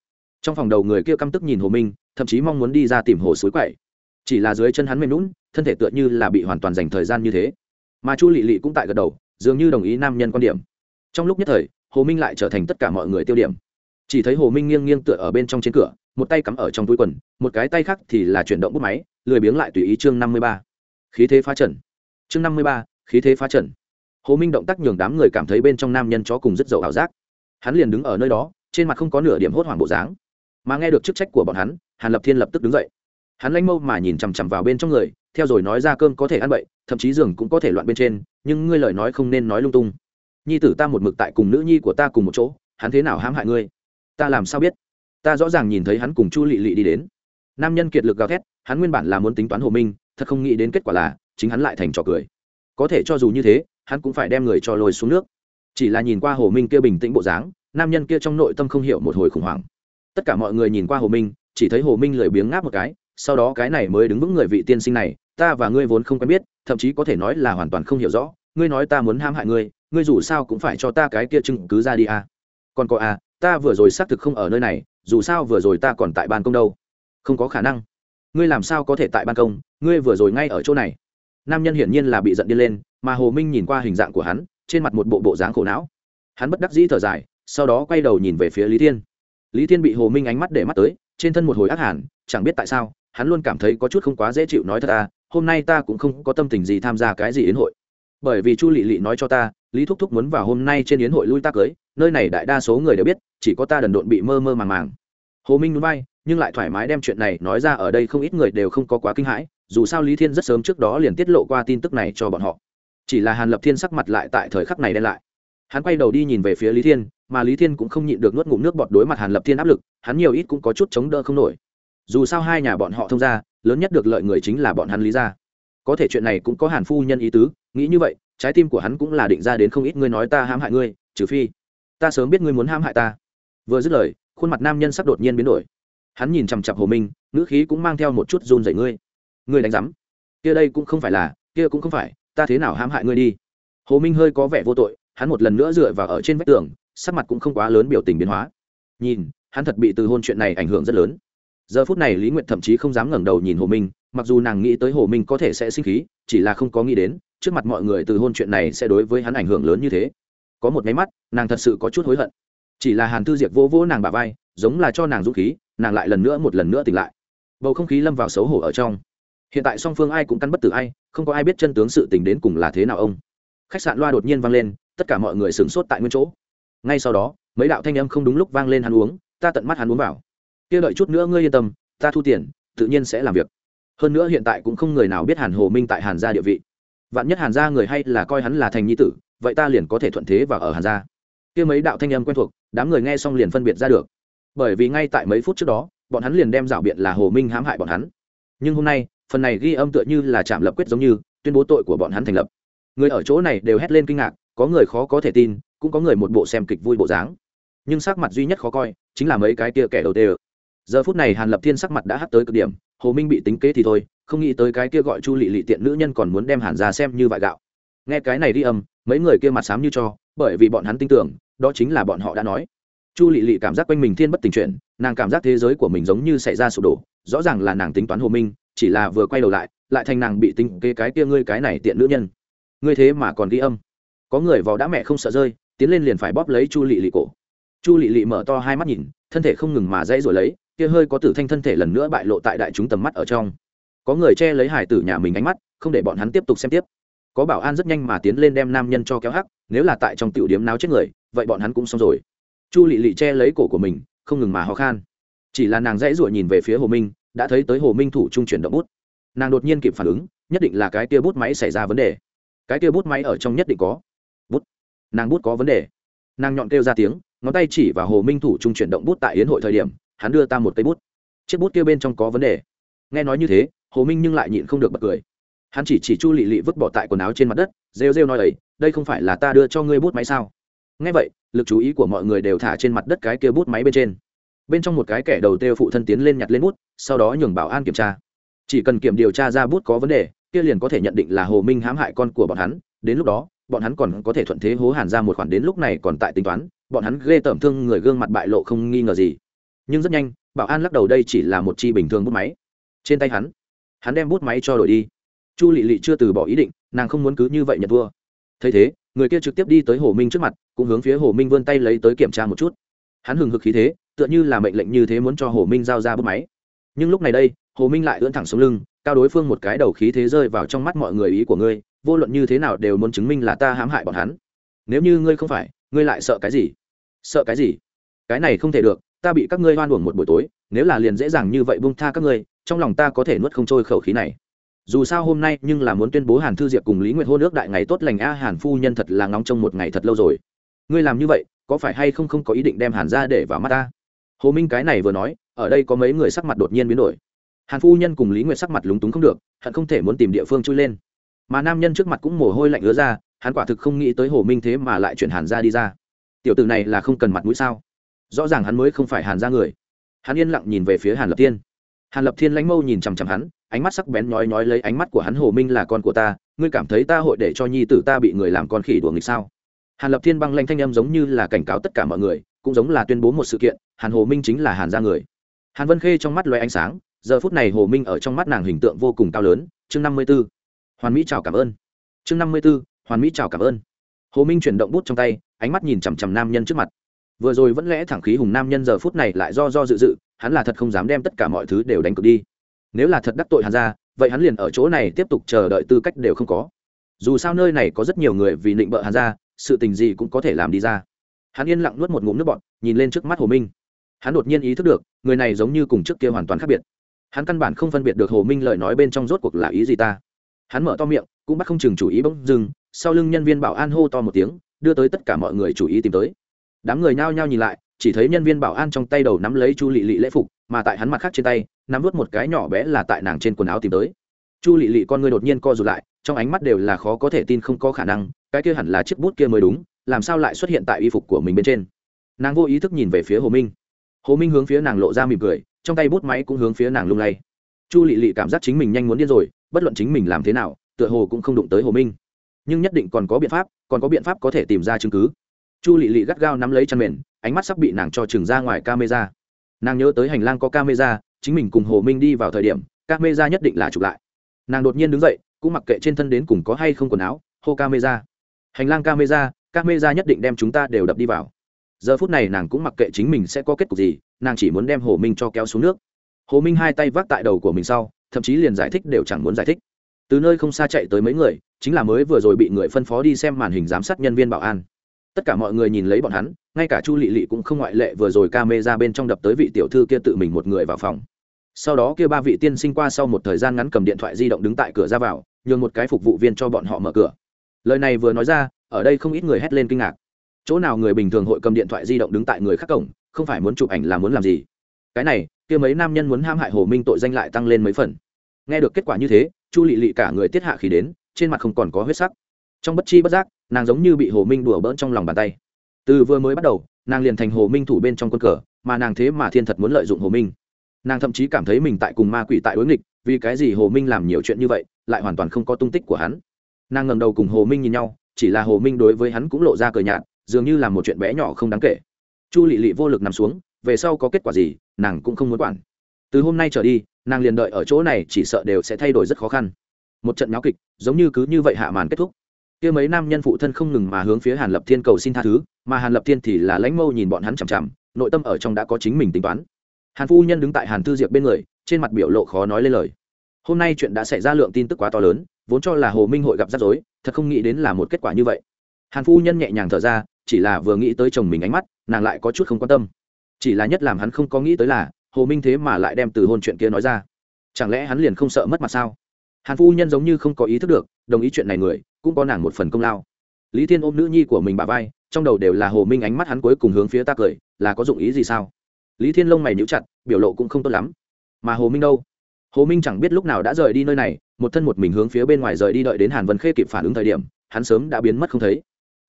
Speaker 1: Trong phòng đầu người kia căm tức nhìn hồ minh, thậm chí mong muốn đi ra tìm hồ suối quậy. Chỉ là dưới chân hắn mềm lún thân thể tựa như là bị hoàn toàn dành thời gian như thế. Mà chu lị lị cũng tại gật đầu, dường như đồng ý nam nhân quan điểm. Trong lúc nhất thời, hồ minh lại trở thành tất cả mọi người tiêu điểm. Chỉ thấy hồ minh nghiêng nghiêng tựa ở bên trong trên cửa, một tay cắm ở trong túi quần, một cái tay khác thì là chuyển động bút máy lười biếng lại tùy ý chương năm mươi ba. Khí thế phá trần. Chương năm mươi ba, khí thế phá trần. Hồ minh động tác nhường đám người cảm thấy bên trong nam nhân chó cùng rất dậu ảo giác. Hắn liền đứng ở nơi đó, trên mặt không có nửa điểm hốt hoảng bộ dáng. Mà nghe được chức trách của bọn hắn, hàn lập thiên lập tức đứng dậy. Hắn lanh mâu mà nhìn chằm chằm vào bên trong người, theo rồi nói ra cơm có thể ăn bậy, thậm chí giường cũng có thể loạn bên trên, nhưng ngươi lời nói không nên nói lung tung. Nhi tử ta một mực tại cùng nữ nhi của ta cùng một chỗ, hắn thế nào hãm hại ngươi? Ta làm sao biết? Ta rõ ràng nhìn thấy hắn cùng chu lị lị đi đến. Nam nhân kiệt lực gào thét hắn nguyên bản là muốn tính toán hồ minh, thật không nghĩ đến kết quả là chính hắn lại thành trò cười. Có thể cho dù như thế, hắn cũng phải đem người cho lôi xuống nước. Chỉ là nhìn qua hồ minh kia bình tĩnh bộ dáng, nam nhân kia trong nội tâm không hiểu một hồi khủng hoảng. Tất cả mọi người nhìn qua hồ minh, chỉ thấy hồ minh lười biếng ngáp một cái, sau đó cái này mới đứng vững người vị tiên sinh này, ta và ngươi vốn không quen biết, thậm chí có thể nói là hoàn toàn không hiểu rõ, ngươi nói ta muốn ham hại ngươi ngươi dù sao cũng phải cho ta cái kia chứng cứ ra đi à. còn có à ta vừa rồi xác thực không ở nơi này, dù sao vừa rồi ta còn tại ban công đâu. Không có khả năng ngươi làm sao có thể tại ban công, ngươi vừa rồi ngay ở chỗ này. Nam nhân hiển nhiên là bị giận điên lên, mà hồ minh nhìn qua hình dạng của hắn, trên mặt một bộ bộ dáng khổ não. Hắn bất đắc dĩ thở dài, sau đó quay đầu nhìn về phía lý thiên. Lý thiên bị hồ minh ánh mắt để mắt tới, trên thân một hồi ác hẳn chẳng biết tại sao, hắn luôn cảm thấy có chút không quá dễ chịu nói thật ta hôm nay ta cũng không có tâm tình gì tham gia cái gì yến hội. Bởi vì chu lị lị nói cho ta, lý thúc thúc muốn vào hôm nay trên yến hội lui ta cưới, nơi này đại đa số người đều biết, chỉ có ta đần độn bị mơ mơ màng màng. Hồ minh núi bay nhưng lại thoải mái đem chuyện này nói ra ở đây không ít người đều không có quá kinh hãi, dù sao lý thiên rất sớm trước đó liền tiết lộ qua tin tức này cho bọn họ. Chỉ là hàn lập thiên sắc mặt lại tại thời khắc này đen lại. Hắn quay đầu đi nhìn về phía lý thiên, mà lý thiên cũng không nhịn được nuốt ngụm nước bọt đối mặt hàn lập thiên áp lực, hắn nhiều ít cũng có chút chống đỡ không nổi. Dù sao hai nhà bọn họ thông ra lớn nhất được lợi người chính là bọn hắn lý ra có thể chuyện này cũng có hàn phu nhân ý tứ, nghĩ như vậy, trái tim của hắn cũng là định ra đến không ít ngươi nói ta hãm hại ngươi, trừ phi, ta sớm biết ngươi muốn hãm hại ta. Vừa dứt lời, khuôn mặt nam nhân sắp đột nhiên biến đổi hắn nhìn chằm chặp hồ minh, ngữ khí cũng mang theo một chút run dậy ngươi. Ngươi đánh giám. Kia đây cũng không phải là, kia cũng không phải, ta thế nào hãm hại ngươi đi? Hồ minh hơi có vẻ vô tội, hắn một lần nữa dựa vào ở trên vách tường, sắc mặt cũng không quá lớn biểu tình biến hóa. Nhìn, hắn thật bị từ hôn chuyện này ảnh hưởng rất lớn. Giờ phút này lý nguyệt thậm chí không dám ngẩng đầu nhìn hồ minh, mặc dù nàng nghĩ tới hồ minh có thể sẽ sinh khí, chỉ là không có nghĩ đến, trước mặt mọi người từ hôn chuyện này sẽ đối với hắn ảnh hưởng lớn như thế. Có một máy mắt, nàng thật sự có chút hối hận. Chỉ là hàn thư diệt vô vỗ nàng bà vai, giống là cho nàng dũng khí nàng lại lần nữa một lần nữa tỉnh lại. Bầu không khí lâm vào xấu hổ ở trong. Hiện tại song phương ai cũng căn bất tử ai, không có ai biết chân tướng sự tình đến cùng là thế nào ông. Khách sạn loa đột nhiên vang lên, tất cả mọi người sửng sốt tại nguyên chỗ. Ngay sau đó, mấy đạo thanh âm không đúng lúc vang lên hắn uống, ta tận mắt hắn uống vào. Kia đợi chút nữa ngươi yên tâm, ta thu tiền, tự nhiên sẽ làm việc. Hơn nữa hiện tại cũng không người nào biết hàn hồ minh tại hàn gia địa vị. Vạn nhất hàn gia người hay là coi hắn là thành nhi tử, vậy ta liền có thể thuận thế và ở hàn gia. Kia mấy đạo thanh âm quen thuộc, đám người nghe xong liền phân biệt ra được bởi vì ngay tại mấy phút trước đó, bọn hắn liền đem rảo biện là hồ minh hãm hại bọn hắn. Nhưng hôm nay, phần này ghi âm tựa như là chạm lập quyết giống như, tuyên bố tội của bọn hắn thành lập. Người ở chỗ này đều hét lên kinh ngạc, có người khó có thể tin, cũng có người một bộ xem kịch vui bộ dáng. Nhưng sắc mặt duy nhất khó coi, chính là mấy cái kia kẻ đầu tê giờ phút này hàn lập thiên sắc mặt đã hắt tới cực điểm, hồ minh bị tính kế thì thôi, không nghĩ tới cái kia gọi chu lị lị tiện nữ nhân còn muốn đem hàn ra xem như vại gạo. Nghe cái này đi âm, mấy người kia mặt sám như cho, bởi vì bọn hắn tin tưởng, đó chính là bọn họ đã nói chu lị lị cảm giác quanh mình thiên bất tình chuyện nàng cảm giác thế giới của mình giống như xảy ra sụp đổ, rõ ràng là nàng tính toán hồ minh, chỉ là vừa quay đầu lại lại thành nàng bị tính kế cái kia ngươi cái này tiện nữ nhân. Ngươi thế mà còn ghi âm. Có người vào đã mẹ không sợ rơi, tiến lên liền phải bóp lấy chu lị lị cổ. Chu lị lị mở to hai mắt nhìn, thân thể không ngừng mà dãy rồi lấy, kia hơi có tử thanh thân thể lần nữa bại lộ tại đại chúng tầm mắt ở trong. Có người che lấy hải tử nhà mình ánh mắt, không để bọn hắn tiếp tục xem tiếp. Có bảo an rất nhanh mà tiến lên đem nam nhân cho kéo hắc, nếu là tại trong tiểu điếm náo chết người, vậy bọn hắn cũng xong rồi chu lị lị che lấy cổ của mình, không ngừng mà ho khan. Chỉ là nàng dãy ruổi nhìn về phía hồ minh, đã thấy tới hồ minh thủ trung chuyển động bút. Nàng đột nhiên kịp phản ứng, nhất định là cái kia bút máy xảy ra vấn đề. Cái kia bút máy ở trong nhất định có. Bút. Nàng bút có vấn đề. Nàng nhọn kêu ra tiếng, ngón tay chỉ vào hồ minh thủ trung chuyển động bút tại yến hội thời điểm, hắn đưa ta một cây bút. Chiếc bút kia bên trong có vấn đề. Nghe nói như thế, hồ minh nhưng lại nhịn không được bật cười. Hắn chỉ chỉ chu lị lị vứt bỏ tại quần áo trên mặt đất, rêu rêu nói ấy, đây không phải là ta đưa cho ngươi bút máy sao? Nghe vậy lực chú ý của mọi người đều thả trên mặt đất cái kia bút máy bên trên. Bên trong một cái kẻ đầu têu phụ thân tiến lên nhặt lên bút, sau đó nhường bảo an kiểm tra. Chỉ cần kiểm điều tra ra bút có vấn đề, kia liền có thể nhận định là hồ minh hãm hại con của bọn hắn, đến lúc đó, bọn hắn còn có thể thuận thế hố hàn ra một khoản đến lúc này còn tại tính toán, bọn hắn ghê tởm thương người gương mặt bại lộ không nghi ngờ gì. Nhưng rất nhanh, bảo an lắc đầu đây chỉ là một chi bình thường bút máy. Trên tay hắn hắn đem bút máy cho đổi đi. Chu lị lị chưa từ bỏ ý định, nàng không muốn cứ như vậy nhận thua. Thấy thế người kia trực tiếp đi tới hồ minh trước mặt, cũng hướng phía hồ minh vươn tay lấy tới kiểm tra một chút. Hắn hừng hực khí thế, tựa như là mệnh lệnh như thế muốn cho hồ minh giao ra bút máy. Nhưng lúc này đây, hồ minh lại ưỡn thẳng xuống lưng, cao đối phương một cái đầu khí thế rơi vào trong mắt mọi người ý của ngươi, vô luận như thế nào đều muốn chứng minh là ta hãm hại bọn hắn. Nếu như ngươi không phải, ngươi lại sợ cái gì? Sợ cái gì? Cái này không thể được, ta bị các ngươi hoan uổng một buổi tối, nếu là liền dễ dàng như vậy bung tha các ngươi, trong lòng ta có thể nuốt không trôi khẩu khí này dù sao hôm nay nhưng là muốn tuyên bố hàn thư diệp cùng lý nguyệt hô nước đại ngày tốt lành a hàn phu nhân thật là ngóng trong một ngày thật lâu rồi. Ngươi làm như vậy, có phải hay không không có ý định đem hàn ra để vào mắt ta? Hồ minh cái này vừa nói, ở đây có mấy người sắc mặt đột nhiên biến đổi. Hàn phu nhân cùng lý nguyệt sắc mặt lúng túng không được, hận không thể muốn tìm địa phương chui lên. Mà nam nhân trước mặt cũng mồ hôi lạnh ứa ra, hắn quả thực không nghĩ tới hồ minh thế mà lại chuyển hàn ra đi ra. Tiểu tử này là không cần mặt mũi sao? Rõ ràng hắn mới không phải hàn ra người. Hắn yên lặng nhìn về phía hàn lập thiên hàn lập thiên lãnh mâu nhìn chằm chằm hắn, ánh mắt sắc bén nhói nhói lấy ánh mắt của hắn, hồ minh là con của ta, ngươi cảm thấy ta hội để cho nhi tử ta bị người làm con khỉ đùa nghịch sao? Hàn lập thiên băng lanh thanh âm giống như là cảnh cáo tất cả mọi người, cũng giống là tuyên bố một sự kiện, hàn hồ minh chính là hàn gia người. Hàn vân khê trong mắt lóe ánh sáng, giờ phút này hồ minh ở trong mắt nàng hình tượng vô cùng cao lớn, chương năm mươi b ố hoàn mỹ chào cảm ơn. Chương năm mươi b ố hoàn mỹ chào cảm ơn. Hồ minh chuyển động bút trong tay, ánh mắt nhìn chằm chằm nam nhân trước mặt. Vừa rồi vẫn lẽ thẳng khí hùng nam nhân giờ phút này lại do do dự dự hắn là thật không dám đem tất cả mọi thứ đều đánh cược đi. Nếu là thật đắc tội hàn ra, vậy hắn liền ở chỗ này tiếp tục chờ đợi tư cách đều không có. Dù sao nơi này có rất nhiều người vì định bợ hàn ra, sự tình gì cũng có thể làm đi ra. Hắn yên lặng nuốt một ngụm nước bọt, nhìn lên trước mắt hồ minh. Hắn đột nhiên ý thức được, người này giống như cùng trước kia hoàn toàn khác biệt. Hắn căn bản không phân biệt được hồ minh lời nói bên trong rốt cuộc là ý gì ta. Hắn mở to miệng, cũng bắt không chừng chủ ý bỗng dừng, sau lưng nhân viên bảo an hô to một tiếng, đưa tới tất cả mọi người chủ ý tìm tới. Đám người nhao nhao nhìn lại chỉ thấy nhân viên bảo an trong tay đầu nắm lấy chu lị lị lễ phục, mà tại hắn mặt khác trên tay, nắm vớt một cái nhỏ bé là tại nàng trên quần áo tìm tới. Chu lị lị con người đột nhiên co rụt lại, trong ánh mắt đều là khó có thể tin không có khả năng, cái kia hẳn là chiếc bút kia mới đúng, làm sao lại xuất hiện tại y phục của mình bên trên? Nàng vô ý thức nhìn về phía hồ minh. Hồ minh hướng phía nàng lộ ra mỉm cười, trong tay bút máy cũng hướng phía nàng lung lay. Chu lị lị cảm giác chính mình nhanh muốn điên rồi, bất luận chính mình làm thế nào, tựa hồ cũng không đụng tới hồ minh. Nhưng nhất định còn có biện pháp, còn có biện pháp có thể tìm ra chứng cứ chu lị lị gắt gao nắm lấy chăn mền, ánh mắt sắp bị nàng cho trừng ra ngoài camera. Nàng nhớ tới hành lang có camera, chính mình cùng hồ minh đi vào thời điểm, camera nhất định là chụp lại. Nàng đột nhiên đứng dậy, cũng mặc kệ trên thân đến cùng có hay không quần áo, hô camera. Hành lang camera camera nhất định đem chúng ta đều đập đi vào. Giờ phút này nàng cũng mặc kệ chính mình sẽ có kết cục gì, nàng chỉ muốn đem hồ minh cho kéo xuống nước. Hồ minh hai tay vác tại đầu của mình sau, thậm chí liền giải thích đều chẳng muốn giải thích. Từ nơi không xa chạy tới mấy người, chính là mới vừa rồi bị người phân phó đi xem màn hình giám sát nhân viên bảo an tất cả mọi người nhìn lấy bọn hắn, ngay cả chu lị lị cũng không ngoại lệ vừa rồi ca mê ra bên trong đập tới vị tiểu thư kia tự mình một người vào phòng. Sau đó kia ba vị tiên sinh qua sau một thời gian ngắn cầm điện thoại di động đứng tại cửa ra vào, nhường một cái phục vụ viên cho bọn họ mở cửa. Lời này vừa nói ra, ở đây không ít người hét lên kinh ngạc. Chỗ nào người bình thường hội cầm điện thoại di động đứng tại người khác cổng, không phải muốn chụp ảnh là muốn làm gì? Cái này, kia mấy nam nhân muốn ham hại hồ minh tội danh lại tăng lên mấy phần. Nghe được kết quả như thế, chu lị lị cả người tiết hạ khí đến, trên mặt không còn có huyết sắc. Trong bất chi bất giác nàng giống như bị hồ minh đùa bỡn trong lòng bàn tay. Từ vừa mới bắt đầu, nàng liền thành hồ minh thủ bên trong quân cờ, mà nàng thế mà thiên thật muốn lợi dụng hồ minh. Nàng thậm chí cảm thấy mình tại cùng ma quỷ tại đối nghịch, vì cái gì hồ minh làm nhiều chuyện như vậy, lại hoàn toàn không có tung tích của hắn. Nàng ngầm đầu cùng hồ minh nhìn nhau, chỉ là hồ minh đối với hắn cũng lộ ra cờ nhạt, dường như là một chuyện bé nhỏ không đáng kể. Chu lị lị vô lực nằm xuống, về sau có kết quả gì, nàng cũng không muốn quản. Từ hôm nay trở đi, nàng liền đợi ở chỗ này, chỉ sợ đều sẽ thay đổi rất khó khăn. Một trận nháo kịch, giống như cứ như vậy hạ màn kết thúc kia mấy nam nhân phụ thân không ngừng mà hướng phía hàn lập thiên cầu xin tha thứ, mà hàn lập thiên thì là lãnh mâu nhìn bọn hắn chằm chằm, nội tâm ở trong đã có chính mình tính toán. Hàn phu nhân đứng tại hàn thư diệp bên người, trên mặt biểu lộ khó nói lên lời. Hôm nay chuyện đã xảy ra lượng tin tức quá to lớn, vốn cho là hồ minh hội gặp rắc rối, thật không nghĩ đến là một kết quả như vậy. Hàn phu nhân nhẹ nhàng thở ra, chỉ là vừa nghĩ tới chồng mình ánh mắt, nàng lại có chút không quan tâm. Chỉ là nhất làm hắn không có nghĩ tới là, hồ minh thế mà lại đem từ hôn chuyện kia nói ra. Chẳng lẽ hắn liền không sợ mất mặt sao? Hàn phu nhân giống như không có ý thức được, đồng ý chuyện này người cũng có nàng một phần công lao. Lý thiên ôm nữ nhi của mình bà vai, trong đầu đều là hồ minh ánh mắt hắn cuối cùng hướng phía ta cười, là có dụng ý gì sao? Lý thiên lông mày níu chặt, biểu lộ cũng không tốt lắm. Mà hồ minh đâu? Hồ minh chẳng biết lúc nào đã rời đi nơi này, một thân một mình hướng phía bên ngoài rời đi đợi đến hàn vân khê kịp phản ứng thời điểm, hắn sớm đã biến mất không thấy.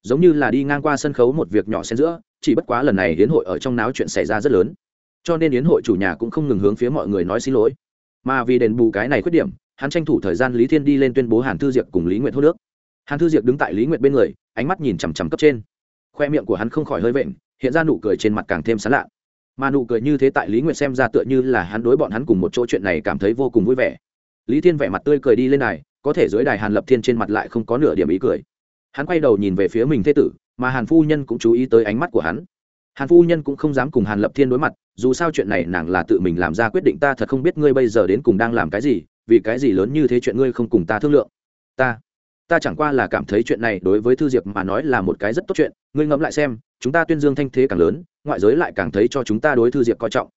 Speaker 1: Giống như là đi ngang qua sân khấu một việc nhỏ xen giữa, chỉ bất quá lần này hiến hội ở trong náo chuyện xảy ra rất lớn. Cho nên hiến hội chủ nhà cũng không ngừng hướng phía mọi người nói xin lỗi. Mà vì đền bù cái này khuyết điểm, hắn tranh thủ thời gian lý thiên đi lên tuyên bố hàn thư diệp cùng lý nguyện hô nước hàn thư diệp đứng tại lý Nguyệt bên người, ánh mắt nhìn chằm chằm cấp trên. Khoe miệng của hắn không khỏi hơi vện, hiện ra nụ cười trên mặt càng thêm sán lạ. Mà nụ cười như thế tại lý Nguyệt xem ra tựa như là hắn đối bọn hắn cùng một chỗ chuyện này cảm thấy vô cùng vui vẻ. Lý thiên vẻ mặt tươi cười đi lên đài, có thể dưới đài hàn lập thiên trên mặt lại không có nửa điểm ý cười. Hắn quay đầu nhìn về phía mình thế tử, mà hàn phu nhân cũng chú ý tới ánh mắt của hắn. Hàn phu nhân cũng không dám cùng hàn lập thiên đối mặt, dù sao chuyện này nàng là tự mình làm ra quyết định, ta thật không biết ngươi bây giờ đến cùng đang làm cái gì, vì cái gì lớn như thế chuyện ngươi không cùng ta thương lượng. Ta ta chẳng qua là cảm thấy chuyện này đối với thư diệp mà nói là một cái rất tốt chuyện. Ngươi ngẫm lại xem, chúng ta tuyên dương thanh thế càng lớn, ngoại giới lại càng thấy cho chúng ta đối thư diệp coi trọng.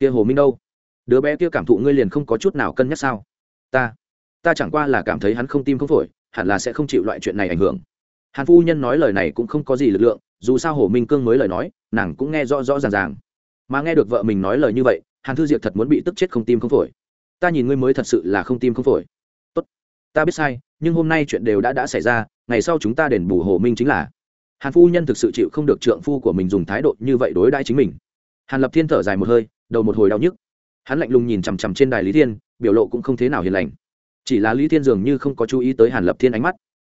Speaker 1: Kia hồ minh đâu? Đứa bé kia cảm thụ ngươi liền không có chút nào cân nhắc sao? Ta ta chẳng qua là cảm thấy hắn không tim không phổi, hẳn là sẽ không chịu loại chuyện này ảnh hưởng. Hàn phu nhân nói lời này cũng không có gì lực lượng, dù sao hồ minh cương mới lời nói, nàng cũng nghe rõ rõ ràng ràng. Mà nghe được vợ mình nói lời như vậy, hàn thư diệp thật muốn bị tức chết không tim không phổi. Ta nhìn ngươi mới thật sự là không tim không phổi ta biết sai, nhưng hôm nay chuyện đều đã đã xảy ra, ngày sau chúng ta đền bù hồ minh chính là. Hàn phu nhân thực sự chịu không được trượng phu của mình dùng thái độ như vậy đối đãi chính mình. Hàn lập thiên thở dài một hơi, đầu một hồi đau nhức. Hắn lạnh lùng nhìn chằm chằm trên đài lý thiên, biểu lộ cũng không thế nào hiền lành. Chỉ là lý thiên dường như không có chú ý tới hàn lập thiên ánh mắt.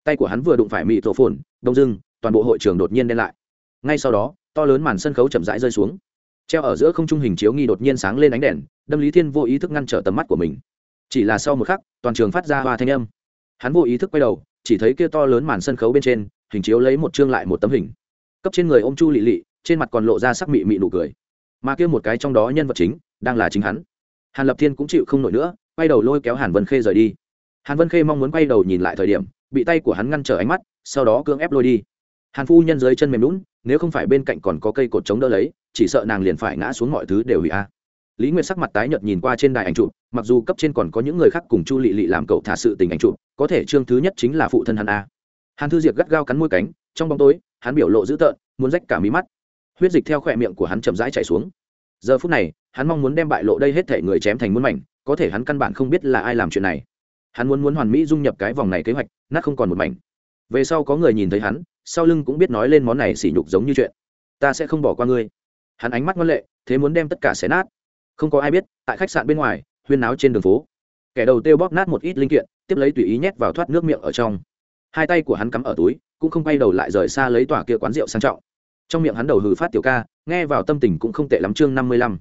Speaker 1: Tay của hắn vừa đụng phải mị tổ phồn, đông dưng, toàn bộ hội trường đột nhiên đen lại. Ngay sau đó, to lớn màn sân khấu chậm rãi rơi xuống. Treo ở giữa không trung hình chiếu nghi đột nhiên sáng lên ánh đèn, đâm lý thiên vô ý thức ngăn trở tầm mắt của mình chỉ là sau một khắc, toàn trường phát ra hoa thanh âm. Hắn vô ý thức quay đầu, chỉ thấy kia to lớn màn sân khấu bên trên, hình chiếu lấy một chương lại một tấm hình. Cấp trên người ôm chu lị lị, trên mặt còn lộ ra sắc mị mị nụ cười. Mà kia một cái trong đó nhân vật chính, đang là chính hắn. Hàn lập thiên cũng chịu không nổi nữa, quay đầu lôi kéo hàn vân khê rời đi. Hàn vân khê mong muốn quay đầu nhìn lại thời điểm, bị tay của hắn ngăn trở ánh mắt, sau đó cưỡng ép lôi đi. Hàn phu nhân dưới chân mềm lún nếu không phải bên cạnh còn có cây cột chống đỡ lấy, chỉ sợ nàng liền phải ngã xuống mọi thứ đều hủy a lý nguyệt sắc mặt tái nhợt nhìn qua trên đài ảnh chụp, mặc dù cấp trên còn có những người khác cùng chu lị lị làm cậu thả sự tình ảnh chụp, có thể chương thứ nhất chính là phụ thân hắn a. Hàn thư diệp gắt gao cắn môi cánh, trong bóng tối, hắn biểu lộ dữ tợn, muốn rách cả mí mắt. Huyết dịch theo khỏe miệng của hắn chậm rãi chảy xuống. Giờ phút này, hắn mong muốn đem bại lộ đây hết thể người chém thành muôn mảnh, có thể hắn căn bản không biết là ai làm chuyện này. Hắn muốn muốn hoàn mỹ dung nhập cái vòng này kế hoạch, nát không còn một mảnh. Về sau có người nhìn thấy hắn, sau lưng cũng biết nói lên món này sỉ nhục giống như chuyện. Ta sẽ không bỏ qua ngươi. Hắn ánh mắt ngoan lệ, thế muốn đem tất cả xé nát không có ai biết, tại khách sạn bên ngoài, huyên náo trên đường phố. Kẻ đầu têu bóp nát một ít linh kiện, tiếp lấy tùy ý nhét vào thoát nước miệng ở trong. Hai tay của hắn cắm ở túi, cũng không quay đầu lại rời xa lấy tòa kia quán rượu sang trọng. Trong miệng hắn đầu hừ phát tiểu ca, nghe vào tâm tình cũng không tệ lắm chương năm mươi lăm.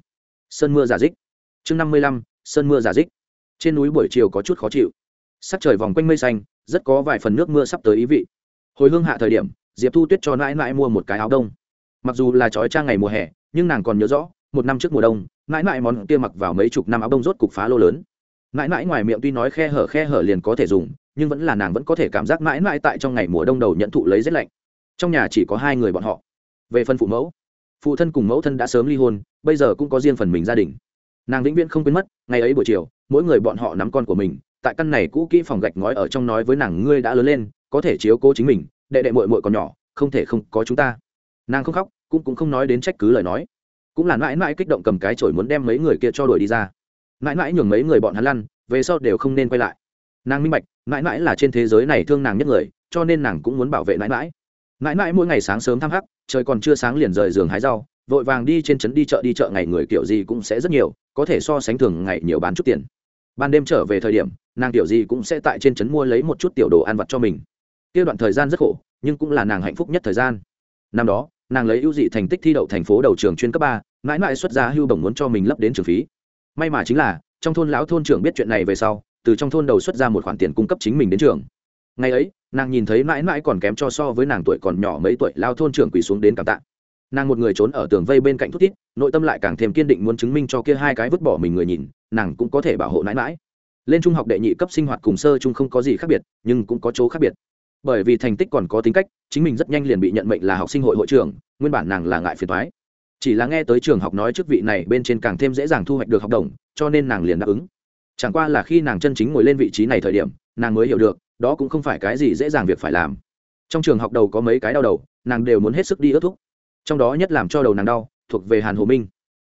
Speaker 1: Sơn mưa giả dích. Chương năm mươi lăm, sơn mưa giả dích. Trên núi buổi chiều có chút khó chịu. Sắc trời vòng quanh mây xanh, rất có vài phần nước mưa sắp tới ý vị. Hồi hương hạ thời điểm, diệp thu tuyết cho mãi mãi mua một cái áo đông. Mặc dù là trói trang ngày mùa hè, nhưng nàng còn nhớ rõ một năm trước mùa đông, mãi mãi món kia mặc vào mấy chục năm áo bông rốt cục phá lô lớn. Mãi mãi ngoài miệng tuy nói khe hở khe hở liền có thể dùng, nhưng vẫn là nàng vẫn có thể cảm giác mãi mãi tại trong ngày mùa đông đầu nhận thụ lấy rét lạnh. Trong nhà chỉ có hai người bọn họ. Về phần phụ mẫu, phụ thân cùng mẫu thân đã sớm ly hôn, bây giờ cũng có riêng phần mình gia đình. Nàng vĩnh viễn không quên mất, ngày ấy buổi chiều, mỗi người bọn họ nắm con của mình, tại căn này cũ kỹ phòng gạch ngói ở trong nói với nàng, ngươi đã lớn lên, có thể chiếu cố chính mình, đệ đệ mội mội còn nhỏ, không thể không có chúng ta. Nàng không khóc, cũng cũng không nói đến trách cứ lời nói cũng là mãi mãi kích động cầm cái chổi muốn đem mấy người kia cho đuổi đi ra. Mãi mãi nhường mấy người bọn hắn lăn, về sau đều không nên quay lại. Nàng minh bạch, mãi mãi là trên thế giới này thương nàng nhất người, cho nên nàng cũng muốn bảo vệ mãi mãi. Mãi mãi mỗi ngày sáng sớm thăm hắc, trời còn chưa sáng liền rời giường hái rau, vội vàng đi trên trấn đi chợ đi chợ ngày người kiểu gì cũng sẽ rất nhiều, có thể so sánh thường ngày nhiều bán chút tiền. Ban đêm trở về thời điểm, nàng kiểu gì cũng sẽ tại trên trấn mua lấy một chút tiểu đồ ăn vặt cho mình. Kia đoạn thời gian rất khổ, nhưng cũng là nàng hạnh phúc nhất thời gian. Năm đó nàng lấy ưu dị thành tích thi đậu thành phố đầu trường chuyên cấp ba, mãi mãi xuất ra hưu bổng muốn cho mình lấp đến trường phí. May mà chính là, trong thôn lão thôn trưởng biết chuyện này về sau, từ trong thôn đầu xuất ra một khoản tiền cung cấp chính mình đến trường. Ngày ấy, nàng nhìn thấy mãi mãi còn kém cho so với nàng tuổi còn nhỏ mấy tuổi lao thôn trưởng quỳ xuống đến cảm tạ. Nàng một người trốn ở tường vây bên cạnh thút thít, nội tâm lại càng thêm kiên định muốn chứng minh cho kia hai cái vứt bỏ mình người nhìn, nàng cũng có thể bảo hộ mãi mãi. Lên trung học đệ nhị cấp sinh hoạt cùng sơ trung không có gì khác biệt, nhưng cũng có chỗ khác biệt bởi vì thành tích còn có tính cách, chính mình rất nhanh liền bị nhận mệnh là học sinh hội hội trưởng, nguyên bản nàng là ngại phiền thoái chỉ là nghe tới trường học nói chức vị này bên trên càng thêm dễ dàng thu hoạch được học đồng, cho nên nàng liền đáp ứng. Chẳng qua là khi nàng chân chính ngồi lên vị trí này thời điểm, nàng mới hiểu được, đó cũng không phải cái gì dễ dàng việc phải làm. Trong trường học đầu có mấy cái đau đầu, nàng đều muốn hết sức đi ước thúc. Trong đó nhất làm cho đầu nàng đau, thuộc về hàn hồ minh.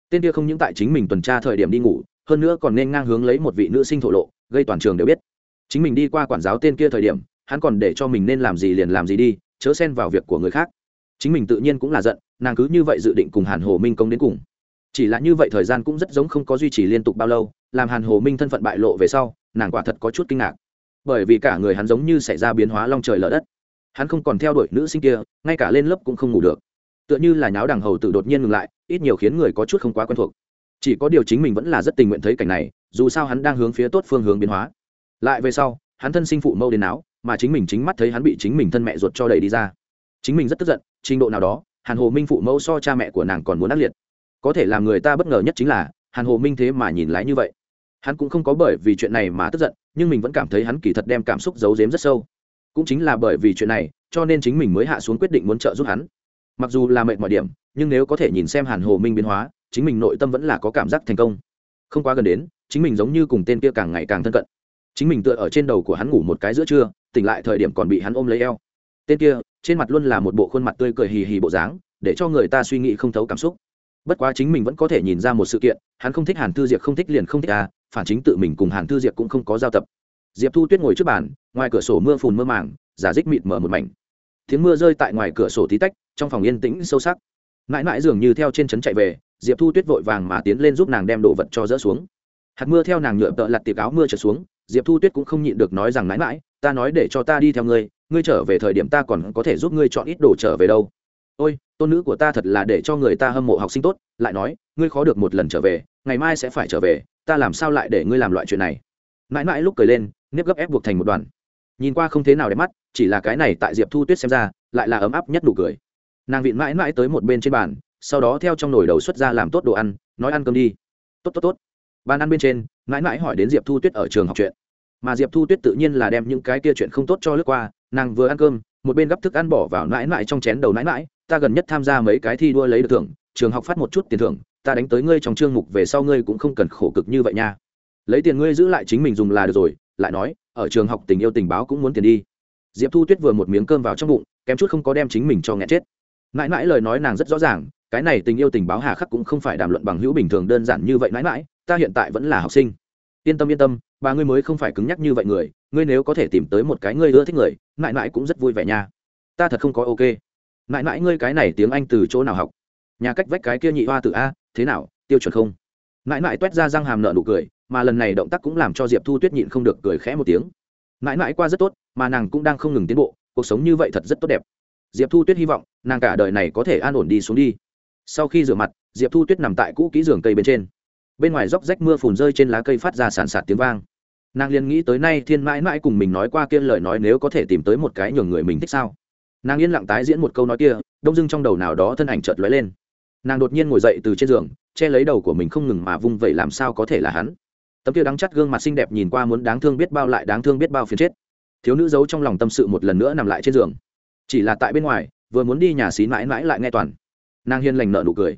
Speaker 1: Tên kia không những tại chính mình tuần tra thời điểm đi ngủ, hơn nữa còn nên ngang hướng lấy một vị nữ sinh thổ lộ, gây toàn trường đều biết. Chính mình đi qua quản giáo tên kia thời điểm hắn còn để cho mình nên làm gì liền làm gì đi, chớ xen vào việc của người khác. Chính mình tự nhiên cũng là giận, nàng cứ như vậy dự định cùng hàn hồ minh công đến cùng. Chỉ là như vậy thời gian cũng rất giống không có duy trì liên tục bao lâu, làm hàn hồ minh thân phận bại lộ về sau, nàng quả thật có chút kinh ngạc. Bởi vì cả người hắn giống như xảy ra biến hóa long trời lở đất. Hắn không còn theo đuổi nữ sinh kia, ngay cả lên lớp cũng không ngủ được. Tựa như là nháo đằng hầu tự đột nhiên ngừng lại, ít nhiều khiến người có chút không quá quen thuộc. Chỉ có điều chính mình vẫn là rất tình nguyện thấy cảnh này, dù sao hắn đang hướng phía tốt phương hướng biến hóa. Lại về sau, hắn thân sinh phụ mâu đến áo mà chính mình chính mắt thấy hắn bị chính mình thân mẹ ruột cho đẩy đi ra. Chính mình rất tức giận, trình độ nào đó, hàn hồ minh phụ mẫu so cha mẹ của nàng còn muốn ác liệt. Có thể làm người ta bất ngờ nhất chính là, hàn hồ minh thế mà nhìn lái như vậy. Hắn cũng không có bởi vì chuyện này mà tức giận, nhưng mình vẫn cảm thấy hắn kỳ thật đem cảm xúc giấu giếm rất sâu. Cũng chính là bởi vì chuyện này, cho nên chính mình mới hạ xuống quyết định muốn trợ giúp hắn. Mặc dù là mệt mọi điểm, nhưng nếu có thể nhìn xem hàn hồ minh biến hóa, chính mình nội tâm vẫn là có cảm giác thành công. Không quá gần đến, chính mình giống như cùng tên kia càng ngày càng thân cận. Chính mình tựa ở trên đầu của hắn ngủ một cái giữa trưa tỉnh lại thời điểm còn bị hắn ôm lấy eo. Tên kia, trên mặt luôn là một bộ khuôn mặt tươi cười hì hì bộ dáng, để cho người ta suy nghĩ không thấu cảm xúc. Bất quá chính mình vẫn có thể nhìn ra một sự kiện, hắn không thích hàn thư diệp, không thích liền không thích à phản chính tự mình cùng hàn thư diệp cũng không có giao tập. Diệp thu tuyết ngồi trước bàn, ngoài cửa sổ mưa phùn mưa màng, giả dích mịt mở một mảnh. Tiếng mưa rơi tại ngoài cửa sổ tí tách, trong phòng yên tĩnh sâu sắc. Mãi mãi dường như theo trên trấn chạy về, diệp thu tuyết vội vàng mà tiến lên giúp nàng đem đồ vật cho dỡ xuống. Hạt mưa theo nàng nhựa tợ lặt tiệc áo mưa trở xuống, diệp thu tuyết cũng không nhịn được nói rằng mãi mãi ta nói để cho ta đi theo ngươi ngươi trở về thời điểm ta còn có thể giúp ngươi chọn ít đồ trở về đâu. Ôi, tôn nữ của ta thật là để cho người ta hâm mộ học sinh tốt, lại nói, ngươi khó được một lần trở về, ngày mai sẽ phải trở về, ta làm sao lại để ngươi làm loại chuyện này? Mãi mãi lúc cười lên, nếp gấp ép buộc thành một đoàn. Nhìn qua không thế nào đẹp mắt, chỉ là cái này tại diệp thu tuyết xem ra, lại là ấm áp nhất đủ cười. Nàng vịn mãi mãi tới một bên trên bàn, sau đó theo trong nồi đầu xuất ra làm tốt đồ ăn, nói ăn cơm đi. Tốt tốt tốt. Bàn ăn bên trên, mãi mãi hỏi đến diệp thu tuyết ở trường học chuyện mà diệp thu tuyết tự nhiên là đem những cái kia chuyện không tốt cho lướt qua, nàng vừa ăn cơm, một bên gấp thức ăn bỏ vào mãi mãi trong chén đầu mãi mãi ta gần nhất tham gia mấy cái thi đua lấy được thưởng, trường học phát một chút tiền thưởng, ta đánh tới ngươi trong chương mục về sau ngươi cũng không cần khổ cực như vậy nha. Lấy tiền ngươi giữ lại chính mình dùng là được rồi, lại nói, ở trường học tình yêu tình báo cũng muốn tiền đi. Diệp thu tuyết vừa một miếng cơm vào trong bụng, kém chút không có đem chính mình cho nghẹn chết. Mãi mãi lời nói nàng rất rõ ràng, cái này tình yêu tình báo hà khắc cũng không phải đàm luận bằng hữu bình thường đơn giản như vậy mãi mãi ta hiện tại vẫn là học sinh yên tâm yên tâm, bà ngươi mới không phải cứng nhắc như vậy người, ngươi nếu có thể tìm tới một cái ngươi ưa thích người, mãi mãi cũng rất vui vẻ nha. Ta thật không có ok. Mãi mãi ngươi cái này tiếng anh từ chỗ nào học? Nhà cách vách cái kia nhị hoa từ a, thế nào, tiêu chuẩn không? Mãi mãi t ra răng hàm nợ nụ cười, mà lần này động tác cũng làm cho diệp thu tuyết nhịn không được cười khẽ một tiếng. Mãi mãi qua rất tốt, mà nàng cũng đang không ngừng tiến bộ, cuộc sống như vậy thật rất tốt đẹp. Diệp thu tuyết hy vọng, nàng cả đời này có thể an ổn đi xuống đi. Sau khi rửa mặt, diệp thu tuyết nằm tại cũ kỹ giường cây bên trên bên ngoài róc rách mưa phùn rơi trên lá cây phát ra sàn sạt tiếng vang. Nàng liền nghĩ tới nay thiên mãi mãi cùng mình nói qua kia lời nói nếu có thể tìm tới một cái nhường người mình thích sao? Nàng yên lặng tái diễn một câu nói kia, đông dưng trong đầu nào đó thân ảnh chợt lóe lên. Nàng đột nhiên ngồi dậy từ trên giường, che lấy đầu của mình không ngừng mà vung vẩy làm sao có thể là hắn. Tấm kia đắng chắt gương mặt xinh đẹp nhìn qua muốn đáng thương biết bao lại đáng thương biết bao phiền chết. Thiếu nữ giấu trong lòng tâm sự một lần nữa nằm lại trên giường. Chỉ là tại bên ngoài, vừa muốn đi nhà xí mãi mãi lại nghe toàn. Nàng hiên lành nợ nụ cười.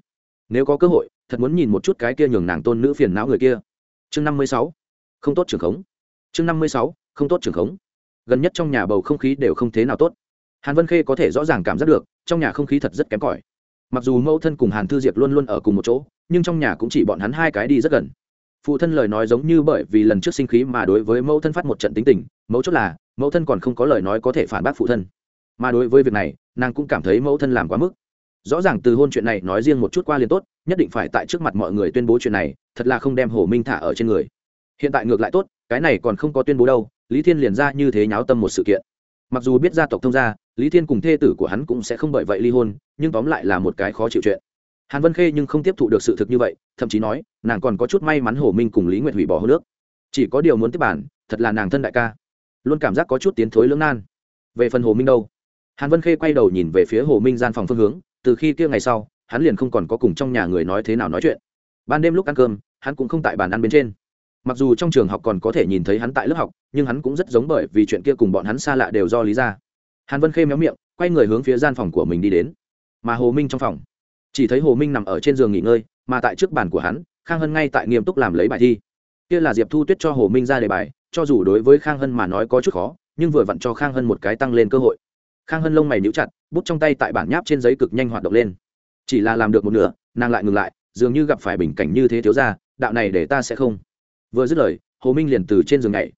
Speaker 1: Nếu có cơ hội thật muốn nhìn một chút cái kia nhường nàng tôn nữ phiền não người kia. Chương năm mươi sáu. Không tốt trường khống. Chương năm mươi sáu. Không tốt trường khống. Gần nhất trong nhà bầu không khí đều không thế nào tốt. Hàn vân khê có thể rõ ràng cảm giác được, trong nhà không khí thật rất kém cỏi. Mặc dù mẫu thân cùng hàn thư diệp luôn luôn ở cùng một chỗ, nhưng trong nhà cũng chỉ bọn hắn hai cái đi rất gần. Phụ thân lời nói giống như bởi vì lần trước sinh khí mà đối với mẫu thân phát một trận tính tình mẫu chốt là, mẫu thân còn không có lời nói có thể phản bác phụ thân. Mà đối với việc này, nàng cũng cảm thấy mẫu thân làm quá mức rõ ràng từ hôn chuyện này nói riêng một chút qua liền tốt, nhất định phải tại trước mặt mọi người tuyên bố chuyện này, thật là không đem hồ minh thả ở trên người. Hiện tại ngược lại tốt, cái này còn không có tuyên bố đâu, lý thiên liền ra như thế nháo tâm một sự kiện. Mặc dù biết gia tộc thông gia, lý thiên cùng thê tử của hắn cũng sẽ không bởi vậy ly hôn, nhưng tóm lại là một cái khó chịu chuyện. Hàn vân khê nhưng không tiếp thụ được sự thực như vậy, thậm chí nói, nàng còn có chút may mắn hồ minh cùng lý nguyệt hủy bỏ hô nước chỉ có điều muốn tiếp bản, thật là nàng thân đại ca. Luôn cảm giác có chút tiến thối lưỡng nan. Về phần hồ minh đâu? Hàn vân khê quay đầu nhìn về phía hồ minh gian phòng phương hướng từ khi kia ngày sau, hắn liền không còn có cùng trong nhà người nói thế nào nói chuyện. Ban đêm lúc ăn cơm, hắn cũng không tại bàn ăn bên trên. Mặc dù trong trường học còn có thể nhìn thấy hắn tại lớp học, nhưng hắn cũng rất giống bởi vì chuyện kia cùng bọn hắn xa lạ đều do lý ra. Hàn vân khê méo miệng, quay người hướng phía gian phòng của mình đi đến. Mà hồ minh trong phòng. Chỉ thấy hồ minh nằm ở trên giường nghỉ ngơi, mà tại trước bàn của hắn, khang hân ngay tại nghiêm túc làm lấy bài thi. Kia là diệp thu tuyết cho hồ minh ra đề bài, cho dù đối với khang hân mà nói có chút khó, nhưng vừa vặn cho khang hân một cái tăng lên cơ hội. Khang hân lông mày níu chặt bút trong tay tại bản nháp trên giấy cực nhanh hoạt động lên. Chỉ là làm được một nửa, nàng lại ngừng lại, dường như gặp phải bình cảnh như thế thiếu ra đạo này để ta sẽ không. Vừa dứt lời, hồ minh liền từ trên giường nhảy.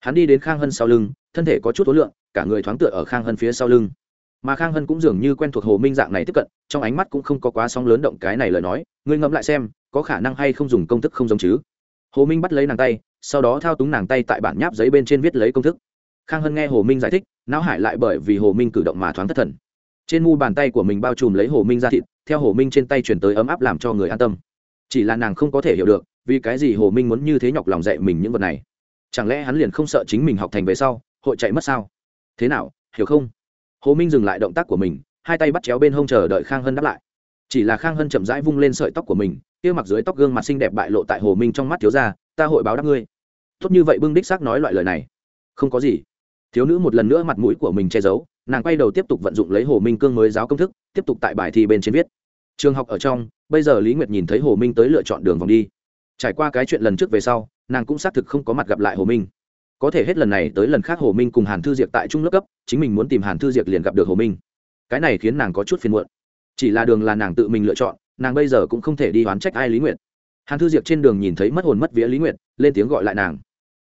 Speaker 1: Hắn đi đến khang hân sau lưng, thân thể có chút ối lượng, cả người thoáng tựa ở khang hân phía sau lưng. Mà khang hân cũng dường như quen thuộc hồ minh dạng này tiếp cận, trong ánh mắt cũng không có quá sóng lớn động cái này lời nói, ngươi ngẫm lại xem, có khả năng hay không dùng công thức không giống chứ? Hồ minh bắt lấy nàng tay, sau đó thao túng nàng tay tại bản nháp giấy bên trên viết lấy công thức. Khang hân nghe hồ minh giải thích, não hải lại bởi vì hồ minh cử động mà thoáng thất thần trên mu bàn tay của mình bao trùm lấy hồ minh ra thịt, theo hồ minh trên tay chuyển tới ấm áp làm cho người an tâm. Chỉ là nàng không có thể hiểu được, vì cái gì hồ minh muốn như thế nhọc lòng dạy mình những vật này? Chẳng lẽ hắn liền không sợ chính mình học thành về sau, hội chạy mất sao? Thế nào, hiểu không? Hồ minh dừng lại động tác của mình, hai tay bắt chéo bên hông chờ đợi khang hân đáp lại. Chỉ là khang hân chậm rãi vung lên sợi tóc của mình, kia mặc dưới tóc gương mặt xinh đẹp bại lộ tại hồ minh trong mắt thiếu ra ta hội báo đáp ngươi. Tốt như vậy bưng đích xác nói loại lời này. Không có gì. Thiếu nữ một lần nữa mặt mũi của mình che giấu nàng quay đầu tiếp tục vận dụng lấy hồ minh cương mới giáo công thức, tiếp tục tại bài thi bên trên viết. Trường học ở trong, bây giờ lý nguyệt nhìn thấy hồ minh tới lựa chọn đường vòng đi. Trải qua cái chuyện lần trước về sau, nàng cũng xác thực không có mặt gặp lại hồ minh. Có thể hết lần này tới lần khác hồ minh cùng hàn thư diệp tại trung lớp cấp, chính mình muốn tìm hàn thư diệp liền gặp được hồ minh. Cái này khiến nàng có chút phiền muộn. Chỉ là đường là nàng tự mình lựa chọn, nàng bây giờ cũng không thể đi oán trách ai lý nguyệt. Hàn thư diệp trên đường nhìn thấy mất hồn mất vía lý nguyệt, lên tiếng gọi lại nàng.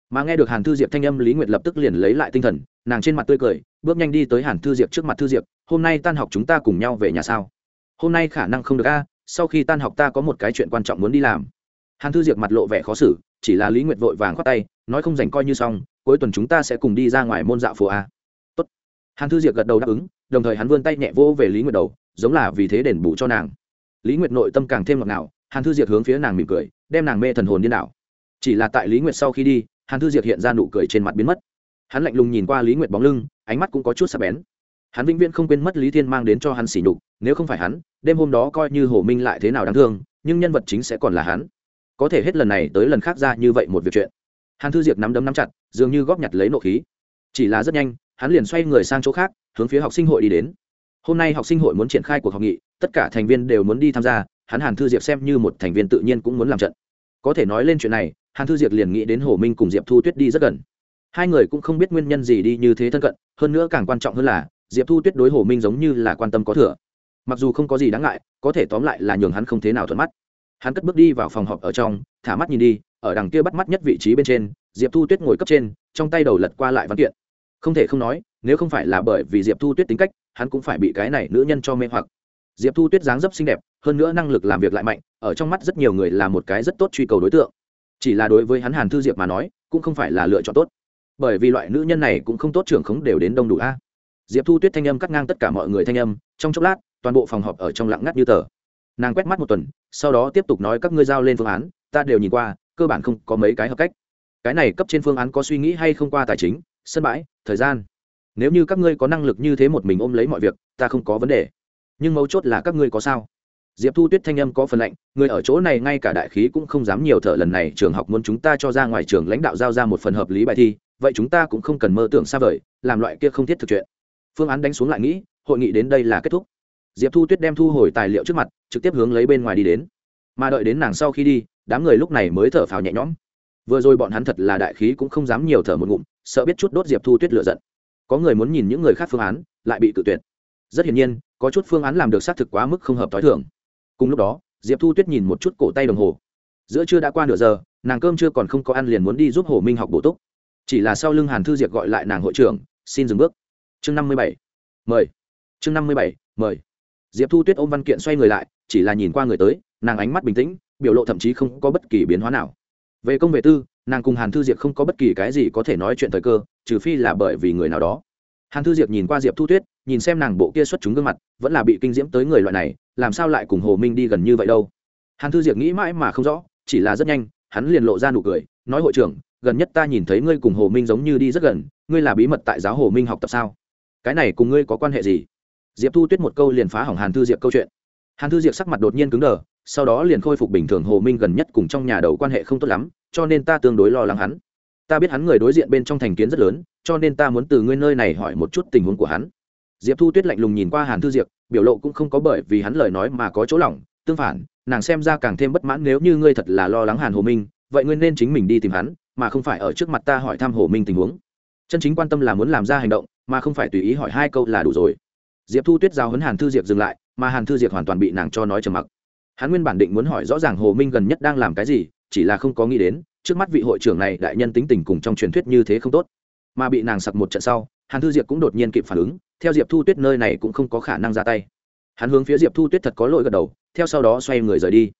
Speaker 1: Mà nghe được hàn thư diệp thanh âm, lý nguyệt lập tức liền lấy lại tinh thần nàng trên mặt tươi cười, bước nhanh đi tới hàn thư diệp trước mặt thư diệp, hôm nay tan học chúng ta cùng nhau về nhà sao? Hôm nay khả năng không được a, sau khi tan học ta có một cái chuyện quan trọng muốn đi làm. Hàn thư diệp mặt lộ vẻ khó xử, chỉ là lý nguyệt vội vàng khoát tay, nói không dành coi như xong, cuối tuần chúng ta sẽ cùng đi ra ngoài môn dạo phố a. Tốt. hàn thư diệp gật đầu đáp ứng, đồng thời hắn vươn tay nhẹ vỗ về lý nguyệt đầu, giống là vì thế đền bù cho nàng. Lý nguyệt nội tâm càng thêm ngọt ngào, hàn thư diệp hướng phía nàng mỉm cười, đem nàng mê thần hồn điên đảo. Chỉ là tại lý nguyệt sau khi đi, hàn thư diệp hiện ra nụ cười trên mặt biến mất hắn lạnh lùng nhìn qua lý nguyệt bóng lưng, ánh mắt cũng có chút sắc bén. Hắn vĩnh viễn không quên mất lý thiên mang đến cho hắn xỉ nhục, nếu không phải hắn, đêm hôm đó coi như hồ minh lại thế nào đáng thương, nhưng nhân vật chính sẽ còn là hắn. Có thể hết lần này tới lần khác ra như vậy một việc chuyện. Hàn thư diệp nắm đấm nắm chặt, dường như góp nhặt lấy nộ khí. Chỉ là rất nhanh, hắn liền xoay người sang chỗ khác, hướng phía học sinh hội đi đến. Hôm nay học sinh hội muốn triển khai cuộc học nghị, tất cả thành viên đều muốn đi tham gia, hắn hàn thư diệp xem như một thành viên tự nhiên cũng muốn làm trận. Có thể nói lên chuyện này, hàn thư diệp liền nghĩ đến hồ minh cùng diệp thu tuyết đi rất gần hai người cũng không biết nguyên nhân gì đi như thế thân cận, hơn nữa càng quan trọng hơn là, diệp thu tuyết đối hồ minh giống như là quan tâm có thừa. Mặc dù không có gì đáng ngại, có thể tóm lại là nhường hắn không thế nào thuận mắt. Hắn cất bước đi vào phòng họp ở trong, thả mắt nhìn đi, ở đằng kia bắt mắt nhất vị trí bên trên, diệp thu tuyết ngồi cấp trên, trong tay đầu lật qua lại văn kiện. Không thể không nói, nếu không phải là bởi vì diệp thu tuyết tính cách, hắn cũng phải bị cái này nữ nhân cho mê hoặc. Diệp thu tuyết dáng dấp xinh đẹp, hơn nữa năng lực làm việc lại mạnh, ở trong mắt rất nhiều người là một cái rất tốt truy cầu đối tượng. Chỉ là đối với hắn hàn thư diệp mà nói, cũng không phải là lựa chọn tốt bởi vì loại nữ nhân này cũng không tốt trưởng khống đều đến đông đủ a. Diệp thu tuyết thanh âm cắt ngang tất cả mọi người thanh âm, trong chốc lát, toàn bộ phòng họp ở trong lặng ngắt như tờ. Nàng quét mắt một tuần, sau đó tiếp tục nói các ngươi giao lên phương án, ta đều nhìn qua, cơ bản không có mấy cái hợp cách. Cái này cấp trên phương án có suy nghĩ hay không qua tài chính, sân bãi, thời gian. Nếu như các ngươi có năng lực như thế một mình ôm lấy mọi việc, ta không có vấn đề. Nhưng mấu chốt là các ngươi có sao? Diệp thu tuyết thanh âm có phần lạnh, người ở chỗ này ngay cả đại khí cũng không dám nhiều thở, lần này trường học muốn chúng ta cho ra ngoài trường lãnh đạo giao ra một phần hợp lý bài thi vậy chúng ta cũng không cần mơ tưởng xa vời, làm loại kia không thiết thực chuyện. Phương án đánh xuống lại nghĩ, hội nghị đến đây là kết thúc. Diệp thu tuyết đem thu hồi tài liệu trước mặt, trực tiếp hướng lấy bên ngoài đi đến. Mà đợi đến nàng sau khi đi, đám người lúc này mới thở phào nhẹ nhõm. Vừa rồi bọn hắn thật là đại khí cũng không dám nhiều thở một ngụm, sợ biết chút đốt diệp thu tuyết lựa giận. Có người muốn nhìn những người khác phương án, lại bị cự tuyệt. Rất hiển nhiên, có chút phương án làm được xác thực quá mức không hợp t h o i thưởng cùng lúc đó, diệp thu tuyết nhìn một chút cổ tay đồng hồ. Giữa trưa đã qua nửa giờ, nàng cơm chưa còn không có ăn liền muốn đi giúp hồ minh học bổ túc chỉ là sau lưng hàn thư diệp gọi lại nàng hội trưởng, xin dừng bước. Chương năm mươi bảy, mời. Chương năm mươi bảy, mời. Diệp thu tuyết ôm văn kiện xoay người lại, chỉ là nhìn qua người tới, nàng ánh mắt bình tĩnh, biểu lộ thậm chí không có bất kỳ biến hóa nào. Về công vệ tư, nàng cùng hàn thư diệp không có bất kỳ cái gì có thể nói chuyện thời cơ, trừ phi là bởi vì người nào đó. Hàn thư diệp nhìn qua diệp thu tuyết, nhìn xem nàng bộ kia xuất chúng gương mặt, vẫn là bị kinh diễm tới người loại này, làm sao lại cùng hồ minh đi gần như vậy đâu? Hàn thư diệp nghĩ mãi mà không rõ, chỉ là rất nhanh, hắn liền lộ ra nụ cười, nói hội trưởng gần nhất ta nhìn thấy ngươi cùng hồ minh giống như đi rất gần, ngươi là bí mật tại giáo hồ minh học tập sao? Cái này cùng ngươi có quan hệ gì? Diệp thu tuyết một câu liền phá hỏng hàn thư diệp câu chuyện. Hàn thư diệp sắc mặt đột nhiên cứng đờ, sau đó liền khôi phục bình thường hồ minh gần nhất cùng trong nhà đầu quan hệ không tốt lắm, cho nên ta tương đối lo lắng hắn. Ta biết hắn người đối diện bên trong thành kiến rất lớn, cho nên ta muốn từ ngươi nơi này hỏi một chút tình huống của hắn. Diệp thu tuyết lạnh lùng nhìn qua hàn thư diệp, biểu lộ cũng không có bởi vì hắn lời nói mà có chỗ lỏng, tương phản, nàng xem ra càng thêm bất mãn nếu như ngươi thật là lo lắng hàn hồ minh, vậy ngươi nên chính mình đi tìm hắn mà không phải ở trước mặt ta hỏi thăm hồ minh tình huống. Chân chính quan tâm là muốn làm ra hành động, mà không phải tùy ý hỏi hai câu là đủ rồi. Diệp thu tuyết giao hấn hàn thư diệp dừng lại, mà hàn thư diệp hoàn toàn bị nàng cho nói trầm mặc. Hắn nguyên bản định muốn hỏi rõ ràng hồ minh gần nhất đang làm cái gì, chỉ là không có nghĩ đến, trước mắt vị hội trưởng này đại nhân tính tình cùng trong truyền thuyết như thế không tốt. Mà bị nàng sặc một trận sau, hàn thư diệp cũng đột nhiên kịp phản ứng, theo diệp thu tuyết nơi này cũng không có khả năng ra tay. Hắn hướng phía diệp thu tuyết thật có lỗi gật đầu, theo sau đó xoay người rời đi.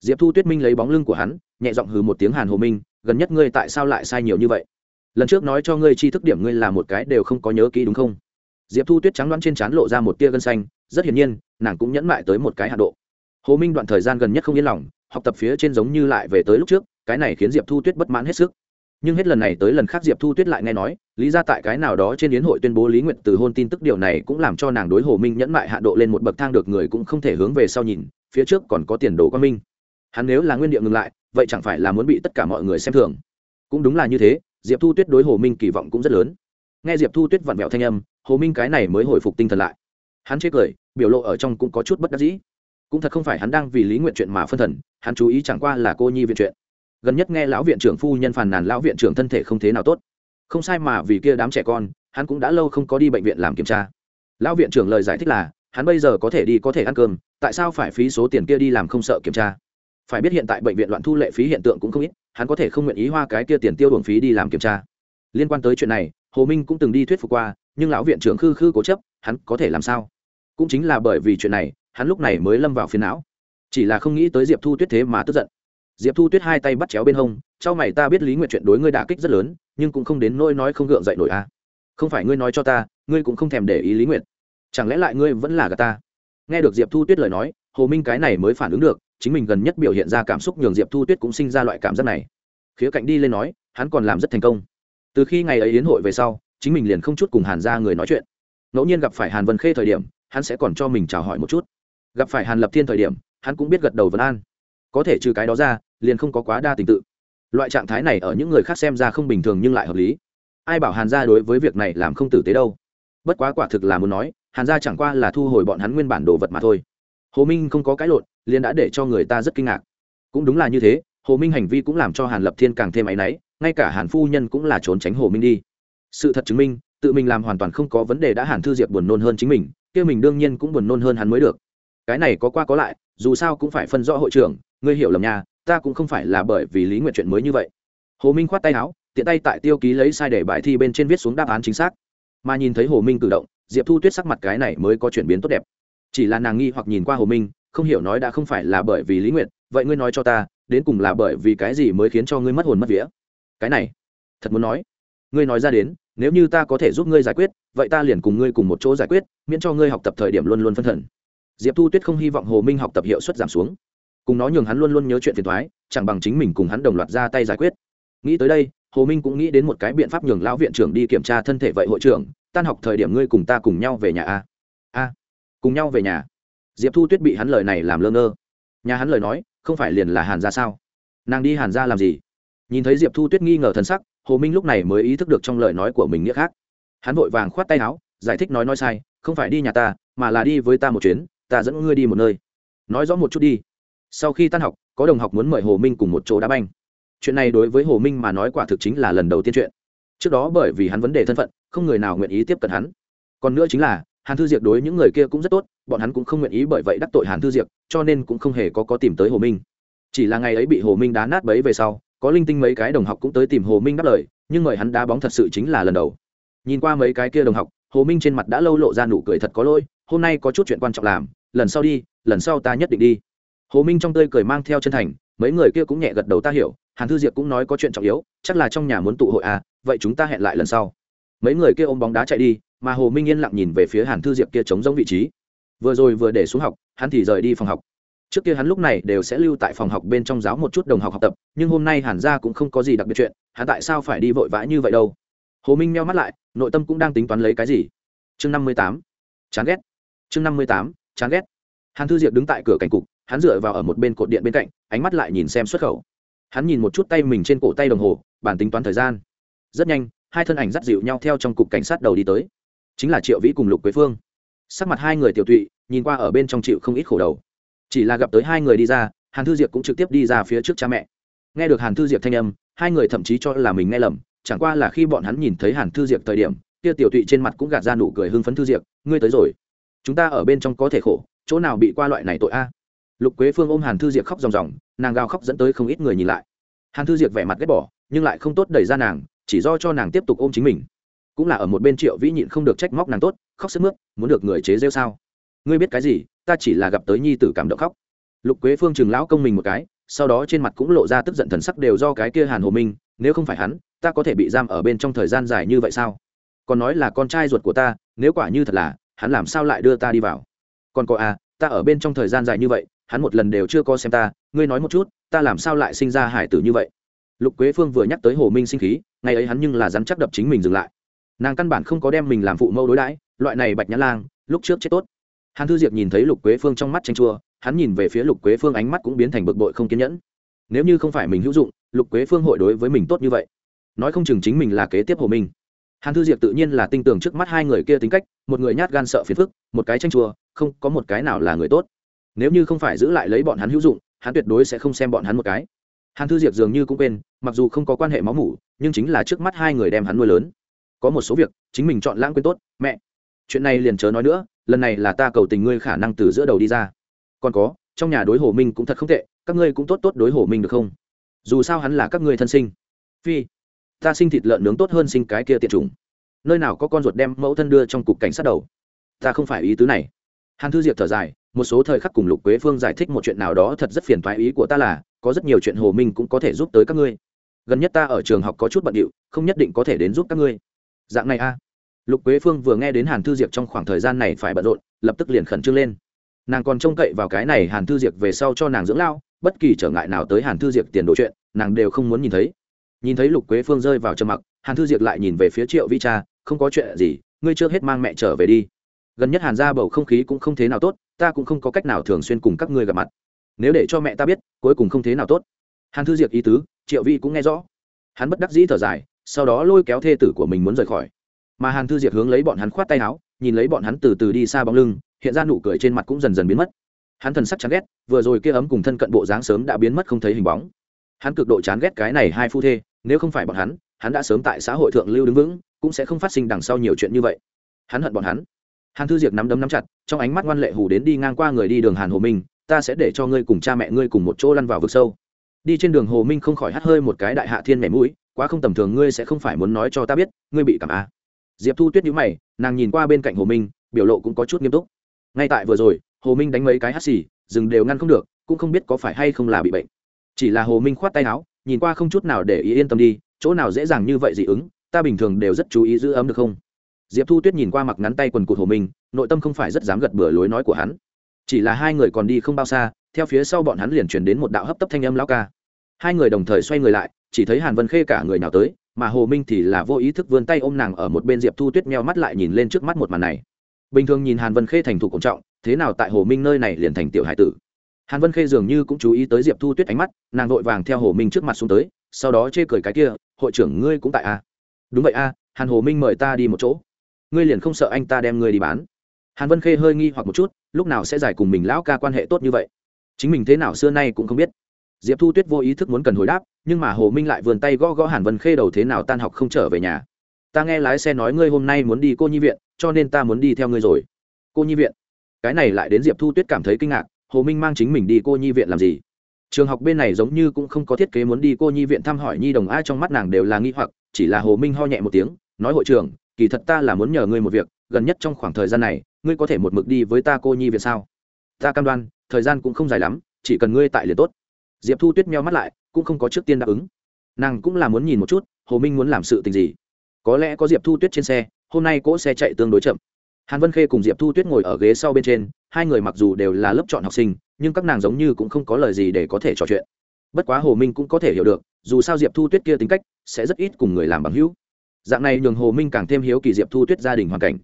Speaker 1: Diệp thu tuyết minh lấy bóng lưng của hắn, nhẹ giọng hừ một tiếng hàn hồ minh gần nhất ngươi tại sao lại sai nhiều như vậy? Lần trước nói cho ngươi chi thức điểm ngươi là một cái đều không có nhớ kỹ đúng không? Diệp thu tuyết trắng đoán trên trán lộ ra một tia gân xanh, rất hiển nhiên, nàng cũng nhẫn mại tới một cái hạ độ. Hồ minh đoạn thời gian gần nhất không yên lòng, học tập phía trên giống như lại về tới lúc trước, cái này khiến diệp thu tuyết bất mãn hết sức. Nhưng hết lần này tới lần khác diệp thu tuyết lại nghe nói, lý ra tại cái nào đó trên yến hội tuyên bố lý nguyện từ hôn tin tức điều này cũng làm cho nàng đối hồ minh nhẫn mại hạ độ lên một bậc thang được người cũng không thể hướng về sau nhìn, phía trước còn có tiền đồ quan minh hắn nếu là nguyên địa ngừng lại, vậy chẳng phải là muốn bị tất cả mọi người xem thường. Cũng đúng là như thế, diệp thu tuyết đối hồ minh kỳ vọng cũng rất lớn. Nghe diệp thu tuyết vặn vẹo thanh âm, hồ minh cái này mới hồi phục tinh thần lại. Hắn chê cười, biểu lộ ở trong cũng có chút bất đắc dĩ. Cũng thật không phải hắn đang vì lý nguyện chuyện mà phân thần, hắn chú ý chẳng qua là cô nhi viện chuyện. Gần nhất nghe lão viện trưởng phu nhân phàn nàn lão viện trưởng thân thể không thế nào tốt. Không sai mà vì kia đám trẻ con, hắn cũng đã lâu không có đi bệnh viện làm kiểm tra. Lão viện trưởng lời giải thích là, hắn bây giờ có thể đi có thể ăn cơm, tại sao phải phí số tiền kia đi làm không sợ kiểm tra? Phải biết hiện tại bệnh viện loạn thu lệ phí hiện tượng cũng không ít, hắn có thể không nguyện ý hoa cái kia tiền tiêu đường phí đi làm kiểm tra. Liên quan tới chuyện này, hồ minh cũng từng đi thuyết phục qua, nhưng lão viện trưởng khư khư cố chấp, hắn có thể làm sao? Cũng chính là bởi vì chuyện này, hắn lúc này mới lâm vào phiền não. Chỉ là không nghĩ tới diệp thu tuyết thế mà tức giận. Diệp thu tuyết hai tay bắt chéo bên hông c mày, ta biết lý nguyện chuyện đối ngươi đả kích rất lớn, nhưng cũng không đến nỗi nói không gượng dậy nổi a à. không phải ngươi nói cho ta, ngươi cũng không thèm để ý lý nguyện chẳng lẽ lại ngươi vẫn là gà ta? Nghe được diệp thu tuyết lời nói, hồ minh cái này mới phản ứng được chính mình gần nhất biểu hiện ra cảm xúc nhường diệp thu tuyết cũng sinh ra loại cảm giác này. Khía cạnh đi lên nói, hắn còn làm rất thành công. Từ khi ngày ấy yến hội về sau, chính mình liền không chút cùng hàn ra người nói chuyện. Ngẫu nhiên gặp phải hàn vân khê thời điểm, hắn sẽ còn cho mình chào hỏi một chút. Gặp phải hàn lập thiên thời điểm, hắn cũng biết gật đầu vân an. Có thể trừ cái đó ra, liền không có quá đa tình tự. Loại trạng thái này ở những người khác xem ra không bình thường nhưng lại hợp lý. Ai bảo hàn gia đối với việc này làm không tử tế đâu? Bất quá quả thực là muốn nói, hàn gia chẳng qua là thu hồi bọn hắn nguyên bản đồ vật mà thôi. Hồ minh không có cái lộn liền đã để cho người ta rất kinh ngạc. Cũng đúng là như thế, hồ minh hành vi cũng làm cho hàn lập thiên càng thêm áy náy, ngay cả hàn phu nhân cũng là trốn tránh hồ minh đi. Sự thật chứng minh, tự mình làm hoàn toàn không có vấn đề đã hàn thư diệp buồn nôn hơn chính mình, kia mình đương nhiên cũng buồn nôn hơn hắn mới được. Cái này có qua có lại, dù sao cũng phải phân rõ hội trưởng, ngươi hiểu lầm nha, ta cũng không phải là bởi vì lý nguyện chuyện mới như vậy. Hồ minh khoát tay áo, tiện tay tại tiêu ký lấy sai để bài thi bên trên viết xuống đáp án chính xác. Mà nhìn thấy hồ minh cử động, diệp thu tuyết sắc mặt cái này mới có chuyển biến tốt đẹp. Chỉ là nàng nghi hoặc nhìn qua hồ minh không hiểu nói đã không phải là bởi vì lý nguyện vậy ngươi nói cho ta, đến cùng là bởi vì cái gì mới khiến cho ngươi mất hồn mất vía? Cái này, thật muốn nói. Ngươi nói ra đến, nếu như ta có thể giúp ngươi giải quyết, vậy ta liền cùng ngươi cùng một chỗ giải quyết, miễn cho ngươi học tập thời điểm luôn luôn phân thần. Diệp thu tuyết không hy vọng hồ minh học tập hiệu suất giảm xuống. Cùng nó nhường hắn luôn luôn nhớ chuyện phiền thoái chẳng bằng chính mình cùng hắn đồng loạt ra tay giải quyết. Nghĩ tới đây, hồ minh cũng nghĩ đến một cái biện pháp nhường lão viện trưởng đi kiểm tra thân thể vậy hội trưởng, tan học thời điểm ngươi cùng ta cùng nhau về nhà a a, cùng nhau về nhà diệp thu tuyết bị hắn lời này làm lơ ngơ nhà hắn lời nói không phải liền là hàn ra sao nàng đi hàn ra làm gì nhìn thấy diệp thu tuyết nghi ngờ thân sắc hồ minh lúc này mới ý thức được trong lời nói của mình nghĩa khác hắn vội vàng khoát tay áo giải thích nói nói sai không phải đi nhà ta mà là đi với ta một chuyến ta dẫn ngươi đi một nơi nói rõ một chút đi sau khi tan học có đồng học muốn mời hồ minh cùng một chỗ đá banh chuyện này đối với hồ minh mà nói quả thực chính là lần đầu tiên chuyện trước đó bởi vì hắn vấn đề thân phận không người nào nguyện ý tiếp cận hắn còn nữa chính là hàn thư diệp đối những người kia cũng rất tốt, bọn hắn cũng không nguyện ý bởi vậy đắc tội hàn thư diệp cho nên cũng không hề có có tìm tới hồ minh. Chỉ là ngày ấy bị hồ minh đá nát bấy về sau, có linh tinh mấy cái đồng học cũng tới tìm hồ minh đáp lời, nhưng mời hắn đá bóng thật sự chính là lần đầu. Nhìn qua mấy cái kia đồng học, hồ minh trên mặt đã lâu lộ ra nụ cười thật có lỗi, hôm nay có chút chuyện quan trọng làm, lần sau đi, lần sau ta nhất định đi. Hồ minh trong tươi cười mang theo chân thành, mấy người kia cũng nhẹ gật đầu ta hiểu, hàn thư diệp cũng nói có chuyện trọng yếu, chắc là trong nhà muốn tụ hội à vậy chúng ta hẹn lại lần sau. Mấy người kia ôm bóng đá chạy đi mà hồ minh yên lặng nhìn về phía hàn thư diệp kia chống giống vị trí. Vừa rồi vừa để xuống học, hắn thì rời đi phòng học. Trước kia hắn lúc này đều sẽ lưu tại phòng học bên trong giáo một chút đồng học học tập, nhưng hôm nay hàn ra cũng không có gì đặc biệt chuyện, hắn tại sao phải đi vội vã như vậy đâu? Hồ minh meo mắt lại, nội tâm cũng đang tính toán lấy cái gì? Chương năm mươi tám. Chán ghét. Chương năm mươi tám. Chán ghét. Hàn thư diệp đứng tại cửa cảnh cục, hắn dựa vào ở một bên cột điện bên cạnh, ánh mắt lại nhìn xem xuất khẩu. Hắn nhìn một chút tay mình trên cổ tay đồng hồ, bản tính toán thời gian. Rất nhanh, hai thân ảnh dắt dịu nhau theo trong cục cảnh sát đầu đi tới chính là triệu vĩ cùng lục quế phương. Sắc mặt hai người tiểu tụy, nhìn qua ở bên trong chịu không ít khổ đầu. Chỉ là gặp tới hai người đi ra, hàn thư diệp cũng trực tiếp đi ra phía trước cha mẹ. Nghe được hàn thư diệp thanh âm, hai người thậm chí cho là mình nghe lầm, chẳng qua là khi bọn hắn nhìn thấy hàn thư diệp thời điểm, kia tiểu tụy trên mặt cũng gạt ra nụ cười hưng phấn thư diệp, ngươi tới rồi. Chúng ta ở bên trong có thể khổ, chỗ nào bị qua loại này tội a? Lục quế phương ôm hàn thư diệp khóc ròng ròng, nàng gào khóc dẫn tới không ít người nhìn lại. Hàn thư diệp vẻ mặt ghét bỏ, nhưng lại không tốt đẩy ra nàng, chỉ do cho nàng tiếp tục ôm chính mình cũng là ở một bên triệu vĩ nhịn không được trách móc nàng tốt, khóc sức mướt, muốn được người chế rêu sao? Ngươi biết cái gì, ta chỉ là gặp tới nhi tử cảm động khóc. Lục quế phương chừng lão công mình một cái, sau đó trên mặt cũng lộ ra tức giận thần sắc đều do cái kia hàn hồ minh, nếu không phải hắn, ta có thể bị giam ở bên trong thời gian dài như vậy sao? Còn nói là con trai ruột của ta, nếu quả như thật là, hắn làm sao lại đưa ta đi vào? Còn có à ta ở bên trong thời gian dài như vậy, hắn một lần đều chưa có xem ta, ngươi nói một chút, ta làm sao lại sinh ra hải tử như vậy? Lục quế phương vừa nhắc tới hồ minh sinh khí, ngày ấy hắn nhưng là dám chắc đập chính mình dừng lại nàng căn bản không có đem mình làm phụ mẫu đối đãi, loại này bạch nhã lang, lúc trước chết tốt. Hàn thư diệp nhìn thấy lục quế phương trong mắt tranh chua, hắn nhìn về phía lục quế phương ánh mắt cũng biến thành bực bội không kiên nhẫn. Nếu như không phải mình hữu dụng, lục quế phương hội đối với mình tốt như vậy, nói không chừng chính mình là kế tiếp hồ minh. Hàn thư diệp tự nhiên là tin tưởng trước mắt hai người kia tính cách, một người nhát gan sợ phiền phức, một cái tranh chua, không có một cái nào là người tốt. Nếu như không phải giữ lại lấy bọn hắn hữu dụng, hắn tuyệt đối sẽ không xem bọn hắn một cái. Hàn thư diệp dường như cũng quên, mặc dù không có quan hệ máu mủ, nhưng chính là trước mắt hai người đem hắn nuôi lớn có một số việc, chính mình chọn lãng quên tốt, mẹ. Chuyện này liền chớ nói nữa, lần này là ta cầu tình ngươi khả năng từ giữa đầu đi ra. Còn có, trong nhà đối hồ minh cũng thật không tệ, các ngươi cũng tốt tốt đối hồ minh được không? Dù sao hắn là các ngươi thân sinh. Phi, ta sinh thịt lợn nướng tốt hơn sinh cái kia tiệt chủng. Nơi nào có con ruột đem mẫu thân đưa trong cục cảnh sát đầu? Ta không phải ý tứ này. Hàn thư diệp thở dài, một số thời khắc cùng lục quế phương giải thích một chuyện nào đó thật rất phiền thoái ý của ta là, có rất nhiều chuyện hồ minh cũng có thể giúp tới các ngươi. Gần nhất ta ở trường học có chút bận điệu, không nhất định có thể đến giúp các ngươi dạng này a. Lục quế phương vừa nghe đến hàn thư diệp trong khoảng thời gian này phải bận rộn, lập tức liền khẩn trương lên. Nàng còn trông cậy vào cái này hàn thư diệp về sau cho nàng dưỡng lao, bất kỳ trở ngại nào tới hàn thư diệp tiền đồ chuyện, nàng đều không muốn nhìn thấy. Nhìn thấy lục quế phương rơi vào trầm mặc, hàn thư diệp lại nhìn về phía triệu vi cha, không có chuyện gì, ngươi chưa hết mang mẹ trở về đi. Gần nhất hàn ra bầu không khí cũng không thế nào tốt, ta cũng không có cách nào thường xuyên cùng các ngươi gặp mặt. Nếu để cho mẹ ta biết, cuối cùng không thế nào tốt. Hàn thư diệp ý tứ, triệu vi cũng nghe rõ. Hắn bất đắc dĩ thở dài sau đó lôi kéo thê tử của mình muốn rời khỏi. Mà hàn thư diệp hướng lấy bọn hắn khoát tay áo, nhìn lấy bọn hắn từ từ đi xa bóng lưng, hiện ra nụ cười trên mặt cũng dần dần biến mất. Hắn thần sắc chán ghét, vừa rồi kia ấm cùng thân cận bộ dáng sớm đã biến mất không thấy hình bóng. Hắn cực độ chán ghét cái này hai phu thê, nếu không phải bọn hắn hắn đã sớm tại xã hội thượng lưu đứng vững, cũng sẽ không phát sinh đằng sau nhiều chuyện như vậy. Hắn hận bọn hắn. Hàn thư diệp nắm đấm nắm chặt, trong ánh mắt ngoan lệ hù đến đi ngang qua người đi đường hàn hồ minh, ta sẽ để cho ngươi cùng cha mẹ ngươi cùng một chỗ lăn vào vực sâu. Đi trên đường hồ minh không khỏi hắt hơi một cái đại hạ thiên mẻ mũi quá không tầm thường ngươi sẽ không phải muốn nói cho ta biết, ngươi bị cảm a diệp thu tuyết nhíu mày, nàng nhìn qua bên cạnh hồ minh, biểu lộ cũng có chút nghiêm túc. Ngay tại vừa rồi, hồ minh đánh mấy cái hắt xì dừng đều ngăn không được, cũng không biết có phải hay không là bị bệnh. Chỉ là hồ minh khoát tay áo, nhìn qua không chút nào để ý yên tâm đi, chỗ nào dễ dàng như vậy dị ứng, ta bình thường đều rất chú ý giữ ấm được không? Diệp thu tuyết nhìn qua mặc ngắn tay quần cụt hồ minh, nội tâm không phải rất dám gật bừa lối nói của hắn. Chỉ là hai người còn đi không bao xa, theo phía sau bọn hắn liền chuyển đến một đạo hấp tấp thanh âm lao ca. Hai người đồng thời xoay người lại chỉ thấy hàn vân khê cả người nào tới, mà hồ minh thì là vô ý thức vươn tay ôm nàng ở một bên diệp thu tuyết meo mắt lại nhìn lên trước mắt một màn này. Bình thường nhìn hàn vân khê thành thục cổng trọng, thế nào tại hồ minh nơi này liền thành tiểu hải tử? Hàn vân khê dường như cũng chú ý tới diệp thu tuyết ánh mắt, nàng vội vàng theo hồ minh trước mặt xuống tới, sau đó chê cười cái kia, hội trưởng ngươi cũng tại a đúng vậy a hàn hồ minh mời ta đi một chỗ. Ngươi liền không sợ anh ta đem ngươi đi bán? Hàn vân khê hơi nghi hoặc một chút, lúc nào sẽ giải cùng mình lão ca quan hệ tốt như vậy? Chính mình thế nào xưa nay cũng không biết. Diệp thu tuyết vô ý thức muốn cần hồi đáp nhưng mà hồ minh lại vườn tay gõ gõ hàn vân khê đầu thế nào tan học không trở về nhà. Ta nghe lái xe nói ngươi hôm nay muốn đi cô nhi viện, cho nên ta muốn đi theo ngươi rồi. Cô nhi viện? Cái này lại đến diệp thu tuyết cảm thấy kinh ngạc, hồ minh mang chính mình đi cô nhi viện làm gì? Trường học bên này giống như cũng không có thiết kế muốn đi cô nhi viện thăm hỏi nhi đồng ai trong mắt nàng đều là nghi hoặc, chỉ là hồ minh ho nhẹ một tiếng, nói hội trưởng, kỳ thật ta là muốn nhờ ngươi một việc, gần nhất trong khoảng thời gian này, ngươi có thể một mực đi với ta cô nhi viện sao? Ta cam đoan, thời gian cũng không dài lắm, chỉ cần ngươi tại liền tốt. Diệp thu tuyết meo mắt lại cũng không có trước tiên đáp ứng. Nàng cũng là muốn nhìn một chút, hồ minh muốn làm sự tình gì. Có lẽ có diệp thu tuyết trên xe, hôm nay cỗ xe chạy tương đối chậm. Hàn vân khê cùng diệp thu tuyết ngồi ở ghế sau bên trên, hai người mặc dù đều là lớp chọn học sinh, nhưng các nàng giống như cũng không có lời gì để có thể trò chuyện. Bất quá hồ minh cũng có thể hiểu được, dù sao diệp thu tuyết kia tính cách, sẽ rất ít cùng người làm bằng hữu. Dạng này nhường hồ minh càng thêm hiếu kỳ diệp thu tuyết gia đình hoàn cảnh.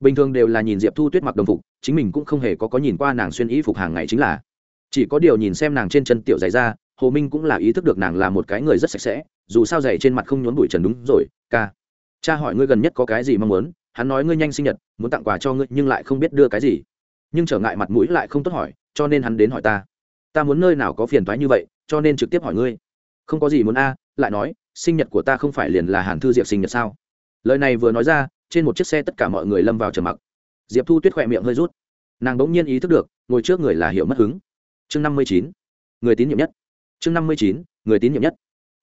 Speaker 1: Bình thường đều là nhìn diệp thu tuyết mặc đồng phục, chính mình cũng không hề có có nhìn qua nàng xuyên y phục hàng ngày chính là. Chỉ có điều nhìn xem nàng trên chân tiểu giày ra hồ minh cũng là ý thức được nàng là một cái người rất sạch sẽ, dù sao dày trên mặt không nhốn bụi trần đúng rồi, ca. Cha hỏi ngươi gần nhất có cái gì mong muốn? Hắn nói ngươi nhanh sinh nhật, muốn tặng quà cho ngươi nhưng lại không biết đưa cái gì. Nhưng trở ngại mặt mũi lại không tốt hỏi, cho nên hắn đến hỏi ta. Ta muốn nơi nào có phiền thoái như vậy, cho nên trực tiếp hỏi ngươi. Không có gì muốn a, lại nói, sinh nhật của ta không phải liền là hàn thư diệp sinh nhật sao? Lời này vừa nói ra, trên một chiếc xe tất cả mọi người lâm vào trầm mặc. Diệp thu tuyết khỏe miệng hơi rút. Nàng bỗng nhiên ý thức được, ngồi trước người là hiểu mất hứng. Chương năm mươi chín. Người tín nhiệm nhất chương năm mươi chín, người tín nhiệm nhất.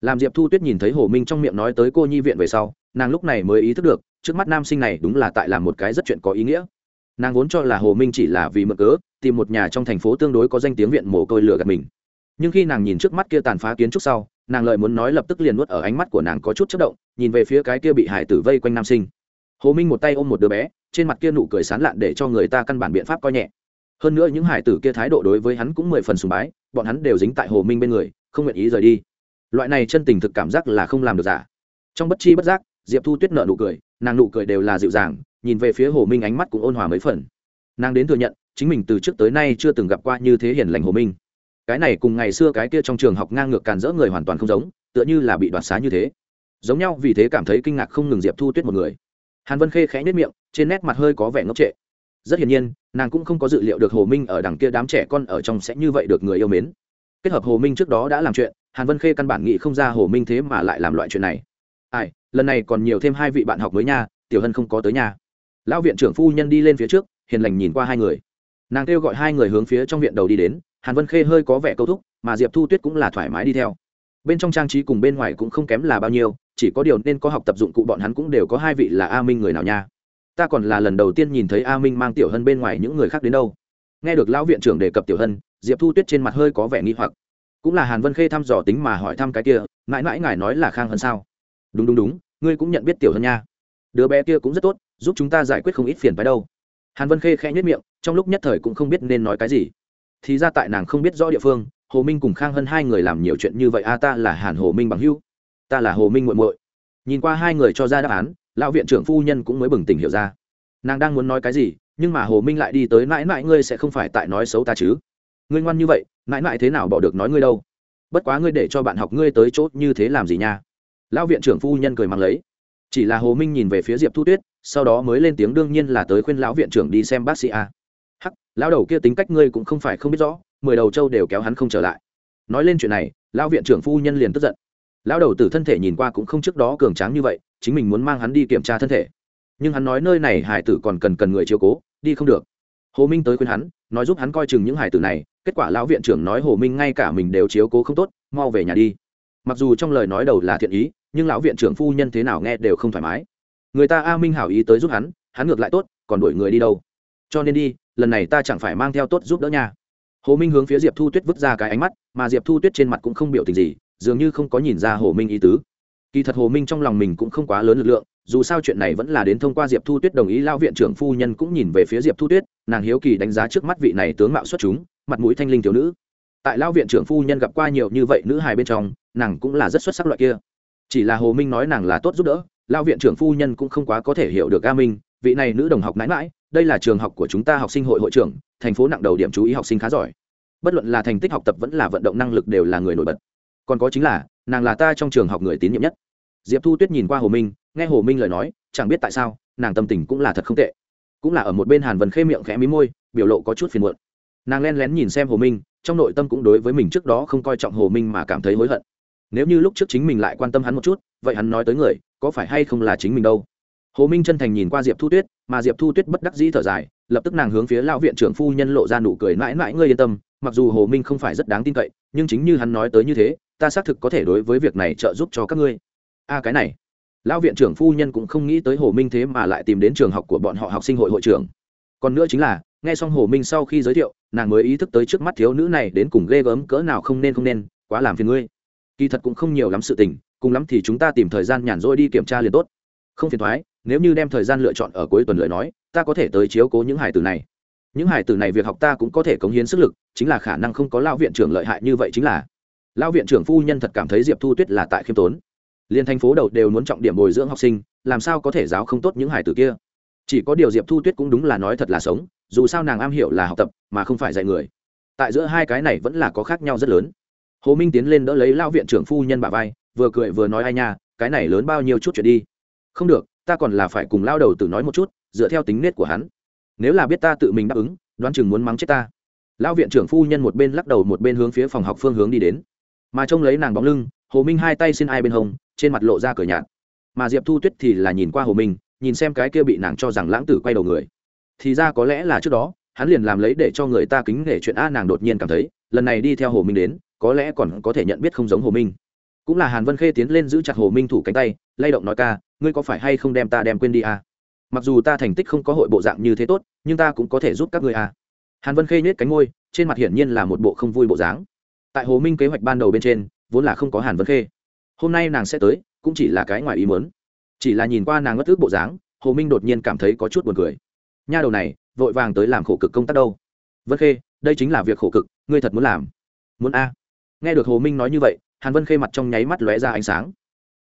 Speaker 1: Làm diệp thu tuyết nhìn thấy hồ minh trong miệng nói tới cô nhi viện về sau, nàng lúc này mới ý thức được, trước mắt nam sinh này đúng là tại làm một cái rất chuyện có ý nghĩa. Nàng vốn cho là hồ minh chỉ là vì mực cớ, tìm một nhà trong thành phố tương đối có danh tiếng viện mồ côi lừa gạt mình. Nhưng khi nàng nhìn trước mắt kia tàn phá kiến trúc sau, nàng lợi muốn nói lập tức liền nuốt ở ánh mắt của nàng có chút chất động, nhìn về phía cái kia bị hải tử vây quanh nam sinh. Hồ minh một tay ôm một đứa bé, trên mặt kia nụ cười sán lạn để cho người ta căn bản biện pháp coi nhẹ. Hơn nữa những hải tử kia thái độ đối với hắn cũng mười phần sùng bái bọn hắn đều dính tại hồ minh bên người, không nguyện ý rời đi. Loại này chân tình thực cảm giác là không làm được giả. Trong bất chi bất giác, diệp thu tuyết nợ nụ cười, nàng nụ cười đều là dịu dàng, nhìn về phía hồ minh ánh mắt cũng ôn hòa mấy phần. Nàng đến thừa nhận, chính mình từ trước tới nay chưa từng gặp qua như thế hiền lành hồ minh. Cái này cùng ngày xưa cái kia trong trường học ngang ngược càn rỡ người hoàn toàn không giống, tựa như là bị đoạt xá như thế. Giống nhau vì thế cảm thấy kinh ngạc không ngừng diệp thu tuyết một người. Hàn vân khê khẽ nhất miệng, trên nét mặt hơi có vẻ ngốc trệ rất hiển nhiên, nàng cũng không có dự liệu được hồ minh ở đằng kia đám trẻ con ở trong sẽ như vậy được người yêu mến. Kết hợp hồ minh trước đó đã làm chuyện, hàn vân khê căn bản nghĩ không ra hồ minh thế mà lại làm loại chuyện này. Ai, lần này còn nhiều thêm hai vị bạn học mới nha, tiểu hân không có tới nhà. Lão viện trưởng phu nhân đi lên phía trước, hiền lành nhìn qua hai người. Nàng kêu gọi hai người hướng phía trong viện đầu đi đến, hàn vân khê hơi có vẻ câu thúc, mà diệp thu tuyết cũng là thoải mái đi theo. Bên trong trang trí cùng bên ngoài cũng không kém là bao nhiêu, chỉ có điều nên có học tập dụng cụ bọn hắn cũng đều có hai vị là a minh người nào nha ta còn là lần đầu tiên nhìn thấy a minh mang tiểu hân bên ngoài những người khác đến đâu. Nghe được lão viện trưởng đề cập tiểu hân, diệp thu tuyết trên mặt hơi có vẻ nghi hoặc. Cũng là hàn vân khê thăm dò tính mà hỏi thăm cái kia, mãi mãi ngài nói là khang hân sao? Đúng đúng đúng, ngươi cũng nhận biết tiểu hân nha. Đứa bé kia cũng rất tốt, giúp chúng ta giải quyết không ít phiền phái đâu. Hàn vân khê khẽ nhất miệng, trong lúc nhất thời cũng không biết nên nói cái gì. Thì ra tại nàng không biết rõ địa phương, hồ minh cùng khang hân hai người làm nhiều chuyện như vậy a ta là hàn hồ minh bằng hưu ta là hồ minh muội muội. Nhìn qua hai người cho ra đáp án lão viện trưởng phu nhân cũng mới bừng tỉnh hiểu ra. Nàng đang muốn nói cái gì, nhưng mà hồ minh lại đi tới, mãi mãi, ngươi sẽ không phải tại nói xấu ta chứ? Ngươi ngoan như vậy, mãi mãi thế nào bỏ được nói ngươi đâu? Bất quá ngươi để cho bạn học ngươi tới chốt như thế làm gì nha? Lão viện trưởng phu nhân cười mắng lấy. Chỉ là hồ minh nhìn về phía diệp thu tuyết, sau đó mới lên tiếng, đương nhiên là tới khuyên lão viện trưởng đi xem bác sĩ a. Hắc, lão đầu kia tính cách ngươi cũng không phải không biết rõ, mười đầu trâu đều kéo hắn không trở lại. Nói lên chuyện này, lão viện trưởng phu nhân liền tức giận lão đầu tử thân thể nhìn qua cũng không trước đó cường tráng như vậy, chính mình muốn mang hắn đi kiểm tra thân thể. Nhưng hắn nói nơi này hải tử còn cần cần người chiếu cố, đi không được. Hồ minh tới khuyên hắn, nói giúp hắn coi chừng những hải tử này, kết quả lão viện trưởng nói hồ minh ngay cả mình đều chiếu cố không tốt, mau về nhà đi. Mặc dù trong lời nói đầu là thiện ý, nhưng lão viện trưởng phu nhân thế nào nghe đều không thoải mái. Người ta a minh hảo ý tới giúp hắn hắn ngược lại tốt, còn đuổi người đi đâu? Cho nên đi, lần này ta chẳng phải mang theo tốt giúp đỡ nha. Hồ minh hướng phía diệp thu tuyết vứt ra cái ánh mắt, mà diệp thu tuyết trên mặt cũng không biểu tình gì dường như không có nhìn ra hồ minh ý tứ. Kỳ thật hồ minh trong lòng mình cũng không quá lớn lực lượng, dù sao chuyện này vẫn là đến thông qua diệp thu tuyết đồng ý lao viện trưởng phu nhân cũng nhìn về phía diệp thu tuyết, nàng hiếu kỳ đánh giá trước mắt vị này tướng mạo xuất chúng, mặt mũi thanh linh thiếu nữ. Tại lao viện trưởng phu nhân gặp qua nhiều như vậy nữ hài bên trong, nàng cũng là rất xuất sắc loại kia. Chỉ là hồ minh nói nàng là tốt giúp đỡ lao viện trưởng phu nhân cũng không quá có thể hiểu được a minh, vị này nữ đồng học mãi mãi, đây là trường học của chúng ta học sinh hội hội trưởng, thành phố nặng đầu điểm chú ý học sinh khá giỏi. Bất luận là thành tích học tập vẫn là vận động năng lực đều là người nổi bật còn có chính là, nàng là ta trong trường học người tín nhiệm nhất. Diệp thu tuyết nhìn qua hồ minh, nghe hồ minh lời nói, chẳng biết tại sao, nàng tâm tình cũng là thật không tệ. Cũng là ở một bên hàn vân khê miệng khẽ mí môi, biểu lộ có chút phiền muộn. Nàng len lén nhìn xem hồ minh, trong nội tâm cũng đối với mình trước đó không coi trọng hồ minh mà cảm thấy hối hận. Nếu như lúc trước chính mình lại quan tâm hắn một chút, vậy hắn nói tới người, có phải hay không là chính mình đâu? Hồ minh chân thành nhìn qua diệp thu tuyết, mà diệp thu tuyết bất đắc dĩ thở dài, lập tức nàng hướng phía lão viện trưởng phu nhân lộ ra nụ cười mãi mãi ngươi yên tâm, mặc dù hồ minh không phải rất đáng tin cậy, nhưng chính như hắn nói tới như thế ta xác thực có thể đối với việc này trợ giúp cho các ngươi. A cái này, lão viện trưởng phu nhân cũng không nghĩ tới hồ minh thế mà lại tìm đến trường học của bọn họ học sinh hội hội trưởng. Còn nữa chính là, nghe xong hồ minh sau khi giới thiệu, nàng mới ý thức tới trước mắt thiếu nữ này đến cùng ghê gớm cỡ nào không nên không nên, quá làm phiền ngươi. Kỳ thật cũng không nhiều lắm sự tình, cùng lắm thì chúng ta tìm thời gian nhàn rỗi đi kiểm tra liền tốt. Không phiền thoái nếu như đem thời gian lựa chọn ở cuối tuần lời nói, ta có thể tới chiếu cố những hải tử này. Những hải tử này việc học ta cũng có thể cống hiến sức lực, chính là khả năng không có lao viện trưởng lợi hại như vậy chính là. Lão viện trưởng phu nhân thật cảm thấy diệp thu tuyết là tại khiêm tốn. Liên thành phố đầu đều muốn trọng điểm bồi dưỡng học sinh, làm sao có thể giáo không tốt những hải tử kia? Chỉ có điều diệp thu tuyết cũng đúng là nói thật là sống, dù sao nàng am hiểu là học tập, mà không phải dạy người. Tại giữa hai cái này vẫn là có khác nhau rất lớn. Hồ minh tiến lên đỡ lấy lão viện trưởng phu nhân bà vai, vừa cười vừa nói ai nha, cái này lớn bao nhiêu chút chuyện đi. Không được, ta còn là phải cùng lao đầu tử nói một chút, dựa theo tính nết của hắn. Nếu là biết ta tự mình đáp ứng, đoán chừng muốn mắng chết ta. Lão viện trưởng phu nhân một bên lắc đầu một bên hướng phía phòng học phương hướng đi đến mà trông lấy nàng bóng lưng, hồ minh hai tay xin ai bên hông, trên mặt lộ ra cửa nhạt mà diệp thu tuyết thì là nhìn qua hồ minh, nhìn xem cái kia bị nàng cho rằng lãng tử quay đầu người thì ra có lẽ là trước đó, hắn liền làm lấy để cho người ta kính nể chuyện a nàng đột nhiên cảm thấy, lần này đi theo hồ minh đến, có lẽ còn có thể nhận biết không giống hồ minh cũng là hàn vân khê tiến lên giữ chặt hồ minh thủ cánh tay, lay động nói ca, ngươi có phải hay không đem ta đem quên đi à? mặc dù ta thành tích không có hội bộ dạng như thế tốt, nhưng ta cũng có thể giúp các ngươi à. hàn vân khê nhếch cánh ngôi trên mặt hiển nhiên là một bộ không vui bộ dáng tại hồ minh kế hoạch ban đầu bên trên, vốn là không có hàn vân khê. Hôm nay nàng sẽ tới, cũng chỉ là cái ngoài ý mớn chỉ là nhìn qua nàng ngất ước bộ dáng, hồ minh đột nhiên cảm thấy có chút buồn cười. Nha đầu này, vội vàng tới làm khổ cực công tác đâu. Vân khê, đây chính là việc khổ cực, ngươi thật muốn làm. Muốn a. Nghe được hồ minh nói như vậy, hàn vân khê mặt trong nháy mắt lóe ra ánh sáng.